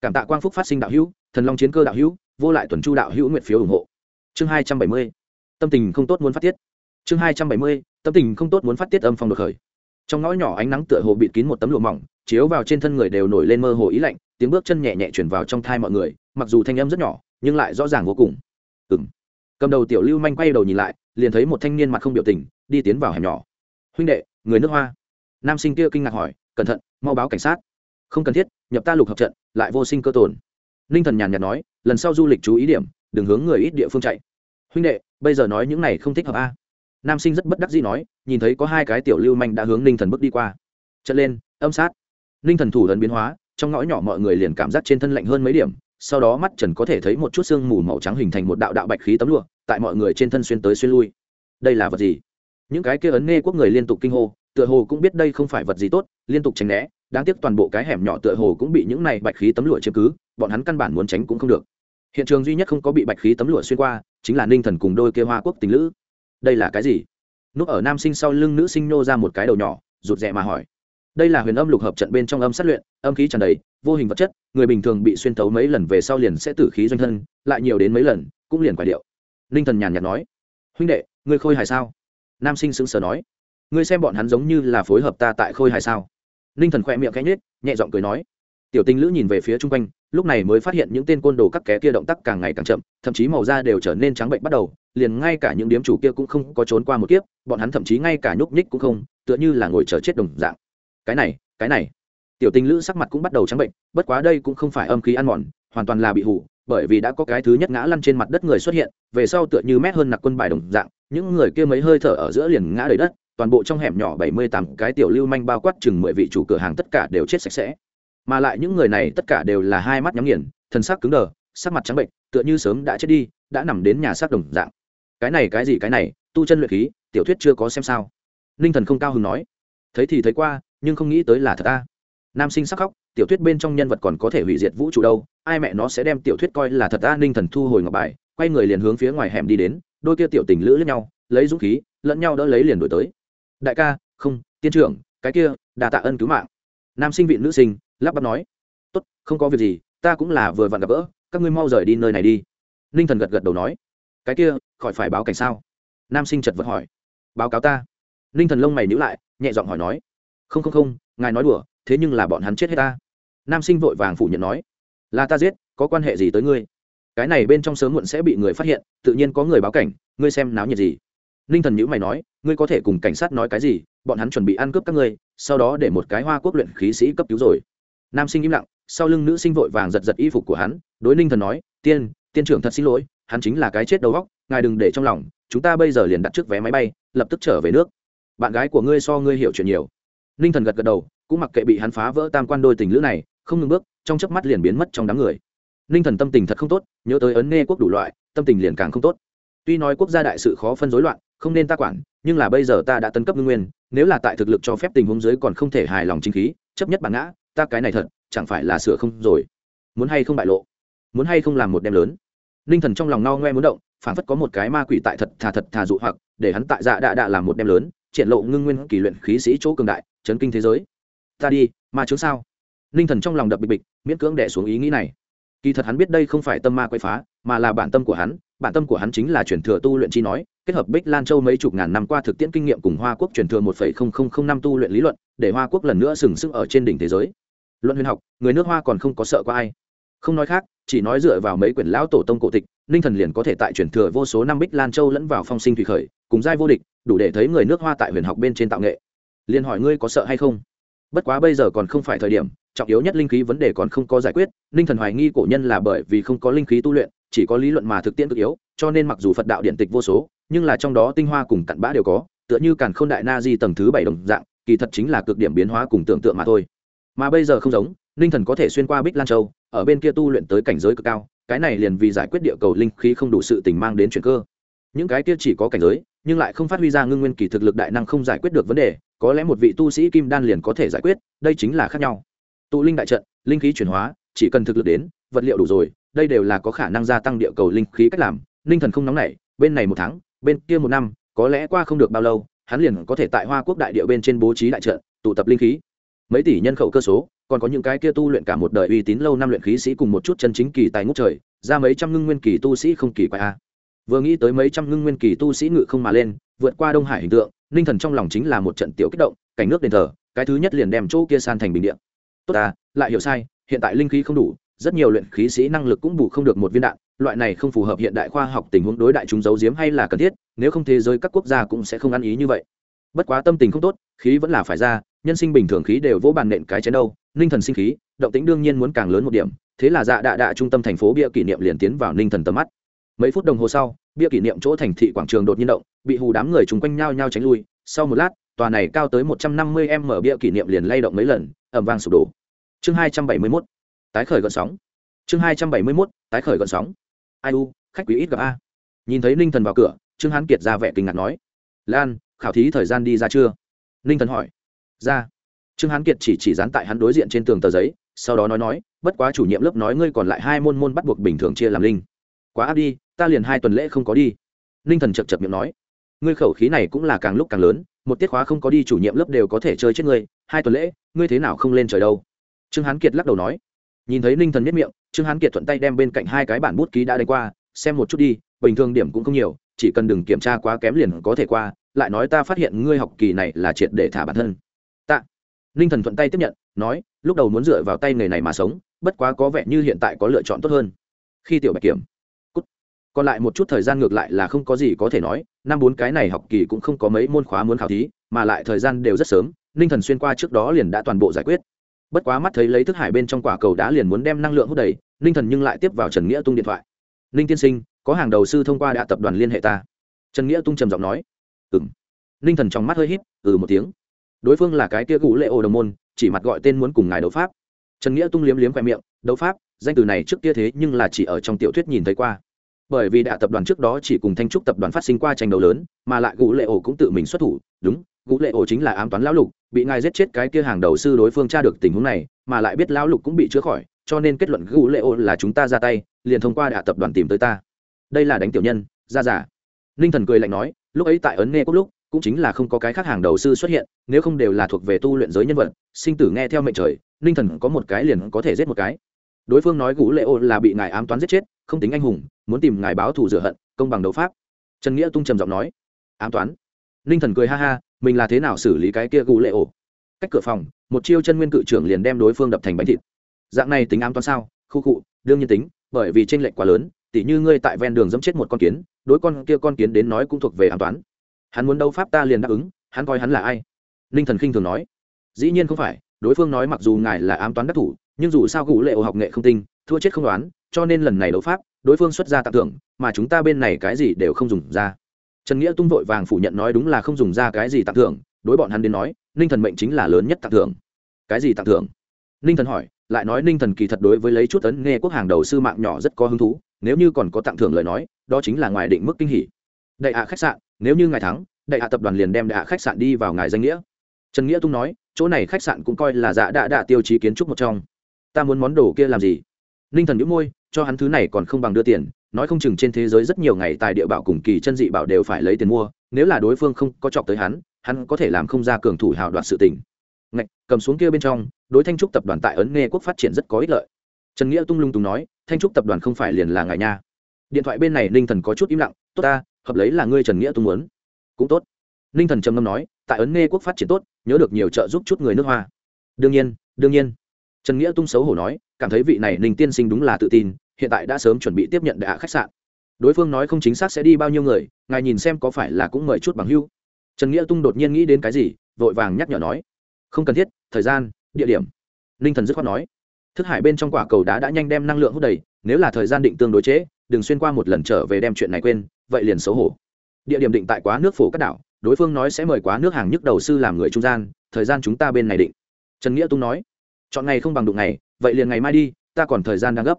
Cảm tạ quang phúc phát sinh đạo hữu, thần long chiến cơ đạo hữu, vô lại tuần chu đạo hữu nguyện phiếu ủng hộ. Chương hai trăm bảy mươi tâm tình không tốt muốn phát tiết. Chương hai trăm bảy mươi, tâm tình không tốt muốn phát tiết âm phong đột khởi. Trong ngõ nhỏ ánh nắng tựa hồ bịt kín một tấm lụa mỏng, chiếu vào trên thân người đều nổi lên mơ hồ ý lạnh, tiếng bước chân nhẹ nhẹ chuyển vào trong thai mọi người, mặc dù thanh âm rất nhỏ, nhưng lại rõ ràng vô cùng. Ừng cầm đầu tiểu lưu manh quay đầu nhìn lại, liền thấy một thanh niên mặt không biểu tình, đi tiến vào hẻm nhỏ. Huynh đệ, người nước hoa. Nam sinh kia kinh ngạc hỏi, cẩn thận, mau báo cảnh sát. Không cần thiết, nhập ta lục hợp trận, lại vô sinh cơ tồn. Ninh thần nhàn nhạt nói, lần sau du lịch chú ý điểm, đừng hướng người ít địa phương chạy. Huynh đệ bây giờ nói những này không thích hợp a. Nam sinh rất bất đắc dĩ nói, nhìn thấy có hai cái tiểu lưu manh đã hướng ninh thần bước đi qua. Trận lên, âm sát. Ninh thần thủ lần biến hóa, trong ngõ nhỏ mọi người liền cảm giác trên thân lạnh hơn mấy điểm, sau đó mắt trần có thể thấy một chút sương mù màu trắng hình thành một đạo đạo bạch khí tấm lụa, tại mọi người trên thân xuyên tới xuyên lui. Đây là vật gì? Những cái kia ấn nghe quốc người liên tục kinh hô, tựa hồ cũng biết đây không phải vật gì tốt, liên tục tránh né, đáng tiếc toàn bộ cái hẻm nhỏ tựa hồ cũng bị những này bạch khí tấm lụa chiếm cứ, bọn hắn căn bản muốn tránh cũng không được hiện trường duy nhất không có bị bạch khí tấm lụa xuyên qua, chính là ninh thần cùng đôi kia hoa quốc tình lữ. Đây là cái gì? Núp ở nam sinh sau lưng nữ sinh nô ra một cái đầu nhỏ, rụt rè mà hỏi. Đây là huyền âm lục hợp trận bên trong âm sát luyện, âm khí tràn đầy, vô hình vật chất, người bình thường bị xuyên tấu mấy lần về sau liền sẽ tử khí doanh thân, lại nhiều đến mấy lần, cũng liền quả điệu. Ninh thần nhàn nhạt nói. Huynh đệ, ngươi khôi hài sao? Nam sinh sững sờ nói. Ngươi xem bọn hắn giống như là phối hợp ta tại khôi hài sao? Ninh thần khỏe miệng cánh nết nhẹ giọng cười nói tiểu tình lữ nhìn về phía chung quanh, lúc này mới phát hiện những tên côn đồ các ké kia động tác càng ngày càng chậm, thậm chí màu da đều trở nên trắng bệnh bắt đầu, liền ngay cả những điếm chủ kia cũng không có trốn qua một kiếp, bọn hắn thậm chí ngay cả nhúc nhích cũng không, tựa như là ngồi chờ chết đồng dạng. Cái này cái này. Tiểu tình lữ sắc mặt cũng bắt đầu trắng bệnh, bất quá đây cũng không phải âm khí ăn mòn, hoàn toàn là bị hủ, bởi vì đã có cái thứ nhất ngã lăn trên mặt đất người xuất hiện, về sau tựa như mét hơn nặc quân bài đồng dạng, những người kia mấy hơi thở ở giữa liền ngã đầy đất, toàn bộ trong hẻm nhỏ bảy mươi tám cái tiểu lưu manh bao quát chừng mười vị chủ cửa hàng tất cả đều chết sạch sẽ mà lại những người này tất cả đều là hai mắt nhắm nghiền thân xác cứng đờ, sắc mặt trắng bệnh, tựa như sớm đã chết đi, đã nằm đến nhà xác đồng dạng. Cái này, cái gì, cái này, tu chân luyện khí, tiểu thuyết chưa có xem sao? Ninh thần không cao hứng nói. Thấy thì thấy qua, nhưng không nghĩ tới là thật ta nam sinh sắc khóc, tiểu thuyết bên trong nhân vật còn có thể hủy diệt vũ trụ đâu, ai mẹ nó sẽ đem tiểu thuyết coi là thật ta ninh thần thu hồi ngọc bài, quay người liền hướng phía ngoài hẻm đi đến, đôi kia tiểu tình lữ lẫn nhau, lấy dũng khí, lẫn nhau đỡ lấy liền đổi tới. Đại ca, không, tiên trưởng, cái kia, đà tạ ân cứu mạng. Nam sinh vị nữ sinh lắp bắp nói, tốt, không có việc gì, ta cũng là vừa vặn gặp gỡ, các ngươi mau rời đi nơi này đi. Ninh thần gật gật đầu nói, cái kia, khỏi phải báo cảnh sao? Nam sinh chật vật hỏi, báo cáo ta. Ninh thần lông mày nhữ lại, nhẹ giọng hỏi nói, không không không, ngài nói đùa, thế nhưng là bọn hắn chết hết ta. Nam sinh vội vàng phủ nhận nói, là ta giết, có quan hệ gì tới ngươi? Cái này bên trong sớm muộn sẽ bị người phát hiện, tự nhiên có người báo cảnh, ngươi xem náo nhiệt gì? Ninh thần nhữ mày nói, ngươi có thể cùng cảnh sát nói cái gì? Bọn hắn chuẩn bị ăn cướp các ngươi, sau đó để một cái hoa quốc luyện khí sĩ cấp cứu rồi nam sinh im lặng, sau lưng nữ sinh vội vàng giật giật y phục của hắn, đối ninh thần nói, tiên tiên trưởng thật xin lỗi, hắn chính là cái chết đầu góc ngài đừng để trong lòng, chúng ta bây giờ liền đặt trước vé máy bay, lập tức trở về nước. Bạn gái của ngươi so ngươi hiểu chuyện nhiều. Ninh thần gật gật đầu, cũng mặc kệ bị hắn phá vỡ tam quan đôi tình lữ này, không ngừng bước, trong chớp mắt liền biến mất trong đám người. Ninh thần tâm tình thật không tốt, nhớ tới ấn nghe quốc đủ loại, tâm tình liền càng không tốt. Tuy nói quốc gia đại sự khó phân rối loạn, không nên ta quản, nhưng là bây giờ ta đã tấn cấp ngưng nguyên, nếu là tại thực lực cho phép tình huống dưới còn không thể hài lòng chính khí, chấp nhất bản ngã ta cái này thật, chẳng phải là sửa không rồi. Muốn hay không bại lộ? Muốn hay không làm một đem lớn? Ninh thần trong lòng no ngoe muốn động phản phất có một cái ma quỷ tại thật thà thật thà dụ hoặc, để hắn tại dạ đạ đạ làm một đem lớn, triển lộ ngưng nguyên kỳ luyện khí sĩ chỗ cường đại, chấn kinh thế giới. Ta đi, ma chướng sao? Ninh thần trong lòng đập bịch bịch, miễn cưỡng đẻ xuống ý nghĩ này. Kỳ thật hắn biết đây không phải tâm ma quay phá, mà là bản tâm của hắn bản tâm của hắn chính là truyền thừa tu luyện chi nói, kết hợp bích lan châu mấy chục ngàn năm qua thực tiễn kinh nghiệm cùng hoa quốc truyền thừa một năm tu luyện lý luận, để hoa quốc lần nữa sừng sững ở trên đỉnh thế giới. Luận huyền học, người nước hoa còn không có sợ qua ai. Không nói khác, chỉ nói dựa vào mấy quyển lão tổ tông cổ tịch, ninh thần liền có thể tại truyền thừa vô số năm bích lan châu lẫn vào phong sinh thủy khởi, cùng giai vô địch, đủ để thấy người nước hoa tại huyền học bên trên tạo nghệ. Liên hỏi ngươi có sợ hay không? Bất quá bây giờ còn không phải thời điểm, trọng yếu nhất linh khí vấn đề còn không có giải quyết, ninh thần hoài nghi cổ nhân là bởi vì không có linh khí tu luyện chỉ có lý luận mà thực tiễn cực yếu, cho nên mặc dù phật đạo điện tịch vô số, nhưng là trong đó tinh hoa cùng cặn bã đều có, tựa như càn k h ô n đại na di tầng thứ bảy đồng dạng, kỳ thật chính là cực điểm biến hóa cùng tưởng tượng mà thôi. Mà bây giờ không giống ninh thần có thể xuyên qua bích lan châu, ở bên kia tu luyện tới cảnh giới cực cao, cái này liền vì giải quyết địa cầu linh khí không đủ sự tình mang đến chuyện cơ. Những cái kia chỉ có cảnh giới, nhưng lại không phát huy ra ngưng nguyên kỳ thực lực đại năng không giải quyết được vấn đề, có lẽ một vị tu sĩ kim đan liền có thể giải quyết, đây chính là khác nhau. Tụ linh đại trận, linh khí chuyển hóa, chỉ cần thực lực đến, vật liệu đủ rồi đây đều là có khả năng gia tăng địa cầu linh khí cách làm, ninh thần không nóng nảy, bên này một tháng, bên kia một năm, có lẽ qua không được bao lâu, hắn liền có thể tại hoa quốc đại địa bên trên bố trí đại trận, tụ tập linh khí. Mấy tỷ nhân khẩu cơ số, còn có những cái kia tu luyện cả một đời uy tín lâu năm luyện khí sĩ cùng một chút chân chính kỳ tài ngút trời, ra mấy trăm ngưng nguyên kỳ tu sĩ không kỳ quái a. Vừa nghĩ tới mấy trăm ngưng nguyên kỳ tu sĩ ngự không mà lên, vượt qua đông hải hình tượng, ninh thần trong lòng chính là một trận tiểu kích động, cảnh nước đền thờ, cái thứ nhất liền đem chỗ kia san thành bình điện tốt ta, lại hiểu sai, hiện tại linh khí không đủ rất nhiều luyện khí sĩ năng lực cũng bù không được một viên đạn, loại này không phù hợp hiện đại khoa học tình huống đối đại chúng giấu giếm hay là cần thiết, nếu không thế giới các quốc gia cũng sẽ không ăn ý như vậy. Bất quá tâm tình không tốt, khí vẫn là phải ra, nhân sinh bình thường khí đều vỗ bàn nện cái chén đâu, ninh thần sinh khí, động tĩnh đương nhiên muốn càng lớn một điểm, thế là dạ đạ đạ trung tâm thành phố bia kỷ niệm liền tiến vào ninh thần tầm mắt. Mấy phút đồng hồ sau, bia kỷ niệm chỗ thành thị quảng trường đột nhiên động, bị hù đám người chung quanh nhau nhau tránh lui, sau một lát, tòa này cao tới một trăm năm mươi m bia kỷ niệm liền lay động mấy lần ẩm vang sụp đổ. Chương hai trăm bảy mươi mốt tái khởi gợn sóng. Chương hai trăm bảy mươi mốt, tái khởi gợn sóng. Ai u, khách quý ít gặp a. Nhìn thấy ninh thần vào cửa, trương hán kiệt ra vẻ kinh ngạc nói. Lan, khảo thí thời gian đi ra chưa? Ninh thần hỏi. Ra. Trương hán kiệt chỉ chỉ dán tại hắn đối diện trên tường tờ giấy, sau đó nói nói, bất quá chủ nhiệm lớp nói ngươi còn lại hai môn môn bắt buộc bình thường chia làm linh. Quá áp đi, ta liền hai tuần lễ không có đi. Ninh thần chật chật miệng nói. Ngươi khẩu khí này cũng là càng lúc càng lớn, một tiết khóa không có đi chủ nhiệm lớp đều có thể chơi chết ngươi, hai tuần lễ, ngươi thế nào không lên trời đâu? Trương hán kiệt lắc đầu nói nhìn thấy ninh thần nhất miệng, trương hán kiệt thuận tay đem bên cạnh hai cái bản bút ký đã đánh qua, xem một chút đi, bình thường điểm cũng không nhiều, chỉ cần đừng kiểm tra quá kém liền có thể qua, lại nói ta phát hiện ngươi học kỳ này là triệt để thả bản thân. Tạ. Ninh thần thuận tay tiếp nhận, nói, lúc đầu muốn dựa vào tay nghề này mà sống, bất quá có vẻ như hiện tại có lựa chọn tốt hơn. Khi tiểu bạch kiểm, cút. Còn lại một chút thời gian ngược lại là không có gì có thể nói, năm bốn cái này học kỳ cũng không có mấy môn khóa muốn khảo thí, mà lại thời gian đều rất sớm, ninh thần xuyên qua trước đó liền đã toàn bộ giải quyết bất quá mắt thấy lấy thức hải bên trong quả cầu đã liền muốn đem năng lượng hút đầy, ninh thần nhưng lại tiếp vào trần nghĩa tung điện thoại. Ninh tiên sinh, có hàng đầu sư thông qua đã tập đoàn liên hệ ta. Trần nghĩa tung trầm giọng nói. Ừ m ninh thần trong mắt hơi h í p ừ một tiếng. Đối phương là cái kia cũ lệ ô đồng môn, chỉ mặt gọi tên muốn cùng ngài đấu pháp. Trần nghĩa tung liếm liếm khoe miệng, đấu pháp? Danh từ này trước kia thế nhưng là chỉ ở trong tiểu thuyết nhìn thấy qua. Bởi vì đã tập đoàn trước đó chỉ cùng thanh trúc tập đoàn phát sinh qua tranh đấu lớn, mà lại gũ lệ ổ cũng tự mình xuất thủ. Đúng, gũ lệ ổ chính là ám toán lão lục bị ngài giết chết cái kia hàng đầu sư đối phương tra được tình huống này, mà lại biết lão lục cũng bị chữa khỏi, cho nên kết luận gù lệ ô là chúng ta ra tay, liền thông qua đã tập đoàn tìm tới ta. Đây là đánh tiểu nhân, ra giả. Ninh thần cười lạnh nói, lúc ấy tại ấn nghe quốc lúc, cũng chính là không có cái khác hàng đầu sư xuất hiện, nếu không đều là thuộc về tu luyện giới nhân vật, sinh tử nghe theo mệnh trời, ninh thần có một cái liền có thể giết một cái. Đối phương nói gũ lệ ô là bị ngài ám toán giết chết, không tính anh hùng, muốn tìm ngài báo thù rửa hận, công bằng đấu pháp. Trần nghĩa tung trầm giọng nói, ám toán? Ninh thần cười ha ha mình là thế nào xử lý cái kia gù lệ ổ? Cách cửa phòng, một chiêu chân nguyên cự trưởng liền đem đối phương đập thành bánh thịt. Dạng này tính ám toán sao? Khu cụ đương nhiên tính, bởi vì tranh lệch quá lớn, tỉ như ngươi tại ven đường dẫm chết một con kiến, đối con kia con kiến đến nói cũng thuộc về ám toán. Hắn muốn đấu pháp ta liền đáp ứng, hắn coi hắn là ai? Ninh thần khinh thường nói. Dĩ nhiên không phải, đối phương nói mặc dù ngài là ám toán đắc thủ, nhưng dù sao gũ lệ ổ học nghệ không tinh, thua chết không đoán, cho nên lần này đấu pháp, đối phương xuất ra tặng thưởng, mà chúng ta bên này cái gì đều không dùng ra trần nghĩa tung vội vàng phủ nhận nói đúng là không dùng ra cái gì tặng thưởng, đối bọn hắn đến nói, ninh thần mệnh chính là lớn nhất tặng thưởng. Cái gì tặng thưởng? Ninh thần hỏi, lại nói ninh thần kỳ thật đối với lấy chút tấn nghe quốc hàng đầu sư mạng nhỏ rất có hứng thú, nếu như còn có tặng thưởng lời nói, đó chính là ngoài định mức kinh hỉ. Đại hạ khách sạn, nếu như ngài thắng, đại hạ tập đoàn liền đem đại hạ khách sạn đi vào ngài danh nghĩa. Trần nghĩa tung nói, chỗ này khách sạn cũng coi là dạ đạ đạ tiêu chí kiến trúc một trong. Ta muốn món đồ kia làm gì? Ninh thần nhữ môi, cho hắn thứ này còn không bằng đưa tiền nói không chừng trên thế giới rất nhiều ngày tài địa bảo cùng kỳ chân dị bảo đều phải lấy tiền mua, nếu là đối phương không có chọc tới hắn hắn có thể làm không ra cường thủ hào đoạt sự tình. Ngạch, cầm xuống kia bên trong, đối thanh trúc tập đoàn tại ấn nghe quốc phát triển rất có ích lợi. Trần nghĩa tung lung tùng nói, thanh trúc tập đoàn không phải liền là ngài nha. Điện thoại bên này ninh thần có chút im lặng, tốt ta, hợp lấy là ngươi trần nghĩa tung muốn. Cũng tốt. Ninh thần trầm ngâm nói, tại ấn nghe quốc phát triển tốt, nhớ được nhiều trợ giúp chút người nước hoa. Đương nhiên đương nhiên. Trần nghĩa tung xấu hổ nói, cảm thấy vị này ninh tiên sinh đúng là tự tin hiện tại đã sớm chuẩn bị tiếp nhận đại hạ khách sạn. Đối phương nói không chính xác sẽ đi bao nhiêu người ngài nhìn xem có phải là cũng mời chút bằng hưu. Trần nghĩa tung đột nhiên nghĩ đến cái gì vội vàng nhắc nhở nói. Không cần thiết thời gian địa điểm. Ninh thần dứt khoát nói. Thức hải bên trong quả cầu đá đã nhanh đem năng lượng hút đầy nếu là thời gian định tương đối chế, đừng xuyên qua một lần trở về đem chuyện này quên vậy liền xấu hổ. Địa điểm định tại quá nước phổ các đảo đối phương nói sẽ mời quá nước hàng nhức đầu sư làm người trung gian thời gian chúng ta bên này định. Trần nghĩa tung nói. Chọn ngày không bằng đụng ngày vậy liền ngày mai đi ta còn thời gian đang gấp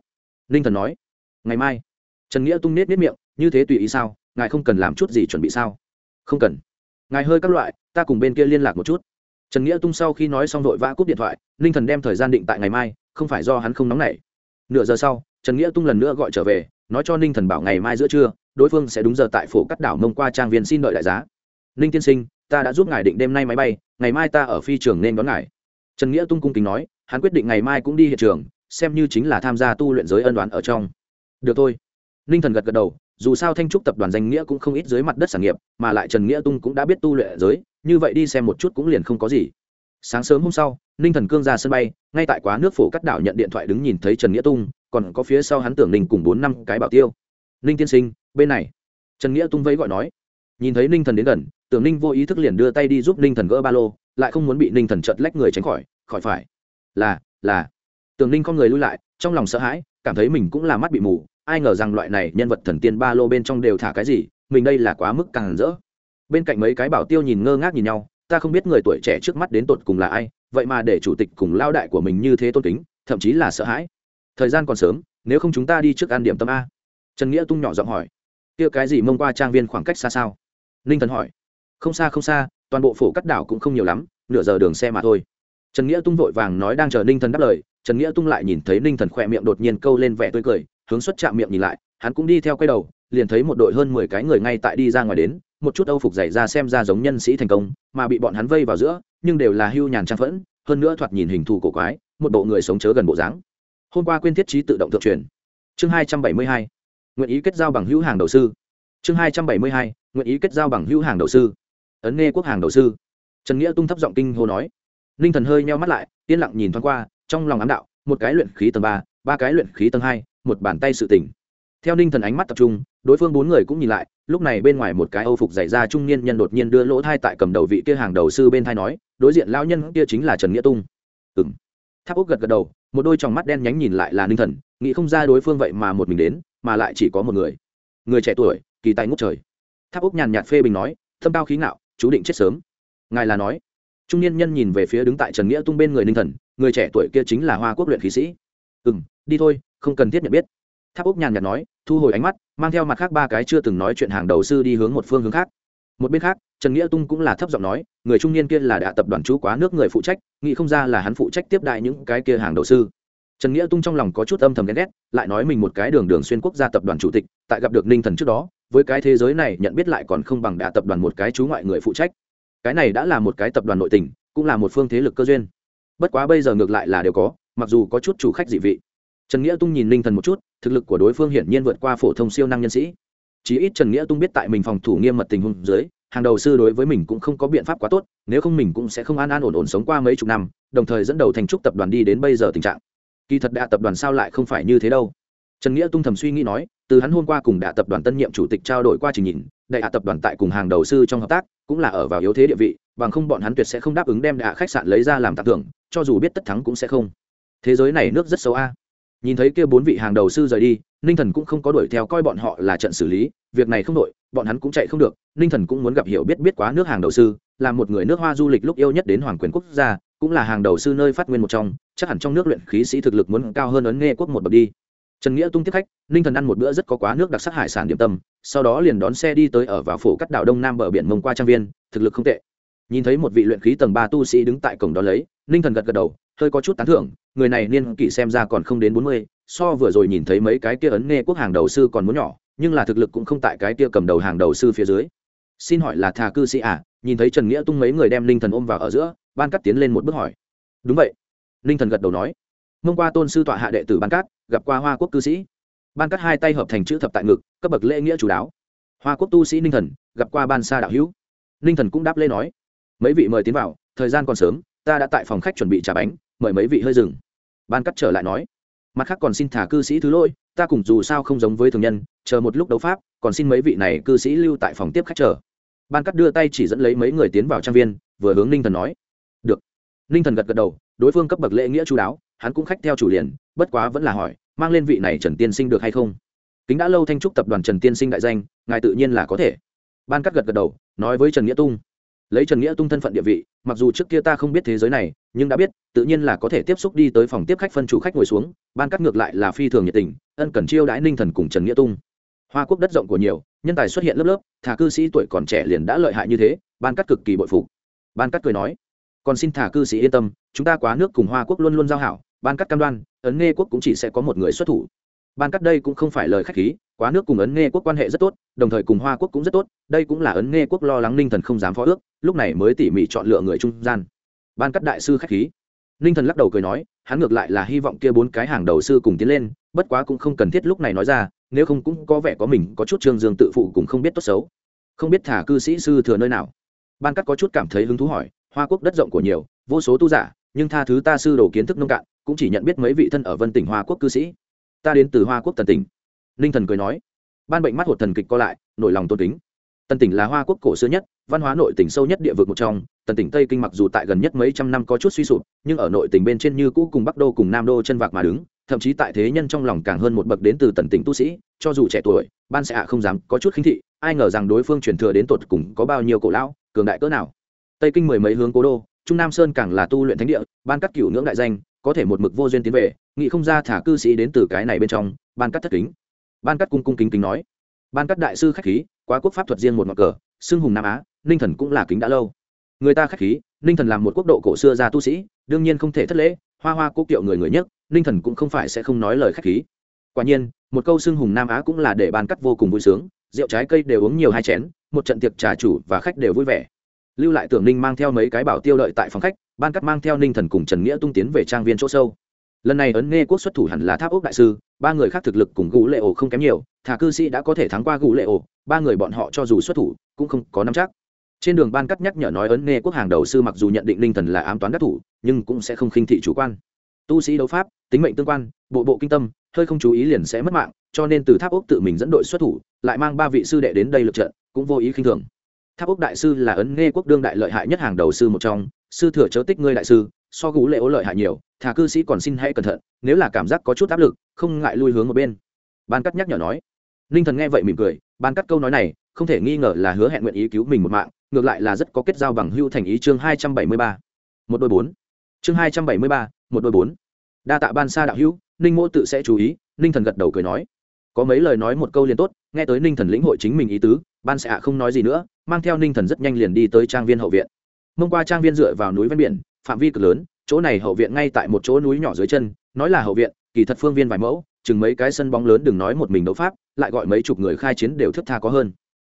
ninh thần nói, ngày mai, trần nghĩa tung nết nết miệng, như thế tùy ý sao? Ngài không cần làm chút gì chuẩn bị sao? Không cần. Ngài hơi các loại, ta cùng bên kia liên lạc một chút. Trần nghĩa tung sau khi nói xong vội vã cúp điện thoại ninh thần đem thời gian định tại ngày mai, không phải do hắn không nóng nảy. Nửa giờ sau, trần nghĩa tung lần nữa gọi trở về, nói cho ninh thần bảo ngày mai giữa trưa, đối phương sẽ đúng giờ tại phổ cắt đảo mông qua trang viên xin đợi đại giá. Ninh tiên sinh, ta đã giúp ngài định đêm nay máy bay, ngày mai ta ở phi trường nên đón ngài. Trần nghĩa tung cung kính nói, hắn quyết định ngày mai cũng đi hiện trường xem như chính là tham gia tu luyện giới ân đoán ở trong. Được thôi. Ninh thần gật gật đầu, dù sao thanh trúc tập đoàn danh nghĩa cũng không ít dưới mặt đất sản nghiệp, mà lại trần nghĩa tung cũng đã biết tu luyện giới, như vậy đi xem một chút cũng liền không có gì. Sáng sớm hôm sau, ninh thần cương ra sân bay, ngay tại quá nước phổ cắt đảo nhận điện thoại đứng nhìn thấy trần nghĩa tung, còn có phía sau hắn tưởng ninh cùng bốn năm cái bảo tiêu. Ninh tiên sinh, bên này. Trần nghĩa tung vẫy gọi nói. Nhìn thấy ninh thần đến gần, tưởng ninh vô ý thức liền đưa tay đi giúp ninh thần gỡ ba lô, lại không muốn bị ninh thần chợt lách người tránh khỏi khỏi phải. Là là. Tường ninh con người lui lại, trong lòng sợ hãi, cảm thấy mình cũng là mắt bị mù. Ai ngờ rằng loại này nhân vật thần tiên ba lô bên trong đều thả cái gì, mình đây là quá mức càng rỡ. Bên cạnh mấy cái bảo tiêu nhìn ngơ ngác nhìn nhau, ta không biết người tuổi trẻ trước mắt đến tột cùng là ai, vậy mà để chủ tịch cùng lao đại của mình như thế tôn kính, thậm chí là sợ hãi. Thời gian còn sớm, nếu không chúng ta đi trước ăn điểm tâm a. Trần nghĩa tung nhỏ giọng hỏi. Kia cái gì mông qua trang viên khoảng cách xa sao? Ninh thần hỏi. Không xa không xa, toàn bộ phổ cắt đảo cũng không nhiều lắm, nửa giờ đường xe mà thôi. Trần nghĩa tung vội vàng nói đang chờ ninh thần đáp lời trần nghĩa tung lại nhìn thấy ninh thần khỏe miệng đột nhiên câu lên vẻ tươi cười, hướng xuất chạm miệng nhìn lại, hắn cũng đi theo quay đầu, liền thấy một đội hơn mười cái người ngay tại đi ra ngoài đến, một chút âu phục dày ra xem ra giống nhân sĩ thành công, mà bị bọn hắn vây vào giữa, nhưng đều là hưu nhàn trang phẫn, hơn nữa thoạt nhìn hình thù cổ quái, một bộ người sống chớ gần bộ dáng. Hôm qua quyên thiết trí tự động thượng truyền. Chương hai trăm bảy mươi hai, nguyện ý kết giao bằng hữu hàng đầu sư. Chương hai trăm bảy mươi hai, nguyện ý kết giao bằng hữu hàng đầu sư. Ấn nghe quốc hàng đầu sư. Trần nghĩa tung thấp giọng kinh hô nói. Ninh thần hơi meo mắt lại, yên lặng nhìn thoáng qua trong lòng ám đạo, một cái luyện khí tầng ba ba cái luyện khí tầng hai, một bàn tay sự tỉnh theo ninh thần ánh mắt tập trung, đối phương bốn người cũng nhìn lại, lúc này bên ngoài một cái âu phục dày ra trung niên nhân đột nhiên đưa lỗ thai tại cầm đầu vị kia hàng đầu sư bên thai nói, đối diện lao nhân kia chính là trần nghĩa tung. Ừ m tháp úc gật gật đầu, một đôi tròng mắt đen nhánh nhìn lại là ninh thần, nghĩ không ra đối phương vậy mà một mình đến, mà lại chỉ có một người. Người trẻ tuổi, kỳ tài ngút trời. Tháp úc nhàn nhạt phê bình nói, thâm cao khí ngạo, chú định chết sớm. Ngài là nói. Trung niên nhân nhìn về phía đứng tại trần nghĩa tung bên người ninh thần người trẻ tuổi kia chính là hoa quốc luyện khí sĩ. Ừ m đi thôi, không cần thiết nhận biết. Tháp úc nhàn nhạt nói, thu hồi ánh mắt, mang theo mặt khác ba cái chưa từng nói chuyện hàng đầu sư đi hướng một phương hướng khác. Một bên khác, trần nghĩa tung cũng là thấp giọng nói, người trung niên kia là đã tập đoàn chú quá nước người phụ trách, nghĩ không ra là hắn phụ trách tiếp đại những cái kia hàng đầu sư. Trần nghĩa tung trong lòng có chút âm thầm ghen ghét, lại nói mình một cái đường đường xuyên quốc gia tập đoàn chủ tịch, tại gặp được ninh thần trước đó, với cái thế giới này nhận biết lại còn không bằng đã tập đoàn một cái chú ngoại người phụ trách. Cái này đã là một cái tập đoàn nội tình, cũng là một phương thế lực cơ duyên bất quá bây giờ ngược lại là đều có, mặc dù có chút chủ khách dị vị. Trần nghĩa tung nhìn ninh thần một chút, thực lực của đối phương hiển nhiên vượt qua phổ thông siêu năng nhân sĩ. Chí ít trần nghĩa tung biết tại mình phòng thủ nghiêm mật tình huống dưới, hàng đầu sư đối với mình cũng không có biện pháp quá tốt, nếu không mình cũng sẽ không an an ổn ổn sống qua mấy chục năm, đồng thời dẫn đầu thành trúc tập đoàn đi đến bây giờ tình trạng. Kỳ thật đạ tập đoàn sao lại không phải như thế đâu? Trần nghĩa tung thầm suy nghĩ nói, từ hắn hôm qua cùng đạ tập đoàn tân nhiệm chủ tịch trao đổi qua trình nhìn đại hạ tập đoàn tại cùng hàng đầu sư trong hợp tác, cũng là ở vào yếu thế địa vị, bằng không bọn hắn tuyệt sẽ không đáp ứng đem đại đạ khách sạn lấy ra làm tặng thưởng, cho dù biết tất thắng cũng sẽ không. Thế giới này nước rất xấu a. Nhìn thấy kia bốn vị hàng đầu sư rời đi, ninh thần cũng không có đuổi theo coi bọn họ là trận xử lý, việc này không đội bọn hắn cũng chạy không được. Ninh thần cũng muốn gặp hiểu biết biết quá nước hàng đầu sư, là một người nước hoa du lịch lúc yêu nhất đến hoàng quyền quốc gia, cũng là hàng đầu sư nơi phát nguyên một trong, chắc hẳn trong nước luyện khí sĩ thực lực muốn cao hơn ấn nghe quốc một bậc đi trần nghĩa tung tiếp khách, ninh thần ăn một bữa rất có quá nước đặc sắc hải sản điểm tâm, sau đó liền đón xe đi tới ở vào phủ cắt đảo đông nam bờ biển mông qua trang viên, thực lực không tệ. Nhìn thấy một vị luyện khí tầng ba tu sĩ đứng tại cổng đó lấy, ninh thần gật gật đầu, hơi có chút tán thưởng, người này niên kỷ xem ra còn không đến bốn mươi, so vừa rồi nhìn thấy mấy cái kia ấn nghe quốc hàng đầu sư còn muốn nhỏ, nhưng là thực lực cũng không tại cái kia cầm đầu hàng đầu sư phía dưới. Xin hỏi là thà cư sĩ à? Nhìn thấy trần nghĩa tung mấy người đem ninh thần ôm vào ở giữa, ban cắt tiến lên một bước hỏi. Đúng vậy. Ninh thần gật đầu nói mông qua tôn sư tọa hạ đệ tử ban cát, gặp qua hoa quốc cư sĩ. Ban cát hai tay hợp thành chữ thập tại ngực, cấp bậc lễ nghĩa chủ đáo. Hoa quốc tu sĩ ninh thần, gặp qua ban sa đạo hữu. Ninh thần cũng đáp lễ nói, mấy vị mời tiến vào, thời gian còn sớm, ta đã tại phòng khách chuẩn bị trà bánh, mời mấy vị hơi dừng. Ban cắt trở lại nói, mặt khác còn xin thả cư sĩ thứ lỗi, ta cùng dù sao không giống với thường nhân, chờ một lúc đấu pháp, còn xin mấy vị này cư sĩ lưu tại phòng tiếp khách chờ. Ban cắt đưa tay chỉ dẫn lấy mấy người tiến vào trang viên, vừa hướng ninh thần nói, được. Ninh thần gật gật đầu, đối phương cấp bậc lễ nghĩa chú đáo hắn cũng khách theo chủ liền, bất quá vẫn là hỏi, mang lên vị này trần tiên sinh được hay không? Kính đã lâu thanh trúc tập đoàn trần tiên sinh đại danh, ngài tự nhiên là có thể. Ban cắt gật gật đầu, nói với trần nghĩa tung, lấy trần nghĩa tung thân phận địa vị, mặc dù trước kia ta không biết thế giới này, nhưng đã biết, tự nhiên là có thể tiếp xúc đi tới phòng tiếp khách phân chủ khách ngồi xuống, ban cắt ngược lại là phi thường nhiệt tình, ân cần chiêu đãi ninh thần cùng trần nghĩa tung. Hoa quốc đất rộng của nhiều, nhân tài xuất hiện lớp lớp thả cư sĩ tuổi còn trẻ liền đã lợi hại như thế, ban cắt cực kỳ bội phục. Ban cắt cười nói, còn xin thả cư sĩ yên tâm, chúng ta quá nước cùng hoa quốc luôn luôn giao hảo ban cắt cam đoan, ấn nghe quốc cũng chỉ sẽ có một người xuất thủ. Ban cắt đây cũng không phải lời khách khí, quá nước cùng ấn nghe quốc quan hệ rất tốt, đồng thời cùng hoa quốc cũng rất tốt, đây cũng là ấn nghe quốc lo lắng ninh thần không dám phó ước, lúc này mới tỉ mỉ chọn lựa người trung gian. Ban cắt đại sư khách khí. Ninh thần lắc đầu cười nói, hắn ngược lại là hy vọng kia bốn cái hàng đầu sư cùng tiến lên, bất quá cũng không cần thiết lúc này nói ra, nếu không cũng có vẻ có mình, có chút trương dương tự phụ cũng không biết tốt xấu. Không biết thả cư sĩ sư thừa nơi nào. Ban cắt có chút cảm thấy hứng thú hỏi, hoa quốc đất rộng của nhiều, vô số tu giả, nhưng tha thứ ta sư đồ kiến thức nông cạn cũng chỉ nhận biết mấy vị thân ở vân tỉnh hoa quốc cư sĩ. Ta đến từ hoa quốc tần tỉnh. Ninh thần cười nói. Ban bệnh mắt hột thần kịch co lại, nổi lòng tôn kính. Tần tỉnh là hoa quốc cổ xưa nhất, văn hóa nội tỉnh sâu nhất địa vực một trong. Tần tỉnh tây kinh mặc dù tại gần nhất mấy trăm năm có chút suy sụp, nhưng ở nội tỉnh bên trên như cũ cùng bắc đô cùng nam đô chân vạc mà đứng, thậm chí tại thế nhân trong lòng càng hơn một bậc đến từ tần tỉnh tu sĩ, cho dù trẻ tuổi, ban sẽ ạ không dám có chút khinh thị, ai ngờ rằng đối phương truyền thừa đến tột cùng có bao nhiêu cổ lão, cường đại cỡ nào. Tây kinh mười mấy hướng cố đô, trung nam sơn càng là tu luyện thánh địa, ban cắt cửu ngưỡng đại danh có thể một mực vô duyên tiến về nghị không ra thả cư sĩ đến từ cái này bên trong, ban cắt thất kính. Ban cắt cung cung kính kính nói. Ban cắt đại sư khách khí, quá quốc pháp thuật riêng một ngọn cờ, xưng hùng nam á, ninh thần cũng là kính đã lâu. Người ta khách khí, ninh thần làm một quốc độ cổ xưa ra tu sĩ, đương nhiên không thể thất lễ, hoa hoa cố kiệu người người nhất, ninh thần cũng không phải sẽ không nói lời khách khí. Quả nhiên, một câu xưng hùng nam á cũng là để ban cắt vô cùng vui sướng, rượu trái cây đều uống nhiều hai chén, một trận tiệc trà chủ và khách đều vui vẻ lưu lại tưởng ninh mang theo mấy cái bảo tiêu đợi tại phòng khách, ban cắt mang theo ninh thần cùng trần nghĩa tung tiến về trang viên chỗ sâu. Lần này ấn nghe quốc xuất thủ hẳn là tháp ốc đại sư, ba người khác thực lực cùng gũ lệ ổ không kém nhiều, thả cư sĩ đã có thể thắng qua gũ lệ ổ, ba người bọn họ cho dù xuất thủ, cũng không có nắm chắc. Trên đường ban cắt nhắc nhở nói ấn nghe quốc hàng đầu sư mặc dù nhận định linh thần là ám toán đắc thủ, nhưng cũng sẽ không khinh thị chủ quan. Tu sĩ đấu pháp, tính mệnh tương quan, bộ bộ kinh tâm, hơi không chú ý liền sẽ mất mạng, cho nên từ tháp ốc tự mình dẫn đội xuất thủ, lại mang ba vị sư đệ đến đây lực trận, cũng vô ý khinh thường tháp ốc đại sư là ấn nghe quốc đương đại lợi hại nhất hàng đầu sư một trong, sư thừa chớ tích ngươi đại sư, so gú lệ ố lợi hại nhiều, thà cư sĩ còn xin hãy cẩn thận, nếu là cảm giác có chút áp lực, không ngại lui hướng một bên. Ban cắt nhắc nhở nói. Ninh thần nghe vậy mỉm cười, ban cắt câu nói này, không thể nghi ngờ là hứa hẹn nguyện ý cứu mình một mạng, ngược lại là rất có kết giao bằng hưu thành ý chương hai trăm bảy mươi ba. Một đôi bốn. Chương hai trăm bảy mươi ba, một đôi bốn. Đa tạ ban xa đạo hữu, ninh mỗ tự sẽ chú ý, ninh thần gật đầu cười nói có mấy lời nói một câu liền tốt, nghe tới ninh thần lĩnh hội chính mình ý tứ, ban sẽ ạ không nói gì nữa, mang theo ninh thần rất nhanh liền đi tới trang viên hậu viện. Mông qua trang viên dựa vào núi ven biển, phạm vi cực lớn, chỗ này hậu viện ngay tại một chỗ núi nhỏ dưới chân, nói là hậu viện, kỳ thật phương viên vài mẫu, chừng mấy cái sân bóng lớn đừng nói một mình đấu pháp, lại gọi mấy chục người khai chiến đều thức tha có hơn.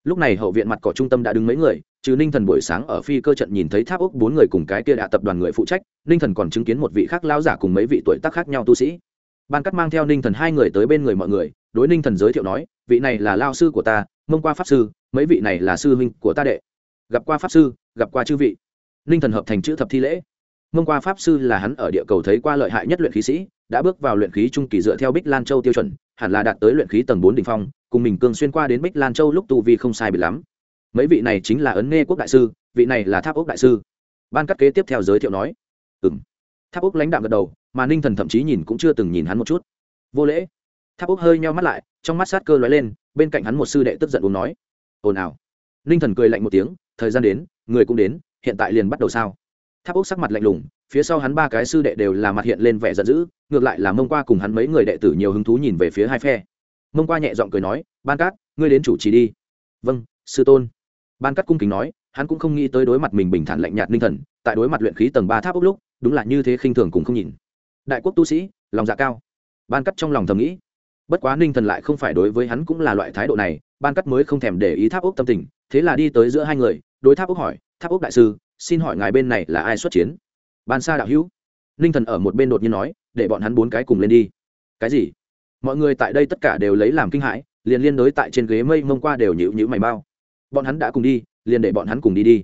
Lúc này hậu viện mặt cỏ trung tâm đã đứng mấy người, trừ ninh thần buổi sáng ở phi cơ trận nhìn thấy tháp ốc bốn người cùng cái kia đạ tập đoàn người phụ trách, ninh thần còn chứng kiến một vị khác lao giả cùng mấy vị tuổi tác khác nhau tu sĩ. Ban cắt mang theo ninh thần hai người tới bên người mọi người đối ninh thần giới thiệu nói, vị này là lao sư của ta, mông qua pháp sư, mấy vị này là sư huynh của ta đệ. Gặp qua pháp sư, gặp qua chư vị. Ninh thần hợp thành chữ thập thi lễ. Mông qua pháp sư là hắn ở địa cầu thấy qua lợi hại nhất luyện khí sĩ, đã bước vào luyện khí trung kỳ dựa theo bích lan châu tiêu chuẩn, hẳn là đạt tới luyện khí tầng bốn đ ỉ n h phong, cùng mình cương xuyên qua đến bích lan châu lúc tu vi không sai bị lắm. Mấy vị này chính là ấn nghe quốc đại sư, vị này là tháp ốc đại sư. Ban cắt kế tiếp theo giới thiệu nói. Ừ m tháp ốc lãnh đạo gật đầu, mà ninh thần thậm chí nhìn cũng chưa từng nhìn hắn một chút. Vô lễ tháp úc hơi nheo mắt lại, trong mắt sát cơ lóe lên, bên cạnh hắn một sư đệ tức giận uống nói, ồn ào. Ninh thần cười lạnh một tiếng, thời gian đến, người cũng đến, hiện tại liền bắt đầu sao? Tháp úc sắc mặt lạnh lùng, phía sau hắn ba cái sư đệ đều là mặt hiện lên vẻ giận dữ, ngược lại là mông qua cùng hắn mấy người đệ tử nhiều hứng thú nhìn về phía hai phe. Mông qua nhẹ giọng cười nói, ban cát, ngươi đến chủ trì đi. Vâng sư tôn. Ban cát cung kính nói, hắn cũng không nghĩ tới đối mặt mình bình thản lạnh nhạt ninh thần, tại đối mặt luyện khí tầng ba tháp ốc lúc, đúng là như thế khinh thường cùng không nhìn. Đại quốc tu sĩ, lòng dạ cao. Ban cắt trong lòng thầm nghĩ bất quá ninh thần lại không phải đối với hắn cũng là loại thái độ này, ban cắt mới không thèm để ý tháp ốc tâm tình, thế là đi tới giữa hai người, đối tháp ốc hỏi, tháp ốc đại sư, xin hỏi ngài bên này là ai xuất chiến? Ban xa đạo hữu. Ninh thần ở một bên đột nhiên nói, để bọn hắn bốn cái cùng lên đi. Cái gì? Mọi người tại đây tất cả đều lấy làm kinh hãi, liền liên đối tại trên ghế mây mông qua đều nhịu nhịu mày bao. Bọn hắn đã cùng đi, liền để bọn hắn cùng đi đi.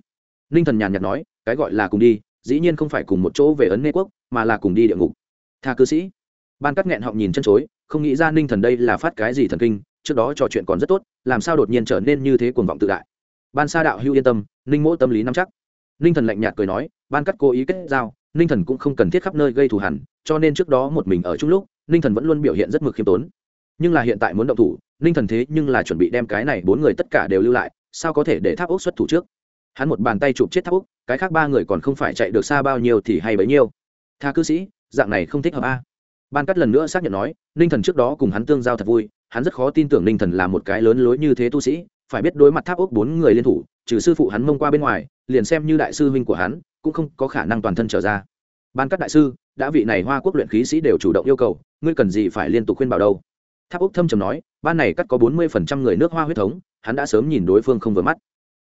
Ninh thần nhàn nhạt nói, cái gọi là cùng đi, dĩ nhiên không phải cùng một chỗ về ấn nê quốc, mà là cùng đi địa ngục. Tha cư sĩ ban cắt nghẹn họng nhìn chân chối, không nghĩ ra ninh thần đây là phát cái gì thần kinh, trước đó trò chuyện còn rất tốt, làm sao đột nhiên trở nên như thế cuồng vọng tự đại. Ban sa đạo hưu yên tâm, ninh mỗ tâm lý nắm chắc. Ninh thần lạnh nhạt cười nói, ban cắt cố ý kết giao, ninh thần cũng không cần thiết khắp nơi gây thù hẳn cho nên trước đó một mình ở chung lúc, ninh thần vẫn luôn biểu hiện rất mực khiêm tốn. Nhưng là hiện tại muốn động thủ, ninh thần thế nhưng là chuẩn bị đem cái này bốn người tất cả đều lưu lại, sao có thể để tháp ốc xuất thủ trước? Hắn một bàn tay chụp chết tháp ốc, cái khác ba người còn không phải chạy được xa bao nhiêu thì hay bấy nhiêu. Tha cư sĩ, dạng này không thích hợp a ban cắt lần nữa xác nhận nói, ninh thần trước đó cùng hắn tương giao thật vui, hắn rất khó tin tưởng ninh thần là một cái lớn lối như thế tu sĩ, phải biết đối mặt tháp ốc bốn người liên thủ, trừ sư phụ hắn mông qua bên ngoài, liền xem như đại sư huynh của hắn, cũng không có khả năng toàn thân trở ra. Ban cắt đại sư, đã vị này hoa quốc luyện khí sĩ đều chủ động yêu cầu, ngươi cần gì phải liên tục khuyên bảo đâu? Tháp úc thâm trầm nói, ban này cắt có bốn mươi phần trăm người nước hoa huyết thống, hắn đã sớm nhìn đối phương không vừa mắt.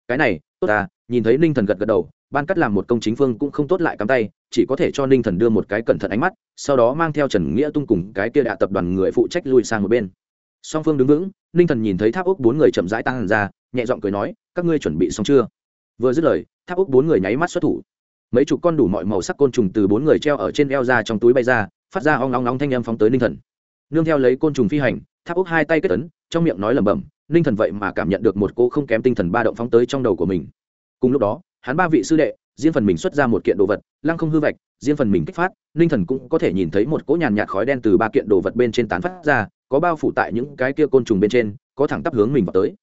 Cái này, tốt à nhìn thấy ninh thần gật gật đầu ban cắt làm một công chính phương cũng không tốt lại cắm tay, chỉ có thể cho ninh thần đưa một cái cẩn thận ánh mắt, sau đó mang theo trần nghĩa tung cùng cái kia đạ tập đoàn người phụ trách lui sang một bên. Song phương đứng vững, ninh thần nhìn thấy tháp úc bốn người chậm rãi tăng ra, nhẹ giọng cười nói, các ngươi chuẩn bị xong chưa? Vừa dứt lời, tháp úc bốn người nháy mắt xuất thủ. Mấy chục con đủ mọi màu sắc côn trùng từ bốn người treo ở trên eo ra trong túi bay ra, phát ra ong long long thanh â m phóng tới ninh thần. Nương theo lấy côn trùng phi hành, tháp úc hai tay kết tấn trong miệng nói lẩm bẩm, ninh thần vậy mà cảm nhận được một cô không kém tinh thần ba động phóng tới trong đầu của mình. Cùng lúc đó hắn ba vị sư đệ, riêng phần mình xuất ra một kiện đồ vật, lăng không hư vạch, riêng phần mình kích phát ninh thần cũng có thể nhìn thấy một cỗ nhàn nhạt khói đen từ ba kiện đồ vật bên trên tán phát ra, có bao phủ tại những cái kia côn trùng bên trên, có thẳng tắp hướng mình vào tới.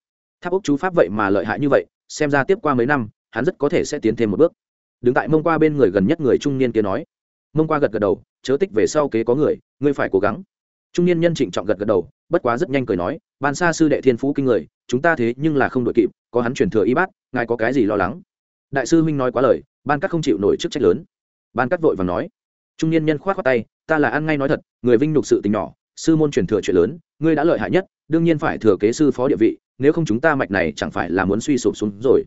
Tháp úc chú pháp vậy mà lợi hại như vậy, xem ra tiếp qua mấy năm, hắn rất có thể sẽ tiến thêm một bước. Đứng tại mông qua bên người gần nhất người trung niên kia nói. Mông qua gật gật đầu, chớ tích về sau kế có người, ngươi phải cố gắng. Trung niên nhân trịnh trọng gật gật đầu, bất quá rất nhanh cười nói, ban xa sư đệ thiên phú kinh người, chúng ta thế nhưng là không đội kịp, có hắn truyền thừa y bát, ngài có cái gì lo lắng? Đại sư huynh nói quá lời, ban cắt không chịu nổi chức trách lớn. Ban cắt vội và nói, trung niên nhân khoát khoát tay, ta là ăn ngay nói thật, người vinh nhục sự tình nhỏ, sư môn truyền thừa chuyện lớn, ngươi đã lợi hại nhất, đương nhiên phải thừa kế sư phó địa vị, nếu không chúng ta mạch này chẳng phải là muốn suy sụp xuống rồi.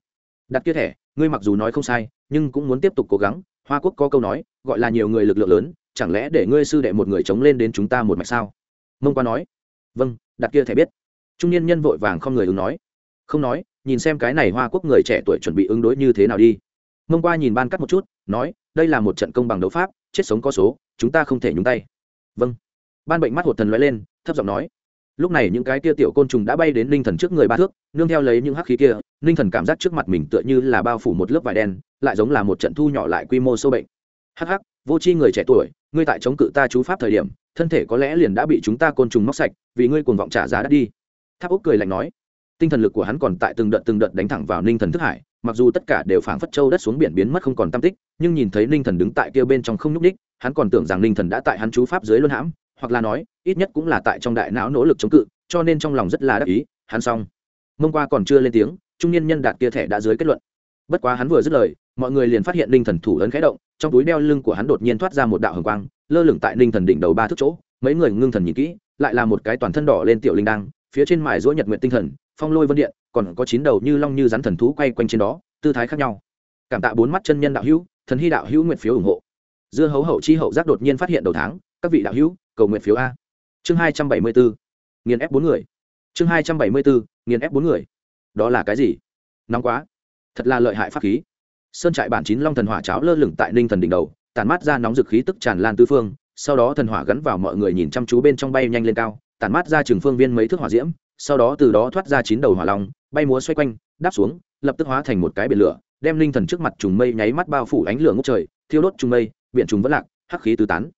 Đặt kia thẻ, ngươi mặc dù nói không sai, nhưng cũng muốn tiếp tục cố gắng, hoa quốc có câu nói, gọi là nhiều người lực lượng lớn, chẳng lẽ để ngươi sư đệ một người chống lên đến chúng ta một mạch sao? Mông qua nói vâng đặt kia thẻ biết. Trung niên nhân vội vàng không người ứng nói. Không nói nhìn xem cái này hoa quốc người trẻ tuổi chuẩn bị ứng đối như thế nào đi. Mông qua nhìn ban cắt một chút, nói, đây là một trận công bằng đấu pháp, chết sống có số, chúng ta không thể nhúng tay. Vâng. Ban bệnh mắt hột thần loại lên, thấp giọng nói. Lúc này những cái kia tiểu côn trùng đã bay đến ninh thần trước người ba thước, nương theo lấy những hắc khí kia ninh thần cảm giác trước mặt mình tựa như là bao phủ một lớp vải đen, lại giống là một trận thu nhỏ lại quy mô sâu bệnh. Hắc hắc, vô c h i người trẻ tuổi, ngươi tại chống cự ta chú pháp thời điểm, thân thể có lẽ liền đã bị chúng ta côn trùng móc sạch, vì ngươi cuồng vọng trả giá đắt đi. Tháp úc cười lạnh nói tinh thần lực của hắn còn tại từng đợt từng đợt đánh thẳng vào ninh thần thức hải, mặc dù tất cả đều phảng phất châu đất xuống biển biến mất không còn tam tích, nhưng nhìn thấy ninh thần đứng tại kia bên trong không nhúc ních hắn còn tưởng rằng ninh thần đã tại hắn chú pháp dưới luân hãm, hoặc là nói, ít nhất cũng là tại trong đại não nỗ lực chống cự, cho nên trong lòng rất là đắc ý, hắn xong. Mông qua còn chưa lên tiếng, trung niên nhân đạt kia thẻ đã dưới kết luận. Bất quá hắn vừa dứt lời, mọi người liền phát hiện ninh thần thủ ấn khẽ động, trong túi đeo lưng của hắn đột nhiên thoát ra một đạo hồng quang, lơ lửng tại ninh thần đỉnh đầu ba thước chỗ, mấy người ngưng thần nhìn kỹ, lại là một cái toàn thân đỏ lên tiểu linh đăng, phía trên mài rũa nhật nguyện tinh thần phong lôi vân điện, còn có chín đầu như long như rắn thần thú quay quanh trên đó, tư thái khác nhau. Cảm tạ bốn mắt chân nhân đạo hữu, thần hy đạo hữu nguyện phiếu ủng hộ. Dưa hấu hậu chi hậu giác đột nhiên phát hiện đầu tháng, các vị đạo hữu, cầu nguyện phiếu a. Chương hai trăm bảy mươi bốn, nghiền ép bốn người. Chương hai trăm bảy mươi bốn, nghiền ép bốn người. Đó là cái gì? Nóng quá. Thật là lợi hại pháp khí. Sơn trại bản chín long thần hỏa cháo lơ lửng tại ninh thần đỉnh đầu tàn mát ra nóng dực khí tức tràn lan tư phương, sau đó thần hỏa gắn vào mọi người nhìn chăm chú bên trong bay nhanh lên cao tàn mát ra trường phương viên mấy thước hỏa diễm sau đó từ đó thoát ra chín đầu hỏa long, bay múa xoay quanh, đáp xuống, lập tức hóa thành một cái biển lửa, đem linh thần trước mặt trùng mây nháy mắt bao phủ ánh lửa ngốc trời, thiêu đốt trùng mây, biển trùng vẫn lạc, hắc khí tứ tán.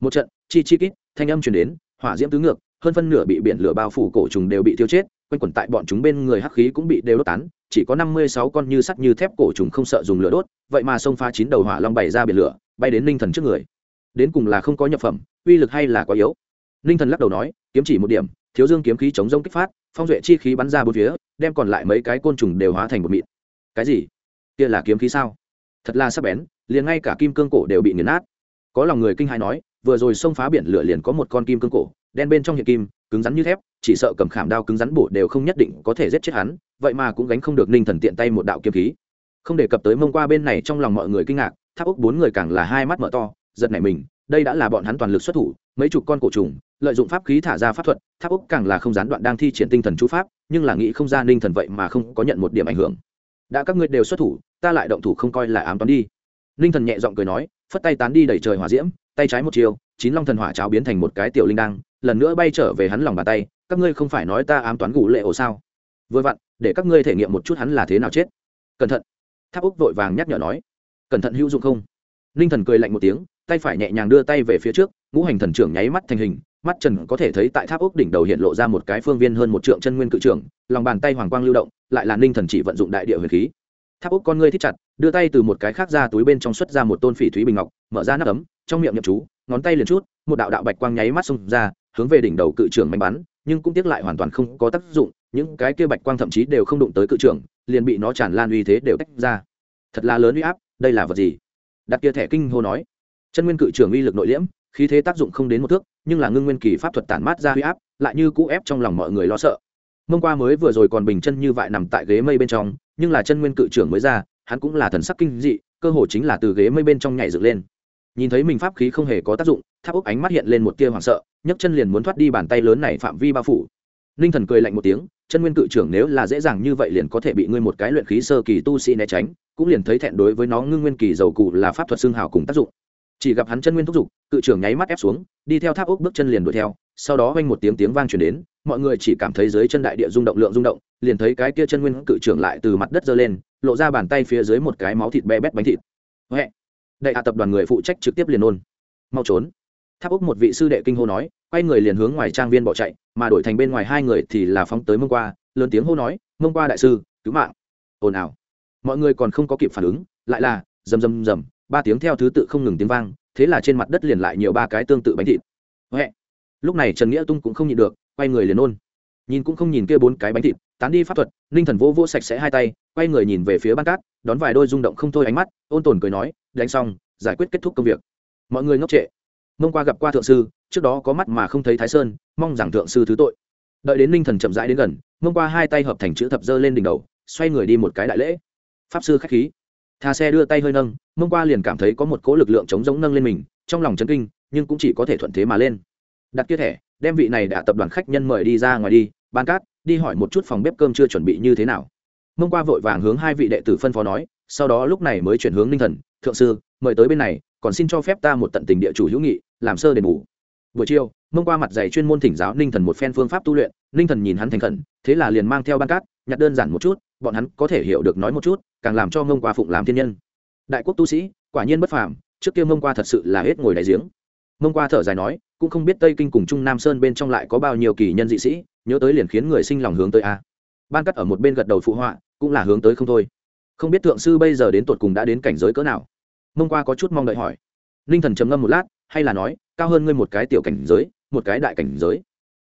Một trận, chi chi kít, thanh âm truyền đến, hỏa diễm tứ ngược, hơn phân nửa bị biển lửa bao phủ cổ trùng đều bị tiêu chết, quanh quẩn tại bọn chúng bên người hắc khí cũng bị đều đốt tán, chỉ có năm mươi sáu con như sắt như thép cổ trùng không sợ dùng lửa đốt, vậy mà xông pha chín đầu hỏa long bày ra biển lửa, bay đến linh thần trước người. Đến cùng là không có nhập phẩm, uy lực hay là quá yếu. Linh thần lắc đầu nói, kiếm chỉ một điểm thiếu dương kiếm khí chống rông kích phát, phong duệ chi khí bắn ra bốn phía, đem còn lại mấy cái côn trùng đều hóa thành một mịn. Cái gì? Kia là kiếm khí sao? Thật là sắc bén, liền ngay cả kim cương cổ đều bị nghiền nát. Có lòng người kinh hãi nói, vừa rồi xông phá biển lửa liền có một con kim cương cổ, đen bên trong hiện kim, cứng rắn như thép, chỉ sợ cầm khảm đao cứng rắn bổ đều không nhất định có thể giết chết hắn, vậy mà cũng gánh không được ninh thần tiện tay một đạo kiếm khí. Không đề cập tới mông qua bên này trong lòng mọi người kinh ngạc, tháp úc bốn người càng là hai mắt mở to, giật nảy mình đây đã là bọn hắn toàn lực xuất thủ, mấy chục con cổ trùng, lợi dụng pháp khí thả ra pháp thuật, tháp úc càng là không gián đoạn đang thi triển tinh thần chú pháp, nhưng là nghĩ không ra ninh thần vậy mà không có nhận một điểm ảnh hưởng. Đã các ngươi đều xuất thủ, ta lại động thủ không coi là ám toán đi. Ninh thần nhẹ giọng cười nói, phất tay tán đi đẩy trời hỏa diễm, tay trái một chiều, chín long thần hỏa cháo biến thành một cái tiểu linh đăng, lần nữa bay trở về hắn lòng bàn tay, các ngươi không phải nói ta ám toán gù lệ ổ sao? Vừa vặn, để các ngươi thể nghiệm một chút hắn là thế nào chết. Cẩn thận. Tháp úc vội vàng nhắc nhở nói. Cẩn thận hữu dụng không? Ninh thần cười lạnh một tiếng tay phải nhẹ nhàng đưa tay về phía trước, ngũ hành thần trưởng nháy mắt thành hình, mắt trần có thể thấy tại tháp ốc đỉnh đầu hiện lộ ra một cái phương viên hơn một trượng chân nguyên cự trưởng, lòng bàn tay hoàng quang lưu động, lại là ninh thần chỉ vận dụng đại địa huyền khí. Tháp ốc con ngươi thích chặt, đưa tay từ một cái khác ra túi bên trong xuất ra một tôn phỉ thúy bình ngọc, mở ra nắp ấm, trong miệng nhậm chú, ngón tay liền chút, một đạo đạo bạch quang nháy mắt xông ra, hướng về đỉnh đầu cự trưởng may bắn, nhưng cũng tiếc lại hoàn toàn không có tác dụng, những cái kia bạch quang thậm chí đều không đụng tới cự trưởng, liền bị nó tràn lan uy thế đều tách ra. Thật là lớn uy áp, đây là vật gì? Đặt kia thẻ kinh hô nói chân nguyên cự trưởng uy lực nội liễm, khí thế tác dụng không đến một thước, nhưng là ngưng nguyên kỳ pháp thuật tản mát ra huy áp, lại như cũ ép trong lòng mọi người lo sợ. Mông qua mới vừa rồi còn bình chân như vậy nằm tại ghế mây bên trong, nhưng là chân nguyên cự trưởng mới ra, hắn cũng là thần sắc kinh dị, cơ hồ chính là từ ghế mây bên trong nhảy dựng lên. Nhìn thấy mình pháp khí không hề có tác dụng, tháp úc ánh mắt hiện lên một tia hoảng sợ, nhấc chân liền muốn thoát đi bàn tay lớn này phạm vi bao phủ. Ninh thần cười lạnh một tiếng, chân nguyên cự trưởng nếu là dễ dàng như vậy liền có thể bị ngươi một cái luyện khí sơ kỳ tu sĩ né tránh, cũng liền thấy thẹn đối với nó ngưng nguyên kỳ dầu cụ là pháp thuật xương hào cùng tác dụng chỉ gặp hắn chân nguyên thúc giục, cự trưởng nháy mắt ép xuống, đi theo tháp ốc bước chân liền đuổi theo. Sau đó vang một tiếng tiếng vang truyền đến, mọi người chỉ cảm thấy dưới chân đại địa rung động lượng rung động, liền thấy cái kia chân nguyên cự trưởng lại từ mặt đất giơ lên, lộ ra bàn tay phía dưới một cái máu thịt be bét bánh thịt. Huệ đại hạ tập đoàn người phụ trách trực tiếp liền ôn. Mau trốn. Tháp ốc một vị sư đệ kinh hô nói, quay người liền hướng ngoài trang viên bỏ chạy, mà đổi thành bên ngoài hai người thì là phóng tới mông qua, lớn tiếng hô nói, mông qua đại sư, cứu mạng. Ồn ào. Mọi người còn không có kịp phản ứng, lại là, rầm rầm rầm ba tiếng theo thứ tự không ngừng tiếng vang, thế là trên mặt đất liền lại nhiều ba cái tương tự bánh thịt. Huệ. Lúc này trần nghĩa tung cũng không nhịn được, quay người liền ôn. Nhìn cũng không nhìn kia bốn cái bánh thịt, tán đi pháp thuật, ninh thần vô vô sạch sẽ hai tay, quay người nhìn về phía ban cát, đón vài đôi rung động không thôi ánh mắt, ôn tồn cười nói, đánh xong, giải quyết kết thúc công việc. Mọi người ngốc trệ. Mông qua gặp qua thượng sư, trước đó có mắt mà không thấy thái sơn, mong rằng thượng sư thứ tội. Đợi đến ninh thần chậm rãi đến gần, mông qua hai tay hợp thành chữ thập dơ lên đỉnh đầu, xoay người đi một cái đại lễ. Pháp sư khách khí. Tha xe đưa tay hơi nâng, mông qua liền cảm thấy có một cỗ lực lượng chống giống nâng lên mình, trong lòng chấn kinh, nhưng cũng chỉ có thể thuận thế mà lên. Đặt kia thẻ, đem vị này đã tập đoàn khách nhân mời đi ra ngoài đi ban cát, đi hỏi một chút phòng bếp cơm chưa chuẩn bị như thế nào. Mông qua vội vàng hướng hai vị đệ tử phân phó nói, sau đó lúc này mới chuyển hướng ninh thần, thượng sư, mời tới bên này, còn xin cho phép ta một tận tình địa chủ hữu nghị, làm sơ đền bù. Buổi chiều, mông qua mặt dày chuyên môn thỉnh giáo ninh thần một phen phương pháp tu luyện, ninh thần nhìn hắn thành khẩn, thế là liền mang theo ban cát, nhặt đơn giản một chút, bọn hắn có thể hiểu được nói một chút càng làm cho mông qua phụng làm thiên nhân. Đại quốc tu sĩ, quả nhiên bất phàm, trước kia mông qua thật sự là hết ngồi đại giếng. Mông qua thở dài nói, cũng không biết tây kinh cùng trung nam sơn bên trong lại có bao nhiêu kỳ nhân dị sĩ, nhớ tới liền khiến người sinh lòng hướng tới a. Ban cắt ở một bên gật đầu phụ họa, cũng là hướng tới không thôi. Không biết thượng sư bây giờ đến tột cùng đã đến cảnh giới cỡ nào? Mông qua có chút mong đợi hỏi. Ninh thần trầm ngâm một lát, hay là nói, cao hơn ngươi một cái tiểu cảnh giới, một cái đại cảnh giới.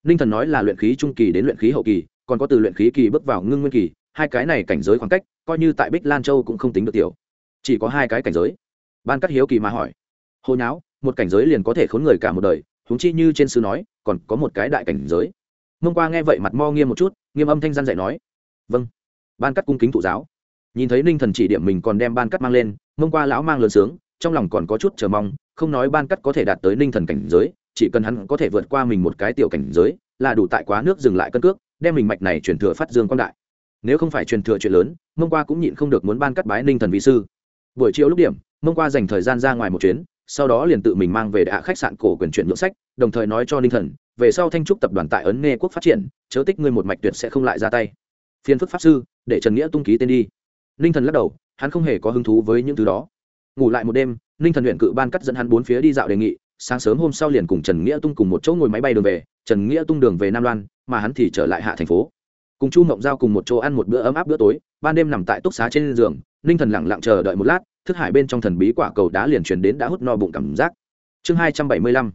Ninh thần nói là luyện khí trung kỳ đến luyện khí hậu kỳ, còn có từ luyện khí kỳ bước vào ngưng nguyên kỳ hai cái này cảnh giới khoảng cách, coi như tại bích lan châu cũng không tính được tiểu. Chỉ có hai cái cảnh giới. Ban cắt hiếu kỳ mà hỏi. Hồi nháo, một cảnh giới liền có thể khốn người cả một đời, huống chi như trên sư nói, còn có một cái đại cảnh giới. Mông qua nghe vậy mặt mo nghiêm một chút, nghiêm âm thanh gian dạy nói. Vâng. Ban cắt cung kính thụ giáo. Nhìn thấy ninh thần chỉ điểm mình còn đem ban cắt mang lên, mông qua lão mang lớn sướng, trong lòng còn có chút chờ mong, không nói ban cắt có thể đạt tới ninh thần cảnh giới, chỉ cần hắn có thể vượt qua mình một cái tiểu cảnh giới, là đủ tại quá nước dừng lại cân cước, đem mình mạch này chuyển thừa phát dương quan đại nếu không phải truyền thừa chuyện lớn, mông qua cũng nhịn không được muốn ban cắt bái ninh thần vị sư. Buổi chiều lúc điểm, mông qua dành thời gian ra ngoài một chuyến, sau đó liền tự mình mang về đạ khách sạn cổ quyền chuyển nhượng sách, đồng thời nói cho ninh thần, về sau thanh trúc tập đoàn tại ấn nghe quốc phát triển, chớ tích ngươi một mạch tuyệt sẽ không lại ra tay. Phiên phức pháp sư, để trần nghĩa tung ký tên đi. Ninh thần lắc đầu, hắn không hề có hứng thú với những thứ đó. Ngủ lại một đêm, ninh thần huyện cự ban cắt dẫn hắn bốn phía đi dạo đề nghị, sáng sớm hôm sau liền cùng trần nghĩa tung cùng một chỗ ngồi máy bay đường về, trần nghĩa tung đường về nam loan, mà hắn thì trở lại hạ thành phố cùng chu mộng giao cùng một chỗ ăn một bữa ấm áp bữa tối, ban đêm nằm tại túc xá trên giường, ninh thần lẳng lặng chờ đợi một lát, thức hải bên trong thần bí quả cầu đá liền truyền đến đã hút no bụng cảm giác. Chương hai trăm bảy mươi lăm,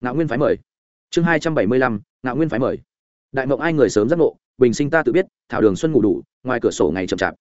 ngạo nguyên phái mời. Chương hai trăm bảy mươi lăm, ngạo nguyên phái mời. Đại mộng ai người sớm giác ngộ, bình sinh ta tự biết, thảo đường xuân ngủ đủ, ngoài cửa sổ ngày chậm chạp.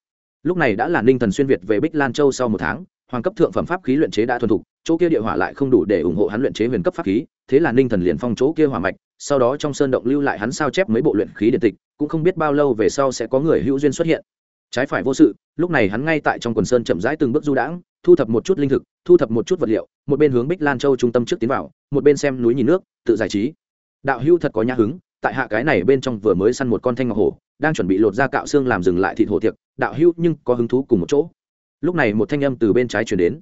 Lúc này đã là ninh thần xuyên việt về bích lan châu sau một tháng, hoàng cấp thượng phẩm pháp khí luyện chế đã thuần thục, chỗ kia địa hỏa lại không đủ để ủng hộ hắn luyện chế huyền cấp pháp khí, thế là ninh thần liền phong chỗ kia hỏa mạch, sau đó trong sơn động lưu lại hắn sao chép mấy bộ luyện khí điện tịch cũng không biết bao lâu về sau sẽ có người hữu duyên xuất hiện. Trái phải vô sự, lúc này hắn ngay tại trong quần sơn chậm rãi từng bước du đãng, thu thập một chút linh thực, thu thập một chút vật liệu, một bên hướng bích lan châu trung tâm trước tiến vào, một bên xem núi nhìn nước, tự giải trí. Đạo hưu thật có nhã hứng, tại hạ cái này bên trong vừa mới săn một con thanh ngọc hổ, đang chuẩn bị lột ra cạo xương làm dừng lại thịt hổ tiệc, đạo hưu nhưng có hứng thú cùng một chỗ. Lúc này một thanh âm từ bên trái chuyển đến.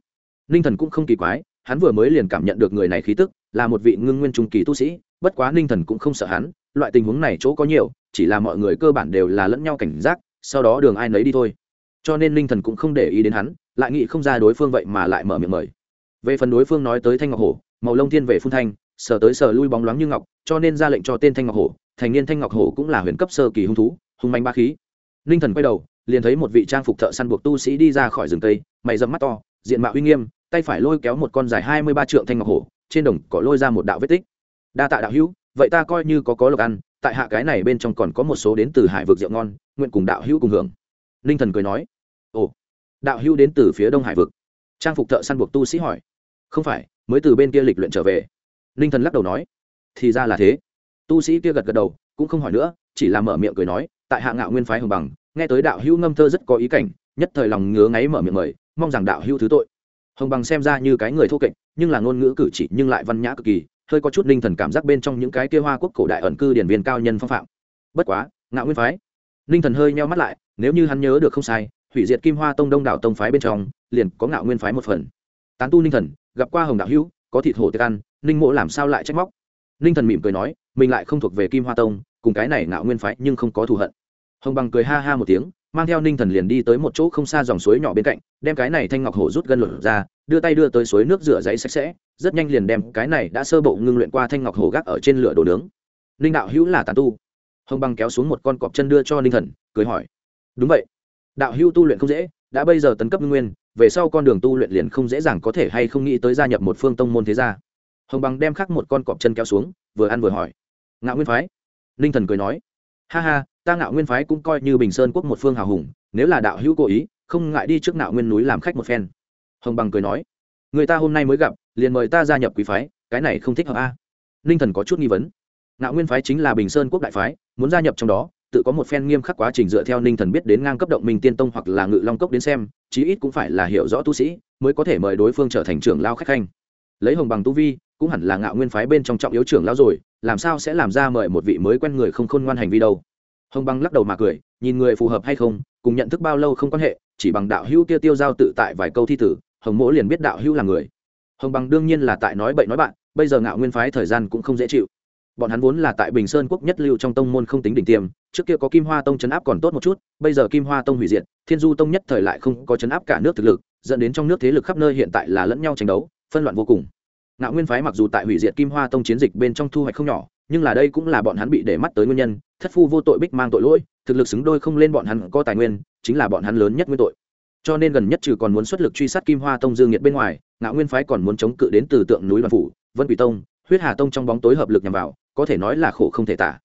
Ninh thần cũng không kỳ quái, hắn vừa mới liền cảm nhận được người này khí tức, là một vị ngưng nguyên trung kỳ tu sĩ, bất quá ninh thần cũng không sợ hắn, loại tình huống này chỗ có nhiều chỉ là mọi người cơ bản đều là lẫn nhau cảnh giác, sau đó đường ai nấy đi thôi. Cho nên ninh thần cũng không để ý đến hắn, lại nghĩ không ra đối phương vậy mà lại mở miệng mời. Về phần đối phương nói tới thanh ngọc hổ, màu lông thiên về phun thanh, sờ tới sờ lui bóng loáng như ngọc, cho nên ra lệnh cho tên thanh ngọc hổ, thành niên thanh ngọc hổ cũng là huyền cấp sơ kỳ hung thú, hung manh ba khí. Ninh thần quay đầu, liền thấy một vị trang phục thợ săn buộc tu sĩ đi ra khỏi rừng tây mày dầm mắt to, diện mạo uy nghiêm, tay phải lôi kéo một con dài hai mươi ba trượng thanh ngọc hổ, trên đồng cỏ lôi ra một đạo vết tích. Đa tạ đạo hữu, vậy ta coi như có có lộc ăn tại hạ cái này bên trong còn có một số đến từ hải vực rượu ngon, nguyện cùng đạo hữu cùng hưởng. Ninh thần cười nói, ồ, đạo hữu đến từ phía đông hải vực. Trang phục thợ săn buộc tu sĩ hỏi, không phải, mới từ bên kia lịch luyện trở về? Ninh thần lắc đầu nói, thì ra là thế. Tu sĩ kia gật gật đầu, cũng không hỏi nữa, chỉ là mở miệng cười nói, tại hạ ngạo nguyên phái hồng bằng, nghe tới đạo hữu ngâm thơ rất có ý cảnh, nhất thời lòng ngứa ngáy mở miệng mời, mong rằng đạo hữu thứ tội. Hồng bằng xem ra như cái người thô kệch, nhưng là ngôn ngữ cử chỉ nhưng lại văn nhã cực kỳ hơi có chút linh thần cảm giác bên trong những cái kia hoa quốc cổ đại ẩn cư điển viên cao nhân phong phạm. Bất quá, ngạo nguyên phái. Linh thần hơi nheo mắt lại, nếu như hắn nhớ được không sai, hủy diệt kim hoa tông đông đảo tông phái bên trong, liền có ngạo nguyên phái một phần. Tán tu linh thần, gặp qua hồng đạo hữu, có thịt hổ tiệc ăn linh mộ làm sao lại trách móc? Linh thần mỉm cười nói, mình lại không thuộc về kim hoa tông, cùng cái này ngạo nguyên phái nhưng không có thù hận. Hồng bằng cười ha ha một tiếng mang theo ninh thần liền đi tới một chỗ không xa dòng suối nhỏ bên cạnh, đem cái này thanh ngọc hổ rút gân lửa ra, đưa tay đưa tới suối nước rửa giấy sạch sẽ, rất nhanh liền đem cái này đã sơ bộ ngưng luyện qua thanh ngọc hổ gác ở trên lửa đồ nướng. Ninh đạo hữu là tàn tu. Hồng băng kéo xuống một con cọp chân đưa cho ninh thần, cười hỏi. Đúng vậy. Đạo hữu tu luyện không dễ, đã bây giờ tấn cấp ngưng nguyên, về sau con đường tu luyện liền không dễ dàng có thể hay không nghĩ tới gia nhập một phương tông môn thế gia. Hồng bằng đem khắc một con cọp chân kéo xuống, vừa ăn vừa hỏi. Ngạo nguyên phái. Ninh thần cười nói ha ha, ta ngạo nguyên phái cũng coi như bình sơn quốc một phương hào hùng, nếu là đạo hữu cố ý, không ngại đi trước ngạo nguyên núi làm khách một phen. Hồng bằng cười nói. Người ta hôm nay mới gặp, liền mời ta gia nhập quý phái, cái này không thích hợp a. À? ninh thần có chút nghi vấn. Ngạo nguyên phái chính là bình sơn quốc đại phái, muốn gia nhập trong đó, tự có một phen nghiêm khắc quá trình dựa theo ninh thần biết đến ngang cấp động minh tiên tông hoặc là ngự long cốc đến xem, chí ít cũng phải là hiểu rõ tu sĩ, mới có thể mời đối phương trở thành trưởng lao khách khanh. Lấy hồng bằng tu vi cũng hẳn là ngạo nguyên phái bên trong trọng yếu trưởng lão rồi, làm sao sẽ làm ra mời một vị mới quen người không khôn ngoan hành vi đâu? Hồng băng lắc đầu mà cười, nhìn người phù hợp hay không, cùng nhận thức bao lâu không quan hệ, chỉ bằng đạo hữu kia tiêu giao tự tại vài câu thi tử, hồng mỗ liền biết đạo hữu là người. Hồng bằng đương nhiên là tại nói bậy nói bạn, bây giờ ngạo nguyên phái thời gian cũng không dễ chịu. Bọn hắn vốn là tại bình sơn quốc nhất lưu trong tông môn không tính đỉnh tiêm, trước kia có kim hoa tông chấn áp còn tốt một chút, bây giờ kim hoa tông hủy diệt, thiên du tông nhất thời lại không có chấn áp cả nước thực lực, dẫn đến trong nước thế lực khắp nơi hiện tại là lẫn nhau tranh đấu, phân loạn vô cùng ngạo nguyên phái mặc dù tại hủy diệt kim hoa tông chiến dịch bên trong thu hoạch không nhỏ, nhưng là đây cũng là bọn hắn bị để mắt tới nguyên nhân, thất phu vô tội bích mang tội lỗi, thực lực xứng đôi không lên bọn hắn có tài nguyên, chính là bọn hắn lớn nhất nguyên tội. Cho nên gần nhất trừ còn muốn xuất lực truy sát kim hoa tông dương nhiệt bên ngoài, ngạo nguyên phái còn muốn chống cự đến từ tượng núi đoàn phủ, vân quỷ tông, huyết hà tông trong bóng tối hợp lực nhằm vào, có thể nói là khổ không thể tả.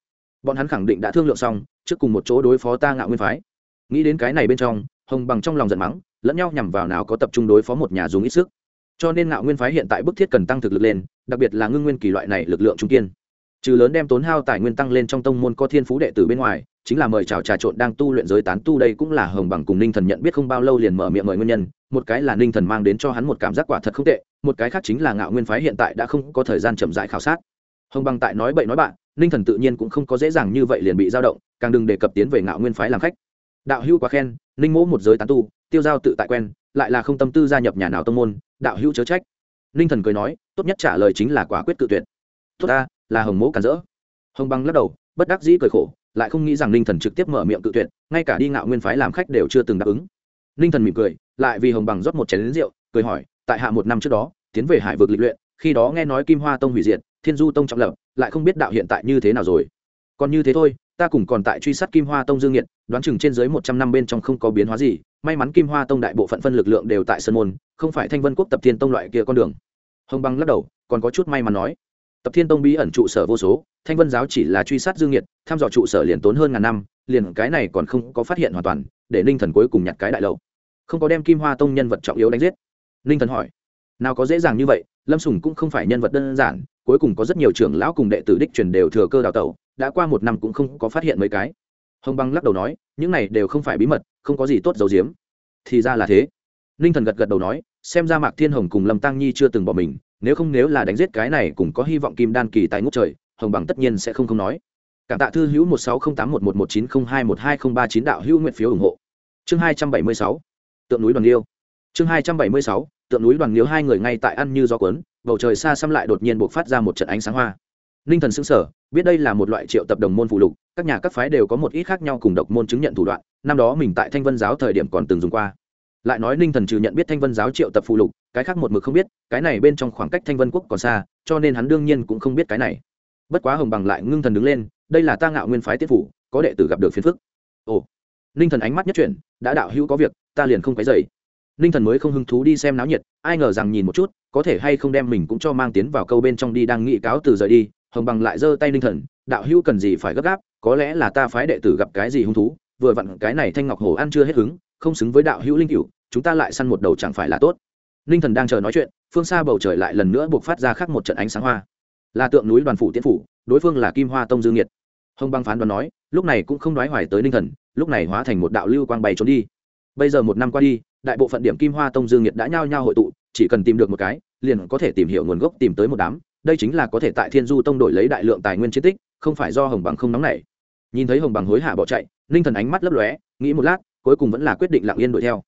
Bọn hắn khẳng định đã thương lượng xong, trước cùng một chỗ đối phó ta ngạo nguyên phái. Nghĩ đến cái này bên trong, hồng bằng trong lòng giận mắng, lẫn nhau nhằm vào nào có tập trung đối phó một nhà dùng ít sức cho nên ngạo nguyên phái hiện tại bức thiết cần tăng thực lực lên, đặc biệt là ngưng nguyên kỳ loại này lực lượng trung kiên. Trừ lớn đem tốn hao tài nguyên tăng lên trong tông môn có thiên phú đệ tử bên ngoài, chính là mời chào trà trộn đang tu luyện giới tán tu đây cũng là hồng bằng cùng ninh thần nhận biết không bao lâu liền mở miệng mời nguyên nhân, một cái là ninh thần mang đến cho hắn một cảm giác quả thật không tệ, một cái khác chính là ngạo nguyên phái hiện tại đã không có thời gian chậm rãi khảo sát. Hồng bằng tại nói bậy nói bạn, ninh thần tự nhiên cũng không có dễ dàng như vậy liền bị dao động, càng đừng đề cập tiến về ngạo nguyên phái làm khách. Đạo hưu quá khen, ninh mỗ một giới tán tu tiêu giao tự tại quen, lại là không tâm tư gia nhập nhà nào tông môn, đạo hữu chớ trách. Ninh thần cười nói, tốt nhất trả lời chính là quả quyết tự tuyệt. Tốt ta, là hồng mỗ cản rỡ. Hồng bằng lắc đầu, bất đắc dĩ cười khổ, lại không nghĩ rằng ninh thần trực tiếp mở miệng tự tuyệt, ngay cả đi ngạo nguyên phái làm khách đều chưa từng đáp ứng. Ninh thần mỉm cười, lại vì hồng bằng rót một chén lính rượu, cười hỏi, tại hạ một năm trước đó, tiến về hải vực lịch luyện, khi đó nghe nói kim hoa tông hủy diệt, thiên du tông trọng lập, lại không biết đạo hiện tại như thế nào rồi. Còn như thế thôi ta cùng còn tại truy sát kim hoa tông dương nghiệt, đoán chừng trên dưới một trăm năm bên trong không có biến hóa gì, may mắn kim hoa tông đại bộ phận phân lực lượng đều tại sơn môn, không phải thanh vân quốc tập thiên tông loại kia con đường. Hồng băng lắc đầu, còn có chút may mắn nói. Tập thiên tông bí ẩn trụ sở vô số, thanh vân giáo chỉ là truy sát dương nghiệt thăm dò trụ sở liền tốn hơn ngàn năm, liền cái này còn không có phát hiện hoàn toàn, để ninh thần cuối cùng nhặt cái đại lầu. không có đem kim hoa tông nhân vật trọng yếu đánh giết. Ninh thần hỏi, nào có dễ dàng như vậy, lâm sùng cũng không phải nhân vật đơn giản, cuối cùng có rất nhiều trưởng lão cùng đệ tử đích truyền đều thừa cơ đào tẩu đã qua một năm cũng không có phát hiện mấy cái. Hồng băng lắc đầu nói, những này đều không phải bí mật, không có gì tốt giấu giếm. Thì ra là thế. Ninh thần gật gật đầu nói, xem ra mạc thiên hồng cùng lâm tăng nhi chưa từng bỏ mình, nếu không nếu là đánh giết cái này cũng có hy vọng kim đan kỳ tại ngút trời, hồng bằng tất nhiên sẽ không không nói. Cảm tạ thư hữu một sáu không tám một một một chín không hai một hai không ba chín đạo hữu nguyện phiếu ủng hộ. Chương hai trăm bảy mươi sáu, tượng núi đoàn liêu chương hai trăm bảy mươi sáu, tượng núi đoàn liêu hai người ngay tại ăn như gió cuốn, bầu trời xa xăm lại đột nhiên buộc phát ra một trận ánh sáng hoa ninh thần xứng sở, biết đây là một loại triệu tập đồng môn phụ lục, các nhà các phái đều có một ít khác nhau cùng độc môn chứng nhận thủ đoạn, năm đó mình tại thanh vân giáo thời điểm còn từng dùng qua. Lại nói ninh thần trừ nhận biết thanh vân giáo triệu tập phụ lục, cái khác một mực không biết, cái này bên trong khoảng cách thanh vân quốc còn xa, cho nên hắn đương nhiên cũng không biết cái này. Bất quá hồng bằng lại ngưng thần đứng lên, đây là ta ngạo nguyên phái tiết phủ, có đệ tử gặp được phiền phức. Ồ ninh thần ánh mắt nhất chuyển, đã đạo hữu có việc, ta liền không cái dày ninh thần mới không hứng thú đi xem náo nhiệt, ai ngờ rằng nhìn một chút, có thể hay không đem mình cũng cho mang tiến vào câu bên trong đi đang nghị cáo từ rời đi hồng bằng lại giơ tay ninh thần, đạo hữu cần gì phải gấp gáp, có lẽ là ta phái đệ tử gặp cái gì hung thú, vừa vặn cái này thanh ngọc hổ ăn chưa hết hứng, không xứng với đạo hữu linh cửu, chúng ta lại săn một đầu chẳng phải là tốt. Ninh thần đang chờ nói chuyện, phương xa bầu trời lại lần nữa buộc phát ra khắc một trận ánh sáng hoa. Là tượng núi đoàn phủ tiên phủ, đối phương là kim hoa tông dương nhiệt hồng băng phán đoán nói, lúc này cũng không nói hoài tới ninh thần, lúc này hóa thành một đạo lưu quang bay trốn đi. Bây giờ một năm qua đi, đại bộ phận điểm kim hoa tông dương nhiệt đã nhao nhao hội tụ, chỉ cần tìm được một cái, liền có thể tìm hiểu nguồn gốc tìm tới một đám đây chính là có thể tại thiên du tông đổi lấy đại lượng tài nguyên chiến tích, không phải do hồng bằng không nóng nảy. Nhìn thấy hồng bằng hối hả bỏ chạy, ninh thần ánh mắt lấp lóe, nghĩ một lát, cuối cùng vẫn là quyết định lặng yên đuổi theo.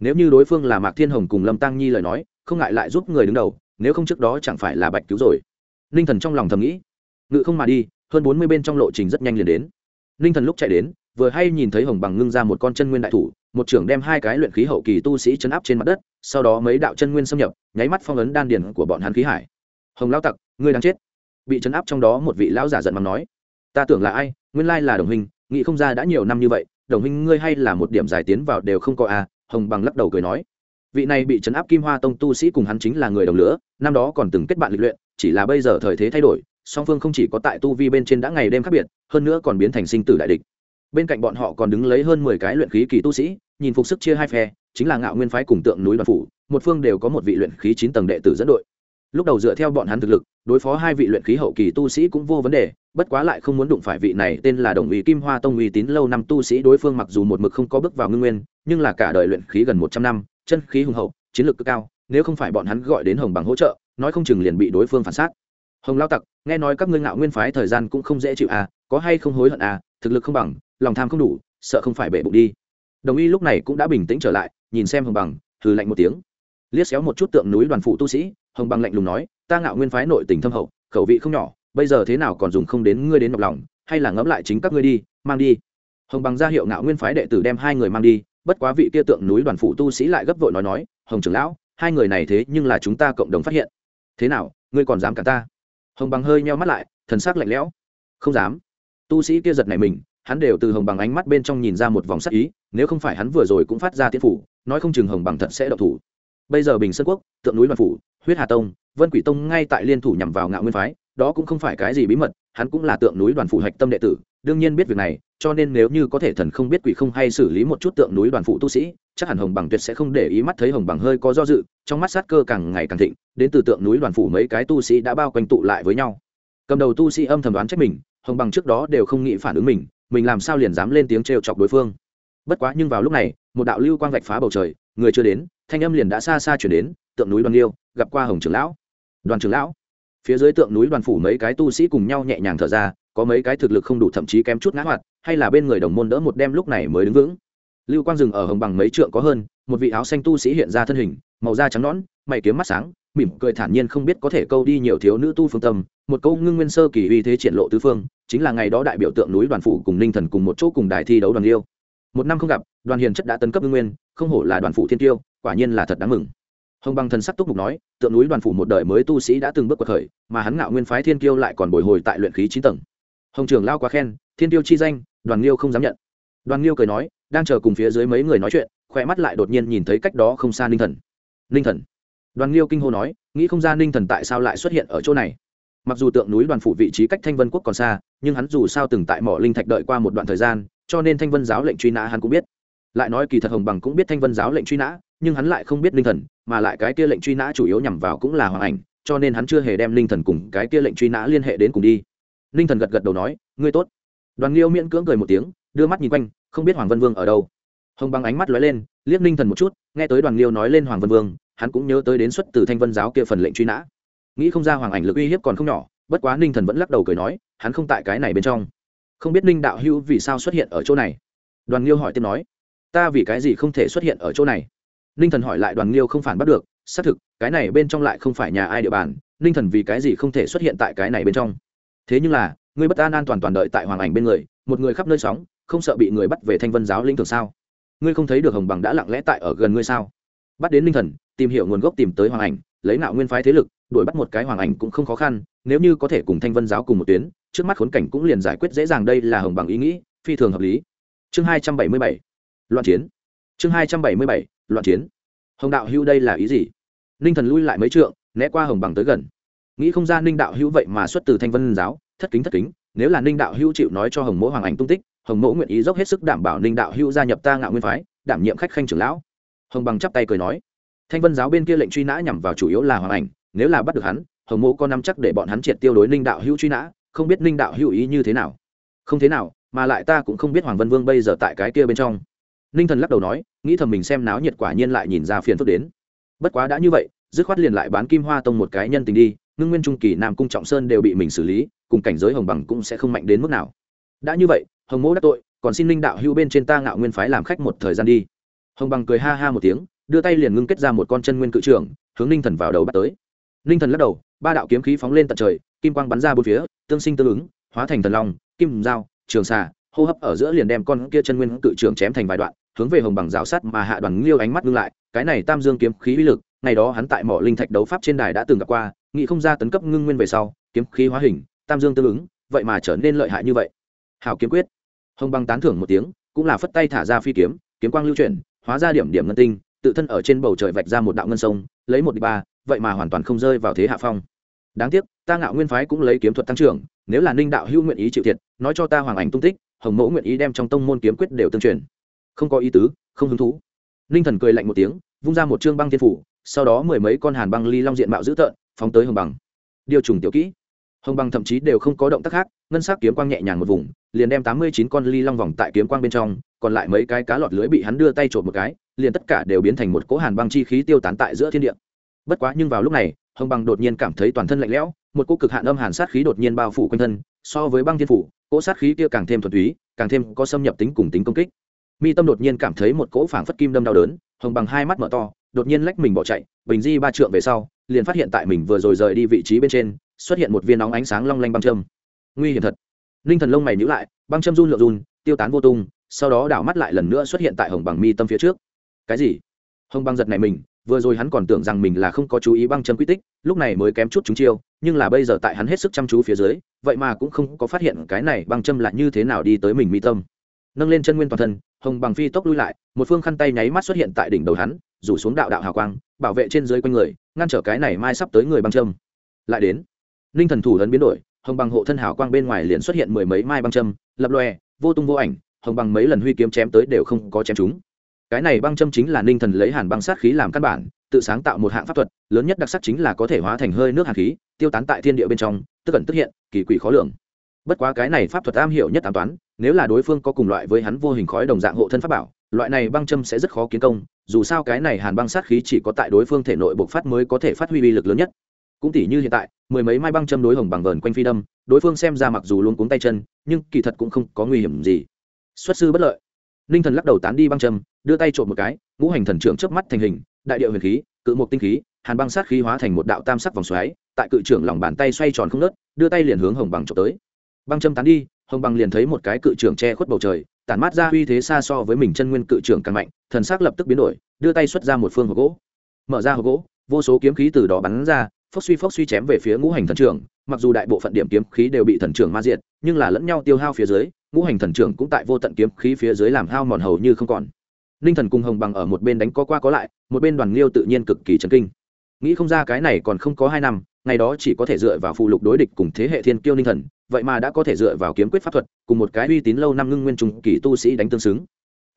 Nếu như đối phương là mạc thiên hồng cùng lâm tăng nhi lời nói, không ngại lại giúp người đứng đầu, nếu không trước đó chẳng phải là bạch cứu rồi. Ninh thần trong lòng thầm nghĩ, ngự không mà đi, hơn bốn mươi bên trong lộ trình rất nhanh liền đến. Ninh thần lúc chạy đến, vừa hay nhìn thấy hồng bằng ngưng ra một con chân nguyên đại thủ, một trưởng đem hai cái luyện khí hậu kỳ tu sĩ chấn áp trên mặt đất, sau đó mấy đạo chân nguyên xâm nhập, nháy mắt phong ấn đan điền của bọn hắn khí hải. Hồng lao tặc ngươi đang chết. Bị chấn áp trong đó một vị lão giả giận mắng nói ta tưởng là ai? Nguyên lai là đồng minh, nghĩ không ra đã nhiều năm như vậy đồng minh ngươi hay là một điểm giải tiến vào đều không có a à, hồng bằng lắc đầu cười nói vị này bị chấn áp kim hoa tông tu sĩ cùng hắn chính là người đồng lửa năm đó còn từng kết bạn lịch luyện chỉ là bây giờ thời thế thay đổi song phương không chỉ có tại tu vi bên trên đã ngày đêm khác biệt hơn nữa còn biến thành sinh tử đại địch. Bên cạnh bọn họ còn đứng lấy hơn mười cái luyện khí kỳ tu sĩ nhìn phục sức chia hai phe chính là ngạo nguyên phái cùng tượng núi đoàn phủ một phương đều có một vị luyện khí chín tầng đệ tử dẫn đội lúc đầu dựa theo bọn hắn thực lực, đối phó hai vị luyện khí hậu kỳ tu sĩ cũng vô vấn đề, bất quá lại không muốn đụng phải vị này tên là đồng ý kim hoa tông uy tín lâu năm tu sĩ đối phương mặc dù một mực không có bước vào ngưng nguyên, nhưng là cả đời luyện khí gần một trăm năm, chân khí hùng hậu, chiến lược cực cao, nếu không phải bọn hắn gọi đến hồng bằng hỗ trợ, nói không chừng liền bị đối phương phản xác. Hồng lao tặc, nghe nói các ngươi ngạo nguyên phái thời gian cũng không dễ chịu à có hay không hối hận à thực lực không bằng, lòng tham không đủ, sợ không phải bể bụng đi. Đồng y lúc này cũng đã bình tĩnh trở lại, nhìn xem hồng bằng, hừ lạnh một tiếng. Liếc xéo một chút tượng núi đoàn phụ tu sĩ hồng bằng lạnh lùng nói, ta ngạo nguyên phái nội tình thâm hậu, khẩu vị không nhỏ, bây giờ thế nào còn dùng không đến ngươi đến nhọc lòng, hay là ngẫm lại chính các ngươi đi, mang đi. Hồng bằng ra hiệu ngạo nguyên phái đệ tử đem hai người mang đi, bất quá vị kia tượng núi đoàn phụ tu sĩ lại gấp vội nói nói, hồng trưởng lão, hai người này thế nhưng là chúng ta cộng đồng phát hiện. Thế nào, ngươi còn dám cả ta? Hồng bằng hơi nheo mắt lại, thần sắc lạnh lẽo. Không dám. Tu sĩ kia giật này mình, hắn đều từ hồng bằng ánh mắt bên trong nhìn ra một vòng sắc ý, nếu không phải hắn vừa rồi cũng phát ra tiên phủ, nói không chừng hồng bằng thật sẽ độc thủ. Bây giờ bình sơn quốc, tượng núi đoàn phủ huyết hà tông, vân quỷ tông ngay tại liên thủ nhằm vào ngạo nguyên phái, đó cũng không phải cái gì bí mật, hắn cũng là tượng núi đoàn phủ hạch tâm đệ tử, đương nhiên biết việc này, cho nên nếu như có thể thần không biết quỷ không hay xử lý một chút tượng núi đoàn phụ tu sĩ, chắc hẳn hồng bằng tuyệt sẽ không để ý mắt thấy hồng bằng hơi có do dự, trong mắt sát cơ càng ngày càng thịnh, đến từ tượng núi đoàn phủ mấy cái tu sĩ đã bao quanh tụ lại với nhau. Cầm đầu tu sĩ âm thầm đoán trách mình, hồng bằng trước đó đều không nghĩ phản ứng mình mình làm sao liền dám lên tiếng trêu chọc đối phương. Bất quá nhưng vào lúc này, một đạo lưu quang vạch phá bầu trời, người chưa đến, thanh âm liền đã xa xa chuyển đến tượng núi đoàn liêu gặp qua hồng trưởng lão. Đoàn trưởng lão? Phía dưới tượng núi đoàn phủ mấy cái tu sĩ cùng nhau nhẹ nhàng thở ra, có mấy cái thực lực không đủ thậm chí kém chút ngã hoạt, hay là bên người đồng môn đỡ một đêm lúc này mới đứng vững. Lưu quang dừng ở hồng bằng mấy trượng có hơn, một vị áo xanh tu sĩ hiện ra thân hình, màu da trắng nõn, mày kiếm mắt sáng, mỉm cười thản nhiên không biết có thể câu đi nhiều thiếu nữ tu phương tâm, một câu ngưng nguyên sơ kỳ uy thế triển lộ tứ phương, chính là ngày đó đại biểu tượng núi đoàn phủ cùng ninh thần cùng một chỗ cùng đài thi đấu đoàn liêu một năm không gặp, đoàn hiền chất đã tấn cấp ngưng nguyên, không hổ là đoàn phủ thiên tiêu, quả nhiên là thật đáng mừng hồng bằng thần sắc túc mục nói, tượng núi đoàn phủ một đời mới tu sĩ đã từng bước qua khởi mà hắn ngạo nguyên phái thiên kiêu lại còn bồi hồi tại luyện khí chín tầng. Hồng trưởng lao quá khen, thiên tiêu chi danh, đoàn liêu không dám nhận. Đoàn liêu cười nói, đang chờ cùng phía dưới mấy người nói chuyện, khỏe mắt lại đột nhiên nhìn thấy cách đó không xa ninh thần. Ninh thần. Đoàn liêu kinh hô nói, nghĩ không ra ninh thần tại sao lại xuất hiện ở chỗ này. Mặc dù tượng núi đoàn phủ vị trí cách thanh vân quốc còn xa, nhưng hắn dù sao từng tại mỏ linh thạch đợi qua một đoạn thời gian, cho nên thanh vân giáo lệnh truy nã hắn cũng biết. Lại nói kỳ thật hồng bằng cũng biết thanh vân giáo lệnh truy nã, nhưng hắn lại không biết linh thần mà lại cái kia lệnh truy nã chủ yếu nhằm vào cũng là hoàng ảnh, cho nên hắn chưa hề đem linh thần cùng cái kia lệnh truy nã liên hệ đến cùng đi. Linh thần gật gật đầu nói, ngươi tốt. Đoàn liêu miễn cưỡng cười một tiếng, đưa mắt nhìn quanh, không biết hoàng vân vương ở đâu. Hồng băng ánh mắt lóe lên, liếc linh thần một chút, nghe tới đoàn liêu nói lên hoàng vân vương, hắn cũng nhớ tới đến xuất từ thanh vân giáo kia phần lệnh truy nã. Nghĩ không ra hoàng ảnh lực uy hiếp còn không nhỏ, bất quá ninh thần vẫn lắc đầu cười nói, hắn không tại cái này bên trong. Không biết ninh đạo hữu vì sao xuất hiện ở chỗ này. Đoàn liêu hỏi tiếp nói, ta vì cái gì không thể xuất hiện ở chỗ này? Ninh thần hỏi lại đoàn liêu không phản bắt được, xác thực, cái này bên trong lại không phải nhà ai địa bàn, ninh thần vì cái gì không thể xuất hiện tại cái này bên trong? Thế nhưng là, ngươi bất an an toàn toàn đợi tại hoàng ảnh bên người, một người khắp nơi sóng, không sợ bị người bắt về thanh vân giáo linh thường sao? Ngươi không thấy được hồng bằng đã lặng lẽ tại ở gần ngươi sao? Bắt đến ninh thần, tìm hiểu nguồn gốc tìm tới hoàng ảnh, lấy nạo nguyên phái thế lực, đuổi bắt một cái hoàng ảnh cũng không khó khăn, nếu như có thể cùng thanh vân giáo cùng một tuyến, trước mắt khốn cảnh cũng liền giải quyết dễ dàng đây là hồng bằng ý nghĩ, phi thường hợp lý. Chương hai trăm bảy mươi bảy, loạn chiến chương hai trăm bảy mươi bảy, loạn chiến. Hồng đạo hữu đây là ý gì? Ninh thần lui lại mấy trượng, né qua hồng bằng tới gần. Nghĩ không ra ninh đạo hữu vậy mà xuất từ thanh vân giáo, thất kính thất kính, nếu là ninh đạo hữu chịu nói cho hồng mỗ hoàng ảnh tung tích, hồng mỗ nguyện ý dốc hết sức đảm bảo ninh đạo hữu gia nhập ta ngạo nguyên phái, đảm nhiệm khách khanh trưởng lão. Hồng bằng chắp tay cười nói. Thanh vân giáo bên kia lệnh truy nã nhằm vào chủ yếu là hoàng ảnh, nếu là bắt được hắn, hồng mỗ có năm chắc để bọn hắn triệt tiêu đối ninh đạo hữu truy nã, không biết ninh đạo hữu ý như thế nào. Không thế nào, mà lại ta cũng không biết hoàng vân vương bây giờ tại cái kia bên trong ninh thần lắc đầu nói, nghĩ thầm mình xem náo nhiệt quả nhiên lại nhìn ra phiền phức đến. Bất quá đã như vậy, dứt khoát liền lại bán kim hoa tông một cái nhân tình đi, ngưng nguyên trung kỳ nam cung trọng sơn đều bị mình xử lý, cùng cảnh giới hồng bằng cũng sẽ không mạnh đến mức nào. Đã như vậy, hồng mỗ đắc tội, còn xin linh đạo hưu bên trên ta ngạo nguyên phái làm khách một thời gian đi. Hồng bằng cười ha ha một tiếng, đưa tay liền ngưng kết ra một con chân nguyên cự trưởng, hướng ninh thần vào đầu bắt tới. Ninh thần lắc đầu, ba đạo kiếm khí phóng lên tận trời, kim quang bắn ra bốn phía, tương sinh tương ứng, hóa thành thần long, kim dao, trường xà, hô hấp ở giữa liền đem con kia chân nguyên cự trưởng chém thành vài đoạn hướng về hồng bằng rào sắt mà hạ đoàn liêu ánh mắt ngưng lại, cái này tam dương kiếm khí uy lực, ngày đó hắn tại mỏ linh thạch đấu pháp trên đài đã từng gặp qua, nghĩ không ra tấn cấp ngưng nguyên về sau, kiếm khí hóa hình, tam dương tương ứng, vậy mà trở nên lợi hại như vậy. Hào kiếm quyết. Hồng bằng tán thưởng một tiếng, cũng là phất tay thả ra phi kiếm kiếm quang lưu chuyển, hóa ra điểm điểm ngân tinh, tự thân ở trên bầu trời vạch ra một đạo ngân sông, lấy một đi ba, vậy mà hoàn toàn không rơi vào thế hạ phong. Đáng tiếc, ta ngạo nguyên phái cũng lấy kiếm thuật tăng trưởng, nếu là ninh đạo hữu nguyện ý chịu thiệt, nói cho ta hoàng ảnh tung tích, hồng mẫu nguyện ý đem trong tông môn kiếm quyết đều tương truyền không có ý tứ, không hứng thú. Ninh thần cười lạnh một tiếng, vung ra một chương băng thiên phủ, sau đó mười mấy con hàn băng ly long diện mạo dữ tợn, phóng tới hồng bằng điều trùng tiểu kỹ. Hồng bằng thậm chí đều không có động tác khác, ngân sắc kiếm quang nhẹ nhàng một vùng, liền đem tám mươi chín con ly long vòng tại kiếm quang bên trong, còn lại mấy cái cá lọt lưới bị hắn đưa tay trộm một cái, liền tất cả đều biến thành một cỗ hàn băng chi khí tiêu tán tại giữa thiên địa. Bất quá nhưng vào lúc này, hồng bằng đột nhiên cảm thấy toàn thân lạnh lẽo, một cỗ cực hạn âm hàn sát khí đột nhiên bao phủ quanh thân, so với băng thiên phủ, cỗ sát khí kia càng thêm thuần túy, càng thêm có xâm nhập tính cùng tính công kích mi tâm đột nhiên cảm thấy một cỗ phảng phất kim đâm đau đớn, hồng bằng hai mắt mở to, đột nhiên lách mình bỏ chạy, bình di ba trượng về sau, liền phát hiện tại mình vừa rồi rời đi vị trí bên trên, xuất hiện một viên nóng ánh sáng long lanh băng châm. Nguy hiểm thật. Ninh thần lông mày nhữ lại, băng châm run lượn run, tiêu tán vô tung, sau đó đảo mắt lại lần nữa xuất hiện tại hồng bằng mi tâm phía trước. Cái gì? Hồng băng giật này mình, vừa rồi hắn còn tưởng rằng mình là không có chú ý băng châm quy tích, lúc này mới kém chút chúng chiêu, nhưng là bây giờ tại hắn hết sức chăm chú phía dưới, vậy mà cũng không có phát hiện cái này băng châm lại như thế nào đi tới mình mi tâm nâng lên chân nguyên toàn thân, hồng bằng phi tốc lui lại, một phương khăn tay nháy mắt xuất hiện tại đỉnh đầu hắn, rủ xuống đạo đạo hào quang, bảo vệ trên dưới quanh người, ngăn trở cái này mai sắp tới người băng châm. Lại đến ninh thần thủ lớn biến đổi, hồng bằng hộ thân hào quang bên ngoài liền xuất hiện mười mấy mai băng châm, lập lòe, vô tung vô ảnh, hồng bằng mấy lần huy kiếm chém tới đều không có chém chúng cái này băng châm chính là ninh thần lấy hàn băng sát khí làm căn bản, tự sáng tạo một hạng pháp thuật, lớn nhất đặc sắc chính là có thể hóa thành hơi nước hàn khí, tiêu tán tại thiên địa bên trong, tức ẩn tức hiện, kỳ quỷ khó lường. Bất quá cái này pháp thuật am hiểu nhất tám toán nếu là đối phương có cùng loại với hắn vô hình khói đồng dạng hộ thân pháp bảo, loại này băng châm sẽ rất khó kiến công, dù sao cái này hàn băng sát khí chỉ có tại đối phương thể nội bộc phát mới có thể phát huy uy lực lớn nhất. Cũng tỷ như hiện tại, mười mấy mai băng châm đối hồng bằng vờn quanh phi đâm, đối phương xem ra mặc dù luôn cuống tay chân, nhưng kỳ thật cũng không có nguy hiểm gì. Xuất sư bất lợi. Ninh thần lắc đầu tán đi băng châm, đưa tay trộm một cái, ngũ hành thần trưởng chớp mắt thành hình, đại điệu huyền khí, cự một tinh khí, hàn băng sát khí hóa thành một đạo tam sắc vòng xoáy, tại cự trưởng lòng bàn tay xoay tròn không nớt đưa tay liền hướng hồng bằng trộm tới. Băng châm tán đi hồng bằng liền thấy một cái cự trưởng che khuất bầu trời, tản mát ra uy thế xa so với mình chân nguyên cự trưởng càng mạnh, thần sắc lập tức biến đổi, đưa tay xuất ra một phương hộp gỗ. Mở ra hộp gỗ, vô số kiếm khí từ đó bắn ra, phốc suy phốc suy chém về phía ngũ hành thần trưởng, mặc dù đại bộ phận điểm kiếm khí đều bị thần trưởng ma diệt, nhưng là lẫn nhau tiêu hao phía dưới, ngũ hành thần trưởng cũng tại vô tận kiếm khí phía dưới làm hao mòn hầu như không còn. Ninh thần cùng hồng bằng ở một bên đánh có qua có lại, một bên đoàn liêu tự nhiên cực kỳ chấn kinh. Nghĩ không ra cái này còn không có hai năm, ngày đó chỉ có thể dựa vào phụ lục đối địch cùng thế hệ thiên kiêu ninh thần vậy mà đã có thể dựa vào kiếm quyết pháp thuật cùng một cái uy tín lâu năm ngưng nguyên trùng kỳ tu sĩ đánh tương xứng.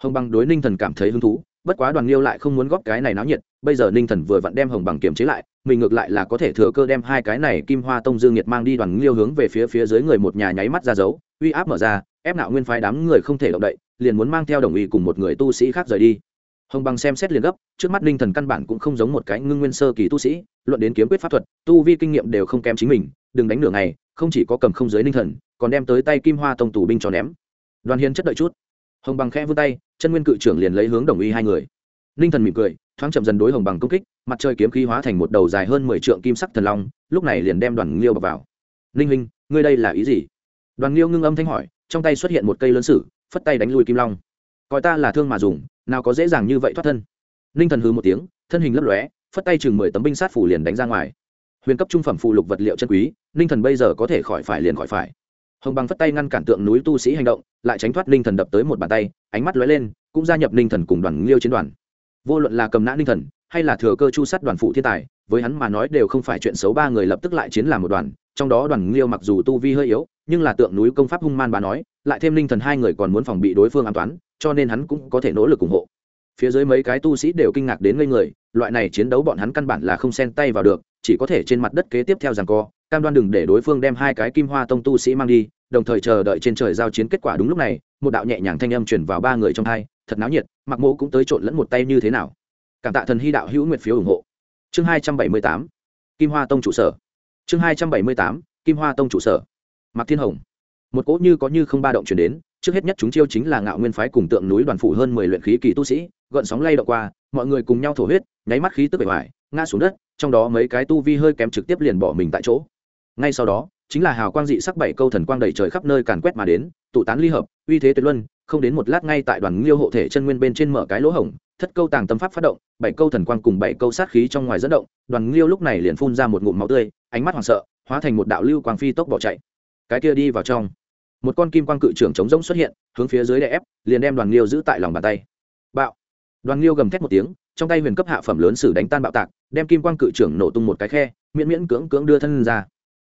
Hồng bằng đối ninh thần cảm thấy hứng thú, bất quá đoàn liêu lại không muốn góp cái này náo nhiệt, bây giờ ninh thần vừa vặn đem hồng bằng kiềm chế lại, mình ngược lại là có thể thừa cơ đem hai cái này kim hoa tông dương nhiệt mang đi đoàn liêu hướng về phía phía dưới người một nhà nháy mắt ra dấu, uy áp mở ra, ép nạo nguyên phái đám người không thể động đậy, liền muốn mang theo đồng ý cùng một người tu sĩ khác rời đi. Hồng bằng xem xét liền gấp, trước mắt ninh thần căn bản cũng không giống một cái ngưng nguyên sơ kỳ tu sĩ, luận đến kiếm quyết pháp thuật, tu vi kinh nghiệm đều không kém chính mình, đừng đánh nửa ngày không chỉ có cầm không giới ninh thần, còn đem tới tay kim hoa tông tù binh cho ném. Đoàn hiến chất đợi chút. Hồng bằng khẽ vươn tay, chân nguyên cự trưởng liền lấy hướng đồng ý hai người. Ninh thần mỉm cười, thoáng chậm dần đối hồng bằng công kích, mặt trời kiếm khí hóa thành một đầu dài hơn mười trượng kim sắc thần long, lúc này liền đem đoàn liêu bọc vào. Ninh huynh, ngươi đây là ý gì? Đoàn liêu ngưng âm thanh hỏi, trong tay xuất hiện một cây lớn sử, phất tay đánh lui kim long. Coi ta là thương mà dùng, nào có dễ dàng như vậy thoát thân. Ninh thần hư một tiếng, thân hình lấp lóe, phất tay chừng mười tấm binh sát phủ liền đánh ra ngoài huyền cấp trung phẩm phụ lục vật liệu chân quý, ninh thần bây giờ có thể khỏi phải liền khỏi phải. Hồng bằng phất tay ngăn cản tượng núi tu sĩ hành động, lại tránh thoát ninh thần đập tới một bàn tay, ánh mắt lóe lên, cũng gia nhập ninh thần cùng đoàn liêu chiến đoàn. Vô luận là cầm nã ninh thần, hay là thừa cơ chu sát đoàn phụ thiên tài, với hắn mà nói đều không phải chuyện xấu, ba người lập tức lại chiến làm một đoàn, trong đó đoàn liêu mặc dù tu vi hơi yếu, nhưng là tượng núi công pháp hung man bà nói, lại thêm ninh thần hai người còn muốn phòng bị đối phương an toán cho nên hắn cũng có thể nỗ lực ủng hộ. Phía dưới mấy cái tu sĩ đều kinh ngạc đến ngây người, loại này chiến đấu bọn hắn căn bản là không xen tay vào được chỉ có thể trên mặt đất kế tiếp theo rằng co, cam đoan đừng để đối phương đem hai cái kim hoa tông tu sĩ mang đi, đồng thời chờ đợi trên trời giao chiến kết quả đúng lúc này, một đạo nhẹ nhàng thanh âm chuyển vào ba người trong hai, thật náo nhiệt mặc mô cũng tới trộn lẫn một tay như thế nào. Cảm tạ thần hy đạo hữu nguyệt phiếu ủng hộ. Chương hai trăm bảy mươi tám, kim hoa tông trụ sở. Chương hai trăm bảy mươi tám, kim hoa tông trụ sở. Mạc thiên hồng. Một cỗ như có như không ba động chuyển đến, trước hết nhất chúng chiêu chính là ngạo nguyên phái cùng tượng núi đoàn phủ hơn mười luyện khí kỳ tu sĩ, gợn sóng lay động qua, mọi người cùng nhau thổ huyết, nháy mắt khí tức bề ngoài ngã xuống đất, trong đó mấy cái tu vi hơi kém trực tiếp liền bỏ mình tại chỗ. Ngay sau đó, chính là hào quang dị sắc bảy câu thần quang đầy trời khắp nơi càn quét mà đến, tụ tán ly hợp, uy thế tuyệt luân, không đến một lát ngay tại đoàn liêu hộ thể chân nguyên bên trên mở cái lỗ hổng, thất câu tàng tâm pháp phát động, bảy câu thần quang cùng bảy câu sát khí trong ngoài dẫn động, đoàn liêu lúc này liền phun ra một ngụm máu tươi, ánh mắt hoảng sợ, hóa thành một đạo lưu quang phi tốc bỏ chạy. Cái kia đi vào trong, một con kim quang cự trưởng chống rỗng xuất hiện, hướng phía dưới đè ép, liền đem đoàn liêu giữ tại lòng bàn tay. Bạo. Đoàn liêu gầm thét một tiếng trong tay huyền cấp hạ phẩm lớn sử đánh tan bạo tạc, đem kim quang cự trưởng nổ tung một cái khe, miễn miễn cưỡng cưỡng đưa thân ra.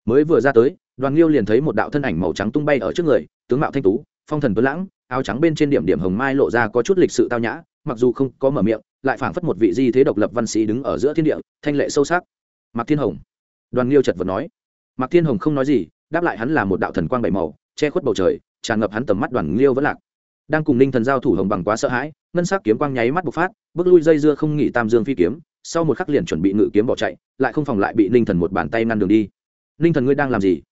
Mới vừa ra tới, đoàn liêu liền thấy một đạo thân ảnh màu trắng tung bay ở trước người, tướng mạo thanh tú, phong thần tuấn lãng, áo trắng bên trên điểm điểm hồng mai lộ ra có chút lịch sự tao nhã, mặc dù không có mở miệng, lại phảng phất một vị di thế độc lập văn sĩ đứng ở giữa thiên địa, thanh lệ sâu sắc. Mạc thiên hồng. Đoàn liêu chật vật nói. Mạc thiên hồng không nói gì, đáp lại hắn là một đạo thần quang bảy màu, che khuất bầu trời, tràn ngập hắn tầm mắt đoàn liêu vẫn lạc đang cùng ninh thần giao thủ hồng bằng quá sợ hãi ngân sắc kiếm quang nháy mắt bộc phát bước lui dây dưa không nghỉ tam dương phi kiếm sau một khắc liền chuẩn bị ngự kiếm bỏ chạy lại không phòng lại bị ninh thần một bàn tay ngăn đường đi ninh thần ngươi đang làm gì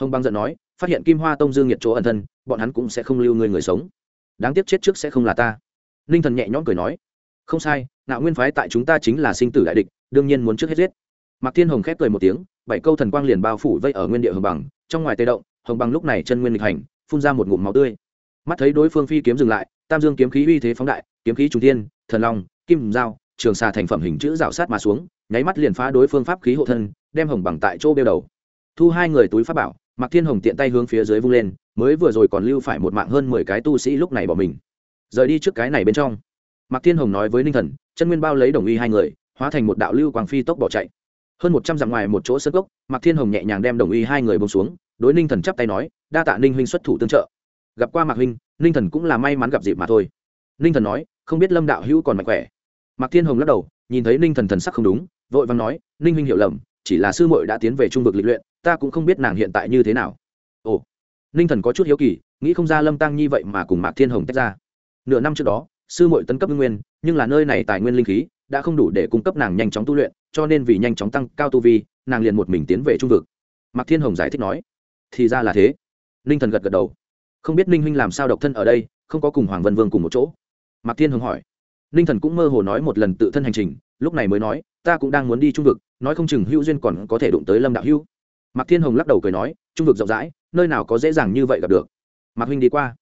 hồng bằng giận nói phát hiện kim hoa tông dương nhiệt chỗ ẩn thân bọn hắn cũng sẽ không lưu ngươi người sống đáng tiếc chết trước sẽ không là ta ninh thần nhẹ nhõm cười nói không sai nạo nguyên phái tại chúng ta chính là sinh tử đại địch đương nhiên muốn trước hết giết mạc thiên hồng khép cười một tiếng bảy câu thần quang liền bao phủ vây ở nguyên địa hồng bằng trong ngoài tê động hồng bằng lúc này chân nguyên lịch hành phun ra một ngụm máu tươi mắt thấy đối phương phi kiếm dừng lại, tam dương kiếm khí uy thế phóng đại, kiếm khí trung tiên thần long, kim dao, trường xà thành phẩm hình chữ rào sát mà xuống, nháy mắt liền phá đối phương pháp khí hộ thân, đem hồng bằng tại chỗ bêu đầu. Thu hai người túi pháp bảo mặc thiên hồng tiện tay hướng phía dưới vung lên, mới vừa rồi còn lưu phải một mạng hơn mười cái tu sĩ lúc này bỏ mình. Rời đi trước cái này bên trong. Mặc thiên hồng nói với ninh thần, chân nguyên bao lấy đồng uy hai người, hóa thành một đạo lưu quang phi tốc bỏ chạy. Hơn một trăm dặm ngoài một chỗ sơ cốc mặc thiên hồng nhẹ nhàng đem đồng uy hai người bông xuống, đối ninh thần chắp tay nói, đa tạ ninh huynh xuất thủ tương trợ gặp qua mạc huynh, ninh thần cũng là may mắn gặp dịp mà thôi. Ninh thần nói, không biết lâm đạo hữu còn mạnh khỏe. Mạc thiên hồng lắc đầu, nhìn thấy ninh thần thần sắc không đúng, vội vàng nói, ninh huynh hiểu lầm, chỉ là sư muội đã tiến về trung vực lịch luyện, ta cũng không biết nàng hiện tại như thế nào. Ồ, ninh thần có chút hiếu kỳ, nghĩ không ra lâm tăng nhi vậy mà cùng mạc thiên hồng tách ra. Nửa năm trước đó, sư muội tấn cấp nguyên, nhưng là nơi này tài nguyên linh khí đã không đủ để cung cấp nàng nhanh chóng tu luyện, cho nên vì nhanh chóng tăng cao tu vi, nàng liền một mình tiến về trung vực. Mạc thiên hồng giải thích nói, thì ra là thế. Ninh thần gật gật đầu không biết ninh huynh làm sao độc thân ở đây, không có cùng hoàng vân vương cùng một chỗ. Mạc thiên hồng hỏi. Ninh thần cũng mơ hồ nói một lần tự thân hành trình, lúc này mới nói, ta cũng đang muốn đi trung vực, nói không chừng hữu duyên còn có thể đụng tới lâm đạo hữu. Mạc thiên hồng lắc đầu cười nói, trung vực rộng rãi, nơi nào có dễ dàng như vậy gặp được. Mạc huynh đi qua.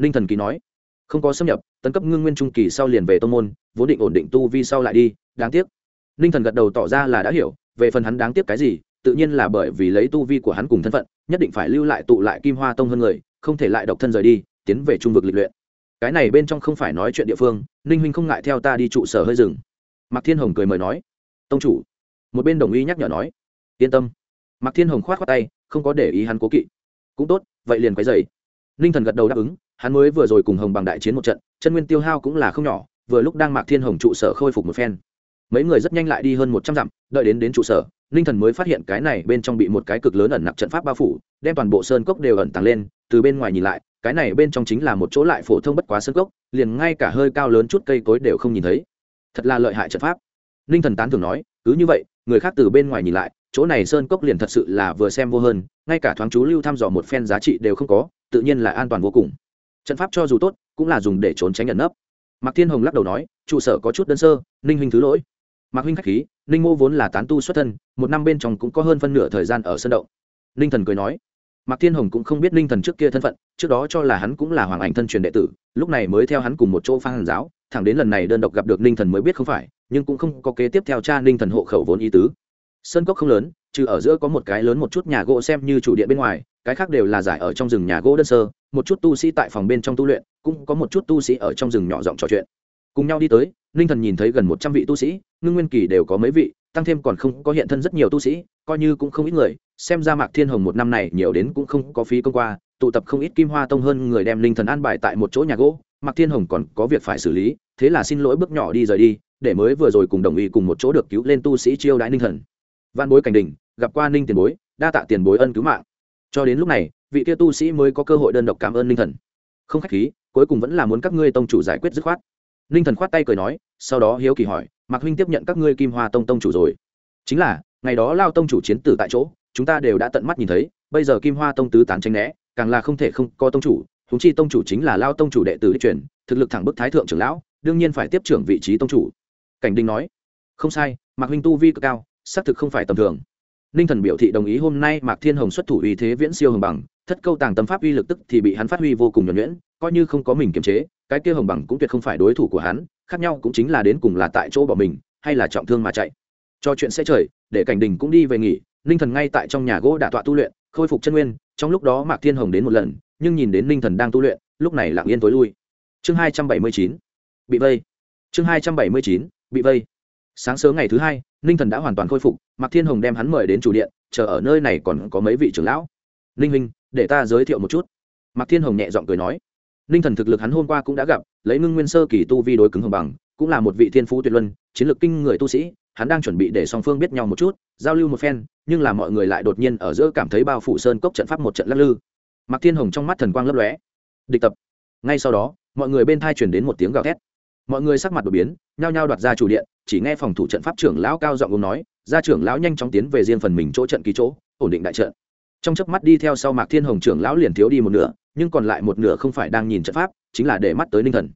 Ninh thần kỳ nói, không có xâm nhập, tấn cấp ngưng nguyên trung kỳ sau liền về tô môn, vốn định ổn định tu vi sau lại đi, đáng tiếc. Ninh thần gật đầu tỏ ra là đã hiểu, về phần hắn đáng tiếc cái gì, tự nhiên là bởi vì lấy tu vi của hắn cùng thân phận, nhất định phải lưu lại tụ lại kim hoa tông hơn người không thể lại độc thân rời đi, tiến về trung vực lịch luyện. Cái này bên trong không phải nói chuyện địa phương, ninh huynh không ngại theo ta đi trụ sở hơi rừng. Mạc thiên hồng cười mời nói, tông chủ. Một bên đồng ý nhắc nhở nói, yên tâm. Mạc thiên hồng khoát khoác tay, không có để ý hắn cố kỵ. Cũng tốt, vậy liền quấy dày ninh thần gật đầu đáp ứng, hắn mới vừa rồi cùng hồng bằng đại chiến một trận, chân nguyên tiêu hao cũng là không nhỏ, vừa lúc đang mạc thiên hồng trụ sở khôi phục một phen. Mấy người rất nhanh lại đi hơn một trăm dặm, đợi đến đến trụ sở, ninh thần mới phát hiện cái này bên trong bị một cái cực lớn ẩn nặc trận pháp bao phủ, đem toàn bộ sơn cốc đều ẩn tàng lên từ bên ngoài nhìn lại, cái này bên trong chính là một chỗ lại phổ thông bất quá sơn cốc liền ngay cả hơi cao lớn chút cây cối đều không nhìn thấy. Thật là lợi hại trận pháp. Ninh thần tán thường nói, cứ như vậy, người khác từ bên ngoài nhìn lại, chỗ này sơn cốc liền thật sự là vừa xem vô hơn, ngay cả thoáng chú lưu thăm dò một phen giá trị đều không có, tự nhiên là an toàn vô cùng. Trận pháp cho dù tốt, cũng là dùng để trốn tránh ẩn nấp. Mạc thiên hồng lắc đầu nói, trụ sở có chút đơn sơ, ninh huynh thứ lỗi. Mạc huynh khách khí, ninh mô vốn là tán tu xuất thân, một năm bên trong cũng có hơn phân nửa thời gian ở sân động. Ninh thần cười nói mạc thiên hồng cũng không biết ninh thần trước kia thân phận, trước đó cho là hắn cũng là hoàng ảnh thân truyền đệ tử, lúc này mới theo hắn cùng một chỗ phan hàn giáo, thẳng đến lần này đơn độc gặp được ninh thần mới biết không phải, nhưng cũng không có kế tiếp theo cha ninh thần hộ khẩu vốn ý tứ. Sơn cốc không lớn, trừ ở giữa có một cái lớn một chút nhà gỗ xem như chủ điện bên ngoài, cái khác đều là giải ở trong rừng nhà gỗ đơn sơ, một chút tu sĩ tại phòng bên trong tu luyện, cũng có một chút tu sĩ ở trong rừng nhỏ giọng trò chuyện. Cùng nhau đi tới ninh thần nhìn thấy gần một trăm vị tu sĩ, ngưng nguyên kỳ đều có mấy vị tăng thêm còn không có hiện thân rất nhiều tu sĩ, coi như cũng không ít người, xem ra mạc thiên hồng một năm này nhiều đến cũng không có phí công qua, tụ tập không ít kim hoa tông hơn người đem linh thần an bài tại một chỗ nhà gỗ, mạc thiên hồng còn có việc phải xử lý, thế là xin lỗi bước nhỏ đi rời đi, để mới vừa rồi cùng đồng ý cùng một chỗ được cứu lên tu sĩ chiêu đãi ninh thần. Văn bối cảnh đình, gặp qua ninh tiền bối, đa tạ tiền bối ân cứu mạng. Cho đến lúc này, vị kia tu sĩ mới có cơ hội đơn độc cảm ơn ninh thần. Không khách khí, cuối cùng vẫn là muốn các ngươi tông chủ giải quyết dứt khoát. Ninh thần khoát tay cười nói, sau đó hiếu kỳ hỏi mạc huynh tiếp nhận các ngươi kim hoa tông tông chủ rồi. Chính là, ngày đó lao tông chủ chiến tử tại chỗ, chúng ta đều đã tận mắt nhìn thấy, bây giờ kim hoa tông tứ tán tranh né, càng là không thể không có tông chủ húng chi tông chủ chính là lao tông chủ đệ tử đích truyền, thực lực thẳng bức thái thượng trưởng lão, đương nhiên phải tiếp trưởng vị trí tông chủ. Cảnh đinh nói, không sai, mạc huynh tu vi cực cao, xác thực không phải tầm thường. Ninh thần biểu thị đồng ý hôm nay mạc thiên hồng xuất thủ uy thế viễn siêu hồng bằng, thất câu tàng tâm pháp uy lực tức thì bị hắn phát huy vô cùng nhuẩn nhuyễn, coi như không có mình kiềm chế, cái kia hồng bằng cũng tuyệt không phải đối thủ của hắn khác nhau cũng chính là đến cùng là tại chỗ bỏ mình, hay là trọng thương mà chạy. Cho chuyện sẽ trời, để cảnh đình cũng đi về nghỉ, ninh thần ngay tại trong nhà gỗ đả tọa tu luyện, khôi phục chân nguyên, trong lúc đó mạc thiên hồng đến một lần, nhưng nhìn đến ninh thần đang tu luyện, lúc này lặng yên tối lui. Chương hai trăm bảy mươi chín, bị vây. Chương hai trăm bảy mươi chín, bị vây. Sáng sớm ngày thứ hai, ninh thần đã hoàn toàn khôi phục, mạc thiên hồng đem hắn mời đến chủ điện, chờ ở nơi này còn có mấy vị trưởng lão. Ninh huynh, để ta giới thiệu một chút. Mạc thiên hồng nhẹ giọng cười nói ninh thần thực lực hắn hôm qua cũng đã gặp, lấy ngưng nguyên sơ kỳ tu vi đối cứng hồng bằng, cũng là một vị thiên phú tuyệt luân, chiến lược kinh người tu sĩ, hắn đang chuẩn bị để song phương biết nhau một chút, giao lưu một phen, nhưng là mọi người lại đột nhiên ở giữa cảm thấy bao phủ sơn cốc trận pháp một trận lắc lư. Mặc thiên hồng trong mắt thần quang lấp lóe. Địch tập. Ngay sau đó, mọi người bên thai chuyển đến một tiếng gào thét. Mọi người sắc mặt đột biến, nhao nhao đoạt ra chủ điện, chỉ nghe phòng thủ trận pháp trưởng lão cao giọng ông nói, gia trưởng lão nhanh chóng tiến về riêng phần mình chỗ trận ký chỗ, ổn định đại trận. Trong chớp mắt đi theo sau mạc thiên hồng trưởng lão liền thiếu đi một nửa nhưng còn lại một nửa không phải đang nhìn trận pháp, chính là để mắt tới ninh thần.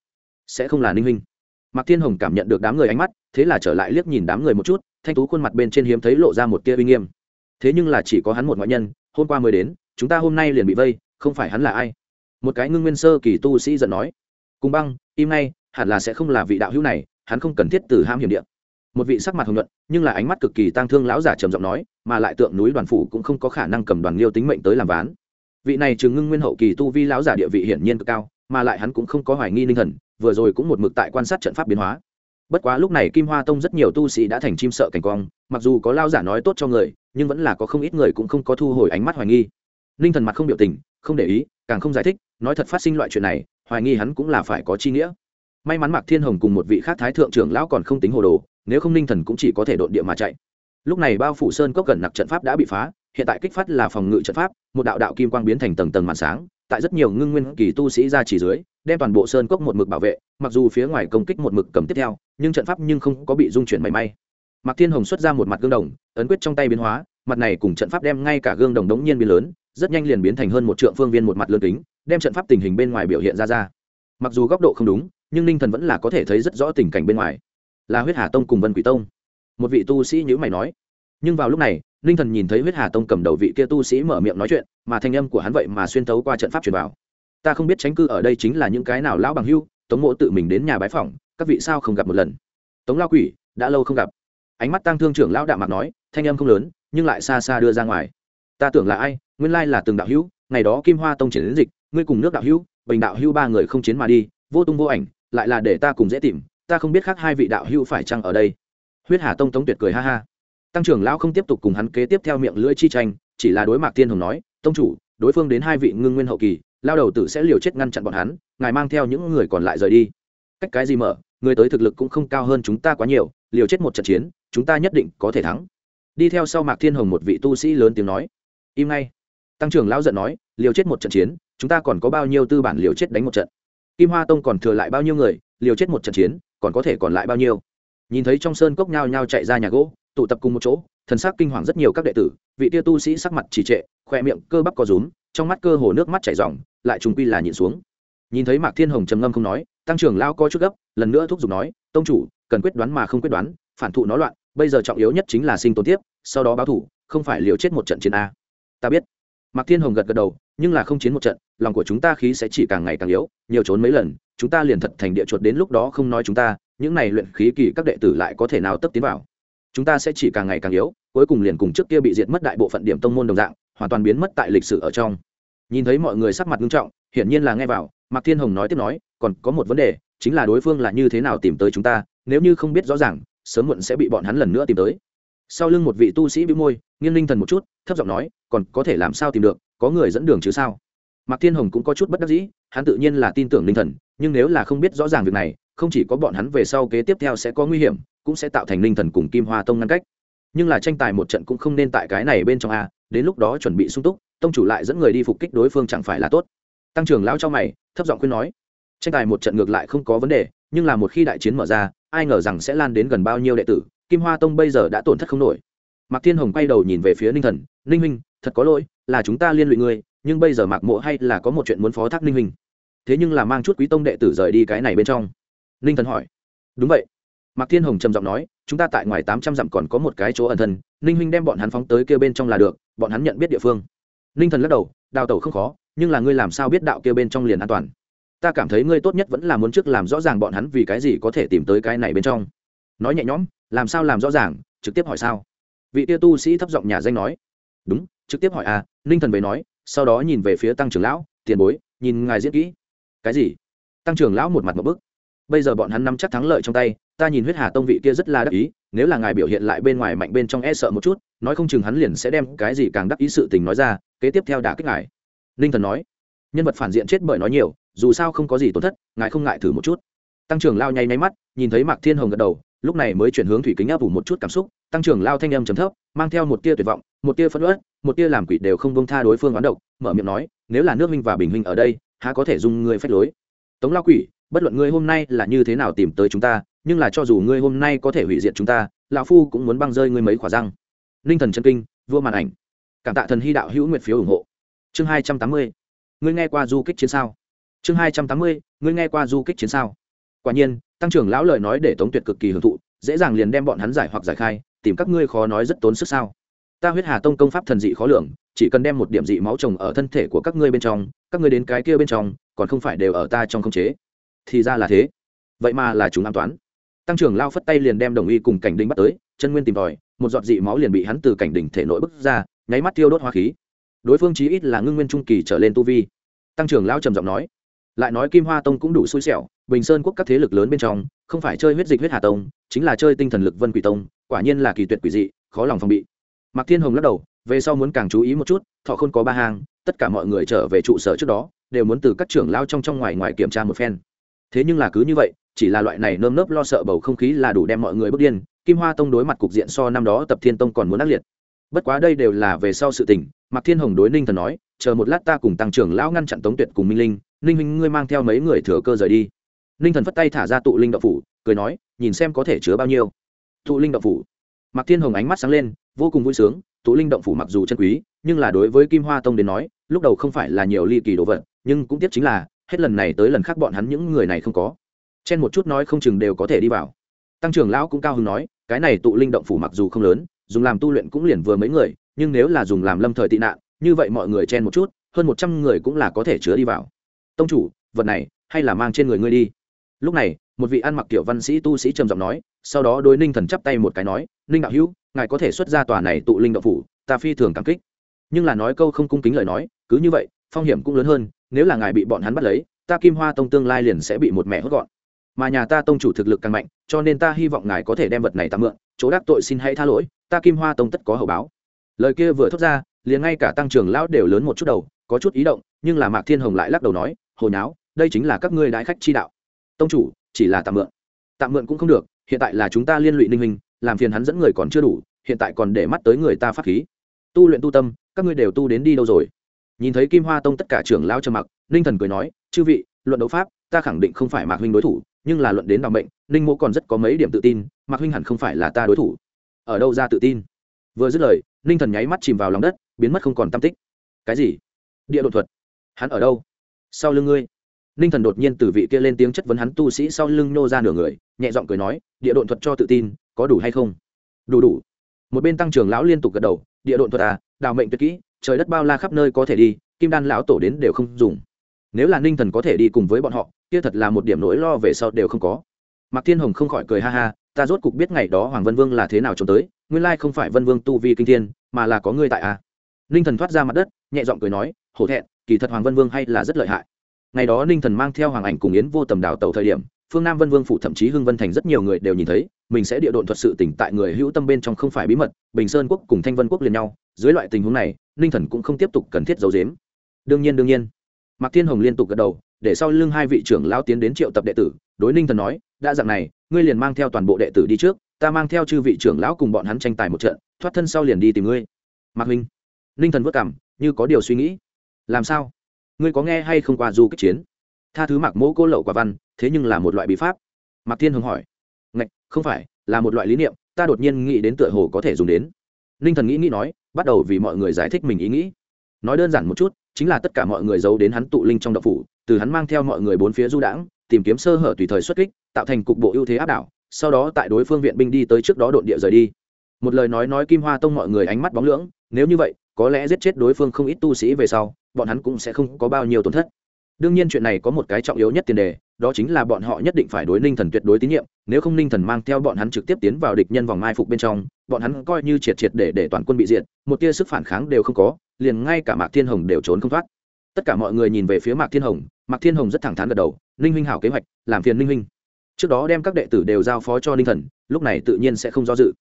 Sẽ không là ninh huynh. Mạc thiên hồng cảm nhận được đám người ánh mắt, thế là trở lại liếc nhìn đám người một chút, thanh tú khuôn mặt bên trên hiếm thấy lộ ra một tia uy nghiêm. Thế nhưng là chỉ có hắn một ngoại nhân, hôm qua mới đến, chúng ta hôm nay liền bị vây, không phải hắn là ai? Một cái ngưng nguyên sơ kỳ tu sĩ giận nói. Cùng băng, im ngay, hẳn là sẽ không là vị đạo hữu này, hắn không cần thiết từ ham hiểm địa. Một vị sắc mặt hồng nhuận, nhưng là ánh mắt cực kỳ tang thương lão giả trầm giọng nói, mà lại tượng núi đoàn phủ cũng không có khả năng cầm đoàn liêu tính mệnh tới làm ván vị này chừng ngưng nguyên hậu kỳ tu vi lão giả địa vị hiển nhiên cực cao, mà lại hắn cũng không có hoài nghi ninh thần, vừa rồi cũng một mực tại quan sát trận pháp biến hóa. Bất quá lúc này kim hoa tông rất nhiều tu sĩ đã thành chim sợ cảnh quang mặc dù có lao giả nói tốt cho người, nhưng vẫn là có không ít người cũng không có thu hồi ánh mắt hoài nghi. Ninh thần mặt không biểu tình, không để ý, càng không giải thích, nói thật phát sinh loại chuyện này, hoài nghi hắn cũng là phải có chi nghĩa. May mắn mạc thiên hồng cùng một vị khác thái thượng trưởng lão còn không tính hồ đồ, nếu không ninh thần cũng chỉ có thể đột địa mà chạy. Lúc này bao phủ sơn cốc gần nặc trận pháp đã bị phá hiện tại kích phát là phòng ngự trận pháp, một đạo đạo kim quang biến thành tầng tầng màn sáng, tại rất nhiều ngưng nguyên kỳ tu sĩ ra chỉ dưới, đem toàn bộ sơn cốc một mực bảo vệ, mặc dù phía ngoài công kích một mực cầm tiếp theo, nhưng trận pháp nhưng không có bị dung chuyển mảy may. Mạc thiên hồng xuất ra một mặt gương đồng, ấn quyết trong tay biến hóa, mặt này cùng trận pháp đem ngay cả gương đồng đống nhiên biến lớn, rất nhanh liền biến thành hơn một trượng phương viên một mặt lương kính, đem trận pháp tình hình bên ngoài biểu hiện ra ra. Mặc dù góc độ không đúng, nhưng ninh thần vẫn là có thể thấy rất rõ tình cảnh bên ngoài. Là huyết hà tông cùng vân quỷ tông. Một vị tu sĩ nhữ mày nói. Nhưng vào lúc này ninh thần nhìn thấy huyết hà tông cầm đầu vị kia tu sĩ mở miệng nói chuyện, mà thanh âm của hắn vậy mà xuyên thấu qua trận pháp truyền vào. Ta không biết tránh cư ở đây chính là những cái nào lão bằng hưu, tống mộ tự mình đến nhà bái phỏng, các vị sao không gặp một lần? Tống lao quỷ, đã lâu không gặp. Ánh mắt tăng thương trưởng lão đạm mạc nói, thanh âm không lớn, nhưng lại xa xa đưa ra ngoài. Ta tưởng là ai? Nguyên lai là từng đạo hữu, ngày đó kim hoa tông triển đến dịch, ngươi cùng nước đạo hữu, bình đạo hữu ba người không chiến mà đi, vô tung vô ảnh, lại là để ta cùng dễ tìm, ta không biết khác hai vị đạo hữu phải chăng ở đây. Huyết hà tông tống tuyệt cười ha ha tăng trưởng lão không tiếp tục cùng hắn kế tiếp theo miệng lưỡi chi tranh, chỉ là đối mạc tiên hồng nói, tông chủ, đối phương đến hai vị ngưng nguyên hậu kỳ, lao đầu tử sẽ liều chết ngăn chặn bọn hắn, ngài mang theo những người còn lại rời đi. Cách cái gì mở, người tới thực lực cũng không cao hơn chúng ta quá nhiều, liều chết một trận chiến, chúng ta nhất định có thể thắng. Đi theo sau mạc thiên hồng một vị tu sĩ lớn tiếng nói, im ngay. Tăng trưởng lão giận nói, liều chết một trận chiến, chúng ta còn có bao nhiêu tư bản liều chết đánh một trận? Kim hoa tông còn thừa lại bao nhiêu người, liều chết một trận chiến, còn có thể còn lại bao nhiêu? Nhìn thấy trong sơn cốc nhao nhao chạy ra nhà gỗ tụ tập cùng một chỗ, thần sắc kinh hoàng rất nhiều các đệ tử, vị tia tu sĩ sắc mặt trì trệ, khoe miệng cơ bắp co rúm, trong mắt cơ hồ nước mắt chảy r lại trùng quy là nhịn xuống. Nhìn thấy mạc thiên hồng trầm ngâm không nói, tăng trưởng lao co chút gấp, lần nữa thúc giục nói, tông chủ, cần quyết đoán mà không quyết đoán, phản thụ nó loạn, bây giờ trọng yếu nhất chính là sinh tồn tiếp, sau đó báo thủ, không phải liều chết một trận chiến a. Ta biết. Mạc thiên hồng gật gật đầu, nhưng là không chiến một trận, lòng của chúng ta khí sẽ chỉ càng ngày càng yếu, nhiều trốn mấy lần, chúng ta liền thật thành địa chuột đến lúc đó không nói chúng ta, những này luyện khí kỳ các đệ tử lại có thể nào tấp tiến vào? Chúng ta sẽ chỉ càng ngày càng yếu, cuối cùng liền cùng trước kia bị diệt mất đại bộ phận điểm tông môn đồng dạng, hoàn toàn biến mất tại lịch sử ở trong. Nhìn thấy mọi người sắc mặt nghiêm trọng, hiển nhiên là nghe vào, mạc thiên hồng nói tiếp nói, còn có một vấn đề, chính là đối phương là như thế nào tìm tới chúng ta, nếu như không biết rõ ràng, sớm muộn sẽ bị bọn hắn lần nữa tìm tới. Sau lưng một vị tu sĩ bĩu môi, nghiêng linh thần một chút, thấp giọng nói, còn có thể làm sao tìm được, có người dẫn đường chứ sao? Mạc thiên hồng cũng có chút bất đắc dĩ, hắn tự nhiên là tin tưởng linh thần, nhưng nếu là không biết rõ ràng việc này, không chỉ có bọn hắn về sau kế tiếp theo sẽ có nguy hiểm cũng sẽ tạo thành linh thần cùng kim hoa tông ngăn cách. Nhưng là tranh tài một trận cũng không nên tại cái này bên trong a, đến lúc đó chuẩn bị sung túc, tông chủ lại dẫn người đi phục kích đối phương chẳng phải là tốt. Tăng trưởng lão cho mày, thấp giọng khuyên nói, tranh tài một trận ngược lại không có vấn đề, nhưng là một khi đại chiến mở ra, ai ngờ rằng sẽ lan đến gần bao nhiêu đệ tử, kim hoa tông bây giờ đã tổn thất không nổi. Mạc thiên hồng quay đầu nhìn về phía ninh thần, ninh huynh, thật có lỗi, là chúng ta liên lụy ngươi, nhưng bây giờ mạc mộ hay là có một chuyện muốn phó thác ninh huynh. Thế nhưng là mang chút quý tông đệ tử rời đi cái này bên trong. Ninh thần hỏi, đúng vậy mạc thiên hồng trầm giọng nói, chúng ta tại ngoài tám trăm dặm còn có một cái chỗ ẩn thân, ninh huynh đem bọn hắn phóng tới kia bên trong là được, bọn hắn nhận biết địa phương. Ninh thần lắc đầu, đào tẩu không khó, nhưng là ngươi làm sao biết đạo kia bên trong liền an toàn? Ta cảm thấy ngươi tốt nhất vẫn là muốn trước làm rõ ràng bọn hắn vì cái gì có thể tìm tới cái này bên trong. Nói nhẹ nhõm, làm sao làm rõ ràng, trực tiếp hỏi sao? Vị tia tu sĩ thấp giọng nhà danh nói, đúng, trực tiếp hỏi à ninh thần về nói, sau đó nhìn về phía tăng trưởng lão, tiền bối, nhìn ngài diễn kỹ. Cái gì? Tăng trưởng lão một mặt một bức. Bây giờ bọn hắn nắm chắc thắng lợi trong tay ta nhìn huyết hà tông vị kia rất là đắc ý, nếu là ngài biểu hiện lại bên ngoài mạnh bên trong e sợ một chút, nói không chừng hắn liền sẽ đem cái gì càng đắc ý sự tình nói ra, kế tiếp theo đả kích ngài. Ninh thần nói. Nhân vật phản diện chết bởi nói nhiều, dù sao không có gì tổn thất, ngài không ngại thử một chút. Tăng trưởng lao nháy nháy mắt, nhìn thấy mạc thiên hồng gật đầu, lúc này mới chuyển hướng thủy kính áp ủ một chút cảm xúc, tăng trưởng lao thanh âm trầm thấp, mang theo một tia tuyệt vọng, một tia phân ớt một tia làm quỷ đều không bông tha đối phương oán độc, mở miệng nói, nếu là nước minh và bình minh ở đây, há có thể dùng người phách lối? Tống lao quỷ, bất luận ngươi hôm nay là như thế nào tìm tới chúng ta nhưng là cho dù ngươi hôm nay có thể hủy diệt chúng ta, lão phu cũng muốn băng rơi ngươi mấy khỏa răng. Ninh thần chân kinh, vua màn ảnh. Cảm tạ thần hy đạo hữu nguyệt phiếu ủng hộ. Chương hai trăm tám mươi. Ngươi nghe qua du kích chiến sao? Chương hai trăm tám mươi, ngươi nghe qua du kích chiến sao? Quả nhiên, tăng trưởng lão lời nói để tống tuyệt cực kỳ hưởng thụ, dễ dàng liền đem bọn hắn giải hoặc giải khai, tìm các ngươi khó nói rất tốn sức sao? Ta huyết hà tông công pháp thần dị khó lường, chỉ cần đem một điểm dị máu trồng ở thân thể của các ngươi bên trong, các ngươi đến cái kia bên trong, còn không phải đều ở ta trong không chế. Thì ra là thế. Vậy mà là chúng an toán tăng trưởng lao phất tay liền đem đồng y cùng cảnh đình bắt tới, chân nguyên tìm tòi, một giọt dị máu liền bị hắn từ cảnh đỉnh thể nội bức ra, nháy mắt tiêu đốt hoa khí. Đối phương chí ít là ngưng nguyên trung kỳ trở lên tu vi. Tăng trưởng lao trầm giọng nói, lại nói kim hoa tông cũng đủ xui xẻo, bình sơn quốc các thế lực lớn bên trong, không phải chơi huyết dịch huyết hà tông, chính là chơi tinh thần lực vân quỷ tông, quả nhiên là kỳ tuyệt quỷ dị, khó lòng phòng bị. Mạc thiên hồng lắc đầu, về sau muốn càng chú ý một chút, thọ không có ba hàng tất cả mọi người trở về trụ sở trước đó, đều muốn từ các trưởng lao trong trong ngoài ngoài kiểm tra một phen thế nhưng là cứ như vậy, chỉ là loại này nơm nớp lo sợ bầu không khí là đủ đem mọi người bước điên, kim hoa tông đối mặt cục diện so năm đó tập thiên tông còn muốn ác liệt. Bất quá đây đều là về sau sự tình, mạc thiên hồng đối ninh thần nói, chờ một lát ta cùng tăng trưởng lão ngăn chặn tống tuyệt cùng minh linh, ninh huynh ngươi mang theo mấy người thừa cơ rời đi. Ninh thần phất tay thả ra tụ linh đậu phủ, cười nói, nhìn xem có thể chứa bao nhiêu. Tụ linh đậu phủ. Mạc thiên hồng ánh mắt sáng lên, vô cùng vui sướng, tụ linh động phủ mặc dù chân quý, nhưng là đối với kim hoa tông đến nói, lúc đầu không phải là nhiều ly kỳ đồ vật, nhưng cũng tiếp chính là hết lần này tới lần khác bọn hắn những người này không có. Chen một chút nói không chừng đều có thể đi vào. Tăng trưởng lão cũng cao hứng nói, cái này tụ linh động phủ mặc dù không lớn, dùng làm tu luyện cũng liền vừa mấy người, nhưng nếu là dùng làm lâm thời tị nạn, như vậy mọi người chen một chút, hơn một trăm người cũng là có thể chứa đi vào. Tông chủ, vật này, hay là mang trên người ngươi đi. Lúc này, một vị ăn mặc kiểu văn sĩ tu sĩ trầm giọng nói, sau đó đối ninh thần chắp tay một cái nói, ninh đạo hữu, ngài có thể xuất ra tòa này tụ linh động phủ, ta phi thường cảm kích. Nhưng là nói câu không cung kính lời nói, cứ như vậy, phong hiểm cũng lớn hơn nếu là ngài bị bọn hắn bắt lấy, ta kim hoa tông tương lai liền sẽ bị một mẹ hốt gọn. Mà nhà ta tông chủ thực lực càng mạnh, cho nên ta hy vọng ngài có thể đem vật này tạm mượn, chỗ đắc tội xin hãy tha lỗi, ta kim hoa tông tất có hậu báo. Lời kia vừa thốt ra, liền ngay cả tăng trưởng lão đều lớn một chút đầu, có chút ý động, nhưng là mạc thiên hồng lại lắc đầu nói hồi náo đây chính là các ngươi đại khách chi đạo. Tông chủ, chỉ là tạm mượn. Tạm mượn cũng không được, hiện tại là chúng ta liên lụy ninh minh làm phiền hắn dẫn người còn chưa đủ, hiện tại còn để mắt tới người ta phát khí. Tu luyện tu tâm, các ngươi đều tu đến đi đâu rồi? Nhìn thấy kim hoa tông tất cả trưởng lao trầm mặc, ninh thần cười nói, chư vị, luận đấu pháp, ta khẳng định không phải mạc huynh đối thủ, nhưng là luận đến đ mệnh, ninh mô còn rất có mấy điểm tự tin, mạc huynh hẳn không phải là ta đối thủ. Ở đâu ra tự tin? Vừa dứt lời, ninh thần nháy mắt chìm vào lòng đất, biến mất không còn tam tích. Cái gì? Địa đột thuật? Hắn ở đâu? Sau lưng ngươi? Ninh thần đột nhiên từ vị kia lên tiếng chất vấn hắn tu sĩ sau lưng nô ra nửa người, nhẹ giọng cười nói, địa đột thuật cho tự tin, có đủ hay không? Đủ đủ. Một bên tăng trưởng lão liên tục gật đầu, địa đột thuật à đào mệnh tuyệt kỹ trời đất bao la khắp nơi có thể đi, kim đan lão tổ đến đều không dùng. Nếu là ninh thần có thể đi cùng với bọn họ, kia thật là một điểm nỗi lo về sau đều không có. Mạc thiên hồng không khỏi cười ha ha, ta rốt cục biết ngày đó hoàng vân vương là thế nào trốn tới, nguyên lai không phải vân vương tu vi kinh thiên, mà là có ngươi tại à. Ninh thần thoát ra mặt đất, nhẹ giọng cười nói, hổ thẹn, kỳ thật hoàng vân vương hay là rất lợi hại. Ngày đó ninh thần mang theo hoàng ảnh cùng yến vô tầm đào tàu thời điểm, phương nam vân vương phụ thậm chí hưng vân thành rất nhiều người đều nhìn thấy mình sẽ địa độn thuật sự tỉnh tại người hữu tâm bên trong không phải bí mật, bình sơn quốc cùng thanh vân quốc liền nhau, dưới loại tình huống này, ninh thần cũng không tiếp tục cần thiết giấu dếm đương nhiên đương nhiên. Mạc thiên hồng liên tục gật đầu, để sau lưng hai vị trưởng lao tiến đến triệu tập đệ tử, đối ninh thần nói, đã dạng này, ngươi liền mang theo toàn bộ đệ tử đi trước, ta mang theo chư vị trưởng lão cùng bọn hắn tranh tài một trận, thoát thân sau liền đi tìm ngươi. Mạc huynh. Ninh thần vất cảm, như có điều suy nghĩ. Làm sao? Ngươi có nghe hay không qua du kích chiến? Tha thứ mạc mỗ cô lậu quả văn, thế nhưng là một loại bí pháp. Mạc thiên hồng hỏi không phải, là một loại lý niệm, ta đột nhiên nghĩ đến tựa hồ có thể dùng đến. Ninh thần nghĩ nghĩ nói, bắt đầu vì mọi người giải thích mình ý nghĩ. Nói đơn giản một chút, chính là tất cả mọi người giấu đến hắn tụ linh trong độc phủ, từ hắn mang theo mọi người bốn phía du đãng, tìm kiếm sơ hở tùy thời xuất kích, tạo thành cục bộ ưu thế áp đảo, sau đó tại đối phương viện binh đi tới trước đó đột địa rời đi. Một lời nói nói kim hoa tông mọi người ánh mắt bóng lưỡng, nếu như vậy, có lẽ giết chết đối phương không ít tu sĩ về sau, bọn hắn cũng sẽ không có bao nhiêu tổn thất đương nhiên chuyện này có một cái trọng yếu nhất tiền đề, đó chính là bọn họ nhất định phải đối ninh thần tuyệt đối tín nhiệm, nếu không ninh thần mang theo bọn hắn trực tiếp tiến vào địch nhân vòng mai phục bên trong, bọn hắn coi như triệt triệt để để toàn quân bị diệt, một tia sức phản kháng đều không có, liền ngay cả mạc thiên hồng đều trốn không thoát. Tất cả mọi người nhìn về phía mạc thiên hồng, mạc thiên hồng rất thẳng thắn gật đầu, ninh huynh hảo kế hoạch, làm phiền ninh huynh. Trước đó đem các đệ tử đều giao phó cho ninh thần, lúc này tự nhiên sẽ không do dự.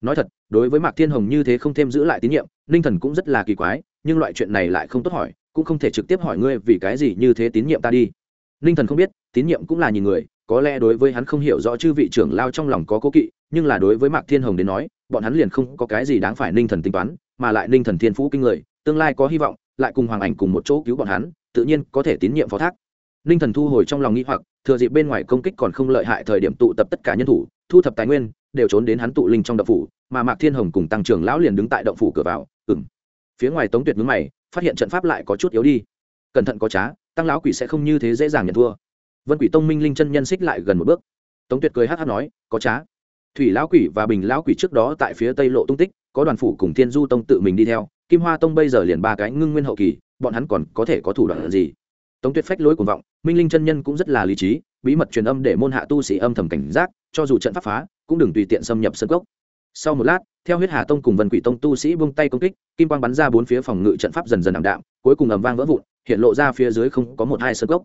Nói thật, đối với mạc thiên hồng như thế không thêm giữ lại tín nhiệm, ninh thần cũng rất là kỳ quái, nhưng loại chuyện này lại không tốt hỏi cũng không thể trực tiếp hỏi ngươi vì cái gì như thế tín nhiệm ta đi. Ninh thần không biết, tín nhiệm cũng là nhìn người, có lẽ đối với hắn không hiểu rõ chư vị trưởng lao trong lòng có cố kỵ, nhưng là đối với mạc thiên hồng đến nói, bọn hắn liền không có cái gì đáng phải ninh thần tính toán, mà lại ninh thần thiên phú kinh người, tương lai có hy vọng, lại cùng hoàng ảnh cùng một chỗ cứu bọn hắn, tự nhiên có thể tín nhiệm phó thác. Ninh thần thu hồi trong lòng nghĩ hoặc, thừa dịp bên ngoài công kích còn không lợi hại thời điểm tụ tập tất cả nhân thủ, thu thập tài nguyên, đều trốn đến hắn tụ linh trong động phủ, mà mạc thiên hồng cùng tăng trưởng lão liền đứng tại động phủ cửa vào ừng phía ngoài tống tuyệt mướn mày phát hiện trận pháp lại có chút yếu đi. Cẩn thận có trá, tăng lão quỷ sẽ không như thế dễ dàng nhận thua. Vân quỷ tông minh linh chân nhân xích lại gần một bước. Tống tuyệt cười hát hát nói, có trá. Thủy lão quỷ và bình lão quỷ trước đó tại phía tây lộ tung tích, có đoàn phủ cùng thiên du tông tự mình đi theo, kim hoa tông bây giờ liền ba cái ngưng nguyên hậu kỳ, bọn hắn còn có thể có thủ đoạn gì? Tống tuyệt phách lối cuồng vọng, minh linh chân nhân cũng rất là lý trí, bí mật truyền âm để môn hạ tu sĩ âm thầm cảnh giác, cho dù trận pháp phá, cũng đừng tùy tiện xâm nhập sân gốc sau một lát theo huyết hà tông cùng vân quỷ tông tu sĩ buông tay công kích, kim quang bắn ra bốn phía phòng ngự trận pháp dần dần ảm đạm, cuối cùng ầm vang vỡ vụn, hiện lộ ra phía dưới không có một hai sơ gốc.